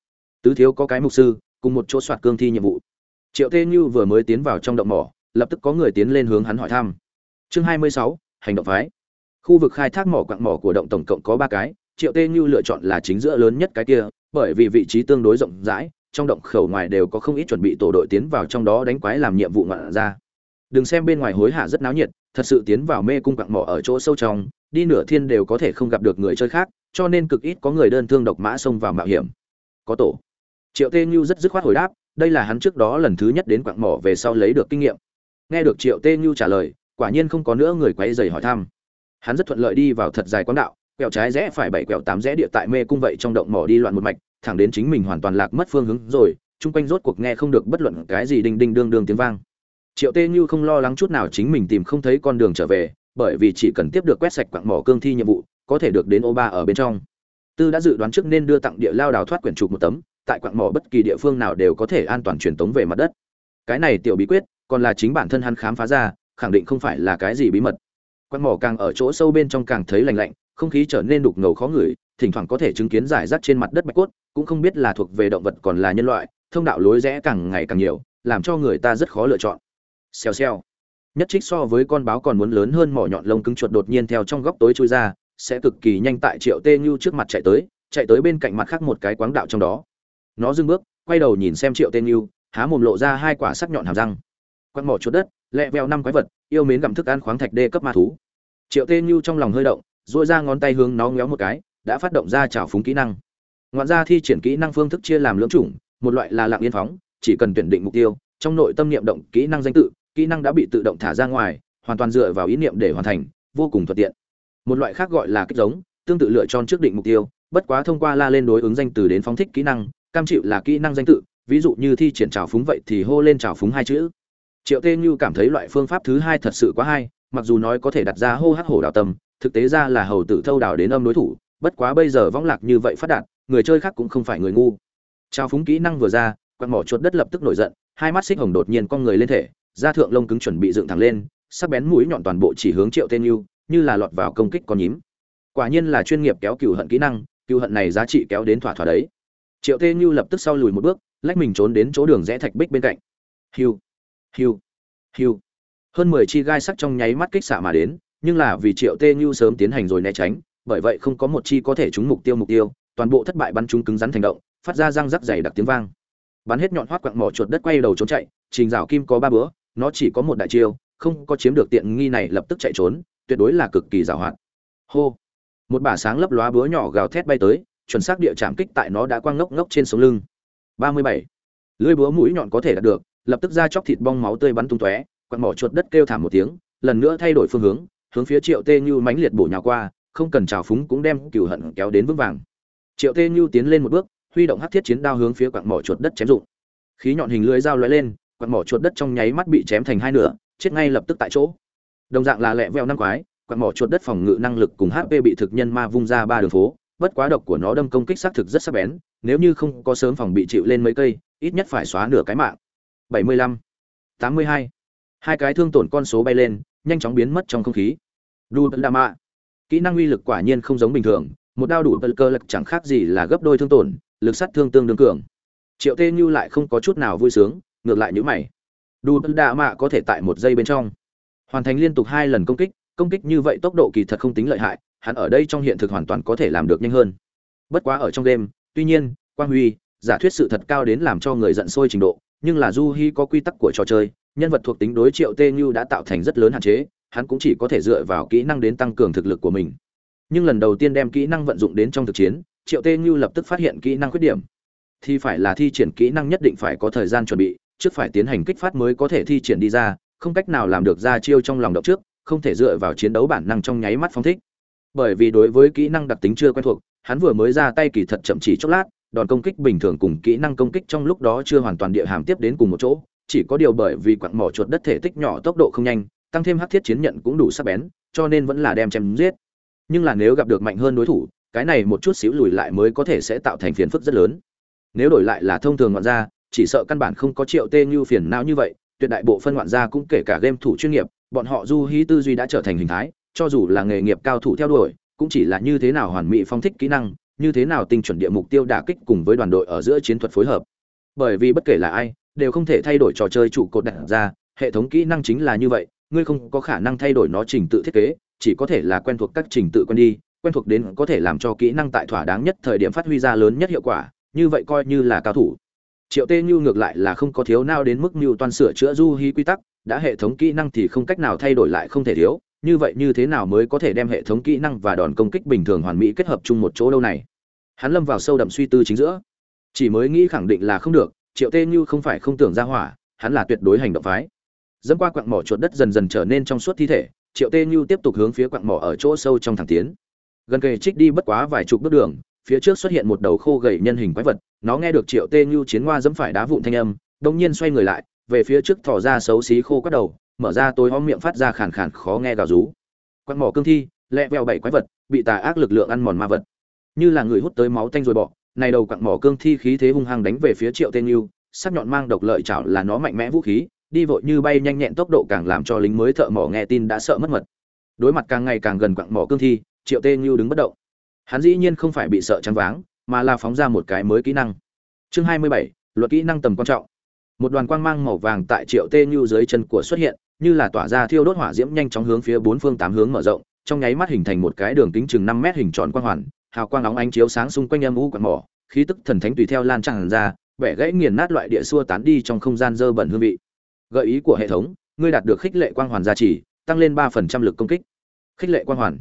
Tứ thiếu có cái mục sư cùng một chỗ soạt cương thi nhiệm vụ. Triệu tê như vừa mới tiến vào trong động mỏ lập tức có người tiến lên hướng hắn hỏi thăm. Chương 26, hành động phái. Khu vực khai thác mỏ quặng mỏ của động tổng cộng có ba cái triệu tê như lựa chọn là chính giữa lớn nhất cái kia bởi vì vị trí tương đối rộng rãi trong động khẩu ngoài đều có không ít chuẩn bị tổ đội tiến vào trong đó đánh quái làm nhiệm vụ ngoạn ra. Đừng xem bên ngoài hối hả rất náo nhiệt, thật sự tiến vào mê cung quặng mỏ ở chỗ sâu trong, đi nửa thiên đều có thể không gặp được người chơi khác, cho nên cực ít có người đơn thương độc mã xông vào mạo hiểm. Có tổ. Triệu tê như rất dứt khoát hồi đáp, đây là hắn trước đó lần thứ nhất đến quặng mỏ về sau lấy được kinh nghiệm. Nghe được triệu tê như trả lời, quả nhiên không có nữa người quay dày hỏi thăm. Hắn rất thuận lợi đi vào thật dài quán đạo, quẹo trái rẽ phải bảy quẹo tám rẽ địa tại mê cung vậy trong động mỏ đi loạn một mạch thẳng đến chính mình hoàn toàn lạc mất phương hướng rồi, chung quanh rốt cuộc nghe không được bất luận cái gì đinh đinh đương đương tiếng vang. Triệu tê như không lo lắng chút nào chính mình tìm không thấy con đường trở về, bởi vì chỉ cần tiếp được quét sạch quặng mỏ cương thi nhiệm vụ, có thể được đến ô ba ở bên trong. Tư đã dự đoán trước nên đưa tặng địa lao đào thoát quyển trục một tấm, tại quặng mỏ bất kỳ địa phương nào đều có thể an toàn truyền tống về mặt đất. Cái này tiểu bí quyết, còn là chính bản thân hắn khám phá ra, khẳng định không phải là cái gì bí mật. Quặng mỏ càng ở chỗ sâu bên trong càng thấy lạnh lạnh, không khí trở nên đục ngầu khó ngửi, thỉnh thoảng có thể chứng kiến giải rác trên mặt đất bạch cốt cũng không biết là thuộc về động vật còn là nhân loại, thông đạo lối rẽ càng ngày càng nhiều, làm cho người ta rất khó lựa chọn. Xèo xèo. Nhất trích so với con báo còn muốn lớn hơn mỏ nhọn lông cứng chuột đột nhiên theo trong góc tối chui ra, sẽ cực kỳ nhanh tại triệu tê như trước mặt chạy tới chạy tới bên cạnh mặt khác một cái quáng đạo trong đó. Nó dưng bước, quay đầu nhìn xem triệu tê như, há mồm lộ ra hai quả sắc nhọn hàm răng. Quăng mỏ chuột đất, lẹ veo năm quái vật, yêu mến gặm thức ăn khoáng thạch đê cấp ma thú. Triệu tê như trong lòng hơi động dội ra ngón tay hướng nó ngéo một cái, đã phát động ra trào phúng kỹ năng ngoạn ra thi triển kỹ năng phương thức chia làm lưỡng chủng, một loại là lạng yên phóng, chỉ cần tuyển định mục tiêu, trong nội tâm niệm động kỹ năng danh tự, kỹ năng đã bị tự động thả ra ngoài, hoàn toàn dựa vào ý niệm để hoàn thành, vô cùng thuận tiện. Một loại khác gọi là kích giống, tương tự lựa chọn trước định mục tiêu, bất quá thông qua la lên đối ứng danh từ đến phóng thích kỹ năng, cam chịu là kỹ năng danh tự, ví dụ như thi triển trào phúng vậy thì hô lên trào phúng hai chữ. Triệu tê như cảm thấy loại phương pháp thứ hai thật sự quá hay, mặc dù nói có thể đặt ra hô hắc hổ đào tâm, thực tế ra là hầu tử thâu đào đến âm đối thủ, bất quá bây giờ võng lạc như vậy phát đạt người chơi khác cũng không phải người ngu. Trào phúng kỹ năng vừa ra, quạt mỏ chuột đất lập tức nổi giận, hai mắt xích hồng đột nhiên con người lên thể, da thượng lông cứng chuẩn bị dựng thẳng lên, sắc bén mũi nhọn toàn bộ chỉ hướng triệu tên yêu như là lọt vào công kích con nhím. Quả nhiên là chuyên nghiệp kéo cừu hận kỹ năng, cừu hận này giá trị kéo đến thỏa thỏa đấy. Triệu tên như lập tức sau lùi một bước, lách mình trốn đến chỗ đường rẽ thạch bích bên cạnh. Hiu hiu hiu. Hơn mười chi gai sắc trong nháy mắt kích xạ mà đến, nhưng là vì triệu tê như sớm tiến hành rồi né tránh, bởi vậy không có một chi có thể trúng mục tiêu mục tiêu toàn bộ thất bại bắn chúng cứng rắn thành động, phát ra răng rắc dày đặc tiếng vang. Bắn hết nhọn hoắt quặng mỏ chuột đất quay đầu trốn chạy, trình Giảo kim có ba bữa, nó chỉ có một đại chiêu, không có chiếm được tiện nghi này lập tức chạy trốn, tuyệt đối là cực kỳ giàu hoạt hô! Một bả sáng lấp lóa búa nhỏ gào thét bay tới, chuẩn xác địa chạm kích tại nó đã quang ngốc ngốc trên sống lưng. Ba mươi bảy. Lưỡi búa mũi nhọn có thể đạt được, lập tức ra chóc thịt bong máu tươi bắn tung tóe, quặng mỏ chuột đất kêu thảm một tiếng, lần nữa thay đổi phương hướng hướng phía triệu tê như mãnh liệt bổ nhào qua, không cần trào phúng cũng đem cừu hận kéo đến vững vàng triệu tê như tiến lên một bước huy động hắc thiết chiến đao hướng phía quặng mỏ chuột đất chém dụng. Khí nhọn hình lưới dao lóe lên quặng mỏ chuột đất trong nháy mắt bị chém thành hai nửa chết ngay lập tức tại chỗ. Đồng dạng là lẹ veo năm quái quặng mỏ chuột đất phòng ngự năng lực cùng hp bị thực nhân ma vung ra ba đường phố bất quá độc của nó đâm công kích xác thực rất sắc bén nếu như không có sớm phòng bị chịu lên mấy cây ít nhất phải xóa nửa cái mạng. 75, 82. hai. Cái thương tổn con số bay lên nhanh chóng biến mất trong không khí. Đu đa mạ kỹ năng uy lực quả nhiên không giống bình thường một đao đủ cơ lực chẳng khác gì là gấp đôi thương tổn, lực sát thương tương đương cường. Triệu tê như lại không có chút nào vui sướng, ngược lại nhữ mày. Đủ đa mạ có thể tại một giây bên trong. Hoàn thành liên tục hai lần công kích công kích như vậy tốc độ kỳ thật không tính lợi hại, hắn ở đây trong hiện thực hoàn toàn có thể làm được nhanh hơn. Bất quá ở trong đêm, tuy nhiên, quang huy giả thuyết sự thật cao đến làm cho người giận sôi trình độ, nhưng là du hi có quy tắc của trò chơi, nhân vật thuộc tính đối triệu tê như đã tạo thành rất lớn hạn chế, hắn cũng chỉ có thể dựa vào kỹ năng đến tăng cường thực lực của mình nhưng lần đầu tiên đem kỹ năng vận dụng đến trong thực chiến, triệu tê như lập tức phát hiện kỹ năng khuyết điểm. Thì phải là thi triển kỹ năng nhất định phải có thời gian chuẩn bị, trước phải tiến hành kích phát mới có thể thi triển đi ra, không cách nào làm được ra chiêu trong lòng động trước, không thể dựa vào chiến đấu bản năng trong nháy mắt phong thích. Bởi vì đối với kỹ năng đặc tính chưa quen thuộc, hắn vừa mới ra tay kỳ thật chậm chỉ chốc lát, đòn công kích bình thường cùng kỹ năng công kích trong lúc đó chưa hoàn toàn địa hàm tiếp đến cùng một chỗ, chỉ có điều bởi vì quặng mỏ chuột đất thể tích nhỏ tốc độ không nhanh, tăng thêm hắc thiết chiến nhận cũng đủ sắc bén, cho nên vẫn là đem chém giết nhưng là nếu gặp được mạnh hơn đối thủ, cái này một chút xíu lùi lại mới có thể sẽ tạo thành phiền phức rất lớn. Nếu đổi lại là thông thường ngoạn gia, chỉ sợ căn bản không có triệu tê như phiền não như vậy, tuyệt đại bộ phân ngoạn gia cũng kể cả game thủ chuyên nghiệp, bọn họ du hí tư duy đã trở thành hình thái, cho dù là nghề nghiệp cao thủ theo đuổi, cũng chỉ là như thế nào hoàn mỹ phong thích kỹ năng, như thế nào tinh chuẩn địa mục tiêu đả kích cùng với đoàn đội ở giữa chiến thuật phối hợp. Bởi vì bất kể là ai, đều không thể thay đổi trò chơi trụ cột đặt ra, hệ thống kỹ năng chính là như vậy, ngươi không có khả năng thay đổi nó trình tự thiết kế chỉ có thể là quen thuộc các trình tự quen đi, quen thuộc đến có thể làm cho kỹ năng tại thỏa đáng nhất thời điểm phát huy ra lớn nhất hiệu quả, như vậy coi như là cao thủ. Triệu tê như ngược lại là không có thiếu nào đến mức mưu toàn sửa chữa du hí quy tắc, đã hệ thống kỹ năng thì không cách nào thay đổi lại không thể thiếu, như vậy như thế nào mới có thể đem hệ thống kỹ năng và đòn công kích bình thường hoàn mỹ kết hợp chung một chỗ đâu này? Hắn lâm vào sâu đậm suy tư chính giữa. Chỉ mới nghĩ khẳng định là không được, triệu tê như không phải không tưởng ra hỏa, hắn là tuyệt đối hành động phái. Dẫm qua quặng mỏ chuột đất dần dần trở nên trong suốt thi thể triệu tê như tiếp tục hướng phía quặng mỏ ở chỗ sâu trong thẳng tiến. Gần kề trích đi bất quá vài chục bước đường, phía trước xuất hiện một đầu khô gầy nhân hình quái vật, nó nghe được triệu tê như chiến hoa dẫm phải đá vụn thanh âm đông nhiên xoay người lại, về phía trước thò ra xấu xí khô quát đầu, mở ra tối om miệng phát ra khàn khàn khó nghe gào rú. Quặng mỏ cương thi, lẹ vẹo bảy quái vật, bị tà ác lực lượng ăn mòn ma vật. Như là người hút tới máu tanh rồi bỏ, này đầu quặng mỏ cương thi khí thế hung hăng đánh về phía triệu tên yêu sắc nhọn mang độc lợi chảo là nó mạnh mẽ vũ khí đi vội như bay nhanh nhẹn tốc độ càng làm cho lính mới thợ mỏ nghe tin đã sợ mất mật. Đối mặt càng ngày càng gần quặng mỏ cương thi triệu tê như đứng bất động. Hắn dĩ nhiên không phải bị sợ trắng váng mà là phóng ra một cái mới kỹ năng. Chương 27, luật kỹ năng tầm quan trọng. Một đoàn quang mang màu vàng tại triệu tê như dưới chân của xuất hiện như là tỏa ra thiêu đốt hỏa diễm nhanh chóng hướng phía bốn phương tám hướng mở rộng trong nháy mắt hình thành một cái đường kính chừng năm mét hình tròn quang hoàn hào quang óng ánh chiếu sáng xung quanh âm u quạt mỏ khí tức thần thánh tùy theo lan tràn ra bẻ gãy nghiền nát loại địa xua tán đi trong không gian dơ bẩn hương vị gợi ý của hệ thống, ngươi đạt được khích lệ quang hoàn gia trì, tăng lên ba phần trăm lực công kích. Khích lệ quang hoàn.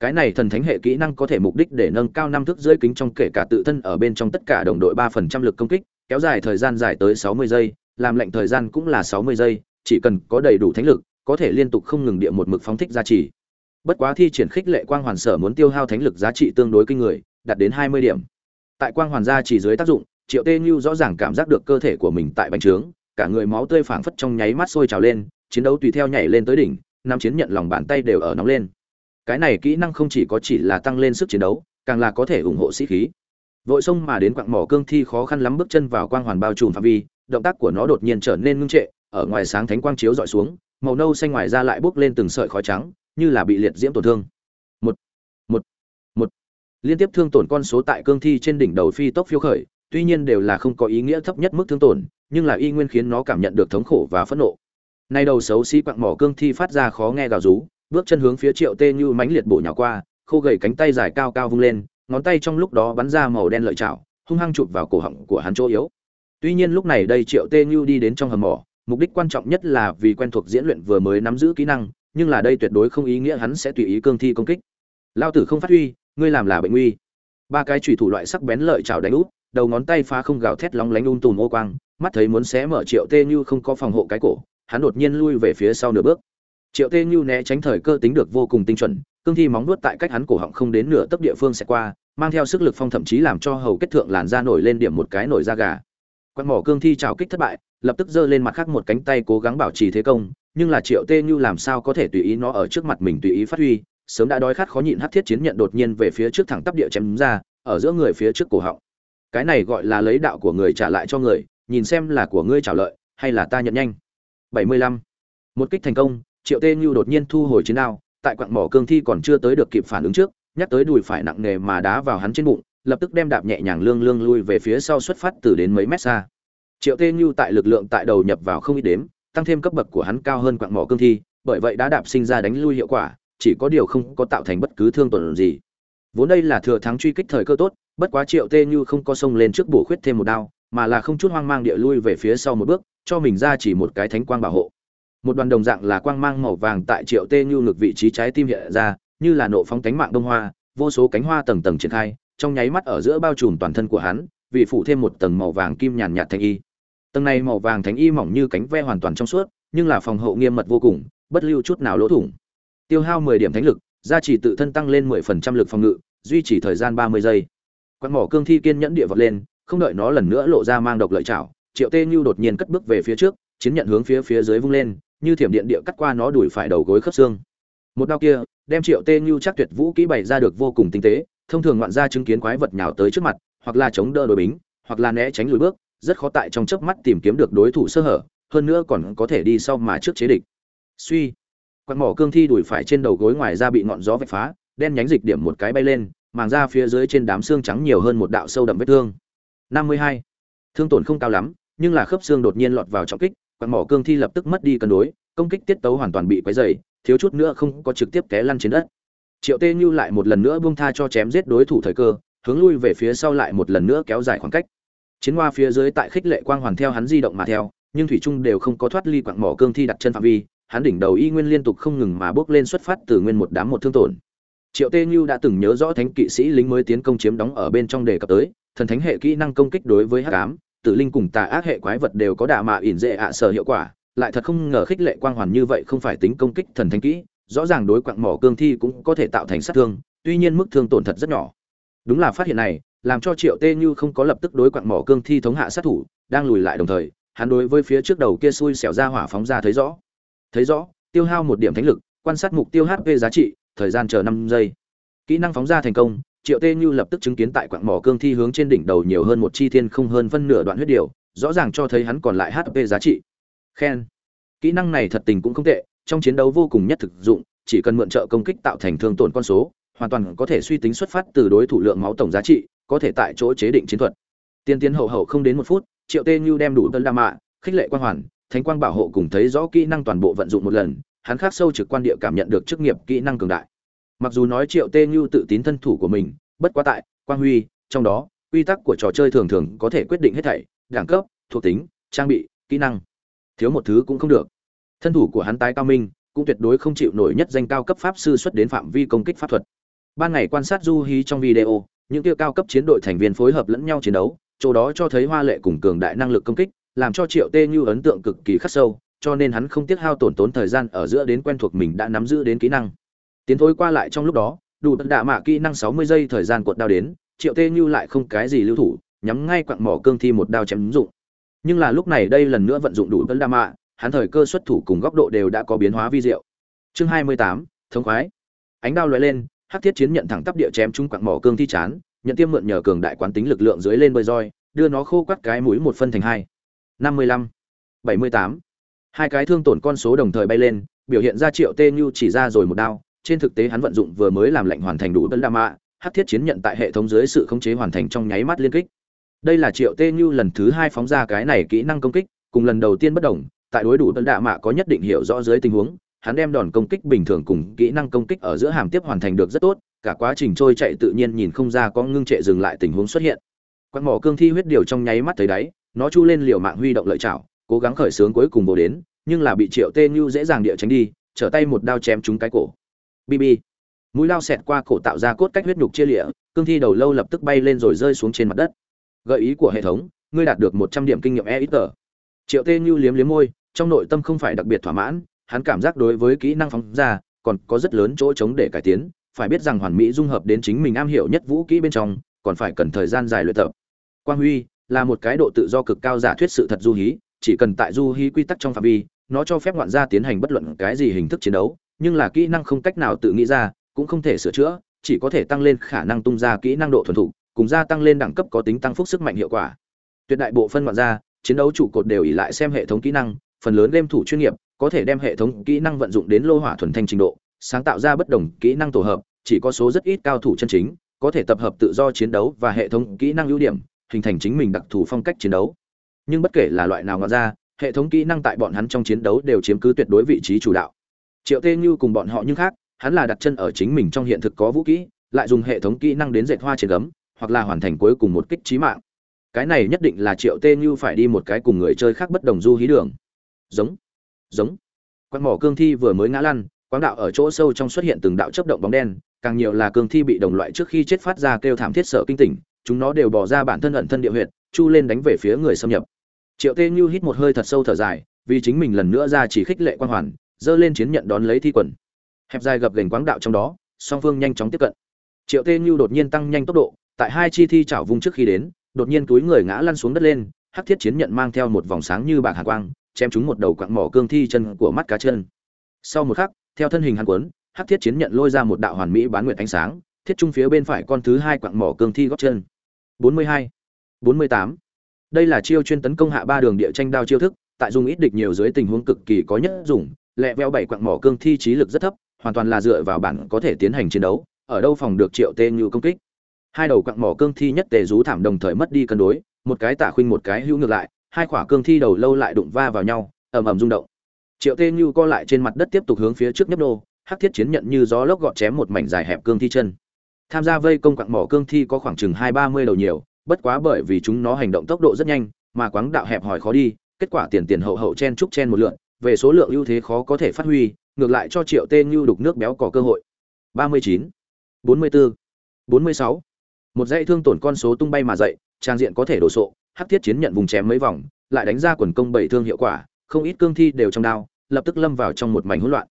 Cái này thần thánh hệ kỹ năng có thể mục đích để nâng cao năm thước dưới kính trong kể cả tự thân ở bên trong tất cả đồng đội ba phần trăm lực công kích, kéo dài thời gian dài tới sáu mươi giây, làm lệnh thời gian cũng là sáu mươi giây, chỉ cần có đầy đủ thánh lực, có thể liên tục không ngừng địa một mực phóng thích gia trì. Bất quá thi triển khích lệ quang hoàn sở muốn tiêu hao thánh lực giá trị tương đối kinh người, đạt đến hai mươi điểm. Tại quang hoàn gia chỉ dưới tác dụng, triệu tê như rõ ràng cảm giác được cơ thể của mình tại bành trướng cả người máu tươi phảng phất trong nháy mắt sôi trào lên, chiến đấu tùy theo nhảy lên tới đỉnh, năm chiến nhận lòng bàn tay đều ở nóng lên. Cái này kỹ năng không chỉ có chỉ là tăng lên sức chiến đấu, càng là có thể ủng hộ sĩ khí. Vội xông mà đến quặng mỏ cương thi khó khăn lắm bước chân vào quang hoàn bao trùm phạm vi, động tác của nó đột nhiên trở nên ngưng trệ, ở ngoài sáng thánh quang chiếu dọi xuống, màu nâu xanh ngoài ra lại bốc lên từng sợi khói trắng, như là bị liệt diễm tổn thương. Một một một. Liên tiếp thương tổn con số tại cương thi trên đỉnh đầu phi tốc phiêu khởi, tuy nhiên đều là không có ý nghĩa thấp nhất mức thương tổn nhưng là y nguyên khiến nó cảm nhận được thống khổ và phẫn nộ. Nay đầu xấu xí quặng mỏ cương thi phát ra khó nghe gào rú, bước chân hướng phía triệu tê như mãnh liệt bổ nhào qua, khô gầy cánh tay dài cao cao vung lên, ngón tay trong lúc đó bắn ra màu đen lợi chảo, hung hăng chụp vào cổ họng của hắn chỗ yếu. Tuy nhiên lúc này đây triệu tê như đi đến trong hầm mỏ, mục đích quan trọng nhất là vì quen thuộc diễn luyện vừa mới nắm giữ kỹ năng, nhưng là đây tuyệt đối không ý nghĩa hắn sẽ tùy ý cương thi công kích. Lao tử không phát huy, ngươi làm là bệnh nguy. Ba cái chủy thủ loại sắc bén lợi chảo đánh úp, đầu ngón tay phá không gào thét lóng lánh un tùm ô quang mắt thấy muốn xé mở triệu tê như không có phòng hộ cái cổ, hắn đột nhiên lui về phía sau nửa bước. Triệu tê như né tránh thời cơ tính được vô cùng tinh chuẩn, cương thi móng nuốt tại cách hắn cổ họng không đến nửa tấc địa phương sẽ qua, mang theo sức lực phong thậm chí làm cho hầu kết thượng làn da nổi lên điểm một cái nổi da gà. Quan mỏ cương thi trào kích thất bại, lập tức giơ lên mặt khác một cánh tay cố gắng bảo trì thế công, nhưng là triệu tê như làm sao có thể tùy ý nó ở trước mặt mình tùy ý phát huy, sớm đã đói khát khó nhịn hắt thiết chiến nhận đột nhiên về phía trước thẳng tắp địa chém ra, ở giữa người phía trước cổ họng. Cái này gọi là lấy đạo của người trả lại cho người nhìn xem là của ngươi trả lợi, hay là ta nhận nhanh. 75. một kích thành công, triệu tê như đột nhiên thu hồi chiến đao, tại quặng mỏ cương thi còn chưa tới được kịp phản ứng trước, nhắc tới đùi phải nặng nề mà đá vào hắn trên bụng, lập tức đem đạp nhẹ nhàng lương lương lui về phía sau xuất phát từ đến mấy mét xa. Triệu tê như tại lực lượng tại đầu nhập vào không ít đếm, tăng thêm cấp bậc của hắn cao hơn quặng mỏ cương thi, bởi vậy đã đạp sinh ra đánh lui hiệu quả, chỉ có điều không có tạo thành bất cứ thương tổn gì. Vốn đây là thừa thắng truy kích thời cơ tốt, bất quá triệu tê như không có sông lên trước bổ khuyết thêm một đao mà là không chút hoang mang địa lui về phía sau một bước, cho mình ra chỉ một cái thánh quang bảo hộ. Một đoàn đồng dạng là quang mang màu vàng tại triệu tê như ngực vị trí trái tim hiện ra, như là nộ phóng cánh mạng đông hoa, vô số cánh hoa tầng tầng triển khai, trong nháy mắt ở giữa bao trùm toàn thân của hắn, vì phủ thêm một tầng màu vàng kim nhàn nhạt thanh y. Tầng này màu vàng thánh y mỏng như cánh ve hoàn toàn trong suốt, nhưng là phòng hậu nghiêm mật vô cùng, bất lưu chút nào lỗ thủng. Tiêu hao mười điểm thánh lực, gia trì tự thân tăng lên mười phần trăm lực phòng ngự, duy trì thời gian ba mươi giây. Quạt mỏ cương thi kiên nhẫn địa vật lên không đợi nó lần nữa lộ ra mang độc lợi chảo, triệu tê như đột nhiên cất bước về phía trước, chiến nhận hướng phía phía dưới vung lên, như thiểm điện địa cắt qua nó đuổi phải đầu gối khớp xương. Một đao kia, đem triệu tê như chắc tuyệt vũ kỹ bày ra được vô cùng tinh tế, thông thường ngoạn gia chứng kiến quái vật nhào tới trước mặt, hoặc là chống đỡ đối bính, hoặc là né tránh lùi bước, rất khó tại trong chớp mắt tìm kiếm được đối thủ sơ hở, hơn nữa còn có thể đi sau mà trước chế địch. Suy. Quạt mỏ cương thi đuổi phải trên đầu gối ngoài ra bị ngọn gió vạch phá, đen nhánh dịch điểm một cái bay lên, màng ra phía dưới trên đám xương trắng nhiều hơn một đạo sâu đậm vết thương. 52. thương tổn không cao lắm, nhưng là khớp xương đột nhiên lọt vào trọng kích, quạt mỏ cương thi lập tức mất đi cân đối, công kích tiết tấu hoàn toàn bị quấy dày thiếu chút nữa không có trực tiếp té lăn trên đất. Triệu tê như lại một lần nữa buông tha cho chém giết đối thủ thời cơ, hướng lui về phía sau lại một lần nữa kéo dài khoảng cách. Chiến hoa phía dưới tại khích lệ quang hoàn theo hắn di động mà theo, nhưng thủy trung đều không có thoát ly quặng mỏ cương thi đặt chân phạm vi, hắn đỉnh đầu y nguyên liên tục không ngừng mà bước lên xuất phát từ nguyên một đám một thương tổn triệu tê như đã từng nhớ rõ thánh kỵ sĩ lính mới tiến công chiếm đóng ở bên trong đề cập tới, thần thánh hệ kỹ năng công kích đối với hắc ám, tử linh cùng tà ác hệ quái vật đều có đạ mạ ỉn dễ ạ sở hiệu quả, lại thật không ngờ khích lệ quang hoàn như vậy không phải tính công kích thần thánh kỹ, rõ ràng đối quặng mỏ cương thi cũng có thể tạo thành sát thương, tuy nhiên mức thương tổn thật rất nhỏ. Đúng là phát hiện này, làm cho triệu tê như không có lập tức đối quặng mỏ cương thi thống hạ sát thủ, đang lùi lại đồng thời, hắn đối với phía trước đầu kia xui xẻo ra hỏa phóng ra thấy rõ. Thấy rõ, tiêu hao một điểm thánh lực, quan sát mục tiêu hp giá trị thời gian chờ năm giây. Kỹ năng phóng ra thành công, triệu tê như lập tức chứng kiến tại quặng mỏ cương thi hướng trên đỉnh đầu nhiều hơn một chi thiên không hơn phân nửa đoạn huyết điều rõ ràng cho thấy hắn còn lại hp giá trị. Khen. Kỹ năng này thật tình cũng không tệ, trong chiến đấu vô cùng nhất thực dụng, chỉ cần mượn trợ công kích tạo thành thương tổn con số, hoàn toàn có thể suy tính xuất phát từ đối thủ lượng máu tổng giá trị, có thể tại chỗ chế định chiến thuật. Tiên tiến hậu hậu không đến một phút, triệu tê như đem đủ tân đa mạ, khích lệ quang hoàn, thánh quang bảo hộ cùng thấy rõ kỹ năng toàn bộ vận dụng một lần hắn khắc sâu trực quan địa cảm nhận được chức nghiệp kỹ năng cường đại. Mặc dù nói triệu tê như tự tín thân thủ của mình, bất quá tại, quang huy, trong đó, quy tắc của trò chơi thường thường có thể quyết định hết thảy, đẳng cấp, thuộc tính, trang bị, kỹ năng. Thiếu một thứ cũng không được. Thân thủ của hắn tái cao minh, cũng tuyệt đối không chịu nổi nhất danh cao cấp pháp sư xuất đến phạm vi công kích pháp thuật. Ban ngày quan sát du hí trong video, những kia cao cấp chiến đội thành viên phối hợp lẫn nhau chiến đấu, chỗ đó cho thấy hoa lệ cùng cường đại năng lực công kích, làm cho triệu tê như ấn tượng cực kỳ khắc sâu cho nên hắn không tiếc hao tổn tốn thời gian ở giữa đến quen thuộc mình đã nắm giữ đến kỹ năng. Tiến thối qua lại trong lúc đó, đủ đạ mạ kỹ năng sáu mươi giây thời gian cuộn đao đến, triệu tê như lại không cái gì lưu thủ, nhắm ngay quặng mỏ cương thi một đao chém dụng. Nhưng là lúc này đây lần nữa vận dụng đủ đạ mạ, hắn thời cơ xuất thủ cùng góc độ đều đã có biến hóa vi diệu. Chương hai mươi tám, thống khoái. Ánh đao lóe lên, hắc thiết chiến nhận thẳng tắp địa chém trúng quặng mỏ cương thi chán, nhận tiêm mượn nhờ cường đại quán tính lực lượng dưới lên bơi roi, đưa nó khô quắt cái mũi một phân thành hai. Năm mươi lăm, bảy mươi tám hai cái thương tổn con số đồng thời bay lên, biểu hiện ra triệu tê như chỉ ra rồi một đao, trên thực tế hắn vận dụng vừa mới làm lệnh hoàn thành đủ tân đa mạ hát thiết chiến nhận tại hệ thống dưới sự khống chế hoàn thành trong nháy mắt liên kích. Đây là triệu tê như lần thứ hai phóng ra cái này kỹ năng công kích, cùng lần đầu tiên bất đồng, tại đối đủ tân đa mạ có nhất định hiểu rõ dưới tình huống, hắn đem đòn công kích bình thường cùng kỹ năng công kích ở giữa hàm tiếp hoàn thành được rất tốt, cả quá trình trôi chạy tự nhiên nhìn không ra có ngưng trệ dừng lại tình huống xuất hiện. Quan mỏ cương thi huyết điều trong nháy mắt thấy đáy, nó chu lên liều mạng huy động lợi chảo cố gắng khởi sướng cuối cùng bổ đến, nhưng là bị triệu tê như dễ dàng địa tránh đi, trở tay một đao chém trúng cái cổ. Bb mũi lao xẹt qua cổ tạo ra cốt cách huyết nhục chia lịa, cương thi đầu lâu lập tức bay lên rồi rơi xuống trên mặt đất. Gợi ý của hệ thống, ngươi đạt được một trăm điểm kinh nghiệm e ít tờ triệu tê như liếm liếm môi, trong nội tâm không phải đặc biệt thỏa mãn, hắn cảm giác đối với kỹ năng phóng ra, còn có rất lớn chỗ trống để cải tiến, phải biết rằng hoàn mỹ dung hợp đến chính mình am hiểu nhất vũ kỹ bên trong, còn phải cần thời gian dài luyện tập. Quang huy là một cái độ tự do cực cao giả thuyết sự thật du hí chỉ cần tại du hí quy tắc trong phạm vi, nó cho phép ngoạn gia tiến hành bất luận cái gì hình thức chiến đấu, nhưng là kỹ năng không cách nào tự nghĩ ra, cũng không thể sửa chữa, chỉ có thể tăng lên khả năng tung ra kỹ năng độ thuần thục, cùng gia tăng lên đẳng cấp có tính tăng phúc sức mạnh hiệu quả. Tuyệt đại bộ phân ngoạn gia, chiến đấu trụ cột đều ỉ lại xem hệ thống kỹ năng, phần lớn game thủ chuyên nghiệp, có thể đem hệ thống kỹ năng vận dụng đến lô hỏa thuần thanh trình độ, sáng tạo ra bất đồng kỹ năng tổ hợp, chỉ có số rất ít cao thủ chân chính, có thể tập hợp tự do chiến đấu và hệ thống kỹ năng ưu điểm, hình thành chính mình đặc thù phong cách chiến đấu nhưng bất kể là loại nào ngọt ra, hệ thống kỹ năng tại bọn hắn trong chiến đấu đều chiếm cứ tuyệt đối vị trí chủ đạo. Triệu tê như cùng bọn họ nhưng khác, hắn là đặt chân ở chính mình trong hiện thực có vũ kỹ, lại dùng hệ thống kỹ năng đến dệt hoa trên gấm, hoặc là hoàn thành cuối cùng một kích trí mạng. Cái này nhất định là triệu tê như phải đi một cái cùng người chơi khác bất đồng du hí đường. Giống giống. Quan mỏ cương thi vừa mới ngã lăn quáng đạo ở chỗ sâu trong xuất hiện từng đạo chấp động bóng đen, càng nhiều là cương thi bị đồng loại trước khi chết phát ra kêu thảm thiết sợ kinh tỉnh, chúng nó đều bỏ ra bản thân ẩn thân địa huyệt, chu lên đánh về phía người xâm nhập triệu tê như hít một hơi thật sâu thở dài vì chính mình lần nữa ra chỉ khích lệ quan hoàn dơ lên chiến nhận đón lấy thi quần. Hẹp dài gập gành quáng đạo trong đó song phương nhanh chóng tiếp cận. Triệu tê như đột nhiên tăng nhanh tốc độ tại hai chi thi chảo vung trước khi đến đột nhiên túi người ngã lăn xuống đất lên hắc thiết chiến nhận mang theo một vòng sáng như bạc hà quang chém trúng một đầu quặng mỏ cương thi chân của mắt cá chân. Sau một khắc theo thân hình hàn quấn hắc thiết chiến nhận lôi ra một đạo hoàn mỹ bán nguyệt ánh sáng thiết trung phía bên phải con thứ hai quặng mỏ cương thi góc chân. 42, 48 đây là chiêu chuyên tấn công hạ ba đường địa tranh đao chiêu thức tại dùng ít địch nhiều dưới tình huống cực kỳ có nhất dùng lẹ veo bảy quặng mỏ cương thi trí lực rất thấp hoàn toàn là dựa vào bản có thể tiến hành chiến đấu ở đâu phòng được triệu tê như công kích. Hai đầu quặng mỏ cương thi nhất tề rú thảm đồng thời mất đi cân đối một cái tả khuynh một cái hữu ngược lại hai quả cương thi đầu lâu lại đụng va vào nhau ầm ầm rung động. Triệu tê như co lại trên mặt đất tiếp tục hướng phía trước nhấp đô, hắc thiết chiến nhận như gió lốc gọt chém một mảnh dài hẹp cương thi chân. Tham gia vây công quặng mỏ cương thi có khoảng chừng hai ba mươi đầu nhiều bất quá bởi vì chúng nó hành động tốc độ rất nhanh mà quáng đạo hẹp hỏi khó đi kết quả tiền tiền hậu hậu chen trúc chen một lượt, về số lượng ưu thế khó có thể phát huy ngược lại cho triệu tên như đục nước béo có cơ hội. Ba mươi chín bốn mươi bốn bốn mươi sáu. Một dãy thương tổn con số tung bay mà dậy trang diện có thể đổ sộ hắc thiết chiến nhận vùng chém mấy vòng lại đánh ra quần công bảy thương hiệu quả không ít cương thi đều trong đao lập tức lâm vào trong một mảnh hỗn loạn.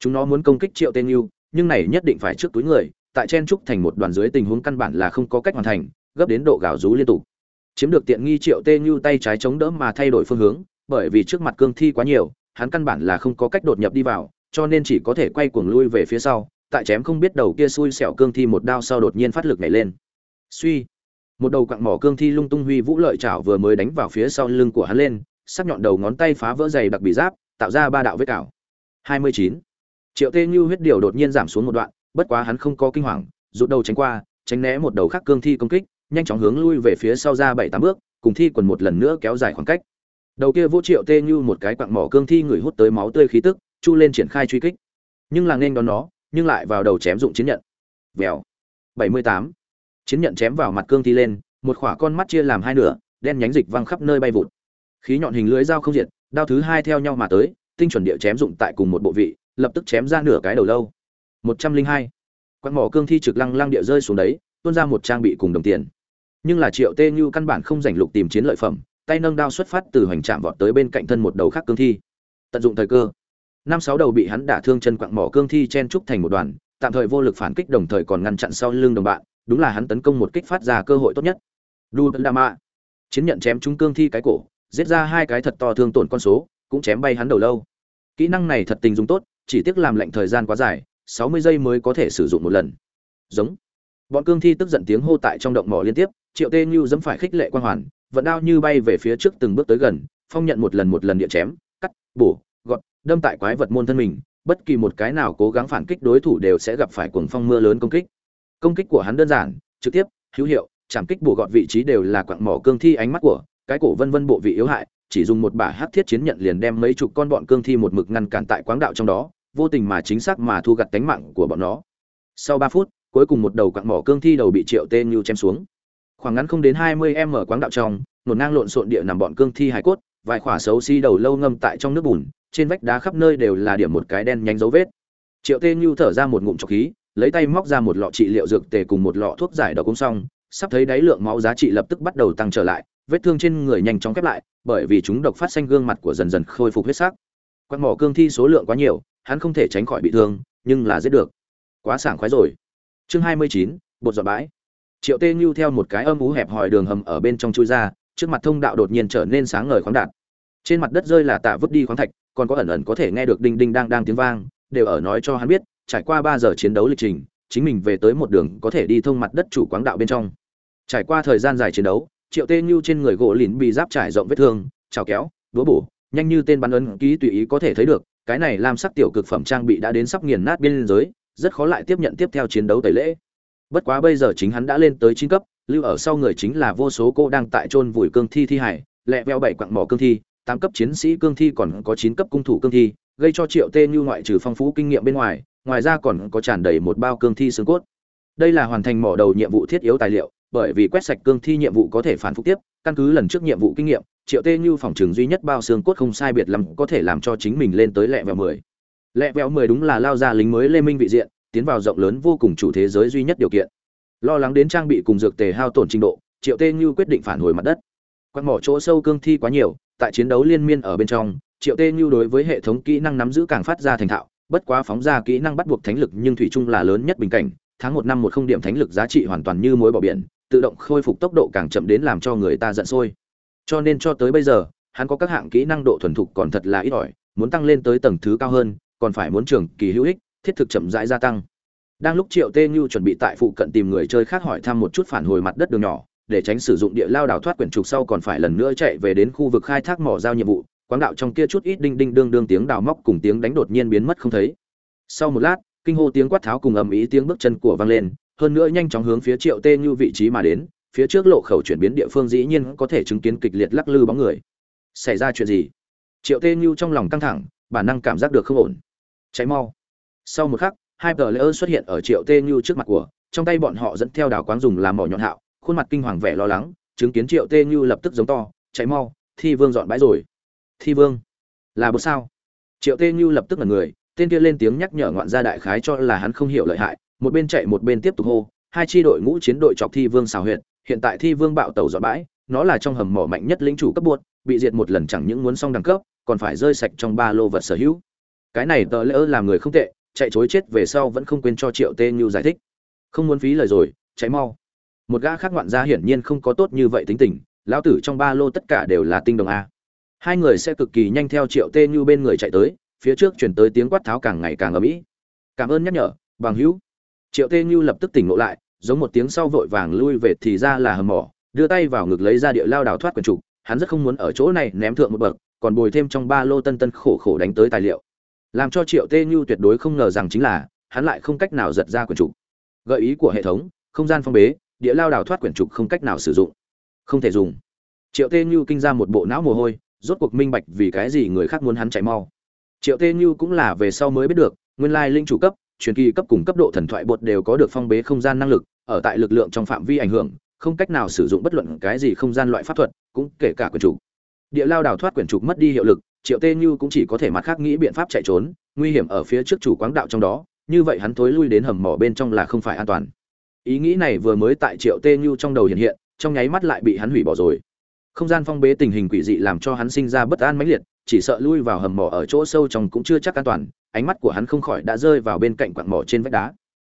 Chúng nó muốn công kích triệu tên yêu nhưng này nhất định phải trước túi người tại chen trúc thành một đoàn dưới tình huống căn bản là không có cách hoàn thành gấp đến độ gào rú liên tục. Chiếm được tiện nghi triệu tê như tay trái chống đỡ mà thay đổi phương hướng, bởi vì trước mặt cương thi quá nhiều, hắn căn bản là không có cách đột nhập đi vào, cho nên chỉ có thể quay cuồng lui về phía sau, tại chém không biết đầu kia xui xẻo cương thi một đao sau đột nhiên phát lực nhảy lên. Suy. Một đầu quặng mỏ cương thi lung tung huy vũ lợi chảo vừa mới đánh vào phía sau lưng của hắn lên, sắc nhọn đầu ngón tay phá vỡ dày đặc bị giáp, tạo ra ba đạo vết cào. 29. triệu tê như huyết điều đột nhiên giảm xuống một đoạn, bất quá hắn không có kinh hoàng, rụt đầu tránh qua, tránh né một đầu khác cương thi công kích nhanh chóng hướng lui về phía sau ra bảy tám bước, cùng thi quần một lần nữa kéo dài khoảng cách. Đầu kia vũ triệu tê như một cái quặng mỏ cương thi người hút tới máu tươi khí tức, chu lên triển khai truy kích. Nhưng là nên đón nó, nhưng lại vào đầu chém dụng chiến nhận. Vèo. 78 chiến nhận chém vào mặt cương thi lên, một khỏa con mắt chia làm hai nửa, đen nhánh dịch văng khắp nơi bay vụt. Khí nhọn hình lưới dao không diệt, đao thứ hai theo nhau mà tới, tinh chuẩn địa chém dụng tại cùng một bộ vị, lập tức chém ra nửa cái đầu lâu. Một trăm linh hai. Quạt mỏ cương thi trực lăng lăng địa rơi xuống đấy tuôn ra một trang bị cùng đồng tiền. Nhưng là triệu tê như căn bản không giành lục tìm chiến lợi phẩm, tay nâng đao xuất phát từ hoành trạm vọt tới bên cạnh thân một đầu khác cương thi. Tận dụng thời cơ, năm sáu đầu bị hắn đả thương chân quặng mỏ cương thi chen trúc thành một đoàn, tạm thời vô lực phản kích đồng thời còn ngăn chặn sau lưng đồng bạn, đúng là hắn tấn công một kích phát ra cơ hội tốt nhất. Đu đa chiến nhận chém trúng cương thi cái cổ, giết ra hai cái thật to thương tổn con số, cũng chém bay hắn đầu lâu. Kỹ năng này thật tình dùng tốt, chỉ tiếc làm lệnh thời gian quá dài, sáu mươi giây mới có thể sử dụng một lần. Giống bọn cương thi tức giận tiếng hô tại trong động mỏ liên tiếp, triệu tê như dẫm phải khích lệ quan hoàn, vận đao như bay về phía trước từng bước tới gần, phong nhận một lần một lần địa chém, cắt, bổ, gọt, đâm tại quái vật môn thân mình, bất kỳ một cái nào cố gắng phản kích đối thủ đều sẽ gặp phải cuồng phong mưa lớn công kích. Công kích của hắn đơn giản, trực tiếp, hữu hiệu, chạm kích bổ gọt vị trí đều là quặng mỏ cương thi ánh mắt của cái cổ vân vân bộ vị yếu hại, chỉ dùng một bả hắc thiết chiến nhận liền đem mấy chục con bọn cương thi một mực ngăn cản tại quáng đạo trong đó, vô tình mà chính xác mà thu gặt tánh mạng của bọn nó. Sau ba phút cuối cùng một đầu quặng mỏ cương thi đầu bị triệu tên như chém xuống. Khoảng ngắn không đến hai mươi m quáng đạo trong, nổn ngang lộn xộn địa nằm bọn cương thi hải cốt, vài khỏa xấu xi đầu lâu ngâm tại trong nước bùn, trên vách đá khắp nơi đều là điểm một cái đen nhánh dấu vết. Triệu tên như thở ra một ngụm trọc khí, lấy tay móc ra một lọ trị liệu dược tề cùng một lọ thuốc giải độc cũng xong, sắp thấy đáy lượng máu giá trị lập tức bắt đầu tăng trở lại, vết thương trên người nhanh chóng khép lại, bởi vì chúng độc phát xanh gương mặt của dần dần khôi phục huyết sắc. Quạt mỏ cương thi số lượng quá nhiều, hắn không thể tránh khỏi bị thương, nhưng là giết được. Quá sảng khoái rồi chương hai mươi chín, bột dọn bãi. Triệu tê như theo một cái âm ú hẹp hòi đường hầm ở bên trong chui ra, trước mặt thông đạo đột nhiên trở nên sáng ngời khoáng đạt. Trên mặt đất rơi là tạ vứt đi khoáng thạch, còn có ẩn ẩn có thể nghe được đinh đinh đang đang tiếng vang, đều ở nói cho hắn biết, trải qua ba giờ chiến đấu lịch trình, chính mình về tới một đường có thể đi thông mặt đất chủ quáng đạo bên trong. Trải qua thời gian dài chiến đấu, triệu tê như trên người gỗ lìn bị giáp trải rộng vết thương trào kéo, đũa bổ, nhanh như tên bắn ấn ký tùy ý có thể thấy được, cái này làm sắc tiểu cực phẩm trang bị đã đến sắp nghiền nát biên giới rất khó lại tiếp nhận tiếp theo chiến đấu tẩy lễ. Bất quá bây giờ chính hắn đã lên tới chín cấp, lưu ở sau người chính là vô số cô đang tại chôn vùi cương thi thi hải, lẹ veo bảy quặng mỏ cương thi, tám cấp chiến sĩ cương thi còn có chín cấp cung thủ cương thi, gây cho triệu tê như ngoại trừ phong phú kinh nghiệm bên ngoài ngoài ra còn có tràn đầy một bao cương thi xương cốt. Đây là hoàn thành mỏ đầu nhiệm vụ thiết yếu tài liệu, bởi vì quét sạch cương thi nhiệm vụ có thể phản phục tiếp, căn cứ lần trước nhiệm vụ kinh nghiệm, triệu tê như phòng trường duy nhất bao xương cốt không sai biệt lắm có thể làm cho chính mình lên tới lẹ veo mười lẹ vẹo mười đúng là lao ra lính mới lê minh vị diện, tiến vào rộng lớn vô cùng chủ thế giới duy nhất điều kiện. Lo lắng đến trang bị cùng dược tề hao tổn trình độ, triệu tê như quyết định phản hồi mặt đất. Quan mỏ chỗ sâu cương thi quá nhiều, tại chiến đấu liên miên ở bên trong, triệu tê như đối với hệ thống kỹ năng nắm giữ càng phát ra thành thạo, bất quá phóng ra kỹ năng bắt buộc thánh lực nhưng thủy chung là lớn nhất bình cảnh, tháng một năm một không điểm thánh lực giá trị hoàn toàn như mối bỏ biển, tự động khôi phục tốc độ càng chậm đến làm cho người ta giận sôi. Cho nên cho tới bây giờ, hắn có các hạng kỹ năng độ thuần thục còn thật là ít ỏi, muốn tăng lên tới tầng thứ cao hơn còn phải muốn trường kỳ hữu ích, thiết thực chậm rãi gia tăng. Đang lúc triệu tê như chuẩn bị tại phụ cận tìm người chơi khác hỏi thăm một chút phản hồi mặt đất đường nhỏ, để tránh sử dụng địa lao đảo thoát quyển trục sau còn phải lần nữa chạy về đến khu vực khai thác mỏ giao nhiệm vụ, quáng đạo trong kia chút ít đinh đinh đương đương tiếng đào móc cùng tiếng đánh đột nhiên biến mất không thấy. Sau một lát, kinh hô tiếng quát tháo cùng ầm ý tiếng bước chân của vang lên, hơn nữa nhanh chóng hướng phía triệu tê như vị trí mà đến, phía trước lộ khẩu chuyển biến địa phương dĩ nhiên có thể chứng kiến kịch liệt lắc lư bóng người. Xảy ra chuyện gì? Triệu tê như trong lòng căng thẳng, bản năng cảm giác được không ổn cháy mau. Sau một khắc, hai tờ lễ xuất hiện ở triệu tê như trước mặt của, trong tay bọn họ dẫn theo đào quáng dùng làm mỏ nhọn hạo, khuôn mặt kinh hoàng vẻ lo lắng, chứng kiến triệu tê như lập tức giống to, cháy mau, thi vương dọn bãi rồi. Thi vương? Là bố sao? Triệu tê như lập tức là người, tên kia lên tiếng nhắc nhở ngoạn gia đại khái cho là hắn không hiểu lợi hại, một bên chạy một bên tiếp tục hô, hai tri đội ngũ chiến đội chọc thi vương xào huyện hiện tại thi vương bạo tàu dọn bãi, nó là trong hầm mỏ mạnh nhất lĩnh chủ cấp buốt bị diệt một lần chẳng những muốn xong đẳng cấp, còn phải rơi sạch trong ba lô vật sở hữu cái này tờ lỡ làm người không tệ, chạy chối chết về sau vẫn không quên cho triệu tê như giải thích. Không muốn phí lời rồi cháy mau. Một gã khác ngoạn gia hiển nhiên không có tốt như vậy tính tình, lão tử trong ba lô tất cả đều là tinh đồng a. Hai người sẽ cực kỳ nhanh theo triệu tê như bên người chạy tới, phía trước chuyển tới tiếng quát tháo càng ngày càng ở mỹ cảm ơn nhắc nhở, bằng hữu. Triệu tê như lập tức tỉnh ngộ lại, giống một tiếng sau vội vàng lui về thì ra là hầm mỏ, đưa tay vào ngực lấy ra địa lao đào thoát quần trục, hắn rất không muốn ở chỗ này ném thượng một bậc, còn bồi thêm trong ba lô tân tân khổ khổ đánh tới tài liệu làm cho triệu tê như tuyệt đối không ngờ rằng chính là, hắn lại không cách nào giật ra quyển trục. Gợi ý của hệ thống, không gian phong bế, địa lao đào thoát quyển trục không cách nào sử dụng. Không thể dùng. Triệu tê như kinh ra một bộ não mồ hôi, rốt cuộc minh bạch vì cái gì người khác muốn hắn chạy mau. Triệu tê như cũng là về sau mới biết được, nguyên lai linh chủ cấp, truyền kỳ cấp cùng cấp độ thần thoại bột đều có được phong bế không gian năng lực, ở tại lực lượng trong phạm vi ảnh hưởng, không cách nào sử dụng bất luận cái gì không gian loại pháp thuật, cũng kể cả quyển trục. Địa lao đào thoát quyển trục mất đi hiệu lực triệu tê như cũng chỉ có thể mặt khác nghĩ biện pháp chạy trốn, nguy hiểm ở phía trước chủ quáng đạo trong đó, như vậy hắn thối lui đến hầm mỏ bên trong là không phải an toàn. Ý nghĩ này vừa mới tại triệu tê như trong đầu hiện hiện, trong nháy mắt lại bị hắn hủy bỏ rồi. Không gian phong bế tình hình quỷ dị làm cho hắn sinh ra bất an mãnh liệt, chỉ sợ lui vào hầm mỏ ở chỗ sâu trong cũng chưa chắc an toàn, ánh mắt của hắn không khỏi đã rơi vào bên cạnh quặng mỏ trên vách đá.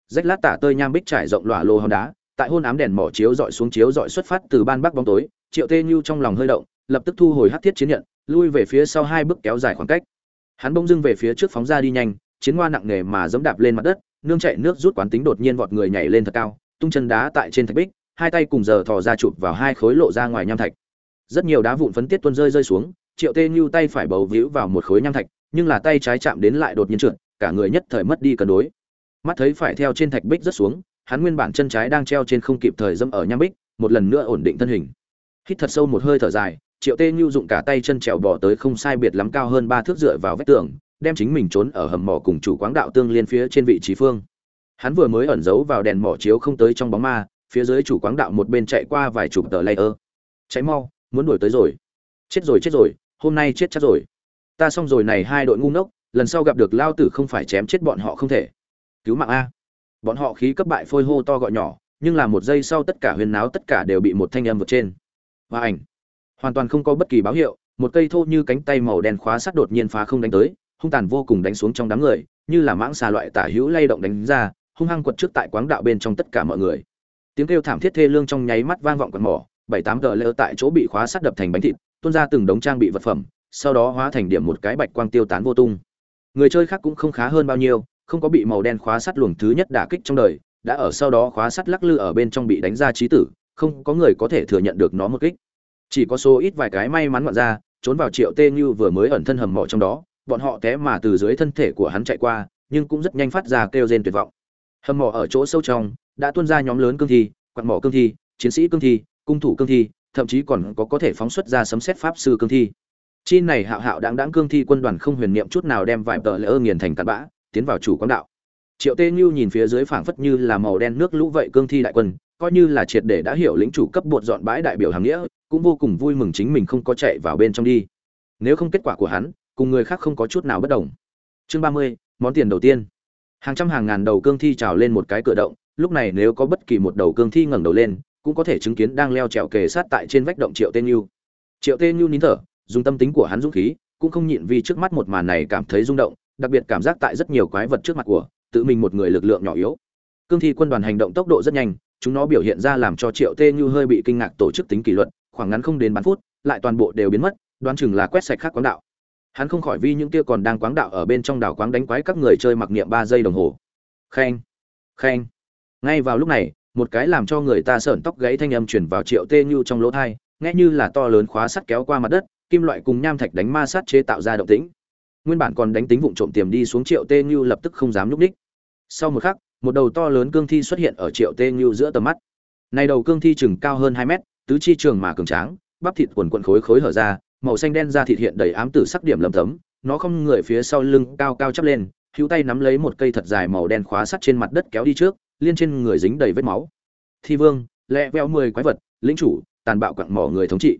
Rách lát tả tơi nham bích trải rộng lòa lô hòn đá, tại hôn ám đèn mỏ chiếu dọi xuống chiếu dọi xuất phát từ ban bắc bóng tối, triệu tê như trong lòng hơi động lập tức thu hồi hắc thiết chiến nhận, lui về phía sau hai bước kéo dài khoảng cách. Hắn bỗng dưng về phía trước phóng ra đi nhanh, chiến hoa nặng nề mà giẫm đạp lên mặt đất, nương chạy nước rút quán tính đột nhiên vọt người nhảy lên thật cao, tung chân đá tại trên thạch bích, hai tay cùng giờ thò ra chụp vào hai khối lộ ra ngoài nham thạch. Rất nhiều đá vụn phấn tiết tuôn rơi rơi xuống, triệu tê Nhu tay phải bầu víu vào một khối nham thạch, nhưng là tay trái chạm đến lại đột nhiên trượt, cả người nhất thời mất đi cân đối. Mắt thấy phải theo trên thạch bích rất xuống, hắn nguyên bản chân trái đang treo trên không kịp thời dẫm ở nham bích, một lần nữa ổn định thân hình. Hít thật sâu một hơi thở dài triệu tê nhu dụng cả tay chân trèo bỏ tới không sai biệt lắm cao hơn ba thước dựa vào vách tường, đem chính mình trốn ở hầm mỏ cùng chủ quáng đạo tương liên phía trên vị trí phương. Hắn vừa mới ẩn giấu vào đèn mỏ chiếu không tới trong bóng ma, phía dưới chủ quáng đạo một bên chạy qua vài chục tờ layer. Cháy mau, muốn đuổi tới rồi. Chết rồi chết rồi, hôm nay chết chắc rồi. Ta xong rồi này hai đội ngu ngốc, lần sau gặp được lao tử không phải chém chết bọn họ không thể. Cứu mạng a. Bọn họ khí cấp bại phôi hô to gọi nhỏ, nhưng là một giây sau tất cả huyền náo tất cả đều bị một thanh âm vượt trên. Và ảnh hoàn toàn không có bất kỳ báo hiệu, một cây thô như cánh tay màu đen khóa sắt đột nhiên phá không đánh tới, hung tàn vô cùng đánh xuống trong đám người, như là mãng xà loại tả hữu lay động đánh ra, hung hăng quật trước tại quáng đạo bên trong tất cả mọi người. Tiếng kêu thảm thiết thê lương trong nháy mắt vang vọng quần mỏ, bảy tám tờ lỡ tại chỗ bị khóa sắt đập thành bánh thịt, tuôn ra từng đống trang bị vật phẩm, sau đó hóa thành điểm một cái bạch quang tiêu tán vô tung. Người chơi khác cũng không khá hơn bao nhiêu, không có bị màu đen khóa sắt luồng thứ nhất đả kích trong đời, đã ở sau đó khóa sắt lắc lư ở bên trong bị đánh ra trí tử, không có người có thể thừa nhận được nó một kích chỉ có số ít vài cái may mắn ngoạn ra, trốn vào triệu tê như vừa mới ẩn thân hầm mỏ trong đó, bọn họ té mà từ dưới thân thể của hắn chạy qua, nhưng cũng rất nhanh phát ra kêu rên tuyệt vọng. Hầm mỏ ở chỗ sâu trong, đã tuôn ra nhóm lớn cương thi quạt mỏ cương thi, chiến sĩ cương thi, cung thủ cương thi, thậm chí còn có có thể phóng xuất ra sấm xét pháp sư cương thi. Chi này hạo hạo đáng đáng cương thi quân đoàn không huyền niệm chút nào đem vài tờ lỡ nghiền thành cặn bã, tiến vào chủ quán đạo. Triệu tê như nhìn phía dưới phảng phất như là màu đen nước lũ vậy cương thi đại quân coi như là triệt để đã hiểu lĩnh chủ cấp bột dọn bãi đại biểu hàng nghĩa, cũng vô cùng vui mừng chính mình không có chạy vào bên trong đi. Nếu không kết quả của hắn, cùng người khác không có chút nào bất đồng. Chương ba mươi, món tiền đầu tiên. Hàng trăm hàng ngàn đầu cương thi trào lên một cái cửa động, lúc này nếu có bất kỳ một đầu cương thi ngẩng đầu lên, cũng có thể chứng kiến đang leo trèo kề sát tại trên vách động triệu tên nhu. Triệu tên nhu nín thở, dùng tâm tính của hắn dũng khí, cũng không nhịn vì trước mắt một màn này cảm thấy rung động, đặc biệt cảm giác tại rất nhiều quái vật trước mặt của, tự mình một người lực lượng nhỏ yếu. Cương thi quân đoàn hành động tốc độ rất nhanh chúng nó biểu hiện ra làm cho triệu tê như hơi bị kinh ngạc tổ chức tính kỷ luật, khoảng ngắn không đến bán phút, lại toàn bộ đều biến mất, đoán chừng là quét sạch khác quán đạo. Hắn không khỏi vi những kia còn đang quáng đạo ở bên trong đảo quáng đánh quái các người chơi mặc niệm ba giây đồng hồ. Khen khen. Ngay vào lúc này, một cái làm cho người ta sởn tóc gáy thanh âm chuyển vào triệu tê như trong lỗ thai, nghe như là to lớn khóa sắt kéo qua mặt đất, kim loại cùng nham thạch đánh ma sát chế tạo ra động tĩnh. Nguyên bản còn đánh tính vụng trộm tiềm đi xuống triệu tê như lập tức không dám nhúc ních sau một khắc một đầu to lớn cương thi xuất hiện ở triệu tê như giữa tầm mắt. Này đầu cương thi chừng cao hơn hai mét, tứ chi trường mà cường tráng, bắp thịt quần quần khối khối hở ra, màu xanh đen da thịt hiện đầy ám tử sắc điểm lầm tấm, nó không người phía sau lưng cao cao chắp lên, hữu tay nắm lấy một cây thật dài màu đen khóa sắt trên mặt đất kéo đi trước, liên trên người dính đầy vết máu. Thi vương, lẹ veo mười quái vật, lĩnh chủ, tàn bạo quặng mỏ người thống trị.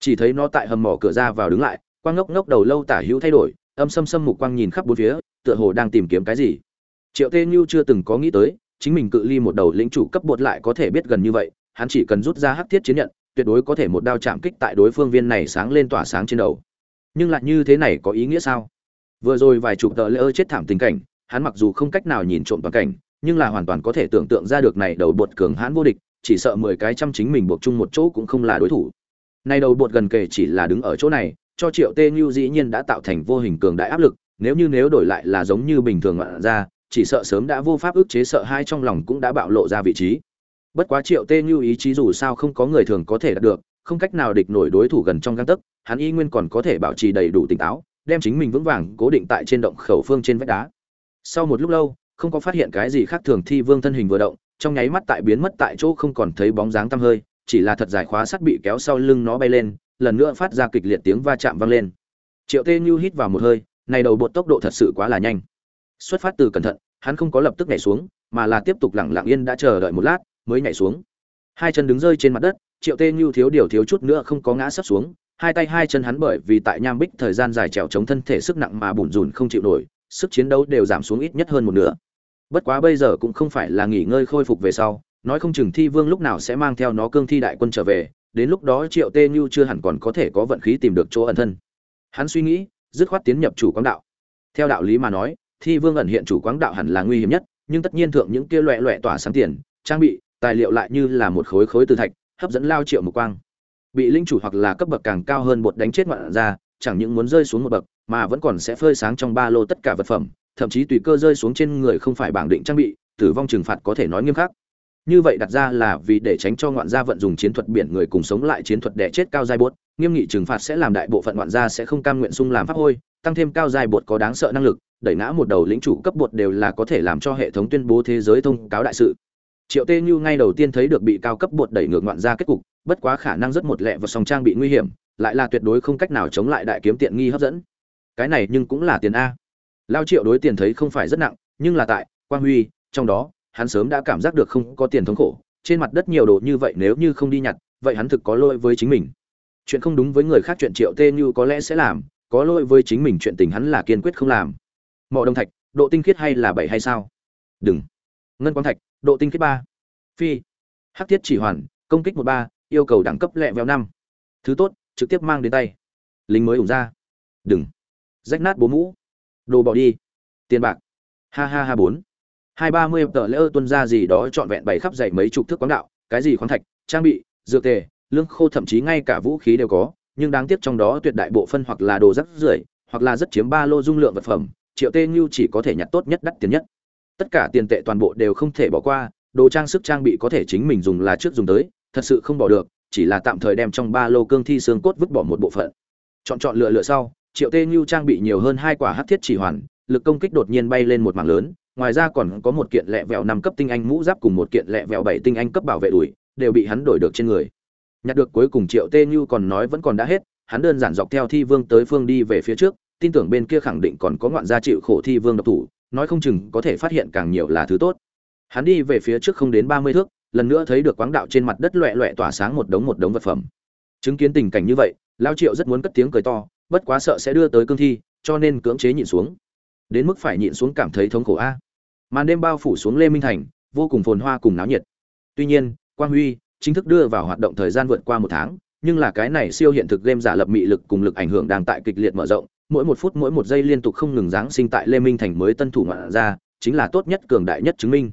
Chỉ thấy nó tại hầm mỏ cửa ra vào đứng lại, quang ngốc ngốc đầu lâu tả hữu thay đổi, âm xâm xâm mục quang nhìn khắp bốn phía, tựa hồ đang tìm kiếm cái gì triệu tê như chưa từng có nghĩ tới, chính mình cự ly một đầu lĩnh chủ cấp bột lại có thể biết gần như vậy, hắn chỉ cần rút ra hắc thiết chiến nhận, tuyệt đối có thể một đao chạm kích tại đối phương viên này sáng lên tỏa sáng trên đầu. Nhưng lại như thế này có ý nghĩa sao? Vừa rồi vài chục tờ lễ ơ chết thảm tình cảnh, hắn mặc dù không cách nào nhìn trộm toàn cảnh, nhưng là hoàn toàn có thể tưởng tượng ra được này đầu bột cường hãn vô địch, chỉ sợ mười cái trăm chính mình buộc chung một chỗ cũng không là đối thủ. Này đầu bột gần kề chỉ là đứng ở chỗ này, cho triệu tê như dĩ nhiên đã tạo thành vô hình cường đại áp lực, nếu như nếu đổi lại là giống như bình thường ngoạn ra chỉ sợ sớm đã vô pháp ức chế sợ hai trong lòng cũng đã bạo lộ ra vị trí. Bất quá triệu tê như ý chí dù sao không có người thường có thể đạt được, không cách nào địch nổi đối thủ gần trong găng tấc, hắn y nguyên còn có thể bảo trì đầy đủ tỉnh táo, đem chính mình vững vàng cố định tại trên động khẩu phương trên vách đá. Sau một lúc lâu, không có phát hiện cái gì khác thường thi vương thân hình vừa động, trong nháy mắt tại biến mất tại chỗ không còn thấy bóng dáng tăm hơi, chỉ là thật dài khóa sắt bị kéo sau lưng nó bay lên, lần nữa phát ra kịch liệt tiếng va chạm vang lên. Triệu tê như hít vào một hơi, này đầu bột tốc độ thật sự quá là nhanh xuất phát từ cẩn thận, hắn không có lập tức nhảy xuống, mà là tiếp tục lặng lặng yên đã chờ đợi một lát, mới nhảy xuống. Hai chân đứng rơi trên mặt đất, triệu tê như thiếu điều thiếu chút nữa không có ngã sấp xuống. Hai tay hai chân hắn bởi vì tại nham bích thời gian dài trèo chống thân thể sức nặng mà bủn rủn không chịu nổi, sức chiến đấu đều giảm xuống ít nhất hơn một nửa. Bất quá bây giờ cũng không phải là nghỉ ngơi khôi phục về sau, nói không chừng thi vương lúc nào sẽ mang theo nó cương thi đại quân trở về, đến lúc đó triệu tê như chưa hẳn còn có thể có vận khí tìm được chỗ ẩn thân. Hắn suy nghĩ, dứt khoát tiến nhập chủ quang đạo. Theo đạo lý mà nói thi vương ẩn hiện chủ quáng đạo hẳn là nguy hiểm nhất, nhưng tất nhiên thượng những kia loẹ loẹ tỏa sáng tiền, trang bị, tài liệu lại như là một khối khối từ thạch, hấp dẫn lao triệu một quang. Bị linh chủ hoặc là cấp bậc càng cao hơn bột đánh chết ngoạn ra, chẳng những muốn rơi xuống một bậc, mà vẫn còn sẽ phơi sáng trong ba lô tất cả vật phẩm, thậm chí tùy cơ rơi xuống trên người không phải bảng định trang bị, tử vong trừng phạt có thể nói nghiêm khắc. Như vậy đặt ra là vì để tránh cho ngoạn gia vận dùng chiến thuật biển người cùng sống lại chiến thuật đẻ chết cao giai bột, nghiêm nghị trừng phạt sẽ làm đại bộ phận ngoạn gia sẽ không cam nguyện sung làm pháp hôi, tăng thêm cao giai bột có đáng sợ năng lực đẩy ngã một đầu lĩnh chủ cấp bột đều là có thể làm cho hệ thống tuyên bố thế giới thông cáo đại sự. Triệu tê như ngay đầu tiên thấy được bị cao cấp bột đẩy ngược ngoạn gia kết cục, bất quá khả năng rất một lẹ và song trang bị nguy hiểm, lại là tuyệt đối không cách nào chống lại đại kiếm tiện nghi hấp dẫn. Cái này nhưng cũng là tiền a. Lao triệu đối tiền thấy không phải rất nặng, nhưng là tại, quang huy, trong đó, hắn sớm đã cảm giác được không có tiền thống khổ, trên mặt đất nhiều đồ như vậy nếu như không đi nhặt, vậy hắn thực có lỗi với chính mình. Chuyện không đúng với người khác chuyện triệu tê như có lẽ sẽ làm, có lỗi với chính mình chuyện tình hắn là kiên quyết không làm mỏ đông thạch, độ tinh khiết hay là bảy hay sao? Đừng. Ngân quang thạch, độ tinh khiết ba. Phi. Hắc thiết chỉ hoàn, công kích một ba, yêu cầu đẳng cấp lẹ vẹo năm. Thứ tốt, trực tiếp mang đến tay. Lính mới ủng ra. Đừng. Rách nát bố mũ. Đồ bỏ đi. Tiền bạc. Ha ha ha bốn. Hai ba mươi tờ lễ ơ tuân ra gì đó trọn vẹn bày khắp dậy mấy chục thước quán đạo, cái gì khoáng thạch, trang bị, dược tề, lương khô thậm chí ngay cả vũ khí đều có, nhưng đáng tiếc trong đó tuyệt đại bộ phân hoặc là đồ rắc rưởi, hoặc là rất chiếm ba lô dung lượng vật phẩm triệu tê như chỉ có thể nhặt tốt nhất đắt tiền nhất. Tất cả tiền tệ toàn bộ đều không thể bỏ qua, đồ trang sức trang bị có thể chính mình dùng là trước dùng tới, thật sự không bỏ được, chỉ là tạm thời đem trong ba lô cương thi xương cốt vứt bỏ một bộ phận. Chọn chọn lựa lựa sau, triệu tê như trang bị nhiều hơn hai quả hát thiết chỉ hoàn, lực công kích đột nhiên bay lên một mảng lớn, ngoài ra còn có một kiện lẹ vẹo năm cấp tinh anh mũ giáp cùng một kiện lẹ vẹo bảy tinh anh cấp bảo vệ đùi, đều bị hắn đổi được trên người. Nhặt được cuối cùng triệu tê như còn nói vẫn còn đã hết, hắn đơn giản dọc theo thi vương tới phương đi về phía trước tin tưởng bên kia khẳng định còn có ngoạn gia chịu khổ thi vương độc thủ, nói không chừng có thể phát hiện càng nhiều là thứ tốt. Hắn đi về phía trước không đến ba mươi thước, lần nữa thấy được quáng đạo trên mặt đất loẹ loẹ tỏa sáng một đống một đống vật phẩm. Chứng kiến tình cảnh như vậy, lao triệu rất muốn cất tiếng cười to, bất quá sợ sẽ đưa tới cương thi, cho nên cưỡng chế nhịn xuống. Đến mức phải nhịn xuống cảm thấy thống khổ a. Màn đêm bao phủ xuống lê minh thành, vô cùng phồn hoa cùng náo nhiệt. Tuy nhiên, quang huy chính thức đưa vào hoạt động thời gian vượt qua một tháng, nhưng là cái này siêu hiện thực game giả lập mị lực cùng lực ảnh hưởng đang tại kịch liệt mở rộng mỗi một phút mỗi một giây liên tục không ngừng giáng sinh tại lê minh thành mới tân thủ ngoạn ra chính là tốt nhất cường đại nhất chứng minh.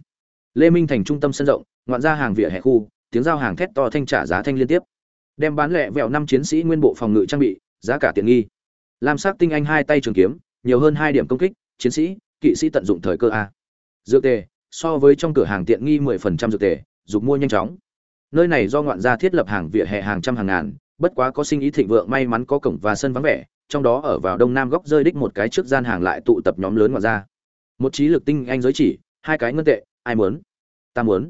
Lê minh thành trung tâm sân rộng, ngoạn ra hàng vỉa hè khu, tiếng giao hàng thét to thanh trả giá thanh liên tiếp. Đem bán lẹ vẹo năm chiến sĩ nguyên bộ phòng ngự trang bị, giá cả tiện nghi. Lam sắc tinh anh hai tay trường kiếm, nhiều hơn hai điểm công kích, chiến sĩ, kỵ sĩ tận dụng thời cơ a. Dược tề, so với trong cửa hàng tiện nghi mười phần trăm dược tề, dục mua nhanh chóng. Nơi này do ngoạn gia thiết lập hàng vỉa hè hàng trăm hàng ngàn, bất quá có sinh ý thịnh vượng, may mắn có cổng và sân vắng vẻ trong đó ở vào đông nam góc rơi đích một cái trước gian hàng lại tụ tập nhóm lớn ngoài ra một trí lực tinh anh giới chỉ, hai cái ngân tệ, ai muốn? Ta muốn.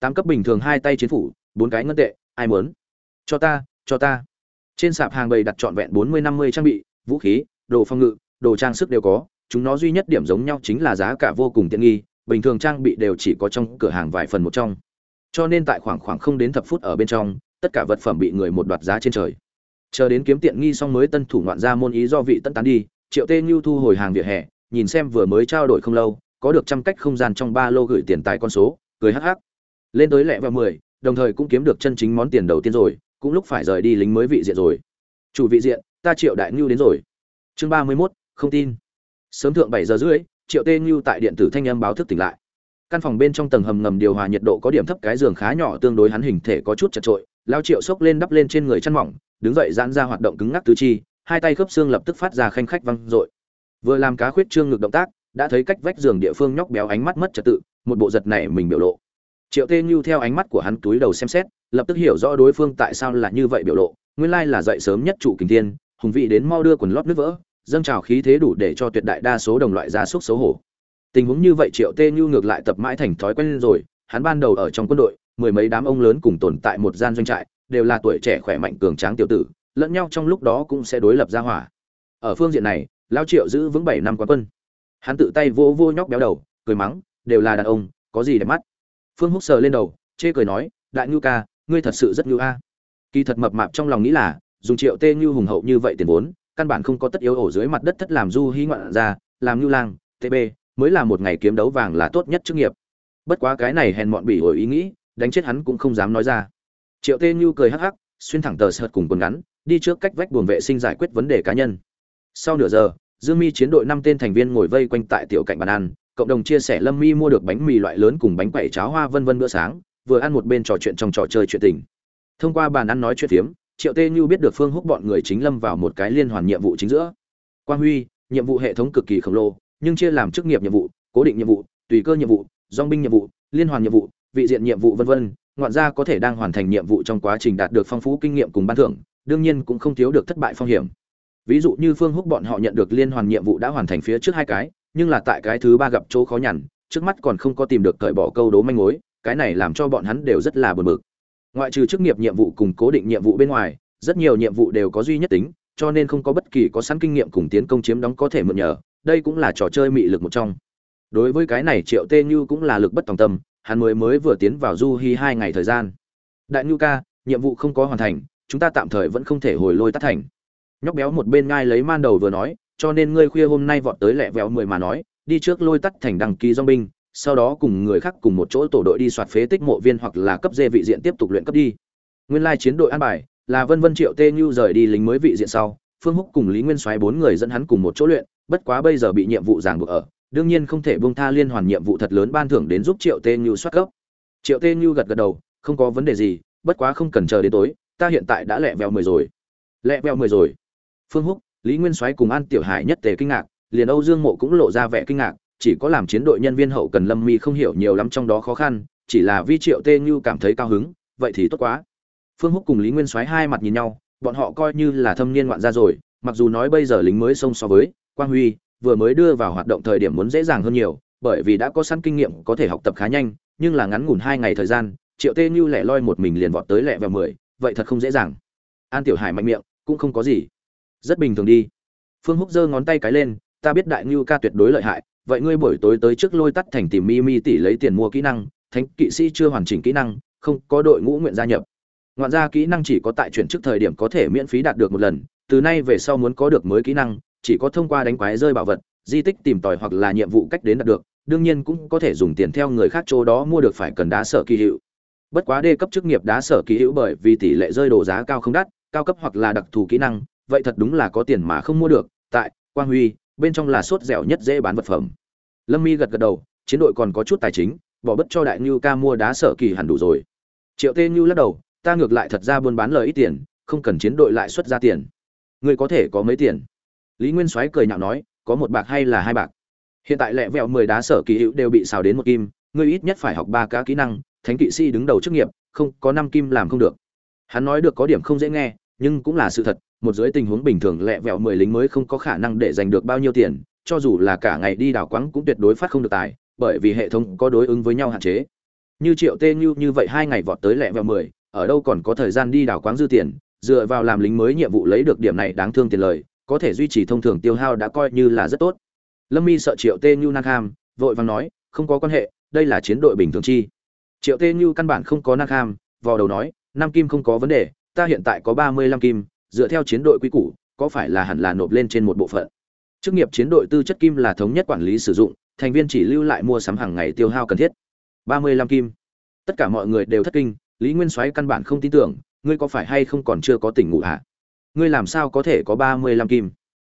Tám cấp bình thường hai tay chiến phủ, bốn cái ngân tệ, ai muốn? Cho ta cho ta. Trên sạp hàng bày đặt trọn vẹn bốn mươi năm mươi trang bị, vũ khí, đồ phòng ngự, đồ trang sức đều có. Chúng nó duy nhất điểm giống nhau chính là giá cả vô cùng tiện nghi, bình thường trang bị đều chỉ có trong cửa hàng vài phần một trong. Cho nên tại khoảng khoảng không đến thập phút ở bên trong, tất cả vật phẩm bị người một đoạt giá trên trời chờ đến kiếm tiện nghi xong mới tân thủ ngoạn ra môn ý do vị tân tán đi, triệu tê như thu hồi hàng vỉa hè, nhìn xem vừa mới trao đổi không lâu, có được trăm cách không gian trong ba lô gửi tiền tài con số, cười hắc hắc. Lên tới lẹ vào mười, đồng thời cũng kiếm được chân chính món tiền đầu tiên rồi, cũng lúc phải rời đi lính mới vị diện rồi. Chủ vị diện, ta triệu đại ngưu đến rồi. Chương ba mươi mốt, không tin. Sớm thượng bảy giờ rưỡi, triệu tê ngưu tại điện tử thanh âm báo thức tỉnh lại. Căn phòng bên trong tầng hầm ngầm điều hòa nhiệt độ có điểm thấp, cái giường khá nhỏ, tương đối hắn hình thể có chút chật trội lao triệu xốc lên đắp lên trên người chăn mỏng đứng dậy giãn ra hoạt động cứng ngắc tứ chi, hai tay khớp xương lập tức phát ra khanh khách văng dội. Vừa làm cá khuyết trương ngực động tác, đã thấy cách vách giường địa phương nhóc béo ánh mắt mất trật tự, một bộ giật nảy mình biểu lộ. Triệu tê như theo ánh mắt của hắn túi đầu xem xét, lập tức hiểu rõ đối phương tại sao là như vậy biểu lộ, nguyên lai là dậy sớm nhất chủ kình thiên, hùng vị đến mau đưa quần lót nước vỡ, dâng trào khí thế đủ để cho tuyệt đại đa số đồng loại gia súc xấu hổ. Tình huống như vậy triệu tê như ngược lại tập mãi thành thói quen rồi, hắn ban đầu ở trong quân đội, mười mấy đám ông lớn cùng tồn tại một gian doanh trại đều là tuổi trẻ khỏe mạnh cường tráng tiểu tử, lẫn nhau trong lúc đó cũng sẽ đối lập ra hỏa. Ở phương diện này lao triệu giữ vững bảy năm quán quân. Hắn tự tay vô vô nhóc béo đầu, cười mắng, đều là đàn ông, có gì đẹp mắt? Phương húc sờ lên đầu, chê cười nói, đại ngưu ca, ngươi thật sự rất ngưu a. Kỳ thật mập mạp trong lòng nghĩ là, dùng triệu tê như hùng hậu như vậy tiền vốn, căn bản không có tất yếu ổ dưới mặt đất thất làm du hí ngoạn ra, làm ngưu lang tb mới là một ngày kiếm đấu vàng là tốt nhất chức nghiệp. Bất quá cái này hèn mọn bỉ ổi ý nghĩ, đánh chết hắn cũng không dám nói ra triệu tê như cười hắc hắc, xuyên thẳng tờ sợt cùng quần ngắn, đi trước cách vách buồng vệ sinh giải quyết vấn đề cá nhân. Sau nửa giờ, dương mi chiến đội năm tên thành viên ngồi vây quanh tại tiểu cạnh bàn ăn, cộng đồng chia sẻ lâm mi mua được bánh mì loại lớn cùng bánh quẩy cháo hoa vân vân bữa sáng, vừa ăn một bên trò chuyện trong trò chơi chuyện tình. Thông qua bàn ăn nói chuyện phiếm, triệu tê như biết được phương húc bọn người chính lâm vào một cái liên hoàn nhiệm vụ chính giữa. Quang huy, nhiệm vụ hệ thống cực kỳ khổng lồ, nhưng chia làm chức nghiệp nhiệm vụ, cố định nhiệm vụ, tùy cơ nhiệm vụ dong binh nhiệm vụ, liên hoàn nhiệm vụ, vị diện nhiệm vụ vân vân ngoạn gia có thể đang hoàn thành nhiệm vụ trong quá trình đạt được phong phú kinh nghiệm cùng ban thưởng, đương nhiên cũng không thiếu được thất bại phong hiểm. Ví dụ như phương húc bọn họ nhận được liên hoàn nhiệm vụ đã hoàn thành phía trước hai cái, nhưng là tại cái thứ ba gặp chỗ khó nhằn, trước mắt còn không có tìm được cởi bỏ câu đố manh mối, cái này làm cho bọn hắn đều rất là buồn bực. Ngoại trừ chức nghiệp nhiệm vụ cùng cố định nhiệm vụ bên ngoài, rất nhiều nhiệm vụ đều có duy nhất tính, cho nên không có bất kỳ có sẵn kinh nghiệm cùng tiến công chiếm đóng có thể mượn nhờ, đây cũng là trò chơi mị lực một trong. Đối với cái này triệu tê như cũng là lực bất tòng tâm hắn mới mới vừa tiến vào du hi hai ngày thời gian. Đại nhu ca, nhiệm vụ không có hoàn thành, chúng ta tạm thời vẫn không thể hồi lôi tắt thành. Nhóc béo một bên ngai lấy man đầu vừa nói, cho nên ngươi khuya hôm nay vọt tới lẹ vẹo mười mà nói, đi trước lôi tắt thành đăng ký dong binh sau đó cùng người khác cùng một chỗ tổ đội đi soạt phế tích mộ viên hoặc là cấp dê vị diện tiếp tục luyện cấp đi. Nguyên lai chiến đội an bài, là vân vân triệu tê như rời đi lính mới vị diện sau, phương húc cùng lý nguyên soái bốn người dẫn hắn cùng một chỗ luyện, bất quá bây giờ bị nhiệm vụ ràng buộc ở đương nhiên không thể buông tha liên hoàn nhiệm vụ thật lớn ban thưởng đến giúp triệu tê như soát cấp. Triệu tê như gật gật đầu, không có vấn đề gì, bất quá không cần chờ đến tối, ta hiện tại đã lẹ vèo mười rồi. Lẹ vèo mười rồi. Phương húc, lý nguyên soái cùng an tiểu hải nhất tề kinh ngạc, liền âu dương mộ cũng lộ ra vẻ kinh ngạc, chỉ có làm chiến đội nhân viên hậu cần lâm mi không hiểu nhiều lắm trong đó khó khăn, chỉ là vi triệu tê như cảm thấy cao hứng, vậy thì tốt quá. Phương húc cùng lý nguyên soái hai mặt nhìn nhau, bọn họ coi như là thâm niên ngoạn ra rồi, mặc dù nói bây giờ lính mới xông so với quang huy vừa mới đưa vào hoạt động thời điểm muốn dễ dàng hơn nhiều, bởi vì đã có sẵn kinh nghiệm, có thể học tập khá nhanh, nhưng là ngắn ngủn hai ngày thời gian, triệu tê như lẻ loi một mình liền vọt tới lẹ vào mười, vậy thật không dễ dàng. An tiểu hải mạnh miệng, cũng không có gì. Rất bình thường đi. Phương húc giơ ngón tay cái lên, ta biết đại ngưu ca tuyệt đối lợi hại, vậy ngươi buổi tối tới trước lôi tắt thành tìm mi mi tỷ lấy tiền mua kỹ năng, thánh kỵ sĩ chưa hoàn chỉnh kỹ năng, không có đội ngũ nguyện gia nhập. Ngoạn ra kỹ năng chỉ có tại chuyển trước thời điểm có thể miễn phí đạt được một lần, từ nay về sau muốn có được mới kỹ năng chỉ có thông qua đánh quái rơi bảo vật, di tích tìm tòi hoặc là nhiệm vụ cách đến đạt được, đương nhiên cũng có thể dùng tiền theo người khác chỗ đó mua được phải cần đá sở kỳ hiệu bất quá đê cấp chức nghiệp đá sở kỳ hữu bởi vì tỷ lệ rơi đồ giá cao không đắt, cao cấp hoặc là đặc thù kỹ năng, vậy thật đúng là có tiền mà không mua được, tại quang huy, bên trong là sốt dẻo nhất dễ bán vật phẩm. Lâm mi gật gật đầu, chiến đội còn có chút tài chính, bỏ bất cho đại ngưu ca mua đá sở kỳ hẳn đủ rồi. Triệu tê ngưu lắc đầu, ta ngược lại thật ra buôn bán lời ít tiền, không cần chiến đội lại xuất ra tiền. Người có thể có mấy tiền? Lý nguyên soái cười nhạo nói, có một bạc hay là hai bạc? Hiện tại lẹ vẹo mười đá sở kỳ hữu đều bị xào đến một kim, ngươi ít nhất phải học ba cá kỹ năng, thánh kỵ sĩ đứng đầu chức nghiệp, không, có năm kim làm không được. Hắn nói được có điểm không dễ nghe, nhưng cũng là sự thật, một dưới tình huống bình thường lẹ vẹo mười lính mới không có khả năng để giành được bao nhiêu tiền, cho dù là cả ngày đi đào quáng cũng tuyệt đối phát không được tài, bởi vì hệ thống có đối ứng với nhau hạn chế. Như triệu tê như như vậy hai ngày vọt tới lẹ vẹo mười, ở đâu còn có thời gian đi đào quáng dư tiền, dựa vào làm lính mới nhiệm vụ lấy được điểm này đáng thương tiền lời có thể duy trì thông thường tiêu hao đã coi như là rất tốt. Lâm mi sợ triệu tê như nam vội vàng nói, không có quan hệ, đây là chiến đội bình thường chi. Triệu tê như căn bản không có nam vò đầu nói năm kim không có vấn đề, ta hiện tại có ba mươi lăm kim, dựa theo chiến đội quy củ, có phải là hẳn là nộp lên trên một bộ phận? Chức nghiệp chiến đội tư chất kim là thống nhất quản lý sử dụng, thành viên chỉ lưu lại mua sắm hàng ngày tiêu hao cần thiết. ba mươi lăm kim. Tất cả mọi người đều thất kinh, lý nguyên soái căn bản không tin tưởng, ngươi có phải hay không còn chưa có tỉnh ngủ hả? Ngươi làm sao có thể có ba mươi lăm kim?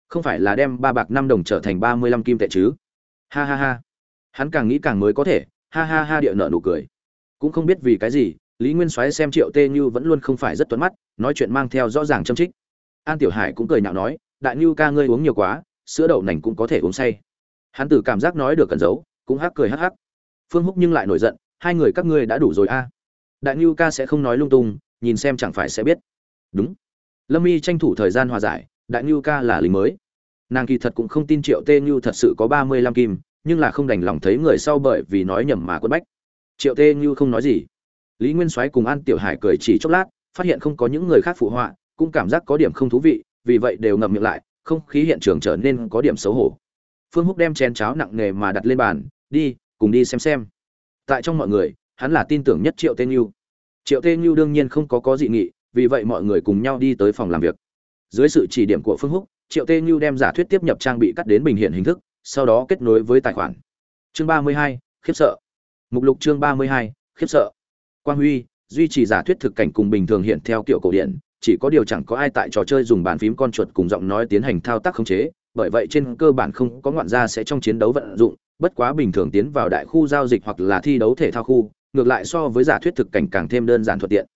Không phải là đem ba bạc năm đồng trở thành ba mươi lăm kim tệ chứ? Ha ha ha. Hắn càng nghĩ càng mới có thể, ha ha ha địa nợ nụ cười. Cũng không biết vì cái gì, lý nguyên soái xem triệu tê như vẫn luôn không phải rất tuấn mắt, nói chuyện mang theo rõ ràng châm trích. An tiểu hải cũng cười nhạo nói, đại như ca ngươi uống nhiều quá, sữa đậu nành cũng có thể uống say. Hắn từ cảm giác nói được cẩn giấu, cũng hắc cười hắc hắc. Phương húc nhưng lại nổi giận, hai người các ngươi đã đủ rồi a. Đại như ca sẽ không nói lung tung, nhìn xem chẳng phải sẽ biết. Đúng lâm y tranh thủ thời gian hòa giải, đại như ca là lính mới. Nàng kỳ thật cũng không tin triệu tê như thật sự có ba mươi lăm kim, nhưng là không đành lòng thấy người sau bởi vì nói nhầm mà quất bách. Triệu tê như không nói gì. Lý nguyên soái cùng an tiểu hải cười chỉ chốc lát, phát hiện không có những người khác phụ họa, cũng cảm giác có điểm không thú vị, vì vậy đều ngậm miệng lại, không khí hiện trường trở nên có điểm xấu hổ. Phương húc đem chén cháo nặng nề mà đặt lên bàn, đi, cùng đi xem xem. Tại trong mọi người, hắn là tin tưởng nhất triệu tê như triệu tê như đương nhiên không có có dị nghị vì vậy mọi người cùng nhau đi tới phòng làm việc. Dưới sự chỉ điểm của phương húc, triệu tê như đem giả thuyết tiếp nhập trang bị cắt đến bình hiện hình thức, sau đó kết nối với tài khoản. Chương ba mươi hai, khiếp sợ. Mục lục chương ba mươi hai, khiếp sợ. Quang huy, duy trì giả thuyết thực cảnh cùng bình thường hiện theo kiểu cổ điển, chỉ có điều chẳng có ai tại trò chơi dùng bàn phím con chuột cùng giọng nói tiến hành thao tác khống chế, bởi vậy trên cơ bản không có ngoạn gia sẽ trong chiến đấu vận dụng, bất quá bình thường tiến vào đại khu giao dịch hoặc là thi đấu thể thao khu, ngược lại so với giả thuyết thực cảnh càng thêm đơn giản thuận tiện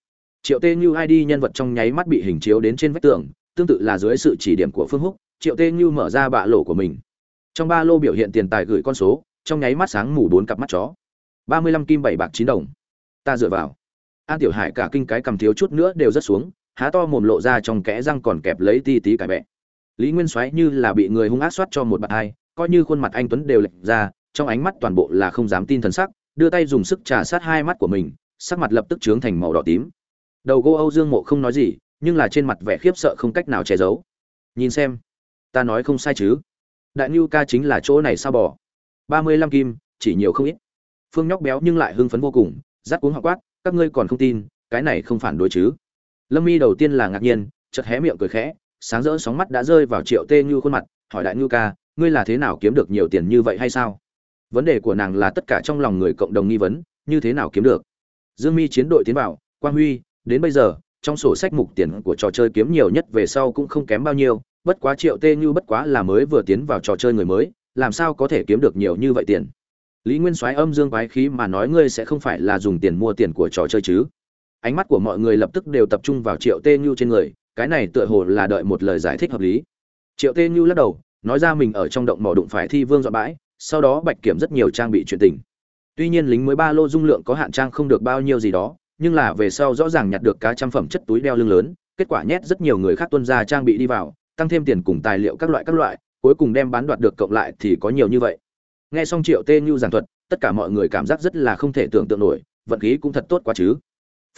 triệu tê như id nhân vật trong nháy mắt bị hình chiếu đến trên vách tường, tương tự là dưới sự chỉ điểm của phương húc, triệu tê như mở ra bạ lỗ của mình. Trong ba lô biểu hiện tiền tài gửi con số, trong nháy mắt sáng mù bốn cặp mắt chó. Ba mươi lăm kim bảy bạc chín đồng. Ta dựa vào. An tiểu hải cả kinh cái cầm thiếu chút nữa đều rất xuống, há to mồm lộ ra trong kẽ răng còn kẹp lấy ti tí cải bẹ. Lý nguyên soái như là bị người hung ác soát cho một bạt hai, coi như khuôn mặt anh tuấn đều lệch ra, trong ánh mắt toàn bộ là không dám tin thần sắc, đưa tay dùng sức trà sát hai mắt của mình, sắc mặt lập tức trướng thành màu đỏ tím đầu gỗ âu dương mộ không nói gì, nhưng là trên mặt vẻ khiếp sợ không cách nào che giấu. Nhìn xem, ta nói không sai chứ? Đại ngưu ca chính là chỗ này sao bỏ ba mươi lăm kim, chỉ nhiều không ít. Phương nhóc béo nhưng lại hưng phấn vô cùng rát cuống họ quát, các ngươi còn không tin, cái này không phản đối chứ? Lâm mi đầu tiên là ngạc nhiên, chợt hé miệng cười khẽ, sáng rỡ sóng mắt đã rơi vào triệu tê như khuôn mặt, hỏi đại ngưu ca, ngươi là thế nào kiếm được nhiều tiền như vậy hay sao? Vấn đề của nàng là tất cả trong lòng người cộng đồng nghi vấn, như thế nào kiếm được? Dương mi chiến đội tiến vào, quang huy đến bây giờ, trong sổ sách mục tiền của trò chơi kiếm nhiều nhất về sau cũng không kém bao nhiêu, bất quá triệu tê như bất quá là mới vừa tiến vào trò chơi người mới, làm sao có thể kiếm được nhiều như vậy tiền? Lý nguyên soái âm dương quái khí mà nói ngươi sẽ không phải là dùng tiền mua tiền của trò chơi chứ? Ánh mắt của mọi người lập tức đều tập trung vào triệu tê như trên người, cái này tựa hồ là đợi một lời giải thích hợp lý. Triệu tê như lắc đầu, nói ra mình ở trong động mỏ đụng phải thi vương dọn bãi, sau đó bạch kiểm rất nhiều trang bị chuyện tình. Tuy nhiên lính mới ba lô dung lượng có hạn trang không được bao nhiêu gì đó nhưng là về sau rõ ràng nhặt được cá trăm phẩm chất túi đeo lưng lớn, kết quả nhét rất nhiều người khác tuân ra trang bị đi vào, tăng thêm tiền cùng tài liệu các loại các loại, cuối cùng đem bán đoạt được cộng lại thì có nhiều như vậy. Nghe xong triệu tê nhu giảng thuật, tất cả mọi người cảm giác rất là không thể tưởng tượng nổi, vận khí cũng thật tốt quá chứ.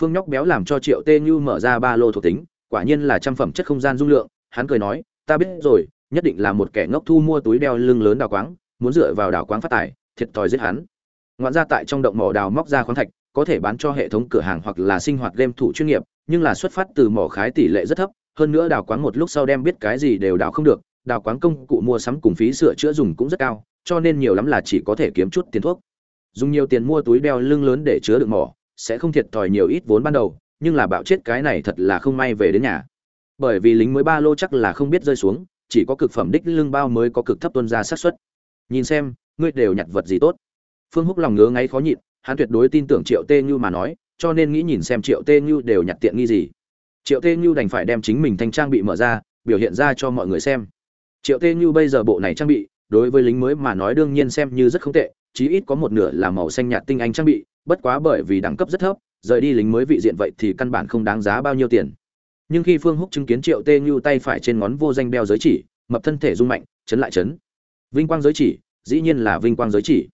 Phương nhóc béo làm cho triệu tê nhu mở ra ba lô thuộc tính, quả nhiên là trăm phẩm chất không gian dung lượng, hắn cười nói, ta biết rồi, nhất định là một kẻ ngốc thu mua túi đeo lưng lớn đào quáng, muốn dựa vào đào quáng phát tài, thiệt thòi giết hắn. Ngoạn ra tại trong động mỏ đào móc ra khoáng thạch có thể bán cho hệ thống cửa hàng hoặc là sinh hoạt game thủ chuyên nghiệp, nhưng là xuất phát từ mỏ khái tỷ lệ rất thấp, hơn nữa đào quáng một lúc sau đem biết cái gì đều đào không được, đào quáng công cụ mua sắm cùng phí sửa chữa dùng cũng rất cao, cho nên nhiều lắm là chỉ có thể kiếm chút tiền thuốc. Dùng nhiều tiền mua túi đeo lưng lớn để chứa đựng mỏ, sẽ không thiệt thòi nhiều ít vốn ban đầu, nhưng là bạo chết cái này thật là không may về đến nhà. Bởi vì lính mới ba lô chắc là không biết rơi xuống, chỉ có cực phẩm đích lưng bao mới có cực thấp tuân ra xác suất. Nhìn xem, ngươi đều nhặt vật gì tốt. Phương húc lòng ngứa ngáy khó nhịn hắn tuyệt đối tin tưởng triệu tê như mà nói, cho nên nghĩ nhìn xem triệu tê như đều nhặt tiện nghi gì. Triệu tê như đành phải đem chính mình thanh trang bị mở ra, biểu hiện ra cho mọi người xem. Triệu tê như bây giờ bộ này trang bị, đối với lính mới mà nói đương nhiên xem như rất không tệ, chí ít có một nửa là màu xanh nhạt tinh anh trang bị, bất quá bởi vì đẳng cấp rất thấp, rời đi lính mới vị diện vậy thì căn bản không đáng giá bao nhiêu tiền. Nhưng khi phương húc chứng kiến triệu tê như tay phải trên ngón vô danh đeo giới chỉ, mập thân thể rung mạnh, chấn lại chấn. Vinh quang giới chỉ, dĩ nhiên là vinh quang giới chỉ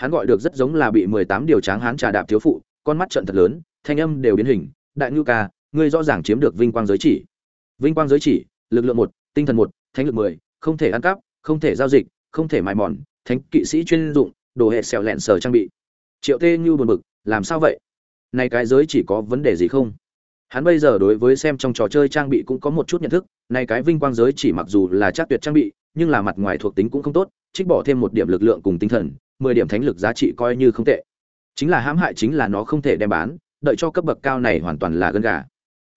hắn gọi được rất giống là bị mười tám điều tráng hán trà đạp thiếu phụ, con mắt trận thật lớn, thanh âm đều biến hình, đại ngưu ca, ngươi rõ ràng chiếm được vinh quang giới chỉ. Vinh quang giới chỉ, lực lượng một, tinh thần một, thánh lực mười, không thể ăn cắp, không thể giao dịch, không thể mài mòn, thánh kỵ sĩ chuyên dụng, đồ hệ xẻo lẹn sờ trang bị. Triệu tê như buồn bực, làm sao vậy? Này cái giới chỉ có vấn đề gì không? Hắn bây giờ đối với xem trong trò chơi trang bị cũng có một chút nhận thức, này cái vinh quang giới chỉ mặc dù là chắc tuyệt trang bị, nhưng là mặt ngoài thuộc tính cũng không tốt, trích bỏ thêm một điểm lực lượng cùng tinh thần mười điểm thánh lực giá trị coi như không tệ. Chính là hãm hại chính là nó không thể đem bán, đợi cho cấp bậc cao này hoàn toàn là gân gà.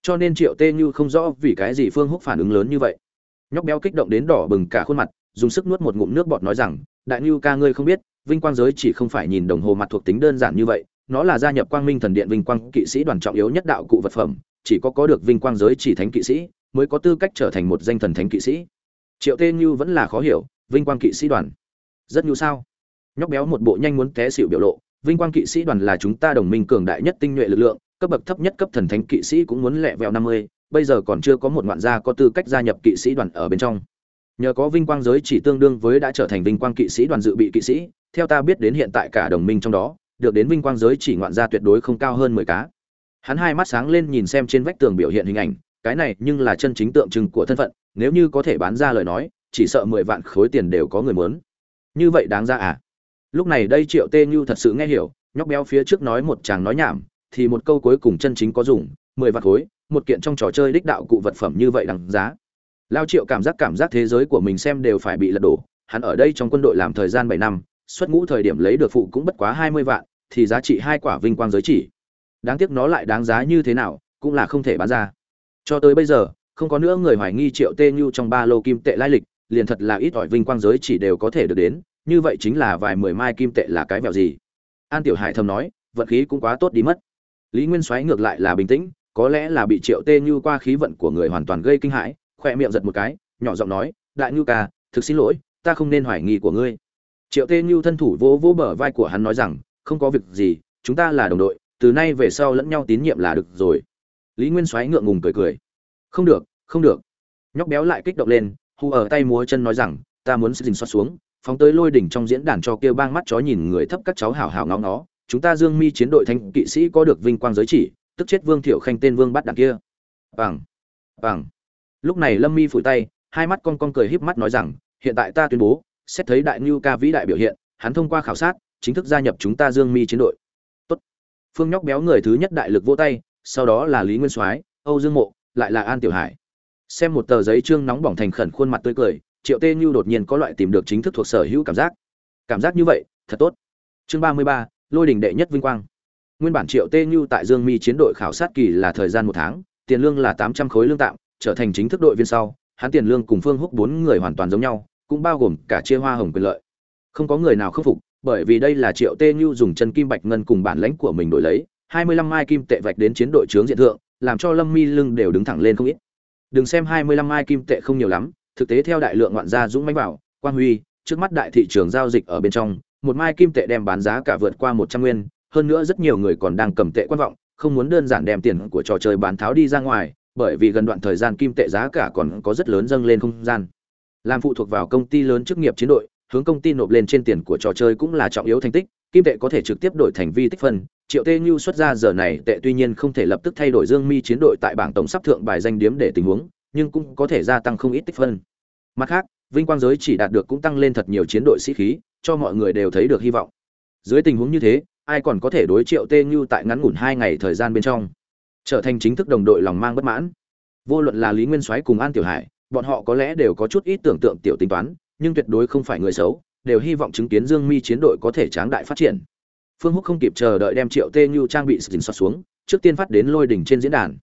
Cho nên triệu tê như không rõ vì cái gì phương húc phản ứng lớn như vậy. Nhóc béo kích động đến đỏ bừng cả khuôn mặt, dùng sức nuốt một ngụm nước bọt nói rằng, đại ngưu ca ngươi không biết, vinh quang giới chỉ không phải nhìn đồng hồ mặt thuộc tính đơn giản như vậy, nó là gia nhập quang minh thần điện vinh quang kỵ sĩ đoàn trọng yếu nhất đạo cụ vật phẩm, chỉ có có được vinh quang giới chỉ thánh kỵ sĩ, mới có tư cách trở thành một danh thần thánh kỵ sĩ. Triệu tê như vẫn là khó hiểu, vinh quang kỵ sĩ đoàn. Rất nhu sao? Nhóc béo một bộ nhanh muốn té xịu biểu lộ, vinh quang kỵ sĩ đoàn là chúng ta đồng minh cường đại nhất tinh nhuệ lực lượng, cấp bậc thấp nhất cấp thần thánh kỵ sĩ cũng muốn lẹ vẹo năm mươi, bây giờ còn chưa có một ngoạn gia có tư cách gia nhập kỵ sĩ đoàn ở bên trong. Nhờ có vinh quang giới chỉ tương đương với đã trở thành vinh quang kỵ sĩ đoàn dự bị kỵ sĩ, theo ta biết đến hiện tại cả đồng minh trong đó, được đến vinh quang giới chỉ ngoạn gia tuyệt đối không cao hơn mười cá. Hắn hai mắt sáng lên nhìn xem trên vách tường biểu hiện hình ảnh, cái này nhưng là chân chính tượng trưng của thân phận, nếu như có thể bán ra lời nói, chỉ sợ mười vạn khối tiền đều có người muốn. Như vậy đáng ra à? Lúc này đây triệu tê như thật sự nghe hiểu, nhóc béo phía trước nói một chàng nói nhảm, thì một câu cuối cùng chân chính có dùng, mười vạn khối, một kiện trong trò chơi đích đạo cụ vật phẩm như vậy đằng giá. Lao triệu cảm giác cảm giác thế giới của mình xem đều phải bị lật đổ, hắn ở đây trong quân đội làm thời gian bảy năm, xuất ngũ thời điểm lấy được phụ cũng bất quá hai mươi vạn, thì giá trị hai quả vinh quang giới chỉ. Đáng tiếc nó lại đáng giá như thế nào, cũng là không thể bán ra. Cho tới bây giờ, không có nữa người hoài nghi triệu tê như trong ba lô kim tệ lai lịch, liền thật là ít ỏi vinh quang giới chỉ đều có thể được đến như vậy chính là vài mười mai kim tệ là cái vẹo gì? An tiểu hải thầm nói vận khí cũng quá tốt đi mất. Lý nguyên soái ngược lại là bình tĩnh, có lẽ là bị triệu tê như qua khí vận của người hoàn toàn gây kinh hãi khoe miệng giật một cái, nhỏ giọng nói, đại ngưu ca, thực xin lỗi, ta không nên hoài nghi của ngươi. Triệu tê như thân thủ vỗ vỗ bờ vai của hắn nói rằng, không có việc gì, chúng ta là đồng đội, từ nay về sau lẫn nhau tín nhiệm là được rồi. Lý nguyên soái ngượng ngùng cười cười. Không được không được. Nhóc béo lại kích động lên hù ở tay múa chân nói rằng, ta muốn dình xót xuống phóng tới lôi đỉnh trong diễn đàn cho kia bang mắt chó nhìn người thấp các cháu hảo hảo ngóng nó chúng ta dương mi chiến đội thanh kỵ sĩ có được vinh quang giới chỉ, tức chết vương thiệu khanh tên vương bắt đằng kia. Bằng bằng. Lúc này lâm mi phủi tay, hai mắt con con cười híp mắt nói rằng, hiện tại ta tuyên bố, xét thấy đại ngưu ca vĩ đại biểu hiện, hắn thông qua khảo sát, chính thức gia nhập chúng ta dương mi chiến đội. Tốt. phương nhóc béo người thứ nhất đại lực vỗ tay, sau đó là lý nguyên soái, âu dương mộ, lại là an tiểu hải. Xem một tờ giấy trương nóng bỏng thành khẩn khuôn mặt tươi cười triệu tê như đột nhiên có loại tìm được chính thức thuộc sở hữu cảm giác. Cảm giác như vậy, thật tốt. Chương ba mươi ba, lôi đình đệ nhất vinh quang. Nguyên bản triệu tê như tại dương mi chiến đội khảo sát kỳ là thời gian một tháng, tiền lương là tám trăm khối lương tạm, trở thành chính thức đội viên sau, hắn tiền lương cùng phương húc bốn người hoàn toàn giống nhau, cũng bao gồm cả chia hoa hồng quyền lợi. Không có người nào khâm phục, bởi vì đây là triệu tê như dùng chân kim bạch ngân cùng bản lãnh của mình đổi lấy, hai mươi lăm mai kim tệ vạch đến chiến đội trướng diện thượng, làm cho lâm mi lưng đều đứng thẳng lên không ít. Đừng xem hai mươi lăm mai kim tệ không nhiều lắm thực tế theo đại lượng ngoạn gia dũng mãnh bảo quang huy, trước mắt đại thị trường giao dịch ở bên trong, một mai kim tệ đem bán giá cả vượt qua một trăm nguyên, hơn nữa rất nhiều người còn đang cầm tệ quan vọng, không muốn đơn giản đem tiền của trò chơi bán tháo đi ra ngoài, bởi vì gần đoạn thời gian kim tệ giá cả còn có rất lớn dâng lên không gian. Làm phụ thuộc vào công ty lớn chức nghiệp chiến đội, hướng công ty nộp lên trên tiền của trò chơi cũng là trọng yếu thành tích, kim tệ có thể trực tiếp đổi thành vi tích phân. Triệu tê như xuất ra giờ này tệ tuy nhiên không thể lập tức thay đổi dương mi chiến đội tại bảng tổng sắp thượng bài danh điếm để tình huống nhưng cũng có thể gia tăng không ít tích phân. Mặt khác, vinh quang giới chỉ đạt được cũng tăng lên thật nhiều chiến đội sĩ khí, cho mọi người đều thấy được hy vọng. Dưới tình huống như thế, ai còn có thể đối triệu tê như tại ngắn ngủn hai ngày thời gian bên trong, trở thành chính thức đồng đội lòng mang bất mãn? Vô luận là lý nguyên soái cùng an tiểu hải, bọn họ có lẽ đều có chút ít tưởng tượng tiểu tính toán, nhưng tuyệt đối không phải người xấu, đều hy vọng chứng kiến dương mi chiến đội có thể tráng đại phát triển. Phương húc không kịp chờ đợi đem triệu tê như trang bị dình xoát xuống, trước tiên phát đến lôi đỉnh trên diễn đàn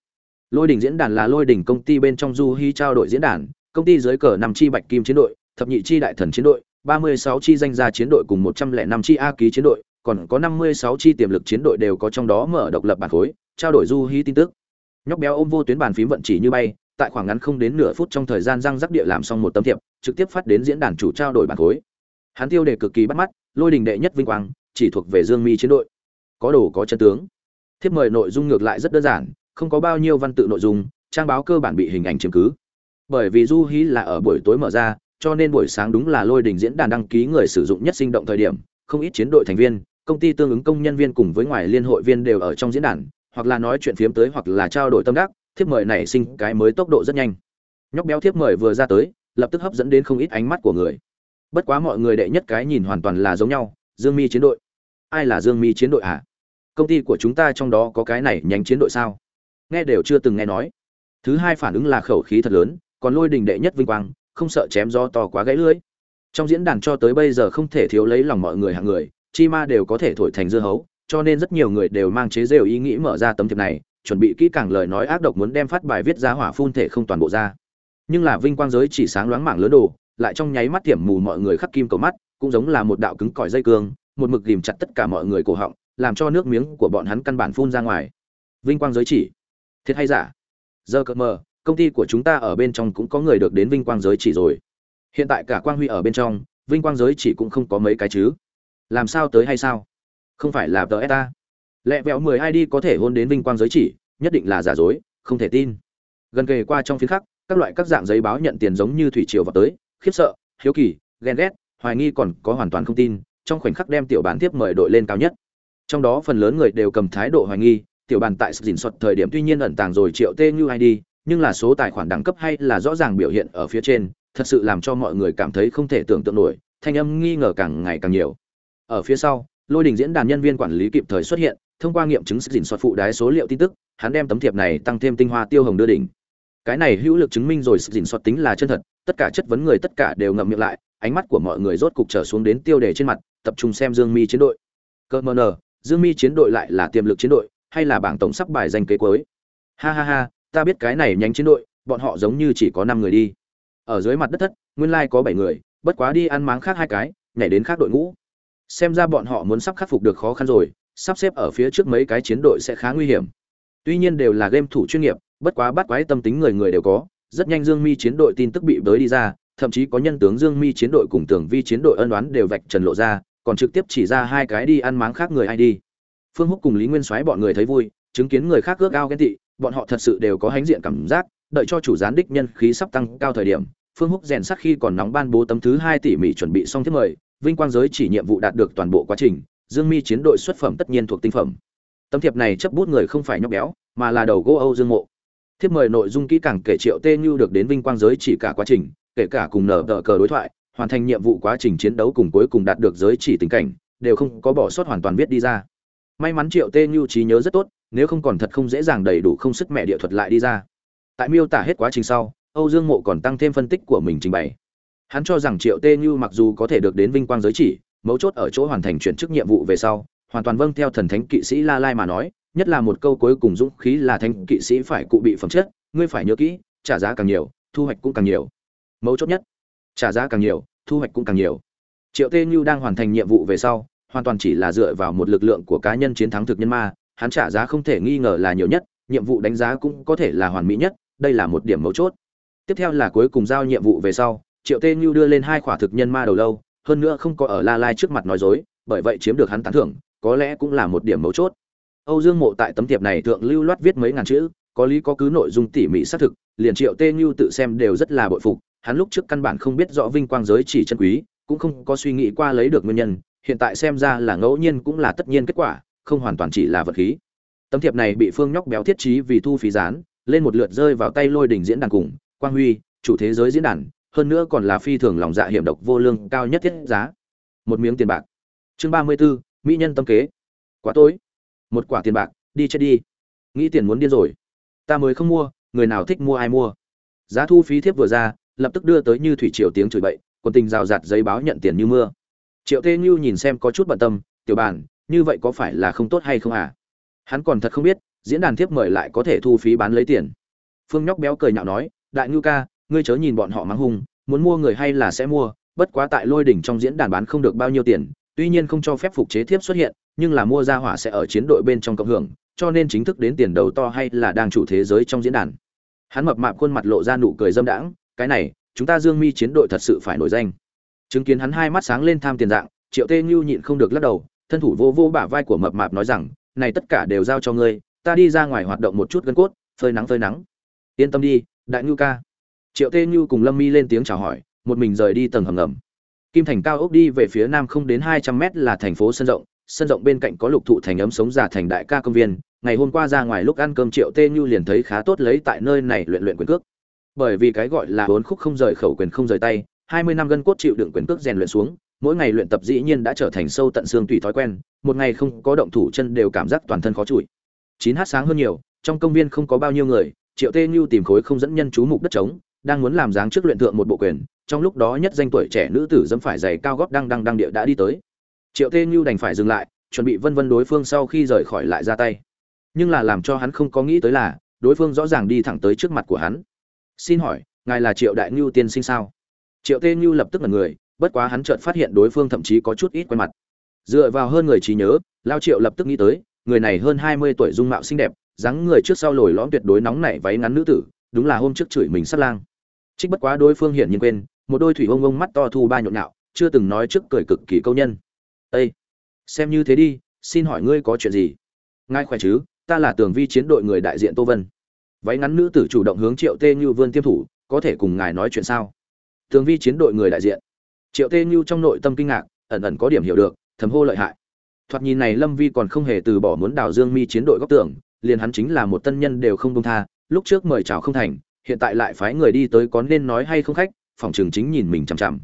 lôi đỉnh diễn đàn là lôi đỉnh công ty bên trong du hy trao đổi diễn đàn, công ty dưới cờ năm chi bạch kim chiến đội, thập nhị chi đại thần chiến đội, ba mươi sáu chi danh gia chiến đội cùng một trăm lẻ năm chi a ký chiến đội, còn có năm mươi sáu chi tiềm lực chiến đội đều có trong đó mở độc lập bản khối, trao đổi du hy tin tức. Nhóc béo ôm vô tuyến bàn phím vận chỉ như bay, tại khoảng ngắn không đến nửa phút trong thời gian răng rắc địa làm xong một tấm thiệp, trực tiếp phát đến diễn đàn chủ trao đổi bản khối. Hắn tiêu đề cực kỳ bắt mắt, lôi đình đệ nhất vinh quang, chỉ thuộc về dương mi chiến đội. Có đồ có chân tướng. Thiếp mời nội dung ngược lại rất đơn giản không có bao nhiêu văn tự nội dung, trang báo cơ bản bị hình ảnh chiếm cứ. Bởi vì du hí là ở buổi tối mở ra, cho nên buổi sáng đúng là lôi đình diễn đàn đăng ký người sử dụng nhất sinh động thời điểm, không ít chiến đội thành viên, công ty tương ứng công nhân viên cùng với ngoài liên hội viên đều ở trong diễn đàn, hoặc là nói chuyện phiếm tới hoặc là trao đổi tâm đắc, thiếp mời nảy sinh cái mới tốc độ rất nhanh. Nhóc béo thiếp mời vừa ra tới, lập tức hấp dẫn đến không ít ánh mắt của người. Bất quá mọi người đệ nhất cái nhìn hoàn toàn là giống nhau, dương mi chiến đội. Ai là dương mi chiến đội à? công ty của chúng ta trong đó có cái này nhánh chiến đội sao? Nghe đều chưa từng nghe nói. Thứ hai phản ứng là khẩu khí thật lớn, còn lôi đình đệ nhất vinh quang, không sợ chém gió to quá gãy lưỡi. Trong diễn đàn cho tới bây giờ không thể thiếu lấy lòng mọi người hạng người, chi ma đều có thể thổi thành dưa hấu, cho nên rất nhiều người đều mang chế rêu ý nghĩ mở ra tấm thiệp này, chuẩn bị kỹ càng lời nói ác độc muốn đem phát bài viết ra hỏa phun thể không toàn bộ ra. Nhưng là vinh quang giới chỉ sáng loáng mảng lớn đồ, lại trong nháy mắt tiềm mù mọi người khắc kim cầu mắt, cũng giống là một đạo cứng cỏi dây cương, một mực ghìm chặt tất cả mọi người cổ họng, làm cho nước miếng của bọn hắn căn bản phun ra ngoài. Vinh quang giới chỉ thiệt hay giả? Giờ cợt mờ, công ty của chúng ta ở bên trong cũng có người được đến vinh quang giới chỉ rồi. Hiện tại cả quang huy ở bên trong, vinh quang giới chỉ cũng không có mấy cái chứ. Làm sao tới hay sao? Không phải là tờ ta lẹ vẹo mười id có thể hôn đến vinh quang giới chỉ, nhất định là giả dối, không thể tin. Gần kề qua trong phiến khắc, các loại các dạng giấy báo nhận tiền giống như thủy triều vào tới, khiếp sợ, hiếu kỳ, ghen ghét, hoài nghi còn có hoàn toàn không tin, trong khoảnh khắc đem tiểu bản tiếp mời đội lên cao nhất. Trong đó phần lớn người đều cầm thái độ hoài nghi tiểu bàn tại sự dình xuất thời điểm tuy nhiên ẩn tàng rồi triệu tên như id nhưng là số tài khoản đẳng cấp hay là rõ ràng biểu hiện ở phía trên, thật sự làm cho mọi người cảm thấy không thể tưởng tượng nổi, thanh âm nghi ngờ càng ngày càng nhiều. Ở phía sau, lôi đình diễn đàn nhân viên quản lý kịp thời xuất hiện, thông qua nghiệm chứng sự dình xuất phụ đái số liệu tin tức, hắn đem tấm thiệp này tăng thêm tinh hoa tiêu hồng đưa đỉnh. Cái này hữu lực chứng minh rồi sự dình xuất tính là chân thật, tất cả chất vấn người tất cả đều ngậm miệng lại, ánh mắt của mọi người rốt cục trở xuống đến tiêu đề trên mặt, tập trung xem dương mi chiến đội. Cơ mờ nờ, dương mi chiến đội lại là tiềm lực chiến đội hay là bảng tổng sắp bài danh kế cuối. Ha ha ha, ta biết cái này nhánh chiến đội, bọn họ giống như chỉ có năm người đi. Ở dưới mặt đất thất, nguyên lai có bảy người, bất quá đi ăn máng khác hai cái, nhảy đến khác đội ngũ. Xem ra bọn họ muốn sắp khắc phục được khó khăn rồi, sắp xếp ở phía trước mấy cái chiến đội sẽ khá nguy hiểm. Tuy nhiên đều là game thủ chuyên nghiệp, bất quá bắt quái tâm tính người người đều có, rất nhanh dương mi chiến đội tin tức bị bới đi ra, thậm chí có nhân tướng dương mi chiến đội cùng tưởng vi chiến đội ân đoán đều vạch trần lộ ra, còn trực tiếp chỉ ra hai cái đi ăn máng khác người ai đi phương húc cùng lý nguyên soái bọn người thấy vui, chứng kiến người khác ước ao ghen tị, bọn họ thật sự đều có hãnh diện cảm giác, đợi cho chủ gián đích nhân khí sắp tăng cao thời điểm, phương húc rèn sắc khi còn nóng ban bố tấm thứ hai tỉ mỉ chuẩn bị xong thiết mời, vinh quang giới chỉ nhiệm vụ đạt được toàn bộ quá trình, dương mi chiến đội xuất phẩm tất nhiên thuộc tinh phẩm. Tấm thiệp này chấp bút người không phải nhóc béo, mà là đầu gỗ âu dương mộ. Thiếp mời nội dung kỹ càng kể triệu tê như được đến vinh quang giới chỉ cả quá trình, kể cả cùng nở đỡ cờ đối thoại, hoàn thành nhiệm vụ quá trình chiến đấu cùng cuối cùng đạt được giới chỉ tình cảnh, đều không có bỏ sót hoàn toàn viết đi ra may mắn triệu tê nhu trí nhớ rất tốt, nếu không còn thật không dễ dàng đầy đủ không sức mẹ địa thuật lại đi ra. Tại miêu tả hết quá trình sau, âu dương mộ còn tăng thêm phân tích của mình trình bày. Hắn cho rằng triệu tê nhu mặc dù có thể được đến vinh quang giới chỉ, mấu chốt ở chỗ hoàn thành chuyển chức nhiệm vụ về sau, hoàn toàn vâng theo thần thánh kỵ sĩ la lai mà nói, nhất là một câu cuối cùng dũng khí là thánh kỵ sĩ phải cụ bị phẩm chất, ngươi phải nhớ kỹ, trả giá càng nhiều, thu hoạch cũng càng nhiều. Mấu chốt nhất, trả giá càng nhiều, thu hoạch cũng càng nhiều. Triệu tê như đang hoàn thành nhiệm vụ về sau hoàn toàn chỉ là dựa vào một lực lượng của cá nhân chiến thắng thực nhân ma, hắn trả giá không thể nghi ngờ là nhiều nhất, nhiệm vụ đánh giá cũng có thể là hoàn mỹ nhất, đây là một điểm mấu chốt. Tiếp theo là cuối cùng giao nhiệm vụ về sau, triệu tê như đưa lên hai khỏa thực nhân ma đầu lâu, hơn nữa không có ở la lai trước mặt nói dối, bởi vậy chiếm được hắn tán thưởng, có lẽ cũng là một điểm mấu chốt. Âu dương mộ tại tấm tiệp này thượng lưu loát viết mấy ngàn chữ, có lý có cứ nội dung tỉ mỉ xác thực, liền triệu tê như tự xem đều rất là bội phục, hắn lúc trước căn bản không biết rõ vinh quang giới chỉ chân quý, cũng không có suy nghĩ qua lấy được nguyên nhân hiện tại xem ra là ngẫu nhiên cũng là tất nhiên kết quả không hoàn toàn chỉ là vật khí. Tấm thiệp này bị phương nhóc béo thiết trí vì thu phí gián lên một lượt rơi vào tay lôi đỉnh diễn đàn cùng quang huy chủ thế giới diễn đàn hơn nữa còn là phi thường lòng dạ hiểm độc vô lương cao nhất thiết giá. Một miếng tiền bạc. Chương ba mươi 34, mỹ nhân tâm kế. Quá tối. Một quả tiền bạc đi chết đi. Nghĩ tiền muốn điên rồi. Ta mới không mua người nào thích mua ai mua. Giá thu phí thiếp vừa ra lập tức đưa tới như thủy triều tiếng chửi bậy còn tình rào rạt giấy báo nhận tiền như mưa triệu tê như nhìn xem có chút bận tâm, tiểu bàn như vậy có phải là không tốt hay không à? Hắn còn thật không biết, diễn đàn thiếp mời lại có thể thu phí bán lấy tiền. Phương nhóc béo cười nhạo nói, đại ngư ca, ngươi chớ nhìn bọn họ mắng hung, muốn mua người hay là sẽ mua, bất quá tại lôi đỉnh trong diễn đàn bán không được bao nhiêu tiền, tuy nhiên không cho phép phục chế thiếp xuất hiện, nhưng là mua ra hỏa sẽ ở chiến đội bên trong cộng hưởng, cho nên chính thức đến tiền đầu to hay là đang chủ thế giới trong diễn đàn. Hắn mập mạp khuôn mặt lộ ra nụ cười dâm đãng, cái này, chúng ta dương mi chiến đội thật sự phải nổi danh chứng kiến hắn hai mắt sáng lên tham tiền dạng, triệu tê như nhịn không được lắc đầu, thân thủ vô vô bả vai của mập mạp nói rằng, này tất cả đều giao cho ngươi, ta đi ra ngoài hoạt động một chút gân cốt, phơi nắng phơi nắng. Yên tâm đi, đại ngưu ca. Triệu tê như cùng lâm mi lên tiếng chào hỏi, một mình rời đi tầng hầm ngầm. Kim thành cao ốc đi về phía nam không đến hai trăm mét là thành phố sân rộng sân rộng bên cạnh có lục thụ thành ấm sống giả thành đại ca công viên, ngày hôm qua ra ngoài lúc ăn cơm triệu tê như liền thấy khá tốt lấy tại nơi này luyện luyện quyền cước. Bởi vì cái gọi là bốn khúc không rời khẩu quyền không rời tay hai mươi năm gân cốt chịu đựng quyền cước rèn luyện xuống, mỗi ngày luyện tập dĩ nhiên đã trở thành sâu tận xương tùy thói quen, một ngày không có động thủ chân đều cảm giác toàn thân khó chịu. Chín h sáng hơn nhiều, trong công viên không có bao nhiêu người, triệu tê Nhu tìm khối không dẫn nhân chú mục đất trống, đang muốn làm dáng trước luyện thượng một bộ quyền, trong lúc đó nhất danh tuổi trẻ nữ tử dẫm phải giày cao gót đang đang đang địa đã đi tới. Triệu tê Nhu đành phải dừng lại, chuẩn bị vân vân đối phương sau khi rời khỏi lại ra tay. Nhưng là làm cho hắn không có nghĩ tới là, đối phương rõ ràng đi thẳng tới trước mặt của hắn. Xin hỏi, ngài là triệu đại Nhu tiên sinh sao? Triệu tê như lập tức là người, bất quá hắn chợt phát hiện đối phương thậm chí có chút ít quen mặt. Dựa vào hơn người trí nhớ, lao triệu lập tức nghĩ tới, người này hơn hai mươi tuổi dung mạo xinh đẹp, dáng người trước sau lồi lõm tuyệt đối nóng nảy váy ngắn nữ tử, đúng là hôm trước chửi mình sát lang. Trích bất quá đối phương hiển nhiên quên, một đôi thủy ông ông mắt to thu ba nhộn nhạo, chưa từng nói trước cười cực kỳ câu nhân. Ây xem như thế đi, xin hỏi ngươi có chuyện gì? Ngài khỏe chứ? Ta là tường vi chiến đội người đại diện tô vân. Váy ngắn nữ tử chủ động hướng triệu tê như vươn tiêm thủ, có thể cùng ngài nói chuyện sao? Tường vi chiến đội người đại diện. Triệu tê như trong nội tâm kinh ngạc, ẩn ẩn có điểm hiểu được, thầm hô lợi hại. Thoạt nhìn này lâm vi còn không hề từ bỏ muốn đào dương mi chiến đội góc tưởng liền hắn chính là một tân nhân đều không công tha, lúc trước mời chào không thành, hiện tại lại phái người đi tới có nên nói hay không khách, phòng trường chính nhìn mình chằm chằm.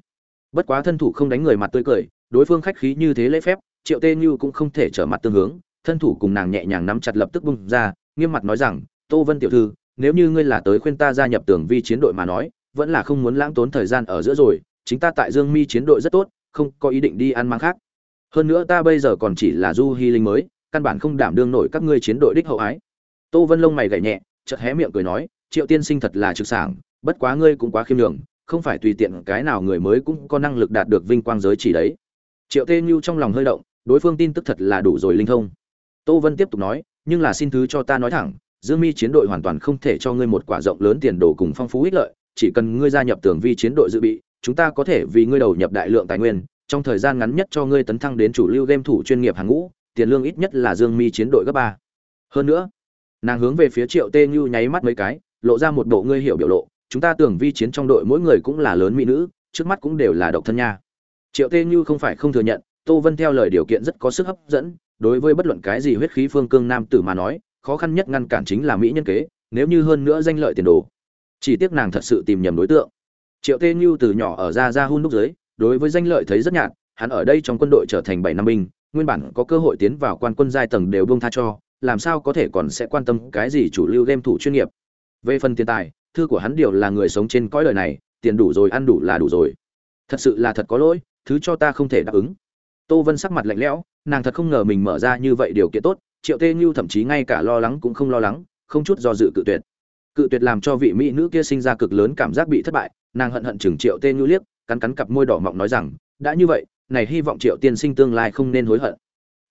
Bất quá thân thủ không đánh người mặt tươi cười, đối phương khách khí như thế lễ phép, triệu tê như cũng không thể trở mặt tương hướng, thân thủ cùng nàng nhẹ nhàng nắm chặt lập tức bung ra, nghiêm mặt nói rằng, tô vân tiểu thư, nếu như ngươi là tới khuyên ta gia nhập tưởng vi chiến đội mà nói vẫn là không muốn lãng tốn thời gian ở giữa rồi, chính ta tại dương mi chiến đội rất tốt, không có ý định đi ăn mang khác. Hơn nữa ta bây giờ còn chỉ là du hy linh mới, căn bản không đảm đương nổi các ngươi chiến đội đích hậu ái. Tô vân lông mày gảy nhẹ, chợt hé miệng cười nói, triệu tiên sinh thật là trực sảng, bất quá ngươi cũng quá khiêm nhường, không phải tùy tiện cái nào người mới cũng có năng lực đạt được vinh quang giới chỉ đấy. Triệu tê như trong lòng hơi động, đối phương tin tức thật là đủ rồi linh thông. Tô vân tiếp tục nói, nhưng là xin thứ cho ta nói thẳng, dương mi chiến đội hoàn toàn không thể cho ngươi một quả rộng lớn tiền đồ cùng phong phú ích lợi chỉ cần ngươi gia nhập tưởng vi chiến đội dự bị, chúng ta có thể vì ngươi đầu nhập đại lượng tài nguyên, trong thời gian ngắn nhất cho ngươi tấn thăng đến chủ lưu game thủ chuyên nghiệp hàng ngũ, tiền lương ít nhất là dương mi chiến đội gấp ba. Hơn nữa, nàng hướng về phía triệu tê như nháy mắt mấy cái, lộ ra một bộ ngươi hiểu biểu lộ, chúng ta tưởng vi chiến trong đội mỗi người cũng là lớn mỹ nữ, trước mắt cũng đều là độc thân nha. Triệu tê như không phải không thừa nhận, tô vân theo lời điều kiện rất có sức hấp dẫn, đối với bất luận cái gì huyết khí phương cương nam tử mà nói, khó khăn nhất ngăn cản chính là mỹ nhân kế, nếu như hơn nữa danh lợi tiền đồ chỉ tiếc nàng thật sự tìm nhầm đối tượng. Triệu tê như từ nhỏ ở ra ra hun đúc giới đối với danh lợi thấy rất nhạt, hắn ở đây trong quân đội trở thành bảy năm binh, nguyên bản có cơ hội tiến vào quan quân giai tầng đều buông tha cho, làm sao có thể còn sẽ quan tâm cái gì chủ lưu game thủ chuyên nghiệp. Về phần tiền tài, thư của hắn điều là người sống trên cõi đời này, tiền đủ rồi ăn đủ là đủ rồi. Thật sự là thật có lỗi, thứ cho ta không thể đáp ứng. Tô vân sắc mặt lạnh lẽo, nàng thật không ngờ mình mở ra như vậy điều kiện tốt, triệu tê như thậm chí ngay cả lo lắng cũng không lo lắng, không chút do dự cự tuyệt cự tuyệt làm cho vị mỹ nữ kia sinh ra cực lớn cảm giác bị thất bại, nàng hận hận chừng triệu tê nhu liếc, cắn cắn cặp môi đỏ mọng nói rằng, đã như vậy, này hy vọng triệu tiên sinh tương lai không nên hối hận.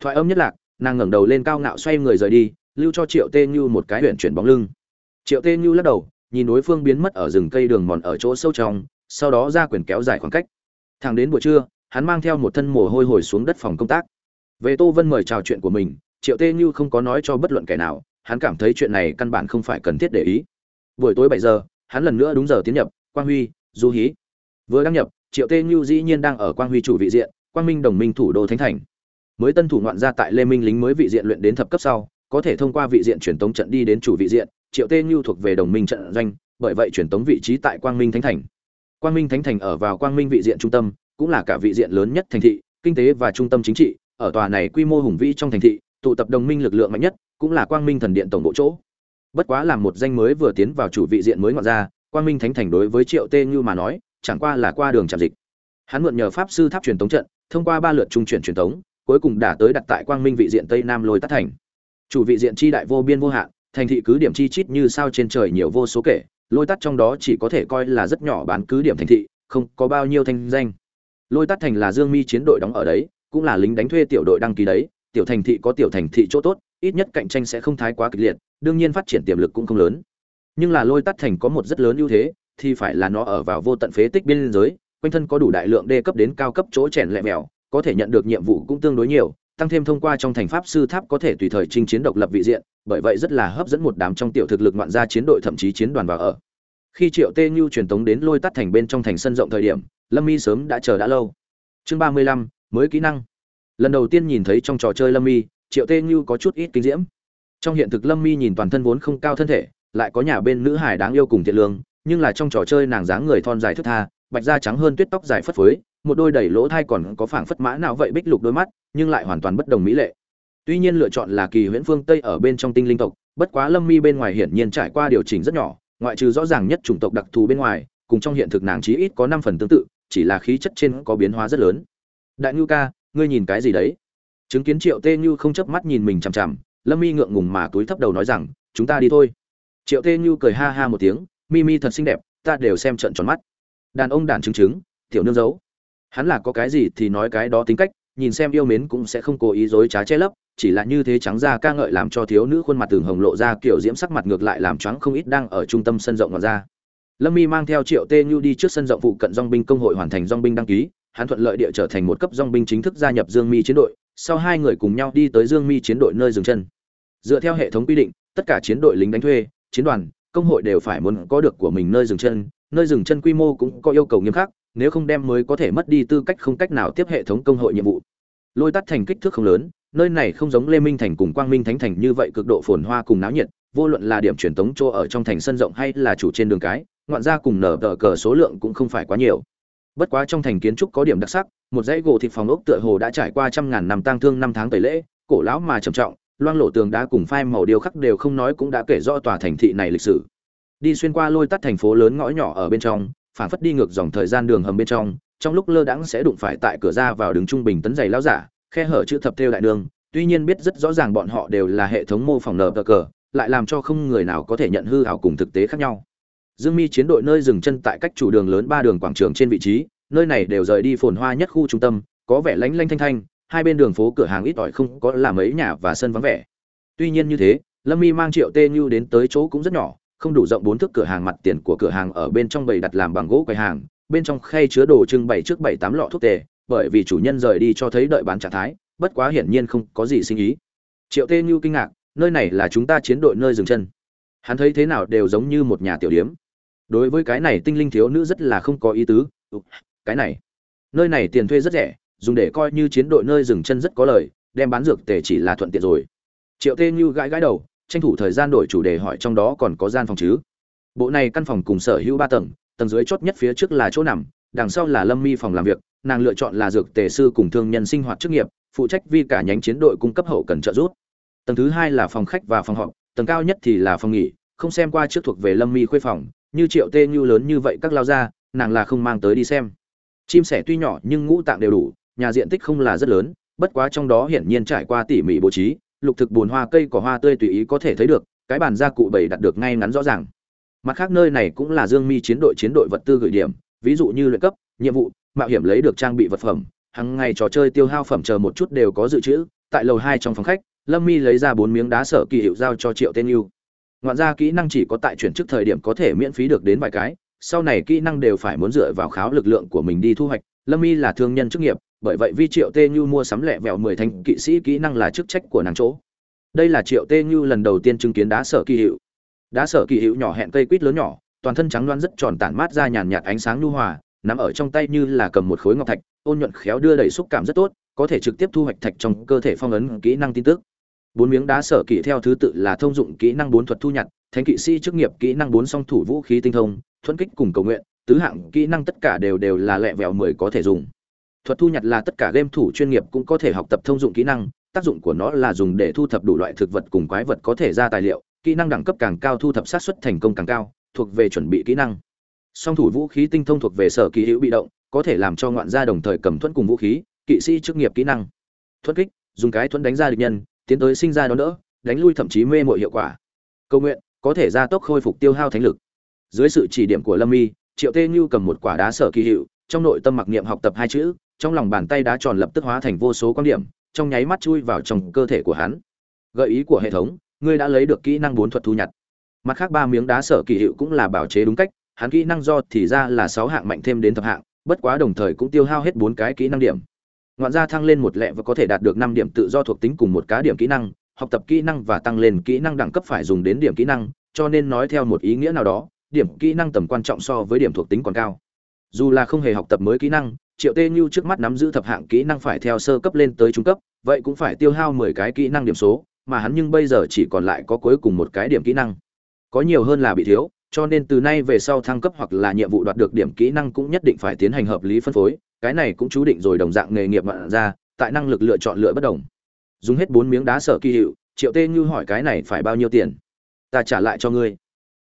Thoại âm nhất lạc, nàng ngẩng đầu lên cao ngạo xoay người rời đi, lưu cho triệu tê như một cái huyện chuyển bóng lưng. Triệu tê như lắc đầu, nhìn đối phương biến mất ở rừng cây đường mòn ở chỗ sâu trong, sau đó ra quyển kéo dài khoảng cách. Thẳng đến buổi trưa, hắn mang theo một thân mồ hôi hồi xuống đất phòng công tác. Về tô vân mời trò chuyện của mình, triệu tê như không có nói cho bất luận kẻ nào, hắn cảm thấy chuyện này căn bản không phải cần thiết để ý buổi tối bảy giờ, hắn lần nữa đúng giờ tiến nhập, quang huy, du hí. Vừa đăng nhập, triệu tê như dĩ nhiên đang ở quang huy chủ vị diện, quang minh đồng minh thủ đô thánh thành. Mới tân thủ ngoạn gia tại lê minh lính mới vị diện luyện đến thập cấp sau, có thể thông qua vị diện truyền tống trận đi đến chủ vị diện, triệu tê như thuộc về đồng minh trận doanh, bởi vậy truyền tống vị trí tại quang minh thánh thành. Quang minh thánh thành ở vào quang minh vị diện trung tâm, cũng là cả vị diện lớn nhất thành thị, kinh tế và trung tâm chính trị, ở tòa này quy mô hùng vĩ trong thành thị, tụ tập đồng minh lực lượng mạnh nhất, cũng là quang minh thần điện tổng bộ chỗ bất quá làm một danh mới vừa tiến vào chủ vị diện mới ngoạn ra, quang minh thánh thành đối với triệu tê như mà nói, chẳng qua là qua đường trạm dịch. Hắn mượn nhờ pháp sư tháp truyền tống trận, thông qua ba lượt trung chuyển truyền tống, cuối cùng đã tới đặt tại quang minh vị diện tây nam lôi tắt thành. Chủ vị diện chi đại vô biên vô hạn, thành thị cứ điểm chi chít như sao trên trời nhiều vô số kể, lôi tắt trong đó chỉ có thể coi là rất nhỏ bán cứ điểm thành thị, không có bao nhiêu thanh danh. Lôi tắt thành là dương mi chiến đội đóng ở đấy, cũng là lính đánh thuê tiểu đội đăng ký đấy, tiểu thành thị có tiểu thành thị chỗ tốt ít nhất cạnh tranh sẽ không thái quá kịch liệt, đương nhiên phát triển tiềm lực cũng không lớn. Nhưng là lôi tắt thành có một rất lớn ưu thế, thì phải là nó ở vào vô tận phế tích biên giới, quanh thân có đủ đại lượng đê cấp đến cao cấp chỗ chèn lẹ mèo, có thể nhận được nhiệm vụ cũng tương đối nhiều, tăng thêm thông qua trong thành pháp sư tháp có thể tùy thời chinh chiến độc lập vị diện, bởi vậy rất là hấp dẫn một đám trong tiểu thực lực ngoạn gia chiến đội thậm chí chiến đoàn vào ở. Khi triệu tê Nhu truyền tống đến lôi tắt thành bên trong thành sân rộng thời điểm, lâm mi sớm đã chờ đã lâu. Chương ba mươi lăm, mới kỹ năng. Lần đầu tiên nhìn thấy trong trò chơi lâm mi triệu tê như có chút ít kinh diễm. Trong hiện thực lâm mi nhìn toàn thân vốn không cao thân thể, lại có nhà bên nữ hải đáng yêu cùng thiện lương, nhưng là trong trò chơi nàng dáng người thon dài thướt tha, bạch da trắng hơn tuyết tóc dài phất phới, một đôi đầy lỗ thai còn có phảng phất mã nào vậy bích lục đôi mắt, nhưng lại hoàn toàn bất đồng mỹ lệ. Tuy nhiên lựa chọn là kỳ huyễn phương tây ở bên trong tinh linh tộc, bất quá lâm mi bên ngoài hiển nhiên trải qua điều chỉnh rất nhỏ, ngoại trừ rõ ràng nhất chủng tộc đặc thù bên ngoài, cùng trong hiện thực nàng chí ít có năm phần tương tự, chỉ là khí chất trên có biến hóa rất lớn. Đại ngưu ca, ngươi nhìn cái gì đấy? Chứng kiến triệu tê như không chớp mắt nhìn mình chằm chằm, lâm mi ngượng ngùng mà túi thấp đầu nói rằng, chúng ta đi thôi. Triệu tê như cười ha ha một tiếng, mi mi thật xinh đẹp, ta đều xem trận tròn mắt. Đàn ông đàn chứng chứng, tiểu nương giấu. Hắn là có cái gì thì nói cái đó tính cách, nhìn xem yêu mến cũng sẽ không cố ý dối trá che lấp, chỉ là như thế trắng ra ca ngợi làm cho thiếu nữ khuôn mặt tường hồng lộ ra kiểu diễm sắc mặt ngược lại làm choáng không ít đang ở trung tâm sân rộng ngoài ra. Lâm mi mang theo triệu tê như đi trước sân rộng phụ cận dong binh công hội hoàn thành dong binh đăng ký, hắn thuận lợi địa trở thành một cấp dong binh chính thức gia nhập dương mi chiến đội sau hai người cùng nhau đi tới dương mi chiến đội nơi dừng chân. Dựa theo hệ thống quy định, tất cả chiến đội lính đánh thuê, chiến đoàn, công hội đều phải muốn có được của mình nơi dừng chân, nơi dừng chân quy mô cũng có yêu cầu nghiêm khắc, nếu không đem mới có thể mất đi tư cách không cách nào tiếp hệ thống công hội nhiệm vụ. Lôi tắt thành kích thước không lớn, nơi này không giống lê minh thành cùng quang minh thánh thành như vậy cực độ phồn hoa cùng náo nhiệt, vô luận là điểm truyền tống chỗ ở trong thành sân rộng hay là chủ trên đường cái, ngoạn ra cùng nở tờ cờ số lượng cũng không phải quá nhiều bất quá trong thành kiến trúc có điểm đặc sắc, một dãy gỗ thịt phòng ốc tựa hồ đã trải qua trăm ngàn năm tang thương năm tháng tẩy lễ, cổ lão mà trầm trọng, loang lộ tường đá cùng phai màu điêu khắc đều không nói cũng đã kể rõ tòa thành thị này lịch sử. Đi xuyên qua lôi tắt thành phố lớn ngõ nhỏ ở bên trong, phản phất đi ngược dòng thời gian đường hầm bên trong trong lúc lơ đãng sẽ đụng phải tại cửa ra vào đứng trung bình tấn giày lao giả, khe hở chữ thập theo đại đường, tuy nhiên biết rất rõ ràng bọn họ đều là hệ thống mô phỏng nở cờ, lại làm cho không người nào có thể nhận hư hảo cùng thực tế khác nhau dương mi chiến đội nơi dừng chân tại cách chủ đường lớn ba đường quảng trường trên vị trí, nơi này đều rời đi phồn hoa nhất khu trung tâm, có vẻ lánh lanh thanh thanh, hai bên đường phố cửa hàng ít ỏi không có làm mấy nhà và sân vắng vẻ. Tuy nhiên như thế, lâm mi mang triệu tê như đến tới chỗ cũng rất nhỏ, không đủ rộng bốn thước cửa hàng mặt tiền của cửa hàng ở bên trong bày đặt làm bằng gỗ quầy hàng, bên trong khay chứa đồ trưng bày trước bảy tám lọ thuốc tề bởi vì chủ nhân rời đi cho thấy đợi bán trạng thái, bất quá hiển nhiên không có gì sinh ý. Triệu tê như kinh ngạc, nơi này là chúng ta chiến đội nơi dừng chân. Hắn thấy thế nào đều giống như một nhà tiểu điếm đối với cái này tinh linh thiếu nữ rất là không có ý tứ. Cái này, nơi này tiền thuê rất rẻ, dùng để coi như chiến đội nơi dừng chân rất có lời, đem bán dược tề chỉ là thuận tiện rồi. Triệu tê như gãi gãi đầu, tranh thủ thời gian đổi chủ đề hỏi trong đó còn có gian phòng chứ? Bộ này căn phòng cùng sở hữu ba tầng tầng dưới chốt nhất phía trước là chỗ nằm, đằng sau là lâm mi phòng làm việc, nàng lựa chọn là dược tề sư cùng thương nhân sinh hoạt chức nghiệp, phụ trách vì cả nhánh chiến đội cung cấp hậu cần trợ giúp. Tầng thứ hai là phòng khách và phòng họp, tầng cao nhất thì là phòng nghỉ, không xem qua trước thuộc về lâm mi khuê phòng như triệu tê như lớn như vậy các lao ra, nàng là không mang tới đi xem. Chim sẻ tuy nhỏ nhưng ngũ tạng đều đủ, nhà diện tích không là rất lớn, bất quá trong đó hiển nhiên trải qua tỉ mỉ bố trí, lục thực bùn hoa cây cỏ hoa tươi tùy ý có thể thấy được, cái bàn gia cụ bày đặt được ngay ngắn rõ ràng. Mặt khác nơi này cũng là dương mi chiến đội chiến đội vật tư gửi điểm, ví dụ như luyện cấp, nhiệm vụ, mạo hiểm lấy được trang bị vật phẩm hàng ngày trò chơi tiêu hao phẩm chờ một chút đều có dự trữ, tại lầu hai trong phòng khách, lâm mi lấy ra bốn miếng đá sở kỳ hiệu giao cho triệu tên yêu ngoạn ra kỹ năng chỉ có tại chuyển chức thời điểm có thể miễn phí được đến vài cái, sau này kỹ năng đều phải muốn dựa vào kháo lực lượng của mình đi thu hoạch. Lâm y là thương nhân chức nghiệp, bởi vậy vi triệu tê như mua sắm lẹ vẹo mười thanh kỵ sĩ kỹ năng là chức trách của nàng chỗ. Đây là triệu tê như lần đầu tiên chứng kiến đá sở kỳ hiệu. Đá sở kỳ hiệu nhỏ hẹn cây quýt lớn nhỏ, toàn thân trắng loan rất tròn tản mát ra nhàn nhạt ánh sáng nhu hòa nắm ở trong tay như là cầm một khối ngọc thạch, ôn nhuận khéo đưa đẩy xúc cảm rất tốt, có thể trực tiếp thu hoạch thạch trong cơ thể phong ấn kỹ năng tin tức bốn miếng đá sở kỳ theo thứ tự là thông dụng kỹ năng bốn thuật thu nhặt, thánh kỵ sĩ chức nghiệp kỹ năng bốn song thủ vũ khí tinh thông, thuẫn kích cùng cầu nguyện, tứ hạng kỹ năng tất cả đều đều là lẹ vẹo mười có thể dùng. Thuật thu nhặt là tất cả game thủ chuyên nghiệp cũng có thể học tập thông dụng kỹ năng, tác dụng của nó là dùng để thu thập đủ loại thực vật cùng quái vật có thể ra tài liệu, kỹ năng đẳng cấp càng cao thu thập sát xuất thành công càng cao, thuộc về chuẩn bị kỹ năng. Song thủ vũ khí tinh thông thuộc về sở kỳ hữu bị động, có thể làm cho ngoạn gia đồng thời cầm thuẫn cùng vũ khí, kỵ sĩ chức nghiệp kỹ năng. Thuẫn kích, dùng cái thuẫn đánh ra địch nhân tiến tới sinh ra đón đỡ, đánh lui thậm chí mê mội hiệu quả. Cầu nguyện, có thể gia tốc khôi phục tiêu hao thánh lực. Dưới sự chỉ điểm của lâm y, triệu tê như cầm một quả đá sở kỳ hiệu, trong nội tâm mặc niệm học tập hai chữ, trong lòng bàn tay đá tròn lập tức hóa thành vô số quan điểm, trong nháy mắt chui vào trong cơ thể của hắn. Gợi ý của hệ thống, ngươi đã lấy được kỹ năng bốn thuật thu nhặt. Mặt khác ba miếng đá sở kỳ hiệu cũng là bảo chế đúng cách, hắn kỹ năng do thì ra là sáu hạng mạnh thêm đến thập hạng, bất quá đồng thời cũng tiêu hao hết bốn cái kỹ năng điểm ngoạn gia thăng lên một lẹ và có thể đạt được năm điểm tự do thuộc tính cùng một cá điểm kỹ năng, học tập kỹ năng và tăng lên kỹ năng đẳng cấp phải dùng đến điểm kỹ năng, cho nên nói theo một ý nghĩa nào đó, điểm kỹ năng tầm quan trọng so với điểm thuộc tính còn cao. Dù là không hề học tập mới kỹ năng, triệu tê như trước mắt nắm giữ thập hạng kỹ năng phải theo sơ cấp lên tới trung cấp, vậy cũng phải tiêu hao mười cái kỹ năng điểm số, mà hắn nhưng bây giờ chỉ còn lại có cuối cùng một cái điểm kỹ năng. Có nhiều hơn là bị thiếu cho nên từ nay về sau thăng cấp hoặc là nhiệm vụ đoạt được điểm kỹ năng cũng nhất định phải tiến hành hợp lý phân phối. Cái này cũng chú định rồi đồng dạng nghề nghiệp ngoạn ra tại năng lực lựa chọn lựa bất đồng. Dùng hết bốn miếng đá sở kỳ hiệu, triệu tê như hỏi cái này phải bao nhiêu tiền? Ta trả lại cho ngươi.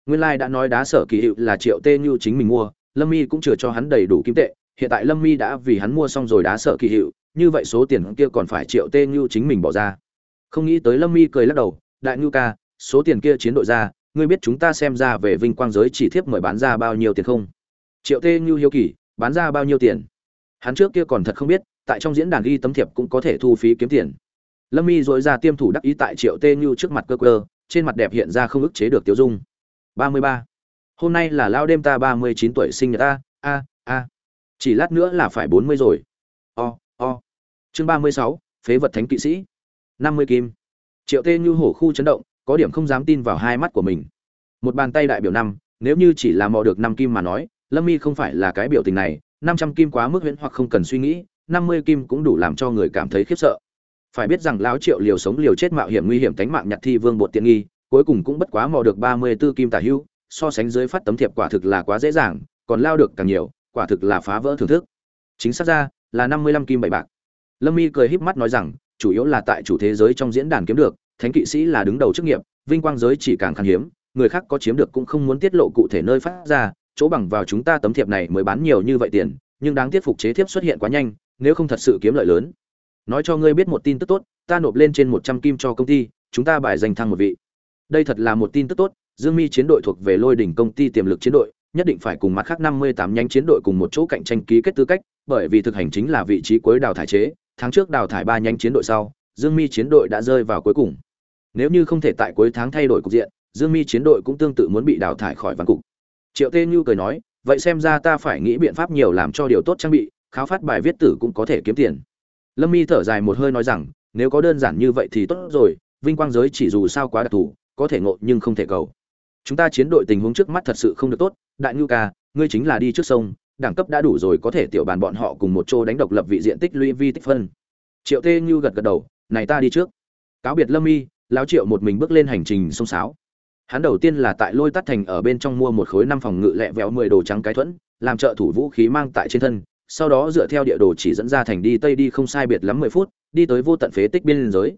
Nguyên lai đã nói đá sở kỳ hiệu là triệu tê như chính mình mua, lâm y cũng chưa cho hắn đầy đủ kim tệ. Hiện tại lâm y đã vì hắn mua xong rồi đá sở kỳ hiệu, như vậy số tiền kia còn phải triệu tê như chính mình bỏ ra. Không nghĩ tới lâm y cười lắc đầu, đại ngưu ca, số tiền kia chiến đội ra ngươi biết chúng ta xem ra về vinh quang giới chỉ thiếp mời bán ra bao nhiêu tiền không? Triệu tê như hiếu kỳ, bán ra bao nhiêu tiền? Hắn trước kia còn thật không biết, tại trong diễn đàn ghi tấm thiệp cũng có thể thu phí kiếm tiền. Lâm Y dội ra tiêm thủ đắc ý tại triệu tê như trước mặt cơ cơ, trên mặt đẹp hiện ra không ức chế được tiêu dung. Ba mươi ba. Hôm nay là lao đêm ta ba mươi chín tuổi sinh nhật ta, a a. Chỉ lát nữa là phải bốn mươi rồi. O o. Chương ba mươi sáu, phế vật thánh kỵ sĩ. năm mươi kim. Triệu tê như hổ khu chấn động có điểm không dám tin vào hai mắt của mình. Một bàn tay đại biểu năm, nếu như chỉ là mò được năm kim mà nói, lâm mi không phải là cái biểu tình này, năm trăm kim quá mức huyễn hoặc không cần suy nghĩ, năm mươi kim cũng đủ làm cho người cảm thấy khiếp sợ. Phải biết rằng lão triệu liều sống liều chết mạo hiểm nguy hiểm tánh mạng nhặt thi vương bột tiện nghi, cuối cùng cũng bất quá mò được ba mươi 34 kim tả hữu so sánh dưới phát tấm thiệp quả thực là quá dễ dàng, còn lao được càng nhiều, quả thực là phá vỡ thưởng thức. Chính xác ra, là năm mươi lăm kim bảy bạc. Lâm mi cười híp mắt nói rằng, chủ yếu là tại chủ thế giới trong diễn đàn kiếm được thánh kỵ sĩ là đứng đầu chức nghiệp, vinh quang giới chỉ càng khan hiếm, người khác có chiếm được cũng không muốn tiết lộ cụ thể nơi phát ra, chỗ bằng vào chúng ta tấm thiệp này mới bán nhiều như vậy tiền, nhưng đáng tiếc phục chế thiếp xuất hiện quá nhanh, nếu không thật sự kiếm lợi lớn. Nói cho ngươi biết một tin tức tốt, ta nộp lên trên một trăm kim cho công ty, chúng ta bài danh thăng một vị. Đây thật là một tin tức tốt, dương mi chiến đội thuộc về lôi đỉnh công ty tiềm lực chiến đội, nhất định phải cùng mặt khác năm mươi tám nhánh chiến đội cùng một chỗ cạnh tranh ký kết tư cách, bởi vì thực hành chính là vị trí cuối đào thải chế, tháng trước đào thải ba nhánh chiến đội sau dương mi chiến đội đã rơi vào cuối cùng. Nếu như không thể tại cuối tháng thay đổi cục diện, dương mi chiến đội cũng tương tự muốn bị đào thải khỏi ván cục. Triệu tê Nhu cười nói, vậy xem ra ta phải nghĩ biện pháp nhiều làm cho điều tốt trang bị, kháo phát bài viết tử cũng có thể kiếm tiền. Lâm mi thở dài một hơi nói rằng, nếu có đơn giản như vậy thì tốt rồi, vinh quang giới chỉ dù sao quá đặc thù, có thể ngộ nhưng không thể cầu. Chúng ta chiến đội tình huống trước mắt thật sự không được tốt, đại Nhu ca, ngươi chính là đi trước sông, đẳng cấp đã đủ rồi có thể tiểu bàn bọn họ cùng một chỗ đánh độc lập vị diện tích lũy vi tích phân. Triệu tê Nhu gật gật đầu này ta đi trước. Cáo biệt lâm Y, lão triệu một mình bước lên hành trình sông sáo. Hắn đầu tiên là tại lôi tắt thành ở bên trong mua một khối năm phòng ngự lẹ vẹo mười đồ trắng cái thuẫn làm trợ thủ vũ khí mang tại trên thân sau đó dựa theo địa đồ chỉ dẫn ra thành đi tây đi không sai biệt lắm mười phút đi tới vô tận phế tích biên giới.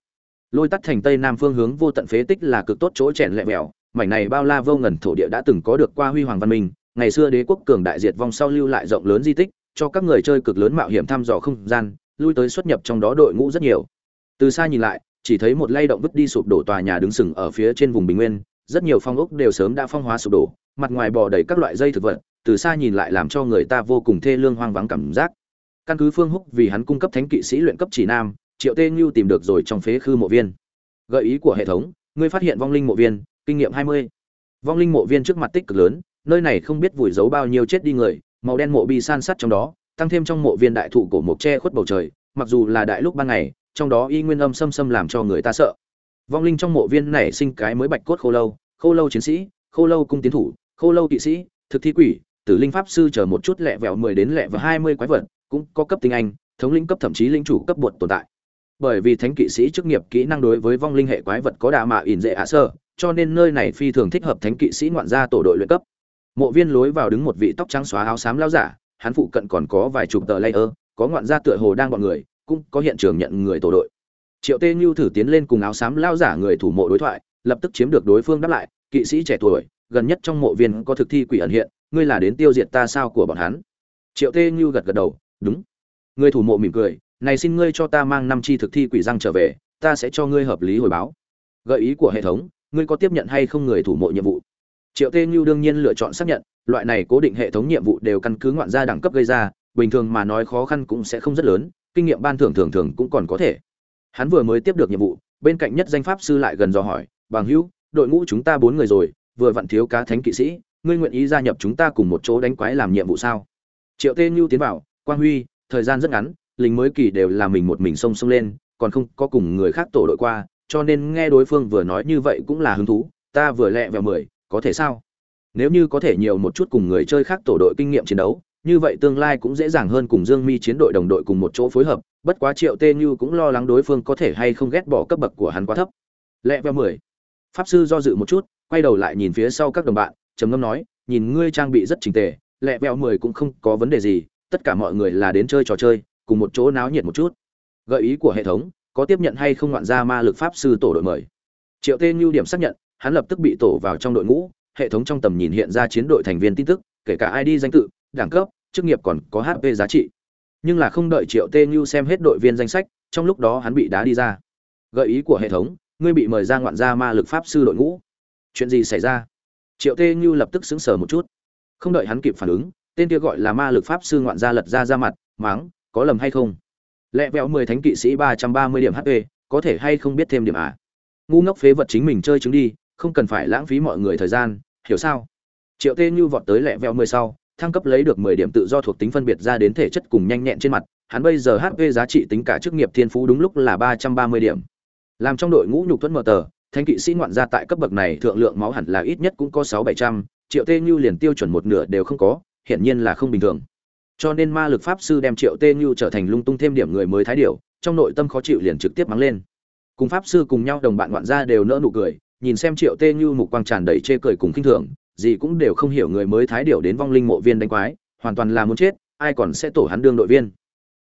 Lôi tắt thành tây nam phương hướng vô tận phế tích là cực tốt chỗ chèn lẹ vẹo mảnh này bao la vô ngần thổ địa đã từng có được qua huy hoàng văn minh ngày xưa đế quốc cường đại diệt vong sau lưu lại rộng lớn di tích cho các người chơi cực lớn mạo hiểm thăm dò không gian lui tới xuất nhập trong đó đội ngũ rất nhiều từ xa nhìn lại, chỉ thấy một lay động vứt đi sụp đổ tòa nhà đứng sừng ở phía trên vùng bình nguyên, rất nhiều phong ốc đều sớm đã phong hóa sụp đổ, mặt ngoài bò đầy các loại dây thực vật, từ xa nhìn lại làm cho người ta vô cùng thê lương hoang vắng cảm giác. Căn cứ phương húc vì hắn cung cấp thánh kỵ sĩ luyện cấp chỉ nam, triệu tê ngưu tìm được rồi trong phế khư mộ viên. Gợi ý của hệ thống, ngươi phát hiện vong linh mộ viên, kinh nghiệm hai mươi. Vong linh mộ viên trước mặt tích cực lớn, nơi này không biết vùi giấu bao nhiêu chết đi người, màu đen mộ bi san sắt trong đó, tăng thêm trong mộ viên đại thụ cổ mộc che khuất bầu trời, mặc dù là đại lúc ban ngày trong đó y nguyên âm xâm xâm làm cho người ta sợ. Vong linh trong mộ viên này sinh cái mới bạch cốt khô lâu khô lâu chiến sĩ, khô lâu cung tiến thủ, khô lâu kỵ sĩ, thực thi quỷ, tử linh pháp sư chờ một chút lẹ vẹo mười đến lẹ và hai mươi quái vật, cũng có cấp tinh anh, thống linh cấp thậm chí linh chủ cấp bột tồn tại. Bởi vì thánh kỵ sĩ chức nghiệp kỹ năng đối với vong linh hệ quái vật có đà mạ ỉn dễ hạ sơ, cho nên nơi này phi thường thích hợp thánh kỵ sĩ ngoạn gia tổ đội luyện cấp. Mộ viên lối vào đứng một vị tóc trắng xóa áo xám lao giả, hắn phụ cận còn có vài chục tờ layer, có ngoạn gia tựa hồ đang bọn người cũng có hiện trường nhận người tổ đội. Triệu tê như thử tiến lên cùng áo xám lao giả người thủ mộ đối thoại, lập tức chiếm được đối phương đáp lại, kỵ sĩ trẻ tuổi, gần nhất trong mộ viên có thực thi quỷ ẩn hiện, ngươi là đến tiêu diệt ta sao của bọn hắn? Triệu tê như gật gật đầu, đúng. Người thủ mộ mỉm cười, này xin ngươi cho ta mang năm chi thực thi quỷ răng trở về, ta sẽ cho ngươi hợp lý hồi báo. Gợi ý của hệ thống, ngươi có tiếp nhận hay không người thủ mộ nhiệm vụ? Triệu tê như đương nhiên lựa chọn xác nhận, loại này cố định hệ thống nhiệm vụ đều căn cứ ngoạn gia đẳng cấp gây ra, bình thường mà nói khó khăn cũng sẽ không rất lớn kinh nghiệm ban thưởng thường thường cũng còn có thể. Hắn vừa mới tiếp được nhiệm vụ, bên cạnh nhất danh pháp sư lại gần dò hỏi, bằng hữu, đội ngũ chúng ta bốn người rồi, vừa vặn thiếu cá thánh kỵ sĩ, ngươi nguyện ý gia nhập chúng ta cùng một chỗ đánh quái làm nhiệm vụ sao? Triệu tê nhu tiến vào, quang huy, thời gian rất ngắn, lính mới kỳ đều là mình một mình xông xông lên, còn không có cùng người khác tổ đội qua, cho nên nghe đối phương vừa nói như vậy cũng là hứng thú, ta vừa lẹ vào mười, có thể sao? Nếu như có thể nhiều một chút cùng người chơi khác tổ đội kinh nghiệm chiến đấu như vậy tương lai cũng dễ dàng hơn cùng dương mi chiến đội đồng đội cùng một chỗ phối hợp, bất quá triệu tê như cũng lo lắng đối phương có thể hay không ghét bỏ cấp bậc của hắn quá thấp. Lẹ vào mười. Pháp sư do dự một chút, quay đầu lại nhìn phía sau các đồng bạn, trầm ngâm nói, nhìn ngươi trang bị rất chỉnh tề, lẹ vẹo mười cũng không có vấn đề gì, tất cả mọi người là đến chơi trò chơi, cùng một chỗ náo nhiệt một chút. Gợi ý của hệ thống, có tiếp nhận hay không ngoạn ra ma lực pháp sư tổ đội mời. Triệu tê như điểm xác nhận, hắn lập tức bị tổ vào trong đội ngũ, hệ thống trong tầm nhìn hiện ra chiến đội thành viên tin tức, kể cả id danh tự đẳng cấp, chức nghiệp còn có hp giá trị. Nhưng là không đợi triệu tê như xem hết đội viên danh sách, trong lúc đó hắn bị đá đi ra. Gợi ý của hệ thống, ngươi bị mời ra ngoạn gia ma lực pháp sư đội ngũ. Chuyện gì xảy ra? Triệu tê như lập tức sững sờ một chút. Không đợi hắn kịp phản ứng, tên kia gọi là ma lực pháp sư ngoạn gia lật ra ra mặt máng có lầm hay không? Lẹ vẹo mười thánh kỵ sĩ ba trăm ba mươi điểm hp có thể hay không biết thêm điểm à? Ngu ngốc phế vật chính mình chơi chứng đi, không cần phải lãng phí mọi người thời gian, hiểu sao? Triệu tê như vọt tới lẹ vẹo mười sau thăng cấp lấy được mười điểm tự do thuộc tính phân biệt ra đến thể chất cùng nhanh nhẹn trên mặt, hắn bây giờ hp giá trị tính cả chức nghiệp thiên phú đúng lúc là ba trăm ba mươi điểm. Làm trong đội ngũ nhục thuẫn mở tờ, thanh kỵ sĩ ngoạn gia tại cấp bậc này thượng lượng máu hẳn là ít nhất cũng có sáu bảy trăm, triệu tê Nhu liền tiêu chuẩn một nửa đều không có, hiển nhiên là không bình thường. Cho nên ma lực pháp sư đem triệu tê Nhu trở thành lung tung thêm điểm người mới thái điệu trong nội tâm khó chịu liền trực tiếp mắng lên. Cùng pháp sư cùng nhau đồng bạn ngoạn gia đều nỡ nụ cười, nhìn xem triệu tê Nhu mục quang tràn đầy chê cười cùng khinh thường gì cũng đều không hiểu người mới thái điểu đến vong linh mộ viên đánh quái, hoàn toàn là muốn chết, ai còn sẽ tổ hắn đương đội viên.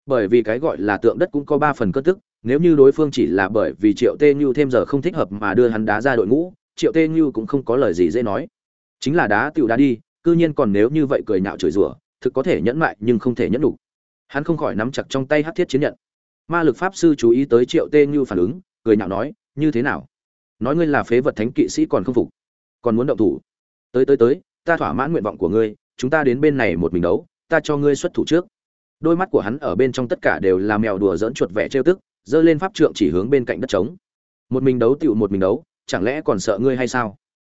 Bởi vì cái gọi là tượng đất cũng có ba phần cơ tức, nếu như đối phương chỉ là bởi vì triệu tê nhu thêm giờ không thích hợp mà đưa hắn đá ra đội ngũ, triệu tê nhu cũng không có lời gì dễ nói. Chính là đá tiểu đá đi, cư nhiên còn nếu như vậy cười nhạo chửi rủa, thực có thể nhẫn mại nhưng không thể nhẫn đủ hắn không khỏi nắm chặt trong tay hắc thiết chiến nhận. Ma lực pháp sư chú ý tới triệu tê nhu phản ứng, cười nhạo nói, như thế nào? Nói ngươi là phế vật thánh kỵ sĩ còn không phục, còn muốn động thủ tới tới tới, ta thỏa mãn nguyện vọng của ngươi, chúng ta đến bên này một mình đấu, ta cho ngươi xuất thủ trước. Đôi mắt của hắn ở bên trong tất cả đều là mèo đùa dỡn chuột vẻ trêu tức, giơ lên pháp trượng chỉ hướng bên cạnh đất trống. Một mình đấu tựu một mình đấu, chẳng lẽ còn sợ ngươi hay sao?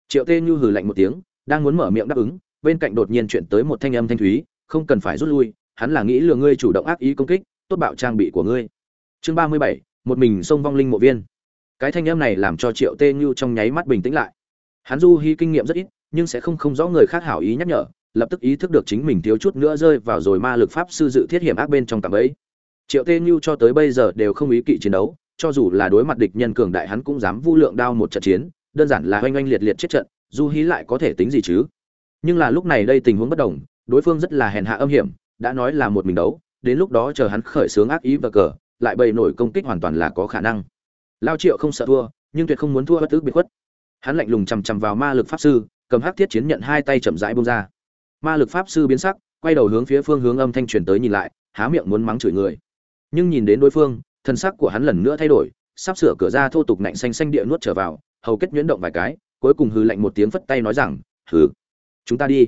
Triệu tê như hừ lạnh một tiếng, đang muốn mở miệng đáp ứng, bên cạnh đột nhiên chuyện tới một thanh âm thanh thúy, không cần phải rút lui, hắn là nghĩ lừa ngươi chủ động ác ý công kích, tốt bạo trang bị của ngươi. Chương ba mươi bảy, một mình xông vong linh mộ viên. Cái thanh âm này làm cho triệu tê như trong nháy mắt bình tĩnh lại. Hắn du hy kinh nghiệm rất ít nhưng sẽ không không rõ người khác hảo ý nhắc nhở, lập tức ý thức được chính mình thiếu chút nữa rơi vào rồi ma lực pháp sư dự thiết hiểm ác bên trong cạm ấy. Triệu tê như cho tới bây giờ đều không ý kỵ chiến đấu, cho dù là đối mặt địch nhân cường đại hắn cũng dám vu lượng đao một trận chiến, đơn giản là oanh oanh liệt liệt chết trận du hí lại có thể tính gì chứ? Nhưng là lúc này đây tình huống bất đồng, đối phương rất là hèn hạ âm hiểm, đã nói là một mình đấu, đến lúc đó chờ hắn khởi sướng ác ý và cờ, lại bày nổi công kích hoàn toàn là có khả năng. Lao triệu không sợ thua, nhưng tuyệt không muốn thua bất tức biệt khuất. Hắn lạnh lùng chằm chằm vào ma lực pháp sư cầm hắc thiết chiến nhận hai tay chậm rãi bông ra. Ma lực pháp sư biến sắc, quay đầu hướng phía phương hướng âm thanh truyền tới nhìn lại, há miệng muốn mắng chửi người. Nhưng nhìn đến đối phương, thân sắc của hắn lần nữa thay đổi, sắp sửa cửa ra thô tục nạnh xanh xanh địa nuốt trở vào, hầu kết nhuyễn động vài cái, cuối cùng hừ lạnh một tiếng phất tay nói rằng, hừ, chúng ta đi.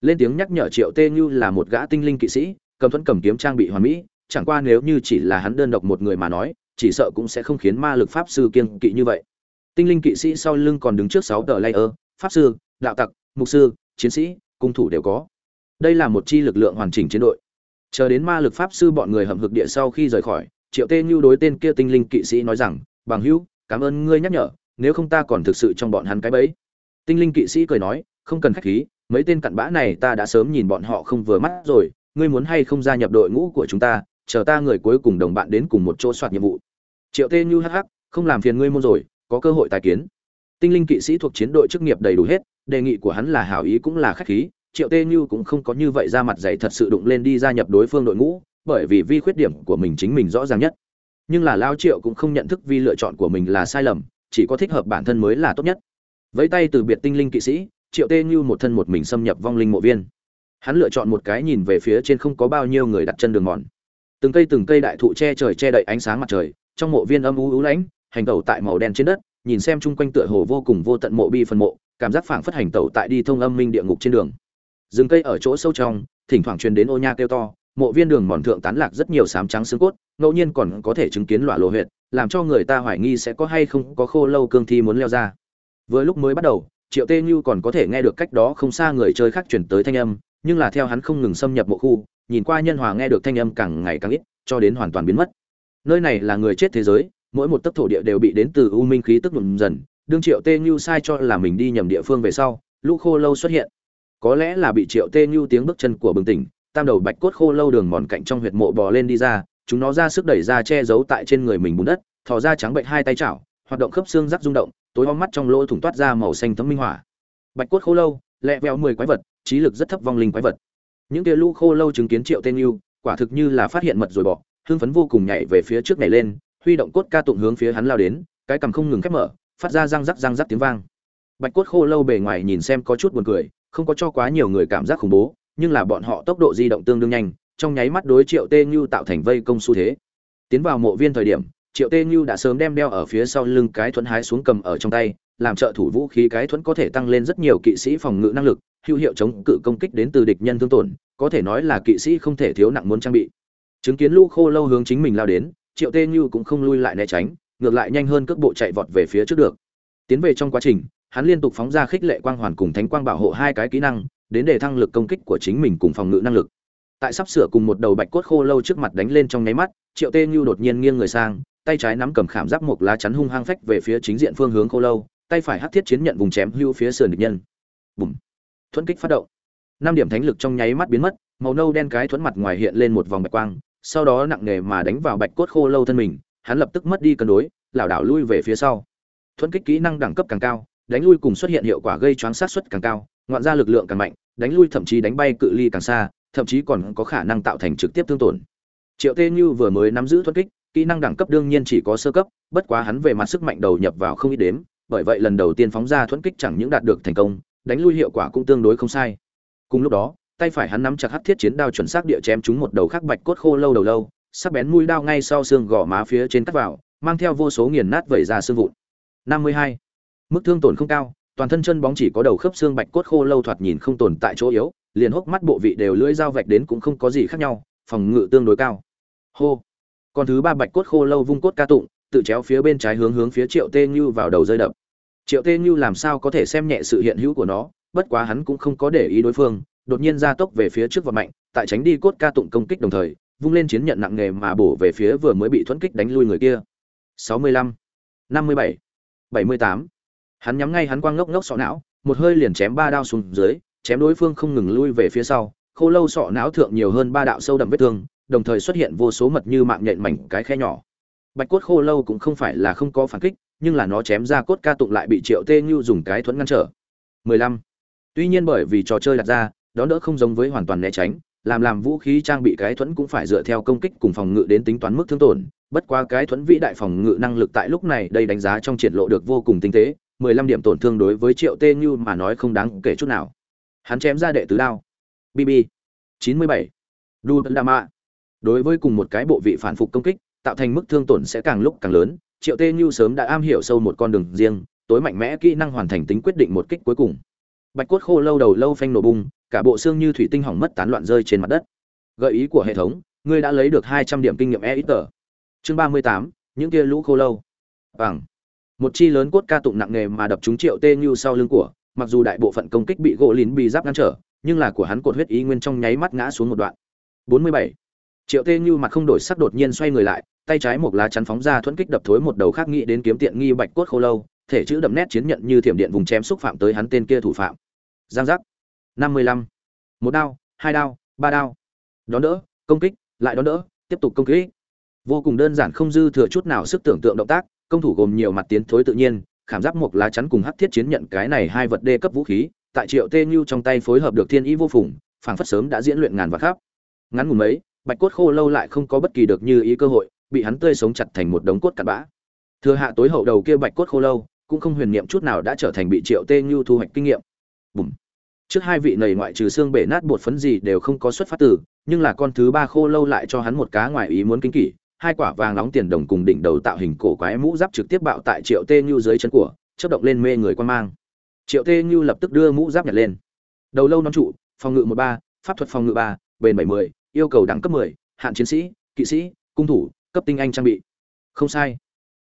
Lên tiếng nhắc nhở triệu tê như là một gã tinh linh kỵ sĩ, cầm thuẫn cầm kiếm trang bị hoàn mỹ, chẳng qua nếu như chỉ là hắn đơn độc một người mà nói, chỉ sợ cũng sẽ không khiến ma lực pháp sư kiêng kỵ như vậy. Tinh linh kỵ sĩ sau lưng còn đứng trước sáu tờ layer, pháp sư đạo tặc, mục sư, chiến sĩ, cung thủ đều có. Đây là một chi lực lượng hoàn chỉnh chiến đội. Chờ đến ma lực pháp sư bọn người hầm hực địa sau khi rời khỏi, triệu tê như đối tên kia tinh linh kỵ sĩ nói rằng, bằng hữu, cảm ơn ngươi nhắc nhở, nếu không ta còn thực sự trong bọn hắn cái bẫy. Tinh linh kỵ sĩ cười nói, không cần khách khí, mấy tên cặn bã này ta đã sớm nhìn bọn họ không vừa mắt rồi, ngươi muốn hay không gia nhập đội ngũ của chúng ta, chờ ta người cuối cùng đồng bạn đến cùng một chỗ soạt nhiệm vụ. Triệu tê như hh không làm phiền ngươi môn rồi, có cơ hội tài kiến tinh linh kỵ sĩ thuộc chiến đội chức nghiệp đầy đủ hết, đề nghị của hắn là hảo ý cũng là khách khí, triệu tê như cũng không có như vậy ra mặt dày thật sự đụng lên đi gia nhập đối phương đội ngũ, bởi vì vi khuyết điểm của mình chính mình rõ ràng nhất. Nhưng là lao triệu cũng không nhận thức vi lựa chọn của mình là sai lầm, chỉ có thích hợp bản thân mới là tốt nhất. Vẫy tay từ biệt tinh linh kỵ sĩ, triệu tê như một thân một mình xâm nhập vong linh mộ viên. Hắn lựa chọn một cái nhìn về phía trên không có bao nhiêu người đặt chân đường mòn. Từng cây từng cây đại thụ che trời che đậy ánh sáng mặt trời, trong mộ viên âm u ú lãnh, hành tẩu tại màu đen trên đất nhìn xem chung quanh tựa hồ vô cùng vô tận mộ bi phần mộ, cảm giác phảng phất hành tẩu tại đi thông âm minh địa ngục trên đường. Rừng cây ở chỗ sâu trong, thỉnh thoảng truyền đến ô nha kêu to, mộ viên đường mòn thượng tán lạc rất nhiều sám trắng xương cốt, ngẫu nhiên còn có thể chứng kiến lọa lộ huyệt, làm cho người ta hoài nghi sẽ có hay không có khô lâu cương thi muốn leo ra. Vừa lúc mới bắt đầu, triệu tê như còn có thể nghe được cách đó không xa người chơi khác chuyển tới thanh âm, nhưng là theo hắn không ngừng xâm nhập mộ khu, nhìn qua nhân hòa nghe được thanh âm càng ngày càng ít, cho đến hoàn toàn biến mất. Nơi này là người chết thế giới mỗi một tấc thổ địa đều bị đến từ u minh khí tức nhuộm dần, đương triệu tê như sai cho là mình đi nhầm địa phương về sau, lũ khô lâu xuất hiện. Có lẽ là bị triệu tê như tiếng bước chân của bừng tỉnh, tam đầu bạch cốt khô lâu đường mòn cạnh trong huyệt mộ bò lên đi ra, chúng nó ra sức đẩy ra che giấu tại trên người mình bùn đất, thò ra trắng bệnh hai tay chảo, hoạt động khớp xương rắc rung động, tối om mắt trong lỗ thủng toát ra màu xanh thấm minh hỏa. Bạch cốt khô lâu, lẹ veo mười quái vật, trí lực rất thấp vong linh quái vật. Những kia lũ khô lâu chứng kiến triệu tên yêu quả thực như là phát hiện mật rồi bỏ, hưng phấn vô cùng nhảy về phía trước nhảy lên huy động cốt ca tụng hướng phía hắn lao đến, cái cằm không ngừng khép mở, phát ra răng rắc răng rắc tiếng vang. Bạch cốt khô lâu bề ngoài nhìn xem có chút buồn cười, không có cho quá nhiều người cảm giác khủng bố, nhưng là bọn họ tốc độ di động tương đương nhanh, trong nháy mắt đối triệu tê như tạo thành vây công xu thế. Tiến vào mộ viên thời điểm, triệu tê như đã sớm đem đeo ở phía sau lưng cái thuẫn hái xuống cầm ở trong tay, làm trợ thủ vũ khí cái thuẫn có thể tăng lên rất nhiều kỵ sĩ phòng ngự năng lực, hữu hiệu chống cự công kích đến từ địch nhân thương tổn, có thể nói là kỵ sĩ không thể thiếu nặng muốn trang bị. Chứng kiến lũ khô lâu hướng chính mình lao đến triệu tê như cũng không lui lại né tránh, ngược lại nhanh hơn cước bộ chạy vọt về phía trước được. Tiến về trong quá trình, hắn liên tục phóng ra khích lệ quang hoàn cùng thánh quang bảo hộ hai cái kỹ năng, đến để thăng lực công kích của chính mình cùng phòng ngự năng lực. Tại sắp sửa cùng một đầu bạch cốt khô lâu trước mặt đánh lên trong nháy mắt, triệu tê như đột nhiên nghiêng người sang, tay trái nắm cầm khảm giáp một lá chắn hung hăng phách về phía chính diện phương hướng khô lâu, tay phải hắc thiết chiến nhận vùng chém hưu phía sườn địch nhân. Bùm! Thuẫn kích phát động. Năm điểm thánh lực trong nháy mắt biến mất, màu nâu đen cái thuẫn mặt ngoài hiện lên một vòng bạch quang sau đó nặng nề mà đánh vào bạch cốt khô lâu thân mình, hắn lập tức mất đi cân đối, lảo đảo lui về phía sau. Thuẫn kích kỹ năng đẳng cấp càng cao, đánh lui cùng xuất hiện hiệu quả gây choáng sát suất càng cao, ngoạn ra lực lượng càng mạnh, đánh lui thậm chí đánh bay cự ly càng xa, thậm chí còn có khả năng tạo thành trực tiếp thương tổn. Triệu tê như vừa mới nắm giữ thuẫn kích, kỹ năng đẳng cấp đương nhiên chỉ có sơ cấp, bất quá hắn về mặt sức mạnh đầu nhập vào không ít đếm, bởi vậy lần đầu tiên phóng ra thuẫn kích chẳng những đạt được thành công, đánh lui hiệu quả cũng tương đối không sai. Cùng lúc đó tay phải hắn nắm chặt hắc thiết chiến đao chuẩn xác địa chém trúng một đầu khắc bạch cốt khô lâu đầu lâu, sắc bén mũi đao ngay sau xương gò má phía trên cắt vào, mang theo vô số nghiền nát vẩy ra xương vụn. 52. mức thương tổn không cao, toàn thân chân bóng chỉ có đầu khớp xương bạch cốt khô lâu thoạt nhìn không tồn tại chỗ yếu, liền hốc mắt bộ vị đều lưỡi dao vạch đến cũng không có gì khác nhau, phòng ngự tương đối cao. Hô. Còn thứ ba bạch cốt khô lâu vung cốt ca tụng, tự chéo phía bên trái hướng hướng phía triệu tê như vào đầu rơi đập. Triệu tê như làm sao có thể xem nhẹ sự hiện hữu của nó, bất quá hắn cũng không có để ý đối phương đột nhiên ra tốc về phía trước và mạnh tại tránh đi cốt ca tụng công kích đồng thời vung lên chiến nhận nặng nề mà bổ về phía vừa mới bị thuẫn kích đánh lui người kia 65, 57, 78. hắn nhắm ngay hắn quang ngốc ngốc sọ não một hơi liền chém ba đao xuống dưới chém đối phương không ngừng lui về phía sau khô lâu sọ não thượng nhiều hơn ba đạo sâu đậm vết thương đồng thời xuất hiện vô số mật như mạng nhện mảnh cái khe nhỏ bạch cốt khô lâu cũng không phải là không có phản kích nhưng là nó chém ra cốt ca tụng lại bị triệu tê như dùng cái thuẫn ngăn trở 15. tuy nhiên bởi vì trò chơi đặt ra đó đỡ không giống với hoàn toàn né tránh, làm làm vũ khí trang bị cái thuẫn cũng phải dựa theo công kích cùng phòng ngự đến tính toán mức thương tổn. Bất qua cái thuẫn vĩ đại phòng ngự năng lực tại lúc này đây đánh giá trong triển lộ được vô cùng tinh tế 15 điểm tổn thương đối với triệu tê như mà nói không đáng kể chút nào. Hắn chém ra đệ tứ đao. Bb 97. đu đa mạ đối với cùng một cái bộ vị phản phục công kích, tạo thành mức thương tổn sẽ càng lúc càng lớn. Triệu tê như sớm đã am hiểu sâu một con đường riêng, tối mạnh mẽ kỹ năng hoàn thành tính quyết định một kích cuối cùng. Bạch cốt khô lâu đầu lâu phanh nổ bung cả bộ xương như thủy tinh hỏng mất tán loạn rơi trên mặt đất. Gợi ý của hệ thống, ngươi đã lấy được hai trăm điểm kinh nghiệm e ít tờ chương ba mươi tám, những kia lũ khô lâu. Bằng. Một chi lớn cốt ca tụng nặng nề mà đập trúng triệu tê như sau lưng của, mặc dù đại bộ phận công kích bị gỗ lín bị giáp ngăn trở, nhưng là của hắn cột huyết ý nguyên trong nháy mắt ngã xuống một đoạn. Bốn mươi bảy. Triệu tê như mặt không đổi sắc đột nhiên xoay người lại, tay trái một lá chắn phóng ra thuẫn kích đập thối một đầu khác nghĩ đến kiếm tiện nghi bạch cốt khô lâu, thể chữ đậm nét chiến nhận như thiểm điện vùng chém xúc phạm tới hắn tên kia thủ phạm. Giang giác năm mươi lăm. Một đao, hai đao, ba đao. Đón đỡ, công kích, lại đón đỡ, tiếp tục công kích. Vô cùng đơn giản không dư thừa chút nào sức tưởng tượng động tác, công thủ gồm nhiều mặt tiến thối tự nhiên, khảm giáp một lá chắn cùng hắc thiết chiến nhận cái này hai vật đê cấp vũ khí, tại triệu tê như trong tay phối hợp được thiên ý vô phùng, phảng phất sớm đã diễn luyện ngàn và khắp. Ngắn ngủn mấy, bạch cốt khô lâu lại không có bất kỳ được như ý cơ hội, bị hắn tươi sống chặt thành một đống cốt cặn bã. Thừa hạ tối hậu đầu kia bạch cốt khô lâu, cũng không huyền niệm chút nào đã trở thành bị triệu tê như thu hoạch kinh nghiệm. Bùm trước hai vị này ngoại trừ xương bể nát bột phấn gì đều không có xuất phát từ, nhưng là con thứ ba khô lâu lại cho hắn một cá ngoài ý muốn kinh kỷ, hai quả vàng nóng tiền đồng cùng đỉnh đầu tạo hình cổ quái mũ giáp trực tiếp bạo tại triệu tê như dưới chân của, chớp động lên mê người quan mang. Triệu tê như lập tức đưa mũ giáp nhặt lên. Đầu lâu nón trụ, phòng ngự một ba, pháp thuật phòng ngự ba, bền bảy mươi yêu cầu đẳng cấp mười, hạn chiến sĩ, kỵ sĩ, cung thủ, cấp tinh anh trang bị. Không sai.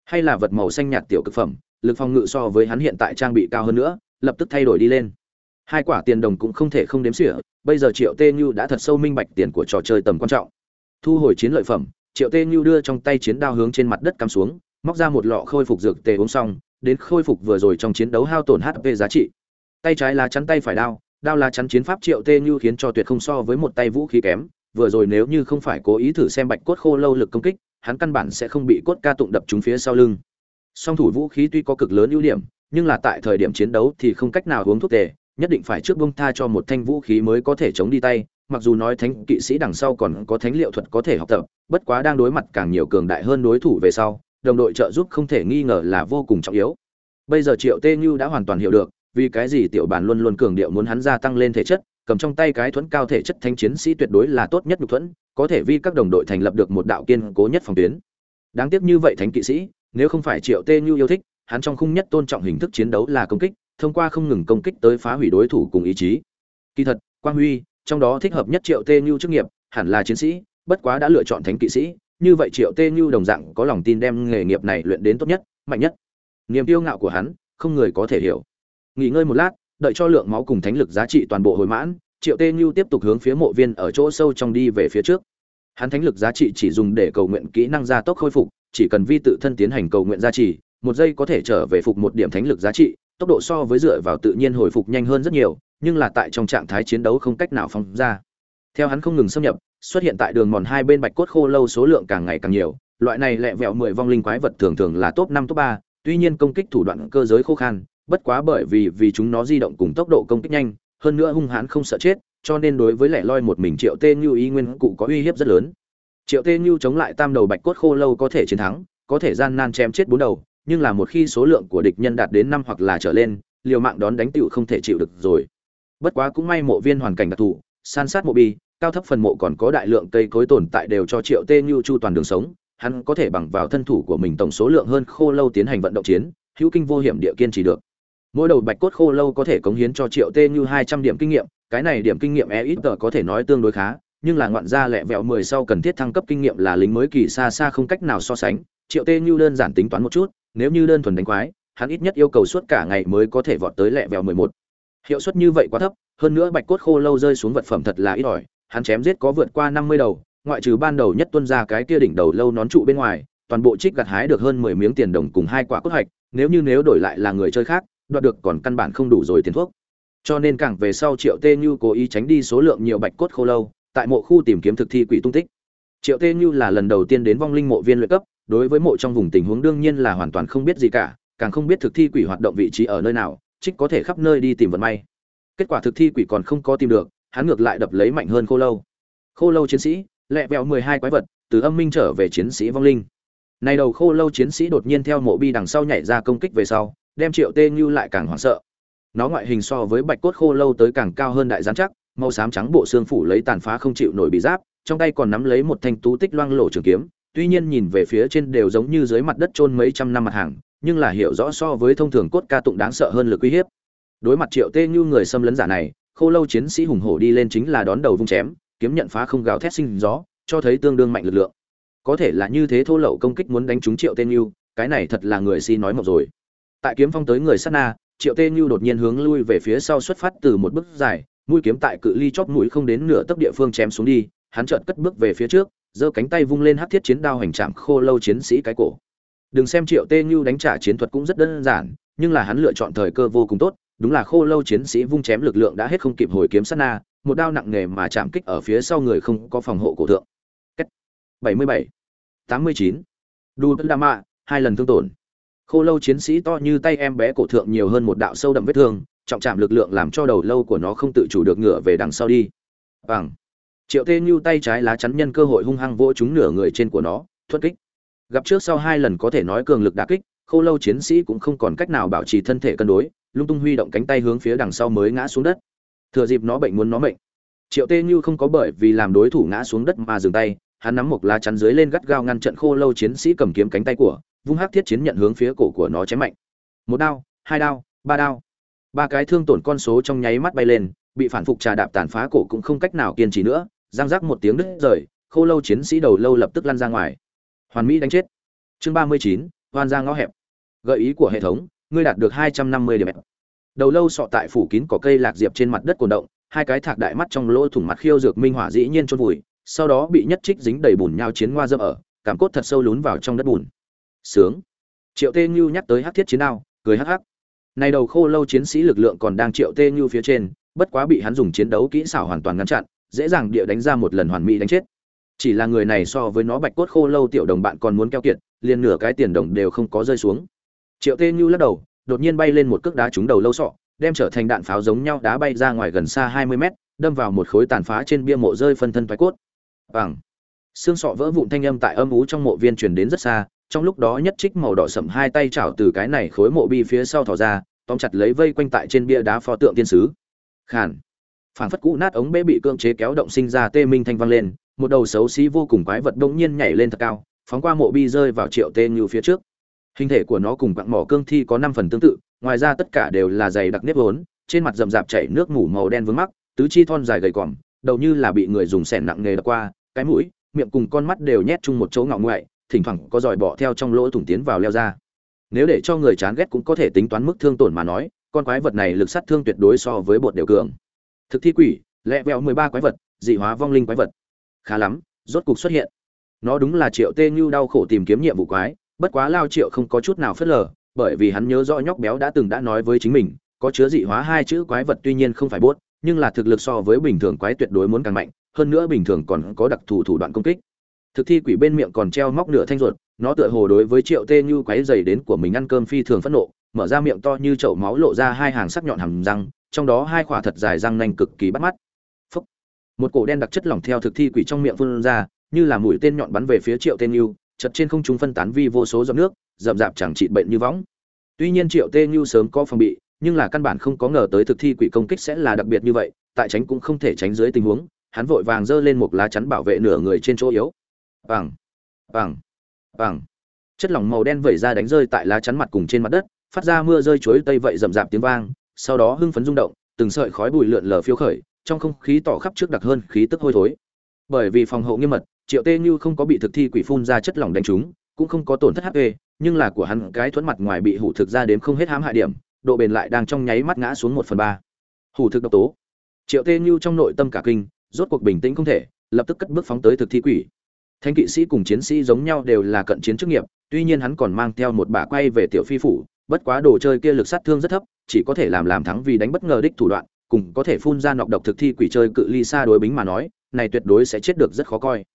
Hay là vật màu xanh nhạt tiểu cực phẩm, lực phòng ngự so với hắn hiện tại trang bị cao hơn nữa, lập tức thay đổi đi lên hai quả tiền đồng cũng không thể không đếm xỉa, bây giờ triệu tê như đã thật sâu minh bạch tiền của trò chơi tầm quan trọng. Thu hồi chiến lợi phẩm, triệu tê như đưa trong tay chiến đao hướng trên mặt đất cắm xuống, móc ra một lọ khôi phục dược tê uống xong, đến khôi phục vừa rồi trong chiến đấu hao tổn hp giá trị. Tay trái lá chắn tay phải đao đao lá chắn chiến pháp triệu tê như khiến cho tuyệt không so với một tay vũ khí kém, vừa rồi nếu như không phải cố ý thử xem bạch cốt khô lâu lực công kích, hắn căn bản sẽ không bị cốt ca tụng đập trúng phía sau lưng. Song thủ vũ khí tuy có cực lớn ưu điểm, nhưng là tại thời điểm chiến đấu thì không cách nào uống thuốc tề nhất định phải trước bông tha cho một thanh vũ khí mới có thể chống đi tay, mặc dù nói thánh kỵ sĩ đằng sau còn có thánh liệu thuật có thể học tập, bất quá đang đối mặt càng nhiều cường đại hơn đối thủ về sau, đồng đội trợ giúp không thể nghi ngờ là vô cùng trọng yếu. Bây giờ triệu tê như đã hoàn toàn hiểu được, vì cái gì tiểu bàn luôn luôn cường điệu muốn hắn gia tăng lên thể chất, cầm trong tay cái thuẫn cao thể chất thanh chiến sĩ tuyệt đối là tốt nhất nhục thuẫn, có thể vi các đồng đội thành lập được một đạo kiên cố nhất phòng tuyến. Đáng tiếc như vậy thánh kỵ sĩ, nếu không phải triệu tê như yêu thích, hắn trong khung nhất tôn trọng hình thức chiến đấu là công kích thông qua không ngừng công kích tới phá hủy đối thủ cùng ý chí. Kỳ thật quang huy trong đó thích hợp nhất triệu tê Nhu chức nghiệp hẳn là chiến sĩ bất quá đã lựa chọn thánh kỵ sĩ như vậy triệu tê Nhu đồng dạng có lòng tin đem nghề nghiệp này luyện đến tốt nhất mạnh nhất. Niềm kiêu ngạo của hắn không người có thể hiểu. Nghỉ ngơi một lát đợi cho lượng máu cùng thánh lực giá trị toàn bộ hồi mãn triệu tê Nhu tiếp tục hướng phía mộ viên ở chỗ sâu trong đi về phía trước. Hắn thánh lực giá trị chỉ dùng để cầu nguyện kỹ năng gia tốc khôi phục chỉ cần vi tự thân tiến hành cầu nguyện gia trì, một giây có thể trở về phục một điểm thánh lực giá trị tốc độ so với dựa vào tự nhiên hồi phục nhanh hơn rất nhiều, nhưng là tại trong trạng thái chiến đấu không cách nào phóng ra. Theo hắn không ngừng xâm nhập, xuất hiện tại đường mòn hai bên bạch cốt khô lâu số lượng càng ngày càng nhiều, loại này lẹ vẹo mười vong linh quái vật thường thường là top năm, top ba, tuy nhiên công kích thủ đoạn cơ giới khô khan, bất quá bởi vì vì chúng nó di động cùng tốc độ công kích nhanh, hơn nữa hung hãn không sợ chết, cho nên đối với lẻ loi một mình triệu tê như ý nguyên cụ có uy hiếp rất lớn. Triệu tê như chống lại tam đầu bạch cốt khô lâu có thể chiến thắng, có thể gian nan chém chết bốn đầu nhưng là một khi số lượng của địch nhân đạt đến năm hoặc là trở lên, liều mạng đón đánh tựu không thể chịu được rồi. Bất quá cũng may mộ viên hoàn cảnh đặc thù, san sát mộ bi, cao thấp phần mộ còn có đại lượng cây cối tồn tại đều cho triệu tê như chu toàn đường sống, hắn có thể bằng vào thân thủ của mình tổng số lượng hơn khô lâu tiến hành vận động chiến, hữu kinh vô hiểm địa kiên trì được. Mỗi đầu bạch cốt khô lâu có thể cống hiến cho triệu tê như hai trăm điểm kinh nghiệm, cái này điểm kinh nghiệm e ít tờ có thể nói tương đối khá, nhưng là ngoạn gia lẹ vẹo mười sau cần thiết thăng cấp kinh nghiệm là lính mới kỳ xa xa không cách nào so sánh. Triệu tê như đơn giản tính toán một chút nếu như đơn thuần đánh quái, hắn ít nhất yêu cầu suốt cả ngày mới có thể vọt tới lẹ vẹo mười một. Hiệu suất như vậy quá thấp, hơn nữa bạch cốt khô lâu rơi xuống vật phẩm thật là ít ỏi, hắn chém giết có vượt qua năm mươi đầu, ngoại trừ ban đầu nhất tuân ra cái kia đỉnh đầu lâu nón trụ bên ngoài, toàn bộ trích gặt hái được hơn mười miếng tiền đồng cùng hai quả cốt hạch, nếu như nếu đổi lại là người chơi khác, đoạt được còn căn bản không đủ rồi tiền thuốc. Cho nên càng về sau triệu tê như cố ý tránh đi số lượng nhiều bạch cốt khô lâu, tại mộ khu tìm kiếm thực thi quỷ tung tích. Triệu tê như là lần đầu tiên đến vong linh mộ viên luyện cấp đối với mộ trong vùng tình huống đương nhiên là hoàn toàn không biết gì cả, càng không biết thực thi quỷ hoạt động vị trí ở nơi nào, trích có thể khắp nơi đi tìm vận may. Kết quả thực thi quỷ còn không có tìm được, hắn ngược lại đập lấy mạnh hơn khô lâu. Khô lâu chiến sĩ, lẹ vẹo mười hai quái vật, từ âm minh trở về chiến sĩ vong linh. Này đầu khô lâu chiến sĩ đột nhiên theo mộ bi đằng sau nhảy ra công kích về sau, đem triệu tê như lại càng hoảng sợ. Nó ngoại hình so với bạch cốt khô lâu tới càng cao hơn đại gián chắc, màu xám trắng bộ xương phủ lấy tàn phá không chịu nổi bị giáp, trong tay còn nắm lấy một thanh tú tích loang lổ trường kiếm tuy nhiên nhìn về phía trên đều giống như dưới mặt đất chôn mấy trăm năm mặt hàng, nhưng là hiểu rõ so với thông thường cốt ca tụng đáng sợ hơn lực uy hiếp. Đối mặt triệu tê như người xâm lấn giả này, khô lâu chiến sĩ hùng hổ đi lên chính là đón đầu vung chém, kiếm nhận phá không gào thét sinh gió, cho thấy tương đương mạnh lực lượng. Có thể là như thế thô lậu công kích muốn đánh trúng triệu tê như, cái này thật là người si nói mộng rồi. Tại kiếm phong tới người sát na, triệu tê như đột nhiên hướng lui về phía sau xuất phát từ một bước dài, mũi kiếm tại cự ly chóp mũi không đến nửa tấc địa phương chém xuống đi, hắn chợt cất bước về phía trước giơ cánh tay vung lên hắc thiết chiến đao hành trạm khô lâu chiến sĩ cái cổ. Đừng xem triệu tê Nhu đánh trả chiến thuật cũng rất đơn giản nhưng là hắn lựa chọn thời cơ vô cùng tốt đúng là khô lâu chiến sĩ vung chém lực lượng đã hết không kịp hồi kiếm sát na một đao nặng nề mà chạm kích ở phía sau người không có phòng hộ cổ thượng. Cách. 77 89 Đu Đa Mạ, hai lần thương tổn. Khô lâu chiến sĩ to như tay em bé cổ thượng nhiều hơn một đạo sâu đậm vết thương trọng chạm lực lượng làm cho đầu lâu của nó không tự chủ được ngửa về đằng sau đi. Bằng triệu tê như tay trái lá chắn nhân cơ hội hung hăng vỗ trúng nửa người trên của nó thuất kích. Gặp trước sau hai lần có thể nói cường lực đả kích, khô lâu chiến sĩ cũng không còn cách nào bảo trì thân thể cân đối, lung tung huy động cánh tay hướng phía đằng sau mới ngã xuống đất. Thừa dịp nó bệnh muốn nó mệnh. Triệu tê như không có bởi vì làm đối thủ ngã xuống đất mà dừng tay, hắn nắm một lá chắn dưới lên gắt gao ngăn trận khô lâu chiến sĩ cầm kiếm cánh tay của, vung hắc thiết chiến nhận hướng phía cổ của nó chém mạnh. Một đao, hai đao, ba đao. Ba cái thương tổn con số trong nháy mắt bay lên, bị phản phục trà đạp tàn phá cổ cũng không cách nào kiên trì nữa giang giác một tiếng đứt rời, khô lâu chiến sĩ đầu lâu lập tức lăn ra ngoài. Hoàn mỹ đánh chết. Chương ba mươi chín hoàn ra ngõ hẹp. Gợi ý của hệ thống, ngươi đạt được hai trăm năm mươi điểm. Đầu lâu sọ tại phủ kín có cây lạc diệp trên mặt đất cuộn động, hai cái thạc đại mắt trong lỗ thủng mặt khiêu dược minh hỏa dĩ nhiên chôn vùi, sau đó bị nhất trích dính đầy bùn nhau chiến hoa dâm ở, cảm cốt thật sâu lún vào trong đất bùn. Sướng. Triệu tê nhu nhắc tới hắc thiết chiến đao cười hắc hắc. Này đầu khô lâu chiến sĩ lực lượng còn đang triệu tê nhu phía trên, bất quá bị hắn dùng chiến đấu kỹ xảo hoàn toàn ngăn chặn dễ dàng địa đánh ra một lần hoàn mỹ đánh chết chỉ là người này so với nó bạch cốt khô lâu tiểu đồng bạn còn muốn keo kiệt liền nửa cái tiền đồng đều không có rơi xuống triệu tê như lắc đầu đột nhiên bay lên một cước đá trúng đầu lâu sọ đem trở thành đạn pháo giống nhau đá bay ra ngoài gần xa 20 mét, đâm vào một khối tàn phá trên bia mộ rơi phân thân phái cốt. Bằng xương sọ vỡ vụn thanh âm tại âm ú trong mộ viên truyền đến rất xa, trong lúc đó nhất trích màu đỏ sẫm hai tay chảo từ cái này khối mộ bi phía sau thò ra, tóm chặt lấy vây quanh tại trên bia đá pho tượng tiên sứ. Khàn. Phảng phất cũ nát ống bê bị cưỡng chế kéo động sinh ra tê minh thanh vang lên, một đầu xấu xí vô cùng quái vật đông nhiên nhảy lên thật cao, phóng qua mộ bi rơi vào triệu tê như phía trước. Hình thể của nó cùng quặng mỏ cương thi có năm phần tương tự, ngoài ra tất cả đều là dày đặc nếp vốn, trên mặt rậm rạp chảy nước mủ màu đen vướng mắc, tứ chi thon dài gầy còm, đầu như là bị người dùng sẻn nặng nghề đập qua, cái mũi, miệng cùng con mắt đều nhét chung một chỗ ngọng ngoại, thỉnh thoảng có giỏi bỏ theo trong lỗ thủng tiến vào leo ra. Nếu để cho người chán ghét cũng có thể tính toán mức thương tổn mà nói, con quái vật này lực sát thương tuyệt đối so với bột đều cường. Thực thi quỷ, lẹ vẹo mười ba quái vật, dị hóa vong linh quái vật. Khá lắm, rốt cục xuất hiện. Nó đúng là Triệu Tê Như đau khổ tìm kiếm nhiệm vụ quái, bất quá Lao Triệu không có chút nào phớt lờ, bởi vì hắn nhớ rõ nhóc béo đã từng đã nói với chính mình, có chứa dị hóa hai chữ quái vật tuy nhiên không phải bốt, nhưng là thực lực so với bình thường quái tuyệt đối muốn càng mạnh, hơn nữa bình thường còn có đặc thù thủ đoạn công kích. Thực thi quỷ bên miệng còn treo móc nửa thanh ruột, nó tựa hồ đối với Triệu Tê Như quái dày đến của mình ăn cơm phi thường phẫn nộ, mở ra miệng to như chậu máu lộ ra hai hàng sắc nhọn hàm răng, trong đó hai khỏa thật dài răng nanh cực kỳ bắt mắt. Phúc. Một cổ đen đặc chất lỏng theo thực thi quỷ trong miệng phun ra, như là mũi tên nhọn bắn về phía Triệu Tê Như, chật trên không trung phân tán vi vô số giọt nước, rậm rạp chẳng trị bệnh như võng. Tuy nhiên Triệu Tê Như sớm có phòng bị, nhưng là căn bản không có ngờ tới thực thi quỷ công kích sẽ là đặc biệt như vậy, tại tránh cũng không thể tránh dưới tình huống, hắn vội vàng giơ lên một lá chắn bảo vệ nửa người trên chỗ yếu. Bằng, bằng, bằng. Chất lỏng màu đen vẩy ra đánh rơi tại lá chắn mặt cùng trên mặt đất, phát ra mưa rơi chuối tây vậy rậm rạp tiếng vang, sau đó hưng phấn rung động, từng sợi khói bụi lượn lờ phiêu khởi, trong không khí tỏ khắp trước đặc hơn khí tức hôi thối. Bởi vì phòng hộ nghiêm mật, Triệu Tê Như không có bị thực thi quỷ phun ra chất lỏng đánh trúng, cũng không có tổn thất HP, nhưng là của hắn cái thuẫn mặt ngoài bị hủ thực ra đến không hết hãm hại điểm, độ bền lại đang trong nháy mắt ngã xuống một phần ba. Hủ thực độc tố. Triệu Tê Như trong nội tâm cả kinh, rốt cuộc bình tĩnh không thể, lập tức cất bước phóng tới thực thi quỷ. Thanh kỵ sĩ cùng chiến sĩ giống nhau đều là cận chiến chức nghiệp, tuy nhiên hắn còn mang theo một bả quay về tiểu phi phủ, bất quá đồ chơi kia lực sát thương rất thấp, chỉ có thể làm làm thắng vì đánh bất ngờ đích thủ đoạn, cùng có thể phun ra nọc độc thực thi quỷ chơi cự ly xa đối bính mà nói, này tuyệt đối sẽ chết được rất khó coi.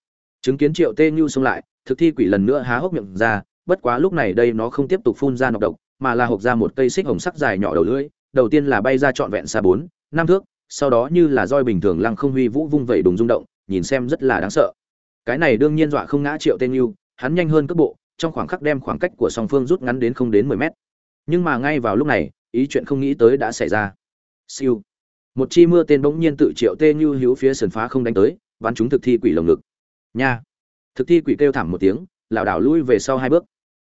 Chứng kiến Triệu Tê Như xông lại, thực thi quỷ lần nữa há hốc miệng ra, bất quá lúc này đây nó không tiếp tục phun ra nọc độc, mà là hộc ra một cây xích hồng sắc dài nhỏ đầu lưỡi, đầu tiên là bay ra trọn vẹn xa bốn, năm thước, sau đó như là roi bình thường lăng không huy vũ vung vẩy đùng rung động, nhìn xem rất là đáng sợ. Cái này đương nhiên dọa không ngã Triệu Tê Như, hắn nhanh hơn cước bộ, trong khoảng khắc đem khoảng cách của song phương rút ngắn đến không đến 10 mét. Nhưng mà ngay vào lúc này, ý chuyện không nghĩ tới đã xảy ra. Siêu. Một chi mưa tên bỗng nhiên tự Triệu Tê Như hữu phía sườn phá không đánh tới, bắn chúng thực thi quỷ lồng ngực. Nha. Thực thi quỷ kêu thảm một tiếng, lảo đảo lui về sau hai bước.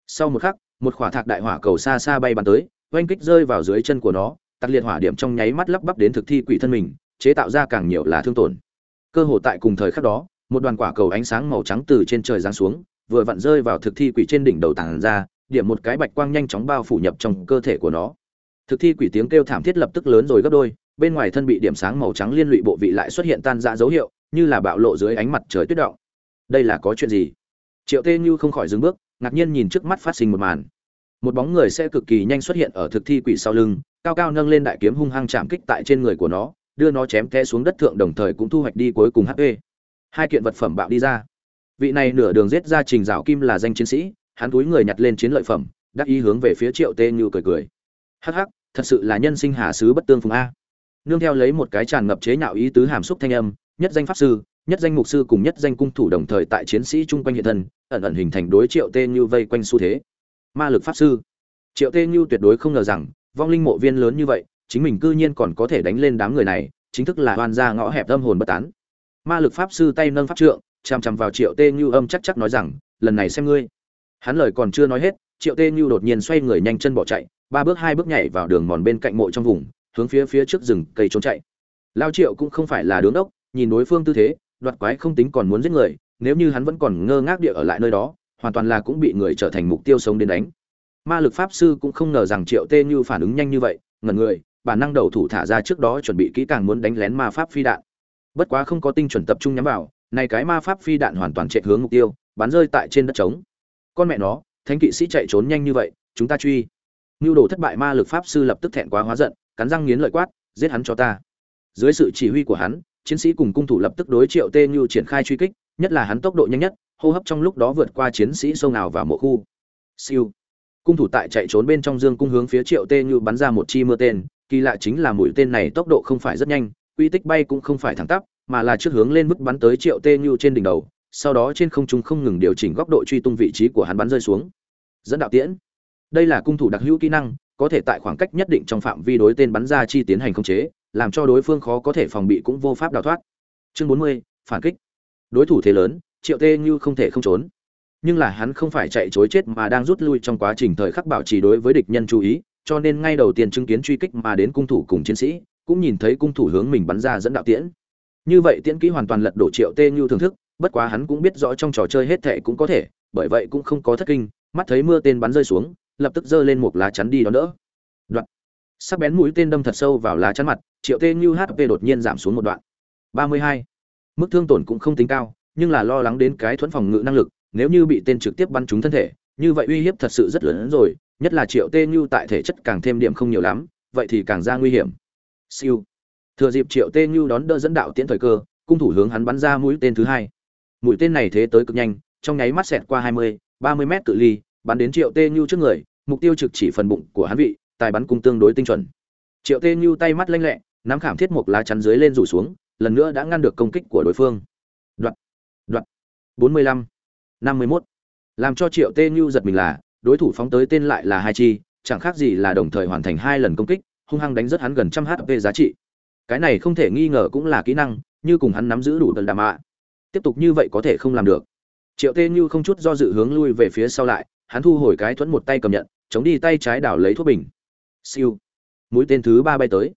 Sau một khắc, một quả thạc đại hỏa cầu xa xa bay bắn tới, oanh kích rơi vào dưới chân của nó, tắt liệt hỏa điểm trong nháy mắt lắp bắp đến thực thi quỷ thân mình, chế tạo ra càng nhiều là thương tổn. Cơ hồ tại cùng thời khắc đó, một đoàn quả cầu ánh sáng màu trắng từ trên trời giáng xuống, vừa vặn rơi vào thực thi quỷ trên đỉnh đầu tàng ra, điểm một cái bạch quang nhanh chóng bao phủ nhập trong cơ thể của nó. Thực thi quỷ tiếng kêu thảm thiết lập tức lớn rồi gấp đôi, bên ngoài thân bị điểm sáng màu trắng liên lụy bộ vị lại xuất hiện tan rã dấu hiệu, như là bạo lộ dưới ánh mặt trời tuyết động. Đây là có chuyện gì? Triệu Tê Như không khỏi dừng bước, ngạc nhiên nhìn trước mắt phát sinh một màn. Một bóng người sẽ cực kỳ nhanh xuất hiện ở thực thi quỷ sau lưng, cao cao nâng lên đại kiếm hung hăng chạm kích tại trên người của nó, đưa nó chém té xuống đất thượng đồng thời cũng thu hoạch đi cuối cùng HP. Hai kiện vật phẩm bạo đi ra. Vị này nửa đường giết ra trình rào kim là danh chiến sĩ, hắn túi người nhặt lên chiến lợi phẩm, đắc ý hướng về phía Triệu Tê Như cười cười. Hắc hắc, thật sự là nhân sinh hà sứ bất tương phùng a. Nương theo lấy một cái tràn ngập chế nhạo ý tứ hàm xúc thanh âm, nhất danh pháp sư, nhất danh mục sư cùng nhất danh cung thủ đồng thời tại chiến sĩ chung quanh hiện thân, ẩn ẩn hình thành đối Triệu Tê Như vây quanh xu thế. Ma lực pháp sư. Triệu Tê Như tuyệt đối không ngờ rằng, vong linh mộ viên lớn như vậy, chính mình cư nhiên còn có thể đánh lên đám người này, chính thức là hoàn ra ngõ hẹp âm hồn bất tán. Ma lực pháp sư tay nâng pháp trượng, chằm chằm vào Triệu Tê Như âm chắc chắc nói rằng, lần này xem ngươi. Hắn lời còn chưa nói hết, Triệu Tê Như đột nhiên xoay người nhanh chân bỏ chạy, ba bước hai bước nhảy vào đường mòn bên cạnh mộ trong vùng, hướng phía phía trước rừng cây trốn chạy. Lao Triệu cũng không phải là đứng đốc, nhìn đối phương tư thế, đoạt quái không tính còn muốn giết người, nếu như hắn vẫn còn ngơ ngác địa ở lại nơi đó, hoàn toàn là cũng bị người trở thành mục tiêu sống đến đánh. Ma lực pháp sư cũng không ngờ rằng Triệu Tê Như phản ứng nhanh như vậy, ngẩn người, bản năng đầu thủ thả ra trước đó chuẩn bị kỹ càng muốn đánh lén ma pháp phi đạn. Bất quá không có tinh chuẩn tập trung nhắm vào, này cái ma pháp phi đạn hoàn toàn chạy hướng mục tiêu, bắn rơi tại trên đất trống. Con mẹ nó, thánh kỵ sĩ chạy trốn nhanh như vậy, chúng ta truy. Nưu đồ thất bại ma lực pháp sư lập tức thẹn quá hóa giận, cắn răng nghiến lợi quát, giết hắn cho ta. Dưới sự chỉ huy của hắn, chiến sĩ cùng cung thủ lập tức đối Triệu Tê như triển khai truy kích, nhất là hắn tốc độ nhanh nhất, hô hấp trong lúc đó vượt qua chiến sĩ sâu nào vào mộ khu. Siêu. Cung thủ tại chạy trốn bên trong dương cung hướng phía Triệu Tê như bắn ra một chi mưa tên, kỳ lạ chính là mũi tên này tốc độ không phải rất nhanh uy tích bay cũng không phải thẳng tắp mà là trước hướng lên mức bắn tới triệu tê như trên đỉnh đầu sau đó trên không trung không ngừng điều chỉnh góc độ truy tung vị trí của hắn bắn rơi xuống. Dẫn đạo tiễn. Đây là cung thủ đặc hữu kỹ năng, có thể tại khoảng cách nhất định trong phạm vi đối tên bắn ra chi tiến hành khống chế, làm cho đối phương khó có thể phòng bị cũng vô pháp đào thoát. Chương bốn mươi, phản kích. Đối thủ thế lớn, triệu tê như không thể không trốn. Nhưng là hắn không phải chạy chối chết mà đang rút lui trong quá trình thời khắc bảo trì đối với địch nhân chú ý, cho nên ngay đầu tiên chứng kiến truy kích mà đến cung thủ cùng chiến sĩ, cũng nhìn thấy cung thủ hướng mình bắn ra dẫn đạo tiễn. Như vậy tiễn kỹ hoàn toàn lật đổ triệu tê như thưởng thức bất quá hắn cũng biết rõ trong trò chơi hết thệ cũng có thể, bởi vậy cũng không có thất kinh, mắt thấy mưa tên bắn rơi xuống, lập tức giơ lên một lá chắn đi đó nữa đoạn. Sắc bén mũi tên đâm thật sâu vào lá chắn mặt, triệu tê như hp đột nhiên giảm xuống một đoạn. Ba mươi hai. Mức thương tổn cũng không tính cao, nhưng là lo lắng đến cái thuẫn phòng ngự năng lực, nếu như bị tên trực tiếp bắn trúng thân thể, như vậy uy hiếp thật sự rất lớn hơn rồi, nhất là triệu tê như tại thể chất càng thêm điểm không nhiều lắm, vậy thì càng ra nguy hiểm. Siêu. Thừa dịp triệu tê như đón đỡ dẫn đạo tiễn thời cơ, cung thủ hướng hắn bắn ra mũi tên thứ hai mũi tên này thế tới cực nhanh, trong nháy mắt xẹt qua hai mươi, ba mươi mét cự ly, bắn đến triệu tê Nhu trước người, mục tiêu trực chỉ phần bụng của hắn vị, tài bắn cung tương đối tinh chuẩn. Triệu tê Nhu tay mắt lanh lẹ, nắm khảm thiết một lá chắn dưới lên rủ xuống, lần nữa đã ngăn được công kích của đối phương. Đoạn đoạn bốn mươi lăm, năm mươi mốt. Làm cho triệu tê Nhu giật mình là, đối thủ phóng tới tên lại là hai chi, chẳng khác gì là đồng thời hoàn thành hai lần công kích, hung hăng đánh rất hắn gần trăm hp giá trị. Cái này không thể nghi ngờ cũng là kỹ năng, như cùng hắn nắm giữ đủ tần đàm ạ tiếp tục như vậy có thể không làm được. Triệu tê như không chút do dự hướng lui về phía sau lại, hắn thu hồi cái thuẫn một tay cầm nhận, chống đi tay trái đảo lấy thuốc bình. Siêu. Mũi tên thứ ba bay tới.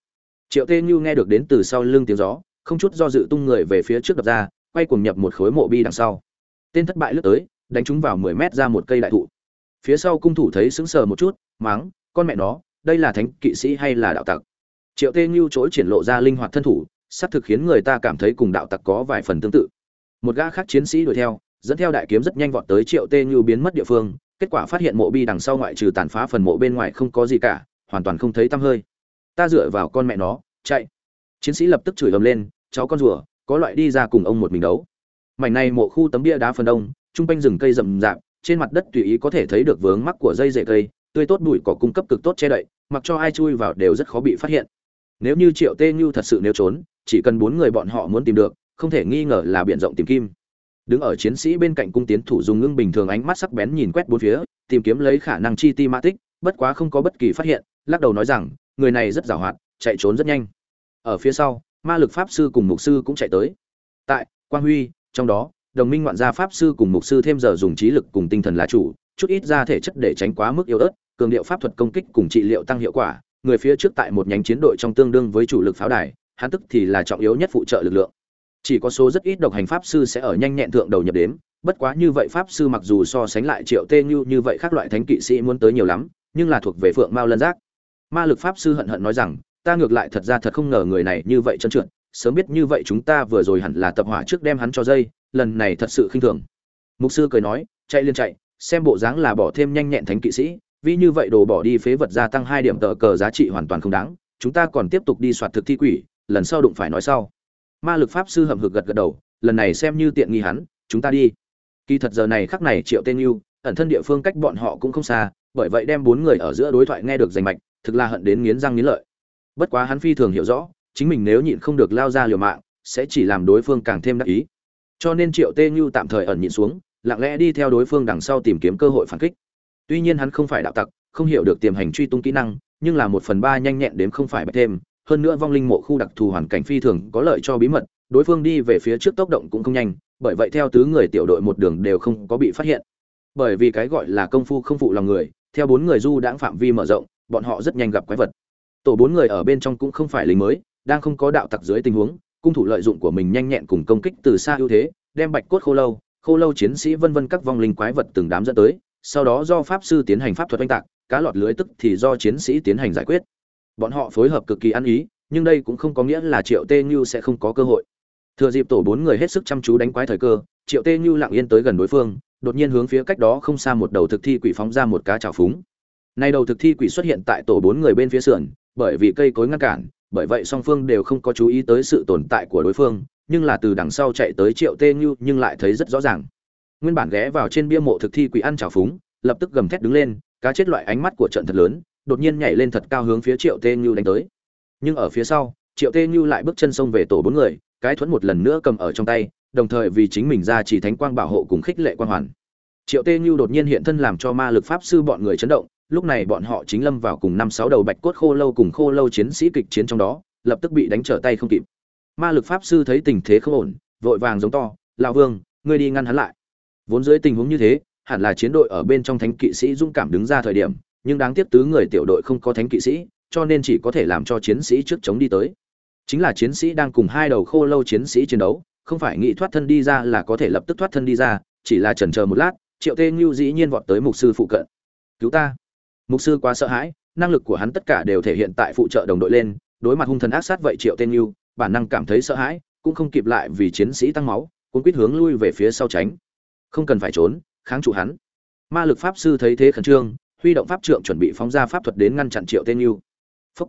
Triệu tê như nghe được đến từ sau lưng tiếng gió, không chút do dự tung người về phía trước đập ra, quay cùng nhập một khối mộ bi đằng sau. Tên thất bại lướt tới, đánh chúng vào mười mét ra một cây đại thụ. Phía sau cung thủ thấy sững sờ một chút, mắng, con mẹ nó, đây là thánh kỵ sĩ hay là đạo tặc? Triệu tê như chối triển lộ ra linh hoạt thân thủ xác thực khiến người ta cảm thấy cùng đạo tặc có vài phần tương tự một gã khác chiến sĩ đuổi theo, dẫn theo đại kiếm rất nhanh vọt tới triệu tê như biến mất địa phương, kết quả phát hiện mộ bi đằng sau ngoại trừ tàn phá phần mộ bên ngoài không có gì cả, hoàn toàn không thấy tăm hơi. Ta dựa vào con mẹ nó, chạy. Chiến sĩ lập tức chửi ầm lên, cháu con rùa, có loại đi ra cùng ông một mình đấu. Mảnh này mộ khu tấm bia đá phần đông, trung quanh rừng cây rậm rạp, trên mặt đất tùy ý có thể thấy được vướng mắc của dây rễ cây, tươi tốt bụi cỏ cung cấp cực tốt che đậy, mặc cho ai chui vào đều rất khó bị phát hiện. Nếu như triệu tê như thật sự nếu trốn, chỉ cần bốn người bọn họ muốn tìm được không thể nghi ngờ là biển rộng tìm kim. Đứng ở chiến sĩ bên cạnh cung tiến thủ dùng ngưng bình thường ánh mắt sắc bén nhìn quét bốn phía, tìm kiếm lấy khả năng chi ti mã tích, bất quá không có bất kỳ phát hiện, lắc đầu nói rằng, người này rất giàu hoạt chạy trốn rất nhanh. Ở phía sau, ma lực pháp sư cùng mục sư cũng chạy tới. Tại, quang huy, trong đó, đồng minh ngoạn gia pháp sư cùng mục sư thêm giờ dùng trí lực cùng tinh thần là chủ, chút ít ra thể chất để tránh quá mức yếu ớt, cường điệu pháp thuật công kích cùng trị liệu tăng hiệu quả, người phía trước tại một nhánh chiến đội trong tương đương với chủ lực pháo đài, hắn tức thì là trọng yếu nhất phụ trợ lực lượng chỉ có số rất ít độc hành pháp sư sẽ ở nhanh nhẹn thượng đầu nhập đếm. Bất quá như vậy pháp sư mặc dù so sánh lại triệu tê như như vậy khác loại thánh kỵ sĩ muốn tới nhiều lắm, nhưng là thuộc về phượng mao lân giác. Ma lực pháp sư hận hận nói rằng, ta ngược lại thật ra thật không ngờ người này như vậy trơn trượt, sớm biết như vậy chúng ta vừa rồi hẳn là tập hỏa trước đem hắn cho dây, lần này thật sự khinh thường. Mục sư cười nói, chạy liên chạy, xem bộ dáng là bỏ thêm nhanh nhẹn thánh kỵ sĩ, vì như vậy đồ bỏ đi phế vật gia tăng hai điểm tờ cờ giá trị hoàn toàn không đáng, chúng ta còn tiếp tục đi soạt thực thi quỷ, lần sau đụng phải nói sau ma lực pháp sư hậm hực gật gật đầu, lần này xem như tiện nghi hắn, chúng ta đi. Kỳ thật giờ này khắc này triệu tên yêu, ẩn thân địa phương cách bọn họ cũng không xa, bởi vậy đem bốn người ở giữa đối thoại nghe được rành mạch, thực là hận đến nghiến răng nghiến lợi. Bất quá hắn phi thường hiểu rõ, chính mình nếu nhịn không được lao ra liều mạng, sẽ chỉ làm đối phương càng thêm đắc ý. Cho nên triệu tê như tạm thời ẩn nhịn xuống, lặng lẽ đi theo đối phương đằng sau tìm kiếm cơ hội phản kích. Tuy nhiên hắn không phải đạo tặc, không hiểu được tiềm hành truy tung kỹ năng, nhưng là một phần ba nhanh nhẹn đến không phải bạch thêm hơn nữa vong linh mộ khu đặc thù hoàn cảnh phi thường có lợi cho bí mật, đối phương đi về phía trước tốc động cũng không nhanh, bởi vậy theo tứ người tiểu đội một đường đều không có bị phát hiện. Bởi vì cái gọi là công phu không phụ lòng người, theo bốn người du đãng phạm vi mở rộng, bọn họ rất nhanh gặp quái vật. Tổ bốn người ở bên trong cũng không phải lính mới, đang không có đạo tặc dưới tình huống, cung thủ lợi dụng của mình nhanh nhẹn cùng công kích từ xa ưu thế, đem bạch cốt khô lâu khô lâu chiến sĩ vân vân các vong linh quái vật từng đám dẫn tới, sau đó do pháp sư tiến hành pháp thuật oanh tạc, cá lọt lưới tức thì do chiến sĩ tiến hành giải quyết bọn họ phối hợp cực kỳ ăn ý, nhưng đây cũng không có nghĩa là triệu tê như sẽ không có cơ hội. Thừa dịp tổ bốn người hết sức chăm chú đánh quái thời cơ, triệu tê như lặng yên tới gần đối phương, đột nhiên hướng phía cách đó không xa một đầu thực thi quỷ phóng ra một cá trào phúng. Nay đầu thực thi quỷ xuất hiện tại tổ bốn người bên phía sườn, bởi vì cây cối ngăn cản, bởi vậy song phương đều không có chú ý tới sự tồn tại của đối phương, nhưng là từ đằng sau chạy tới triệu tê như nhưng lại thấy rất rõ ràng. Nguyên bản ghé vào trên bia mộ thực thi quỷ ăn trào phúng, lập tức gầm thét đứng lên, cá chết loại ánh mắt của trận thật lớn đột nhiên nhảy lên thật cao hướng phía triệu tê như đánh tới. Nhưng ở phía sau, triệu tê như lại bước chân xông về tổ bốn người, cái thuẫn một lần nữa cầm ở trong tay, đồng thời vì chính mình ra chỉ thánh quang bảo hộ cùng khích lệ quang hoàn. Triệu tê như đột nhiên hiện thân làm cho ma lực pháp sư bọn người chấn động, lúc này bọn họ chính lâm vào cùng năm sáu đầu bạch cốt khô lâu cùng khô lâu chiến sĩ kịch chiến trong đó, lập tức bị đánh trở tay không kịp. Ma lực pháp sư thấy tình thế không ổn, vội vàng giống to, lão vương, ngươi đi ngăn hắn lại. Vốn dưới tình huống như thế, hẳn là chiến đội ở bên trong thánh kỵ sĩ dũng cảm đứng ra thời điểm nhưng đáng tiếc tứ người tiểu đội không có thánh kỵ sĩ, cho nên chỉ có thể làm cho chiến sĩ trước chống đi tới. Chính là chiến sĩ đang cùng hai đầu khô lâu chiến sĩ chiến đấu, không phải nghĩ thoát thân đi ra là có thể lập tức thoát thân đi ra, chỉ là chần chờ một lát, triệu tê như dĩ nhiên vọt tới mục sư phụ cận. Cứu ta. Mục sư quá sợ hãi, năng lực của hắn tất cả đều thể hiện tại phụ trợ đồng đội lên, đối mặt hung thần ác sát vậy triệu tê như bản năng cảm thấy sợ hãi, cũng không kịp lại vì chiến sĩ tăng máu, cuốn quýt hướng lui về phía sau tránh. Không cần phải trốn, kháng trụ hắn. Ma lực pháp sư thấy thế khẩn trương huy động pháp trượng chuẩn bị phóng ra pháp thuật đến ngăn chặn triệu tên như. Phúc.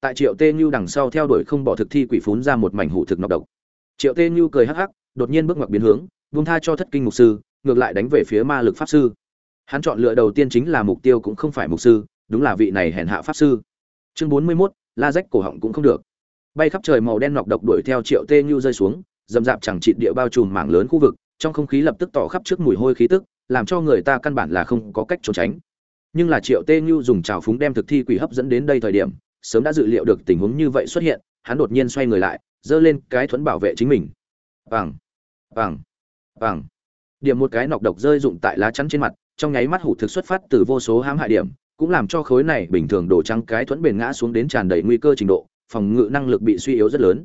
tại triệu tên như đằng sau theo đuổi không bỏ thực thi quỷ phún ra một mảnh hủ thực nọc độc. Triệu tên như cười hắc hắc đột nhiên bước ngoặt biến hướng vung tha cho thất kinh mục sư ngược lại đánh về phía ma lực pháp sư. Hắn chọn lựa đầu tiên chính là mục tiêu cũng không phải mục sư đúng là vị này hèn hạ pháp sư. Chương bốn mươi 41, la rách cổ họng cũng không được. Bay khắp trời màu đen nọc độc đuổi theo triệu tê như rơi xuống dầm dạp chẳng trị địa bao trùm mảng lớn khu vực trong không khí lập tức tỏ khắp trước mùi hôi khí tức làm cho người ta căn bản là không có cách trốn tránh nhưng là triệu tê như dùng trào phúng đem thực thi quỷ hấp dẫn đến đây thời điểm, sớm đã dự liệu được tình huống như vậy xuất hiện, hắn đột nhiên xoay người lại, giơ lên cái thuẫn bảo vệ chính mình. Vàng vàng vàng. Điểm một cái nọc độc rơi rụng tại lá chắn trên mặt, trong nháy mắt hủ thực xuất phát từ vô số hãm hại điểm, cũng làm cho khối này bình thường đổ trắng cái thuẫn bền ngã xuống đến tràn đầy nguy cơ trình độ, phòng ngự năng lực bị suy yếu rất lớn.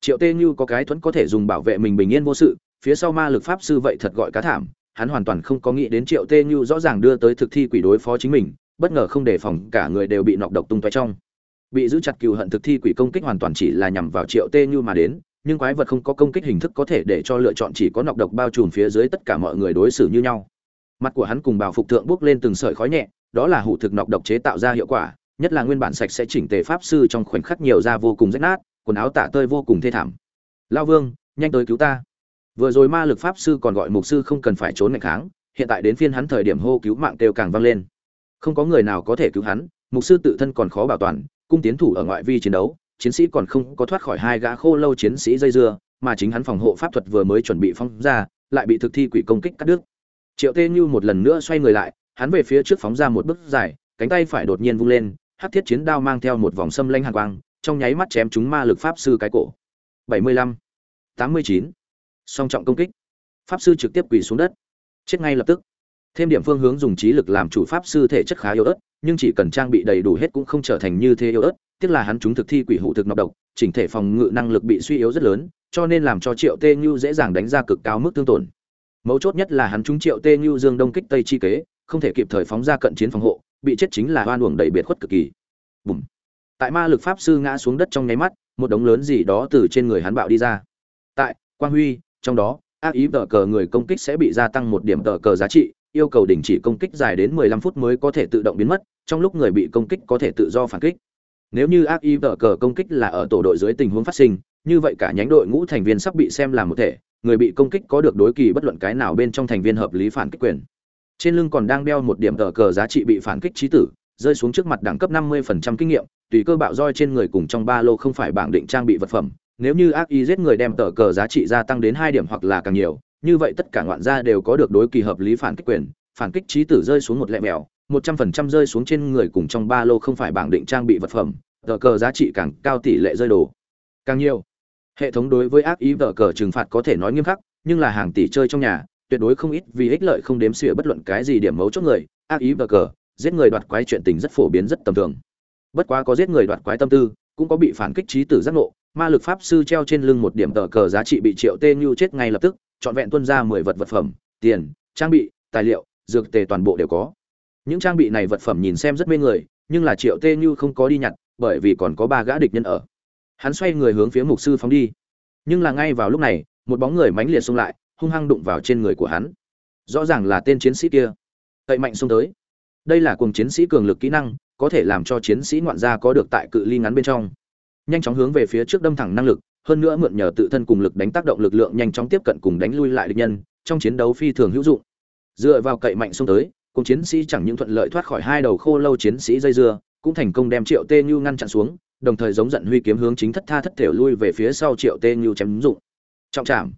Triệu tê như có cái thuẫn có thể dùng bảo vệ mình bình yên vô sự, phía sau ma lực pháp sư vậy thật gọi cá thảm hắn hoàn toàn không có nghĩ đến triệu tê như rõ ràng đưa tới thực thi quỷ đối phó chính mình, bất ngờ không đề phòng cả người đều bị nọc độc tung tóe trong. Bị giữ chặt cừu hận thực thi quỷ công kích hoàn toàn chỉ là nhằm vào triệu tê như mà đến, nhưng quái vật không có công kích hình thức có thể để cho lựa chọn chỉ có nọc độc bao trùm phía dưới tất cả mọi người đối xử như nhau. Mặt của hắn cùng bào phục thượng bước lên từng sợi khói nhẹ, đó là hủ thực nọc độc chế tạo ra hiệu quả, nhất là nguyên bản sạch sẽ chỉnh tề pháp sư trong khoảnh khắc nhiều ra vô cùng rách nát, quần áo tả tơi vô cùng thê thảm. Lao vương, nhanh tới cứu ta vừa rồi ma lực pháp sư còn gọi mục sư không cần phải trốn ngày kháng hiện tại đến phiên hắn thời điểm hô cứu mạng kêu càng vang lên. Không có người nào có thể cứu hắn mục sư tự thân còn khó bảo toàn cung tiến thủ ở ngoại vi chiến đấu chiến sĩ còn không có thoát khỏi hai gã khô lâu chiến sĩ dây dưa mà chính hắn phòng hộ pháp thuật vừa mới chuẩn bị phóng ra lại bị thực thi quỷ công kích cắt đứt. Triệu tê như một lần nữa xoay người lại hắn về phía trước phóng ra một bước dài cánh tay phải đột nhiên vung lên hát thiết chiến đao mang theo một vòng xâm lanh hàn quang trong nháy mắt chém chúng ma lực pháp sư cái cổ. 75, 89, song trọng công kích. Pháp sư trực tiếp quỳ xuống đất. Chết ngay lập tức. Thêm điểm phương hướng dùng trí lực làm chủ pháp sư thể chất khá yếu ớt, nhưng chỉ cần trang bị đầy đủ hết cũng không trở thành như thế yếu ớt, tiếc là hắn chúng thực thi quỷ hụ thực nọc độc, chỉnh thể phòng ngự năng lực bị suy yếu rất lớn, cho nên làm cho triệu tê như dễ dàng đánh ra cực cao mức thương tổn. Mấu chốt nhất là hắn chúng triệu tê như dương đông kích tây chi kế, không thể kịp thời phóng ra cận chiến phòng hộ, bị chết chính là oan uổng đầy biệt khuất cực kỳ. Bùm. Tại ma lực pháp sư ngã xuống đất trong nháy mắt, một đống lớn gì đó từ trên người hắn bạo đi ra. Tại, quang huy trong đó, ác ý tờ cờ người công kích sẽ bị gia tăng một điểm tờ cờ giá trị, yêu cầu đình chỉ công kích dài đến 15 phút mới có thể tự động biến mất, trong lúc người bị công kích có thể tự do phản kích. Nếu như ác ý tờ cờ công kích là ở tổ đội dưới tình huống phát sinh, như vậy cả nhánh đội ngũ thành viên sắp bị xem là một thể, người bị công kích có được đối kỳ bất luận cái nào bên trong thành viên hợp lý phản kích quyền. Trên lưng còn đang đeo một điểm tờ cờ giá trị bị phản kích trí tử, rơi xuống trước mặt đẳng cấp 50% kinh nghiệm, tùy cơ bạo roi trên người cùng trong ba lô không phải bảng định trang bị vật phẩm nếu như ác ý giết người đem tờ cờ giá trị gia tăng đến hai điểm hoặc là càng nhiều, như vậy tất cả ngoạn gia đều có được đối kỳ hợp lý phản kích quyền, phản kích trí tử rơi xuống một lẹ mèo, một trăm phần trăm rơi xuống trên người cùng trong ba lô không phải bảng định trang bị vật phẩm, tờ cờ giá trị càng cao tỷ lệ rơi đồ. Càng nhiều, hệ thống đối với ác ý tờ cờ trừng phạt có thể nói nghiêm khắc, nhưng là hàng tỷ chơi trong nhà, tuyệt đối không ít vì ích lợi không đếm xỉa bất luận cái gì điểm mấu chốt người, ác ý tờ cờ, giết người đoạt quái chuyện tình rất phổ biến rất tầm thường. Bất quá có giết người đoạt quái tâm tư, cũng có bị phản kích trí tử giác ngộ ma lực pháp sư treo trên lưng một điểm tờ cờ giá trị bị triệu tê như chết ngay lập tức, trọn vẹn tuân ra mười vật vật phẩm, tiền, trang bị, tài liệu, dược tề toàn bộ đều có. Những trang bị này vật phẩm nhìn xem rất mê người, nhưng là triệu tê như không có đi nhặt, bởi vì còn có ba gã địch nhân ở. Hắn xoay người hướng phía mục sư phóng đi. Nhưng là ngay vào lúc này, một bóng người mãnh liệt xông lại, hung hăng đụng vào trên người của hắn. Rõ ràng là tên chiến sĩ kia. Cậy mạnh xông tới. Đây là cùng chiến sĩ cường lực kỹ năng, có thể làm cho chiến sĩ ngoạn gia có được tại cự ly ngắn bên trong nhanh chóng hướng về phía trước đâm thẳng năng lực, hơn nữa mượn nhờ tự thân cùng lực đánh tác động lực lượng nhanh chóng tiếp cận cùng đánh lui lại địch nhân, trong chiến đấu phi thường hữu dụng. Dựa vào cậy mạnh xông tới, cùng chiến sĩ chẳng những thuận lợi thoát khỏi hai đầu khô lâu chiến sĩ dây dưa, cũng thành công đem triệu tê như ngăn chặn xuống, đồng thời giống giận huy kiếm hướng chính thất tha thất thể lui về phía sau triệu tê như chém dụng. Trọng trảm.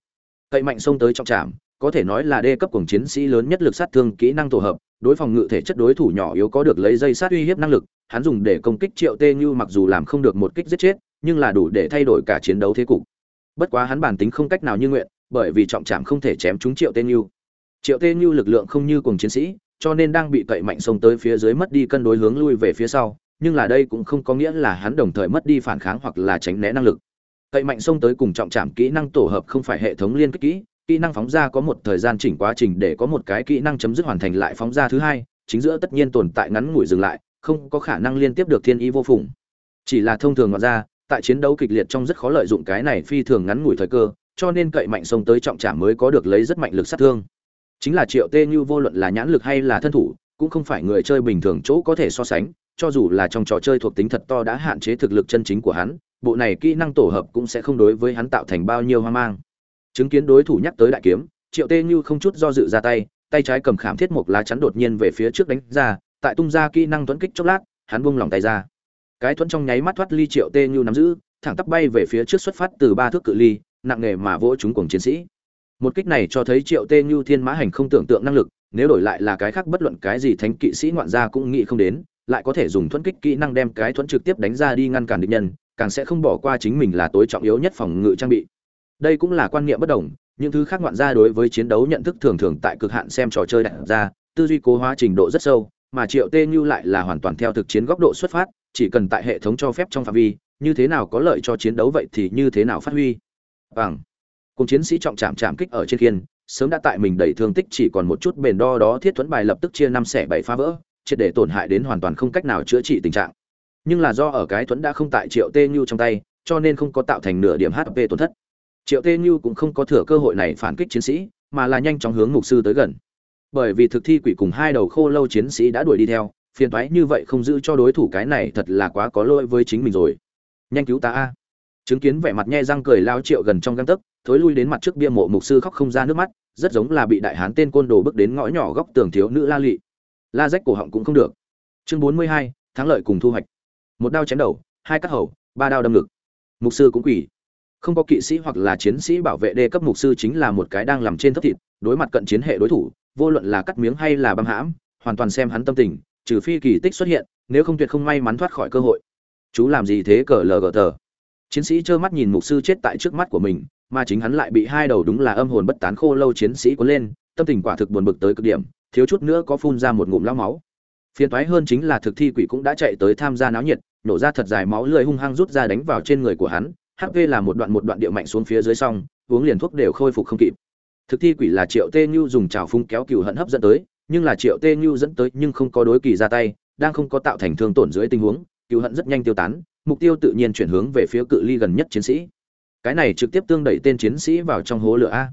Cậy mạnh xông tới trọng trảm có thể nói là đê cấp cùng chiến sĩ lớn nhất lực sát thương kỹ năng tổ hợp, đối phòng ngự thể chất đối thủ nhỏ yếu có được lấy dây sát uy hiếp năng lực, hắn dùng để công kích triệu tê như mặc dù làm không được một kích giết chết, nhưng là đủ để thay đổi cả chiến đấu thế cục. Bất quá hắn bản tính không cách nào như nguyện, bởi vì trọng trảm không thể chém trúng triệu tê như. Triệu tê như lực lượng không như cùng chiến sĩ, cho nên đang bị cậy mạnh xông tới phía dưới mất đi cân đối hướng lui về phía sau, nhưng là đây cũng không có nghĩa là hắn đồng thời mất đi phản kháng hoặc là tránh né năng lực. Cậy mạnh xông tới cùng trọng trảm kỹ năng tổ hợp không phải hệ thống liên kết kỹ kỹ năng phóng ra có một thời gian chỉnh quá trình để có một cái kỹ năng chấm dứt hoàn thành lại phóng ra thứ hai, chính giữa tất nhiên tồn tại ngắn ngủi dừng lại, không có khả năng liên tiếp được thiên ý vô phùng. Chỉ là thông thường ngoạn ra, tại chiến đấu kịch liệt trong rất khó lợi dụng cái này phi thường ngắn ngủi thời cơ, cho nên cậy mạnh xông tới trọng trảm mới có được lấy rất mạnh lực sát thương. Chính là triệu tê như vô luận là nhãn lực hay là thân thủ, cũng không phải người chơi bình thường chỗ có thể so sánh, cho dù là trong trò chơi thuộc tính thật to đã hạn chế thực lực chân chính của hắn, bộ này kỹ năng tổ hợp cũng sẽ không đối với hắn tạo thành bao nhiêu hoang mang chứng kiến đối thủ nhắc tới đại kiếm, triệu tê như không chút do dự ra tay tay trái cầm khảm thiết một lá chắn đột nhiên về phía trước đánh ra, tại tung ra kỹ năng thuẫn kích chốc lát, hắn buông lỏng tay ra. Cái thuẫn trong nháy mắt thoát ly triệu tê như nắm giữ, thẳng tắp bay về phía trước xuất phát từ ba thước cự ly, nặng nề mà vỗ chúng cùng chiến sĩ. Một kích này cho thấy triệu tê như thiên mã hành không tưởng tượng năng lực, nếu đổi lại là cái khác bất luận cái gì thánh kỵ sĩ ngoạn gia cũng nghĩ không đến, lại có thể dùng thuẫn kích kỹ năng đem cái thuẫn trực tiếp đánh ra đi ngăn cản địch nhân, càng sẽ không bỏ qua chính mình là tối trọng yếu nhất phòng ngự trang bị đây cũng là quan niệm bất đồng những thứ khác ngoạn gia đối với chiến đấu nhận thức thường thường tại cực hạn xem trò chơi đặt ra tư duy cố hóa trình độ rất sâu mà triệu tê như lại là hoàn toàn theo thực chiến góc độ xuất phát chỉ cần tại hệ thống cho phép trong phạm vi như thế nào có lợi cho chiến đấu vậy thì như thế nào phát huy. Bằng. Cùng chiến sĩ trọng chạm chạm kích ở trên kiên, sớm đã tại mình đẩy thương tích chỉ còn một chút bền đo đó thiết thuẫn bài lập tức chia năm xẻ bảy phá vỡ triệt để tổn hại đến hoàn toàn không cách nào chữa trị tình trạng. Nhưng là do ở cái thuẫn đã không tại triệu tê như trong tay cho nên không có tạo thành nửa điểm hp tổn thất triệu tê như cũng không có thừa cơ hội này phản kích chiến sĩ, mà là nhanh chóng hướng mục sư tới gần. Bởi vì thực thi quỷ cùng hai đầu khô lâu chiến sĩ đã đuổi đi theo, phiền toái như vậy không giữ cho đối thủ cái này thật là quá có lỗi với chính mình rồi. Nhanh cứu ta a. Chứng kiến vẻ mặt nhe răng cười lao triệu gần trong găng tấc, thối lui đến mặt trước bia mộ mục sư khóc không ra nước mắt, rất giống là bị đại hán tên côn đồ bước đến ngõ nhỏ góc tường thiếu nữ la lị. La rách cổ họng cũng không được. Chương bốn mươi hai, thắng lợi cùng thu hoạch. Một đao chém đầu, hai cắt hầu, ba đao đâm ngực. Mục sư cũng quỷ không có kỵ sĩ hoặc là chiến sĩ bảo vệ đê cấp mục sư chính là một cái đang làm trên thấp thịt, đối mặt cận chiến hệ đối thủ, vô luận là cắt miếng hay là băm hãm, hoàn toàn xem hắn tâm tình, trừ phi kỳ tích xuất hiện, nếu không tuyệt không may mắn thoát khỏi cơ hội. Chú làm gì thế cờ lờ gờ tờ? Chiến sĩ trơ mắt nhìn mục sư chết tại trước mắt của mình, mà chính hắn lại bị hai đầu đúng là âm hồn bất tán khô lâu chiến sĩ cuốn lên, tâm tình quả thực buồn bực tới cực điểm, thiếu chút nữa có phun ra một ngụm lao máu. Phiền toái hơn chính là thực thi quỷ cũng đã chạy tới tham gia náo nhiệt, nổ ra thật dài máu lười hung hăng rút ra đánh vào trên người của hắn hp là một đoạn một đoạn địa mạnh xuống phía dưới xong uống liền thuốc đều khôi phục không kịp. Thực thi quỷ là triệu tê như dùng trào phung kéo cừu hận hấp dẫn tới, nhưng là triệu tê như dẫn tới nhưng không có đối kỳ ra tay, đang không có tạo thành thương tổn dưới tình huống, cừu hận rất nhanh tiêu tán, mục tiêu tự nhiên chuyển hướng về phía cự ly gần nhất chiến sĩ. Cái này trực tiếp tương đẩy tên chiến sĩ vào trong hố lửa a.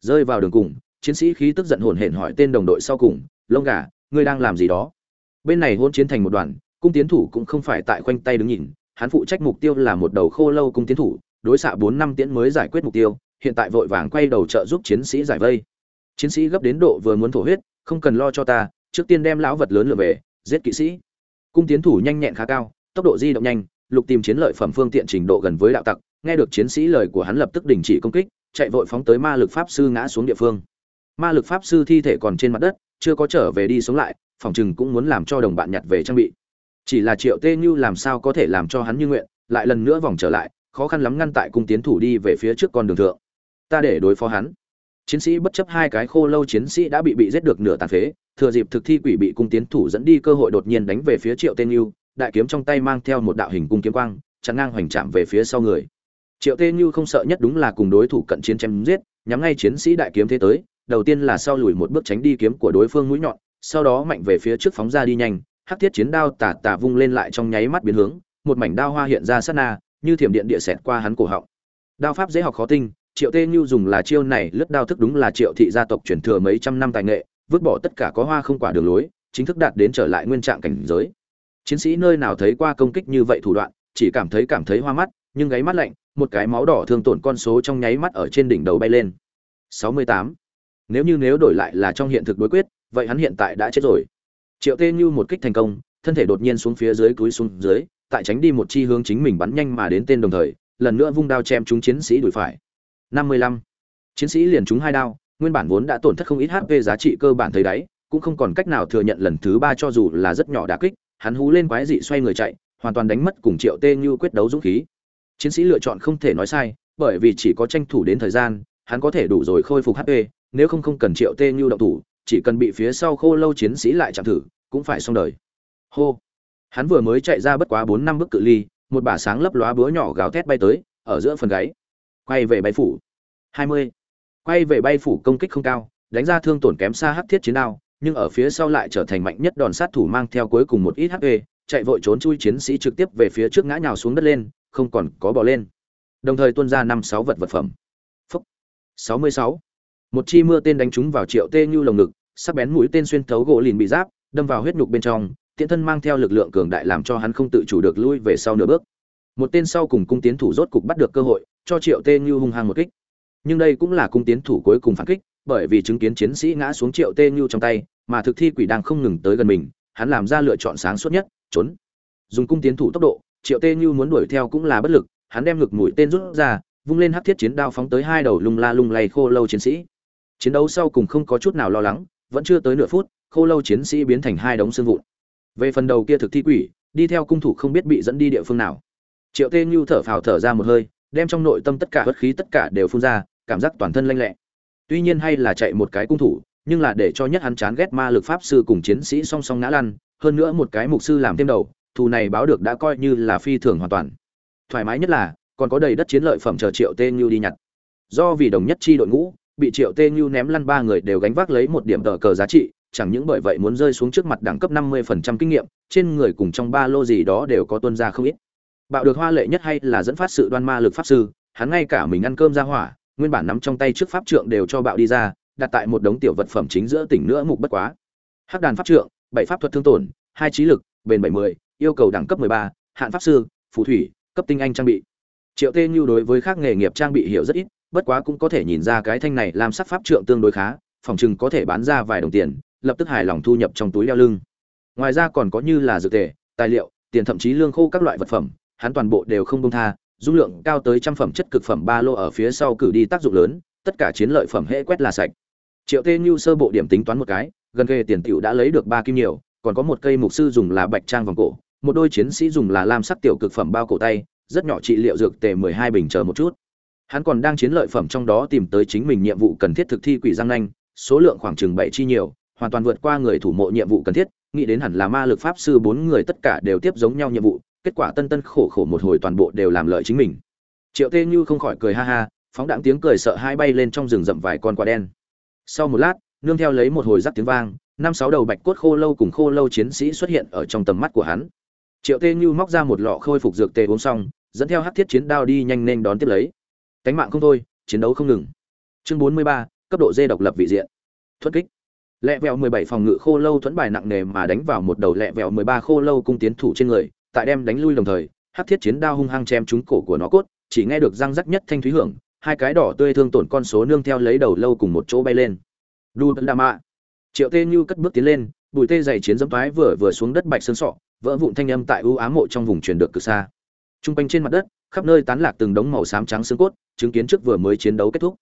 Rơi vào đường cùng, chiến sĩ khí tức giận hồn hển hỏi tên đồng đội sau cùng, lông gà, ngươi đang làm gì đó? Bên này hôn chiến thành một đoàn, cung tiến thủ cũng không phải tại khoanh tay đứng nhìn hắn phụ trách mục tiêu là một đầu khô lâu cung tiến thủ, đối xạ bốn năm tiễn mới giải quyết mục tiêu, hiện tại vội vàng quay đầu trợ giúp chiến sĩ giải vây. Chiến sĩ gấp đến độ vừa muốn thổ huyết, không cần lo cho ta, trước tiên đem lão vật lớn lừa về, giết kỵ sĩ. Cung tiến thủ nhanh nhẹn khá cao, tốc độ di động nhanh, lục tìm chiến lợi phẩm phương tiện trình độ gần với đạo tặc, nghe được chiến sĩ lời của hắn lập tức đình chỉ công kích, chạy vội phóng tới ma lực pháp sư ngã xuống địa phương. Ma lực pháp sư thi thể còn trên mặt đất, chưa có trở về đi sống lại, phòng chừng cũng muốn làm cho đồng bạn nhặt về trang bị chỉ là triệu tê như làm sao có thể làm cho hắn như nguyện, lại lần nữa vòng trở lại, khó khăn lắm ngăn tại cung tiến thủ đi về phía trước con đường thượng. Ta để đối phó hắn. Chiến sĩ bất chấp hai cái khô lâu chiến sĩ đã bị bị giết được nửa tàn phế, thừa dịp thực thi quỷ bị cung tiến thủ dẫn đi cơ hội đột nhiên đánh về phía triệu tên như, đại kiếm trong tay mang theo một đạo hình cung kiếm quang, chắn ngang hoành chạm về phía sau người. Triệu tên như không sợ nhất đúng là cùng đối thủ cận chiến chém giết, nhắm ngay chiến sĩ đại kiếm thế tới, đầu tiên là sau lùi một bước tránh đi kiếm của đối phương mũi nhọn, sau đó mạnh về phía trước phóng ra đi nhanh hắc thiết chiến đao tà tà vung lên lại trong nháy mắt biến hướng, một mảnh đao hoa hiện ra sát na, như thiểm điện địa xẹt qua hắn cổ họng. Đao pháp dễ học khó tinh, triệu tê như dùng là chiêu này, lướt đao thức đúng là triệu thị gia tộc truyền thừa mấy trăm năm tài nghệ, vứt bỏ tất cả có hoa không quả đường lối, chính thức đạt đến trở lại nguyên trạng cảnh giới. Chiến sĩ nơi nào thấy qua công kích như vậy thủ đoạn, chỉ cảm thấy cảm thấy hoa mắt, nhưng gáy mắt lạnh, một cái máu đỏ thương tổn con số trong nháy mắt ở trên đỉnh đầu bay lên. 68. nếu như nếu đổi lại là trong hiện thực đối quyết, vậy hắn hiện tại đã chết rồi triệu tê như một kích thành công, thân thể đột nhiên xuống phía dưới cúi xuống dưới, tại tránh đi một chi hướng chính mình bắn nhanh mà đến tên đồng thời, lần nữa vung đao chém chúng chiến sĩ đuổi phải 55. chiến sĩ liền trúng hai đao, nguyên bản vốn đã tổn thất không ít hp giá trị cơ bản thấy đáy, cũng không còn cách nào thừa nhận lần thứ ba cho dù là rất nhỏ đả kích, hắn hú lên quái dị xoay người chạy, hoàn toàn đánh mất cùng triệu tê như quyết đấu dũng khí chiến sĩ lựa chọn không thể nói sai, bởi vì chỉ có tranh thủ đến thời gian, hắn có thể đủ rồi khôi phục hp nếu không không cần triệu tê như động thủ chỉ cần bị phía sau khô lâu chiến sĩ lại chạm thử, cũng phải xong đời. Hô. Hắn vừa mới chạy ra bất quá bốn năm bước cự ly, một bả sáng lấp lóa búa nhỏ gào thét bay tới, ở giữa phần gáy. Quay về bay phủ. Hai mươi. Quay về bay phủ công kích không cao, đánh ra thương tổn kém xa hắc thiết chiến đao, nhưng ở phía sau lại trở thành mạnh nhất đòn sát thủ mang theo cuối cùng một ít hp chạy vội trốn chui chiến sĩ trực tiếp về phía trước ngã nhào xuống đất lên, không còn có bỏ lên. Đồng thời tuôn ra năm sáu vật vật phẩm. Phúc. Sáu mươi sáu một chi mưa tên đánh trúng vào triệu tê như lồng ngực, sắc bén mũi tên xuyên thấu gỗ lìn bị giáp, đâm vào huyết nhục bên trong, tiễn thân mang theo lực lượng cường đại làm cho hắn không tự chủ được lui về sau nửa bước. Một tên sau cùng cung tiến thủ rốt cục bắt được cơ hội, cho triệu tê như hung hăng một kích. Nhưng đây cũng là cung tiến thủ cuối cùng phản kích, bởi vì chứng kiến chiến sĩ ngã xuống triệu tê như trong tay, mà thực thi quỷ đang không ngừng tới gần mình, hắn làm ra lựa chọn sáng suốt nhất, trốn. Dùng cung tiến thủ tốc độ, triệu tê như muốn đuổi theo cũng là bất lực, hắn đem ngực mũi tên rút ra, vung lên hắc thiết chiến đao phóng tới hai đầu lung la lung lay khô lâu chiến sĩ chiến đấu sau cùng không có chút nào lo lắng, vẫn chưa tới nửa phút, khô lâu chiến sĩ biến thành hai đống xương vụn. Về phần đầu kia thực thi quỷ, đi theo cung thủ không biết bị dẫn đi địa phương nào. Triệu tê như thở phào thở ra một hơi, đem trong nội tâm tất cả bất khí tất cả đều phun ra, cảm giác toàn thân lanh lẹ. Tuy nhiên hay là chạy một cái cung thủ, nhưng là để cho nhất hắn chán ghét ma lực pháp sư cùng chiến sĩ song song ngã lăn, hơn nữa một cái mục sư làm thêm đầu, thù này báo được đã coi như là phi thường hoàn toàn. Thoải mái nhất là, còn có đầy đất chiến lợi phẩm chờ triệu tê như đi nhặt. Do vì đồng nhất chi đội ngũ bị triệu tê như ném lăn ba người đều gánh vác lấy một điểm tờ cờ giá trị chẳng những bởi vậy muốn rơi xuống trước mặt đẳng cấp 50% kinh nghiệm, trên người cùng trong ba lô gì đó đều có tuân ra không ít. Bạo được hoa lệ nhất hay là dẫn phát sự đoan ma lực pháp sư, hắn ngay cả mình ăn cơm ra hỏa, nguyên bản nắm trong tay trước pháp trượng đều cho bạo đi ra, đặt tại một đống tiểu vật phẩm chính giữa tỉnh nữa mục bất quá. Hắc đàn pháp trượng, bảy pháp thuật thương tổn, hai trí lực, bền 70, yêu cầu đẳng cấp 13, hạn pháp sư, phù thủy, cấp tinh anh trang bị. Triệu Tê Như đối với các nghề nghiệp trang bị hiểu rất ít, bất quá cũng có thể nhìn ra cái thanh này làm sắc pháp trượng tương đối khá, phòng chừng có thể bán ra vài đồng tiền, lập tức hài lòng thu nhập trong túi đeo lưng. Ngoài ra còn có như là dược tề tài liệu tiền thậm chí lương khô các loại vật phẩm hắn toàn bộ đều không công tha dung lượng cao tới trăm phẩm chất cực phẩm ba lô ở phía sau cử đi tác dụng lớn tất cả chiến lợi phẩm hệ quét là sạch. Triệu tê như sơ bộ điểm tính toán một cái gần kề tiền tiểu đã lấy được ba kim nhiều còn có một cây mục sư dùng là bạch trang vòng cổ một đôi chiến sĩ dùng là lam sắc tiểu cực phẩm bao cổ tay rất nhỏ trị liệu dược tề mười hai bình chờ một chút hắn còn đang chiến lợi phẩm trong đó tìm tới chính mình nhiệm vụ cần thiết thực thi quỷ giang nanh, số lượng khoảng chừng bảy chi nhiều, hoàn toàn vượt qua người thủ mộ nhiệm vụ cần thiết, nghĩ đến hẳn là ma lực pháp sư bốn người tất cả đều tiếp giống nhau nhiệm vụ, kết quả tân tân khổ khổ một hồi toàn bộ đều làm lợi chính mình. Triệu tê như không khỏi cười ha ha, phóng đạn tiếng cười sợ hai bay lên trong rừng rậm vài con quả đen. Sau một lát, nương theo lấy một hồi rắc tiếng vang, năm sáu đầu bạch cốt khô lâu cùng khô lâu chiến sĩ xuất hiện ở trong tầm mắt của hắn. Triệu tê như móc ra một lọ khôi phục dược tê uống xong, dẫn theo hát thiết chiến đao đi nhanh nên đón tiếp lấy cánh mạng không thôi, chiến đấu không ngừng. Chương bốn mươi ba, cấp độ dê độc lập vị diện. Thuất kích. Lẹ vẹo mười bảy phòng ngự khô lâu thuẫn bài nặng nề mà đánh vào một đầu lẹ vẹo mười ba khô lâu cung tiến thủ trên người, tại đem đánh lui đồng thời, hắc thiết chiến đao hung hăng chém trúng cổ của nó cốt, chỉ nghe được răng rắc nhất thanh thúy hưởng, hai cái đỏ tươi thương tổn con số nương theo lấy đầu lâu cùng một chỗ bay lên. Đu đa mạ. Triệu tê như cất bước tiến lên, bùi tê dày chiến dẫm toái vừa vừa xuống đất bạch sơn sọ, vỡ vụn thanh âm tại ưu ám mộ trong vùng truyền được cực xa. Trung quanh trên mặt đất khắp nơi tán lạc từng đống màu xám trắng xương cốt chứng kiến trước vừa mới chiến đấu kết thúc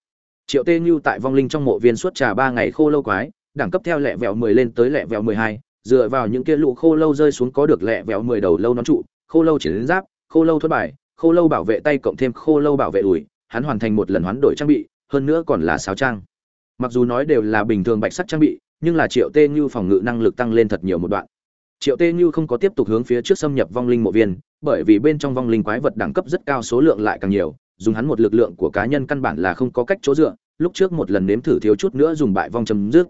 triệu tê như tại vong linh trong mộ viên suốt trà ba ngày khô lâu quái đẳng cấp theo lẹ vẹo 10 lên tới lẹ vẹo 12, dựa vào những kia lũ khô lâu rơi xuống có được lẹ vẹo 10 đầu lâu nón trụ, khô lâu chiến giáp, khô lâu thoát bài, khô lâu bảo vệ tay cộng thêm khô lâu bảo vệ đùi, hắn hoàn thành một lần hoán đổi trang bị, hơn nữa còn là sáo trang. Mặc dù nói đều là bình thường bạch sắt trang bị, nhưng là Triệu Tê Như phòng ngự năng lực tăng lên thật nhiều một đoạn. Triệu Tê Như không có tiếp tục hướng phía trước xâm nhập vong linh mộ viên, bởi vì bên trong vong linh quái vật đẳng cấp rất cao số lượng lại càng nhiều, dùng hắn một lực lượng của cá nhân căn bản là không có cách chỗ dựa, lúc trước một lần nếm thử thiếu chút nữa dùng bại vong chấm dứt,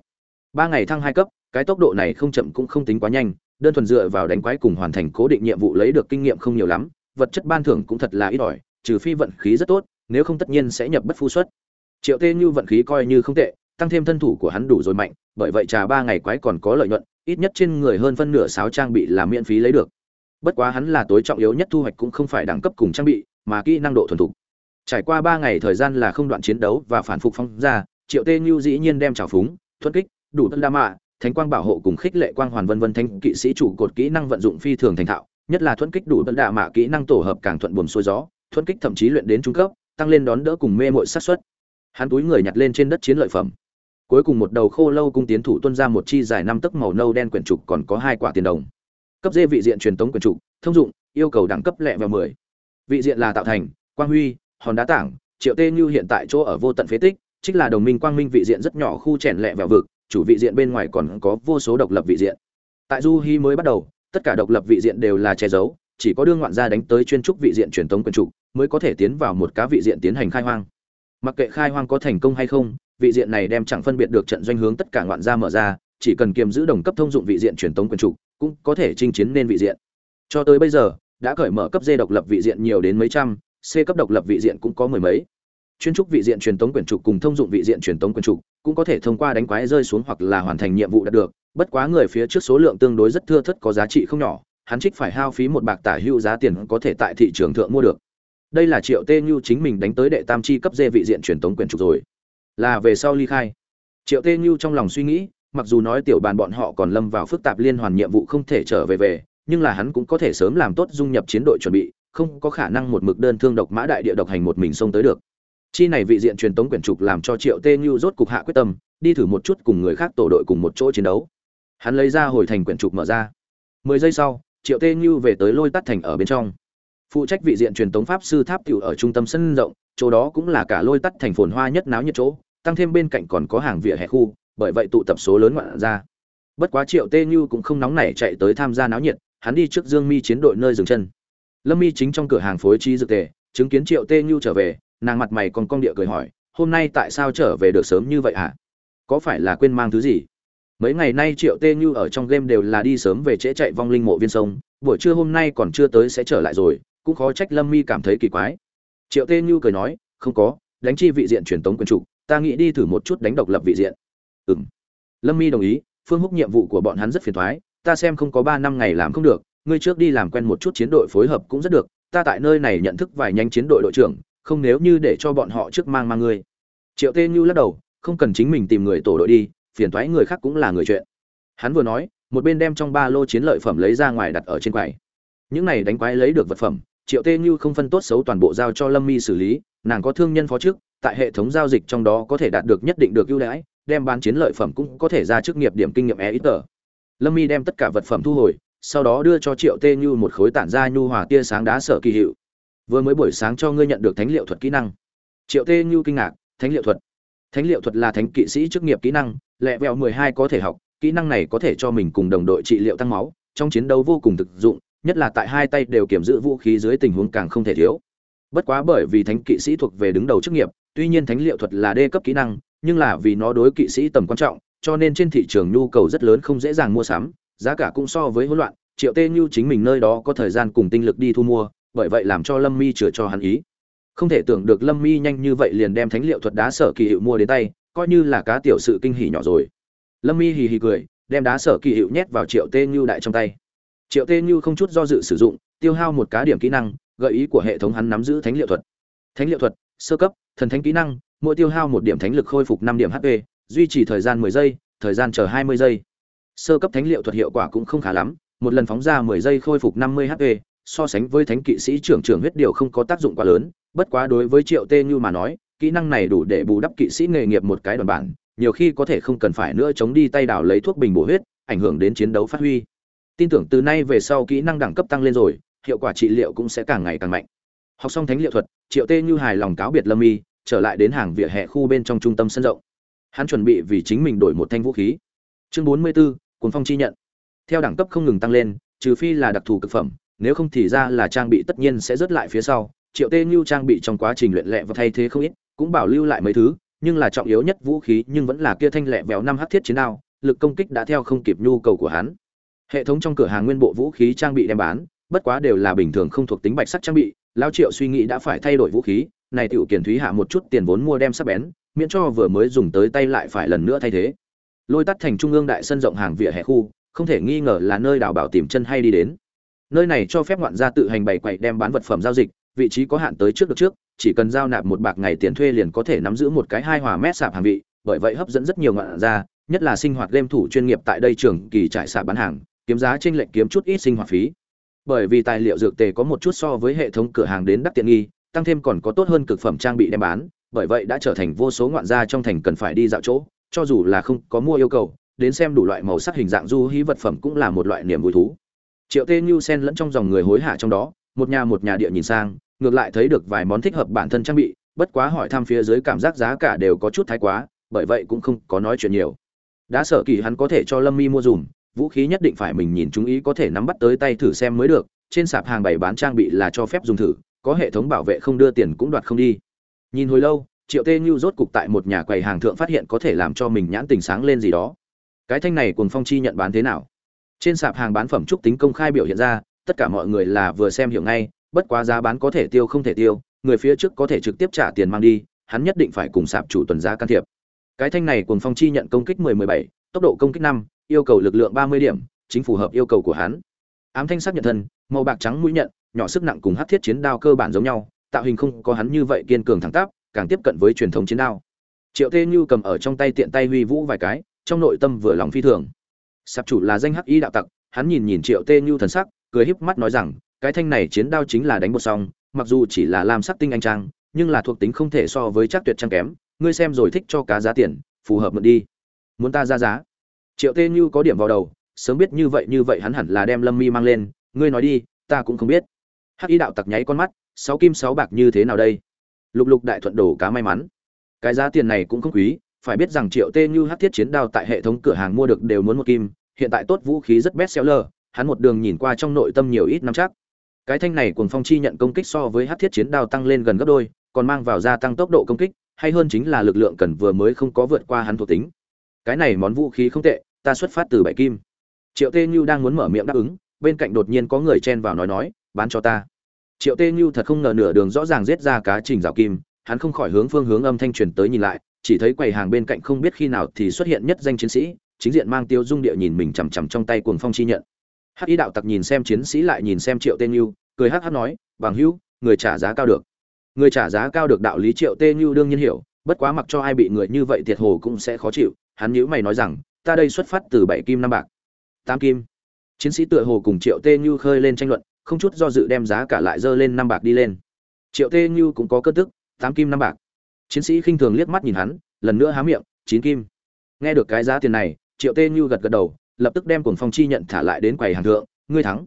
ba ngày thăng hai cấp cái tốc độ này không chậm cũng không tính quá nhanh đơn thuần dựa vào đánh quái cùng hoàn thành cố định nhiệm vụ lấy được kinh nghiệm không nhiều lắm vật chất ban thưởng cũng thật là ít ỏi trừ phi vận khí rất tốt nếu không tất nhiên sẽ nhập bất phu xuất. Triệu tê như vận khí coi như không tệ tăng thêm thân thủ của hắn đủ rồi mạnh bởi vậy trà ba ngày quái còn có lợi nhuận ít nhất trên người hơn phân nửa sáu trang bị là miễn phí lấy được. Bất quá hắn là tối trọng yếu nhất thu hoạch cũng không phải đẳng cấp cùng trang bị, mà kỹ năng độ thuần thục. Trải qua ba ngày thời gian là không đoạn chiến đấu và phản phục phong ra, triệu tê như dĩ nhiên đem trào phúng thuất kích, đủ tân đa mạ, thánh quang bảo hộ cùng khích lệ quang hoàn vân vân thanh kỵ sĩ chủ cột kỹ năng vận dụng phi thường thành thạo, nhất là thuẫn kích đủ tân đạ mạ kỹ năng tổ hợp càng thuận buồm xuôi gió thuẫn kích thậm chí luyện đến trung cấp, tăng lên đón đỡ cùng mê mội sát xuất hắn túi người nhặt lên trên đất chiến lợi phẩm cuối cùng một đầu khô lâu cung tiến thủ tuân ra một chi dài năm tấc màu nâu đen quyển trục còn có hai quả tiền đồng. Cấp dê vị diện truyền tống quyển trục, thông dụng, yêu cầu đẳng cấp lẹ vào mười. Vị diện là tạo thành, quang huy, hòn đá tảng, triệu tê như hiện tại chỗ ở vô tận phế tích chính là đồng minh quang minh vị diện rất nhỏ khu chèn lẹ vào vực, chủ vị diện bên ngoài còn có vô số độc lập vị diện. Tại du hi mới bắt đầu, tất cả độc lập vị diện đều là che giấu, chỉ có đương ngoạn gia đánh tới chuyên trúc vị diện truyền tống quyển trục, mới có thể tiến vào một cá vị diện tiến hành khai hoang. Mặc kệ khai hoang có thành công hay không vị diện này đem chẳng phân biệt được trận doanh hướng tất cả ngoạn gia mở ra, chỉ cần kiềm giữ đồng cấp thông dụng vị diện truyền tống quyền trục, cũng có thể chinh chiến nên vị diện. Cho tới bây giờ, đã cởi mở cấp d độc lập vị diện nhiều đến mấy trăm, c cấp độc lập vị diện cũng có mười mấy. Chuyên trúc vị diện truyền tống quyền trục cùng thông dụng vị diện truyền tống quyền trục cũng có thể thông qua đánh quái rơi xuống hoặc là hoàn thành nhiệm vụ đạt được, bất quá người phía trước số lượng tương đối rất thưa thất có giá trị không nhỏ, hắn trích phải hao phí một bạc tả hưu giá tiền có thể tại thị trường thượng mua được. Đây là triệu tê như chính mình đánh tới đệ tam chi cấp dê vị diện truyền tống quyền trục rồi là về sau ly khai. Triệu tê như trong lòng suy nghĩ, mặc dù nói tiểu bàn bọn họ còn lâm vào phức tạp liên hoàn nhiệm vụ không thể trở về về, nhưng là hắn cũng có thể sớm làm tốt dung nhập chiến đội chuẩn bị, không có khả năng một mực đơn thương độc mã đại địa độc hành một mình xông tới được. Chi này vị diện truyền tống quyển trục làm cho triệu tê như rốt cục hạ quyết tâm, đi thử một chút cùng người khác tổ đội cùng một chỗ chiến đấu. Hắn lấy ra hồi thành quyển trục mở ra. Mười giây sau, triệu tê như về tới lôi tắt thành ở bên trong. Phụ trách vị diện truyền tống pháp sư tháp tiểu ở trung tâm sân rộng, chỗ đó cũng là cả lôi tắt thành phồn hoa nhất náo nhiệt chỗ tăng thêm bên cạnh còn có hàng vỉa hè khu, bởi vậy tụ tập số lớn ngoạn ra. Bất quá triệu tê như cũng không nóng nảy chạy tới tham gia náo nhiệt, hắn đi trước dương mi chiến đội nơi dừng chân. Lâm mi chính trong cửa hàng phối trí dược tề, chứng kiến triệu tê như trở về, nàng mặt mày còn cong địa cười hỏi, hôm nay tại sao trở về được sớm như vậy hả? Có phải là quên mang thứ gì? Mấy ngày nay triệu tê như ở trong game đều là đi sớm về trễ chạy vong linh mộ viên sông, buổi trưa hôm nay còn chưa tới sẽ trở lại rồi, cũng khó trách lâm mi cảm thấy kỳ quái. Triệu tê như cười nói, không có, đánh chi vị diện truyền tống quân chủ ta nghĩ đi thử một chút đánh độc lập vị diện. Ừm, lâm mi đồng ý phương húc nhiệm vụ của bọn hắn rất phiền thoái ta xem không có ba năm ngày làm không được ngươi trước đi làm quen một chút chiến đội phối hợp cũng rất được ta tại nơi này nhận thức vài nhanh chiến đội đội trưởng không nếu như để cho bọn họ trước mang mang ngươi. Triệu tê như lắc đầu không cần chính mình tìm người tổ đội đi phiền thoái người khác cũng là người chuyện. Hắn vừa nói một bên đem trong ba lô chiến lợi phẩm lấy ra ngoài đặt ở trên quầy. Những này đánh quái lấy được vật phẩm triệu tê như không phân tốt xấu toàn bộ giao cho lâm mi xử lý, nàng có thương nhân phó trước, tại hệ thống giao dịch trong đó có thể đạt được nhất định được ưu đãi, đem bán chiến lợi phẩm cũng có thể ra chức nghiệp điểm kinh nghiệm e ít tờ. Lâm mi đem tất cả vật phẩm thu hồi, sau đó đưa cho triệu tê như một khối tản ra nhu hòa tia sáng đá sở kỳ hiệu. Vừa mới buổi sáng cho ngươi nhận được thánh liệu thuật kỹ năng. Triệu tê như kinh ngạc, thánh liệu thuật. Thánh liệu thuật là thánh kỵ sĩ chức nghiệp kỹ năng, lẹ vẹo mười hai có thể học, kỹ năng này có thể cho mình cùng đồng đội trị liệu tăng máu, trong chiến đấu vô cùng thực dụng nhất là tại hai tay đều kiểm giữ vũ khí dưới tình huống càng không thể thiếu. Bất quá bởi vì thánh kỵ sĩ thuộc về đứng đầu chức nghiệp, tuy nhiên thánh liệu thuật là đê cấp kỹ năng, nhưng là vì nó đối kỵ sĩ tầm quan trọng, cho nên trên thị trường nhu cầu rất lớn không dễ dàng mua sắm, giá cả cũng so với hỗn loạn, triệu tê như chính mình nơi đó có thời gian cùng tinh lực đi thu mua, bởi vậy làm cho lâm mi chừa cho hắn ý. Không thể tưởng được lâm mi nhanh như vậy liền đem thánh liệu thuật đá sở kỳ hiệu mua đến tay, coi như là cá tiểu sự kinh hỉ nhỏ rồi. Lâm mi hì hì cười, đem đá sở kỳ hiệu nhét vào triệu tê như đại trong tay triệu tê như không chút do dự sử dụng, tiêu hao một cá điểm kỹ năng, gợi ý của hệ thống hắn nắm giữ thánh liệu thuật. Thánh liệu thuật, sơ cấp, thần thánh kỹ năng, mỗi tiêu hao một điểm thánh lực khôi phục năm điểm hp duy trì thời gian mười giây, thời gian chờ hai mươi giây. Sơ cấp thánh liệu thuật hiệu quả cũng không khá lắm, một lần phóng ra mười giây khôi phục năm mươi hp so sánh với thánh kỵ sĩ trưởng trưởng huyết điều không có tác dụng quá lớn, bất quá đối với triệu tê như mà nói, kỹ năng này đủ để bù đắp kỵ sĩ nghề nghiệp một cái đoàn bản nhiều khi có thể không cần phải nữa chống đi tay đảo lấy thuốc bình bổ huyết, ảnh hưởng đến chiến đấu phát huy tin tưởng từ nay về sau kỹ năng đẳng cấp tăng lên rồi hiệu quả trị liệu cũng sẽ càng ngày càng mạnh. Học xong thánh liệu thuật triệu tê như hài lòng cáo biệt lâm y trở lại đến hàng vỉa hè khu bên trong trung tâm sân rộng. Hắn chuẩn bị vì chính mình đổi một thanh vũ khí. Chương bốn mươi 44, cuốn phong chi nhận. Theo đẳng cấp không ngừng tăng lên trừ phi là đặc thù cực phẩm nếu không thì ra là trang bị tất nhiên sẽ rớt lại phía sau. Triệu tê như trang bị trong quá trình luyện lẹ và thay thế không ít cũng bảo lưu lại mấy thứ nhưng là trọng yếu nhất vũ khí nhưng vẫn là kia thanh lẹ vèo năm hát thiết chiến đao lực công kích đã theo không kịp nhu cầu của hắn hệ thống trong cửa hàng nguyên bộ vũ khí trang bị đem bán, bất quá đều là bình thường không thuộc tính bạch sắc trang bị, lao triệu suy nghĩ đã phải thay đổi vũ khí, này tiểu kiền thúy hạ một chút tiền vốn mua đem sắc bén, miễn cho vừa mới dùng tới tay lại phải lần nữa thay thế. Lôi tắt thành trung ương đại sân rộng hàng vỉa hè khu, không thể nghi ngờ là nơi đào bảo tìm chân hay đi đến. Nơi này cho phép ngoạn gia tự hành bày quậy đem bán vật phẩm giao dịch, vị trí có hạn tới trước được trước, chỉ cần giao nạp một bạc ngày tiền thuê liền có thể nắm giữ một cái hai hòa mét sạp hàng vị, bởi vậy hấp dẫn rất nhiều ngoạn gia, nhất là sinh hoạt game thủ chuyên nghiệp tại đây trường kỳ trải sạp bán hàng kiếm giá trên lệnh kiếm chút ít sinh hoạt phí. Bởi vì tài liệu dược tề có một chút so với hệ thống cửa hàng đến đắt tiện nghi, tăng thêm còn có tốt hơn cực phẩm trang bị đem bán, bởi vậy đã trở thành vô số ngoạn gia trong thành cần phải đi dạo chỗ, cho dù là không có mua yêu cầu, đến xem đủ loại màu sắc hình dạng du hí vật phẩm cũng là một loại niềm vui thú. Triệu tê Nhu sen lẫn trong dòng người hối hả trong đó, một nhà một nhà địa nhìn sang, ngược lại thấy được vài món thích hợp bản thân trang bị, bất quá hỏi thăm phía dưới cảm giác giá cả đều có chút thái quá, bởi vậy cũng không có nói chuyện nhiều. Đã sợ kỳ hắn có thể cho lâm mi mua dùm vũ khí nhất định phải mình nhìn chúng ý có thể nắm bắt tới tay thử xem mới được trên sạp hàng bày bán trang bị là cho phép dùng thử có hệ thống bảo vệ không đưa tiền cũng đoạt không đi. Nhìn hồi lâu triệu tê như rốt cục tại một nhà quầy hàng thượng phát hiện có thể làm cho mình nhãn tình sáng lên gì đó. Cái thanh này cùng phong chi nhận bán thế nào? Trên sạp hàng bán phẩm trúc tính công khai biểu hiện ra tất cả mọi người là vừa xem hiểu ngay bất quá giá bán có thể tiêu không thể tiêu người phía trước có thể trực tiếp trả tiền mang đi hắn nhất định phải cùng sạp chủ tuần giá can thiệp. Cái thanh này cùng phong chi nhận công kích 10-17, tốc độ công kích 5, yêu cầu lực lượng 30 điểm, chính phù hợp yêu cầu của hắn. Ám thanh sắc nhận thân, màu bạc trắng mũi nhận, nhỏ sức nặng cùng hắc thiết chiến đao cơ bản giống nhau, tạo hình không có hắn như vậy kiên cường thẳng tắp, càng tiếp cận với truyền thống chiến đao. Triệu tê như cầm ở trong tay tiện tay huy vũ vài cái, trong nội tâm vừa lòng phi thường. Sạp chủ là danh hắc y đạo tặc, hắn nhìn nhìn triệu tê như thần sắc, cười híp mắt nói rằng, cái thanh này chiến đao chính là đánh một song, mặc dù chỉ là làm sắc tinh anh trang, nhưng là thuộc tính không thể so với chắc tuyệt trang kém, ngươi xem rồi thích cho cá giá tiền, phù hợp mượn đi. Muốn ta ra giá? Triệu tê như có điểm vào đầu, sớm biết như vậy như vậy hắn hẳn là đem lâm mi mang lên. Ngươi nói đi, ta cũng không biết. Hắc y đạo tặc nháy con mắt, sáu kim sáu bạc như thế nào đây? Lục lục đại thuận đổ cá may mắn. Cái giá tiền này cũng không quý, phải biết rằng triệu tê như hắc thiết chiến đao tại hệ thống cửa hàng mua được đều muốn một kim, hiện tại tốt vũ khí rất best seller hắn một đường nhìn qua trong nội tâm nhiều ít năm chắc. Cái thanh này cùng phong chi nhận công kích so với hắc thiết chiến đao tăng lên gần gấp đôi, còn mang vào gia tăng tốc độ công kích, hay hơn chính là lực lượng cần vừa mới không có vượt qua hắn thuộc tính cái này món vũ khí không tệ, ta xuất phát từ bảy kim. Triệu tê như đang muốn mở miệng đáp ứng, bên cạnh đột nhiên có người chen vào nói nói, bán cho ta. Triệu tê như thật không ngờ nửa đường rõ ràng giết ra cá trình rào kim, hắn không khỏi hướng phương hướng âm thanh truyền tới nhìn lại, chỉ thấy quầy hàng bên cạnh không biết khi nào thì xuất hiện nhất danh chiến sĩ, chính diện mang tiêu dung địa nhìn mình chằm chằm trong tay cuồng phong chi nhận. Hắc ý đạo tặc nhìn xem chiến sĩ lại nhìn xem triệu tê như, cười hắc hắc nói, bằng hữu, người trả giá cao được. Người trả giá cao được đạo lý triệu tê như đương nhiên hiểu, bất quá mặc cho ai bị người như vậy thiệt hồ cũng sẽ khó chịu hắn nhíu mày nói rằng, ta đây xuất phát từ bảy kim năm bạc, tám kim. Chiến sĩ tựa hồ cùng triệu tê như khơi lên tranh luận, không chút do dự đem giá cả lại dơ lên năm bạc đi lên. Triệu tê như cũng có cơn tức, tám kim năm bạc. Chiến sĩ khinh thường liếc mắt nhìn hắn, lần nữa há miệng, chín kim. Nghe được cái giá tiền này, triệu tê như gật gật đầu, lập tức đem cuồng phong chi nhận thả lại đến quầy hàng thượng, ngươi thắng.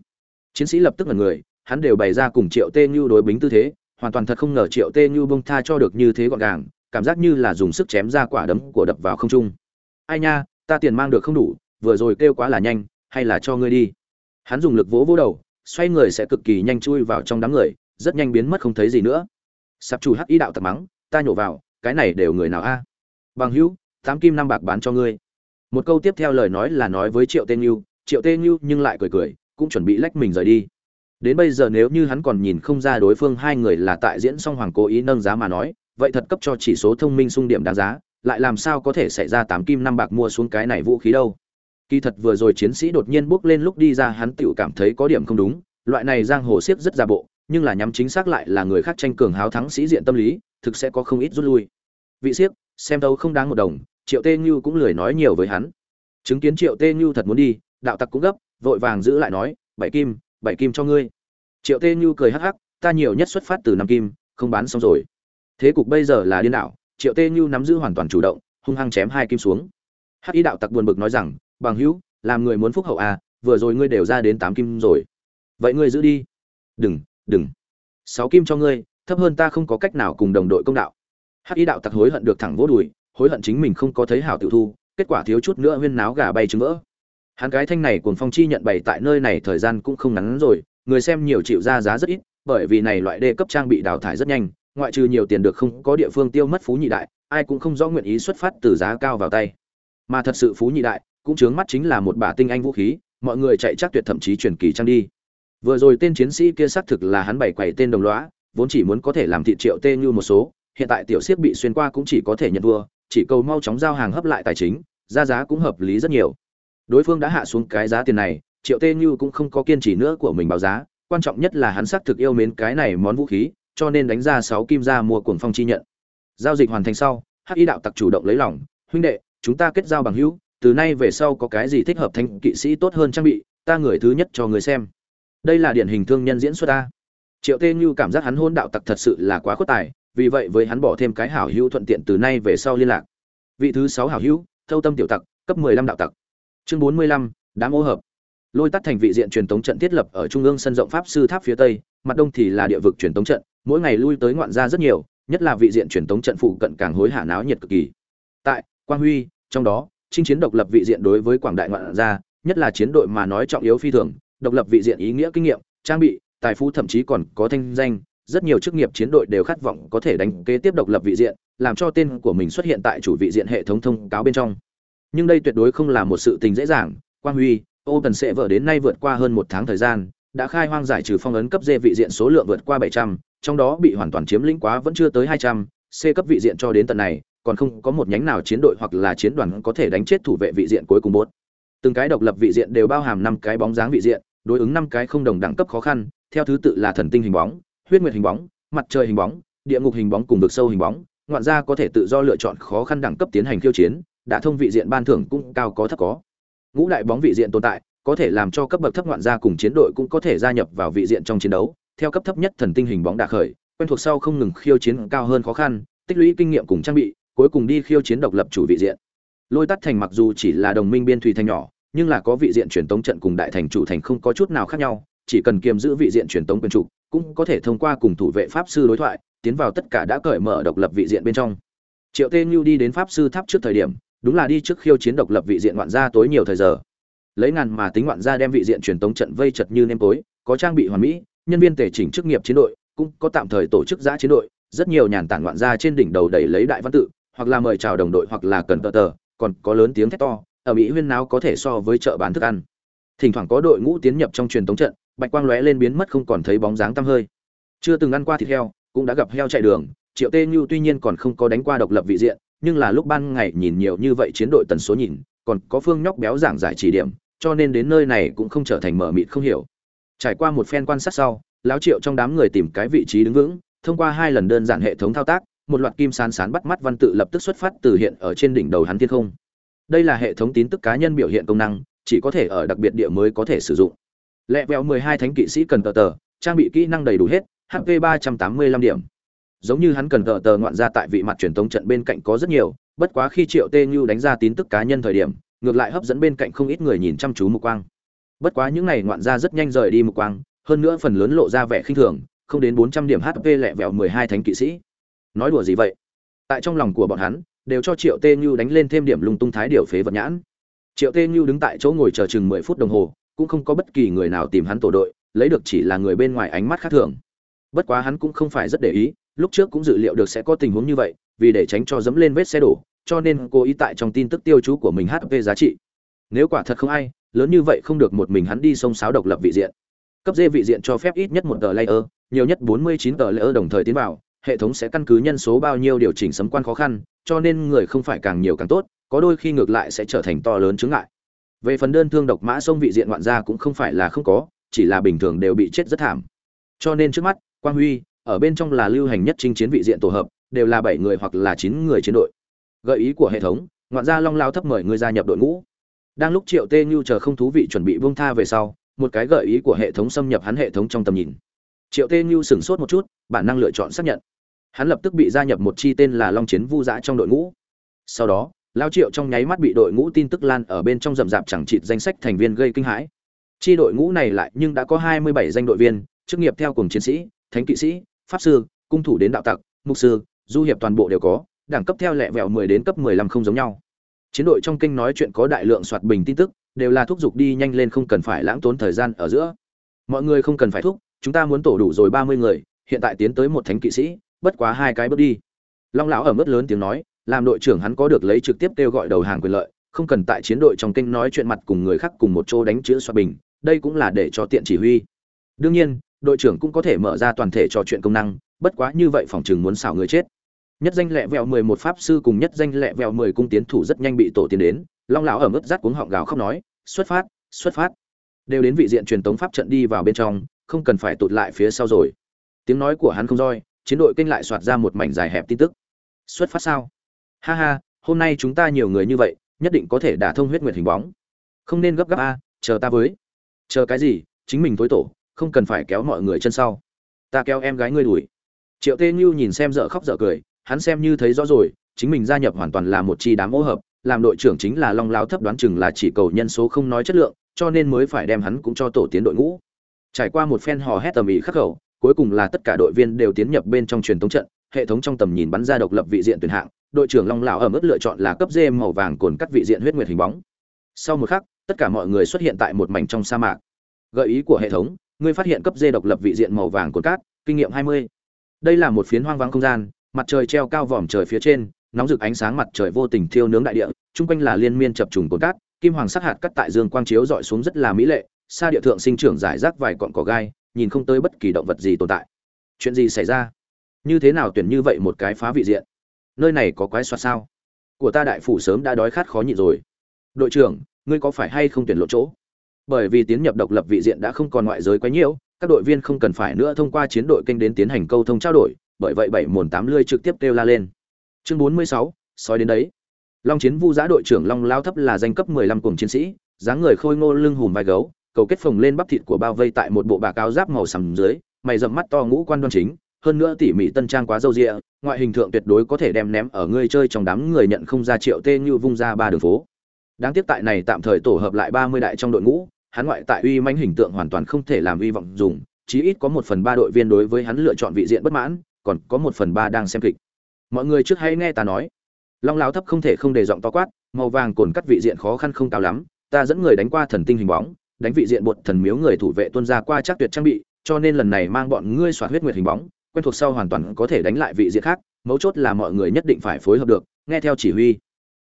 Chiến sĩ lập tức là người, hắn đều bày ra cùng triệu tê như đối bính tư thế, hoàn toàn thật không ngờ triệu tê như bông tha cho được như thế gọn gàng, cảm giác như là dùng sức chém ra quả đấm của đập vào không trung ai nha, ta tiền mang được không đủ, vừa rồi kêu quá là nhanh, hay là cho ngươi đi. Hắn dùng lực vỗ vỗ đầu, xoay người sẽ cực kỳ nhanh chui vào trong đám người, rất nhanh biến mất không thấy gì nữa. Sạp chủ hắc ý đạo tặc mắng, ta nhổ vào, cái này đều người nào a? Bằng hữu, tám kim năm bạc bán cho ngươi. Một câu tiếp theo lời nói là nói với triệu tên như triệu tên như nhưng lại cười cười, cũng chuẩn bị lách mình rời đi. Đến bây giờ nếu như hắn còn nhìn không ra đối phương hai người là tại diễn song hoàng cố ý nâng giá mà nói, vậy thật cấp cho chỉ số thông minh sung điểm đáng giá lại làm sao có thể xảy ra tám kim năm bạc mua xuống cái này vũ khí đâu? Kỳ thật vừa rồi chiến sĩ đột nhiên bước lên lúc đi ra hắn tựu cảm thấy có điểm không đúng, loại này giang hồ siết rất ra bộ, nhưng là nhắm chính xác lại là người khác tranh cường háo thắng sĩ diện tâm lý, thực sẽ có không ít rút lui. Vị siếc, xem đâu không đáng một đồng, triệu tê như cũng lười nói nhiều với hắn. Chứng kiến triệu tê như thật muốn đi, đạo tặc cũng gấp, vội vàng giữ lại nói, bảy kim bảy kim cho ngươi. Triệu tê như cười hắc hắc, ta nhiều nhất xuất phát từ năm kim, không bán xong rồi. Thế cục bây giờ là điên đảo triệu tê như nắm giữ hoàn toàn chủ động, hung hăng chém hai kim xuống. Hắc y đạo tặc buồn bực nói rằng, bằng hữu, làm người muốn phúc hậu à vừa rồi ngươi đều ra đến tám kim rồi. Vậy ngươi giữ đi. Đừng đừng. Sáu kim cho ngươi, thấp hơn ta không có cách nào cùng đồng đội công đạo. Hắc y đạo tặc hối hận được thẳng vỗ đùi, hối hận chính mình không có thấy hảo tiểu thu, kết quả thiếu chút nữa huyên náo gà bay trứng vỡ. Hắn cái thanh này cuồng phong chi nhận bày tại nơi này thời gian cũng không ngắn rồi, người xem nhiều chịu ra giá rất ít, bởi vì này loại đê cấp trang bị đào thải rất nhanh ngoại trừ nhiều tiền được không có địa phương tiêu mất phú nhị đại, ai cũng không rõ nguyện ý xuất phát từ giá cao vào tay. Mà thật sự phú nhị đại, cũng chướng mắt chính là một bả tinh anh vũ khí, mọi người chạy chắc tuyệt thậm chí truyền kỳ trang đi. Vừa rồi tên chiến sĩ kia xác thực là hắn bày quầy tên đồng lõa, vốn chỉ muốn có thể làm thị triệu tê như một số, hiện tại tiểu siếc bị xuyên qua cũng chỉ có thể nhận vua, chỉ cầu mau chóng giao hàng hấp lại tài chính, ra giá cũng hợp lý rất nhiều. Đối phương đã hạ xuống cái giá tiền này, triệu tê như cũng không có kiên trì nữa của mình báo giá, quan trọng nhất là hắn xác thực yêu mến cái này món vũ khí cho nên đánh ra sáu kim ra mua cuồng phong chi nhận. Giao dịch hoàn thành sau, hắc y đạo tặc chủ động lấy lòng, huynh đệ, chúng ta kết giao bằng hữu, từ nay về sau có cái gì thích hợp thanh kỵ sĩ tốt hơn trang bị, ta người thứ nhất cho người xem. Đây là điển hình thương nhân diễn xuất a. triệu tê như cảm giác hắn hôn đạo tặc thật sự là quá khuất tài, vì vậy với hắn bỏ thêm cái hảo hữu thuận tiện từ nay về sau liên lạc. Vị thứ sáu hảo hữu, thâu tâm tiểu tặc, cấp mười lăm đạo tặc. Chương bốn mươi lăm, đám ô hợp lôi tắt thành vị diện truyền tống trận thiết lập ở trung ương sân rộng pháp sư tháp phía tây, mặt đông thì là địa vực truyền tống trận, mỗi ngày lui tới ngoạn gia rất nhiều, nhất là vị diện truyền tống trận phụ cận càng hối hả náo nhiệt cực kỳ. Tại quang huy, trong đó, chinh chiến độc lập vị diện đối với quảng đại ngoạn gia, nhất là chiến đội mà nói trọng yếu phi thường, độc lập vị diện ý nghĩa kinh nghiệm, trang bị, tài phú thậm chí còn có thanh danh, rất nhiều chức nghiệp chiến đội đều khát vọng có thể đánh kế tiếp độc lập vị diện, làm cho tên của mình xuất hiện tại chủ vị diện hệ thống thông cáo bên trong. Nhưng đây tuyệt đối không là một sự tình dễ dàng, quang huy ô tần sẽ vợ đến nay vượt qua hơn một tháng thời gian đã khai hoang giải trừ phong ấn cấp D vị diện số lượng vượt qua 700, trong đó bị hoàn toàn chiếm lĩnh quá vẫn chưa tới 200, C cấp vị diện cho đến tận này, còn không có một nhánh nào chiến đội hoặc là chiến đoàn có thể đánh chết thủ vệ vị diện cuối cùng bốt. Từng cái độc lập vị diện đều bao hàm 5 cái bóng dáng vị diện, đối ứng 5 cái không đồng đẳng cấp khó khăn, theo thứ tự là thần tinh hình bóng, huyết nguyệt hình bóng, mặt trời hình bóng, địa ngục hình bóng cùng vực sâu hình bóng, ngoạn gia có thể tự do lựa chọn khó khăn đẳng cấp tiến hành khiêu chiến, đã thông vị diện ban thưởng cũng cao có thấp có. Ngũ đại bóng vị diện tồn tại, có thể làm cho cấp bậc thấp ngoạn gia cùng chiến đội cũng có thể gia nhập vào vị diện trong chiến đấu. Theo cấp thấp nhất thần tinh hình bóng đạ khởi quen thuộc sau không ngừng khiêu chiến cao hơn khó khăn tích lũy kinh nghiệm cùng trang bị cuối cùng đi khiêu chiến độc lập chủ vị diện. Lôi tắt thành mặc dù chỉ là đồng minh biên thủy thành nhỏ nhưng là có vị diện truyền tống trận cùng đại thành chủ thành không có chút nào khác nhau chỉ cần kiềm giữ vị diện truyền tống quyền chủ cũng có thể thông qua cùng thủ vệ pháp sư đối thoại tiến vào tất cả đã cởi mở độc lập vị diện bên trong. Triệu tê như đi đến pháp sư tháp trước thời điểm đúng là đi trước khiêu chiến độc lập vị diện ngoạn gia tối nhiều thời giờ. Lấy ngàn mà tính ngoạn gia đem vị diện truyền tống trận vây chật như nêm tối, có trang bị hoàn mỹ, nhân viên tề chỉnh chức nghiệp chiến đội, cũng có tạm thời tổ chức giã chiến đội, rất nhiều nhàn tản ngoạn gia trên đỉnh đầu đẩy lấy đại văn tự, hoặc là mời chào đồng đội hoặc là cần tờ tờ, còn có lớn tiếng thét to, ở mỹ huyên náo có thể so với chợ bán thức ăn. Thỉnh thoảng có đội ngũ tiến nhập trong truyền tống trận, bạch quang lóe lên biến mất không còn thấy bóng dáng tăm hơi. Chưa từng ăn qua thịt heo, cũng đã gặp heo chạy đường, triệu tê như tuy nhiên còn không có đánh qua độc lập vị diện nhưng là lúc ban ngày nhìn nhiều như vậy chiến đội tần số nhìn, còn có phương nhóc béo giảng giải chỉ điểm, cho nên đến nơi này cũng không trở thành mở mịt không hiểu. Trải qua một phen quan sát sau, lão triệu trong đám người tìm cái vị trí đứng vững, thông qua hai lần đơn giản hệ thống thao tác, một loạt kim sán sán bắt mắt văn tự lập tức xuất phát từ hiện ở trên đỉnh đầu hắn thiên không. Đây là hệ thống tín tức cá nhân biểu hiện công năng, chỉ có thể ở đặc biệt địa mới có thể sử dụng. Lẹ vẹo mười hai thánh kỵ sĩ cần tờ tờ, trang bị kỹ năng đầy đủ hết hp ba trăm tám mươi lăm điểm giống như hắn cần tờ tờ ngoạn ra tại vị mặt truyền thống trận bên cạnh có rất nhiều, bất quá khi triệu tê như đánh ra tin tức cá nhân thời điểm, ngược lại hấp dẫn bên cạnh không ít người nhìn chăm chú mục quang. Bất quá những này ngoạn ra rất nhanh rời đi mục quang, hơn nữa phần lớn lộ ra vẻ khinh thường, không đến bốn trăm điểm hp lẹ vẹo mười hai thánh kỵ sĩ. Nói đùa gì vậy? Tại trong lòng của bọn hắn, đều cho triệu tê như đánh lên thêm điểm lung tung thái điều phế vật nhãn. Triệu tê như đứng tại chỗ ngồi chờ chừng mười phút đồng hồ, cũng không có bất kỳ người nào tìm hắn tổ đội, lấy được chỉ là người bên ngoài ánh mắt khác thường. Bất quá hắn cũng không phải rất để ý lúc trước cũng dự liệu được sẽ có tình huống như vậy, vì để tránh cho dẫm lên vết xe đổ, cho nên cô ý tại trong tin tức tiêu chú của mình hp giá trị. Nếu quả thật không ai, lớn như vậy không được một mình hắn đi sông sáo độc lập vị diện. Cấp dê vị diện cho phép ít nhất một tờ layer, nhiều nhất 49 tờ layer đồng thời tiến vào, hệ thống sẽ căn cứ nhân số bao nhiêu điều chỉnh sấm quan khó khăn, cho nên người không phải càng nhiều càng tốt, có đôi khi ngược lại sẽ trở thành to lớn chứng ngại. Về phần đơn thương độc mã sông vị diện ngoạn gia cũng không phải là không có, chỉ là bình thường đều bị chết rất thảm. Cho nên trước mắt, quang huy ở bên trong là lưu hành nhất chinh chiến vị diện tổ hợp, đều là bảy người hoặc là chín người chiến đội. Gợi ý của hệ thống, ngoạn gia long lao thấp mời người gia nhập đội ngũ. Đang lúc triệu tê như chờ không thú vị chuẩn bị buông tha về sau, một cái gợi ý của hệ thống xâm nhập hắn hệ thống trong tầm nhìn. Triệu tê như sửng sốt một chút, bản năng lựa chọn xác nhận. Hắn lập tức bị gia nhập một chi tên là long chiến vu dã trong đội ngũ. Sau đó, lao triệu trong nháy mắt bị đội ngũ tin tức lan ở bên trong rậm rạp chẳng chịt danh sách thành viên gây kinh hãi. Chi đội ngũ này lại nhưng đã có hai mươi bảy danh đội viên, chức nghiệp theo cùng chiến sĩ, thánh kỵ sĩ pháp sư cung thủ đến đạo tặc mục sư du hiệp toàn bộ đều có đẳng cấp theo lẹ vẹo 10 đến cấp 15 không giống nhau. Chiến đội trong kinh nói chuyện có đại lượng soạt bình tin tức, đều là thúc giục đi nhanh lên không cần phải lãng tốn thời gian ở giữa. Mọi người không cần phải thúc, chúng ta muốn tổ đủ rồi 30 người, hiện tại tiến tới một thánh kỵ sĩ, bất quá hai cái bước đi. Long lão ở mức lớn tiếng nói, làm đội trưởng hắn có được lấy trực tiếp kêu gọi đầu hàng quyền lợi, không cần tại chiến đội trong kinh nói chuyện mặt cùng người khác cùng một chỗ đánh chữ soạt bình, đây cũng là để cho tiện chỉ huy. Đương nhiên, đội trưởng cũng có thể mở ra toàn thể trò chuyện công năng, bất quá như vậy phòng trường muốn xảo người chết. Nhất danh lẹ vẹo mười một pháp sư cùng nhất danh lẹ vẹo mười cung tiến thủ rất nhanh bị tổ tiến đến long lão ở mức rát cuống họng gào khóc nói xuất phát xuất phát. Đều đến vị diện truyền tống pháp trận đi vào bên trong không cần phải tụt lại phía sau rồi. Tiếng nói của hắn không roi chiến đội kinh lại soạt ra một mảnh dài hẹp tin tức. Xuất phát sao? Ha ha hôm nay chúng ta nhiều người như vậy nhất định có thể đả thông huyết nguyệt hình bóng. Không nên gấp gáp a chờ ta với. Chờ cái gì? Chính mình tối tổ không cần phải kéo mọi người chân sau. Ta kéo em gái ngươi đuổi. Triệu tê như nhìn xem dở khóc dở cười, hắn xem như thấy rõ rồi, chính mình gia nhập hoàn toàn là một chi đám hỗ hợp, làm đội trưởng chính là long lao thấp đoán chừng là chỉ cầu nhân số không nói chất lượng, cho nên mới phải đem hắn cũng cho tổ tiến đội ngũ. Trải qua một phen hò hét tầm ý khắc khẩu, cuối cùng là tất cả đội viên đều tiến nhập bên trong truyền thống trận, hệ thống trong tầm nhìn bắn ra độc lập vị diện tuyển hạng, đội trưởng long lão ở mức lựa chọn là cấp dê màu vàng cồn cắt vị diện huyết nguyệt hình bóng. Sau một khắc, tất cả mọi người xuất hiện tại một mảnh trong sa mạc. Gợi ý của hệ thống ngươi phát hiện cấp dê độc lập vị diện màu vàng cồn cát, kinh nghiệm 20. đây là một phiến hoang vắng không gian, mặt trời treo cao vòm trời phía trên, nóng rực ánh sáng mặt trời vô tình thiêu nướng đại địa, chung quanh là liên miên chập trùng cồn cát, kim hoàng sắc hạt cắt tại dương quang chiếu dọi xuống rất là mỹ lệ xa địa thượng sinh trưởng giải rác vài cọn cỏ gai, nhìn không tới bất kỳ động vật gì tồn tại. Chuyện gì xảy ra? Như thế nào tuyển như vậy một cái phá vị diện? Nơi này có quái xoa sao? Của ta đại phủ sớm đã đói khát khó nhịn rồi. Đội trưởng, ngươi có phải hay không tuyển lộ chỗ? Bởi vì tiến nhập độc lập vị diện đã không còn ngoại giới quá nhiều các đội viên không cần phải nữa thông qua chiến đội kênh đến tiến hành câu thông trao đổi bởi vậy bảy mồn tám lươi trực tiếp kêu la lên. Chương bốn mươi sáu sói đến đấy. Long chiến vu giá đội trưởng long lao thấp là danh cấp mười lăm cùng chiến sĩ dáng người khôi ngô lưng hùm vai gấu cầu kết phồng lên bắp thịt của bao vây tại một bộ bà cao giáp màu sầm dưới mày rậm mắt to ngũ quan đoan chính hơn nữa tỉ mỉ tân trang quá dâu dịa, ngoại hình thượng tuyệt đối có thể đem ném ở người chơi trong đám người nhận không ra triệu tê như vung ra ba đường phố. Đáng tiếc tại này tạm thời tổ hợp lại ba mươi đại trong đội ngũ hắn ngoại tại uy manh hình tượng hoàn toàn không thể làm uy vọng dùng, chí ít có một phần ba đội viên đối với hắn lựa chọn vị diện bất mãn, còn có một phần ba đang xem kịch. Mọi người trước hãy nghe ta nói. Long láo thấp không thể không đề giọng to quát, màu vàng cồn cắt vị diện khó khăn không cao lắm, ta dẫn người đánh qua thần tinh hình bóng, đánh vị diện bột thần miếu người thủ vệ tuân ra qua chắc tuyệt trang bị, cho nên lần này mang bọn ngươi soạt huyết nguyệt hình bóng, quen thuộc sau hoàn toàn có thể đánh lại vị diện khác, mấu chốt là mọi người nhất định phải phối hợp được, nghe theo chỉ huy.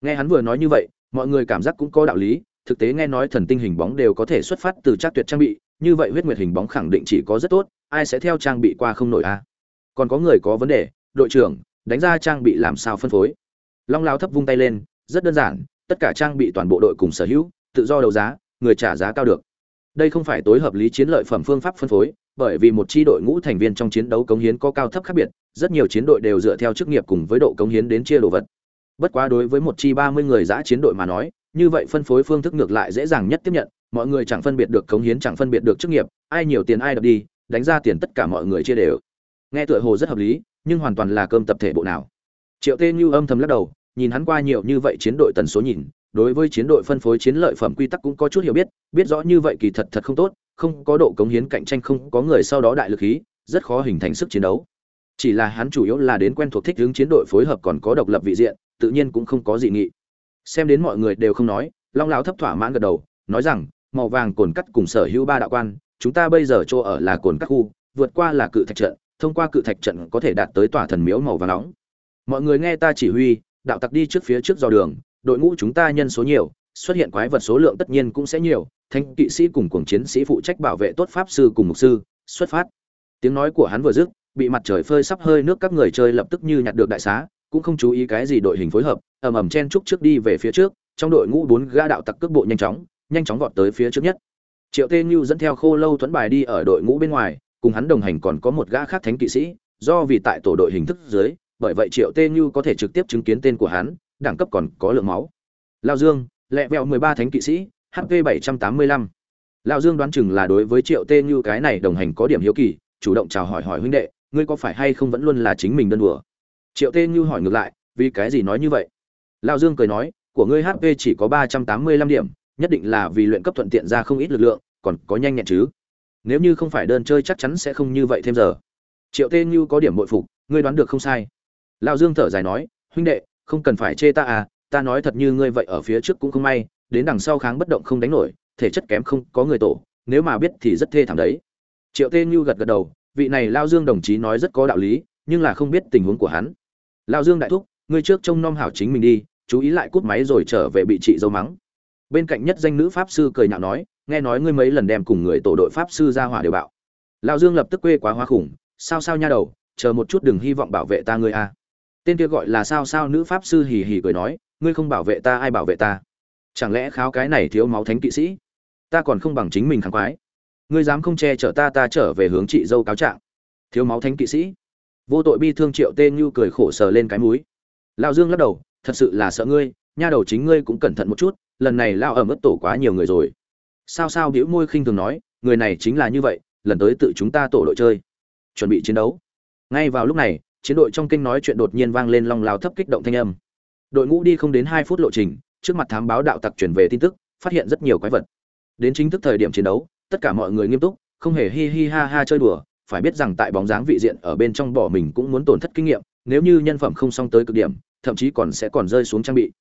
Nghe hắn vừa nói như vậy, mọi người cảm giác cũng có đạo lý thực tế nghe nói thần tinh hình bóng đều có thể xuất phát từ chắc tuyệt trang bị, như vậy huyết nguyệt hình bóng khẳng định chỉ có rất tốt, ai sẽ theo trang bị qua không nổi a? Còn có người có vấn đề, đội trưởng, đánh ra trang bị làm sao phân phối? Long lao thấp vung tay lên, rất đơn giản, tất cả trang bị toàn bộ đội cùng sở hữu, tự do đấu giá, người trả giá cao được. Đây không phải tối hợp lý chiến lợi phẩm phương pháp phân phối, bởi vì một chi đội ngũ thành viên trong chiến đấu cống hiến có cao thấp khác biệt, rất nhiều chiến đội đều dựa theo chức nghiệp cùng với độ cống hiến đến chia đồ vật. Bất quá đối với một chi ba mươi người giã chiến đội mà nói như vậy phân phối phương thức ngược lại dễ dàng nhất tiếp nhận, mọi người chẳng phân biệt được cống hiến, chẳng phân biệt được chức nghiệp, ai nhiều tiền ai đập đi, đánh ra tiền tất cả mọi người chia đều. Nghe tựa hồ rất hợp lý, nhưng hoàn toàn là cơm tập thể bộ nào. Triệu tê như âm thầm lắc đầu, nhìn hắn qua nhiều như vậy chiến đội tần số nhìn, đối với chiến đội phân phối chiến lợi phẩm quy tắc cũng có chút hiểu biết biết rõ như vậy kỳ thật thật không tốt, không có độ cống hiến cạnh tranh, không có người sau đó đại lực khí, rất khó hình thành sức chiến đấu. Chỉ là hắn chủ yếu là đến quen thuộc thích hướng chiến đội phối hợp còn có độc lập vị diện, tự nhiên cũng không có gì nghị xem đến mọi người đều không nói, long lão thấp thỏa mãn gật đầu, nói rằng, màu vàng cồn cắt cùng sở hữu ba đạo quan, chúng ta bây giờ chỗ ở là cồn cắt khu, vượt qua là cự thạch trận, thông qua cự thạch trận có thể đạt tới tòa thần miếu màu vàng nóng. Mọi người nghe ta chỉ huy, đạo tặc đi trước phía trước dò đường, đội ngũ chúng ta nhân số nhiều, xuất hiện quái vật số lượng tất nhiên cũng sẽ nhiều thanh kỵ sĩ cùng cuồng chiến sĩ phụ trách bảo vệ tốt pháp sư cùng mục sư, xuất phát. Tiếng nói của hắn vừa dứt, bị mặt trời phơi sắp hơi nước các người chơi lập tức như nhặt được đại xá cũng không chú ý cái gì đội hình phối hợp, ầm ầm chen trúc trước đi về phía trước, trong đội ngũ bốn gã đạo tặc cước bộ nhanh chóng nhanh chóng vọt tới phía trước nhất. Triệu tê Nhu dẫn theo khô lâu thuẫn bài đi ở đội ngũ bên ngoài, cùng hắn đồng hành còn có một gã khác thánh kỵ sĩ, do vì tại tổ đội hình thức dưới, bởi vậy triệu tê Nhu có thể trực tiếp chứng kiến tên của hắn, đẳng cấp còn có lượng máu. Lao dương, lẹ vẹo mười ba thánh kỵ sĩ hp bảy trăm tám mươi lăm. Dương đoán chừng là đối với triệu tê như cái này đồng hành có điểm hiếu kỳ, chủ động chào hỏi hỏi huynh đệ, ngươi có phải hay không vẫn luôn là chính mình đơn đùa? Triệu tê như hỏi ngược lại, vì cái gì nói như vậy? Lao dương cười nói, của ngươi hp chỉ có ba trăm tám mươi lăm điểm, nhất định là vì luyện cấp thuận tiện ra không ít lực lượng, còn có nhanh nhẹn chứ. Nếu như không phải đơn chơi chắc chắn sẽ không như vậy thêm giờ. Triệu tê như có điểm bội phục, ngươi đoán được không sai. Lao dương thở dài nói, huynh đệ, không cần phải chê ta à ta nói thật như ngươi vậy ở phía trước cũng không may, đến đằng sau kháng bất động không đánh nổi, thể chất kém không có người tổ, nếu mà biết thì rất thê thảm đấy. Triệu tê như gật gật đầu, vị này lao dương đồng chí nói rất có đạo lý, nhưng là không biết tình huống của hắn lao dương đại thúc, ngươi trước trông nom hảo chính mình đi, chú ý lại cút máy rồi trở về bị chị dâu mắng. Bên cạnh nhất danh nữ pháp sư cười nhạo nói, nghe nói ngươi mấy lần đem cùng người tổ đội pháp sư ra hỏa đều bạo. Lao dương lập tức quê quá hoa khủng, sao sao nha đầu, chờ một chút đừng hy vọng bảo vệ ta ngươi a. Tên kia gọi là sao sao nữ pháp sư hì hì cười nói, ngươi không bảo vệ ta, ai bảo vệ ta? Chẳng lẽ kháo cái này thiếu máu thánh kỵ sĩ? Ta còn không bằng chính mình kháng quái ngươi dám không che chở ta ta trở về hướng chị dâu cáo trạng. Thiếu máu thánh kỵ sĩ? Vô tội bi thương triệu tên như cười khổ sờ lên cái mũi. lao dương lắc đầu, thật sự là sợ ngươi, nha đầu chính ngươi cũng cẩn thận một chút, lần này lao ở ướt tổ quá nhiều người rồi. Sao sao biểu môi khinh thường nói, người này chính là như vậy, lần tới tự chúng ta tổ đội chơi. Chuẩn bị chiến đấu. Ngay vào lúc này, chiến đội trong kinh nói chuyện đột nhiên vang lên long lao thấp kích động thanh âm. Đội ngũ đi không đến hai phút lộ trình, trước mặt thám báo đạo tặc chuyển về tin tức, phát hiện rất nhiều quái vật. Đến chính thức thời điểm chiến đấu, tất cả mọi người nghiêm túc, không hề hi hi ha ha chơi đùa phải biết rằng tại bóng dáng vị diện ở bên trong bỏ mình cũng muốn tổn thất kinh nghiệm, nếu như nhân phẩm không xong tới cực điểm, thậm chí còn sẽ còn rơi xuống trang bị.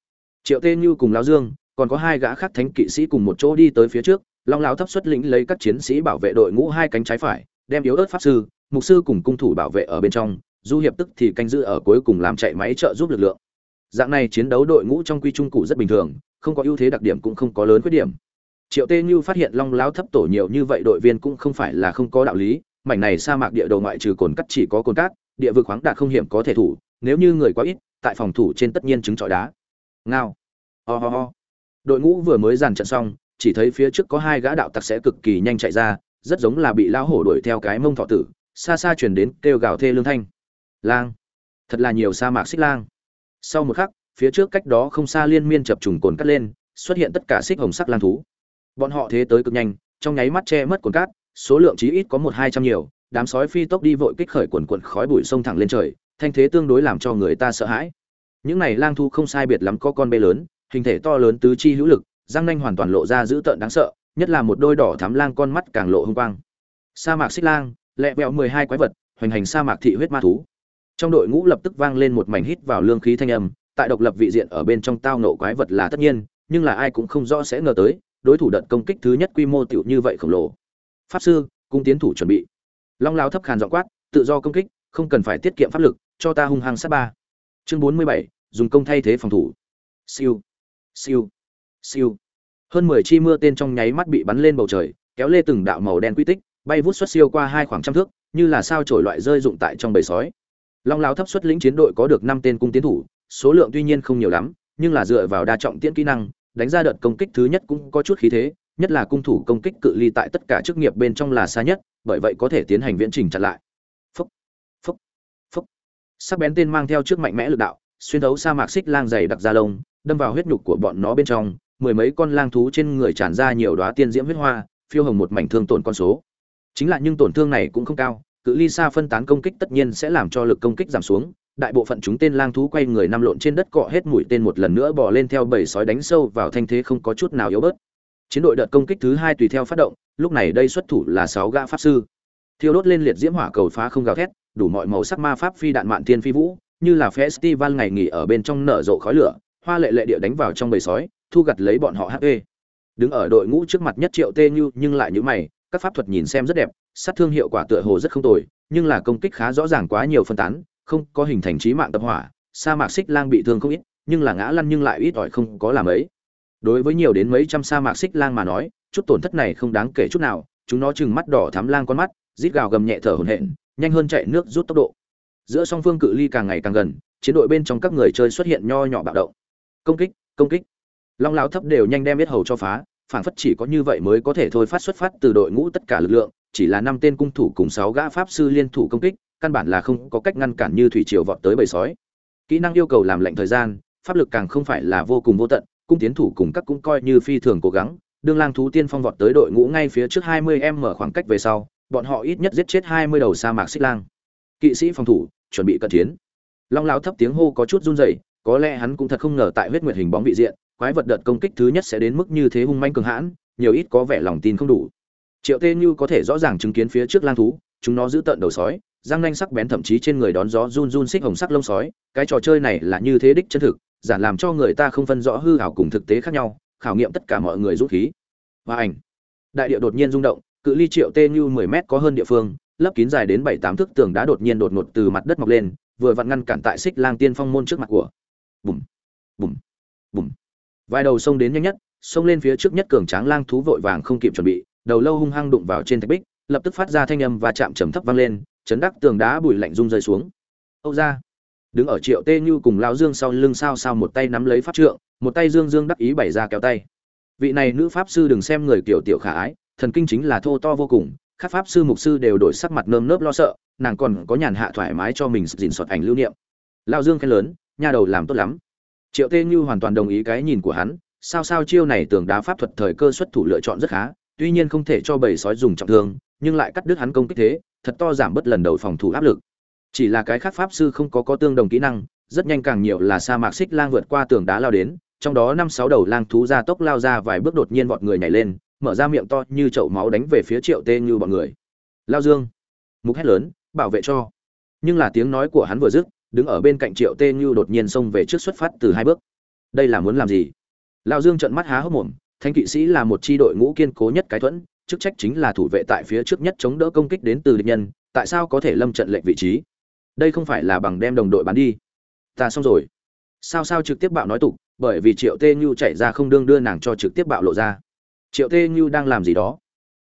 Triệu tê như cùng Lão dương, còn có hai gã khác thánh kỵ sĩ cùng một chỗ đi tới phía trước, long lão thấp xuất lĩnh lấy các chiến sĩ bảo vệ đội ngũ hai cánh trái phải, đem yếu ớt pháp sư, mục sư cùng cung thủ bảo vệ ở bên trong du hiệp tức thì canh giữ ở cuối cùng làm chạy máy trợ giúp lực lượng. Dạng này chiến đấu đội ngũ trong quy trung cụ rất bình thường, không có ưu thế đặc điểm cũng không có lớn khuyết điểm. Triệu tê như phát hiện long lão thấp tổ nhiều như vậy đội viên cũng không phải là không có đạo lý mảnh này sa mạc địa đầu ngoại trừ cồn cắt chỉ có cồn cát, địa vực khoáng đạt không hiểm có thể thủ, nếu như người quá ít, tại phòng thủ trên tất nhiên chứng trọi đá. Ngao. Ho ho ho. Đội ngũ vừa mới dàn trận xong, chỉ thấy phía trước có hai gã đạo tặc sẽ cực kỳ nhanh chạy ra, rất giống là bị lão hổ đuổi theo cái mông thọ tử, xa xa truyền đến kêu gào thê lương thanh. Lang. Thật là nhiều sa mạc xích lang. Sau một khắc, phía trước cách đó không xa liên miên chập trùng cồn cắt lên, xuất hiện tất cả xích hồng sắc lang thú. Bọn họ thế tới cực nhanh, trong nháy mắt che mất cồn cát số lượng chí ít có một hai trăm nhiều, đám sói phi tốc đi vội kích khởi quần quần khói bụi sông thẳng lên trời, thanh thế tương đối làm cho người ta sợ hãi. Những này lang thu không sai biệt lắm có con bê lớn, hình thể to lớn tứ chi hữu lực, răng nanh hoàn toàn lộ ra dữ tợn đáng sợ, nhất là một đôi đỏ thắm lang con mắt càng lộ hung quang. Sa mạc xích lang, lẹ vẹo mười hai quái vật, hoành hành sa mạc thị huyết ma thú. Trong đội ngũ lập tức vang lên một mảnh hít vào lương khí thanh âm, tại độc lập vị diện ở bên trong tao nộ quái vật là tất nhiên, nhưng là ai cũng không rõ sẽ ngờ tới, đối thủ đợt công kích thứ nhất quy mô tiểu như vậy khổng lồ pháp sư, cung tiến thủ chuẩn bị. Long lao thấp khàn dọ quát, tự do công kích, không cần phải tiết kiệm pháp lực, cho ta hung hăng sát ba. Chương bốn mươi bảy, dùng công thay thế phòng thủ. Siêu. Siêu. Siêu. Hơn mười chi mưa tên trong nháy mắt bị bắn lên bầu trời, kéo lê từng đạo màu đen quy tích, bay vút xuất siêu qua hai khoảng trăm thước, như là sao trổi loại rơi dụng tại trong bầy sói. Long lao thấp xuất lĩnh chiến đội có được năm tên cung tiến thủ, số lượng tuy nhiên không nhiều lắm, nhưng là dựa vào đa trọng tiễn kỹ năng, đánh ra đợt công kích thứ nhất cũng có chút khí thế nhất là cung thủ công kích cự ly tại tất cả chức nghiệp bên trong là xa nhất, bởi vậy có thể tiến hành viễn trình chặn lại. Phúc phúc phúc. Sắc bén tên mang theo trước mạnh mẽ lực đạo, xuyên thấu sa mạc xích lang dày đặc da lông, đâm vào huyết nhục của bọn nó bên trong, mười mấy con lang thú trên người tràn ra nhiều đóa tiên diễm huyết hoa, phiêu hồng một mảnh thương tổn con số. Chính là nhưng tổn thương này cũng không cao, cự ly xa phân tán công kích tất nhiên sẽ làm cho lực công kích giảm xuống, đại bộ phận chúng tên lang thú quay người nằm lộn trên đất cọ hết mũi tên một lần nữa bò lên theo bầy sói đánh sâu vào thanh thế không có chút nào yếu bớt chiến đội đợt công kích thứ hai tùy theo phát động, lúc này đây xuất thủ là sáu gã pháp sư. Thiêu đốt lên liệt diễm hỏa cầu phá không gào thét, đủ mọi màu sắc ma pháp phi đạn mạn thiên phi vũ, như là festival ngày nghỉ ở bên trong nở rộ khói lửa, hoa lệ lệ địa đánh vào trong bầy sói, thu gặt lấy bọn họ hp đứng ở đội ngũ trước mặt nhất triệu tê như nhưng lại như mày, các pháp thuật nhìn xem rất đẹp, sát thương hiệu quả tựa hồ rất không tồi, nhưng là công kích khá rõ ràng quá nhiều phân tán, không có hình thành trí mạng tập hỏa, sa mạc xích lang bị thương không ít, nhưng là ngã lăn nhưng lại ít ỏi không có làm ấy đối với nhiều đến mấy trăm sa mạc xích lang mà nói, chút tổn thất này không đáng kể chút nào, chúng nó chừng mắt đỏ thắm lang con mắt, rít gào gầm nhẹ thở hổn hển, nhanh hơn chạy nước rút tốc độ. Giữa song phương cự ly càng ngày càng gần, chiến đội bên trong các người chơi xuất hiện nho nhỏ bạo động. Công kích công kích. Long lao thấp đều nhanh đem biết hầu cho phá phản phất chỉ có như vậy mới có thể thôi phát xuất phát từ đội ngũ tất cả lực lượng, chỉ là năm tên cung thủ cùng sáu gã pháp sư liên thủ công kích, căn bản là không có cách ngăn cản như thủy triều vọt tới bầy sói. Kỹ năng yêu cầu làm lệnh thời gian, pháp lực càng không phải là vô cùng vô tận cung tiến thủ cùng các cũng coi như phi thường cố gắng, đương lang thú tiên phong vọt tới đội ngũ ngay phía trước 20 em mở khoảng cách về sau, bọn họ ít nhất giết chết 20 đầu sa mạc xích lang. Kỵ sĩ phòng thủ, chuẩn bị cận chiến. Long lão thấp tiếng hô có chút run rẩy, có lẽ hắn cũng thật không ngờ tại huyết nguyệt hình bóng vị diện, quái vật đợt công kích thứ nhất sẽ đến mức như thế hung manh cường hãn, nhiều ít có vẻ lòng tin không đủ. Triệu tê như có thể rõ ràng chứng kiến phía trước lang thú, chúng nó giữ tận đầu sói, răng nanh sắc bén thậm chí trên người đón gió run run xích hồng sắc lông sói, cái trò chơi này là như thế đích chân thực giản làm cho người ta không phân rõ hư ảo cùng thực tế khác nhau, khảo nghiệm tất cả mọi người rút khí. Và ảnh. Đại địa đột nhiên rung động, cự ly triệu tê như mười mét có hơn địa phương, lấp kín dài đến bảy tám thước tường đá đột nhiên đột ngột từ mặt đất mọc lên, vừa vặn ngăn cản tại xích lang tiên phong môn trước mặt của. Bùm bùm bùm. Vài đầu sông đến nhanh nhất xông lên phía trước nhất cường tráng lang thú vội vàng không kịp chuẩn bị, đầu lâu hung hăng đụng vào trên thạch bích, lập tức phát ra thanh âm và chạm trầm thấp vang lên, chấn đắc tường đá bụi lạnh rung rơi xuống. Âu ra đứng ở triệu tê như cùng lao dương sau lưng sao sao một tay nắm lấy pháp trượng, một tay dương dương đắc ý bày ra kéo tay. Vị này nữ pháp sư đừng xem người kiểu tiểu khả ái, thần kinh chính là thô to vô cùng, các pháp sư mục sư đều đổi sắc mặt nơm nớp lo sợ, nàng còn có nhàn hạ thoải mái cho mình dình soạt ảnh lưu niệm. Lao dương khen lớn nhà đầu làm tốt lắm. Triệu tê như hoàn toàn đồng ý cái nhìn của hắn, sao sao chiêu này tưởng đá pháp thuật thời cơ xuất thủ lựa chọn rất khá, tuy nhiên không thể cho bầy sói dùng trọng thương, nhưng lại cắt đứt hắn công kích thế, thật to giảm bớt lần đầu phòng thủ áp lực chỉ là cái khác pháp sư không có có tương đồng kỹ năng, rất nhanh càng nhiều là sa mạc xích lang vượt qua tường đá lao đến, trong đó năm sáu đầu lang thú ra tốc lao ra vài bước đột nhiên vọt người nhảy lên, mở ra miệng to như chậu máu đánh về phía triệu tê như bọn người. Lao dương, mục hét lớn, bảo vệ cho. Nhưng là tiếng nói của hắn vừa dứt, đứng ở bên cạnh triệu tê như đột nhiên xông về trước xuất phát từ hai bước. Đây là muốn làm gì? Lao dương trợn mắt há hốc mồm thanh kỵ sĩ là một chi đội ngũ kiên cố nhất cái thuẫn, chức trách chính là thủ vệ tại phía trước nhất chống đỡ công kích đến từ địch nhân, tại sao có thể lâm trận lệnh vị trí? Đây không phải là bằng đem đồng đội bán đi. Ta xong rồi. Sao sao trực tiếp bạo nói tục, bởi vì triệu tê như chạy ra không đương đưa nàng cho trực tiếp bạo lộ ra. Triệu tê như đang làm gì đó?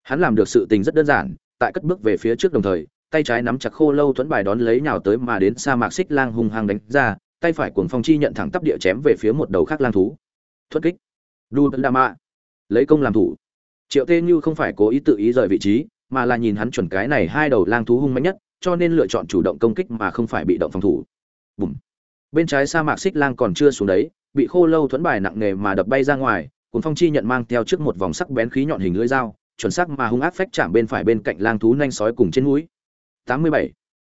Hắn làm được sự tình rất đơn giản, tại cất bước về phía trước đồng thời, tay trái nắm chặt khô lâu thuẫn bài đón lấy nhào tới mà đến sa mạc xích lang hung hăng đánh ra, tay phải cuồng phong chi nhận thẳng tắp địa chém về phía một đầu khác lang thú. Thuất kích. Đu đa mạ lấy công làm thủ. Triệu tê như không phải cố ý tự ý rời vị trí, mà là nhìn hắn chuẩn cái này hai đầu lang thú hung mạnh nhất cho nên lựa chọn chủ động công kích mà không phải bị động phòng thủ Bùm. bên trái sa mạc xích lang còn chưa xuống đấy, bị khô lâu thuẫn bài nặng nề mà đập bay ra ngoài, cuốn phong chi nhận mang theo trước một vòng sắc bén khí nhọn hình lưỡi dao, chuẩn xác mà hung ác phách chạm bên phải bên cạnh lang thú nhanh sói cùng trên mũi 87.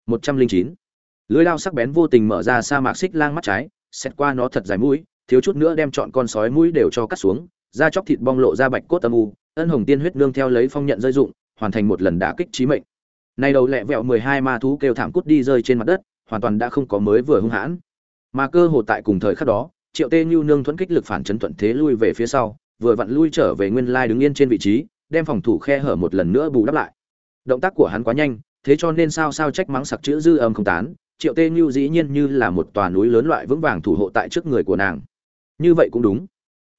109. lưỡi dao sắc bén vô tình mở ra sa mạc xích lang mắt trái xét qua nó thật dài mũi, thiếu chút nữa đem chọn con sói mũi đều cho cắt xuống, da chóc thịt bong lộ ra bạch cốt âm u, ân hồng tiên huyết nương theo lấy phong nhận rơi dụng, hoàn thành một lần đả kích chí mệnh nay đầu lẹ vẹo mười hai ma thú kêu thảm cút đi rơi trên mặt đất, hoàn toàn đã không có mới vừa hung hãn. Mà cơ hồ tại cùng thời khắc đó, triệu tê Nhu nương thuẫn kích lực phản chấn thuận thế lui về phía sau, vừa vặn lui trở về nguyên lai đứng yên trên vị trí, đem phòng thủ khe hở một lần nữa bù đắp lại. Động tác của hắn quá nhanh, thế cho nên sao sao trách mắng sặc chữ dư âm không tán, triệu tê Nhu dĩ nhiên như là một tòa núi lớn loại vững vàng thủ hộ tại trước người của nàng. Như vậy cũng đúng.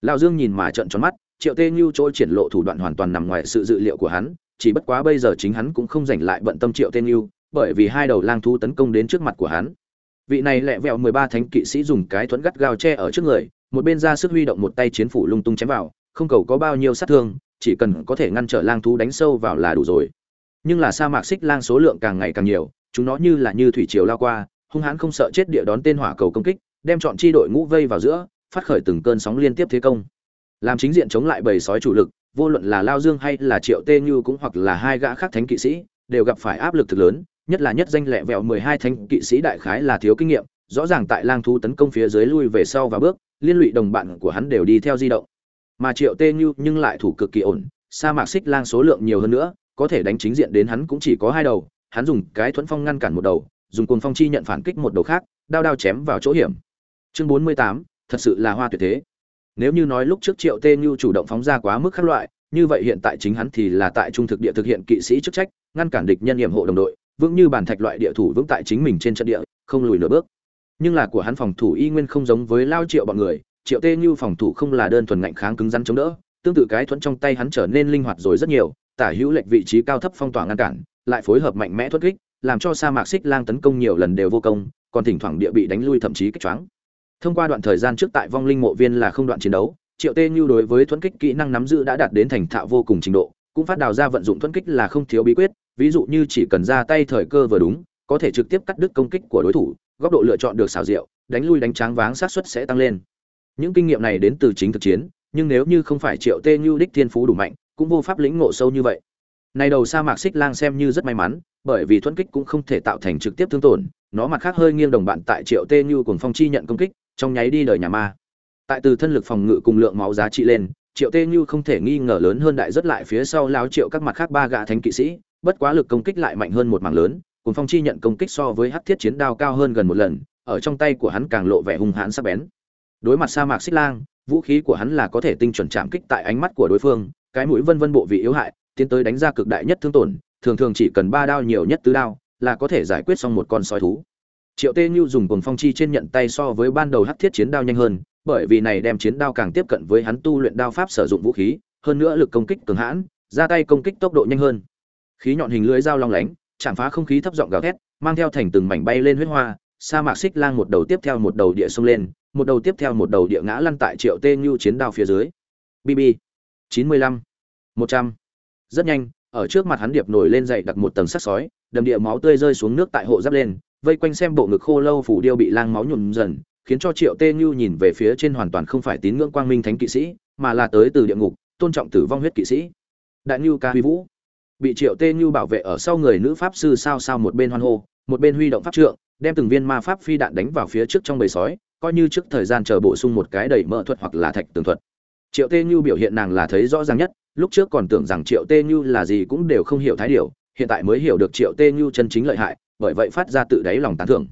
Lão dương nhìn mà trợn tròn mắt, triệu tê Nhu chỗ triển lộ thủ đoạn hoàn toàn nằm ngoài sự dự liệu của hắn chỉ bất quá bây giờ chính hắn cũng không dành lại bận tâm triệu tên yêu, bởi vì hai đầu lang thú tấn công đến trước mặt của hắn. Vị này lẹ vẹo mười ba thánh kỵ sĩ dùng cái thuẫn gắt gao che ở trước người một bên ra sức huy động một tay chiến phủ lung tung chém vào không cầu có bao nhiêu sát thương chỉ cần có thể ngăn trở lang thú đánh sâu vào là đủ rồi. Nhưng là sa mạc xích lang số lượng càng ngày càng nhiều chúng nó như là như thủy triều lao qua hung hãn không sợ chết địa đón tên hỏa cầu công kích đem chọn chi đội ngũ vây vào giữa phát khởi từng cơn sóng liên tiếp thế công. Làm chính diện chống lại bầy sói chủ lực vô luận là lao dương hay là triệu tê như cũng hoặc là hai gã khác thánh kỵ sĩ, đều gặp phải áp lực thực lớn, nhất là nhất danh lẹ vẹo mười hai thánh kỵ sĩ đại khái là thiếu kinh nghiệm, rõ ràng tại lang thú tấn công phía dưới lui về sau và bước, liên lụy đồng bạn của hắn đều đi theo di động. Mà triệu tê như nhưng lại thủ cực kỳ ổn, sa mạc xích lang số lượng nhiều hơn nữa, có thể đánh chính diện đến hắn cũng chỉ có hai đầu, hắn dùng cái thuẫn phong ngăn cản một đầu, dùng cuồng phong chi nhận phản kích một đầu khác, đao đao chém vào chỗ hiểm. Chương bốn mươi tám, thật sự là hoa tuyệt thế nếu như nói lúc trước triệu tê như chủ động phóng ra quá mức khác loại, như vậy hiện tại chính hắn thì là tại trung thực địa thực hiện kỵ sĩ chức trách, ngăn cản địch nhân nhiệm hộ đồng đội, vững như bàn thạch loại địa thủ vững tại chính mình trên trận địa, không lùi nửa bước. Nhưng là của hắn phòng thủ y nguyên không giống với lao triệu bọn người, triệu tê như phòng thủ không là đơn thuần ngạnh kháng cứng rắn chống đỡ, tương tự cái thuẫn trong tay hắn trở nên linh hoạt rồi rất nhiều, tả hữu lệch vị trí cao thấp phong tỏa ngăn cản, lại phối hợp mạnh mẽ thoát kích, làm cho sa mạc xích lang tấn công nhiều lần đều vô công, còn thỉnh thoảng địa bị đánh lui thậm chí kích choáng thông qua đoạn thời gian trước tại vong linh mộ viên là không đoạn chiến đấu, triệu tê như đối với thuẫn kích kỹ năng nắm giữ đã đạt đến thành thạo vô cùng trình độ, cũng phát đào ra vận dụng thuẫn kích là không thiếu bí quyết, ví dụ như chỉ cần ra tay thời cơ vừa đúng, có thể trực tiếp cắt đứt công kích của đối thủ, góc độ lựa chọn được xảo diệu, đánh lui đánh tráng váng sát suất sẽ tăng lên. Những kinh nghiệm này đến từ chính thực chiến, nhưng nếu như không phải triệu tê như đích thiên phú đủ mạnh, cũng vô pháp lĩnh ngộ sâu như vậy. Này đầu sa mạc xích lang xem như rất may mắn, bởi vì thuẫn kích cũng không thể tạo thành trực tiếp thương tổn, nó mặt khác hơi nghiêng đồng bạn tại triệu tê như cùng phong chi nhận công kích trong nháy đi đời nhà ma. Tại từ thân lực phòng ngự cùng lượng máu giá trị lên, triệu tê như không thể nghi ngờ lớn hơn đại rất lại phía sau lao triệu các mặt khác ba gã thánh kỵ sĩ, bất quá lực công kích lại mạnh hơn một mảng lớn cùng phong chi nhận công kích so với hắc thiết chiến đao cao hơn gần một lần, ở trong tay của hắn càng lộ vẻ hung hãn sắc bén. Đối mặt sa mạc xích lang, vũ khí của hắn là có thể tinh chuẩn chạm kích tại ánh mắt của đối phương, cái mũi vân vân bộ vị yếu hại, tiến tới đánh ra cực đại nhất thương tổn, thường thường chỉ cần ba đao nhiều nhất tứ đao là có thể giải quyết xong một con sói thú triệu tê như dùng cồn phong chi trên nhận tay so với ban đầu hắc thiết chiến đao nhanh hơn, bởi vì này đem chiến đao càng tiếp cận với hắn tu luyện đao pháp sử dụng vũ khí, hơn nữa lực công kích cường hãn, ra tay công kích tốc độ nhanh hơn. Khí nhọn hình lưới dao long lánh, chạm phá không khí thấp giọng gào thét, mang theo thành từng mảnh bay lên huyết hoa, sa mạc xích lang một đầu tiếp theo một đầu địa sông lên, một đầu tiếp theo một đầu địa ngã lăn tại triệu tê như chiến đao phía dưới. Bb chín mươi lăm. Một trăm. Rất nhanh, ở trước mặt hắn điệp nổi lên dậy đặt một tầng sắt sói, đầm địa máu tươi rơi xuống nước tại hộ giáp lên vây quanh xem bộ ngực khô lâu phủ điêu bị lang máu nhuộm dần, khiến cho triệu tê như nhìn về phía trên hoàn toàn không phải tín ngưỡng quang minh thánh kỵ sĩ, mà là tới từ địa ngục, tôn trọng tử vong huyết kỵ sĩ. Đại ngưu ca huy vũ bị triệu tê như bảo vệ ở sau người nữ pháp sư sao sao một bên hoan hô, một bên huy động pháp trượng, đem từng viên ma pháp phi đạn đánh vào phía trước trong bầy sói, coi như trước thời gian chờ bổ sung một cái đầy mỡ thuật hoặc là thạch tường thuật. Triệu tê như biểu hiện nàng là thấy rõ ràng nhất, lúc trước còn tưởng rằng triệu tê như là gì cũng đều không hiểu thái điều, hiện tại mới hiểu được triệu tê như chân chính lợi hại bởi vậy phát ra tự đáy lòng tán thưởng.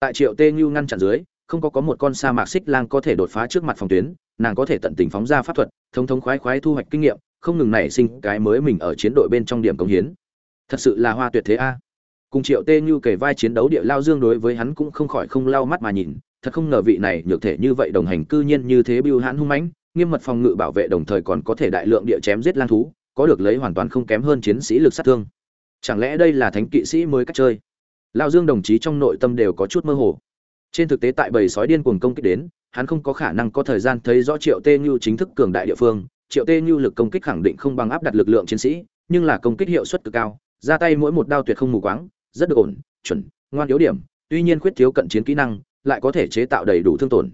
Tại triệu tê như ngăn chặn dưới, không có có một con sa mạc xích lang có thể đột phá trước mặt phòng tuyến, nàng có thể tận tình phóng ra pháp thuật thống thống khoái khoái thu hoạch kinh nghiệm, không ngừng nảy sinh cái mới mình ở chiến đội bên trong điểm công hiến. Thật sự là hoa tuyệt thế a. Cùng triệu tê như kể vai chiến đấu địa lao dương đối với hắn cũng không khỏi không lau mắt mà nhìn, thật không ngờ vị này nhược thể như vậy đồng hành cư nhiên như thế bưu hãn hung mãnh, nghiêm mật phòng ngự bảo vệ đồng thời còn có thể đại lượng địa chém giết lang thú, có được lấy hoàn toàn không kém hơn chiến sĩ lực sát thương. Chẳng lẽ đây là thánh kỵ sĩ mới cách chơi? Lao dương đồng chí trong nội tâm đều có chút mơ hồ. Trên thực tế tại bầy sói điên cuồng công kích đến, hắn không có khả năng có thời gian thấy rõ triệu tê như chính thức cường đại địa phương. Triệu tê như lực công kích khẳng định không bằng áp đặt lực lượng chiến sĩ, nhưng là công kích hiệu suất cực cao, ra tay mỗi một đao tuyệt không mù quáng, rất được ổn, chuẩn, ngoan yếu điểm, tuy nhiên khuyết thiếu cận chiến kỹ năng, lại có thể chế tạo đầy đủ thương tổn.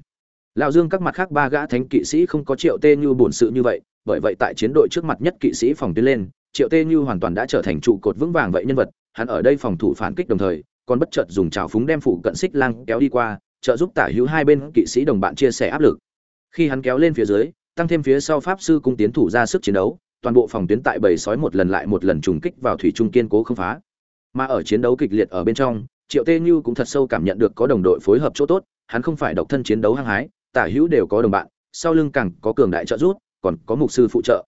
Lão dương các mặt khác ba gã thánh kỵ sĩ không có triệu tê như bổn sự như vậy, bởi vậy tại chiến đội trước mặt nhất kỵ sĩ phòng tuyến lên, triệu tê như hoàn toàn đã trở thành trụ cột vững vàng vậy nhân vật, hắn ở đây phòng thủ phản kích đồng thời còn bất chợt dùng trào phúng đem phụ cận xích lang kéo đi qua, trợ giúp tả hữu hai bên kỵ sĩ đồng bạn chia sẻ áp lực. Khi hắn kéo lên phía dưới, tăng thêm phía sau pháp sư cung tiến thủ ra sức chiến đấu, toàn bộ phòng tuyến tại bầy sói một lần lại một lần trùng kích vào thủy trung kiên cố không phá. Mà ở chiến đấu kịch liệt ở bên trong, triệu tê như cũng thật sâu cảm nhận được có đồng đội phối hợp chỗ tốt, hắn không phải độc thân chiến đấu hăng hái, tả hữu đều có đồng bạn, sau lưng càng có cường đại trợ giúp, còn có mục sư phụ trợ.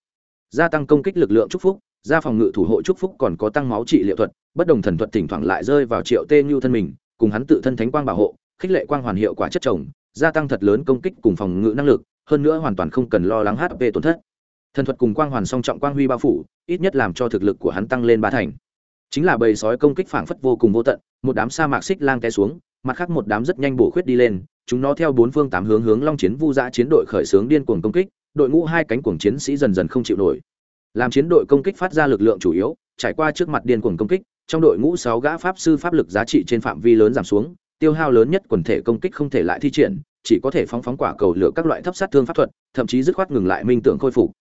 Gia tăng công kích lực lượng chúc phúc gia phòng ngự thủ hộ chúc phúc còn có tăng máu trị liệu thuật, bất đồng thần thuật thỉnh thoảng lại rơi vào triệu tê như thân mình, cùng hắn tự thân thánh quang bảo hộ, khích lệ quang hoàn hiệu quả chất chồng, gia tăng thật lớn công kích cùng phòng ngự năng lực, hơn nữa hoàn toàn không cần lo lắng hp tổn thất. Thần thuật cùng quang hoàn song trọng quang huy bao phủ, ít nhất làm cho thực lực của hắn tăng lên ba thành. Chính là bầy sói công kích phảng phất vô cùng vô tận, một đám sa mạc xích lang té xuống, mặt khác một đám rất nhanh bổ khuyết đi lên, chúng nó theo bốn phương tám hướng hướng long chiến vu dã chiến đội khởi xướng điên cuồng công kích, đội ngũ hai cánh cuồng chiến sĩ dần dần không chịu nổi làm chiến đội công kích phát ra lực lượng chủ yếu, trải qua trước mặt điên cuồng công kích, trong đội ngũ sáu gã pháp sư pháp lực giá trị trên phạm vi lớn giảm xuống, tiêu hao lớn nhất quần thể công kích không thể lại thi triển, chỉ có thể phóng phóng quả cầu lửa các loại thấp sát thương pháp thuật, thậm chí dứt khoát ngừng lại minh tưởng khôi phục.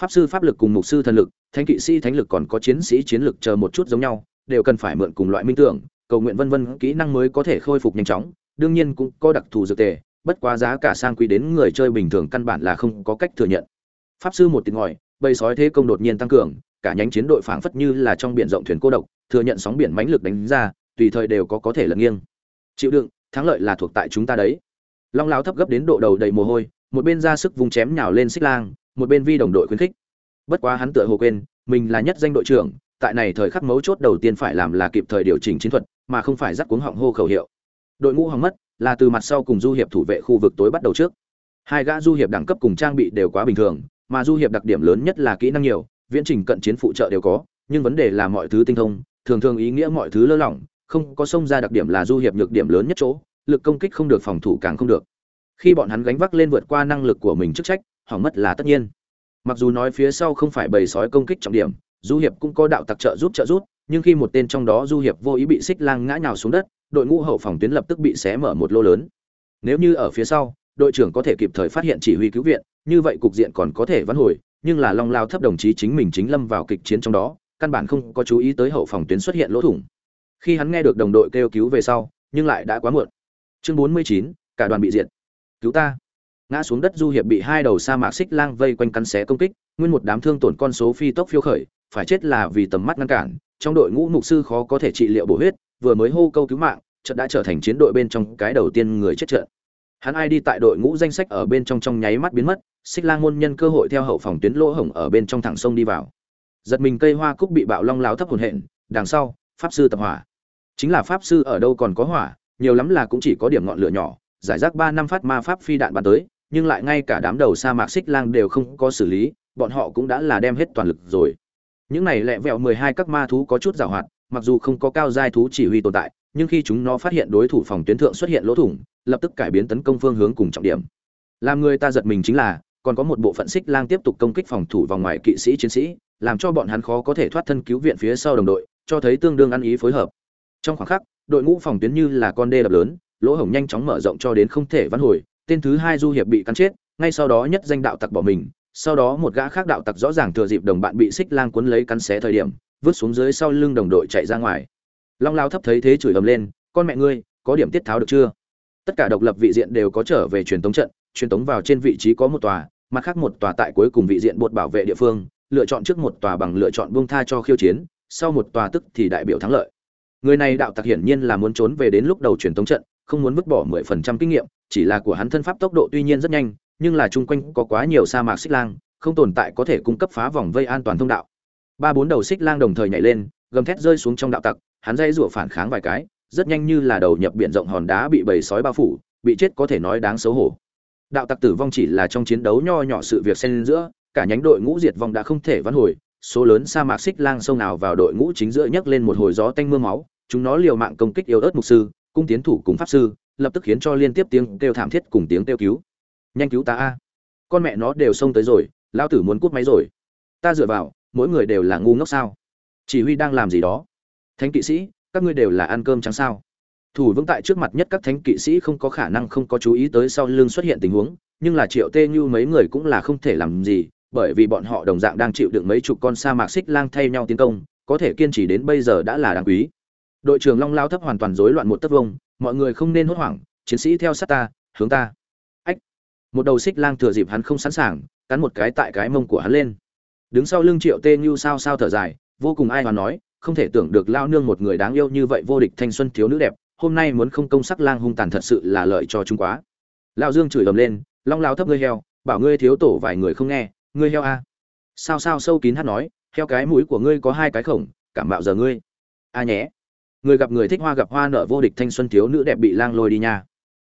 Pháp sư pháp lực cùng mục sư thần lực, thánh kỵ sĩ thánh lực còn có chiến sĩ chiến lực chờ một chút giống nhau, đều cần phải mượn cùng loại minh tưởng, cầu nguyện vân vân, kỹ năng mới có thể khôi phục nhanh chóng, đương nhiên cũng có đặc thù dược tề, bất quá giá cả sang quý đến người chơi bình thường căn bản là không có cách thừa nhận. Pháp sư một tiếng ngòi bầy sói thế công đột nhiên tăng cường, cả nhánh chiến đội phảng phất như là trong biển rộng thuyền cô độc, thừa nhận sóng biển mãnh lực đánh ra, tùy thời đều có có thể lật nghiêng. Chịu đựng, thắng lợi là thuộc tại chúng ta đấy. Long lão thấp gấp đến độ đầu đầy mồ hôi, một bên ra sức vùng chém nhào lên xích lang, một bên vi đồng đội khuyến khích. Bất quá hắn tựa hồ quên, mình là nhất danh đội trưởng, tại này thời khắc mấu chốt đầu tiên phải làm là kịp thời điều chỉnh chiến thuật, mà không phải dắt cuống họng hô khẩu hiệu. Đội ngũ hỏng mất, là từ mặt sau cùng du hiệp thủ vệ khu vực tối bắt đầu trước. Hai gã du hiệp đẳng cấp cùng trang bị đều quá bình thường mà du hiệp đặc điểm lớn nhất là kỹ năng nhiều, viễn trình cận chiến phụ trợ đều có, nhưng vấn đề là mọi thứ tinh thông, thường thường ý nghĩa mọi thứ lơ lỏng, không có xông ra đặc điểm là du hiệp nhược điểm lớn nhất chỗ, lực công kích không được, phòng thủ càng không được. Khi bọn hắn gánh vác lên vượt qua năng lực của mình chức trách, hỏng mất là tất nhiên. Mặc dù nói phía sau không phải bầy sói công kích trọng điểm, du hiệp cũng có đạo tặc trợ giúp trợ giúp, nhưng khi một tên trong đó du hiệp vô ý bị xích lang ngã nhào xuống đất, đội ngũ hậu phòng tuyến lập tức bị xé mở một lô lớn. Nếu như ở phía sau đội trưởng có thể kịp thời phát hiện chỉ huy cứu viện, như vậy cục diện còn có thể vãn hồi, nhưng là long lao thấp đồng chí chính mình chính lâm vào kịch chiến trong đó, căn bản không có chú ý tới hậu phòng tuyến xuất hiện lỗ thủng. Khi hắn nghe được đồng đội kêu cứu về sau, nhưng lại đã quá muộn. Chương bốn mươi chín, cả đoàn bị diệt. Cứu ta. Ngã xuống đất du hiệp bị hai đầu sa mạc xích lang vây quanh cắn xé công kích, nguyên một đám thương tổn con số phi tốc phiêu khởi, phải chết là vì tầm mắt ngăn cản, trong đội ngũ mục sư khó có thể trị liệu bổ huyết, vừa mới hô câu cứu mạng trận đã trở thành chiến đội bên trong cái đầu tiên người chết trận hắn ai đi tại đội ngũ danh sách ở bên trong trong nháy mắt biến mất, xích lang môn nhân cơ hội theo hậu phòng tuyến lỗ hổng ở bên trong thẳng sông đi vào. Giật mình cây hoa cúc bị bạo long láo thấp hồn hện, đằng sau, pháp sư tập hỏa. Chính là pháp sư ở đâu còn có hỏa, nhiều lắm là cũng chỉ có điểm ngọn lửa nhỏ, giải rác ba năm phát ma pháp phi đạn bắn tới, nhưng lại ngay cả đám đầu sa mạc xích lang đều không có xử lý, bọn họ cũng đã là đem hết toàn lực rồi. Những này lẹ vẹo mười hai các ma thú có chút giảo hoạt, mặc dù không có cao giai thú chỉ huy tồn tại, nhưng khi chúng nó phát hiện đối thủ phòng tuyến thượng xuất hiện lỗ thủng lập tức cải biến tấn công phương hướng cùng trọng điểm. Làm người ta giật mình chính là, còn có một bộ phận xích lang tiếp tục công kích phòng thủ vòng ngoài kỵ sĩ chiến sĩ, làm cho bọn hắn khó có thể thoát thân cứu viện phía sau đồng đội, cho thấy tương đương ăn ý phối hợp. Trong khoảng khắc, đội ngũ phòng tuyến như là con đê đập lớn, lỗ hổng nhanh chóng mở rộng cho đến không thể vãn hồi, tên thứ hai du hiệp bị cắn chết, ngay sau đó nhất danh đạo tặc bỏ mình, sau đó một gã khác đạo tặc rõ ràng thừa dịp đồng bạn bị xích lang cuốn lấy cắn xé thời điểm, vứt xuống dưới sau lưng đồng đội chạy ra ngoài. Long lao thấp thấy thế chửi ầm lên, con mẹ ngươi, có điểm tiết tháo được chưa? Tất cả độc lập vị diện đều có trở về truyền tống trận, truyền tống vào trên vị trí có một tòa, mặt khác một tòa tại cuối cùng vị diện bột bảo vệ địa phương, lựa chọn trước một tòa bằng lựa chọn buông tha cho khiêu chiến, sau một tòa tức thì đại biểu thắng lợi. Người này đạo tặc hiển nhiên là muốn trốn về đến lúc đầu truyền tống trận, không muốn vứt bỏ mười phần trăm kinh nghiệm, chỉ là của hắn thân pháp tốc độ tuy nhiên rất nhanh, nhưng là chung quanh có quá nhiều sa mạc xích lang, không tồn tại có thể cung cấp phá vòng vây an toàn thông đạo. Ba bốn đầu xích lang đồng thời nhảy lên, gầm thét rơi xuống trong đạo tặc, hắn dây rủa phản kháng vài cái rất nhanh như là đầu nhập biển rộng hòn đá bị bầy sói bao phủ, bị chết có thể nói đáng xấu hổ. Đạo tặc tử vong chỉ là trong chiến đấu nho nhỏ sự việc xen giữa, cả nhánh đội ngũ diệt vong đã không thể vãn hồi, số lớn sa mạc xích lang sông nào vào đội ngũ chính giữa nhấc lên một hồi gió tanh mưa máu, chúng nó liều mạng công kích yếu ớt mục sư, cung tiến thủ cùng pháp sư, lập tức khiến cho liên tiếp tiếng kêu thảm thiết cùng tiếng kêu cứu. Nhanh cứu ta a. Con mẹ nó đều xông tới rồi, lão tử muốn cút máy rồi. Ta dựa vào, mỗi người đều là ngu ngốc sao? Chỉ huy đang làm gì đó. Thánh kỵ sĩ các ngươi đều là ăn cơm trắng sao? Thủ vững tại trước mặt nhất các thánh kỵ sĩ không có khả năng không có chú ý tới sau lưng xuất hiện tình huống, nhưng là triệu tê như mấy người cũng là không thể làm gì, bởi vì bọn họ đồng dạng đang chịu đựng mấy chục con sa mạc xích lang thay nhau tiến công, có thể kiên trì đến bây giờ đã là đáng quý. Đội trưởng long lao thấp hoàn toàn rối loạn một tấc vông, mọi người không nên hốt hoảng, chiến sĩ theo sát ta, hướng ta. Ách! Một đầu xích lang thừa dịp hắn không sẵn sàng, cắn một cái tại cái mông của hắn lên. Đứng sau lưng triệu tê như sao sao thở dài, vô cùng ai mà nói không thể tưởng được lao nương một người đáng yêu như vậy vô địch thanh xuân thiếu nữ đẹp, hôm nay muốn không công sắc lang hung tàn thật sự là lợi cho chúng quá. Lao dương chửi ầm lên, long lao thấp ngươi heo, bảo ngươi thiếu tổ vài người không nghe, ngươi heo a. Sao sao sâu kín hát nói, heo cái mũi của ngươi có hai cái khổng, cảm bạo giờ ngươi. A nhé. Người gặp người thích hoa gặp hoa nợ vô địch thanh xuân thiếu nữ đẹp bị lang lôi đi nha.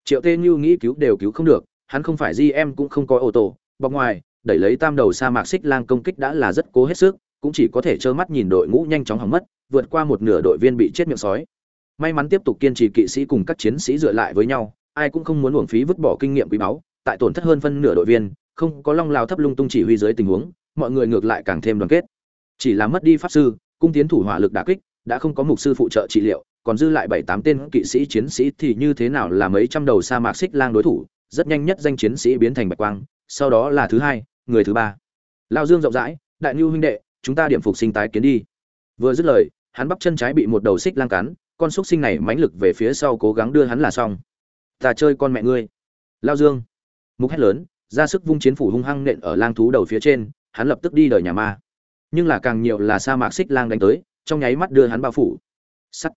Triệu tê như nghĩ cứu đều cứu không được, hắn không phải di em cũng không có ô tô, bọc ngoài, đẩy lấy tam đầu sa mạc xích lang công kích đã là rất cố hết sức cũng chỉ có thể trơ mắt nhìn đội ngũ nhanh chóng hỏng mất, vượt qua một nửa đội viên bị chết miệng sói. May mắn tiếp tục kiên trì kỵ sĩ cùng các chiến sĩ dựa lại với nhau, ai cũng không muốn uổng phí vứt bỏ kinh nghiệm quý báu, tại tổn thất hơn phân nửa đội viên, không có long lao thấp lung tung chỉ huy dưới tình huống, mọi người ngược lại càng thêm đoàn kết. Chỉ là mất đi pháp sư, cung tiến thủ hỏa lực đả kích, đã không có mục sư phụ trợ trị liệu, còn dư lại bảy tám tên kỵ sĩ chiến sĩ thì như thế nào là mấy trăm đầu sa mạc xích lang đối thủ, rất nhanh nhất danh chiến sĩ biến thành bạch quang, sau đó là thứ hai, người thứ ba. Lao dương rộng rãi, đại nhu huynh đệ chúng ta điểm phục sinh tái kiến đi. Vừa dứt lời, hắn bắp chân trái bị một đầu xích lang cắn, con xúc sinh này mãnh lực về phía sau cố gắng đưa hắn là xong. Ta chơi con mẹ ngươi. Lao dương. Mục hét lớn, ra sức vung chiến phủ hung hăng nện ở lang thú đầu phía trên, hắn lập tức đi đời nhà ma. Nhưng là càng nhiều là sa mạc xích lang đánh tới, trong nháy mắt đưa hắn bao phủ. Sắt.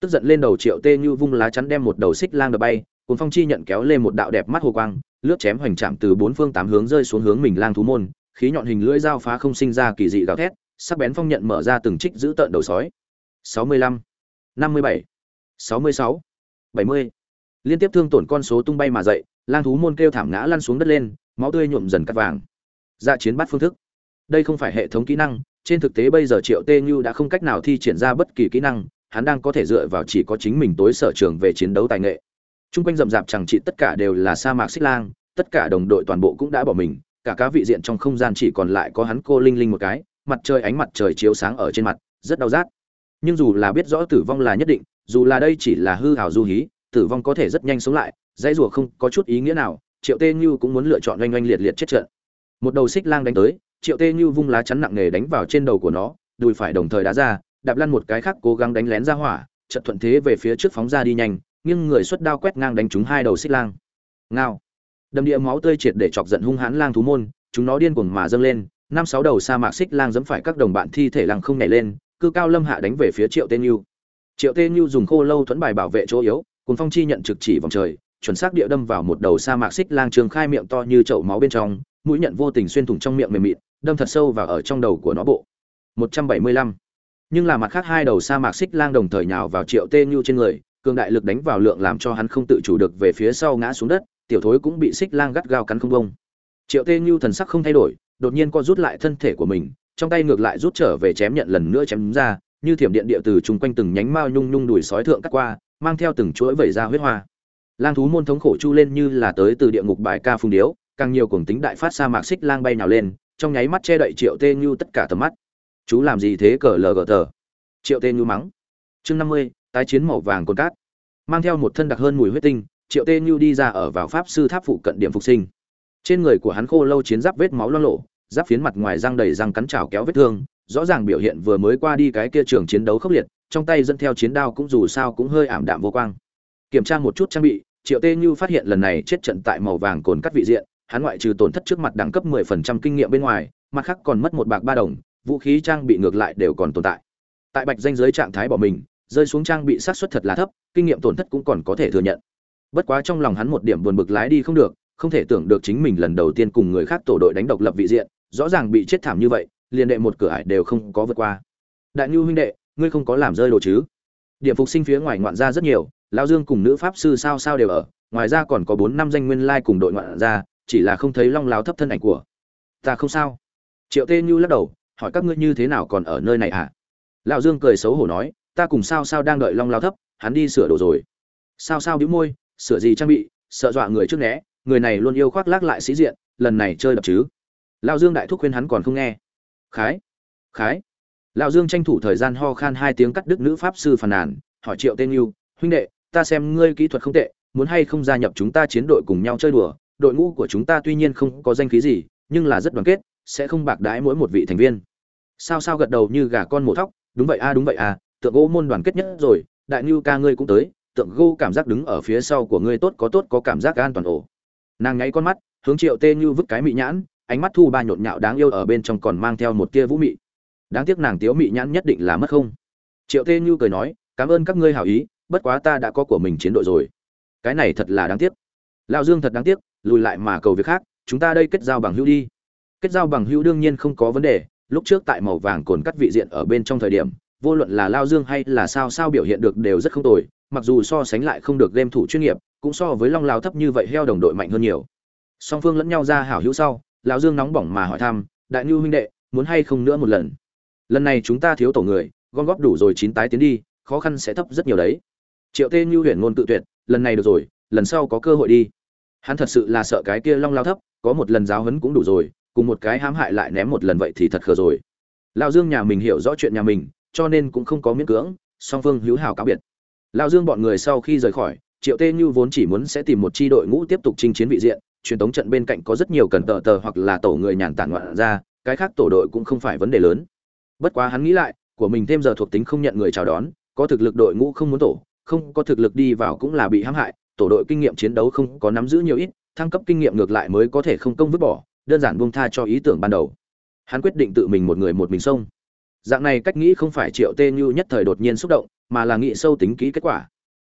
Tức giận lên đầu triệu tê như vung lá chắn đem một đầu xích lang đập bay cùng phong chi nhận kéo lên một đạo đẹp mắt hồ quang, lướt chém hoành chạm từ bốn phương tám hướng rơi xuống hướng mình lang thú môn khí nhọn hình lưỡi dao phá không sinh ra kỳ dị gào thét sắc bén phong nhận mở ra từng trích giữ tợn đầu sói. 65, 57, 66, 70. liên tiếp thương tổn con số tung bay mà dậy lang thú môn kêu thảm ngã lăn xuống đất lên máu tươi nhuộm dần cắt vàng. Dạ chiến bắt phương thức. Đây không phải hệ thống kỹ năng trên thực tế bây giờ triệu tê như đã không cách nào thi triển ra bất kỳ kỹ năng hắn đang có thể dựa vào chỉ có chính mình tối sở trường về chiến đấu tài nghệ. Trung quanh rậm rạp chẳng trị tất cả đều là sa mạc xích lang, tất cả đồng đội toàn bộ cũng đã bỏ mình, cả cá vị diện trong không gian chỉ còn lại có hắn cô linh linh một cái, mặt trời ánh mặt trời chiếu sáng ở trên mặt, rất đau rát. Nhưng dù là biết rõ tử vong là nhất định, dù là đây chỉ là hư hào du hí, tử vong có thể rất nhanh sống lại, dãy rùa không có chút ý nghĩa nào, Triệu Tê Như cũng muốn lựa chọn oanh oanh liệt liệt chết trận. Một đầu xích lang đánh tới, Triệu Tê Như vung lá chắn nặng nề đánh vào trên đầu của nó, đùi phải đồng thời đá ra, đạp lăn một cái khác cố gắng đánh lén ra hỏa, trận thuận thế về phía trước phóng ra đi nhanh, nhưng người xuất đao quét ngang đánh trúng hai đầu xích lang ngao đầm địa máu tươi triệt để chọc giận hung hãn lang thú môn, chúng nó điên cuồng mà dâng lên, năm sáu đầu sa mạc xích lang dẫm phải các đồng bạn thi thể lăng không nhảy lên, cư cao lâm hạ đánh về phía triệu tên nhu triệu tên nhu dùng khô lâu thuẫn bài bảo vệ chỗ yếu cùng phong chi nhận trực chỉ vòng trời, chuẩn xác địa đâm vào một đầu sa mạc xích lang trường khai miệng to như chậu máu bên trong, mũi nhận vô tình xuyên thủng trong miệng mềm mịn, đâm thật sâu vào ở trong đầu của nó bộ 175. nhưng là mặt khác hai đầu sa mạc xích lang đồng thời nhào vào triệu tên nhu trên người, cường đại lực đánh vào lượng làm cho hắn không tự chủ được về phía sau ngã xuống đất tiểu thối cũng bị xích lang gắt gao cắn không bông triệu tê như thần sắc không thay đổi, đột nhiên co rút lại thân thể của mình, trong tay ngược lại rút trở về chém nhận lần nữa chém ra, như thiểm điện địa từ chung quanh từng nhánh mao nhung nhung đùi sói thượng cắt qua, mang theo từng chuỗi vẩy ra huyết hoa. Lang thú môn thống khổ chu lên như là tới từ địa ngục bài ca phung điếu, càng nhiều cuồng tính đại phát sa mạc xích lang bay nào lên, trong nháy mắt che đậy triệu tê như tất cả tầm mắt. Chú làm gì thế cờ lờ gờ tờ? Triệu tê như mắng. Chương năm mươi, tái chiến màu vàng cồn cát. Mang theo một thân đặc hơn mùi huyết tinh triệu tê như đi ra ở vào pháp sư tháp phụ cận điểm phục sinh. Trên người của hắn khô lâu chiến giáp vết máu lo lộ giáp phiến mặt ngoài răng đầy răng cắn trào kéo vết thương, rõ ràng biểu hiện vừa mới qua đi cái kia trường chiến đấu khốc liệt, trong tay dẫn theo chiến đao cũng dù sao cũng hơi ảm đạm vô quang. Kiểm tra một chút trang bị, triệu tê như phát hiện lần này chết trận tại màu vàng cồn cắt vị diện, hắn ngoại trừ tổn thất trước mặt đẳng cấp 10% kinh nghiệm bên ngoài, mặt khác còn mất một bạc ba đồng, vũ khí trang bị ngược lại đều còn tồn tại. Tại bạch danh giới trạng thái bỏ mình, rơi xuống trang bị sát suất thật là thấp, kinh nghiệm tổn thất cũng còn có thể thừa nhận bất quá trong lòng hắn một điểm buồn bực lái đi không được, không thể tưởng được chính mình lần đầu tiên cùng người khác tổ đội đánh độc lập vị diện, rõ ràng bị chết thảm như vậy, liền đệ một cửa ải đều không có vượt qua. Đại nhu huynh đệ, ngươi không có làm rơi đồ chứ? Điểm phục sinh phía ngoài ngoạn gia rất nhiều lao dương cùng nữ pháp sư sao sao đều ở, ngoài ra còn có bốn năm danh nguyên lai cùng đội ngoạn gia, chỉ là không thấy long láo thấp thân ảnh của. Ta không sao. Triệu tê như lắc đầu, hỏi các ngươi như thế nào còn ở nơi này hả? À? lão dương cười xấu hổ nói, ta cùng sao sao đang đợi long lao thấp, hắn đi sửa đồ rồi. Sao sao đĩu môi sửa gì trang bị, sợ dọa người trước né, người này luôn yêu khoác lác lại sĩ diện, lần này chơi đập chứ. Lão dương đại thúc khuyên hắn còn không nghe. Khái khái. Lão dương tranh thủ thời gian ho khan hai tiếng cắt đức nữ pháp sư phàn nàn, hỏi triệu tên yêu, huynh đệ, ta xem ngươi kỹ thuật không tệ, muốn hay không gia nhập chúng ta chiến đội cùng nhau chơi đùa? Đội ngũ của chúng ta tuy nhiên không có danh khí gì, nhưng là rất đoàn kết, sẽ không bạc đãi mỗi một vị thành viên. Sao sao gật đầu như gà con mổ thóc, đúng vậy a, đúng vậy a, tượng gỗ môn đoàn kết nhất rồi, đại ngưu ca ngươi cũng tới tượng gỗ cảm giác đứng ở phía sau của ngươi tốt có tốt có cảm giác an toàn ổ. Nàng nháy con mắt, hướng triệu tê như vứt cái mị nhãn, ánh mắt thu ba nhộn nhạo đáng yêu ở bên trong còn mang theo một tia vũ mị. Đáng tiếc nàng tiếu mị nhãn nhất định là mất không. Triệu tê như cười nói, cảm ơn các ngươi hảo ý, bất quá ta đã có của mình chiến đội rồi. Cái này thật là đáng tiếc. Lão dương thật đáng tiếc, lùi lại mà cầu việc khác, chúng ta đây kết giao bằng hữu đi. Kết giao bằng hữu đương nhiên không có vấn đề, lúc trước tại màu vàng cồn cắt vị diện ở bên trong thời điểm, vô luận là lao dương hay là sao sao biểu hiện được đều rất không tồi mặc dù so sánh lại không được game thủ chuyên nghiệp, cũng so với long lao thấp như vậy heo đồng đội mạnh hơn nhiều. Song phương lẫn nhau ra hảo hữu sau, lão dương nóng bỏng mà hỏi thăm, đại ngưu huynh đệ, muốn hay không nữa một lần? Lần này chúng ta thiếu tổ người, gom góp đủ rồi chín tái tiến đi, khó khăn sẽ thấp rất nhiều đấy. Triệu tê như huyền ngôn tự tuyệt, lần này được rồi, lần sau có cơ hội đi. Hắn thật sự là sợ cái kia long lao thấp, có một lần giáo huấn cũng đủ rồi, cùng một cái hãm hại lại ném một lần vậy thì thật khờ rồi. Lão dương nhà mình hiểu rõ chuyện nhà mình, cho nên cũng không có miễn cưỡng, song phương hữu hảo cáo biệt lao dương bọn người sau khi rời khỏi, triệu tê như vốn chỉ muốn sẽ tìm một chi đội ngũ tiếp tục chinh chiến vị diện, truyền thống trận bên cạnh có rất nhiều cần tờ tờ hoặc là tổ người nhàn tản ngoạn ra, cái khác tổ đội cũng không phải vấn đề lớn. Bất quá hắn nghĩ lại, của mình thêm giờ thuộc tính không nhận người chào đón, có thực lực đội ngũ không muốn tổ, không có thực lực đi vào cũng là bị hãm hại, tổ đội kinh nghiệm chiến đấu không có nắm giữ nhiều ít, thăng cấp kinh nghiệm ngược lại mới có thể không công vứt bỏ, đơn giản buông tha cho ý tưởng ban đầu. Hắn quyết định tự mình một người một mình xông dạng này cách nghĩ không phải triệu tê như nhất thời đột nhiên xúc động, mà là nghĩ sâu tính kỹ kết quả.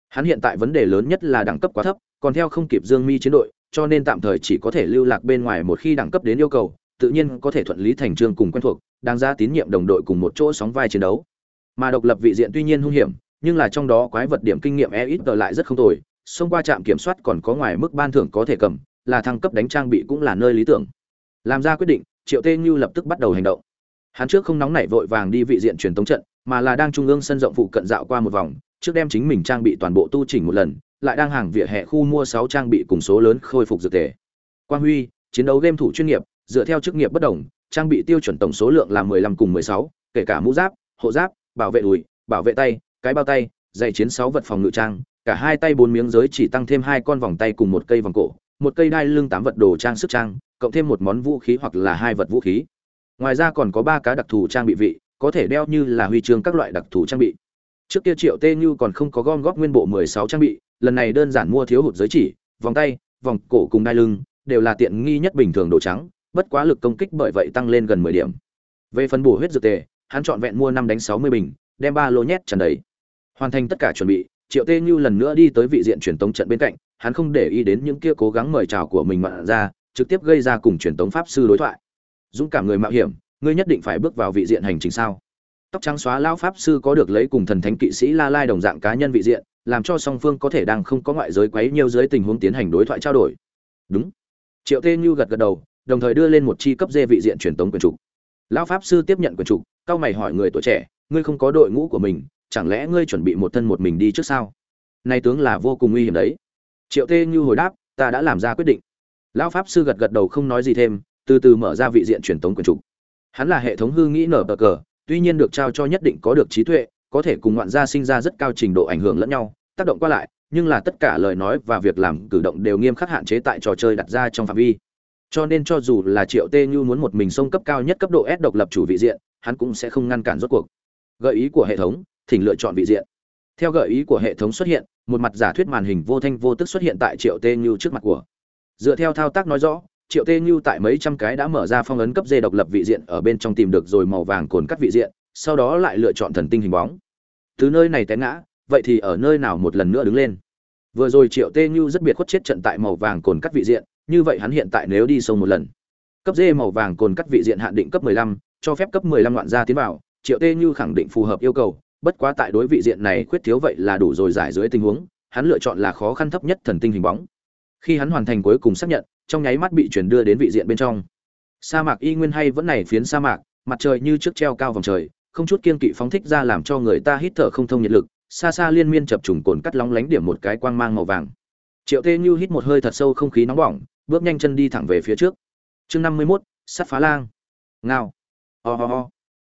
Hắn hiện tại vấn đề lớn nhất là đẳng cấp quá thấp, còn theo không kịp dương mi chiến đội, cho nên tạm thời chỉ có thể lưu lạc bên ngoài một khi đẳng cấp đến yêu cầu, tự nhiên có thể thuận lý thành trương cùng quen thuộc đang ra tín nhiệm đồng đội cùng một chỗ sóng vai chiến đấu. Mà độc lập vị diện tuy nhiên hung hiểm, nhưng là trong đó quái vật điểm kinh nghiệm e ít tờ lại rất không tồi, xông qua trạm kiểm soát còn có ngoài mức ban thưởng có thể cầm, là thăng cấp đánh trang bị cũng là nơi lý tưởng. Làm ra quyết định, triệu tê như lập tức bắt đầu hành động hắn trước không nóng nảy vội vàng đi vị diện truyền tống trận, mà là đang trung ương sân rộng phụ cận dạo qua một vòng, trước đem chính mình trang bị toàn bộ tu chỉnh một lần, lại đang hàng vỉa hè khu mua sáu trang bị cùng số lớn khôi phục dược thể. Quang huy, chiến đấu game thủ chuyên nghiệp, dựa theo chức nghiệp bất đồng, trang bị tiêu chuẩn tổng số lượng là mười lăm cùng mười sáu, kể cả mũ giáp, hộ giáp, bảo vệ đùi, bảo vệ tay, cái bao tay, giày chiến sáu vật phòng ngự trang, cả hai tay bốn miếng giới chỉ tăng thêm hai con vòng tay cùng một cây vòng cổ, một cây đai lưng tám vật đồ trang sức trang, cộng thêm một món vũ khí hoặc là hai vật vũ khí ngoài ra còn có ba cá đặc thù trang bị vị, có thể đeo như là huy chương các loại đặc thù trang bị. Trước kia triệu tê như còn không có gom góp nguyên bộ mười sáu trang bị, lần này đơn giản mua thiếu hụt giới chỉ, vòng tay, vòng cổ cùng đai lưng, đều là tiện nghi nhất bình thường đồ trắng, bất quá lực công kích bởi vậy tăng lên gần mười điểm. Về phần bổ huyết dược tề, hắn chọn vẹn mua năm đánh sáu mươi bình, đem ba lô nhét tràn đầy. Hoàn thành tất cả chuẩn bị, triệu tê như lần nữa đi tới vị diện truyền tống trận bên cạnh, hắn không để ý đến những kia cố gắng mời chào của mình mặn ra, trực tiếp gây ra cùng truyền tống pháp sư đối thoại dũng cảm người mạo hiểm, ngươi nhất định phải bước vào vị diện hành trình sao? Tóc trắng xóa lão pháp sư có được lấy cùng thần thánh kỵ sĩ la lai đồng dạng cá nhân vị diện, làm cho song phương có thể đang không có ngoại giới quấy nhiều dưới tình huống tiến hành đối thoại trao đổi. Đúng. Triệu tê như gật gật đầu, đồng thời đưa lên một chi cấp dê vị diện truyền tống quyền trục. Lão pháp sư tiếp nhận quyền trục, cao mày hỏi người tuổi trẻ, ngươi không có đội ngũ của mình, chẳng lẽ ngươi chuẩn bị một thân một mình đi trước sao? Nay tướng là vô cùng nguy hiểm đấy. Triệu tê như hồi đáp, ta đã làm ra quyết định. Lão pháp sư gật gật đầu không nói gì thêm từ từ mở ra vị diện truyền tống quyền trục hắn là hệ thống hư nghĩ nở bờ cờ, tuy nhiên được trao cho nhất định có được trí tuệ, có thể cùng ngoạn gia sinh ra rất cao trình độ ảnh hưởng lẫn nhau, tác động qua lại, nhưng là tất cả lời nói và việc làm cử động đều nghiêm khắc hạn chế tại trò chơi đặt ra trong phạm vi. Cho nên cho dù là triệu tê như muốn một mình sông cấp cao nhất cấp độ s độc lập chủ vị diện, hắn cũng sẽ không ngăn cản rốt cuộc. Gợi ý của hệ thống, thỉnh lựa chọn vị diện. Theo gợi ý của hệ thống xuất hiện, một mặt giả thuyết màn hình vô thanh vô tức xuất hiện tại triệu tê như trước mặt của. Dựa theo thao tác nói rõ triệu tê như tại mấy trăm cái đã mở ra phong ấn cấp dê độc lập vị diện ở bên trong tìm được rồi màu vàng cồn cắt vị diện sau đó lại lựa chọn thần tinh hình bóng. Từ nơi này té ngã vậy thì ở nơi nào một lần nữa đứng lên? Vừa rồi triệu tê như rất biệt khuất chết trận tại màu vàng cồn cắt vị diện như vậy hắn hiện tại nếu đi sâu một lần cấp dê màu vàng cồn cắt vị diện hạn định cấp 15, cho phép cấp 15 loạn gia tiến vào triệu tê như khẳng định phù hợp yêu cầu bất quá tại đối vị diện này khuyết thiếu vậy là đủ rồi giải dưới tình huống hắn lựa chọn là khó khăn thấp nhất thần tinh hình bóng khi hắn hoàn thành cuối cùng xác nhận, trong nháy mắt bị chuyển đưa đến vị diện bên trong. Sa mạc y nguyên hay vẫn này phiến sa mạc, mặt trời như trước treo cao vòng trời, không chút kiên kỵ phóng thích ra làm cho người ta hít thở không thông nhiệt lực, xa xa liên miên chập trùng cồn cắt lóng lánh điểm một cái quang mang màu vàng. Triệu tê như hít một hơi thật sâu không khí nóng bỏng, bước nhanh chân đi thẳng về phía trước. Chương năm mươi mốt, sắt phá lang. Ngao. Ho、oh、ho、oh. ho.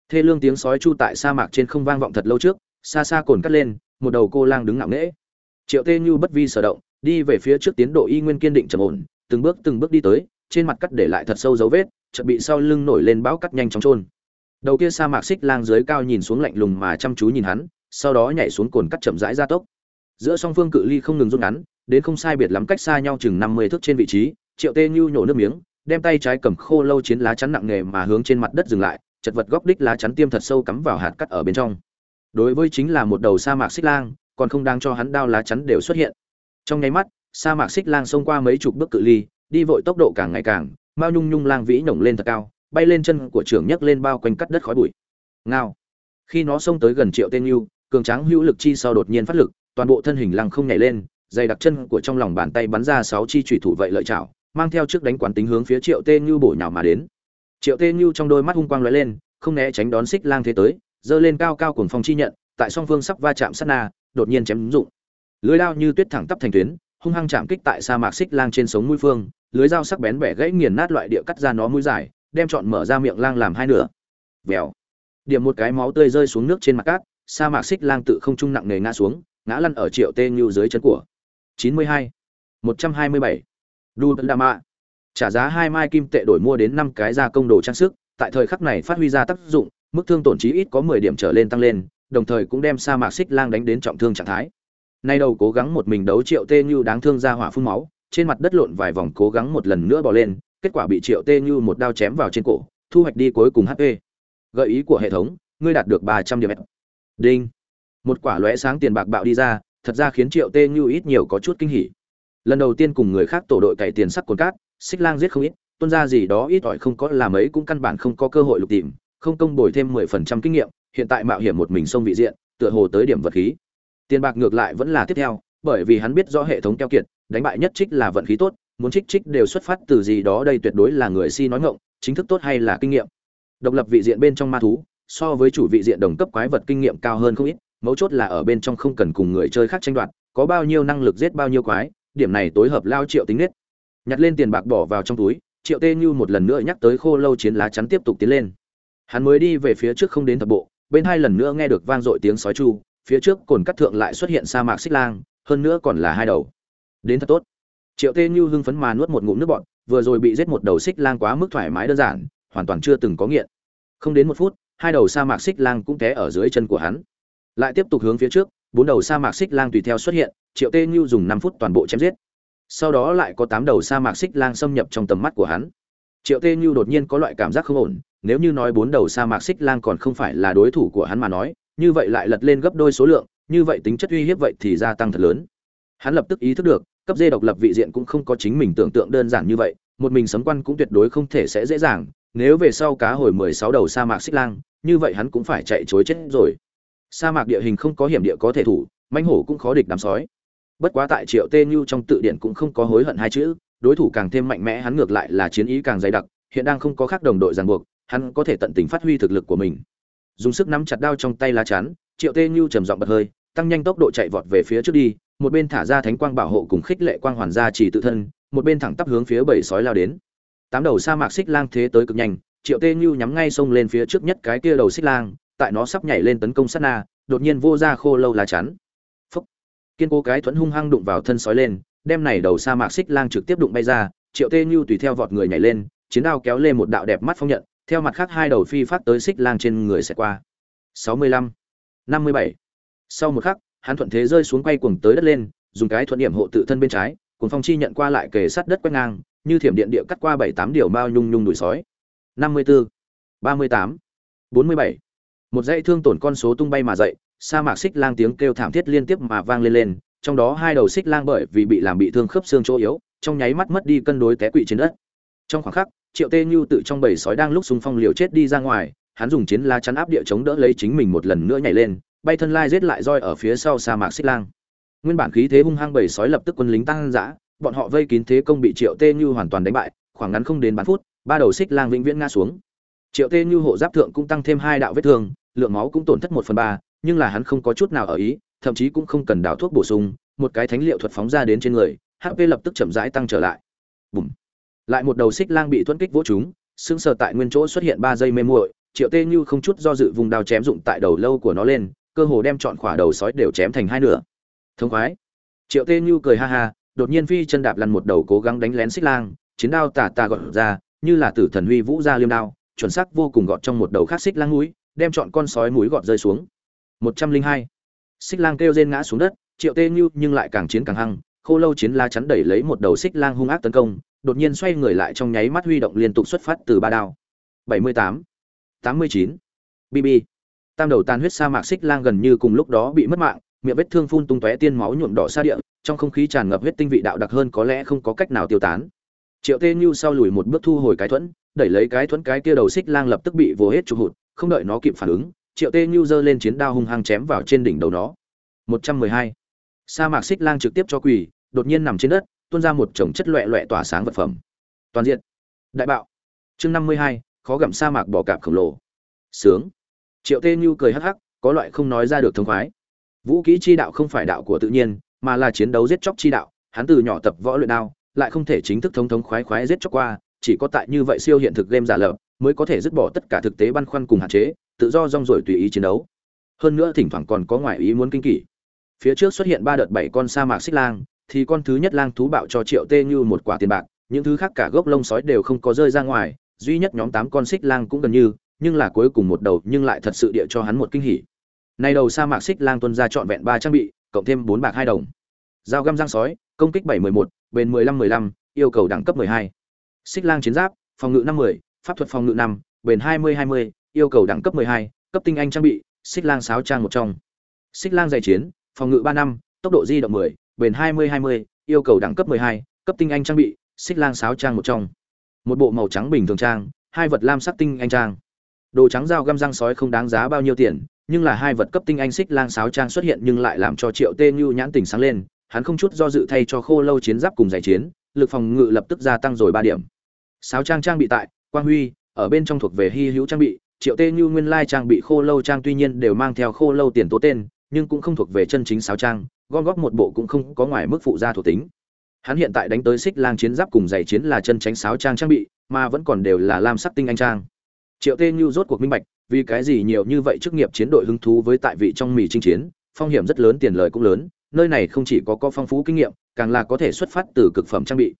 Thê lương tiếng sói chu tại sa mạc trên không vang vọng thật lâu trước, xa xa cồn cắt lên, một đầu cô lang đứng ngạo nghễ. Triệu tê như bất vi sở động đi về phía trước tiến độ y nguyên kiên định trầm ổn, từng bước từng bước đi tới, trên mặt cắt để lại thật sâu dấu vết, chợt bị sau lưng nổi lên bão cắt nhanh chóng trôn đầu kia sa mạc xích lang dưới cao nhìn xuống lạnh lùng mà chăm chú nhìn hắn, sau đó nhảy xuống cồn cắt chậm rãi ra tốc. Giữa song phương cự ly không ngừng rút ngắn, đến không sai biệt lắm cách xa nhau chừng năm mươi thước trên vị trí, triệu tê như nhổ nước miếng, đem tay trái cầm khô lâu chiến lá chắn nặng nề mà hướng trên mặt đất dừng lại, chật vật góc đích lá chắn tiêm thật sâu cắm vào hạt cắt ở bên trong. Đối với chính là một đầu sa mạc xích lang, còn không đang cho hắn đao lá chắn đều xuất hiện trong nháy mắt, sa mạc xích lang xông qua mấy chục bước cự ly, đi vội tốc độ càng ngày càng, mao nhung nhung lang vĩ nhổng lên thật cao, bay lên chân của trưởng nhấc lên bao quanh cắt đất khói bụi. Ngao. Khi nó xông tới gần triệu tên yêu cường tráng hữu lực chi sau đột nhiên phát lực, toàn bộ thân hình lăng không nhảy lên, dày đặc chân của trong lòng bàn tay bắn ra sáu chi thủy thủ vậy lợi chảo, mang theo trước đánh quán tính hướng phía triệu tên như bổ nhào mà đến. Triệu tên như trong đôi mắt hung quang lóe lên, không né tránh đón xích lang thế tới, giơ lên cao cao cuồng phong chi nhận, tại song phương sắp va chạm sát na, đột nhiên chém dụng lưới lao như tuyết thẳng tắp thành tuyến, hung hăng chạm kích tại sa mạc xích lang trên sống mũi phương, lưới dao sắc bén bẻ gãy nghiền nát loại địa cắt ra nó mũi dài, đem chọn mở ra miệng lang làm hai nửa. Vèo. Điểm một cái máu tươi rơi xuống nước trên mặt cát, sa mạc xích lang tự không trung nặng nề ngã xuống, ngã lăn ở triệu tê như dưới chân của. 92. 127. đu đa mạ trả giá hai mai kim tệ đổi mua đến năm cái gia công đồ trang sức, tại thời khắc này phát huy ra tác dụng, mức thương tổn chí ít có 10 điểm trở lên tăng lên, đồng thời cũng đem sa mạc xích lang đánh đến trọng thương trạng thái nay đầu cố gắng một mình đấu triệu tê như đáng thương ra hỏa phun máu, trên mặt đất lộn vài vòng cố gắng một lần nữa bò lên, kết quả bị triệu tê như một đao chém vào trên cổ, thu hoạch đi cuối cùng hp gợi ý của hệ thống, ngươi đạt được ba trăm điểm. Đinh. Một quả lóe sáng tiền bạc bạo đi ra, thật ra khiến triệu tê như ít nhiều có chút kinh hỉ. Lần đầu tiên cùng người khác tổ đội cày tiền sắc cồn cát, xích lang giết không ít, tuân ra gì đó ít ỏi không có làm ấy cũng căn bản không có cơ hội lục tìm, không công bồi thêm mười phần trăm kinh nghiệm, hiện tại mạo hiểm một mình xông vị diện, tựa hồ tới điểm vật khí tiền bạc ngược lại vẫn là tiếp theo bởi vì hắn biết rõ hệ thống keo kiệt đánh bại nhất trích là vận khí tốt muốn trích trích đều xuất phát từ gì đó đây tuyệt đối là người si nói ngọng, chính thức tốt hay là kinh nghiệm. Độc lập vị diện bên trong ma thú so với chủ vị diện đồng cấp quái vật kinh nghiệm cao hơn không ít mấu chốt là ở bên trong không cần cùng người chơi khác tranh đoạt có bao nhiêu năng lực giết bao nhiêu quái điểm này tối hợp lao triệu tính nết. Nhặt lên tiền bạc bỏ vào trong túi triệu tê như một lần nữa nhắc tới khô lâu chiến lá chắn tiếp tục tiến lên. Hắn mới đi về phía trước không đến thập bộ bên hai lần nữa nghe được vang dội tiếng sói chu phía trước cồn cắt thượng lại xuất hiện sa mạc xích lang, hơn nữa còn là hai đầu. Đến thật tốt. Triệu tê như hưng phấn mà nuốt một ngụm nước bọt, vừa rồi bị giết một đầu xích lang quá mức thoải mái đơn giản, hoàn toàn chưa từng có nghiện. Không đến một phút, hai đầu sa mạc xích lang cũng té ở dưới chân của hắn. Lại tiếp tục hướng phía trước, bốn đầu sa mạc xích lang tùy theo xuất hiện, triệu tê như dùng năm phút toàn bộ chém giết. Sau đó lại có tám đầu sa mạc xích lang xâm nhập trong tầm mắt của hắn. Triệu tê như đột nhiên có loại cảm giác không ổn, nếu như nói bốn đầu sa mạc xích lang còn không phải là đối thủ của hắn mà nói như vậy lại lật lên gấp đôi số lượng, như vậy tính chất uy hiếp vậy thì gia tăng thật lớn. Hắn lập tức ý thức được, cấp dê độc lập vị diện cũng không có chính mình tưởng tượng đơn giản như vậy, một mình sấm quan cũng tuyệt đối không thể sẽ dễ dàng, nếu về sau cá hồi mười sáu đầu sa mạc xích lang, như vậy hắn cũng phải chạy chối chết rồi. Sa mạc địa hình không có hiểm địa có thể thủ manh hổ cũng khó địch đám sói. Bất quá tại triệu tê như trong tự điển cũng không có hối hận hai chữ, đối thủ càng thêm mạnh mẽ hắn ngược lại là chiến ý càng dày đặc, hiện đang không có khác đồng đội ràng buộc, hắn có thể tận tình phát huy thực lực của mình dùng sức nắm chặt đao trong tay lá chắn, triệu tê như trầm giọng bật hơi, tăng nhanh tốc độ chạy vọt về phía trước đi, một bên thả ra thánh quang bảo hộ cùng khích lệ quang hoàn gia chỉ tự thân, một bên thẳng tắp hướng phía bầy sói lao đến. Tám đầu sa mạc xích lang thế tới cực nhanh, triệu tê như nhắm ngay sông lên phía trước nhất cái kia đầu xích lang, tại nó sắp nhảy lên tấn công sát na, đột nhiên vô ra khô lâu lá chắn. Phúc. Kiên cố cái thuẫn hung hăng đụng vào thân sói lên, đem này đầu sa mạc xích lang trực tiếp đụng bay ra, triệu tê như tùy theo vọt người nhảy lên, chiến đao kéo lên một đạo đẹp mắt phong nhận theo mặt khác hai đầu phi phát tới xích lang trên người sẽ qua. Sáu mươi lăm, năm mươi bảy. Sau một khắc, hắn thuận thế rơi xuống quay cuồng tới đất lên, dùng cái thuận điểm hộ tự thân bên trái, cuồng phong chi nhận qua lại kề sát đất quét ngang, như thiểm điện địa cắt qua bảy tám điều mao nhung nhung đuổi sói. Năm mươi bốn ba mươi tám, bốn mươi bảy. Một dãy thương tổn con số tung bay mà dậy, sa mạc xích lang tiếng kêu thảm thiết liên tiếp mà vang lên lên, trong đó hai đầu xích lang bởi vì bị làm bị thương khớp xương chỗ yếu, trong nháy mắt mất đi cân đối té quỵ trên đất. Trong khoảng khắc triệu tê như tự trong bầy sói đang lúc xung phong liều chết đi ra ngoài, hắn dùng chiến la chắn áp địa chống đỡ lấy chính mình một lần nữa nhảy lên, bay thân lai giết lại roi ở phía sau sa mạc xích lang. Nguyên bản khí thế hung hăng bầy sói lập tức quân lính tăng dã, bọn họ vây kín thế công bị triệu tê như hoàn toàn đánh bại, khoảng ngắn không đến bán phút, ba đầu xích lang vĩnh viễn ngã xuống. Triệu tê như hộ giáp thượng cũng tăng thêm hai đạo vết thương, lượng máu cũng tổn thất một phần ba, nhưng là hắn không có chút nào ở ý, thậm chí cũng không cần đào thuốc bổ sung, một cái thánh liệu thuật phóng ra đến trên người hp lập tức chậm rãi tăng trở lại. Bùm lại một đầu xích lang bị thuẫn kích vỗ chúng sững sờ tại nguyên chỗ xuất hiện ba giây mê muội, triệu tê như không chút do dự vùng đao chém dụng tại đầu lâu của nó lên, cơ hồ đem chọn khỏa đầu sói đều chém thành hai nửa. Thông khoái. Triệu tê như cười ha ha, đột nhiên phi chân đạp lăn một đầu cố gắng đánh lén xích lang, chiến đao tà tà gọt ra, như là tử thần huy vũ ra liêm đao, chuẩn xác vô cùng gọt trong một đầu khác xích lang núi đem chọn con sói mũi gọt rơi xuống. Một trăm linh hai. Xích lang kêu rên ngã xuống đất, triệu tê như nhưng lại càng chiến càng hăng, khô lâu chiến la chắn đẩy lấy một đầu xích lang hung ác tấn công đột nhiên xoay người lại trong nháy mắt huy động liên tục xuất phát từ ba đao. Bảy mươi tám tám mươi chín. Bb tam đầu tàn huyết sa mạc xích lang gần như cùng lúc đó bị mất mạng, miệng vết thương phun tung tóe tiên máu nhuộm đỏ xa địa, trong không khí tràn ngập huyết tinh vị đạo đặc hơn có lẽ không có cách nào tiêu tán. Triệu tê như sau lùi một bước thu hồi cái thuẫn, đẩy lấy cái thuẫn cái kia đầu xích lang lập tức bị vồ hết chụp hụt, không đợi nó kịp phản ứng, triệu tê như giơ lên chiến đao hung hăng chém vào trên đỉnh đầu nó. Một trăm mười hai. Sa mạc xích lang trực tiếp cho quỳ, đột nhiên nằm trên đất tuôn ra một chồng chất loẹ loẹ tỏa sáng vật phẩm. Toàn diện. Đại bạo. Chương năm mươi hai, khó gặm sa mạc bỏ cạp khổng lồ. Sướng. Triệu tê như cười hắc hắc, có loại không nói ra được thông khoái. Vũ kỹ chi đạo không phải đạo của tự nhiên, mà là chiến đấu giết chóc chi đạo. Hắn từ nhỏ tập võ luyện đao, lại không thể chính thức thống thống khoái khoái giết chóc qua, chỉ có tại như vậy siêu hiện thực game giả lập, mới có thể dứt bỏ tất cả thực tế băn khoăn cùng hạn chế, tự do rong rồi tùy ý chiến đấu. Hơn nữa thỉnh thoảng còn có ngoại ý muốn kinh kỷ. Phía trước xuất hiện ba đợt bảy con sa mạc xích lang thì con thứ nhất lang thú bạo cho triệu tê như một quả tiền bạc, những thứ khác cả gốc lông sói đều không có rơi ra ngoài, duy nhất nhóm tám con xích lang cũng gần như, nhưng là cuối cùng một đầu nhưng lại thật sự địa cho hắn một kinh hỉ. Nay đầu sa mạc xích lang tuân ra trọn vẹn ba trang bị, cộng thêm bốn bạc hai đồng. Dao găm răng sói, công kích bảy mười một, bền mười lăm mười lăm, yêu cầu đẳng cấp mười hai. Xích lang chiến giáp, phòng ngự năm mươi pháp thuật phòng ngự năm, bền hai mươi hai mươi, yêu cầu đẳng cấp mười hai, cấp tinh anh trang bị, xích lang sáo trang một trong. Xích lang dày chiến, phòng ngự ba năm, tốc độ di động mười bền hai mươi hai mươi, yêu cầu đẳng cấp mười hai, cấp tinh anh trang bị, xích lang sáo trang một trong. Một bộ màu trắng bình thường trang, hai vật lam sắc tinh anh trang. Đồ trắng dao găm răng sói không đáng giá bao nhiêu tiền, nhưng là hai vật cấp tinh anh xích lang sáo trang xuất hiện nhưng lại làm cho triệu tê nhu nhãn tỉnh sáng lên, hắn không chút do dự thay cho khô lâu chiến giáp cùng giải chiến, lực phòng ngự lập tức gia tăng rồi ba điểm. Sáo trang trang bị tại, quang huy, ở bên trong thuộc về hy hữu trang bị, triệu tê nhu nguyên lai trang bị khô lâu trang tuy nhiên đều mang theo khô lâu tiền tố tên nhưng cũng không thuộc về chân chính sáo trang, gom góp một bộ cũng không có ngoài mức phụ gia thuộc tính. Hắn hiện tại đánh tới xích lang chiến giáp cùng giày chiến là chân tránh sáo trang trang bị, mà vẫn còn đều là lam sắc tinh anh trang. Triệu tê như rốt cuộc minh bạch, vì cái gì nhiều như vậy chức nghiệp chiến đội hứng thú với tại vị trong mì chinh chiến, phong hiểm rất lớn, tiền lời cũng lớn, nơi này không chỉ có có phong phú kinh nghiệm, càng là có thể xuất phát từ cực phẩm trang bị.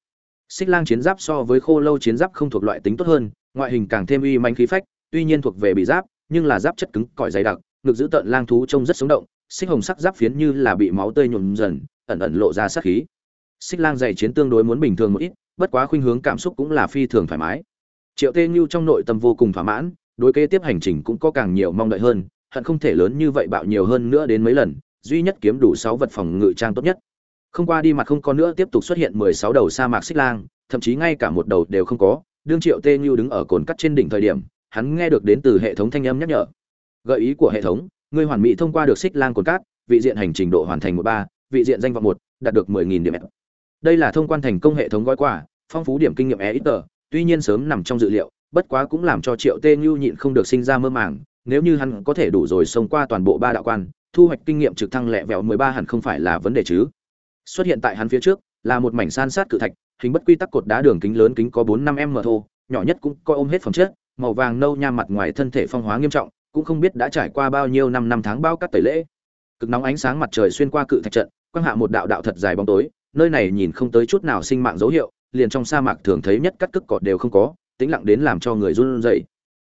Xích lang chiến giáp so với khô lâu chiến giáp không thuộc loại tính tốt hơn, ngoại hình càng thêm uy manh khí phách, tuy nhiên thuộc về bị giáp, nhưng là giáp chất cứng, cỏi dày đặc, ngực giữ tợn lang thú trông rất sống động xích hồng sắc giáp phiến như là bị máu tươi nhuộm dần, ẩn ẩn lộ ra sát khí. Xích lang dày chiến tương đối muốn bình thường một ít, bất quá khuynh hướng cảm xúc cũng là phi thường thoải mái. Triệu tê Nhu trong nội tâm vô cùng thỏa mãn, đối kế tiếp hành trình cũng có càng nhiều mong đợi hơn, hận không thể lớn như vậy bạo nhiều hơn nữa đến mấy lần, duy nhất kiếm đủ sáu vật phòng ngự trang tốt nhất. Không qua đi mặt không có nữa, tiếp tục xuất hiện mười sáu đầu sa mạc xích lang, thậm chí ngay cả một đầu đều không có. Đương triệu tê Nhu đứng ở cồn cắt trên đỉnh thời điểm, hắn nghe được đến từ hệ thống thanh âm nhắc nhở. Gợi ý của hệ thống Ngươi hoàn mỹ thông qua được xích lang cồn cát, vị diện hành trình độ hoàn thành một ba, vị diện danh vọng một, đạt được mười nghìn điểm. Đây là thông quan thành công hệ thống gói quà, phong phú điểm kinh nghiệm e ít tờ, tuy nhiên sớm nằm trong dự liệu, bất quá cũng làm cho triệu tê nhu nhịn không được sinh ra mơ màng, nếu như hắn có thể đủ rồi xông qua toàn bộ ba đạo quan, thu hoạch kinh nghiệm trực thăng lẹ vẹo mười ba hẳn không phải là vấn đề chứ. Xuất hiện tại hắn phía trước, là một mảnh san sát cự thạch, hình bất quy tắc cột đá đường kính lớn kính có bốn năm m thô, nhỏ nhất cũng coi ôm hết phẩm chất, màu vàng nâu nham mặt ngoài thân thể phong hóa nghiêm trọng cũng không biết đã trải qua bao nhiêu năm năm tháng bao cắt tẩy lễ. Cực nóng ánh sáng mặt trời xuyên qua cự thạch trận, quang hạ một đạo đạo thật dài bóng tối, nơi này nhìn không tới chút nào sinh mạng dấu hiệu, liền trong sa mạc thường thấy nhất cắt cức cọt đều không có, tĩnh lặng đến làm cho người run rẩy.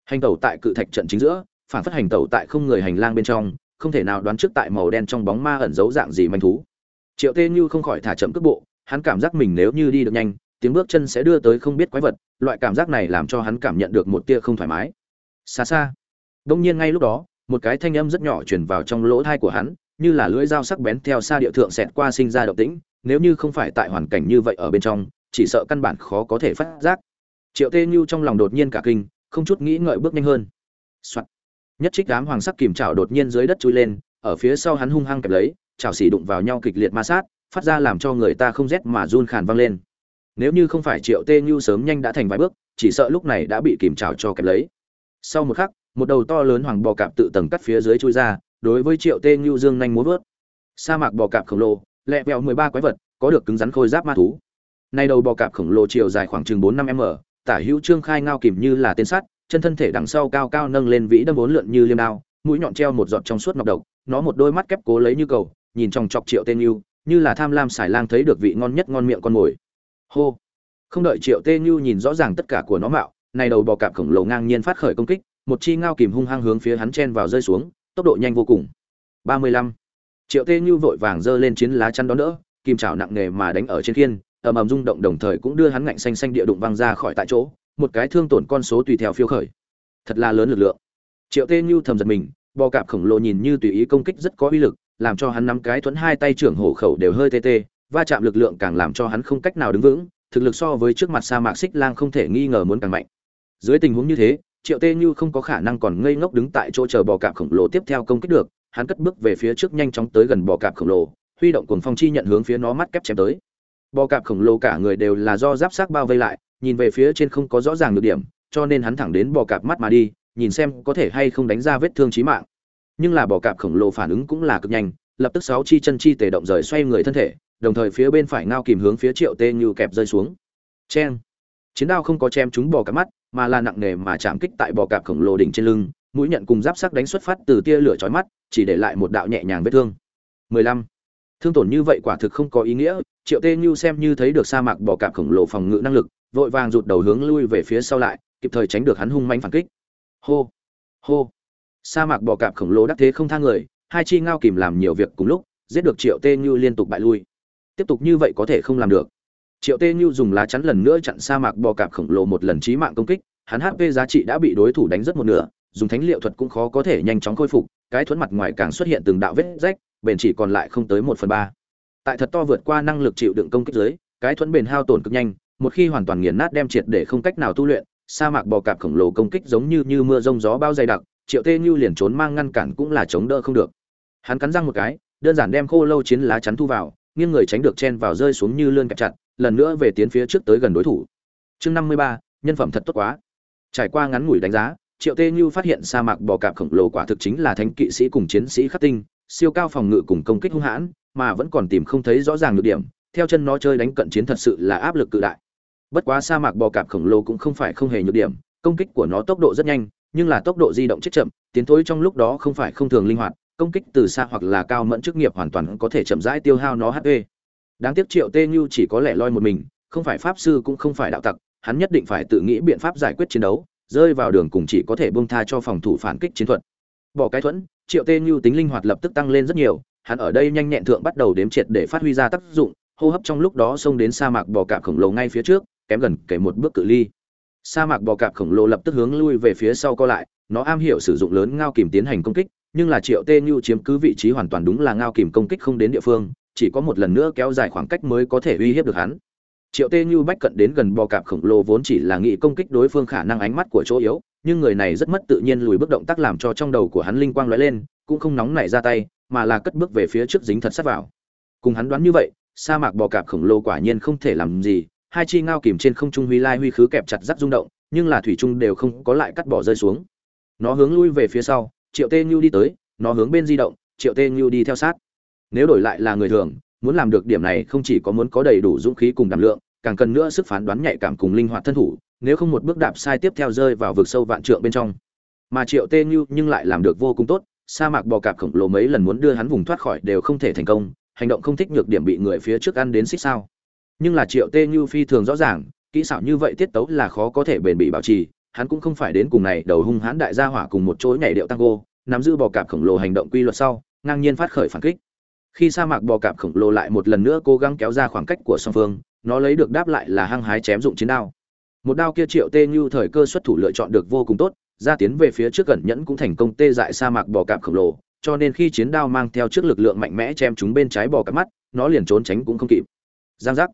Hành tẩu tại cự thạch trận chính giữa, phản phất hành tẩu tại không người hành lang bên trong, không thể nào đoán trước tại màu đen trong bóng ma ẩn giấu dạng gì manh thú. Triệu tê như không khỏi thả chậm cước bộ, hắn cảm giác mình nếu như đi được nhanh, tiếng bước chân sẽ đưa tới không biết quái vật, loại cảm giác này làm cho hắn cảm nhận được một tia không thoải mái. Xa xa đông nhiên ngay lúc đó, một cái thanh âm rất nhỏ truyền vào trong lỗ tai của hắn, như là lưỡi dao sắc bén theo xa địa thượng xẹt qua sinh ra động tĩnh, nếu như không phải tại hoàn cảnh như vậy ở bên trong, chỉ sợ căn bản khó có thể phát giác triệu tê Nhu trong lòng đột nhiên cả kinh, không chút nghĩ ngợi bước nhanh hơn. Soạt. nhất trích đám hoàng sắc kìm chảo đột nhiên dưới đất chui lên, ở phía sau hắn hung hăng kẹp lấy, chảo xỉ đụng vào nhau kịch liệt ma sát, phát ra làm cho người ta không rét mà run khàn vang lên nếu như không phải triệu tê Nhu sớm nhanh đã thành vài bước, chỉ sợ lúc này đã bị kìm chảo cho kẹp lấy sau một khắc một đầu to lớn hoàng bò cạp tự tầng cắt phía dưới chui ra, đối với triệu tê ngưu dương nhanh muốn vớt. Sa mạc bò cạp khổng lồ, lẹ vẹo mười ba quái vật, có được cứng rắn khôi giáp ma thú. Nay đầu bò cạp khổng lồ chiều dài khoảng chừng bốn năm m, tả hữu trương khai ngao kìm như là tên sắt, chân thân thể đằng sau cao cao nâng lên vĩ đâm bốn lượn như liêm đao, mũi nhọn treo một giọt trong suốt ngọc độc, nó một đôi mắt kép cố lấy như cầu, nhìn trong chọc triệu tên ngưu, như là tham lam xài lang thấy được vị ngon nhất ngon miệng con mồi. Hô! Không đợi triệu tên ngưu nhìn rõ ràng tất cả của nó mạo này đầu bò cạp khổng lồ ngang nhiên phát khởi công kích một chi ngao kìm hung hăng hướng phía hắn chen vào rơi xuống, tốc độ nhanh vô cùng. Ba mươi lăm. Triệu tê như vội vàng giơ lên chiến lá chắn đó nữa kim chảo nặng nề mà đánh ở trên khiên, ầm ầm rung động đồng thời cũng đưa hắn ngạnh xanh xanh địa đụng văng ra khỏi tại chỗ, một cái thương tổn con số tùy theo phiêu khởi. Thật là lớn lực lượng. Triệu tê như thầm giật mình, bò cạp khổng lồ nhìn như tùy ý công kích rất có uy lực, làm cho hắn nắm cái thuẫn hai tay trưởng hổ khẩu đều hơi tê tê, va chạm lực lượng càng làm cho hắn không cách nào đứng vững, thực lực so với trước mặt sa mạc xích lang không thể nghi ngờ muốn càng mạnh. Dưới tình huống như thế triệu tê như không có khả năng còn ngây ngốc đứng tại chỗ chờ bò cạp khổng lồ tiếp theo công kích được, hắn cất bước về phía trước nhanh chóng tới gần bò cạp khổng lồ, huy động cuồng phong chi nhận hướng phía nó mắt kép chém tới. Bò cạp khổng lồ cả người đều là do giáp xác bao vây lại, nhìn về phía trên không có rõ ràng được điểm, cho nên hắn thẳng đến bò cạp mắt mà đi, nhìn xem có thể hay không đánh ra vết thương chí mạng. Nhưng là bò cạp khổng lồ phản ứng cũng là cực nhanh, lập tức sáu chi chân chi tề động rời xoay người thân thể, đồng thời phía bên phải ngao kìm hướng phía triệu tê như kẹp rơi xuống. Cheng! Chiến đao không có chém trúng bò cạp mắt mà là nặng nề mà chạm kích tại bò cạp khổng lồ đỉnh trên lưng, mũi nhận cùng giáp sắc đánh xuất phát từ tia lửa chói mắt, chỉ để lại một đạo nhẹ nhàng vết thương. 15. thương tổn như vậy quả thực không có ý nghĩa, triệu tê như xem như thấy được sa mạc bò cạp khổng lồ phòng ngự năng lực, vội vàng rụt đầu hướng lui về phía sau lại, kịp thời tránh được hắn hung mãnh phản kích. Hô hô. Sa mạc bò cạp khổng lồ đắc thế không tha người, hai chi ngao kìm làm nhiều việc cùng lúc, giết được triệu tê như liên tục bại lui. Tiếp tục như vậy có thể không làm được triệu tê như dùng lá chắn lần nữa chặn sa mạc bò cạp khổng lồ một lần chí mạng công kích, hắn hp giá trị đã bị đối thủ đánh rất một nửa, dùng thánh liệu thuật cũng khó có thể nhanh chóng khôi phục, cái thuẫn mặt ngoài càng xuất hiện từng đạo vết rách, bền chỉ còn lại không tới một phần ba. Tại thật to vượt qua năng lực chịu đựng công kích dưới, cái thuẫn bền hao tổn cực nhanh, một khi hoàn toàn nghiền nát đem triệt để không cách nào tu luyện, sa mạc bò cạp khổng lồ công kích giống như như mưa rông gió bao dày đặc, triệu tê như liền trốn mang ngăn cản cũng là chống đỡ không được. Hắn cắn răng một cái, đơn giản đem khô lâu chiến lá chắn thu vào, nghiêng người tránh được chen vào rơi xuống như lươn kẹp chặt lần nữa về tiến phía trước tới gần đối thủ. Chương năm mươi ba, nhân phẩm thật tốt quá. Trải qua ngắn ngủi đánh giá, triệu tê như phát hiện sa mạc bò cạp khổng lồ quả thực chính là thánh kỵ sĩ cùng chiến sĩ khắc tinh, siêu cao phòng ngự cùng công kích hung hãn, mà vẫn còn tìm không thấy rõ ràng nhược điểm, theo chân nó chơi đánh cận chiến thật sự là áp lực cự đại. Bất quá sa mạc bò cạp khổng lồ cũng không phải không hề nhược điểm, công kích của nó tốc độ rất nhanh, nhưng là tốc độ di động chết chậm, tiến thối trong lúc đó không phải không thường linh hoạt, công kích từ xa hoặc là cao mẫn chức nghiệp hoàn toàn có thể chậm rãi tiêu hao nó hp đáng tiếc triệu tê như chỉ có lẻ loi một mình, không phải pháp sư cũng không phải đạo tặc, hắn nhất định phải tự nghĩ biện pháp giải quyết chiến đấu, rơi vào đường cùng chỉ có thể buông tha cho phòng thủ phản kích chiến thuật. Bỏ cái thuẫn, triệu tê như tính linh hoạt lập tức tăng lên rất nhiều, hắn ở đây nhanh nhẹn thượng bắt đầu đếm triệt để phát huy ra tác dụng, hô hấp trong lúc đó xông đến sa mạc bò cạp khổng lồ ngay phía trước, kém gần kể một bước cự ly. Sa mạc bò cạp khổng lồ lập tức hướng lui về phía sau co lại, nó am hiểu sử dụng lớn ngao kìm tiến hành công kích, nhưng là triệu tê như chiếm cứ vị trí hoàn toàn đúng là ngao kìm công kích không đến địa phương chỉ có một lần nữa kéo dài khoảng cách mới có thể uy hiếp được hắn. Triệu tê như bách cận đến gần bò cạp khổng lồ vốn chỉ là nghị công kích đối phương khả năng ánh mắt của chỗ yếu, nhưng người này rất mất tự nhiên lùi bước động tác làm cho trong đầu của hắn linh quang lóe lên, cũng không nóng nảy ra tay, mà là cất bước về phía trước dính thật sát vào. Cùng hắn đoán như vậy, sa mạc bò cạp khổng lồ quả nhiên không thể làm gì, hai chi ngao kìm trên không trung huy lai huy khứ kẹp chặt rắc rung động, nhưng là thủy trung đều không có lại cắt bỏ rơi xuống. Nó hướng lui về phía sau, triệu tê như đi tới, nó hướng bên di động, triệu tê như đi theo sát nếu đổi lại là người thường, muốn làm được điểm này không chỉ có muốn có đầy đủ dũng khí cùng đảm lượng, càng cần nữa sức phán đoán nhạy cảm cùng linh hoạt thân thủ, nếu không một bước đạp sai tiếp theo rơi vào vực sâu vạn trượng bên trong. Mà triệu tê như nhưng lại làm được vô cùng tốt, sa mạc bò cạp khổng lồ mấy lần muốn đưa hắn vùng thoát khỏi đều không thể thành công, hành động không thích nhược điểm bị người phía trước ăn đến xích sao. Nhưng là triệu tê như phi thường rõ ràng, kỹ xảo như vậy tiết tấu là khó có thể bền bỉ bảo trì, hắn cũng không phải đến cùng này đầu hung hãn đại gia hỏa cùng một chỗ nhảy điệu tango, nắm giữ bò cạp khổng lồ hành động quy luật sau, ngang nhiên phát khởi phản kích khi sa mạc bò cạp khổng lồ lại một lần nữa cố gắng kéo ra khoảng cách của song phương, nó lấy được đáp lại là hăng hái chém dụng chiến đao. Một đao kia triệu tê như thời cơ xuất thủ lựa chọn được vô cùng tốt, ra tiến về phía trước gần nhẫn cũng thành công tê dại sa mạc bò cạp khổng lồ, cho nên khi chiến đao mang theo trước lực lượng mạnh mẽ chém chúng bên trái bò cạp mắt, nó liền trốn tránh cũng không kịp. Giang giác.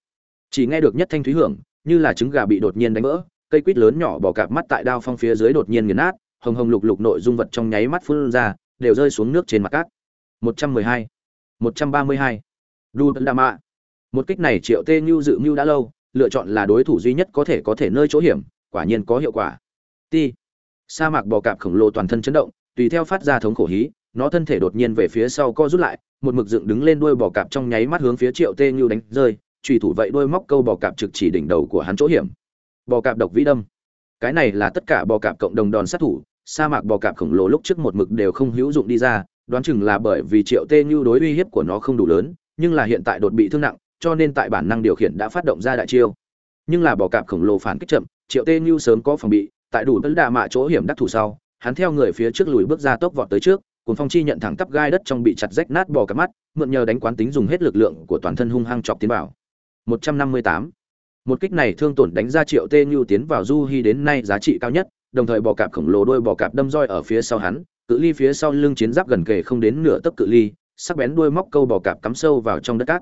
Chỉ nghe được nhất thanh thúy hưởng, như là trứng gà bị đột nhiên đánh vỡ, cây quýt lớn nhỏ bò cạp mắt tại đao phong phía dưới đột nhiên nghiền nát, hồng hồng lục lục nội dung vật trong nháy mắt phun ra, đều rơi xuống nước trên mặt cát. 112 132 đu đa mạ. Một kích này triệu tê Nhu dự mưu đã lâu, lựa chọn là đối thủ duy nhất có thể có thể nơi chỗ hiểm, quả nhiên có hiệu quả. Ti sa mạc bò cạp khổng lồ toàn thân chấn động, tùy theo phát ra thống khổ hí, nó thân thể đột nhiên về phía sau co rút lại, một mực dựng đứng lên đuôi bò cạp trong nháy mắt hướng phía triệu tê Nhu đánh rơi, Chủy thủ vậy đuôi móc câu bò cạp trực chỉ đỉnh đầu của hắn chỗ hiểm. Bò cạp độc vĩ đâm. Cái này là tất cả bò cạp cộng đồng đòn sát thủ, sa mạc bò cạp khổng lồ lúc trước một mực đều không hữu dụng đi ra đoán chừng là bởi vì triệu tê như đối uy hiếp của nó không đủ lớn, nhưng là hiện tại đột bị thương nặng, cho nên tại bản năng điều khiển đã phát động ra đại chiêu nhưng là bò cạp khổng lồ phản kích chậm, triệu tê như sớm có phòng bị, tại đủ tấn đà mạ chỗ hiểm đắc thủ sau, hắn theo người phía trước lùi bước ra tốc vọt tới trước cùng phong chi nhận thẳng tắp gai đất trong bị chặt rách nát bò cạp mắt, mượn nhờ đánh quán tính dùng hết lực lượng của toàn thân hung hăng chọc tiến vào 158. một kích này thương tổn đánh ra triệu tê như tiến vào du hy đến nay giá trị cao nhất, đồng thời bò cạp khổng lồ đôi bò cạp đâm roi ở phía sau hắn cự ly phía sau lưng chiến giáp gần kề không đến nửa tấc cự ly, sắc bén đuôi móc câu bò cạp cắm sâu vào trong đất cát.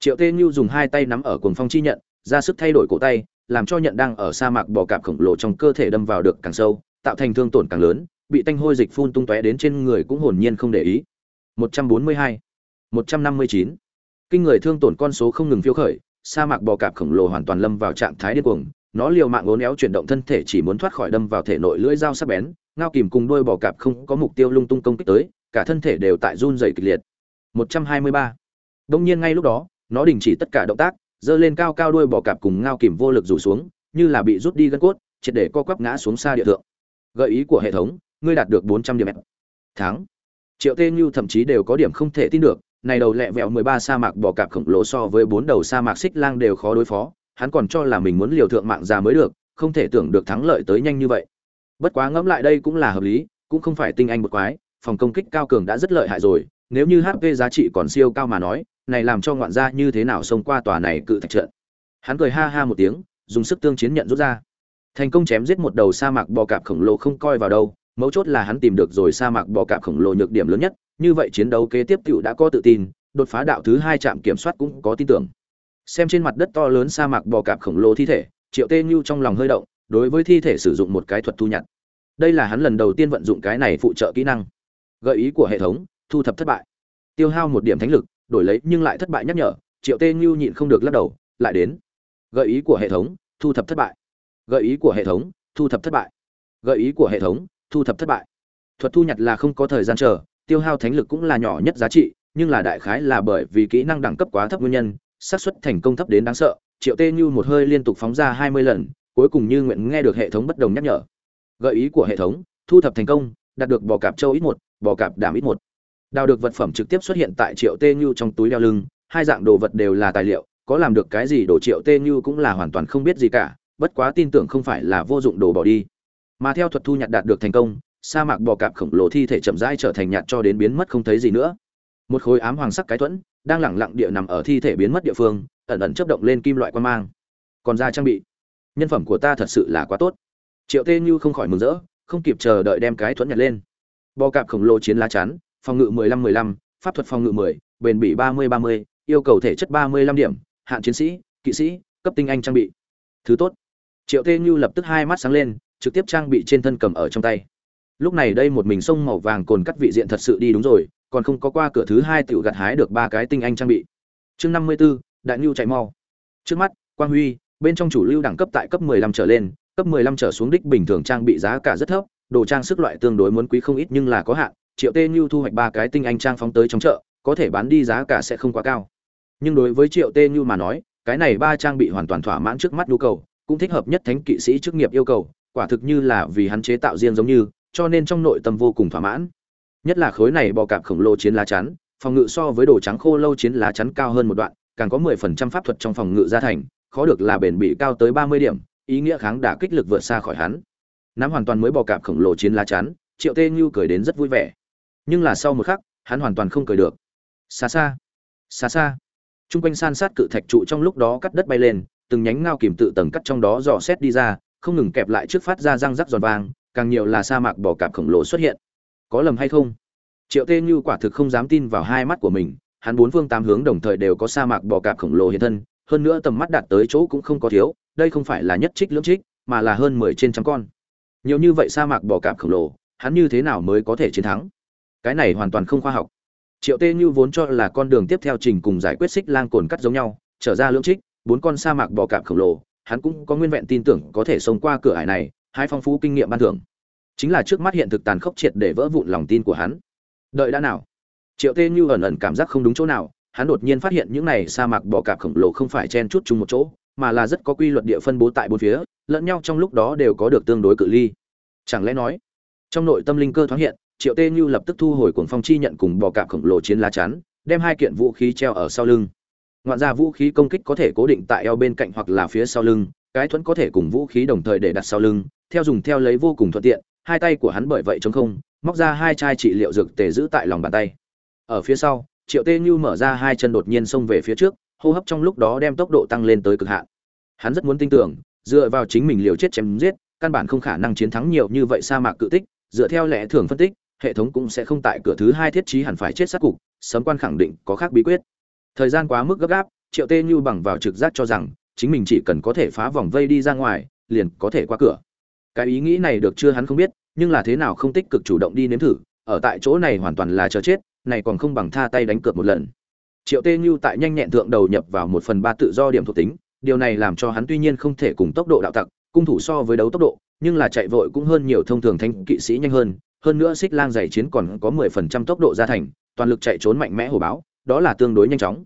Triệu tê như dùng hai tay nắm ở cuồng phong chi nhận, ra sức thay đổi cổ tay, làm cho nhận đang ở sa mạc bò cạp khổng lồ trong cơ thể đâm vào được càng sâu, tạo thành thương tổn càng lớn, bị tanh hôi dịch phun tung tóe đến trên người cũng hồn nhiên không để ý. 142 159 kinh người thương tổn con số không ngừng phiêu khởi, sa mạc bò cạp khổng lồ hoàn toàn lâm vào trạng thái điên cuồng, nó liều mạng uốn éo chuyển động thân thể chỉ muốn thoát khỏi đâm vào thể nội lưỡi dao sắc bén ngao kìm cùng đuôi bò cạp không có mục tiêu lung tung công kích tới, cả thân thể đều tại run rẩy kịch liệt. 123 đông nhiên ngay lúc đó, nó đình chỉ tất cả động tác, giơ lên cao cao đuôi bò cạp cùng ngao kìm vô lực rủ xuống, như là bị rút đi gân cốt, triệt để co quắp ngã xuống xa địa thượng. Gợi ý của hệ thống, ngươi đạt được 400 điểm. Tháng triệu tê như thậm chí đều có điểm không thể tin được, này đầu lẹ vẹo 13 sa mạc bò cạp khổng lồ so với bốn đầu sa mạc xích lang đều khó đối phó, hắn còn cho là mình muốn liều thượng mạng già mới được, không thể tưởng được thắng lợi tới nhanh như vậy bất quá ngẫm lại đây cũng là hợp lý, cũng không phải tinh anh một quái, phòng công kích cao cường đã rất lợi hại rồi, nếu như hp giá trị còn siêu cao mà nói, này làm cho ngoạn gia như thế nào xông qua tòa này cự thạch trận? Hắn cười ha ha một tiếng, dùng sức tương chiến nhận rút ra. Thành công chém giết một đầu sa mạc bò cạp khổng lồ không coi vào đâu, mấu chốt là hắn tìm được rồi sa mạc bò cạp khổng lồ nhược điểm lớn nhất, như vậy chiến đấu kế tiếp cựu đã có tự tin, đột phá đạo thứ hai trạm kiểm soát cũng có tin tưởng. Xem trên mặt đất to lớn sa mạc bò cạp khổng lồ thi thể, triệu tê như trong lòng hơi động đối với thi thể sử dụng một cái thuật thu nhặt. Đây là hắn lần đầu tiên vận dụng cái này phụ trợ kỹ năng. Gợi ý của hệ thống, thu thập thất bại. Tiêu hao một điểm thánh lực, đổi lấy nhưng lại thất bại nhắc nhở, triệu tê như nhịn không được lắc đầu, lại đến. Gợi ý của hệ thống, thu thập thất bại. Gợi ý của hệ thống, thu thập thất bại. Gợi ý của hệ thống, thu thập thất bại. Thuật thu nhặt là không có thời gian chờ, tiêu hao thánh lực cũng là nhỏ nhất giá trị, nhưng là đại khái là bởi vì kỹ năng đẳng cấp quá thấp nguyên nhân, xác suất thành công thấp đến đáng sợ. Triệu tê như một hơi liên tục phóng ra hai mươi lần cuối cùng như nguyện nghe được hệ thống bất đồng nhắc nhở. Gợi ý của hệ thống, thu thập thành công, đạt được bò cạp châu ít một, bò cạp đảm ít một. Đào được vật phẩm trực tiếp xuất hiện tại triệu tê như trong túi đeo lưng, hai dạng đồ vật đều là tài liệu, có làm được cái gì đồ triệu tê như cũng là hoàn toàn không biết gì cả, bất quá tin tưởng không phải là vô dụng đồ bỏ đi. Mà theo thuật thu nhặt đạt được thành công, sa mạc bò cạp khổng lồ thi thể chậm rãi trở thành nhạt cho đến biến mất không thấy gì nữa. Một khối ám hoàng sắc cái thuẫn, đang lẳng lặng địa nằm ở thi thể biến mất địa phương, ẩn ẩn chấp động lên kim loại quan mang. Còn ra trang bị nhân phẩm của ta thật sự là quá tốt. Triệu tê như không khỏi mừng rỡ không kịp chờ đợi đem cái thuẫn nhặt lên. Bò cạp khổng lồ chiến lá chắn phòng ngự 15-15, pháp thuật phòng ngự 10, bền bỉ 30-30, yêu cầu thể chất 35 điểm hạn chiến sĩ kỵ sĩ cấp tinh anh trang bị. Thứ tốt. Triệu tê như lập tức hai mắt sáng lên trực tiếp trang bị trên thân cầm ở trong tay. Lúc này đây một mình sông màu vàng cồn cắt vị diện thật sự đi đúng rồi còn không có qua cửa thứ hai tiểu gặt hái được ba cái tinh anh trang bị. Chương năm mươi 54, đại nhu chạy mau. Trước mắt quang huy bên trong chủ lưu đẳng cấp tại cấp 15 trở lên, cấp 15 trở xuống đích bình thường trang bị giá cả rất thấp, đồ trang sức loại tương đối muốn quý không ít nhưng là có hạn, triệu tê Nhu thu hoạch ba cái tinh anh trang phóng tới trong chợ, có thể bán đi giá cả sẽ không quá cao. Nhưng đối với triệu tê Nhu mà nói, cái này ba trang bị hoàn toàn thỏa mãn trước mắt nhu cầu, cũng thích hợp nhất thánh kỵ sĩ chức nghiệp yêu cầu, quả thực như là vì hắn chế tạo riêng giống như, cho nên trong nội tâm vô cùng thỏa mãn. Nhất là khối này bò cạp khổng lồ chiến lá chắn, phòng ngự so với đồ trắng khô lâu chiến lá chắn cao hơn một đoạn, càng có mười phần trăm pháp thuật trong phòng ngự gia thành khó được là bền bỉ cao tới ba mươi điểm, ý nghĩa kháng đả kích lực vượt xa khỏi hắn. Nắm hoàn toàn mới bò cạp khổng lồ chiến lá chắn, triệu tê như cười đến rất vui vẻ. Nhưng là sau một khắc, hắn hoàn toàn không cười được. Xa xa xa xa. Trung quanh san sát cự thạch trụ trong lúc đó cắt đất bay lên, từng nhánh ngao kìm tự tầng cắt trong đó dò xét đi ra, không ngừng kẹp lại trước phát ra răng rắc giòn vang càng nhiều là sa mạc bò cạp khổng lồ xuất hiện. Có lầm hay không? Triệu tê như quả thực không dám tin vào hai mắt của mình, hắn bốn phương tám hướng đồng thời đều có sa mạc bò cạp khổng lồ hiện thân hơn nữa tầm mắt đạt tới chỗ cũng không có thiếu, đây không phải là nhất trích lưỡng trích, mà là hơn mười trên trăm con. Nhiều như vậy sa mạc bò cạp khổng lồ, hắn như thế nào mới có thể chiến thắng? Cái này hoàn toàn không khoa học. Triệu tê như vốn cho là con đường tiếp theo trình cùng giải quyết xích lang cồn cắt giống nhau, trở ra lưỡng trích, bốn con sa mạc bò cạp khổng lồ, hắn cũng có nguyên vẹn tin tưởng có thể xông qua cửa ải này, hai phong phú kinh nghiệm ban thưởng. Chính là trước mắt hiện thực tàn khốc triệt để vỡ vụn lòng tin của hắn. Đợi đã nào? Triệu tê như ẩn ẩn cảm giác không đúng chỗ nào hắn đột nhiên phát hiện những này sa mạc bò cạp khổng lồ không phải chen chút chung một chỗ, mà là rất có quy luật địa phân bố tại bốn phía, lẫn nhau trong lúc đó đều có được tương đối cự ly. Chẳng lẽ nói, trong nội tâm linh cơ thoáng hiện, triệu tê như lập tức thu hồi cuồng phong chi nhận cùng bò cạp khổng lồ chiến lá chắn, đem hai kiện vũ khí treo ở sau lưng. Ngoạn ra vũ khí công kích có thể cố định tại eo bên cạnh hoặc là phía sau lưng, cái thuẫn có thể cùng vũ khí đồng thời để đặt sau lưng, theo dùng theo lấy vô cùng thuận tiện, hai tay của hắn bởi vậy chống không, móc ra hai chai trị liệu dược tề giữ tại lòng bàn tay. Ở phía sau triệu tê như mở ra hai chân đột nhiên xông về phía trước, hô hấp trong lúc đó đem tốc độ tăng lên tới cực hạn. Hắn rất muốn tin tưởng, dựa vào chính mình liều chết chém giết, căn bản không khả năng chiến thắng nhiều như vậy sa mạc cự tích, dựa theo lẽ thường phân tích, hệ thống cũng sẽ không tại cửa thứ hai thiết trí hẳn phải chết sát cục, Sấm quan khẳng định có khác bí quyết. Thời gian quá mức gấp gáp, triệu tê như bằng vào trực giác cho rằng, chính mình chỉ cần có thể phá vòng vây đi ra ngoài, liền có thể qua cửa. Cái ý nghĩ này được chưa hắn không biết, nhưng là thế nào không tích cực chủ động đi nếm thử, ở tại chỗ này hoàn toàn là chờ chết này còn không bằng tha tay đánh cược một lần. Triệu tê như tại nhanh nhẹn thượng đầu nhập vào một phần ba tự do điểm thuộc tính, điều này làm cho hắn tuy nhiên không thể cùng tốc độ đạo tặc, cung thủ so với đấu tốc độ, nhưng là chạy vội cũng hơn nhiều thông thường thanh kỵ sĩ nhanh hơn hơn nữa xích lang giày chiến còn có 10% tốc độ gia thành, toàn lực chạy trốn mạnh mẽ hồ báo, đó là tương đối nhanh chóng.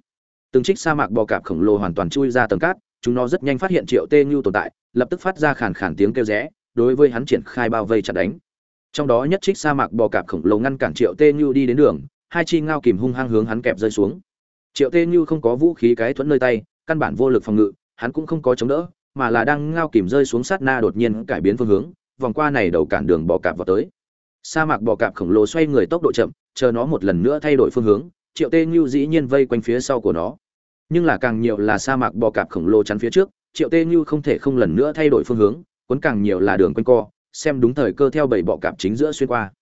Từng trích sa mạc bò cạp khổng lồ hoàn toàn chui ra tầng cát, chúng nó rất nhanh phát hiện triệu tê như tồn tại, lập tức phát ra khàn khàn tiếng kêu rẽ, đối với hắn triển khai bao vây chặt đánh. Trong đó nhất trích sa mạc bò cạp khổng lồ ngăn cản triệu tê như đi đến đường hai chi ngao kìm hung hăng hướng hắn kẹp rơi xuống. Triệu tê như không có vũ khí cái thuẫn nơi tay, căn bản vô lực phòng ngự, hắn cũng không có chống đỡ, mà là đang ngao kìm rơi xuống sát na đột nhiên cải biến phương hướng, vòng qua này đầu cản đường bò cạp vào tới. Sa mạc bò cạp khổng lồ xoay người tốc độ chậm, chờ nó một lần nữa thay đổi phương hướng, triệu tê như dĩ nhiên vây quanh phía sau của nó. Nhưng là càng nhiều là sa mạc bò cạp khổng lồ chắn phía trước, triệu tê như không thể không lần nữa thay đổi phương hướng, cuốn càng nhiều là đường quanh co, xem đúng thời cơ theo bảy bọ cạp chính giữa xuyên qua.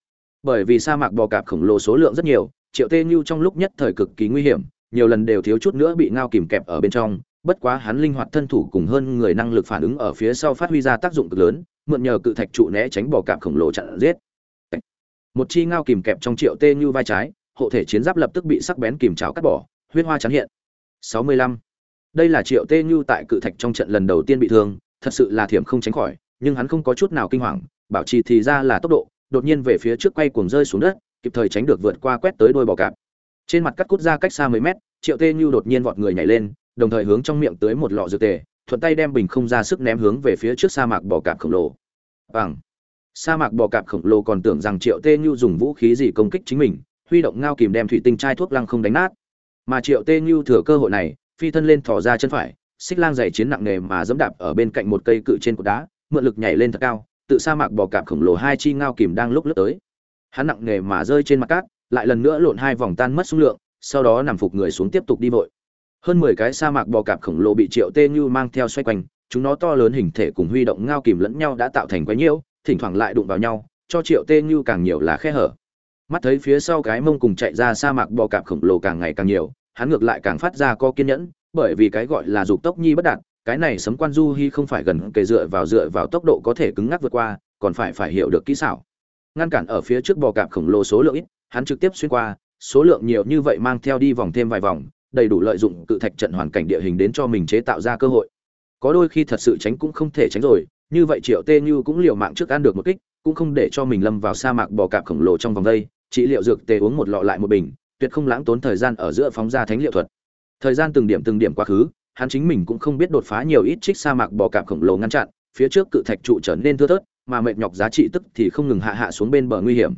Bởi vì sa mạc bò cạp khổng lồ số lượng rất nhiều triệu tê như trong lúc nhất thời cực kỳ nguy hiểm, nhiều lần đều thiếu chút nữa bị ngao kìm kẹp ở bên trong, bất quá hắn linh hoạt thân thủ cùng hơn người năng lực phản ứng ở phía sau phát huy ra tác dụng cực lớn, mượn nhờ cự thạch trụ né tránh bỏ cạp khổng lồ chặn giết một chi ngao kìm kẹp trong triệu tê như vai trái, hộ thể chiến giáp lập tức bị sắc bén kìm cháo cắt bỏ, huyết hoa chắn hiện 65. đây là triệu tê như tại cự thạch trong trận lần đầu tiên bị thương, thật sự là thiểm không tránh khỏi, nhưng hắn không có chút nào kinh hoàng, bảo trì thì ra là tốc độ, đột nhiên về phía trước quay cuồng rơi xuống đất kịp thời tránh được vượt qua quét tới đôi bò cạp. Trên mặt cắt cút ra cách xa mấy mét, triệu tê như đột nhiên vọt người nhảy lên, đồng thời hướng trong miệng tới một lọ dược tề, thuận tay đem bình không ra sức ném hướng về phía trước sa mạc bò cạp khổng lồ. Bằng sa mạc bò cạp khổng lồ còn tưởng rằng triệu tê như dùng vũ khí gì công kích chính mình, huy động ngao kìm đem thủy tinh chai thuốc lăng không đánh nát. Mà triệu tê như thừa cơ hội này, phi thân lên thò ra chân phải, xích lang dày chiến nặng nề mà dẫm đạp ở bên cạnh một cây cự trên cột đá, mượn lực nhảy lên thật cao, tự sa mạc bò cạp khổng lồ hai chi ngao kìm đang lúc lướt tới hắn nặng nề mà rơi trên mặt cát, lại lần nữa lộn hai vòng tan mất xung lượng, sau đó nằm phục người xuống tiếp tục đi vội. Hơn mười cái sa mạc bò cạp khổng lồ bị triệu tê như mang theo xoay quanh, chúng nó to lớn hình thể cùng huy động ngao kìm lẫn nhau đã tạo thành quái nhiễu, thỉnh thoảng lại đụng vào nhau, cho triệu tê như càng nhiều là khe hở. Mắt thấy phía sau cái mông cùng chạy ra sa mạc bò cạp khổng lồ càng ngày càng nhiều, hắn ngược lại càng phát ra co kiên nhẫn, bởi vì cái gọi là dục tốc nhi bất đạt, cái này sấm quan du hy không phải gần kề dựa vào dựa vào tốc độ có thể cứng ngắc vượt qua, còn phải phải hiểu được kỹ xảo ngăn cản ở phía trước bò cạp khổng lồ số lượng ít, hắn trực tiếp xuyên qua, số lượng nhiều như vậy mang theo đi vòng thêm vài vòng, đầy đủ lợi dụng cự thạch trận hoàn cảnh địa hình đến cho mình chế tạo ra cơ hội. Có đôi khi thật sự tránh cũng không thể tránh rồi, như vậy triệu tê như cũng liều mạng trước ăn được một kích, cũng không để cho mình lâm vào sa mạc bò cạp khổng lồ trong vòng đây, trị liệu dược tê uống một lọ lại một bình, tuyệt không lãng tốn thời gian ở giữa phóng ra thánh liệu thuật. Thời gian từng điểm từng điểm quá khứ, hắn chính mình cũng không biết đột phá nhiều ít trích sa mạc bò cạp khổng lồ ngăn chặn, phía trước cự thạch trụ trở nên thưa thớt mà mệt nhọc giá trị tức thì không ngừng hạ hạ xuống bên bờ nguy hiểm.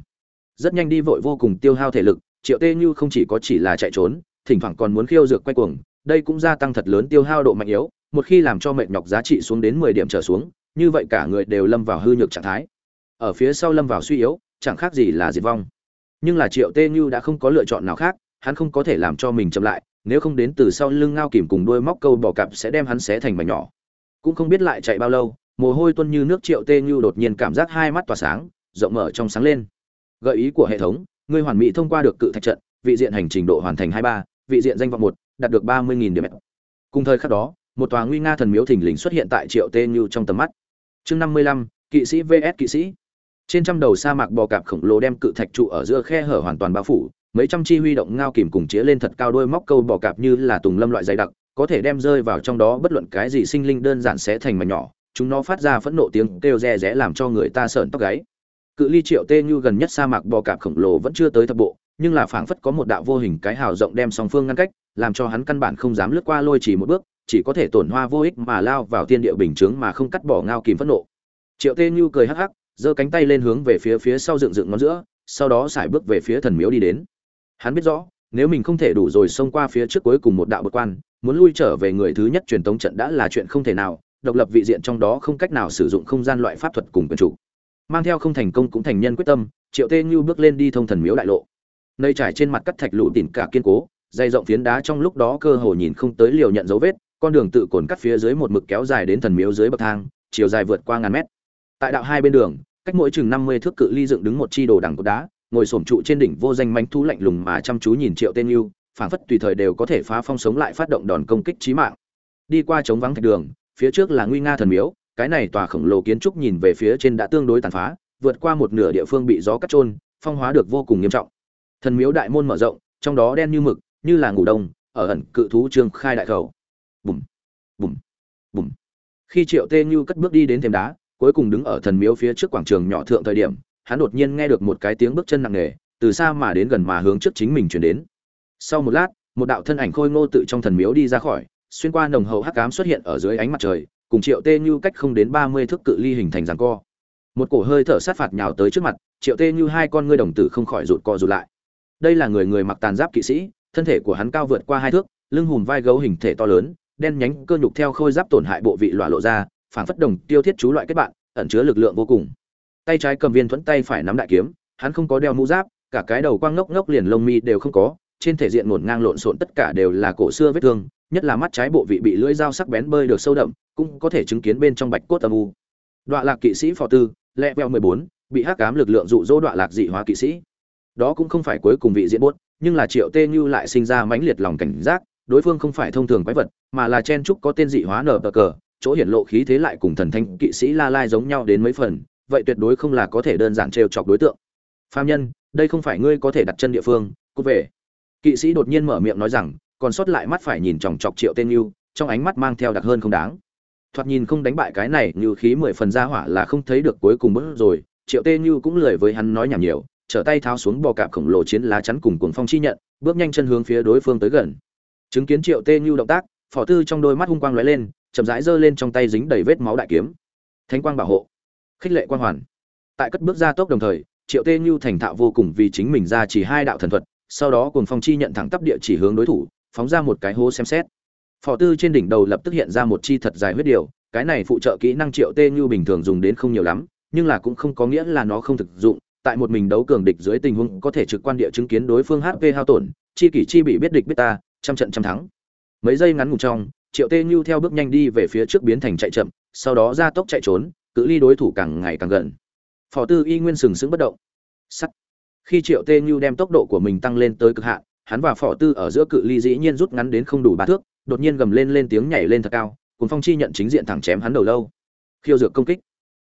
Rất nhanh đi vội vô cùng tiêu hao thể lực, triệu tê như không chỉ có chỉ là chạy trốn, thỉnh thoảng còn muốn khiêu dược quay cuồng, đây cũng gia tăng thật lớn tiêu hao độ mạnh yếu, một khi làm cho mệt nhọc giá trị xuống đến mười điểm trở xuống, như vậy cả người đều lâm vào hư nhược trạng thái. Ở phía sau lâm vào suy yếu, chẳng khác gì là diệt vong. Nhưng là triệu tê như đã không có lựa chọn nào khác, hắn không có thể làm cho mình chậm lại, nếu không đến từ sau lưng ngao kìm cùng đuôi móc câu bỏ cặp sẽ đem hắn xé thành mảnh nhỏ. Cũng không biết lại chạy bao lâu mồ hôi tuân như nước triệu tê như đột nhiên cảm giác hai mắt tỏa sáng, rộng mở trong sáng lên. Gợi ý của hệ thống ngươi hoàn mỹ thông qua được cự thạch trận, vị diện hành trình độ hoàn thành hai ba, vị diện danh vọng một, đạt được ba mươi nghìn điểm. Cùng thời khắc đó, một tòa nguy nga thần miếu thình lình xuất hiện tại triệu tê như trong tầm mắt. Chương năm mươi lăm, kỵ sĩ vs kỵ sĩ. Trên trăm đầu sa mạc bò cạp khổng lồ đem cự thạch trụ ở giữa khe hở hoàn toàn bao phủ, mấy trăm chi huy động ngao kìm cùng chĩa lên thật cao đôi móc câu bò cạp như là tùng lâm loại dày đặc, có thể đem rơi vào trong đó bất luận cái gì sinh linh đơn giản sẽ thành mảnh nhỏ chúng nó phát ra phẫn nộ tiếng kêu rè rẽ làm cho người ta sợn tóc gáy. Cự ly triệu tê như gần nhất sa mạc bò cạp khổng lồ vẫn chưa tới thập bộ, nhưng là phảng phất có một đạo vô hình cái hào rộng đem song phương ngăn cách, làm cho hắn căn bản không dám lướt qua lôi chỉ một bước, chỉ có thể tổn hoa vô ích mà lao vào tiên địa bình chướng mà không cắt bỏ ngao kìm phẫn nộ. Triệu tê như cười hắc hắc, giơ cánh tay lên hướng về phía phía sau dựng dựng ngón giữa, sau đó sải bước về phía thần miếu đi đến. Hắn biết rõ, nếu mình không thể đủ rồi xông qua phía trước cuối cùng một đạo bậc quan, muốn lui trở về người thứ nhất truyền tống trận đã là chuyện không thể nào độc lập vị diện trong đó không cách nào sử dụng không gian loại pháp thuật cùng quyền chủ. Mang theo không thành công cũng thành nhân quyết tâm triệu tê Nhu bước lên đi thông thần miếu đại lộ. Nơi trải trên mặt cắt thạch lũ tỉn cả kiên cố dày rộng phiến đá trong lúc đó cơ hồ nhìn không tới liều nhận dấu vết con đường tự cồn cắt phía dưới một mực kéo dài đến thần miếu dưới bậc thang chiều dài vượt qua ngàn mét. Tại đạo hai bên đường cách mỗi chừng năm mươi thước cự ly dựng đứng một chi đồ đằng cột đá ngồi xổm trụ trên đỉnh vô danh manh thú lạnh lùng mà chăm chú nhìn triệu tên Nhu, phảng phất tùy thời đều có thể phá phong sống lại phát động đòn công kích chí mạng. Đi qua trống vắng thạch đường phía trước là nguy nga thần miếu, cái này tòa khổng lồ kiến trúc nhìn về phía trên đã tương đối tàn phá, vượt qua một nửa địa phương bị gió cắt trôn, phong hóa được vô cùng nghiêm trọng. Thần miếu đại môn mở rộng, trong đó đen như mực, như là ngủ đông, ở ẩn cự thú trương khai đại khẩu. Bùm bùm bùm. Khi triệu tê như cất bước đi đến thềm đá, cuối cùng đứng ở thần miếu phía trước quảng trường nhỏ thượng thời điểm, hắn đột nhiên nghe được một cái tiếng bước chân nặng nề, từ xa mà đến gần mà hướng trước chính mình chuyển đến. Sau một lát, một đạo thân ảnh khôi ngô tự trong thần miếu đi ra khỏi xuyên qua nồng hậu hắc ám xuất hiện ở dưới ánh mặt trời, cùng triệu tê như cách không đến ba mươi thước cự ly hình thành giằng co. Một cổ hơi thở sát phạt nhào tới trước mặt, triệu tê như hai con ngươi đồng tử không khỏi rụt co rụt lại. Đây là người người mặc tàn giáp kỵ sĩ, thân thể của hắn cao vượt qua hai thước, lưng hùm vai gấu hình thể to lớn, đen nhánh cơ nhục theo khôi giáp tổn hại bộ vị lỏa lộ ra phản phất đồng tiêu thiết chú loại kết bạn, ẩn chứa lực lượng vô cùng. Tay trái cầm viên thuẫn, tay phải nắm đại kiếm, hắn không có đeo mũ giáp, cả cái đầu quang ngốc ngốc liền lông mi đều không có, trên thể diện ngổn ngang lộn xộn tất cả đều là cổ xưa vết thương nhất là mắt trái bộ vị bị lưỡi dao sắc bén bơi được sâu đậm, cũng có thể chứng kiến bên trong bạch cốt âm u. Đoạn lạc kỵ sĩ phò tư, lẹ veo mười bốn, bị hắc cám lực lượng dụ dỗ đoạn lạc dị hóa kỵ sĩ. Đó cũng không phải cuối cùng vị diễn buốt, nhưng là triệu tê như lại sinh ra mãnh liệt lòng cảnh giác, đối phương không phải thông thường quái vật, mà là chen trúc có tên dị hóa nở bờ cờ, chỗ hiển lộ khí thế lại cùng thần thanh kỵ sĩ la lai giống nhau đến mấy phần, vậy tuyệt đối không là có thể đơn giản trêu chọc đối tượng. Phạm nhân, đây không phải ngươi có thể đặt chân địa phương, cút về. Kỵ sĩ đột nhiên mở miệng nói rằng còn sót lại mắt phải nhìn chòng chọc triệu tên như trong ánh mắt mang theo đặc hơn không đáng. Thoạt nhìn không đánh bại cái này như khí mười phần ra hỏa là không thấy được cuối cùng bớt rồi. Triệu tên như cũng lười với hắn nói nhảm nhiều, trở tay tháo xuống bò cạp khổng lồ chiến lá chắn cùng cuồng phong chi nhận, bước nhanh chân hướng phía đối phương tới gần. Chứng kiến triệu tên như động tác phỏ tư trong đôi mắt hung quang lóe lên, chậm rãi giơ lên trong tay dính đầy vết máu đại kiếm. Thánh quang bảo hộ, khích lệ quang hoàn. Tại cất bước ra tốc đồng thời, triệu tê như thành thạo vô cùng vì chính mình ra chỉ hai đạo thần thuật, sau đó cuồng phong chi nhận thẳng tắp địa chỉ hướng đối thủ phóng ra một cái hố xem xét. Phò tư trên đỉnh đầu lập tức hiện ra một chi thật dài huyết điều cái này phụ trợ kỹ năng triệu tê như bình thường dùng đến không nhiều lắm, nhưng là cũng không có nghĩa là nó không thực dụng, tại một mình đấu cường địch dưới tình huống có thể trực quan địa chứng kiến đối phương hp hao tổn, chi kỷ chi bị biết địch biết ta, trăm trận trăm thắng. Mấy giây ngắn ngủn trong, triệu tê như theo bước nhanh đi về phía trước biến thành chạy chậm, sau đó ra tốc chạy trốn, cự ly đối thủ càng ngày càng gần. Phò tư y nguyên sừng sững bất động. Sắt. Khi triệu tê như đem tốc độ của mình tăng lên tới cực hạn hắn và phò tư ở giữa cự ly dĩ nhiên rút ngắn đến không đủ ba thước, đột nhiên gầm lên lên tiếng nhảy lên thật cao cùng phong chi nhận chính diện thẳng chém hắn đầu lâu. Khiêu dược công kích.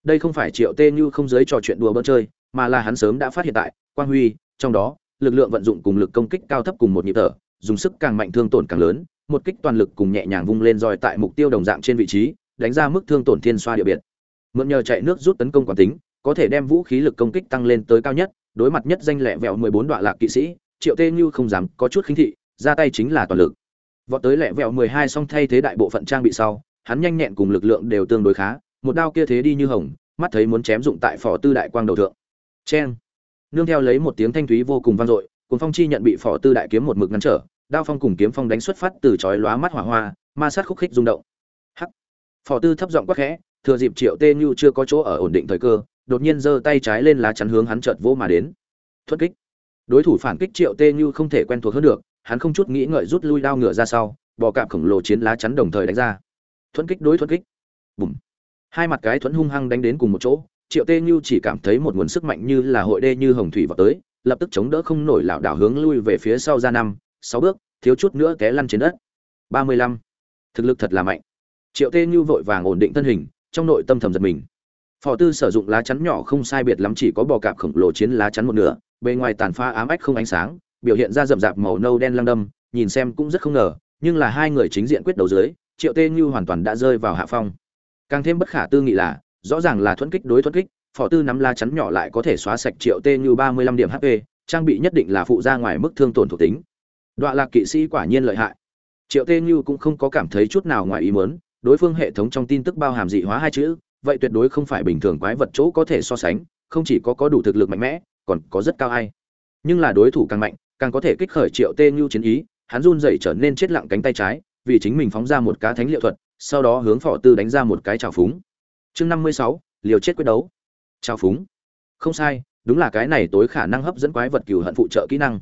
Đây không phải triệu tê như không giới trò chuyện đùa bỡn chơi, mà là hắn sớm đã phát hiện tại quang huy, trong đó, lực lượng vận dụng cùng lực công kích cao thấp cùng một nhịp thở, dùng sức càng mạnh thương tổn càng lớn, một kích toàn lực cùng nhẹ nhàng vung lên roi tại mục tiêu đồng dạng trên vị trí, đánh ra mức thương tổn thiên xoa địa biệt. Mượn nhờ chạy nước rút tấn công quán tính, có thể đem vũ khí lực công kích tăng lên tới cao nhất, đối mặt nhất danh lẹ vẹo mười bốn đoạn lạc kỵ sĩ triệu tê như không dám có chút khinh thị, ra tay chính là toàn lực. Vọt tới lẹ vẹo mười hai xong thay thế đại bộ phận trang bị sau, hắn nhanh nhẹn cùng lực lượng đều tương đối khá, một đao kia thế đi như hồng, mắt thấy muốn chém dụng tại phò tư đại quang đầu thượng. Cheng. Nương theo lấy một tiếng thanh thúy vô cùng vang dội cùng phong chi nhận bị phò tư đại kiếm một mực ngăn trở, đao phong cùng kiếm phong đánh xuất phát từ chói lóa mắt hỏa hoa, ma sát khúc khích rung động. Hắc. Phò tư thấp giọng quắc khẽ, thừa dịp triệu tê như chưa có chỗ ở ổn định thời cơ, đột nhiên giơ tay trái lên lá chắn hướng hắn chợt vỗ mà đến. Thuất kích đối thủ phản kích triệu tê như không thể quen thuộc hơn được, hắn không chút nghĩ ngợi rút lui đao ngựa ra sau, bò cạp khổng lồ chiến lá chắn đồng thời đánh ra. Thuẫn kích đối thuẫn kích. Bùm. Hai mặt cái thuẫn hung hăng đánh đến cùng một chỗ, triệu tê như chỉ cảm thấy một nguồn sức mạnh như là hội đê như hồng thủy vào tới, lập tức chống đỡ không nổi lảo đảo hướng lui về phía sau ra năm, sáu bước, thiếu chút nữa té lăn trên đất. Ba mươi lăm. Thực lực thật là mạnh. Triệu tê như vội vàng ổn định thân hình, trong nội tâm thầm giật mình. Phò tư sử dụng lá chắn nhỏ không sai biệt lắm, chỉ có bò cạp khổng lồ chiến lá chắn một nửa bề ngoài tàn pha ám ách không ánh sáng, biểu hiện ra rậm rạp màu nâu đen lăng đâm, nhìn xem cũng rất không ngờ, nhưng là hai người chính diện quyết đấu dưới, triệu tê như hoàn toàn đã rơi vào hạ phong. Càng thêm bất khả tư nghị là, rõ ràng là thuẫn kích đối thuẫn kích, phò tư nắm la chắn nhỏ lại có thể xóa sạch triệu tê như ba mươi lăm điểm hp trang bị nhất định là phụ ra ngoài mức thương tổn thuộc tính. Đoạn lạc kỵ sĩ quả nhiên lợi hại. Triệu tê như cũng không có cảm thấy chút nào ngoài ý mớn đối phương hệ thống trong tin tức bao hàm dị hóa hai chữ, vậy tuyệt đối không phải bình thường quái vật chỗ có thể so sánh, không chỉ có có đủ thực lực mạnh mẽ còn có rất cao hay nhưng là đối thủ càng mạnh, càng có thể kích khởi triệu tê như chiến ý, hắn run dậy trở nên chết lặng cánh tay trái, vì chính mình phóng ra một cá thánh liệu thuật, sau đó hướng phò tư đánh ra một cái trào phúng. Chương năm mươi sáu, liều chết quyết đấu. Trào phúng. Không sai, đúng là cái này tối khả năng hấp dẫn quái vật cừu hận phụ trợ kỹ năng.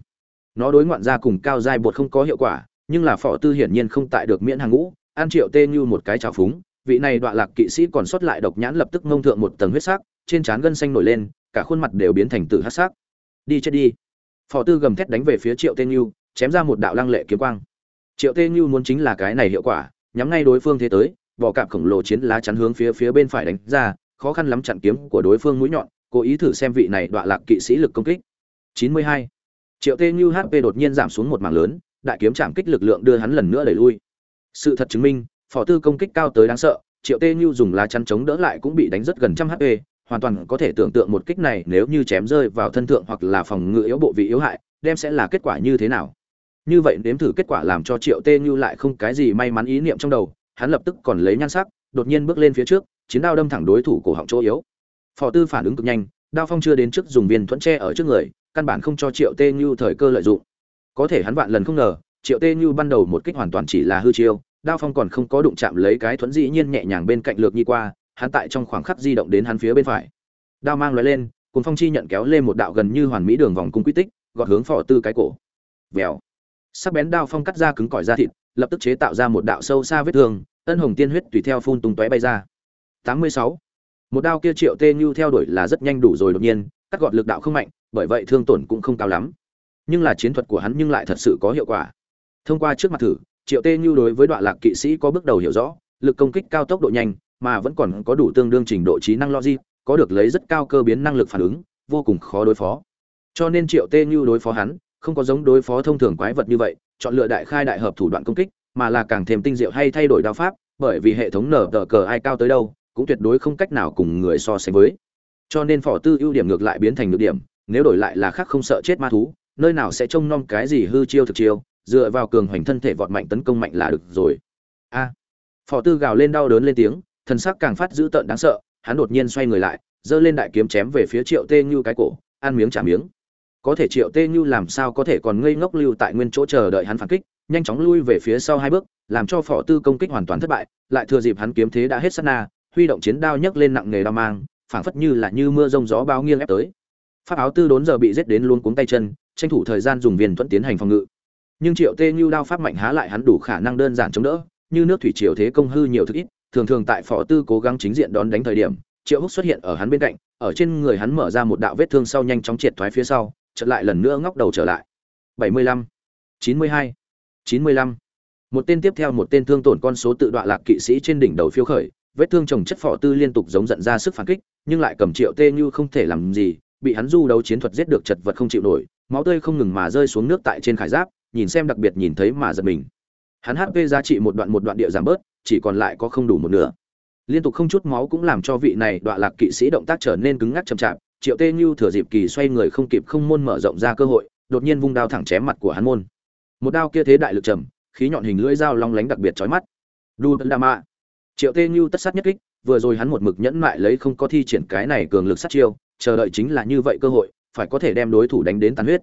Nó đối ngoạn ra cùng cao giai bột không có hiệu quả, nhưng là phò tư hiển nhiên không tại được miễn hàng ngũ an triệu tê như một cái trào phúng, vị này đọa lạc kỵ sĩ còn sót lại độc nhãn lập tức ngông thượng một tầng huyết sắc, trên trán gân xanh nổi lên cả khuôn mặt đều biến thành tử hát sắc. Đi chết đi. Phò tư gầm thét đánh về phía triệu tê như chém ra một đạo lăng lệ kiếm quang. Triệu tê như muốn chính là cái này hiệu quả, nhắm ngay đối phương thế tới, vỏ cạp khổng lồ chiến lá chắn hướng phía phía bên phải đánh ra, khó khăn lắm chặn kiếm của đối phương mũi nhọn, cố ý thử xem vị này đọa lạc kỵ sĩ lực công kích. 92. triệu tê như hp đột nhiên giảm xuống một mảng lớn, đại kiếm chạm kích lực lượng đưa hắn lần nữa đẩy lui. Sự thật chứng minh, phò tư công kích cao tới đáng sợ, triệu tê như dùng lá chắn chống đỡ lại cũng bị đánh rất gần trăm hp hoàn toàn có thể tưởng tượng một kích này nếu như chém rơi vào thân thượng hoặc là phòng ngự yếu bộ vị yếu hại, đem sẽ là kết quả như thế nào? Như vậy nếm thử kết quả làm cho triệu tê như lại không cái gì may mắn ý niệm trong đầu, hắn lập tức còn lấy nhan sắc, đột nhiên bước lên phía trước, chiến đao đâm thẳng đối thủ cổ họng chỗ yếu. Phò tư phản ứng cực nhanh, đao phong chưa đến trước dùng viên thuẫn tre ở trước người, căn bản không cho triệu tê như thời cơ lợi dụng. Có thể hắn vạn lần không ngờ, triệu tê như ban đầu một kích hoàn toàn chỉ là hư chiêu, đao phong còn không có đụng chạm lấy cái thuẫn dĩ nhiên nhẹ nhàng bên cạnh lược nhi qua hắn tại trong khoảng khắc di động đến hắn phía bên phải. Đao mang lóe lên cùng phong chi nhận kéo lên một đạo gần như hoàn mỹ đường vòng cung quy tích, gọt hướng phò tư cái cổ. Vèo. Sắc bén đao phong cắt ra cứng cỏi da thịt, lập tức chế tạo ra một đạo sâu xa vết thương, ân hồng tiên huyết tùy theo phun tung tóe bay ra. 86. một đao kia triệu tê như theo đuổi là rất nhanh đủ rồi đột nhiên, cắt gọt lực đạo không mạnh, bởi vậy thương tổn cũng không cao lắm. Nhưng là chiến thuật của hắn nhưng lại thật sự có hiệu quả. Thông qua trước mặt thử, triệu tê như đối với đoạn lạc kỵ sĩ có bước đầu hiểu rõ, lực công kích cao tốc độ nhanh mà vẫn còn có đủ tương đương trình độ trí năng logic có được lấy rất cao cơ biến năng lực phản ứng vô cùng khó đối phó. Cho nên triệu tê như đối phó hắn không có giống đối phó thông thường quái vật như vậy chọn lựa đại khai đại hợp thủ đoạn công kích mà là càng thêm tinh diệu hay thay đổi đao pháp bởi vì hệ thống nở tờ cờ ai cao tới đâu cũng tuyệt đối không cách nào cùng người so sánh với. Cho nên phỏ tư ưu điểm ngược lại biến thành nhược điểm nếu đổi lại là khác không sợ chết ma thú nơi nào sẽ trông nom cái gì hư chiêu thực chiêu dựa vào cường hoành thân thể vọt mạnh tấn công mạnh là được rồi. A. À, phỏ tư gào lên đau đớn lên tiếng thần sắc càng phát dữ tợn đáng sợ, hắn đột nhiên xoay người lại, giơ lên đại kiếm chém về phía triệu tê như cái cổ, ăn miếng trả miếng. Có thể triệu tê như làm sao có thể còn ngây ngốc lưu tại nguyên chỗ chờ đợi hắn phản kích, nhanh chóng lui về phía sau hai bước, làm cho phỏ tư công kích hoàn toàn thất bại, lại thừa dịp hắn kiếm thế đã hết sát na, huy động chiến đao nhấc lên nặng nghề đao mang, phảng phất như là như mưa rông gió bao nghiêng ép tới. Pháp áo tư đốn giờ bị giết đến luôn cuống tay chân, tranh thủ thời gian dùng viên thuận tiến hành phòng ngự. Nhưng triệu tê như đao pháp mạnh há lại hắn đủ khả năng đơn giản chống đỡ, như nước thủy triều thế công hư nhiều thực ít thường thường tại phó tư cố gắng chính diện đón đánh thời điểm triệu húc xuất hiện ở hắn bên cạnh ở trên người hắn mở ra một đạo vết thương sau nhanh chóng triệt thoái phía sau chợt lại lần nữa ngóc đầu trở lại 75, 92, 95. một tên tiếp theo một tên thương tổn con số tự đoạn lạc kỵ sĩ trên đỉnh đầu phiêu khởi vết thương chồng chất phỏ tư liên tục giống giận ra sức phản kích nhưng lại cầm triệu tê như không thể làm gì bị hắn du đấu chiến thuật giết được chật vật không chịu nổi máu tươi không ngừng mà rơi xuống nước tại trên khải giáp nhìn xem đặc biệt nhìn thấy mà giật mình hắn hp giá trị một đoạn một đoạn địa giảm bớt, chỉ còn lại có không đủ một nửa. Liên tục không chút máu cũng làm cho vị này đoạn lạc kỵ sĩ động tác trở nên cứng ngắc chậm chạp, triệu tê như thừa dịp kỳ xoay người không kịp không môn mở rộng ra cơ hội, đột nhiên vung đao thẳng chém mặt của hắn môn. Một đao kia thế đại lực trầm, khí nhọn hình lưỡi dao long lánh đặc biệt chói mắt. Đu đa mạ triệu tê như tất sát nhất kích, vừa rồi hắn một mực nhẫn mại lấy không có thi triển cái này cường lực sát chiêu, chờ đợi chính là như vậy cơ hội, phải có thể đem đối thủ đánh đến tàn huyết.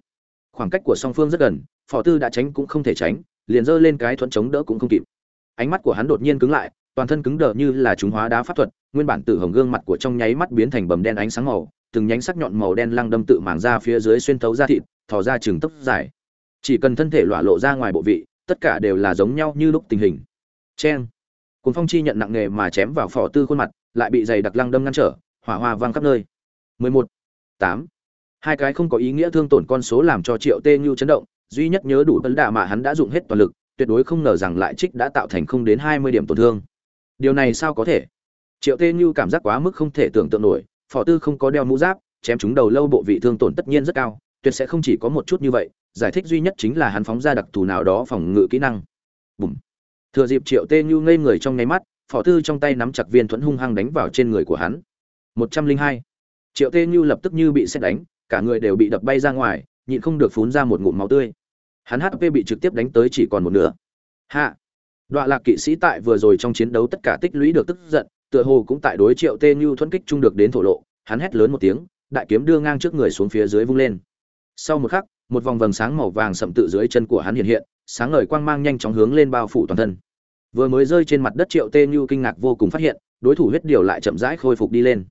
Khoảng cách của song phương rất gần, phò tư đã tránh cũng không thể tránh liền giơ lên cái thuẫn chống đỡ cũng không kịp. Ánh mắt của hắn đột nhiên cứng lại, toàn thân cứng đờ như là chúng hóa đá pháp thuật, nguyên bản tử hồng gương mặt của trong nháy mắt biến thành bầm đen ánh sáng màu, từng nhánh sắc nhọn màu đen lăng đâm tự màng ra phía dưới xuyên thấu da thịt, thò ra chừng tốc dài. Chỉ cần thân thể lọa lộ ra ngoài bộ vị, tất cả đều là giống nhau như lúc tình hình. Cheng. Cuốn phong chi nhận nặng nề mà chém vào phò tư khuôn mặt, lại bị dày đặc lăng đâm ngăn trở, hỏa hoa vang khắp nơi. 11. 8. hai cái không có ý nghĩa thương tổn con số làm cho triệu tê như chấn động duy nhất nhớ đủ tấn đạ mà hắn đã dùng hết toàn lực, tuyệt đối không ngờ rằng lại trích đã tạo thành không đến 20 điểm tổn thương. Điều này sao có thể? Triệu tê như cảm giác quá mức không thể tưởng tượng nổi, phò tư không có đeo mũ giáp, chém chúng đầu lâu bộ vị thương tổn tất nhiên rất cao, tuyệt sẽ không chỉ có một chút như vậy, giải thích duy nhất chính là hắn phóng ra đặc thù nào đó phòng ngự kỹ năng. Bùm. Thừa dịp triệu tê như ngây người trong nháy mắt, phò tư trong tay nắm chặt viên thuẫn hung hăng đánh vào trên người của hắn. Một trăm linh hai. Triệu tê như lập tức như bị xét đánh, cả người đều bị đập bay ra ngoài, nhịn không được phun ra một ngụm máu tươi hắn hp bị trực tiếp đánh tới chỉ còn một nửa. Hạ. Đoạn lạc kỵ sĩ tại vừa rồi trong chiến đấu tất cả tích lũy được tức giận, tựa hồ cũng tại đối triệu tê như thuẫn kích trung được đến thổ lộ. Hắn hét lớn một tiếng, đại kiếm đưa ngang trước người xuống phía dưới vung lên. Sau một khắc, một vòng vầng sáng màu vàng sậm tự dưới chân của hắn hiện hiện, sáng ngời quang mang nhanh chóng hướng lên bao phủ toàn thân. Vừa mới rơi trên mặt đất triệu tê như kinh ngạc vô cùng phát hiện, đối thủ huyết điều lại chậm rãi khôi phục đi lên.